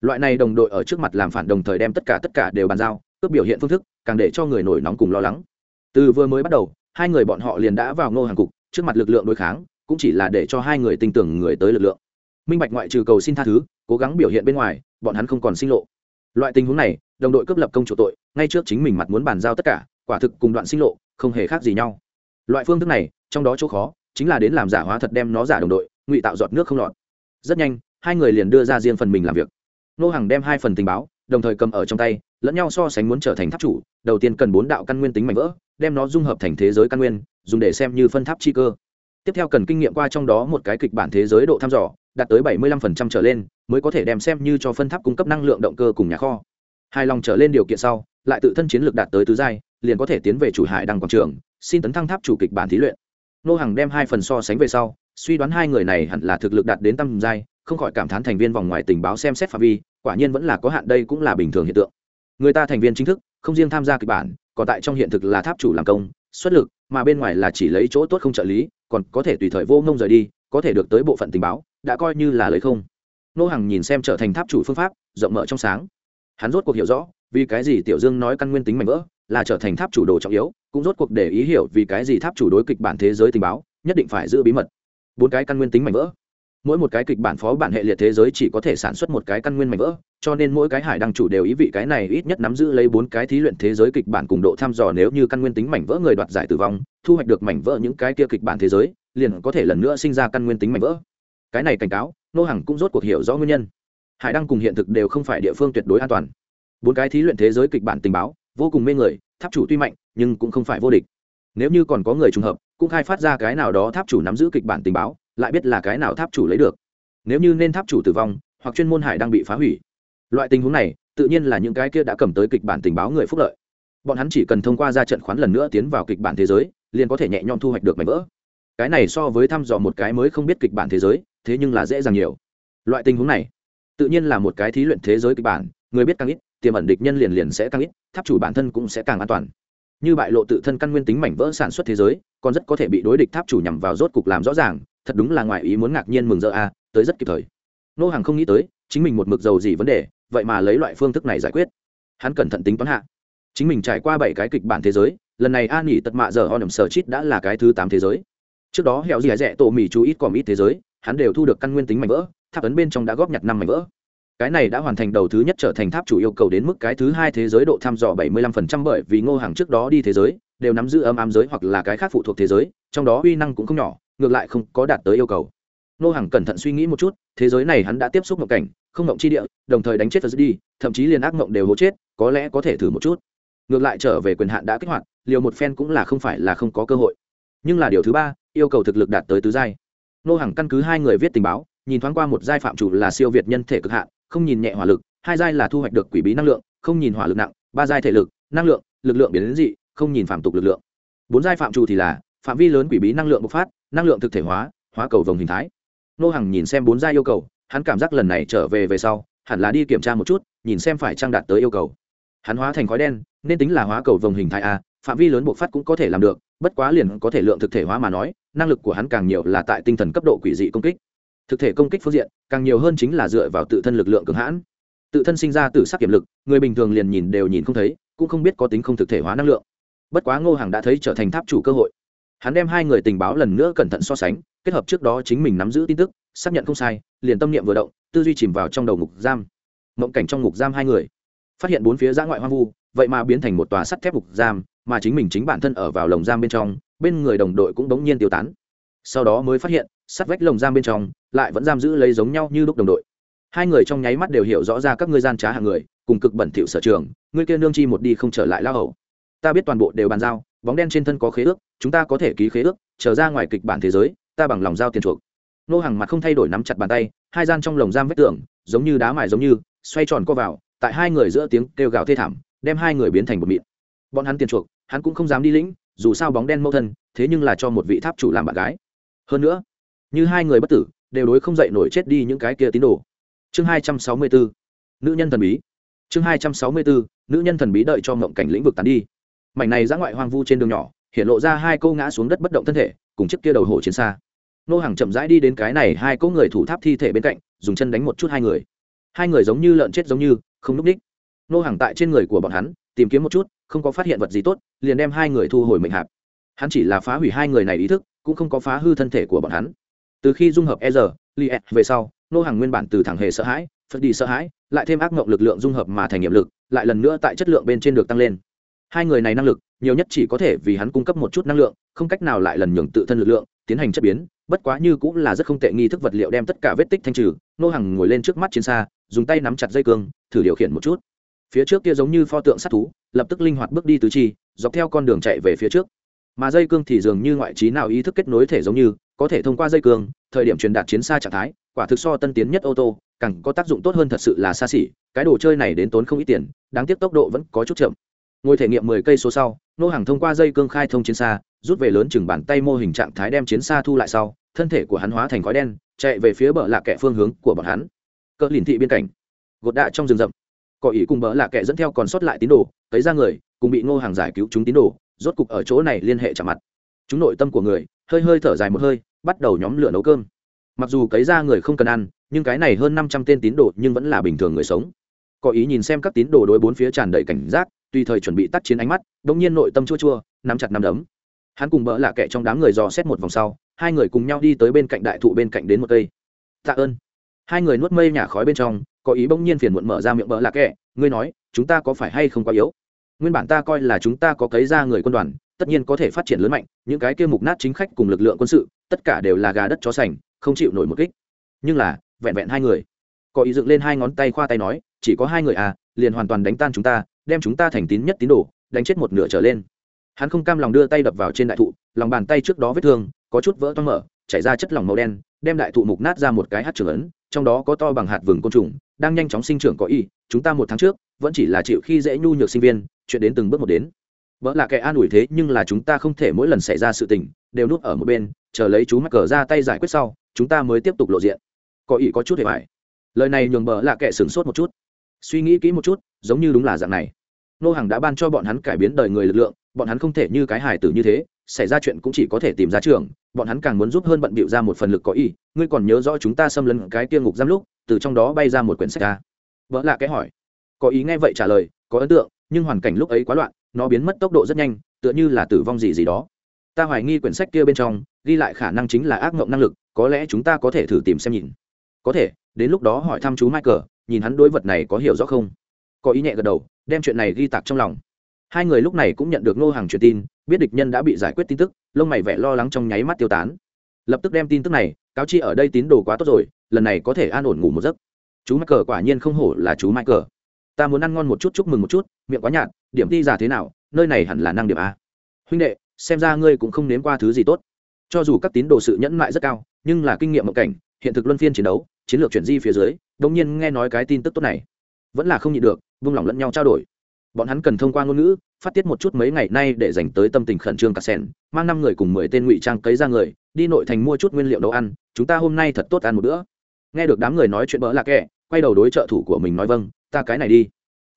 Loại này đồng đội ở trước mặt làm phản đồng thời đem tất cả tất cả đều bàn giao, cướp biểu hiện phương thức, càng để cho người nổi nóng cùng lo lắng. Từ vừa mới bắt đầu hai người bọn họ liền đã vào ngô hàng cục, trước mặt lực lượng đối kháng, cũng chỉ là để cho hai người tin tưởng người tới lực lượng. Minh bạch ngoại trừ cầu xin tha thứ, cố gắng biểu hiện bên ngoài, bọn hắn không còn sinh lộ. Loại tình huống này, đồng đội cướp lập công chủ tội, ngay trước chính mình mặt muốn bàn giao tất cả, quả thực cùng đoạn sinh lộ, không hề khác gì nhau. Loại phương thức này, trong đó chỗ khó, chính là đến làm giả hóa thật đem nó giả đồng đội, ngụy tạo giọt nước không lọt. Rất nhanh, hai người liền đưa ra riêng phần mình làm việc. Nô hàng đem hai phần tình báo, đồng thời cầm ở trong tay lẫn nhau so sánh muốn trở thành tháp chủ, đầu tiên cần bốn đạo căn nguyên tính mạnh vỡ, đem nó dung hợp thành thế giới căn nguyên, dùng để xem như phân tháp chi cơ. Tiếp theo cần kinh nghiệm qua trong đó một cái kịch bản thế giới độ thăm dò, đạt tới bảy mươi 75% trở lên, mới có thể đem xem như cho phân tháp cung cấp năng lượng động cơ cùng nhà kho. Hai lòng trở lên điều kiện sau, lại tự thân chiến lược đạt tới tứ giai, liền có thể tiến về chủ hải đăng quảng trường, xin tấn thăng tháp chủ kịch bản thí luyện. Nô hàng đem hai phần so sánh về sau, suy đoán hai người này hẳn là thực lực đạt đến tầm giai, không khỏi cảm thán thành viên vòng ngoài tình báo xem xét phạm vi, quả nhiên vẫn là có hạn đây cũng là bình thường hiện tượng người ta thành viên chính thức, không riêng tham gia kịch bản, còn tại trong hiện thực là tháp chủ làm công, xuất lực, mà bên ngoài là chỉ lấy chỗ tốt không trợ lý, còn có thể tùy thời vô ngông rời đi, có thể được tới bộ phận tình báo, đã coi như là lấy không. Nô hằng nhìn xem trở thành tháp chủ phương pháp, rộng mở trong sáng. Hắn rốt cuộc hiểu rõ, vì cái gì tiểu dương nói căn nguyên tính mạnh vỡ, là trở thành tháp chủ đồ trọng yếu, cũng rốt cuộc để ý hiểu vì cái gì tháp chủ đối kịch bản thế giới tình báo, nhất định phải giữ bí mật. Bốn cái căn nguyên tính mạnh vỡ mỗi một cái kịch bản phó bản hệ liệt thế giới chỉ có thể sản xuất một cái căn nguyên mảnh vỡ, cho nên mỗi cái hải đăng chủ đều ý vị cái này ít nhất nắm giữ lấy bốn cái thí luyện thế giới kịch bản cùng độ thăm dò nếu như căn nguyên tính mảnh vỡ người đoạt giải tử vong, thu hoạch được mảnh vỡ những cái kia kịch bản thế giới, liền có thể lần nữa sinh ra căn nguyên tính mảnh vỡ. Cái này cảnh cáo, nô hàng cũng rốt cuộc hiểu rõ nguyên nhân. Hải đăng cùng hiện thực đều không phải địa phương tuyệt đối an toàn. Bốn cái thí luyện thế giới kịch bản tình báo, vô cùng mê người, tháp chủ tuy mạnh, nhưng cũng không phải vô địch. Nếu như còn có người trùng hợp, cũng khai phát ra cái nào đó tháp chủ nắm giữ kịch bản tình báo lại biết là cái nào tháp chủ lấy được. Nếu như nên tháp chủ tử vong, hoặc chuyên môn hải đang bị phá hủy. Loại tình huống này, tự nhiên là những cái kia đã cầm tới kịch bản tình báo người phúc lợi. Bọn hắn chỉ cần thông qua ra trận khoán lần nữa tiến vào kịch bản thế giới, liền có thể nhẹ nhõm thu hoạch được mảnh vỡ. Cái này so với thăm dò một cái mới không biết kịch bản thế giới, thế nhưng là dễ dàng nhiều. Loại tình huống này, tự nhiên là một cái thí luyện thế giới kịch bản, người biết càng ít, tiềm ẩn địch nhân liền liền sẽ càng ít, tháp chủ bản thân cũng sẽ càng an toàn. Như bại lộ tự thân căn nguyên tính mảnh vỡ sản xuất thế giới, còn rất có thể bị đối địch tháp chủ nhằm vào rốt cục làm rõ ràng thật đúng là ngoài ý muốn ngạc nhiên mừng rỡ a à, tới rất kịp thời. Nô hàng không nghĩ tới, chính mình một mực dầu gì vấn đề, vậy mà lấy loại phương thức này giải quyết. Hắn cẩn thận tính toán hạ. Chính mình trải qua bảy cái kịch bản thế giới, lần này an nghỉ tật mạ giờ ho nằm sờ chít đã là cái thứ tám thế giới. Trước đó hẹo gì rẻ tổ mì chú ít còn ít thế giới, hắn đều thu được căn nguyên tính mảnh vỡ, tháp ấn bên trong đã góp nhặt năm mảnh vỡ cái này đã hoàn thành đầu thứ nhất trở thành tháp chủ yêu cầu đến mức cái thứ hai thế giới độ thăm dò 75% bởi vì ngô hàng trước đó đi thế giới, đều nắm giữ âm ám giới hoặc là cái khác phụ thuộc thế giới, trong đó uy năng cũng không nhỏ, ngược lại không có đạt tới yêu cầu. Ngô hàng cẩn thận suy nghĩ một chút, thế giới này hắn đã tiếp xúc ngộng cảnh, không ngộng chi địa, đồng thời đánh chết phật đi thậm chí liền ác ngộng đều hố chết, có lẽ có thể thử một chút. Ngược lại trở về quyền hạn đã kích hoạt, liều một phen cũng là không phải là không có cơ hội. Nhưng là điều thứ ba, yêu cầu thực lực đạt tới tứ giai. Nô hàng căn cứ hai người viết tình báo, nhìn thoáng qua một giai phạm chủ là siêu việt nhân thể cực hạn không nhìn nhẹ hỏa lực, hai giai là thu hoạch được quỷ bí năng lượng, không nhìn hỏa lực nặng, ba giai thể lực, năng lượng, lực lượng biến đến dị, không nhìn phạm tục lực lượng. Bốn giai phạm trù thì là, phạm vi lớn quỷ bí năng lượng bộc phát, năng lượng thực thể hóa hóa cầu vồng hình thái. Nô Hằng nhìn xem bốn giai yêu cầu, hắn cảm giác lần này trở về về sau, hẳn là đi kiểm tra một chút, nhìn xem phải trang đạt tới yêu cầu. Hắn hóa thành khói đen, nên tính là hóa cầu vồng hình thái a, phạm vi lớn bộc phát cũng có thể làm được, bất quá liền có thể lượng thực thể hóa mà nói, năng lực của hắn càng nhiều là tại tinh thần cấp độ quỷ dị công kích thực thể công kích phương diện, càng nhiều hơn chính là dựa vào tự thân lực lượng cường hãn. Tự thân sinh ra từ sắc kiểm lực, người bình thường liền nhìn đều nhìn không thấy, cũng không biết có tính không thực thể hóa năng lượng. Bất quá ngô hàng đã thấy trở thành tháp chủ cơ hội. Hắn đem hai người tình báo lần nữa cẩn thận so sánh, kết hợp trước đó chính mình nắm giữ tin tức, xác nhận không sai, liền tâm niệm vừa động, tư duy chìm vào trong đầu ngục giam. Mộng cảnh trong ngục giam hai người. Phát hiện bốn phía giã ngoại hoang vu, vậy mà biến thành một tòa sắt thép ngục giam, mà chính mình chính bản thân ở vào lồng giam bên trong, bên người đồng đội cũng bỗng nhiên tiêu tán sau đó mới phát hiện, sắt vách lồng giam bên trong lại vẫn giam giữ lấy giống nhau như lúc đồng đội. Hai người trong nháy mắt đều hiểu rõ ra các ngươi gian trá hàng người, cùng cực bẩn thỉu sở trường, ngươi kia nương chi một đi không trở lại lao hầu. Ta biết toàn bộ đều bàn giao, bóng đen trên thân có khế ước, chúng ta có thể ký khế ước, trở ra ngoài kịch bản thế giới, ta bằng lòng giao tiền chuộc. Nô hàng mặt không thay đổi nắm chặt bàn tay, hai gian trong lồng giam vết tường, giống như đá mài giống như, xoay tròn co vào, tại hai người giữa tiếng kêu gào thê thảm, đem hai người biến thành một mịn. Bọn hắn tiền chuộc, hắn cũng không dám đi lĩnh, dù sao bóng đen mâu thân, thế nhưng là cho một vị tháp chủ làm bạn gái hơn nữa, như hai người bất tử, đều đối không dậy nổi chết đi những cái kia tín đồ. Chương hai trăm sáu mươi bốn nữ nhân thần bí. Chương hai trăm sáu mươi bốn nữ nhân thần bí đợi cho ngộng cảnh lĩnh vực tán đi. Mảnh này ra ngoại hoang vu trên đường nhỏ, hiện lộ ra hai câu ngã xuống đất bất động thân thể, cùng chiếc kia đầu hổ chiến xa. Nô hàng chậm rãi đi đến cái này hai câu người thủ tháp thi thể bên cạnh, dùng chân đánh một chút hai người. Hai người giống như lợn chết giống như, không núp ních. Nô hàng tại trên người của bọn hắn, tìm kiếm một chút, không có phát hiện vật gì tốt, liền đem hai người thu hồi mệnh hạp. Hắn chỉ là phá hủy hai người này ý thức cũng không có phá hư thân thể của bọn hắn. Từ khi dung hợp e r li e về sau, nô hàng nguyên bản từ thẳng hề sợ hãi, phật đi sợ hãi, lại thêm ác mộng lực lượng dung hợp mà thành nghiệm lực, lại lần nữa tại chất lượng bên trên được tăng lên. Hai người này năng lực, nhiều nhất chỉ có thể vì hắn cung cấp một chút năng lượng, không cách nào lại lần nhường tự thân lực lượng, tiến hành chất biến, bất quá như cũng là rất không tệ nghi thức vật liệu đem tất cả vết tích thanh trừ, nô hàng ngồi lên trước mắt chiến xa, dùng tay nắm chặt dây cương, thử điều khiển một chút. Phía trước kia giống như pho tượng sát thú, lập tức linh hoạt bước đi tứ chi, dọc theo con đường chạy về phía trước mà dây cương thì dường như ngoại trí nào ý thức kết nối thể giống như, có thể thông qua dây cương, thời điểm truyền đạt chiến xa trạng thái, quả thực so tân tiến nhất ô tô, càng có tác dụng tốt hơn thật sự là xa xỉ, cái đồ chơi này đến tốn không ít tiền, đáng tiếc tốc độ vẫn có chút chậm. Ngồi thể nghiệm mười cây số sau, nô hàng thông qua dây cương khai thông chiến xa, rút về lớn chừng bàn tay mô hình trạng thái đem chiến xa thu lại sau, thân thể của hắn hóa thành khói đen, chạy về phía bờ lạ kẹ phương hướng của bọn hắn. Cỡ lìn thị biên cảnh gột đạ trong rừng rậm. Cỏ ý cùng bờ lạ kẹ dẫn theo còn sót lại tín đồ, thấy ra người, cùng bị ngô hàng giải cứu chúng tín đồ rốt cục ở chỗ này liên hệ chạm mặt. Chúng nội tâm của người, hơi hơi thở dài một hơi, bắt đầu nhóm lửa nấu cơm. Mặc dù cấy ra người không cần ăn, nhưng cái này hơn năm trăm tên tín đồ nhưng vẫn là bình thường người sống. Có ý nhìn xem các tín đồ đối bốn phía tràn đầy cảnh giác, tùy thời chuẩn bị tắt chiến ánh mắt đ ỗ n g nhiên nội tâm chua chua, nắm chặt nắm đấm. Hắn cùng bỡ lạ kệ trong đám người dò xét một vòng sau, hai người cùng nhau đi tới bên cạnh đại thụ bên cạnh đến một cây. Tạ ơn. Hai người nuốt mây nhả khói bên trong, có ý bỗng nhiên phiền muộn mở ra miệng bỡ lạ kệ ngươi nói, chúng ta có phải hay không quá yếu? Nguyên bản ta coi là chúng ta có cấy ra người quân đoàn, tất nhiên có thể phát triển lớn mạnh, những cái kia mục nát chính khách cùng lực lượng quân sự, tất cả đều là gà đất chó sành, không chịu nổi một kích. Nhưng là, vẹn vẹn hai người. Có ý dựng lên hai ngón tay khoa tay nói, chỉ có hai người à liền hoàn toàn đánh tan chúng ta, đem chúng ta thành tín nhất tín đồ, đánh chết một nửa trở lên. Hắn không cam lòng đưa tay đập vào trên đại thụ, lòng bàn tay trước đó vết thương, có chút vỡ toang mở, chảy ra chất lỏng màu đen đem đại thụ mục nát ra một cái hát trưởng ấn, trong đó có to bằng hạt vừng côn trùng, đang nhanh chóng sinh trưởng có y, chúng ta một tháng trước, vẫn chỉ là chịu khi dễ nhu nhược sinh viên, chuyện đến từng bước một đến. Vợ là kẻ an ủi thế nhưng là chúng ta không thể mỗi lần xảy ra sự tình, đều núp ở một bên, chờ lấy chú mắc cờ ra tay giải quyết sau, chúng ta mới tiếp tục lộ diện. Có ý có chút hề mại lời này nhường bờ là kẻ sửng sốt một chút. Suy nghĩ kỹ một chút, giống như đúng là dạng này. Nô hàng đã ban cho bọn hắn cải biến đời người lực lượng, bọn hắn không thể như cái hài tử như thế, xảy ra chuyện cũng chỉ có thể tìm ra trường bọn hắn càng muốn giúp hơn bận bịu ra một phần lực có ý, ngươi còn nhớ rõ chúng ta xâm lấn cái kia ngục giam lúc, từ trong đó bay ra một quyển sách ra. Vợ lạ cái hỏi. Có ý nghe vậy trả lời, có ấn tượng, nhưng hoàn cảnh lúc ấy quá loạn, nó biến mất tốc độ rất nhanh, tựa như là tử vong gì gì đó. Ta hoài nghi quyển sách kia bên trong, ghi lại khả năng chính là ác mộng năng lực, có lẽ chúng ta có thể thử tìm xem nhìn. Có thể, đến lúc đó hỏi thăm chú michael, nhìn hắn đối vật này có hiểu rõ không? Có ý nhẹ gật đầu, đem chuyện này ghi tạc trong lòng hai người lúc này cũng nhận được nô hàng truyền tin, biết địch nhân đã bị giải quyết tin tức, lông mày vẻ lo lắng trong nháy mắt tiêu tán. Lập tức đem tin tức này, cáo chi ở đây tín đồ quá tốt rồi, lần này có thể an ổn ngủ một giấc. Chú mắc cờ quả nhiên không hổ là chú mắc cờ ta muốn ăn ngon một chút, chúc mừng một chút, miệng quá nhạt, điểm đi giả thế nào, nơi này hẳn là năng điểm a. Huynh đệ, xem ra ngươi cũng không nếm qua thứ gì tốt. Cho dù các tín đồ sự nhẫn mại rất cao, nhưng là kinh nghiệm mộng cảnh, hiện thực luân phiên chiến đấu, chiến lược chuyển di phía dưới đông nhiên nghe nói cái tin tức tốt này, vẫn là không nhịn được, vung lòng lẫn nhau trao đổi bọn hắn cần thông qua ngôn ngữ phát tiết một chút mấy ngày nay để dành tới tâm tình khẩn trương cà sen mang năm người cùng mười tên ngụy trang cấy ra người đi nội thành mua chút nguyên liệu nấu ăn chúng ta hôm nay thật tốt ăn một bữa. Nghe được đám người nói chuyện bỡ lạc kệ, quay đầu đối trợ thủ của mình nói vâng ta cái này đi.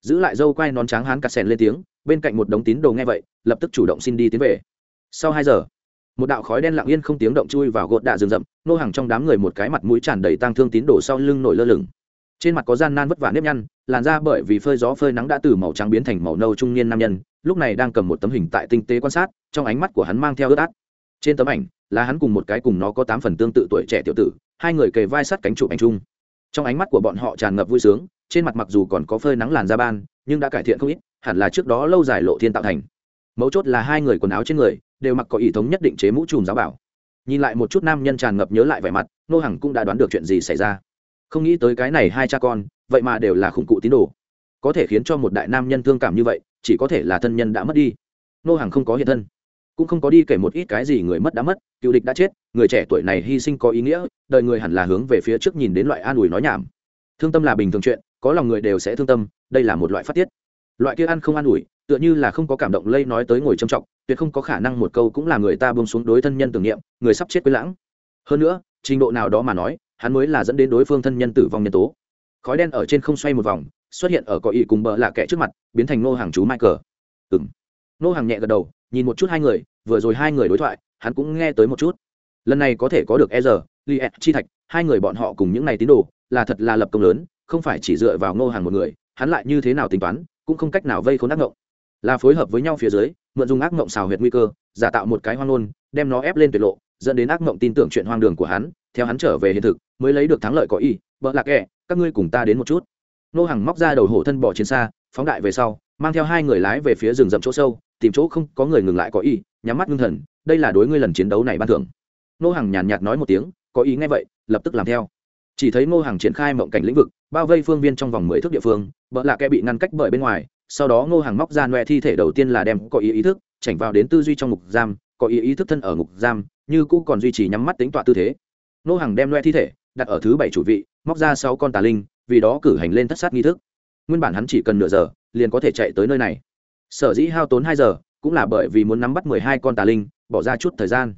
Giữ lại dâu quay nón tráng hán cà sen lên tiếng bên cạnh một đống tín đồ nghe vậy lập tức chủ động xin đi tiến về. Sau hai giờ một đạo khói đen lặng yên không tiếng động chui vào gột đạ rừng rậm nô hàng trong đám người một cái mặt mũi tràn đầy tang thương tín đồ sau lưng nổi lơ lửng. Trên mặt có gian nan vất vả nếp nhăn làn da bởi vì phơi gió phơi nắng đã từ màu trắng biến thành màu nâu trung niên nam nhân, lúc này đang cầm một tấm hình tại tinh tế quan sát, trong ánh mắt của hắn mang theo ướt át. Trên tấm ảnh, là hắn cùng một cái cùng nó có tám phần tương tự tuổi trẻ tiểu tử, hai người kề vai sát cánh chụp ảnh chung. Trong ánh mắt của bọn họ tràn ngập vui sướng, trên mặt mặc dù còn có phơi nắng làn da ban, nhưng đã cải thiện không ít, hẳn là trước đó lâu dài lộ thiên tạo thành. Mấu chốt là hai người quần áo trên người, đều mặc có ý thống nhất định chế mũ trùm giáo bảo. Nhìn lại một chút nam nhân tràn ngập nhớ lại vẻ mặt, nô hằng cũng đã đoán được chuyện gì xảy ra không nghĩ tới cái này hai cha con, vậy mà đều là khủng cụ tín đồ. Có thể khiến cho một đại nam nhân thương cảm như vậy, chỉ có thể là thân nhân đã mất đi. Nô hàng không có hiện thân, cũng không có đi kể một ít cái gì người mất đã mất, cựu địch đã chết, người trẻ tuổi này hy sinh có ý nghĩa, đời người hẳn là hướng về phía trước nhìn đến loại an ủi nói nhảm. Thương tâm là bình thường chuyện, có lòng người đều sẽ thương tâm, đây là một loại phát tiết. Loại kia ăn không an ủi, tựa như là không có cảm động lây nói tới ngồi trầm trọng, tuyệt không có khả năng một câu cũng là người ta buông xuống đối thân nhân tưởng niệm, người sắp chết quên lãng. Hơn nữa, trình độ nào đó mà nói hắn mới là dẫn đến đối phương thân nhân tử vong nhân tố. Khói đen ở trên không xoay một vòng, xuất hiện ở cỏ ý cùng bờ lạ kẻ trước mặt, biến thành nô hàng chú michael. Ừ m nô hàng nhẹ gật đầu, nhìn một chút hai người, vừa rồi hai người đối thoại, hắn cũng nghe tới một chút. Lần này có thể có được e r li chi thạch, hai người bọn họ cùng những n à y tín đồ, là thật là lập công lớn, không phải chỉ dựa vào nô hàng một người, hắn lại như thế nào tính toán, cũng không cách nào vây khốn ác ngộng. Là phối hợp với nhau phía dưới, mượn dùng ác ngộng xào huyệt nguy cơ, giả tạo một cái hoang ngôn, đem nó ép lên tuyệt lộ dẫn đến ác mộng tin tưởng chuyện hoang đường của hắn, theo hắn trở về hiện thực, mới lấy được thắng lợi có y. Vợ lạc ẹ các ngươi cùng ta đến một chút. Nô hàng móc ra đầu hổ thân bỏ chiến xa, phóng đại về sau, mang theo hai người lái về phía rừng rậm chỗ sâu, tìm chỗ không có người ngừng lại có y, nhắm mắt ngưng thần, đây là đối ngươi lần chiến đấu này ban thưởng. Nô hàng nhàn nhạt nói một tiếng, có ý nghe vậy, lập tức làm theo. Chỉ thấy ngô hàng triển khai mộng cảnh lĩnh vực, bao vây phương viên trong vòng mười thước địa phương vợ lạ kẽ bị ngăn cách bởi bên ngoài, sau đó ngô hàng móc ra noe thi thể đầu tiên là đem có ý ý thức chảnh vào đến tư duy trong ngục giam, có ý ý thức thân ở ngục giam như cũ còn duy trì nhắm mắt tính tọa tư thế. Nô hàng đem loe thi thể, đặt ở thứ bảy chủ vị, móc ra sáu con tà linh, vì đó cử hành lên thất sát nghi thức. Nguyên bản hắn chỉ cần nửa giờ, liền có thể chạy tới nơi này. Sở dĩ hao tốn hai giờ, cũng là bởi vì muốn nắm bắt mười hai con tà linh, bỏ ra chút thời gian.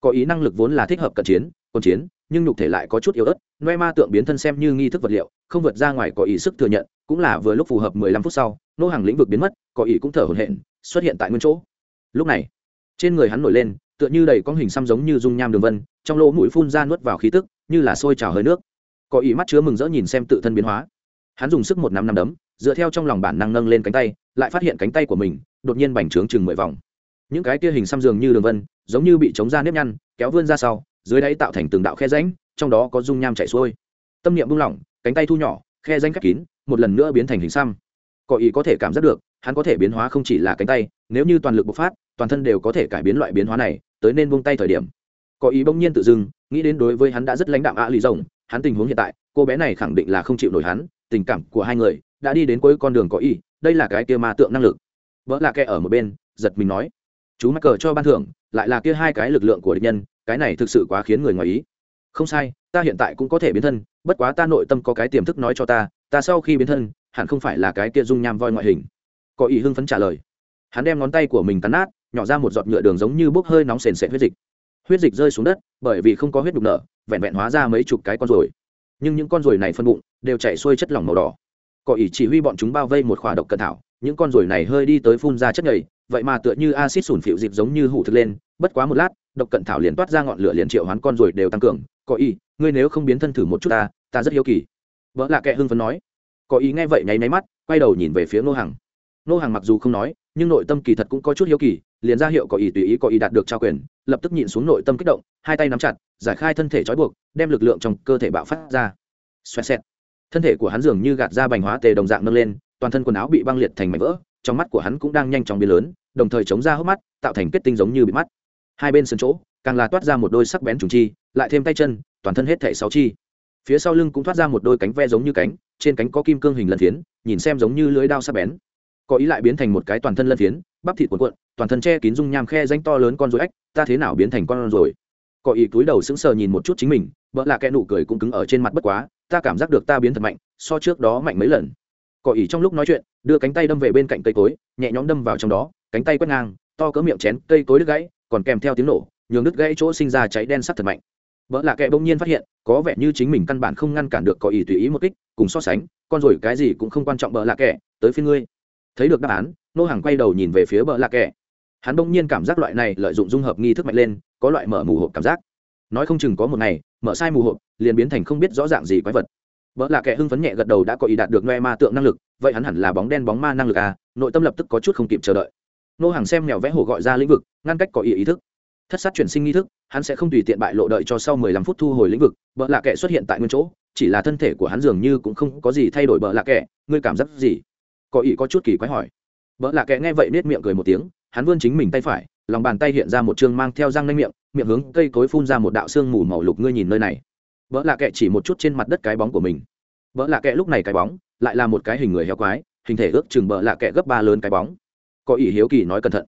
Có ý năng lực vốn là thích hợp cận chiến, quân chiến, nhưng nhục thể lại có chút yếu ớt noe ma tượng biến thân xem như nghi thức vật liệu, không vượt ra ngoài có ý sức thừa nhận, cũng là vừa lúc phù hợp mười lăm phút sau, nô hàng lĩnh vực biến mất, có ý cũng thở hổn hển, xuất hiện tại nguyên chỗ. Lúc này, trên người hắn nổi lên tựa như đầy con hình xăm giống như dung nham đường vân, trong lỗ mũi phun ra nuốt vào khí tức, như là sôi trào hơi nước. Có ý mắt chứa mừng rỡ nhìn xem tự thân biến hóa. Hắn dùng sức một năm năm đấm, dựa theo trong lòng bản năng nâng lên cánh tay, lại phát hiện cánh tay của mình đột nhiên bành trướng chừng mười vòng. Những cái kia hình xăm dường như đường vân, giống như bị chống ra nếp nhăn, kéo vươn ra sau, dưới đáy tạo thành từng đạo khe ránh trong đó có dung nham chảy xuôi. Tâm niệm buông lỏng, cánh tay thu nhỏ, khe ránh khép kín, một lần nữa biến thành hình xăm. Có ý có thể cảm giác được, hắn có thể biến hóa không chỉ là cánh tay, nếu như toàn lực bộc phát toàn thân đều có thể cải biến loại biến hóa này, tới nên buông tay thời điểm. Có ý bỗng nhiên tự dưng, nghĩ đến đối với hắn đã rất lãnh đạm ạ lì rồng, hắn tình huống hiện tại, cô bé này khẳng định là không chịu nổi hắn, tình cảm của hai người đã đi đến cuối con đường có ý, đây là cái kia ma tượng năng lực. Vợ là kẻ ở một bên, giật mình nói, chú mắc cờ cho ban thưởng, lại là kia hai cái lực lượng của địch nhân, cái này thực sự quá khiến người ngoài ý. Không sai, ta hiện tại cũng có thể biến thân, bất quá ta nội tâm có cái tiềm thức nói cho ta ta sau khi biến thân, hẳn không phải là cái kia dung nham voi ngoại hình. Có ý hưng phấn trả lời. Hắn đem ngón tay của mình cắn nát nhỏ ra một giọt nhựa đường giống như bốc hơi nóng sền sệt huyết dịch. Huyết dịch rơi xuống đất, bởi vì không có huyết đục nở, vẹn vẹn hóa ra mấy chục cái con ruồi. Nhưng những con ruồi này phân bụng, đều chảy xuôi chất lỏng màu đỏ. Có ý chỉ huy bọn chúng bao vây một khỏa độc cận thảo, những con ruồi này hơi đi tới phun ra chất nhầy, vậy mà tựa như acid sủn phịu dịp giống như hủ thực lên, bất quá một lát, độc cận thảo liền toát ra ngọn lửa liền triệu hoán con ruồi đều tăng cường. Có ý, ngươi nếu không biến thân thử một chút ta ta rất hiếu kỳ. Vợ lạ kệ hưng phấn nói. Có ý nghe vậy nháy máy mắt, quay đầu nhìn về phía nô hàng nô hàng mặc dù không nói, nhưng nội tâm kỳ thật cũng có chút hiếu kỳ liền ra hiệu có ý tùy ý có ý đạt được trao quyền, lập tức nhịn xuống nội tâm kích động, hai tay nắm chặt, giải khai thân thể trói buộc, đem lực lượng trong cơ thể bạo phát ra. Xoẹt xẹt. Thân thể của hắn dường như gạt ra bành hóa tề đồng dạng nâng lên, toàn thân quần áo bị băng liệt thành mảnh vỡ, trong mắt của hắn cũng đang nhanh chóng biến lớn, đồng thời chống ra hốc mắt, tạo thành kết tinh giống như bị mắt. Hai bên sân chỗ, càng là toát ra một đôi sắc bén trùng chi, lại thêm tay chân, toàn thân hết thảy sáu chi. Phía sau lưng cũng thoát ra một đôi cánh ve giống như cánh, trên cánh có kim cương hình lân thiến, nhìn xem giống như lưới đao sắc bén có ý lại biến thành một cái toàn thân lân phiến, bắp thịt cuộn cuộn, toàn thân che kín dung nham khe danh to lớn con rối ếch, ta thế nào biến thành con rồi? Có ý túi đầu sững sờ nhìn một chút chính mình, vợ là kẻ nụ cười cũng cứng ở trên mặt bất quá, ta cảm giác được ta biến thật mạnh, so trước đó mạnh mấy lần. Có ý trong lúc nói chuyện, đưa cánh tay đâm về bên cạnh cây cối, nhẹ nhõm đâm vào trong đó, cánh tay quét ngang, to cỡ miệng chén, cây cối đứt gãy, còn kèm theo tiếng nổ, nhường đứt gãy chỗ sinh ra cháy đen sắt thật mạnh. Vợ là kệ bỗng nhiên phát hiện, có vẻ như chính mình căn bản không ngăn cản được có ý tùy ý một kích, cùng so sánh, con rồi cái gì cũng không quan trọng bợ là kệ tới phía ngươi thấy được đáp án nô hàng quay đầu nhìn về phía Bờ lạ Kẻ. hắn bỗng nhiên cảm giác loại này lợi dụng dung hợp nghi thức mạnh lên có loại mở mù hộp cảm giác. Nói không chừng có một ngày mở sai mù hộp liền biến thành không biết rõ dạng gì quái vật. Vợ là kẻ hưng phấn nhẹ gật đầu đã có ý đạt được noe ma tượng năng lực vậy hắn hẳn là bóng đen bóng ma năng lực à nội tâm lập tức có chút không kịp chờ đợi. Nô hàng xem mèo vẽ hồ gọi ra lĩnh vực ngăn cách có ý ý thức. Thất sát chuyển sinh nghi thức hắn sẽ không tùy tiện bại lộ đợi cho sau mười lăm phút thu hồi lĩnh vực vợ lạ Kẻ xuất hiện tại nguyên chỗ chỉ là thân thể của hắn dường như cũng không có gì thay đổi vợ lạ Kẻ, ngươi cảm giác gì? Có ý có chút kỳ quái hỏi. Vợ lạ kệ nghe vậy nết miệng cười một tiếng, hắn vươn chính mình tay phải, lòng bàn tay hiện ra một chương mang theo răng nanh miệng miệng hướng cây cối phun ra một đạo xương mù màu lục ngươi nhìn nơi này. Vợ lạ kệ chỉ một chút trên mặt đất cái bóng của mình. Vợ lạ kệ lúc này cái bóng, lại là một cái hình người heo quái, hình thể ước chừng vợ lạ kệ gấp ba lớn cái bóng. Có ý hiếu kỳ nói cẩn thận.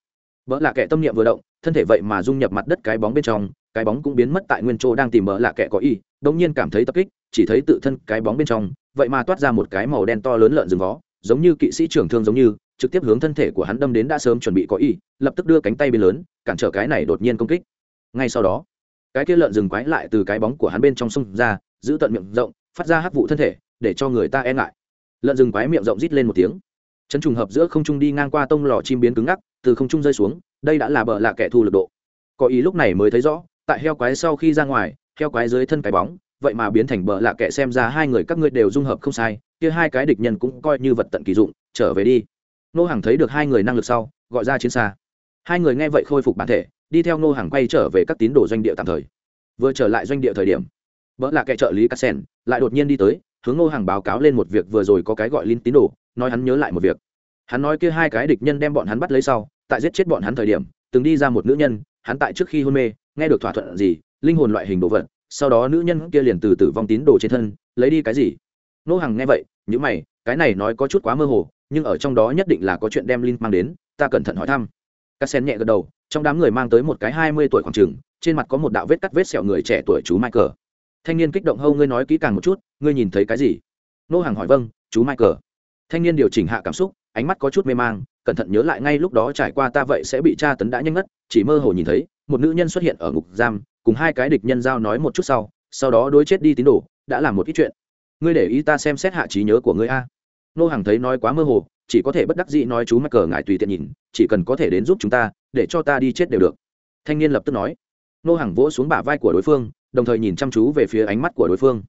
Vợ lạ kệ tâm niệm vừa động, thân thể vậy mà dung nhập mặt đất cái bóng bên trong, cái bóng cũng biến mất tại nguyên chỗ đang tìm vợ lạ kệ có ý đông nhiên cảm thấy tập kích, chỉ thấy tự thân cái bóng bên trong, vậy mà toát ra một cái màu đen to lớn lợn rừng vó giống như kỵ sĩ trưởng thương giống như, trực tiếp hướng thân thể của hắn đâm đến đã sớm chuẩn bị có ý lập tức đưa cánh tay bên lớn, cản trở cái này đột nhiên công kích. Ngay sau đó, cái kia lợn rừng quái lại từ cái bóng của hắn bên trong sông ra, giữ tận miệng rộng, phát ra hắc vụ thân thể, để cho người ta e ngại. Lợn rừng quái miệng rộng rít lên một tiếng. Chấn trùng hợp giữa không trung đi ngang qua tông lò chim biến cứng ngắc, từ không trung rơi xuống, đây đã là bờ lạ kẻ thù lực độ. Có ý lúc này mới thấy rõ, tại heo quái sau khi ra ngoài, heo quái dưới thân cái bóng, vậy mà biến thành bờ lạ kẻ xem ra hai người các ngươi đều dung hợp không sai kia hai cái địch nhân cũng coi như vật tận kỳ dụng, trở về đi. Nô hàng thấy được hai người năng lực sau, gọi ra chiến xa. Hai người nghe vậy khôi phục bản thể, đi theo nô hàng quay trở về các tín đồ doanh địa tạm thời. Vừa trở lại doanh địa thời điểm vợ là kẻ trợ lý cắt sen lại đột nhiên đi tới, hướng nô hàng báo cáo lên một việc vừa rồi có cái gọi linh tín đồ, nói hắn nhớ lại một việc. Hắn nói kia hai cái địch nhân đem bọn hắn bắt lấy sau, tại giết chết bọn hắn thời điểm, từng đi ra một nữ nhân, hắn tại trước khi hôn mê, nghe được thỏa thuận gì, linh hồn loại hình đồ vật, sau đó nữ nhân kia liền từ tử vong tín đồ trên thân, lấy đi cái gì? Nô hàng nghe vậy nhữ mày, cái này nói có chút quá mơ hồ, nhưng ở trong đó nhất định là có chuyện đem linh mang đến, ta cẩn thận hỏi thăm. Các sen nhẹ gật đầu, trong đám người mang tới một cái hai mươi tuổi khoảng trường, trên mặt có một đạo vết cắt vết sẹo người trẻ tuổi chú michael. Thanh niên kích động hâu ngươi nói kỹ càng một chút, ngươi nhìn thấy cái gì? Nô hàng hỏi vâng chú michael. Thanh niên điều chỉnh hạ cảm xúc, ánh mắt có chút mê mang, cẩn thận nhớ lại ngay lúc đó trải qua ta vậy sẽ bị tra tấn đã nhanh ngất, chỉ mơ hồ nhìn thấy, một nữ nhân xuất hiện ở ngục giam, cùng hai cái địch nhân giao nói một chút sau sau đó đối chết đi tín đồ, đã làm một ít chuyện ngươi để ý ta xem xét hạ trí nhớ của ngươi a. Nô hàng thấy nói quá mơ hồ, chỉ có thể bất đắc dĩ nói chú mắc cờ ngại tùy tiện nhìn, chỉ cần có thể đến giúp chúng ta, để cho ta đi chết đều được. Thanh niên lập tức nói. Nô hàng vỗ xuống bả vai của đối phương, đồng thời nhìn chăm chú về phía ánh mắt của đối phương.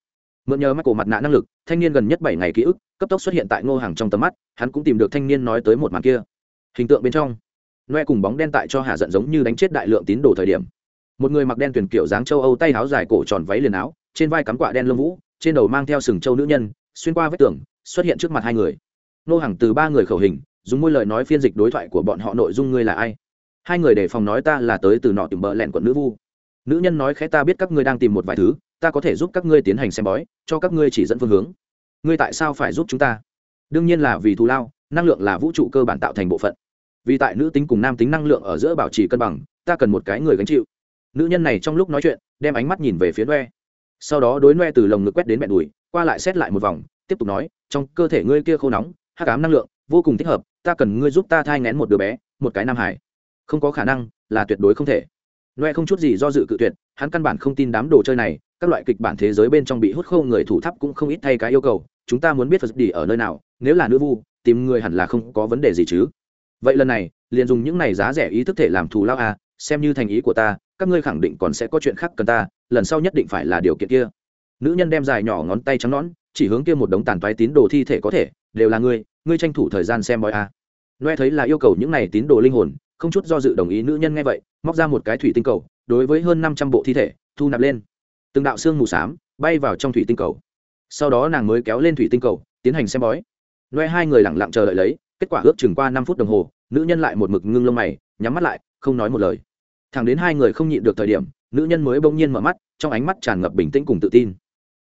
Mượn nhờ mắt cổ mặt nạ năng lực, thanh niên gần nhất bảy ngày ký ức, cấp tốc xuất hiện tại ngô hàng trong tầm mắt, hắn cũng tìm được thanh niên nói tới một màn kia. Hình tượng bên trong, noe cùng bóng đen tại cho hạ giận giống như đánh chết đại lượng tín đồ thời điểm. Một người mặc đen tuyển kiểu dáng châu âu tay áo dài cổ tròn váy liền áo, trên vai cắm quạ đen lông vũ trên đầu mang theo sừng châu nữ nhân, xuyên qua vách tường, xuất hiện trước mặt hai người. Nô hàng từ ba người khẩu hình, dùng môi lời nói phiên dịch đối thoại của bọn họ nội dung ngươi là ai? Hai người để phòng nói ta là tới từ nọ tìm bờ lẹn quận nữ vu. Nữ nhân nói khẽ ta biết các ngươi đang tìm một vài thứ, ta có thể giúp các ngươi tiến hành xem bói, cho các ngươi chỉ dẫn phương hướng. Ngươi tại sao phải giúp chúng ta? Đương nhiên là vì thù lao, năng lượng là vũ trụ cơ bản tạo thành bộ phận. Vì tại nữ tính cùng nam tính năng lượng ở giữa bảo trì cân bằng, ta cần một cái người gánh chịu. Nữ nhân này trong lúc nói chuyện, đem ánh mắt nhìn về phía đoe sau đó đối noe từ lồng ngực quét đến mẹ đùi, qua lại xét lại một vòng, tiếp tục nói, trong cơ thể ngươi kia khô nóng, hắc ám năng lượng, vô cùng thích hợp, ta cần ngươi giúp ta thai ngén một đứa bé, một cái nam hải. Không có khả năng, là tuyệt đối không thể. Noe không chút gì do dự cự tuyệt, hắn căn bản không tin đám đồ chơi này, các loại kịch bản thế giới bên trong bị hút khô người thủ tháp cũng không ít thay cái yêu cầu, chúng ta muốn biết phật đi ở nơi nào, nếu là nữ vu, tìm người hẳn là không có vấn đề gì chứ. Vậy lần này, liền dùng những này giá rẻ ý thức thể làm thù lao à xem như thành ý của ta các ngươi khẳng định còn sẽ có chuyện khác cần ta, lần sau nhất định phải là điều kiện kia. Nữ nhân đem dài nhỏ ngón tay trắng nõn, chỉ hướng kia một đống tàn toái tín đồ thi thể có thể, đều là ngươi ngươi tranh thủ thời gian xem bói à. noe thấy là yêu cầu những này tín đồ linh hồn, không chút do dự đồng ý nữ nhân nghe vậy, móc ra một cái thủy tinh cầu, đối với hơn năm trăm bộ thi thể, thu nạp lên. Từng đạo xương mù s á m bay vào trong thủy tinh cầu. Sau đó nàng mới kéo lên thủy tinh cầu, tiến hành xem bói. Noe hai người lẳng lặng chờ đợi lấy, kết quả ước chừng qua năm phút đồng hồ, nữ nhân lại một mực ngưng lông mày, nhắm mắt lại, không nói một lời thẳng đến hai người không nhịn được thời điểm, nữ nhân mới bỗng nhiên mở mắt, trong ánh mắt tràn ngập bình tĩnh cùng tự tin.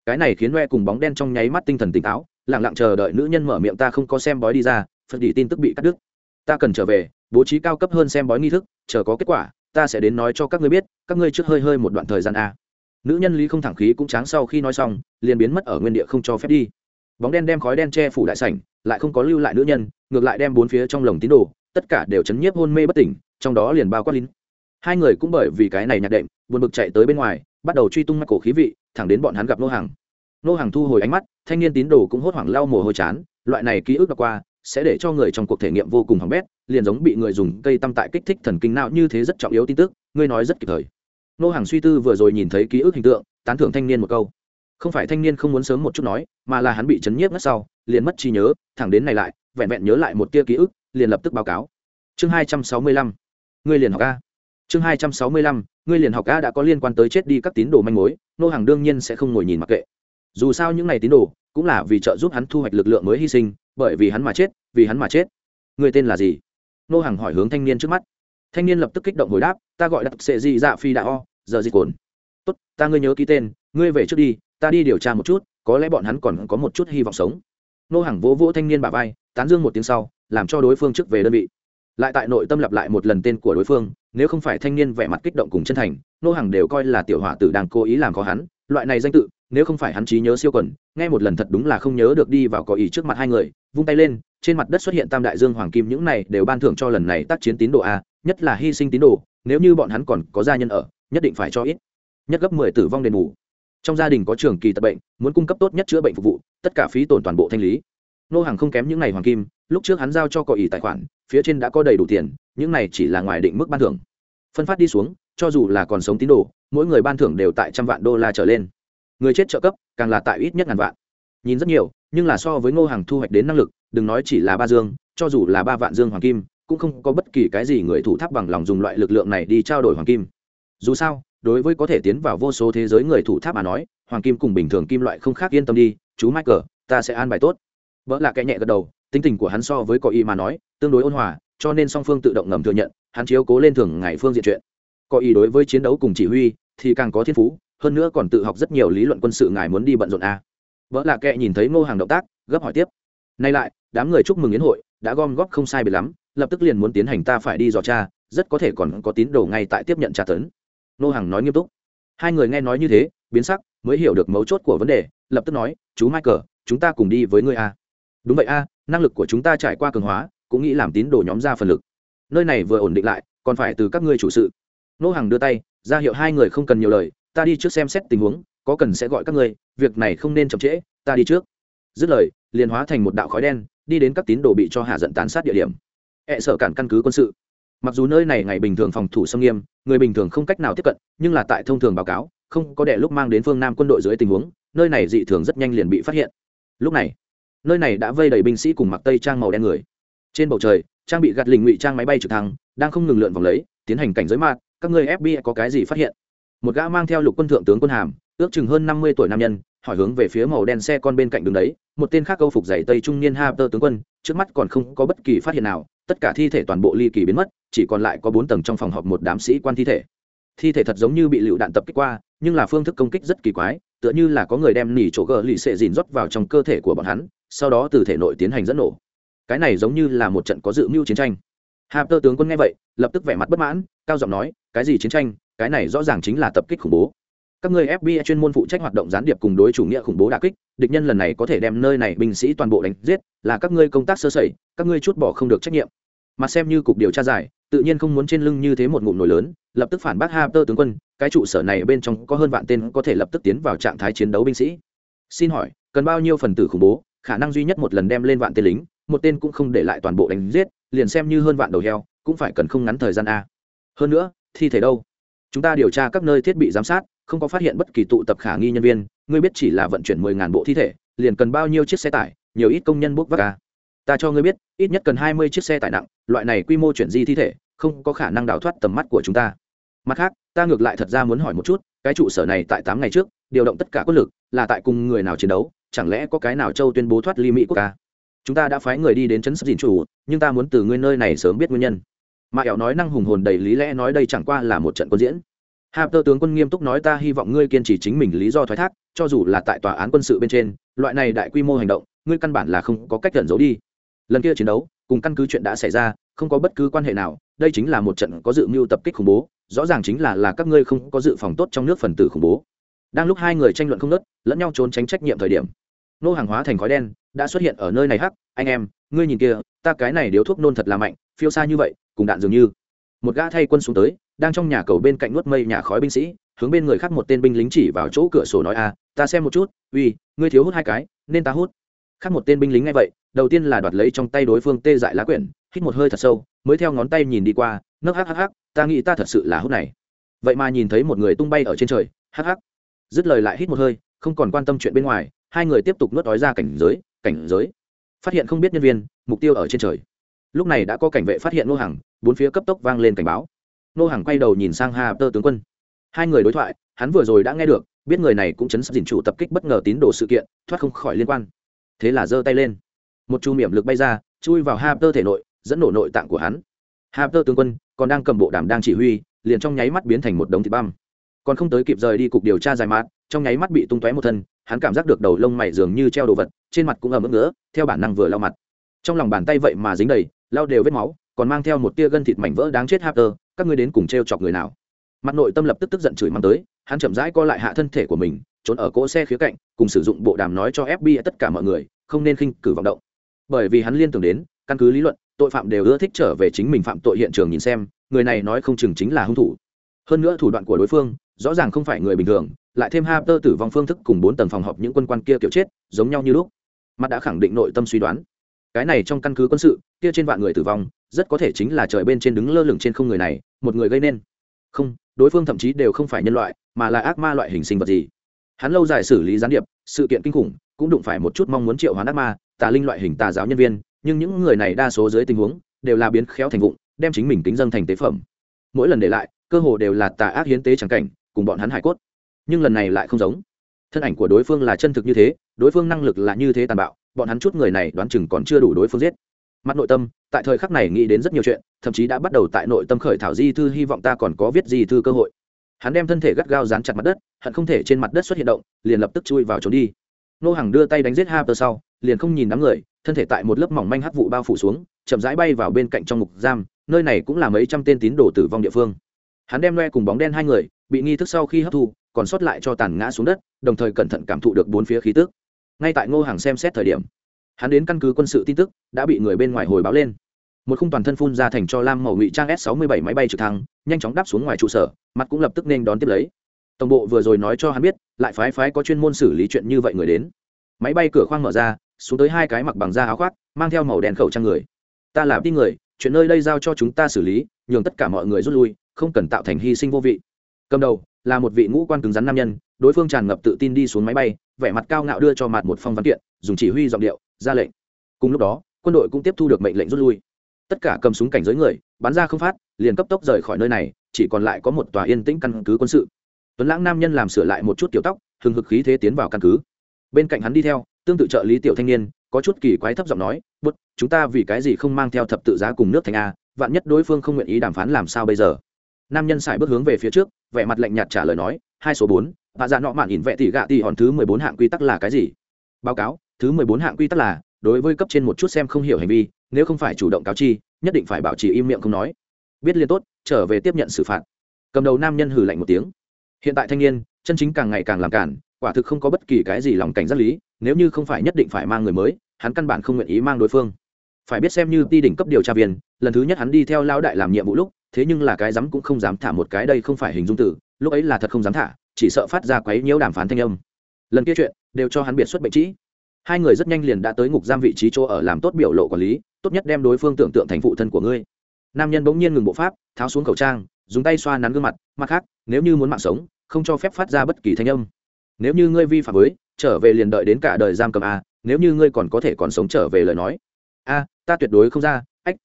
Cái này khiến noe cùng bóng đen trong nháy mắt tinh thần tỉnh táo lẳng lặng chờ đợi nữ nhân mở miệng ta không có xem bói đi ra, phật đi tin tức bị cắt đứt. Ta cần trở về, bố trí cao cấp hơn xem bói nghi thức, chờ có kết quả, ta sẽ đến nói cho các ngươi biết, các ngươi trước hơi hơi một đoạn thời gian a. Nữ nhân lý không thẳng khí cũng tráng sau khi nói xong, liền biến mất ở nguyên địa không cho phép đi. Bóng đen đem khói đen che phủ đại sảnh, lại không có lưu lại nữ nhân, ngược lại đem bốn phía trong lồng tín đồ, tất cả đều chấn nhiếp hôn mê bất tỉnh, trong đó liền bao quát lính hai người cũng bởi vì cái này nhạc đệm, buồn bực chạy tới bên ngoài, bắt đầu truy tung mắt cổ khí vị, thẳng đến bọn hắn gặp nô hàng nô hàng thu hồi ánh mắt, thanh niên tín đồ cũng hốt hoảng lau mồ hôi chán, loại này ký ức đã qua, sẽ để cho người trong cuộc thể nghiệm vô cùng hỏng bét, liền giống bị người dùng cây tăm tại kích thích thần kinh não như thế rất trọng yếu tin tức, ngươi nói rất kịp thời. Nô hàng suy tư vừa rồi nhìn thấy ký ức hình tượng, tán thưởng thanh niên một câu. Không phải thanh niên không muốn sớm một chút nói, mà là hắn bị chấn nhiếp ngất sau, liền mất trí nhớ, thẳng đến này lại, vẹn vẹn nhớ lại một tia ký ức, liền lập tức báo cáo. Chương hai trăm sáu mươi lăm. Ngươi liền học a chương hai trăm sáu mươi lăm, ngươi liền học a đã có liên quan tới chết đi các tín đồ manh mối, nô hàng đương nhiên sẽ không ngồi nhìn mặc kệ. Dù sao những n à y tín đồ, cũng là vì trợ giúp hắn thu hoạch lực lượng mới hy sinh, bởi vì hắn mà chết, vì hắn mà chết. Người tên là gì? Nô hàng hỏi hướng thanh niên trước mắt. Thanh niên lập tức kích động hồi đáp, ta gọi đặc sệ dị dạ phi đạo o, giờ di cồn tốt, ta ngươi nhớ ký tên, ngươi về trước đi, ta đi điều tra một chút, có lẽ bọn hắn còn có một chút hy vọng sống. Nô hàng vỗ vỗ thanh niên bà vai, tán dương một tiếng sau, làm cho đối phương trước về đơn vị lại tại nội tâm lặp lại một lần tên của đối phương, nếu không phải thanh niên vẻ mặt kích động cùng chân thành, nô hàng đều coi là tiểu hỏa tử đang cố ý làm khó hắn. Loại này danh tự, nếu không phải hắn trí nhớ siêu quần, nghe một lần thật đúng là không nhớ được đi vào có ý trước mặt hai người, vung tay lên, trên mặt đất xuất hiện tam đại dương hoàng kim, những này đều ban thưởng cho lần này tác chiến tín đồ a, nhất là hy sinh tín đồ, nếu như bọn hắn còn có gia nhân ở, nhất định phải cho ít. Nhất gấp mười tử vong đền bù. Trong gia đình có trường kỳ tập bệnh, muốn cung cấp tốt nhất chữa bệnh phục vụ, tất cả phí tổn toàn bộ thanh lý. Nô hàng không kém những ngày hoàng kim lúc trước hắn giao cho cọ ý tài khoản, phía trên đã có đầy đủ tiền, những này chỉ là ngoài định mức ban thưởng. Phân phát đi xuống, cho dù là còn sống tín đồ, mỗi người ban thưởng đều tại trăm vạn đô la trở lên. Người chết trợ cấp, càng là tại ít nhất ngàn vạn. Nhìn rất nhiều, nhưng là so với ngô hàng thu hoạch đến năng lực, đừng nói chỉ là ba dương, cho dù là ba vạn dương hoàng kim, cũng không có bất kỳ cái gì người thủ tháp bằng lòng dùng loại lực lượng này đi trao đổi hoàng kim. Dù sao, đối với có thể tiến vào vô số thế giới người thủ tháp mà nói, hoàng kim cùng bình thường kim loại không khác yên tâm đi, chú michael, ta sẽ an bài tốt. Vợ là cái nhẹ gật đầu tính tình của hắn so với có ý mà nói, tương đối ôn hòa, cho nên song phương tự động ngầm thừa nhận, hắn chiếu cố lên thường ngày phương diện chuyện. Có ý đối với chiến đấu cùng chỉ huy, thì càng có thiên phú, hơn nữa còn tự học rất nhiều lý luận quân sự ngài muốn đi bận rộn a à. vợ là kệ nhìn thấy ngô hàng động tác, gấp hỏi tiếp. Nay lại, đám người chúc mừng yến hội, đã gom góp không sai biệt lắm, lập tức liền muốn tiến hành ta phải đi dò cha rất có thể còn có tín đồ ngay tại tiếp nhận tra tấn. Ngô hàng nói nghiêm túc. Hai người nghe nói như thế, biến sắc, mới hiểu được mấu chốt của vấn đề, lập tức nói, chú michael, chúng ta cùng đi với ngươi a đúng vậy a năng lực của chúng ta trải qua cường hóa, cũng nghĩ làm tín đồ nhóm ra phần lực. Nơi này vừa ổn định lại, còn phải từ các ngươi chủ sự. Nô hàng đưa tay, ra hiệu hai người không cần nhiều lời, ta đi trước xem xét tình huống, có cần sẽ gọi các ngươi, việc này không nên chậm trễ, ta đi trước. Dứt lời, liền hóa thành một đạo khói đen, đi đến các tín đồ bị cho hạ giận tán sát địa điểm. Ẹ e cản căn cứ quân sự. Mặc dù nơi này ngày bình thường phòng thủ xâm nghiêm, người bình thường không cách nào tiếp cận, nhưng là tại thông thường báo cáo, không có đệ lúc mang đến phương nam quân đội dưới tình huống, nơi này dị thường rất nhanh liền bị phát hiện. Lúc này nơi này đã vây đầy binh sĩ cùng mặc tây trang màu đen người. Trên bầu trời, trang bị gạt lình ngụy trang máy bay trực thăng, đang không ngừng lượn vòng lấy, tiến hành cảnh giới mạng các ngươi fbi có cái gì phát hiện? Một gã mang theo lục quân thượng tướng quân hàm, ước chừng hơn năm mươi tuổi nam nhân, hỏi hướng về phía màu đen xe con bên cạnh đường đấy, một tên khác câu phục giày tây trung niên ha tơ tướng quân, trước mắt còn không có bất kỳ phát hiện nào, tất cả thi thể toàn bộ ly kỳ biến mất, chỉ còn lại có bốn tầng trong phòng họp một đám sĩ quan thi thể. Thi thể thật giống như bị lựu đạn tập kích qua, nhưng là phương thức công kích rất kỳ quái, tựa như là có người đem nỉ chỗ gờ lì xệ dìn rót vào trong cơ thể của bọn hắn sau đó từ thể nội tiến hành dẫn nổ cái này giống như là một trận có dự mưu chiến tranh Harper tướng quân nghe vậy, lập tức vẻ mặt bất mãn, cao giọng nói, cái gì chiến tranh, cái này rõ ràng chính là tập kích khủng bố. Các ngươi FBI chuyên môn phụ trách hoạt động gián điệp cùng đối chủ nghĩa khủng bố đà kích, địch nhân lần này có thể đem nơi này binh sĩ toàn bộ đánh giết, là các ngươi công tác sơ sẩy, các ngươi chút bỏ không được trách nhiệm. Mà xem như cục điều tra giải, tự nhiên không muốn trên lưng như thế một ngụm nổi lớn, lập tức phản bác Harper tướng quân, cái trụ sở này bên trong có hơn vạn tên có thể lập tức tiến vào trạng thái chiến đấu binh sĩ. Xin hỏi, cần bao nhiêu phần tử khủng bố, khả năng duy nhất một lần đem lên vạn tên lính, một tên cũng không để lại toàn bộ đánh giết, liền xem như hơn vạn đầu heo cũng phải cần không ngắn thời gian a. Hơn nữa thi thể đâu? Chúng ta điều tra các nơi thiết bị giám sát không có phát hiện bất kỳ tụ tập khả nghi nhân viên ngươi biết chỉ là vận chuyển mười ngàn bộ thi thể liền cần bao nhiêu chiếc xe tải nhiều ít công nhân bốc vác ca ta cho ngươi biết ít nhất cần hai mươi chiếc xe tải nặng loại này quy mô chuyển di thi thể không có khả năng đào thoát tầm mắt của chúng ta. Mặt khác ta ngược lại thật ra muốn hỏi một chút cái trụ sở này tại tám ngày trước điều động tất cả quân lực là tại cùng người nào chiến đấu? Chẳng lẽ có cái nào châu tuyên bố thoát ly mỹ quốc ca? Chúng ta đã phái người đi đến chấn sắp dìn chủ, nhưng ta muốn từ ngươi nơi này sớm biết nguyên nhân. Mà ẻo nói năng hùng hồn đầy lý lẽ nói đây chẳng qua là một trận quân diễn. Hạp tơ tướng quân nghiêm túc nói ta hy vọng ngươi kiên trì chính mình lý do thoái thác, cho dù là tại tòa án quân sự bên trên, loại này đại quy mô hành động, ngươi căn bản là không có cách gần giấu đi. Lần kia chiến đấu, cùng căn cứ chuyện đã xảy ra, không có bất cứ quan hệ nào, đây chính là một trận có dự mưu tập kích khủng bố, rõ ràng chính là là các ngươi không có dự phòng tốt trong nước phần tử khủng bố. Đang lúc hai người tranh luận không nớt lẫn nhau trốn tránh trách nhiệm thời điểm nô hàng hóa thành khói đen, đã xuất hiện ở nơi này hắc, anh em, ngươi nhìn kia ta cái này điếu thuốc nôn thật là mạnh, phiêu xa như vậy, cùng đạn dường như. Một gã thay quân xuống tới, đang trong nhà cầu bên cạnh nuốt mây nhà khói binh sĩ, hướng bên người khác một tên binh lính chỉ vào chỗ cửa sổ nói a ta xem một chút, uy, ngươi thiếu hút hai cái, nên ta hút. Khác một tên binh lính ngay vậy, đầu tiên là đoạt lấy trong tay đối phương tê dại lá quyển, hít một hơi thật sâu, mới theo ngón tay nhìn đi qua, nấc hắc hắc hắc, ta nghĩ ta thật sự là hút này. Vậy mà nhìn thấy một người tung bay ở trên trời, hắc hắc. Dứt lời lại hít một hơi, không còn quan tâm chuyện bên ngoài hai người tiếp tục nuốt đói ra cảnh giới cảnh giới. Phát hiện không biết nhân viên, mục tiêu ở trên trời. Lúc này đã có cảnh vệ phát hiện nô hàng bốn phía cấp tốc vang lên cảnh báo. Nô hàng quay đầu nhìn sang hà tơ tướng quân. Hai người đối thoại, hắn vừa rồi đã nghe được, biết người này cũng chấn sắp dình chủ tập kích bất ngờ tín đồ sự kiện, thoát không khỏi liên quan. Thế là giơ tay lên. Một chu miệng lực bay ra, chui vào hà tơ thể nội, dẫn nổ nội tạng của hắn. Hà tơ tướng quân còn đang cầm bộ đàm đang chỉ huy, liền trong nháy mắt biến thành một đống thịt băm. Còn không tới kịp rời đi cục điều tra dài mát trong nháy mắt bị tung tóe một thân hắn cảm giác được đầu lông mày dường như treo đồ vật trên mặt cũng ầm ức nữa theo bản năng vừa lau mặt trong lòng bàn tay vậy mà dính đầy lau đều vết máu còn mang theo một tia gân thịt mảnh vỡ đáng chết Harper, các ngươi đến cùng treo chọc người nào? Mặt nội tâm lập tức tức giận chửi mắng tới, hắn chậm rãi co lại hạ thân thể của mình, trốn ở cỗ xe khía cạnh, cùng sử dụng bộ đàm nói cho FBI tất cả mọi người, không nên khinh cử vọng động. Bởi vì hắn liên tưởng đến, căn cứ lý luận, tội phạm đều ưa thích trở về chính mình phạm tội hiện trường nhìn xem, người này nói không chừng chính là hung thủ. Hơn nữa thủ đoạn của đối phương, rõ ràng không phải người bình thường, lại thêm Harper tử vong phương thức cùng bốn tầng phòng họp những quân quan kia kiểu chết, giống nhau như lúc. Mặt đã khẳng định nội tâm suy đoán. Cái này trong căn cứ quân sự, kia trên vạn người tử vong, rất có thể chính là trời bên trên đứng lơ lửng trên không người này, một người gây nên. Không, đối phương thậm chí đều không phải nhân loại, mà là ác ma loại hình sinh vật gì. Hắn lâu dài xử lý gián điệp, sự kiện kinh khủng, cũng đụng phải một chút mong muốn triệu hoán ác ma, tà linh loại hình tà giáo nhân viên, nhưng những người này đa số dưới tình huống đều là biến khéo thành vụng, đem chính mình tính dâng thành tế phẩm. Mỗi lần để lại, cơ hồ đều là tà ác hiến tế chẳng cảnh, cùng bọn hắn hải cốt nhưng lần này lại không giống. Thân ảnh của đối phương là chân thực như thế, đối phương năng lực là như thế tàn bạo, bọn hắn chút người này đoán chừng còn chưa đủ đối phương giết. Mặt nội tâm, tại thời khắc này nghĩ đến rất nhiều chuyện, thậm chí đã bắt đầu tại nội tâm khởi thảo di thư hy vọng ta còn có viết di thư cơ hội. Hắn đem thân thể gắt gao dán chặt mặt đất, hận không thể trên mặt đất xuất hiện động, liền lập tức chui vào trốn đi. Nô hàng đưa tay đánh giết Harper sau, liền không nhìn đám người, thân thể tại một lớp mỏng manh hắc vụ bao phủ xuống, chậm rãi bay vào bên cạnh trong ngục giam, nơi này cũng là mấy trăm tên tín đồ tử vong địa phương. Hắn đem loe cùng bóng đen hai người, bị nghi thức sau khi hấp thu còn sót lại cho tàn ngã xuống đất, đồng thời cẩn thận cảm thụ được bốn phía khí tức. Ngay tại ngô hàng xem xét thời điểm, hắn đến căn cứ quân sự tin tức, đã bị người bên ngoài hồi báo lên. Một khung toàn thân phun ra thành cho lam màu ngụy trang s 67 máy bay trực thăng, nhanh chóng đáp xuống ngoài trụ sở, mặt cũng lập tức nên đón tiếp lấy. Tổng bộ vừa rồi nói cho hắn biết, lại phái phái có chuyên môn xử lý chuyện như vậy người đến. Máy bay cửa khoang mở ra, xuống tới hai cái mặc bằng da áo khoác, mang theo màu đèn khẩu trang người. Ta là tin người, chuyện nơi đây giao cho chúng ta xử lý, nhường tất cả mọi người rút lui, không cần tạo thành hy sinh vô vị. Cầm đầu là một vị ngũ quan cứng rắn nam nhân, đối phương tràn ngập tự tin đi xuống máy bay, vẻ mặt cao ngạo đưa cho mặt một phong văn kiện, dùng chỉ huy giọng điệu, ra lệnh. Cùng lúc đó, quân đội cũng tiếp thu được mệnh lệnh rút lui. Tất cả cầm súng cảnh giới người, bắn ra không phát, liền cấp tốc rời khỏi nơi này, chỉ còn lại có một tòa yên tĩnh căn cứ quân sự. Tuấn lãng nam nhân làm sửa lại một chút kiểu tóc, hừng hực khí thế tiến vào căn cứ. Bên cạnh hắn đi theo, tương tự trợ lý tiểu thanh niên, có chút kỳ quái thấp giọng nói, bút, chúng ta vì cái gì không mang theo thập tự giá cùng nước thành a, vạn nhất đối phương không nguyện ý đàm phán làm sao bây giờ? Nam nhân xài bước hướng về phía trước, vẻ mặt lạnh nhạt trả lời nói, hai số bốn và dạ nọ mạn ỉn vẹ tỷ gạ tỷ hòn thứ mười bốn hạng quy tắc là cái gì? Báo cáo, thứ mười bốn hạng quy tắc là, đối với cấp trên một chút xem không hiểu hành vi, nếu không phải chủ động cáo chi, nhất định phải bảo trì im miệng không nói. Biết liên tốt, trở về tiếp nhận xử phạt. Cầm đầu nam nhân hử lạnh một tiếng. Hiện tại thanh niên, chân chính càng ngày càng làm cản, quả thực không có bất kỳ cái gì lòng cảnh giác lý, nếu như không phải nhất định phải mang người mới, hắn căn bản không nguyện ý mang đối phương phải biết xem như ti đỉnh cấp điều tra viên, lần thứ nhất hắn đi theo lao đại làm nhiệm vụ lúc, thế nhưng là cái dám cũng không dám thả một cái đây không phải hình dung tử, lúc ấy là thật không dám thả, chỉ sợ phát ra quấy nhiễu đàm phán thanh âm. Lần kia chuyện, đều cho hắn biệt xuất bệnh trĩ. Hai người rất nhanh liền đã tới ngục giam vị trí chỗ ở làm tốt biểu lộ quản lý, tốt nhất đem đối phương tưởng tượng thành phụ thân của ngươi. Nam nhân bỗng nhiên ngừng bộ pháp, tháo xuống khẩu trang, dùng tay xoa nắn gương mặt mặt khác, nếu như muốn mạng sống, không cho phép phát ra bất kỳ thanh âm. Nếu như ngươi vi phạm với, trở về liền đợi đến cả đời giam cầm a, nếu như ngươi còn có thể còn sống trở về lời nói. A ta tuyệt đối không ra, ách.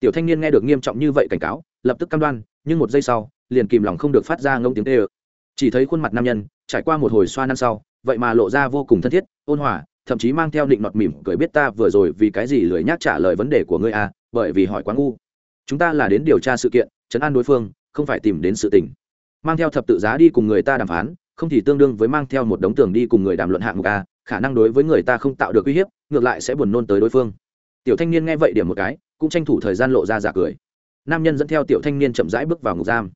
Tiểu thanh niên nghe được nghiêm trọng như vậy cảnh cáo, lập tức cam đoan, nhưng một giây sau, liền kìm lòng không được phát ra ngông tiếng tê ơ. Chỉ thấy khuôn mặt nam nhân, trải qua một hồi xoa năn sau, vậy mà lộ ra vô cùng thân thiết, ôn hòa, thậm chí mang theo định nọt mỉm cười biết ta vừa rồi vì cái gì lười nhác trả lời vấn đề của ngươi à? bởi vì hỏi quá ngu. Chúng ta là đến điều tra sự kiện chấn an đối phương, không phải tìm đến sự tình. Mang theo thập tự giá đi cùng người ta đàm phán, không thì tương đương với mang theo một đống tường đi cùng người đàm luận hạng mục a khả năng đối với người ta không tạo được uy hiếp, ngược lại sẽ buồn nôn tới đối phương tiểu thanh niên nghe vậy điểm một cái, cũng tranh thủ thời gian lộ ra giả cười. Nam nhân dẫn theo tiểu thanh niên chậm rãi bước vào ngục giam.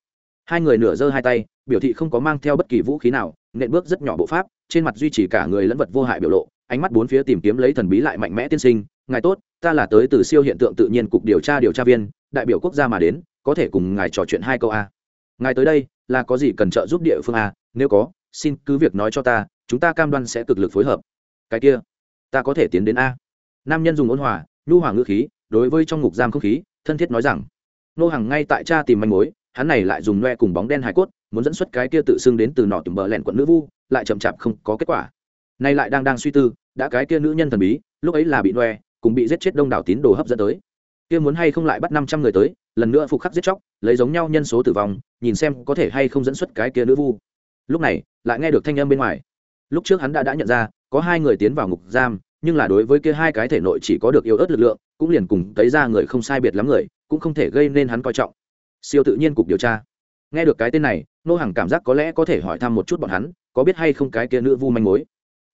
Hai người nửa giơ hai tay, biểu thị không có mang theo bất kỳ vũ khí nào, nện bước rất nhỏ bộ pháp, trên mặt duy trì cả người lẫn vật vô hại biểu lộ, ánh mắt bốn phía tìm kiếm lấy thần bí lại mạnh mẽ tiên sinh, ngài tốt, ta là tới từ siêu hiện tượng tự nhiên cục điều tra điều tra viên, đại biểu quốc gia mà đến, có thể cùng ngài trò chuyện hai câu a. Ngài tới đây, là có gì cần trợ giúp địa phương a? Nếu có, xin cứ việc nói cho ta, chúng ta cam đoan sẽ cực lực phối hợp. Cái kia, ta có thể tiến đến a. Nam nhân dùng ôn hòa nhu hòa ngữ khí, đối với trong ngục giam không khí, thân thiết nói rằng, nô hàng ngay tại cha tìm manh mối, hắn này lại dùng loe cùng bóng đen hải cốt, muốn dẫn xuất cái kia tự xưng đến từ nọ tùm bờ lẹn quận nữ vu, lại chậm chạp không có kết quả. Nay lại đang đang suy tư, đã cái kia nữ nhân thần bí, lúc ấy là bị loe, cùng bị giết chết đông đảo tín đồ hấp dẫn tới. Kia muốn hay không lại bắt năm trăm người tới, lần nữa phục khắc giết chóc, lấy giống nhau nhân số tử vong, nhìn xem có thể hay không dẫn xuất cái kia nữ vu. Lúc này, lại nghe được thanh âm bên ngoài. Lúc trước hắn đã đã nhận ra, có hai người tiến vào ngục giam nhưng là đối với kia hai cái thể nội chỉ có được yếu ớt lực lượng, cũng liền cùng thấy ra người không sai biệt lắm người, cũng không thể gây nên hắn coi trọng. Siêu tự nhiên cục điều tra. Nghe được cái tên này, nô hàng cảm giác có lẽ có thể hỏi thăm một chút bọn hắn, có biết hay không cái kia nữ vu manh mối.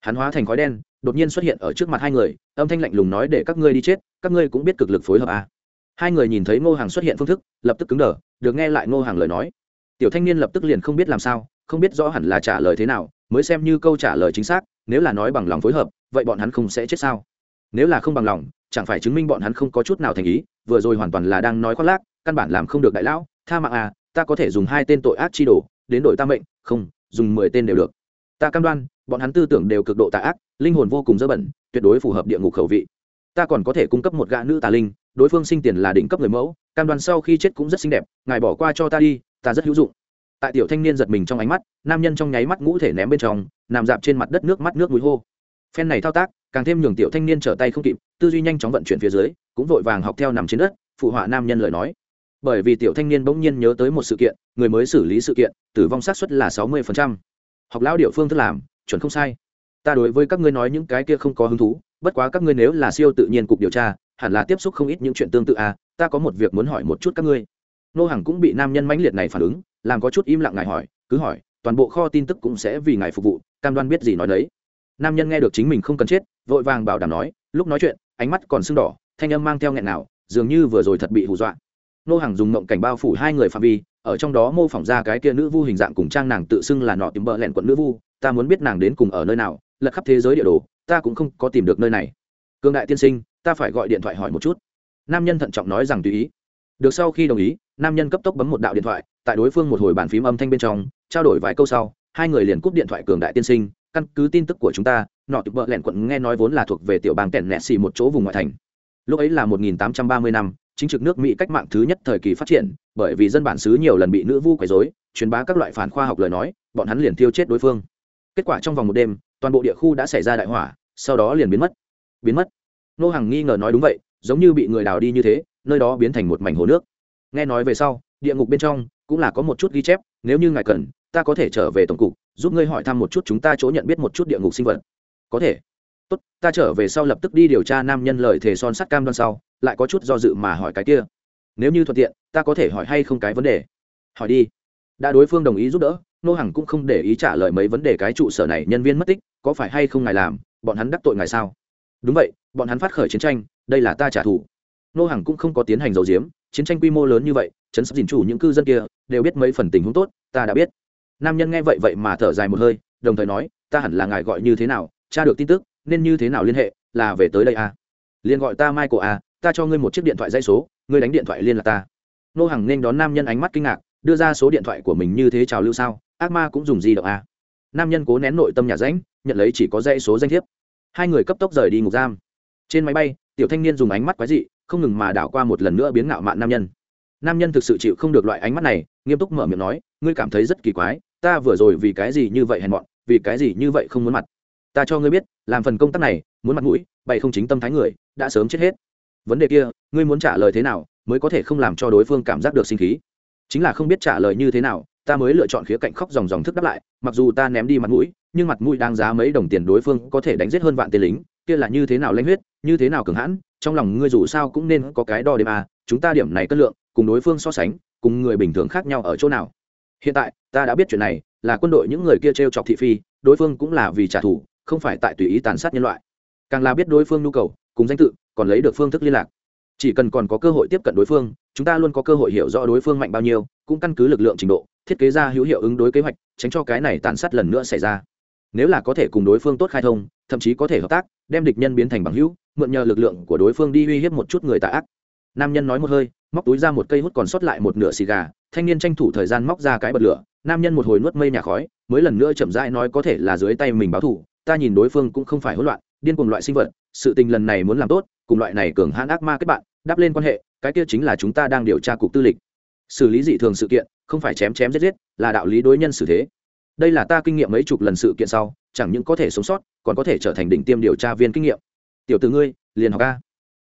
Hắn hóa thành khói đen, đột nhiên xuất hiện ở trước mặt hai người, âm thanh lạnh lùng nói để các ngươi đi chết, các ngươi cũng biết cực lực phối hợp à. hai người nhìn thấy ngô hàng xuất hiện phương thức, lập tức cứng đờ, được nghe lại ngô hàng lời nói. Tiểu thanh niên lập tức liền không biết làm sao, không biết rõ hẳn là trả lời thế nào, mới xem như câu trả lời chính xác, nếu là nói bằng lòng phối hợp vậy bọn hắn không sẽ chết sao? Nếu là không bằng lòng, chẳng phải chứng minh bọn hắn không có chút nào thành ý, vừa rồi hoàn toàn là đang nói khoác lác, căn bản làm không được đại lão, tha mạng à ta có thể dùng hai tên tội ác chi đổ đến đội ta mệnh, không, dùng mười tên đều được. Ta cam đoan, bọn hắn tư tưởng đều cực độ tà ác, linh hồn vô cùng dơ bẩn, tuyệt đối phù hợp địa ngục khẩu vị. Ta còn có thể cung cấp một gã nữ tà linh, đối phương sinh tiền là đỉnh cấp người mẫu, cam đoan sau khi chết cũng rất xinh đẹp, ngài bỏ qua cho ta đi, ta rất hữu dụng. Tại tiểu thanh niên giật mình trong ánh mắt, nam nhân trong nháy mắt ngũ thể ném bên trong, nằm dạp trên mặt đất nước mắt nước mũi hô phen này thao tác, càng thêm nhường tiểu thanh niên trở tay không kịp, tư duy nhanh chóng vận chuyển phía dưới, cũng vội vàng học theo nằm trên đất, phụ họa nam nhân lời nói. Bởi vì tiểu thanh niên bỗng nhiên nhớ tới một sự kiện, người mới xử lý sự kiện, tử vong xác suất là sáu mươi học lão địa phương thức làm, chuẩn không sai. Ta đối với các ngươi nói những cái kia không có hứng thú, bất quá các ngươi nếu là siêu tự nhiên cục điều tra, hẳn là tiếp xúc không ít những chuyện tương tự à ta có một việc muốn hỏi một chút các ngươi. Nô hàng cũng bị nam nhân mãnh liệt này phản ứng, làm có chút im lặng ngài hỏi, cứ hỏi, toàn bộ kho tin tức cũng sẽ vì ngài phục vụ, cam đoan biết gì nói đấy nam nhân nghe được chính mình không cần chết, vội vàng bảo đảm nói, lúc nói chuyện, ánh mắt còn sưng đỏ, thanh âm mang theo nghẹn nào, dường như vừa rồi thật bị hù dọa. Nô hàng dùng mộng cảnh bao phủ hai người phạm vi, ở trong đó mô phỏng ra cái kia nữ vu hình dạng cùng trang nàng tự xưng là nọ tìm bợ lẹn quận nữ vu, ta muốn biết nàng đến cùng ở nơi nào, lật khắp thế giới địa đồ, ta cũng không có tìm được nơi này. Cương đại tiên sinh, ta phải gọi điện thoại hỏi một chút. Nam nhân thận trọng nói rằng tùy ý. Được sau khi đồng ý, nam nhân cấp tốc bấm một đạo điện thoại, tại đối phương một hồi bàn phím âm thanh bên trong, trao đổi vài câu sau, hai người liền cúp điện thoại cường đại tiên sinh căn cứ tin tức của chúng ta, nọ tự bợ lẹn quận nghe nói vốn là thuộc về tiểu bang kẹn nẹt xì một chỗ vùng ngoại thành. Lúc ấy là 1830 năm, chính trực nước mỹ cách mạng thứ nhất thời kỳ phát triển, bởi vì dân bản xứ nhiều lần bị nữ vu quấy rối, truyền bá các loại phản khoa học lời nói, bọn hắn liền tiêu chết đối phương. Kết quả trong vòng một đêm, toàn bộ địa khu đã xảy ra đại hỏa, sau đó liền biến mất. Biến mất. Nô hàng nghi ngờ nói đúng vậy, giống như bị người đào đi như thế, nơi đó biến thành một mảnh hồ nước. Nghe nói về sau, địa ngục bên trong cũng là có một chút ghi chép, nếu như ngài cần ta có thể trở về tổng cục, giúp ngươi hỏi thăm một chút chúng ta chỗ nhận biết một chút địa ngục sinh vật. Có thể. Tốt, ta trở về sau lập tức đi điều tra nam nhân lời thề son sắt cam đoan sau, lại có chút do dự mà hỏi cái kia. Nếu như thuận tiện, ta có thể hỏi hay không cái vấn đề? Hỏi đi. Đã đối phương đồng ý giúp đỡ, nô hằng cũng không để ý trả lời mấy vấn đề cái trụ sở này nhân viên mất tích, có phải hay không ngài làm, bọn hắn đắc tội ngài sao? Đúng vậy, bọn hắn phát khởi chiến tranh, đây là ta trả thù. Nô hằng cũng không có tiến hành dầu diếm chiến tranh quy mô lớn như vậy, chấn sắp dình chủ những cư dân kia, đều biết mấy phần tình huống tốt, ta đã biết nam nhân nghe vậy vậy mà thở dài một hơi đồng thời nói ta hẳn là ngài gọi như thế nào tra được tin tức nên như thế nào liên hệ là về tới đây à. liền gọi ta michael à, ta cho ngươi một chiếc điện thoại dây số ngươi đánh điện thoại liên lạc ta nô hằng nên đón nam nhân ánh mắt kinh ngạc đưa ra số điện thoại của mình như thế chào lưu sao ác ma cũng dùng di động à. nam nhân cố nén nội tâm nhà ránh nhận lấy chỉ có dây số danh thiếp hai người cấp tốc rời đi ngục giam trên máy bay tiểu thanh niên dùng ánh mắt quái dị không ngừng mà đảo qua một lần nữa biến ngạo mạn nam nhân nam nhân thực sự chịu không được loại ánh mắt này nghiêm túc mở miệng nói ngươi cảm thấy rất kỳ quái ta vừa rồi vì cái gì như vậy hèn mọn, vì cái gì như vậy không muốn mặt. Ta cho ngươi biết, làm phần công tác này, muốn mặt mũi, bày không chính tâm thái người, đã sớm chết hết. Vấn đề kia, ngươi muốn trả lời thế nào, mới có thể không làm cho đối phương cảm giác được sinh khí? Chính là không biết trả lời như thế nào, ta mới lựa chọn khía cạnh khóc dòng dòng thức đáp lại, mặc dù ta ném đi mặt mũi, nhưng mặt mũi đáng giá mấy đồng tiền đối phương có thể đánh giết hơn vạn tên lính, kia là như thế nào lanh huyết, như thế nào cường hãn, trong lòng ngươi dù sao cũng nên có cái đo đếm à chúng ta điểm này cân lượng, cùng đối phương so sánh, cùng người bình thường khác nhau ở chỗ nào? Hiện tại, ta đã biết chuyện này, là quân đội những người kia t r e o chọc thị phi, đối phương cũng là vì trả thù, không phải tại tùy ý tàn sát nhân loại. Càng là biết đối phương nhu cầu, cùng danh tự, còn lấy được phương thức liên lạc. Chỉ cần còn có cơ hội tiếp cận đối phương, chúng ta luôn có cơ hội hiểu rõ đối phương mạnh bao nhiêu, cũng căn cứ lực lượng trình độ, thiết kế ra hữu hiệu ứng đối kế hoạch, tránh cho cái này tàn sát lần nữa xảy ra. Nếu là có thể cùng đối phương tốt khai thông, thậm chí có thể hợp tác, đem địch nhân biến thành bằng hữu, mượn nhờ lực lượng của đối phương đi uy hiếp một chút người tạ ác. Nam nhân nói một hơi, móc túi ra một cây hút còn sót lại một nửa xì gà thanh niên tranh thủ thời gian móc ra cái bật lửa, nam nhân một hồi nuốt mây nhà khói, mới lần nữa chậm rãi nói có thể là dưới tay mình báo thủ ta nhìn đối phương cũng không phải hỗn loạn, điên cùng loại sinh vật, sự tình lần này muốn làm tốt, cùng loại này cường hãn ác ma kết bạn, đáp lên quan hệ, cái kia chính là chúng ta đang điều tra cục tư lịch. Xử lý dị thường sự kiện, không phải chém chém giết giết, là đạo lý đối nhân xử thế. Đây là ta kinh nghiệm mấy chục lần sự kiện sau, chẳng những có thể sống sót, còn có thể trở thành đỉnh tiêm điều tra viên kinh nghiệm. Tiểu từ ngươi, liền học ca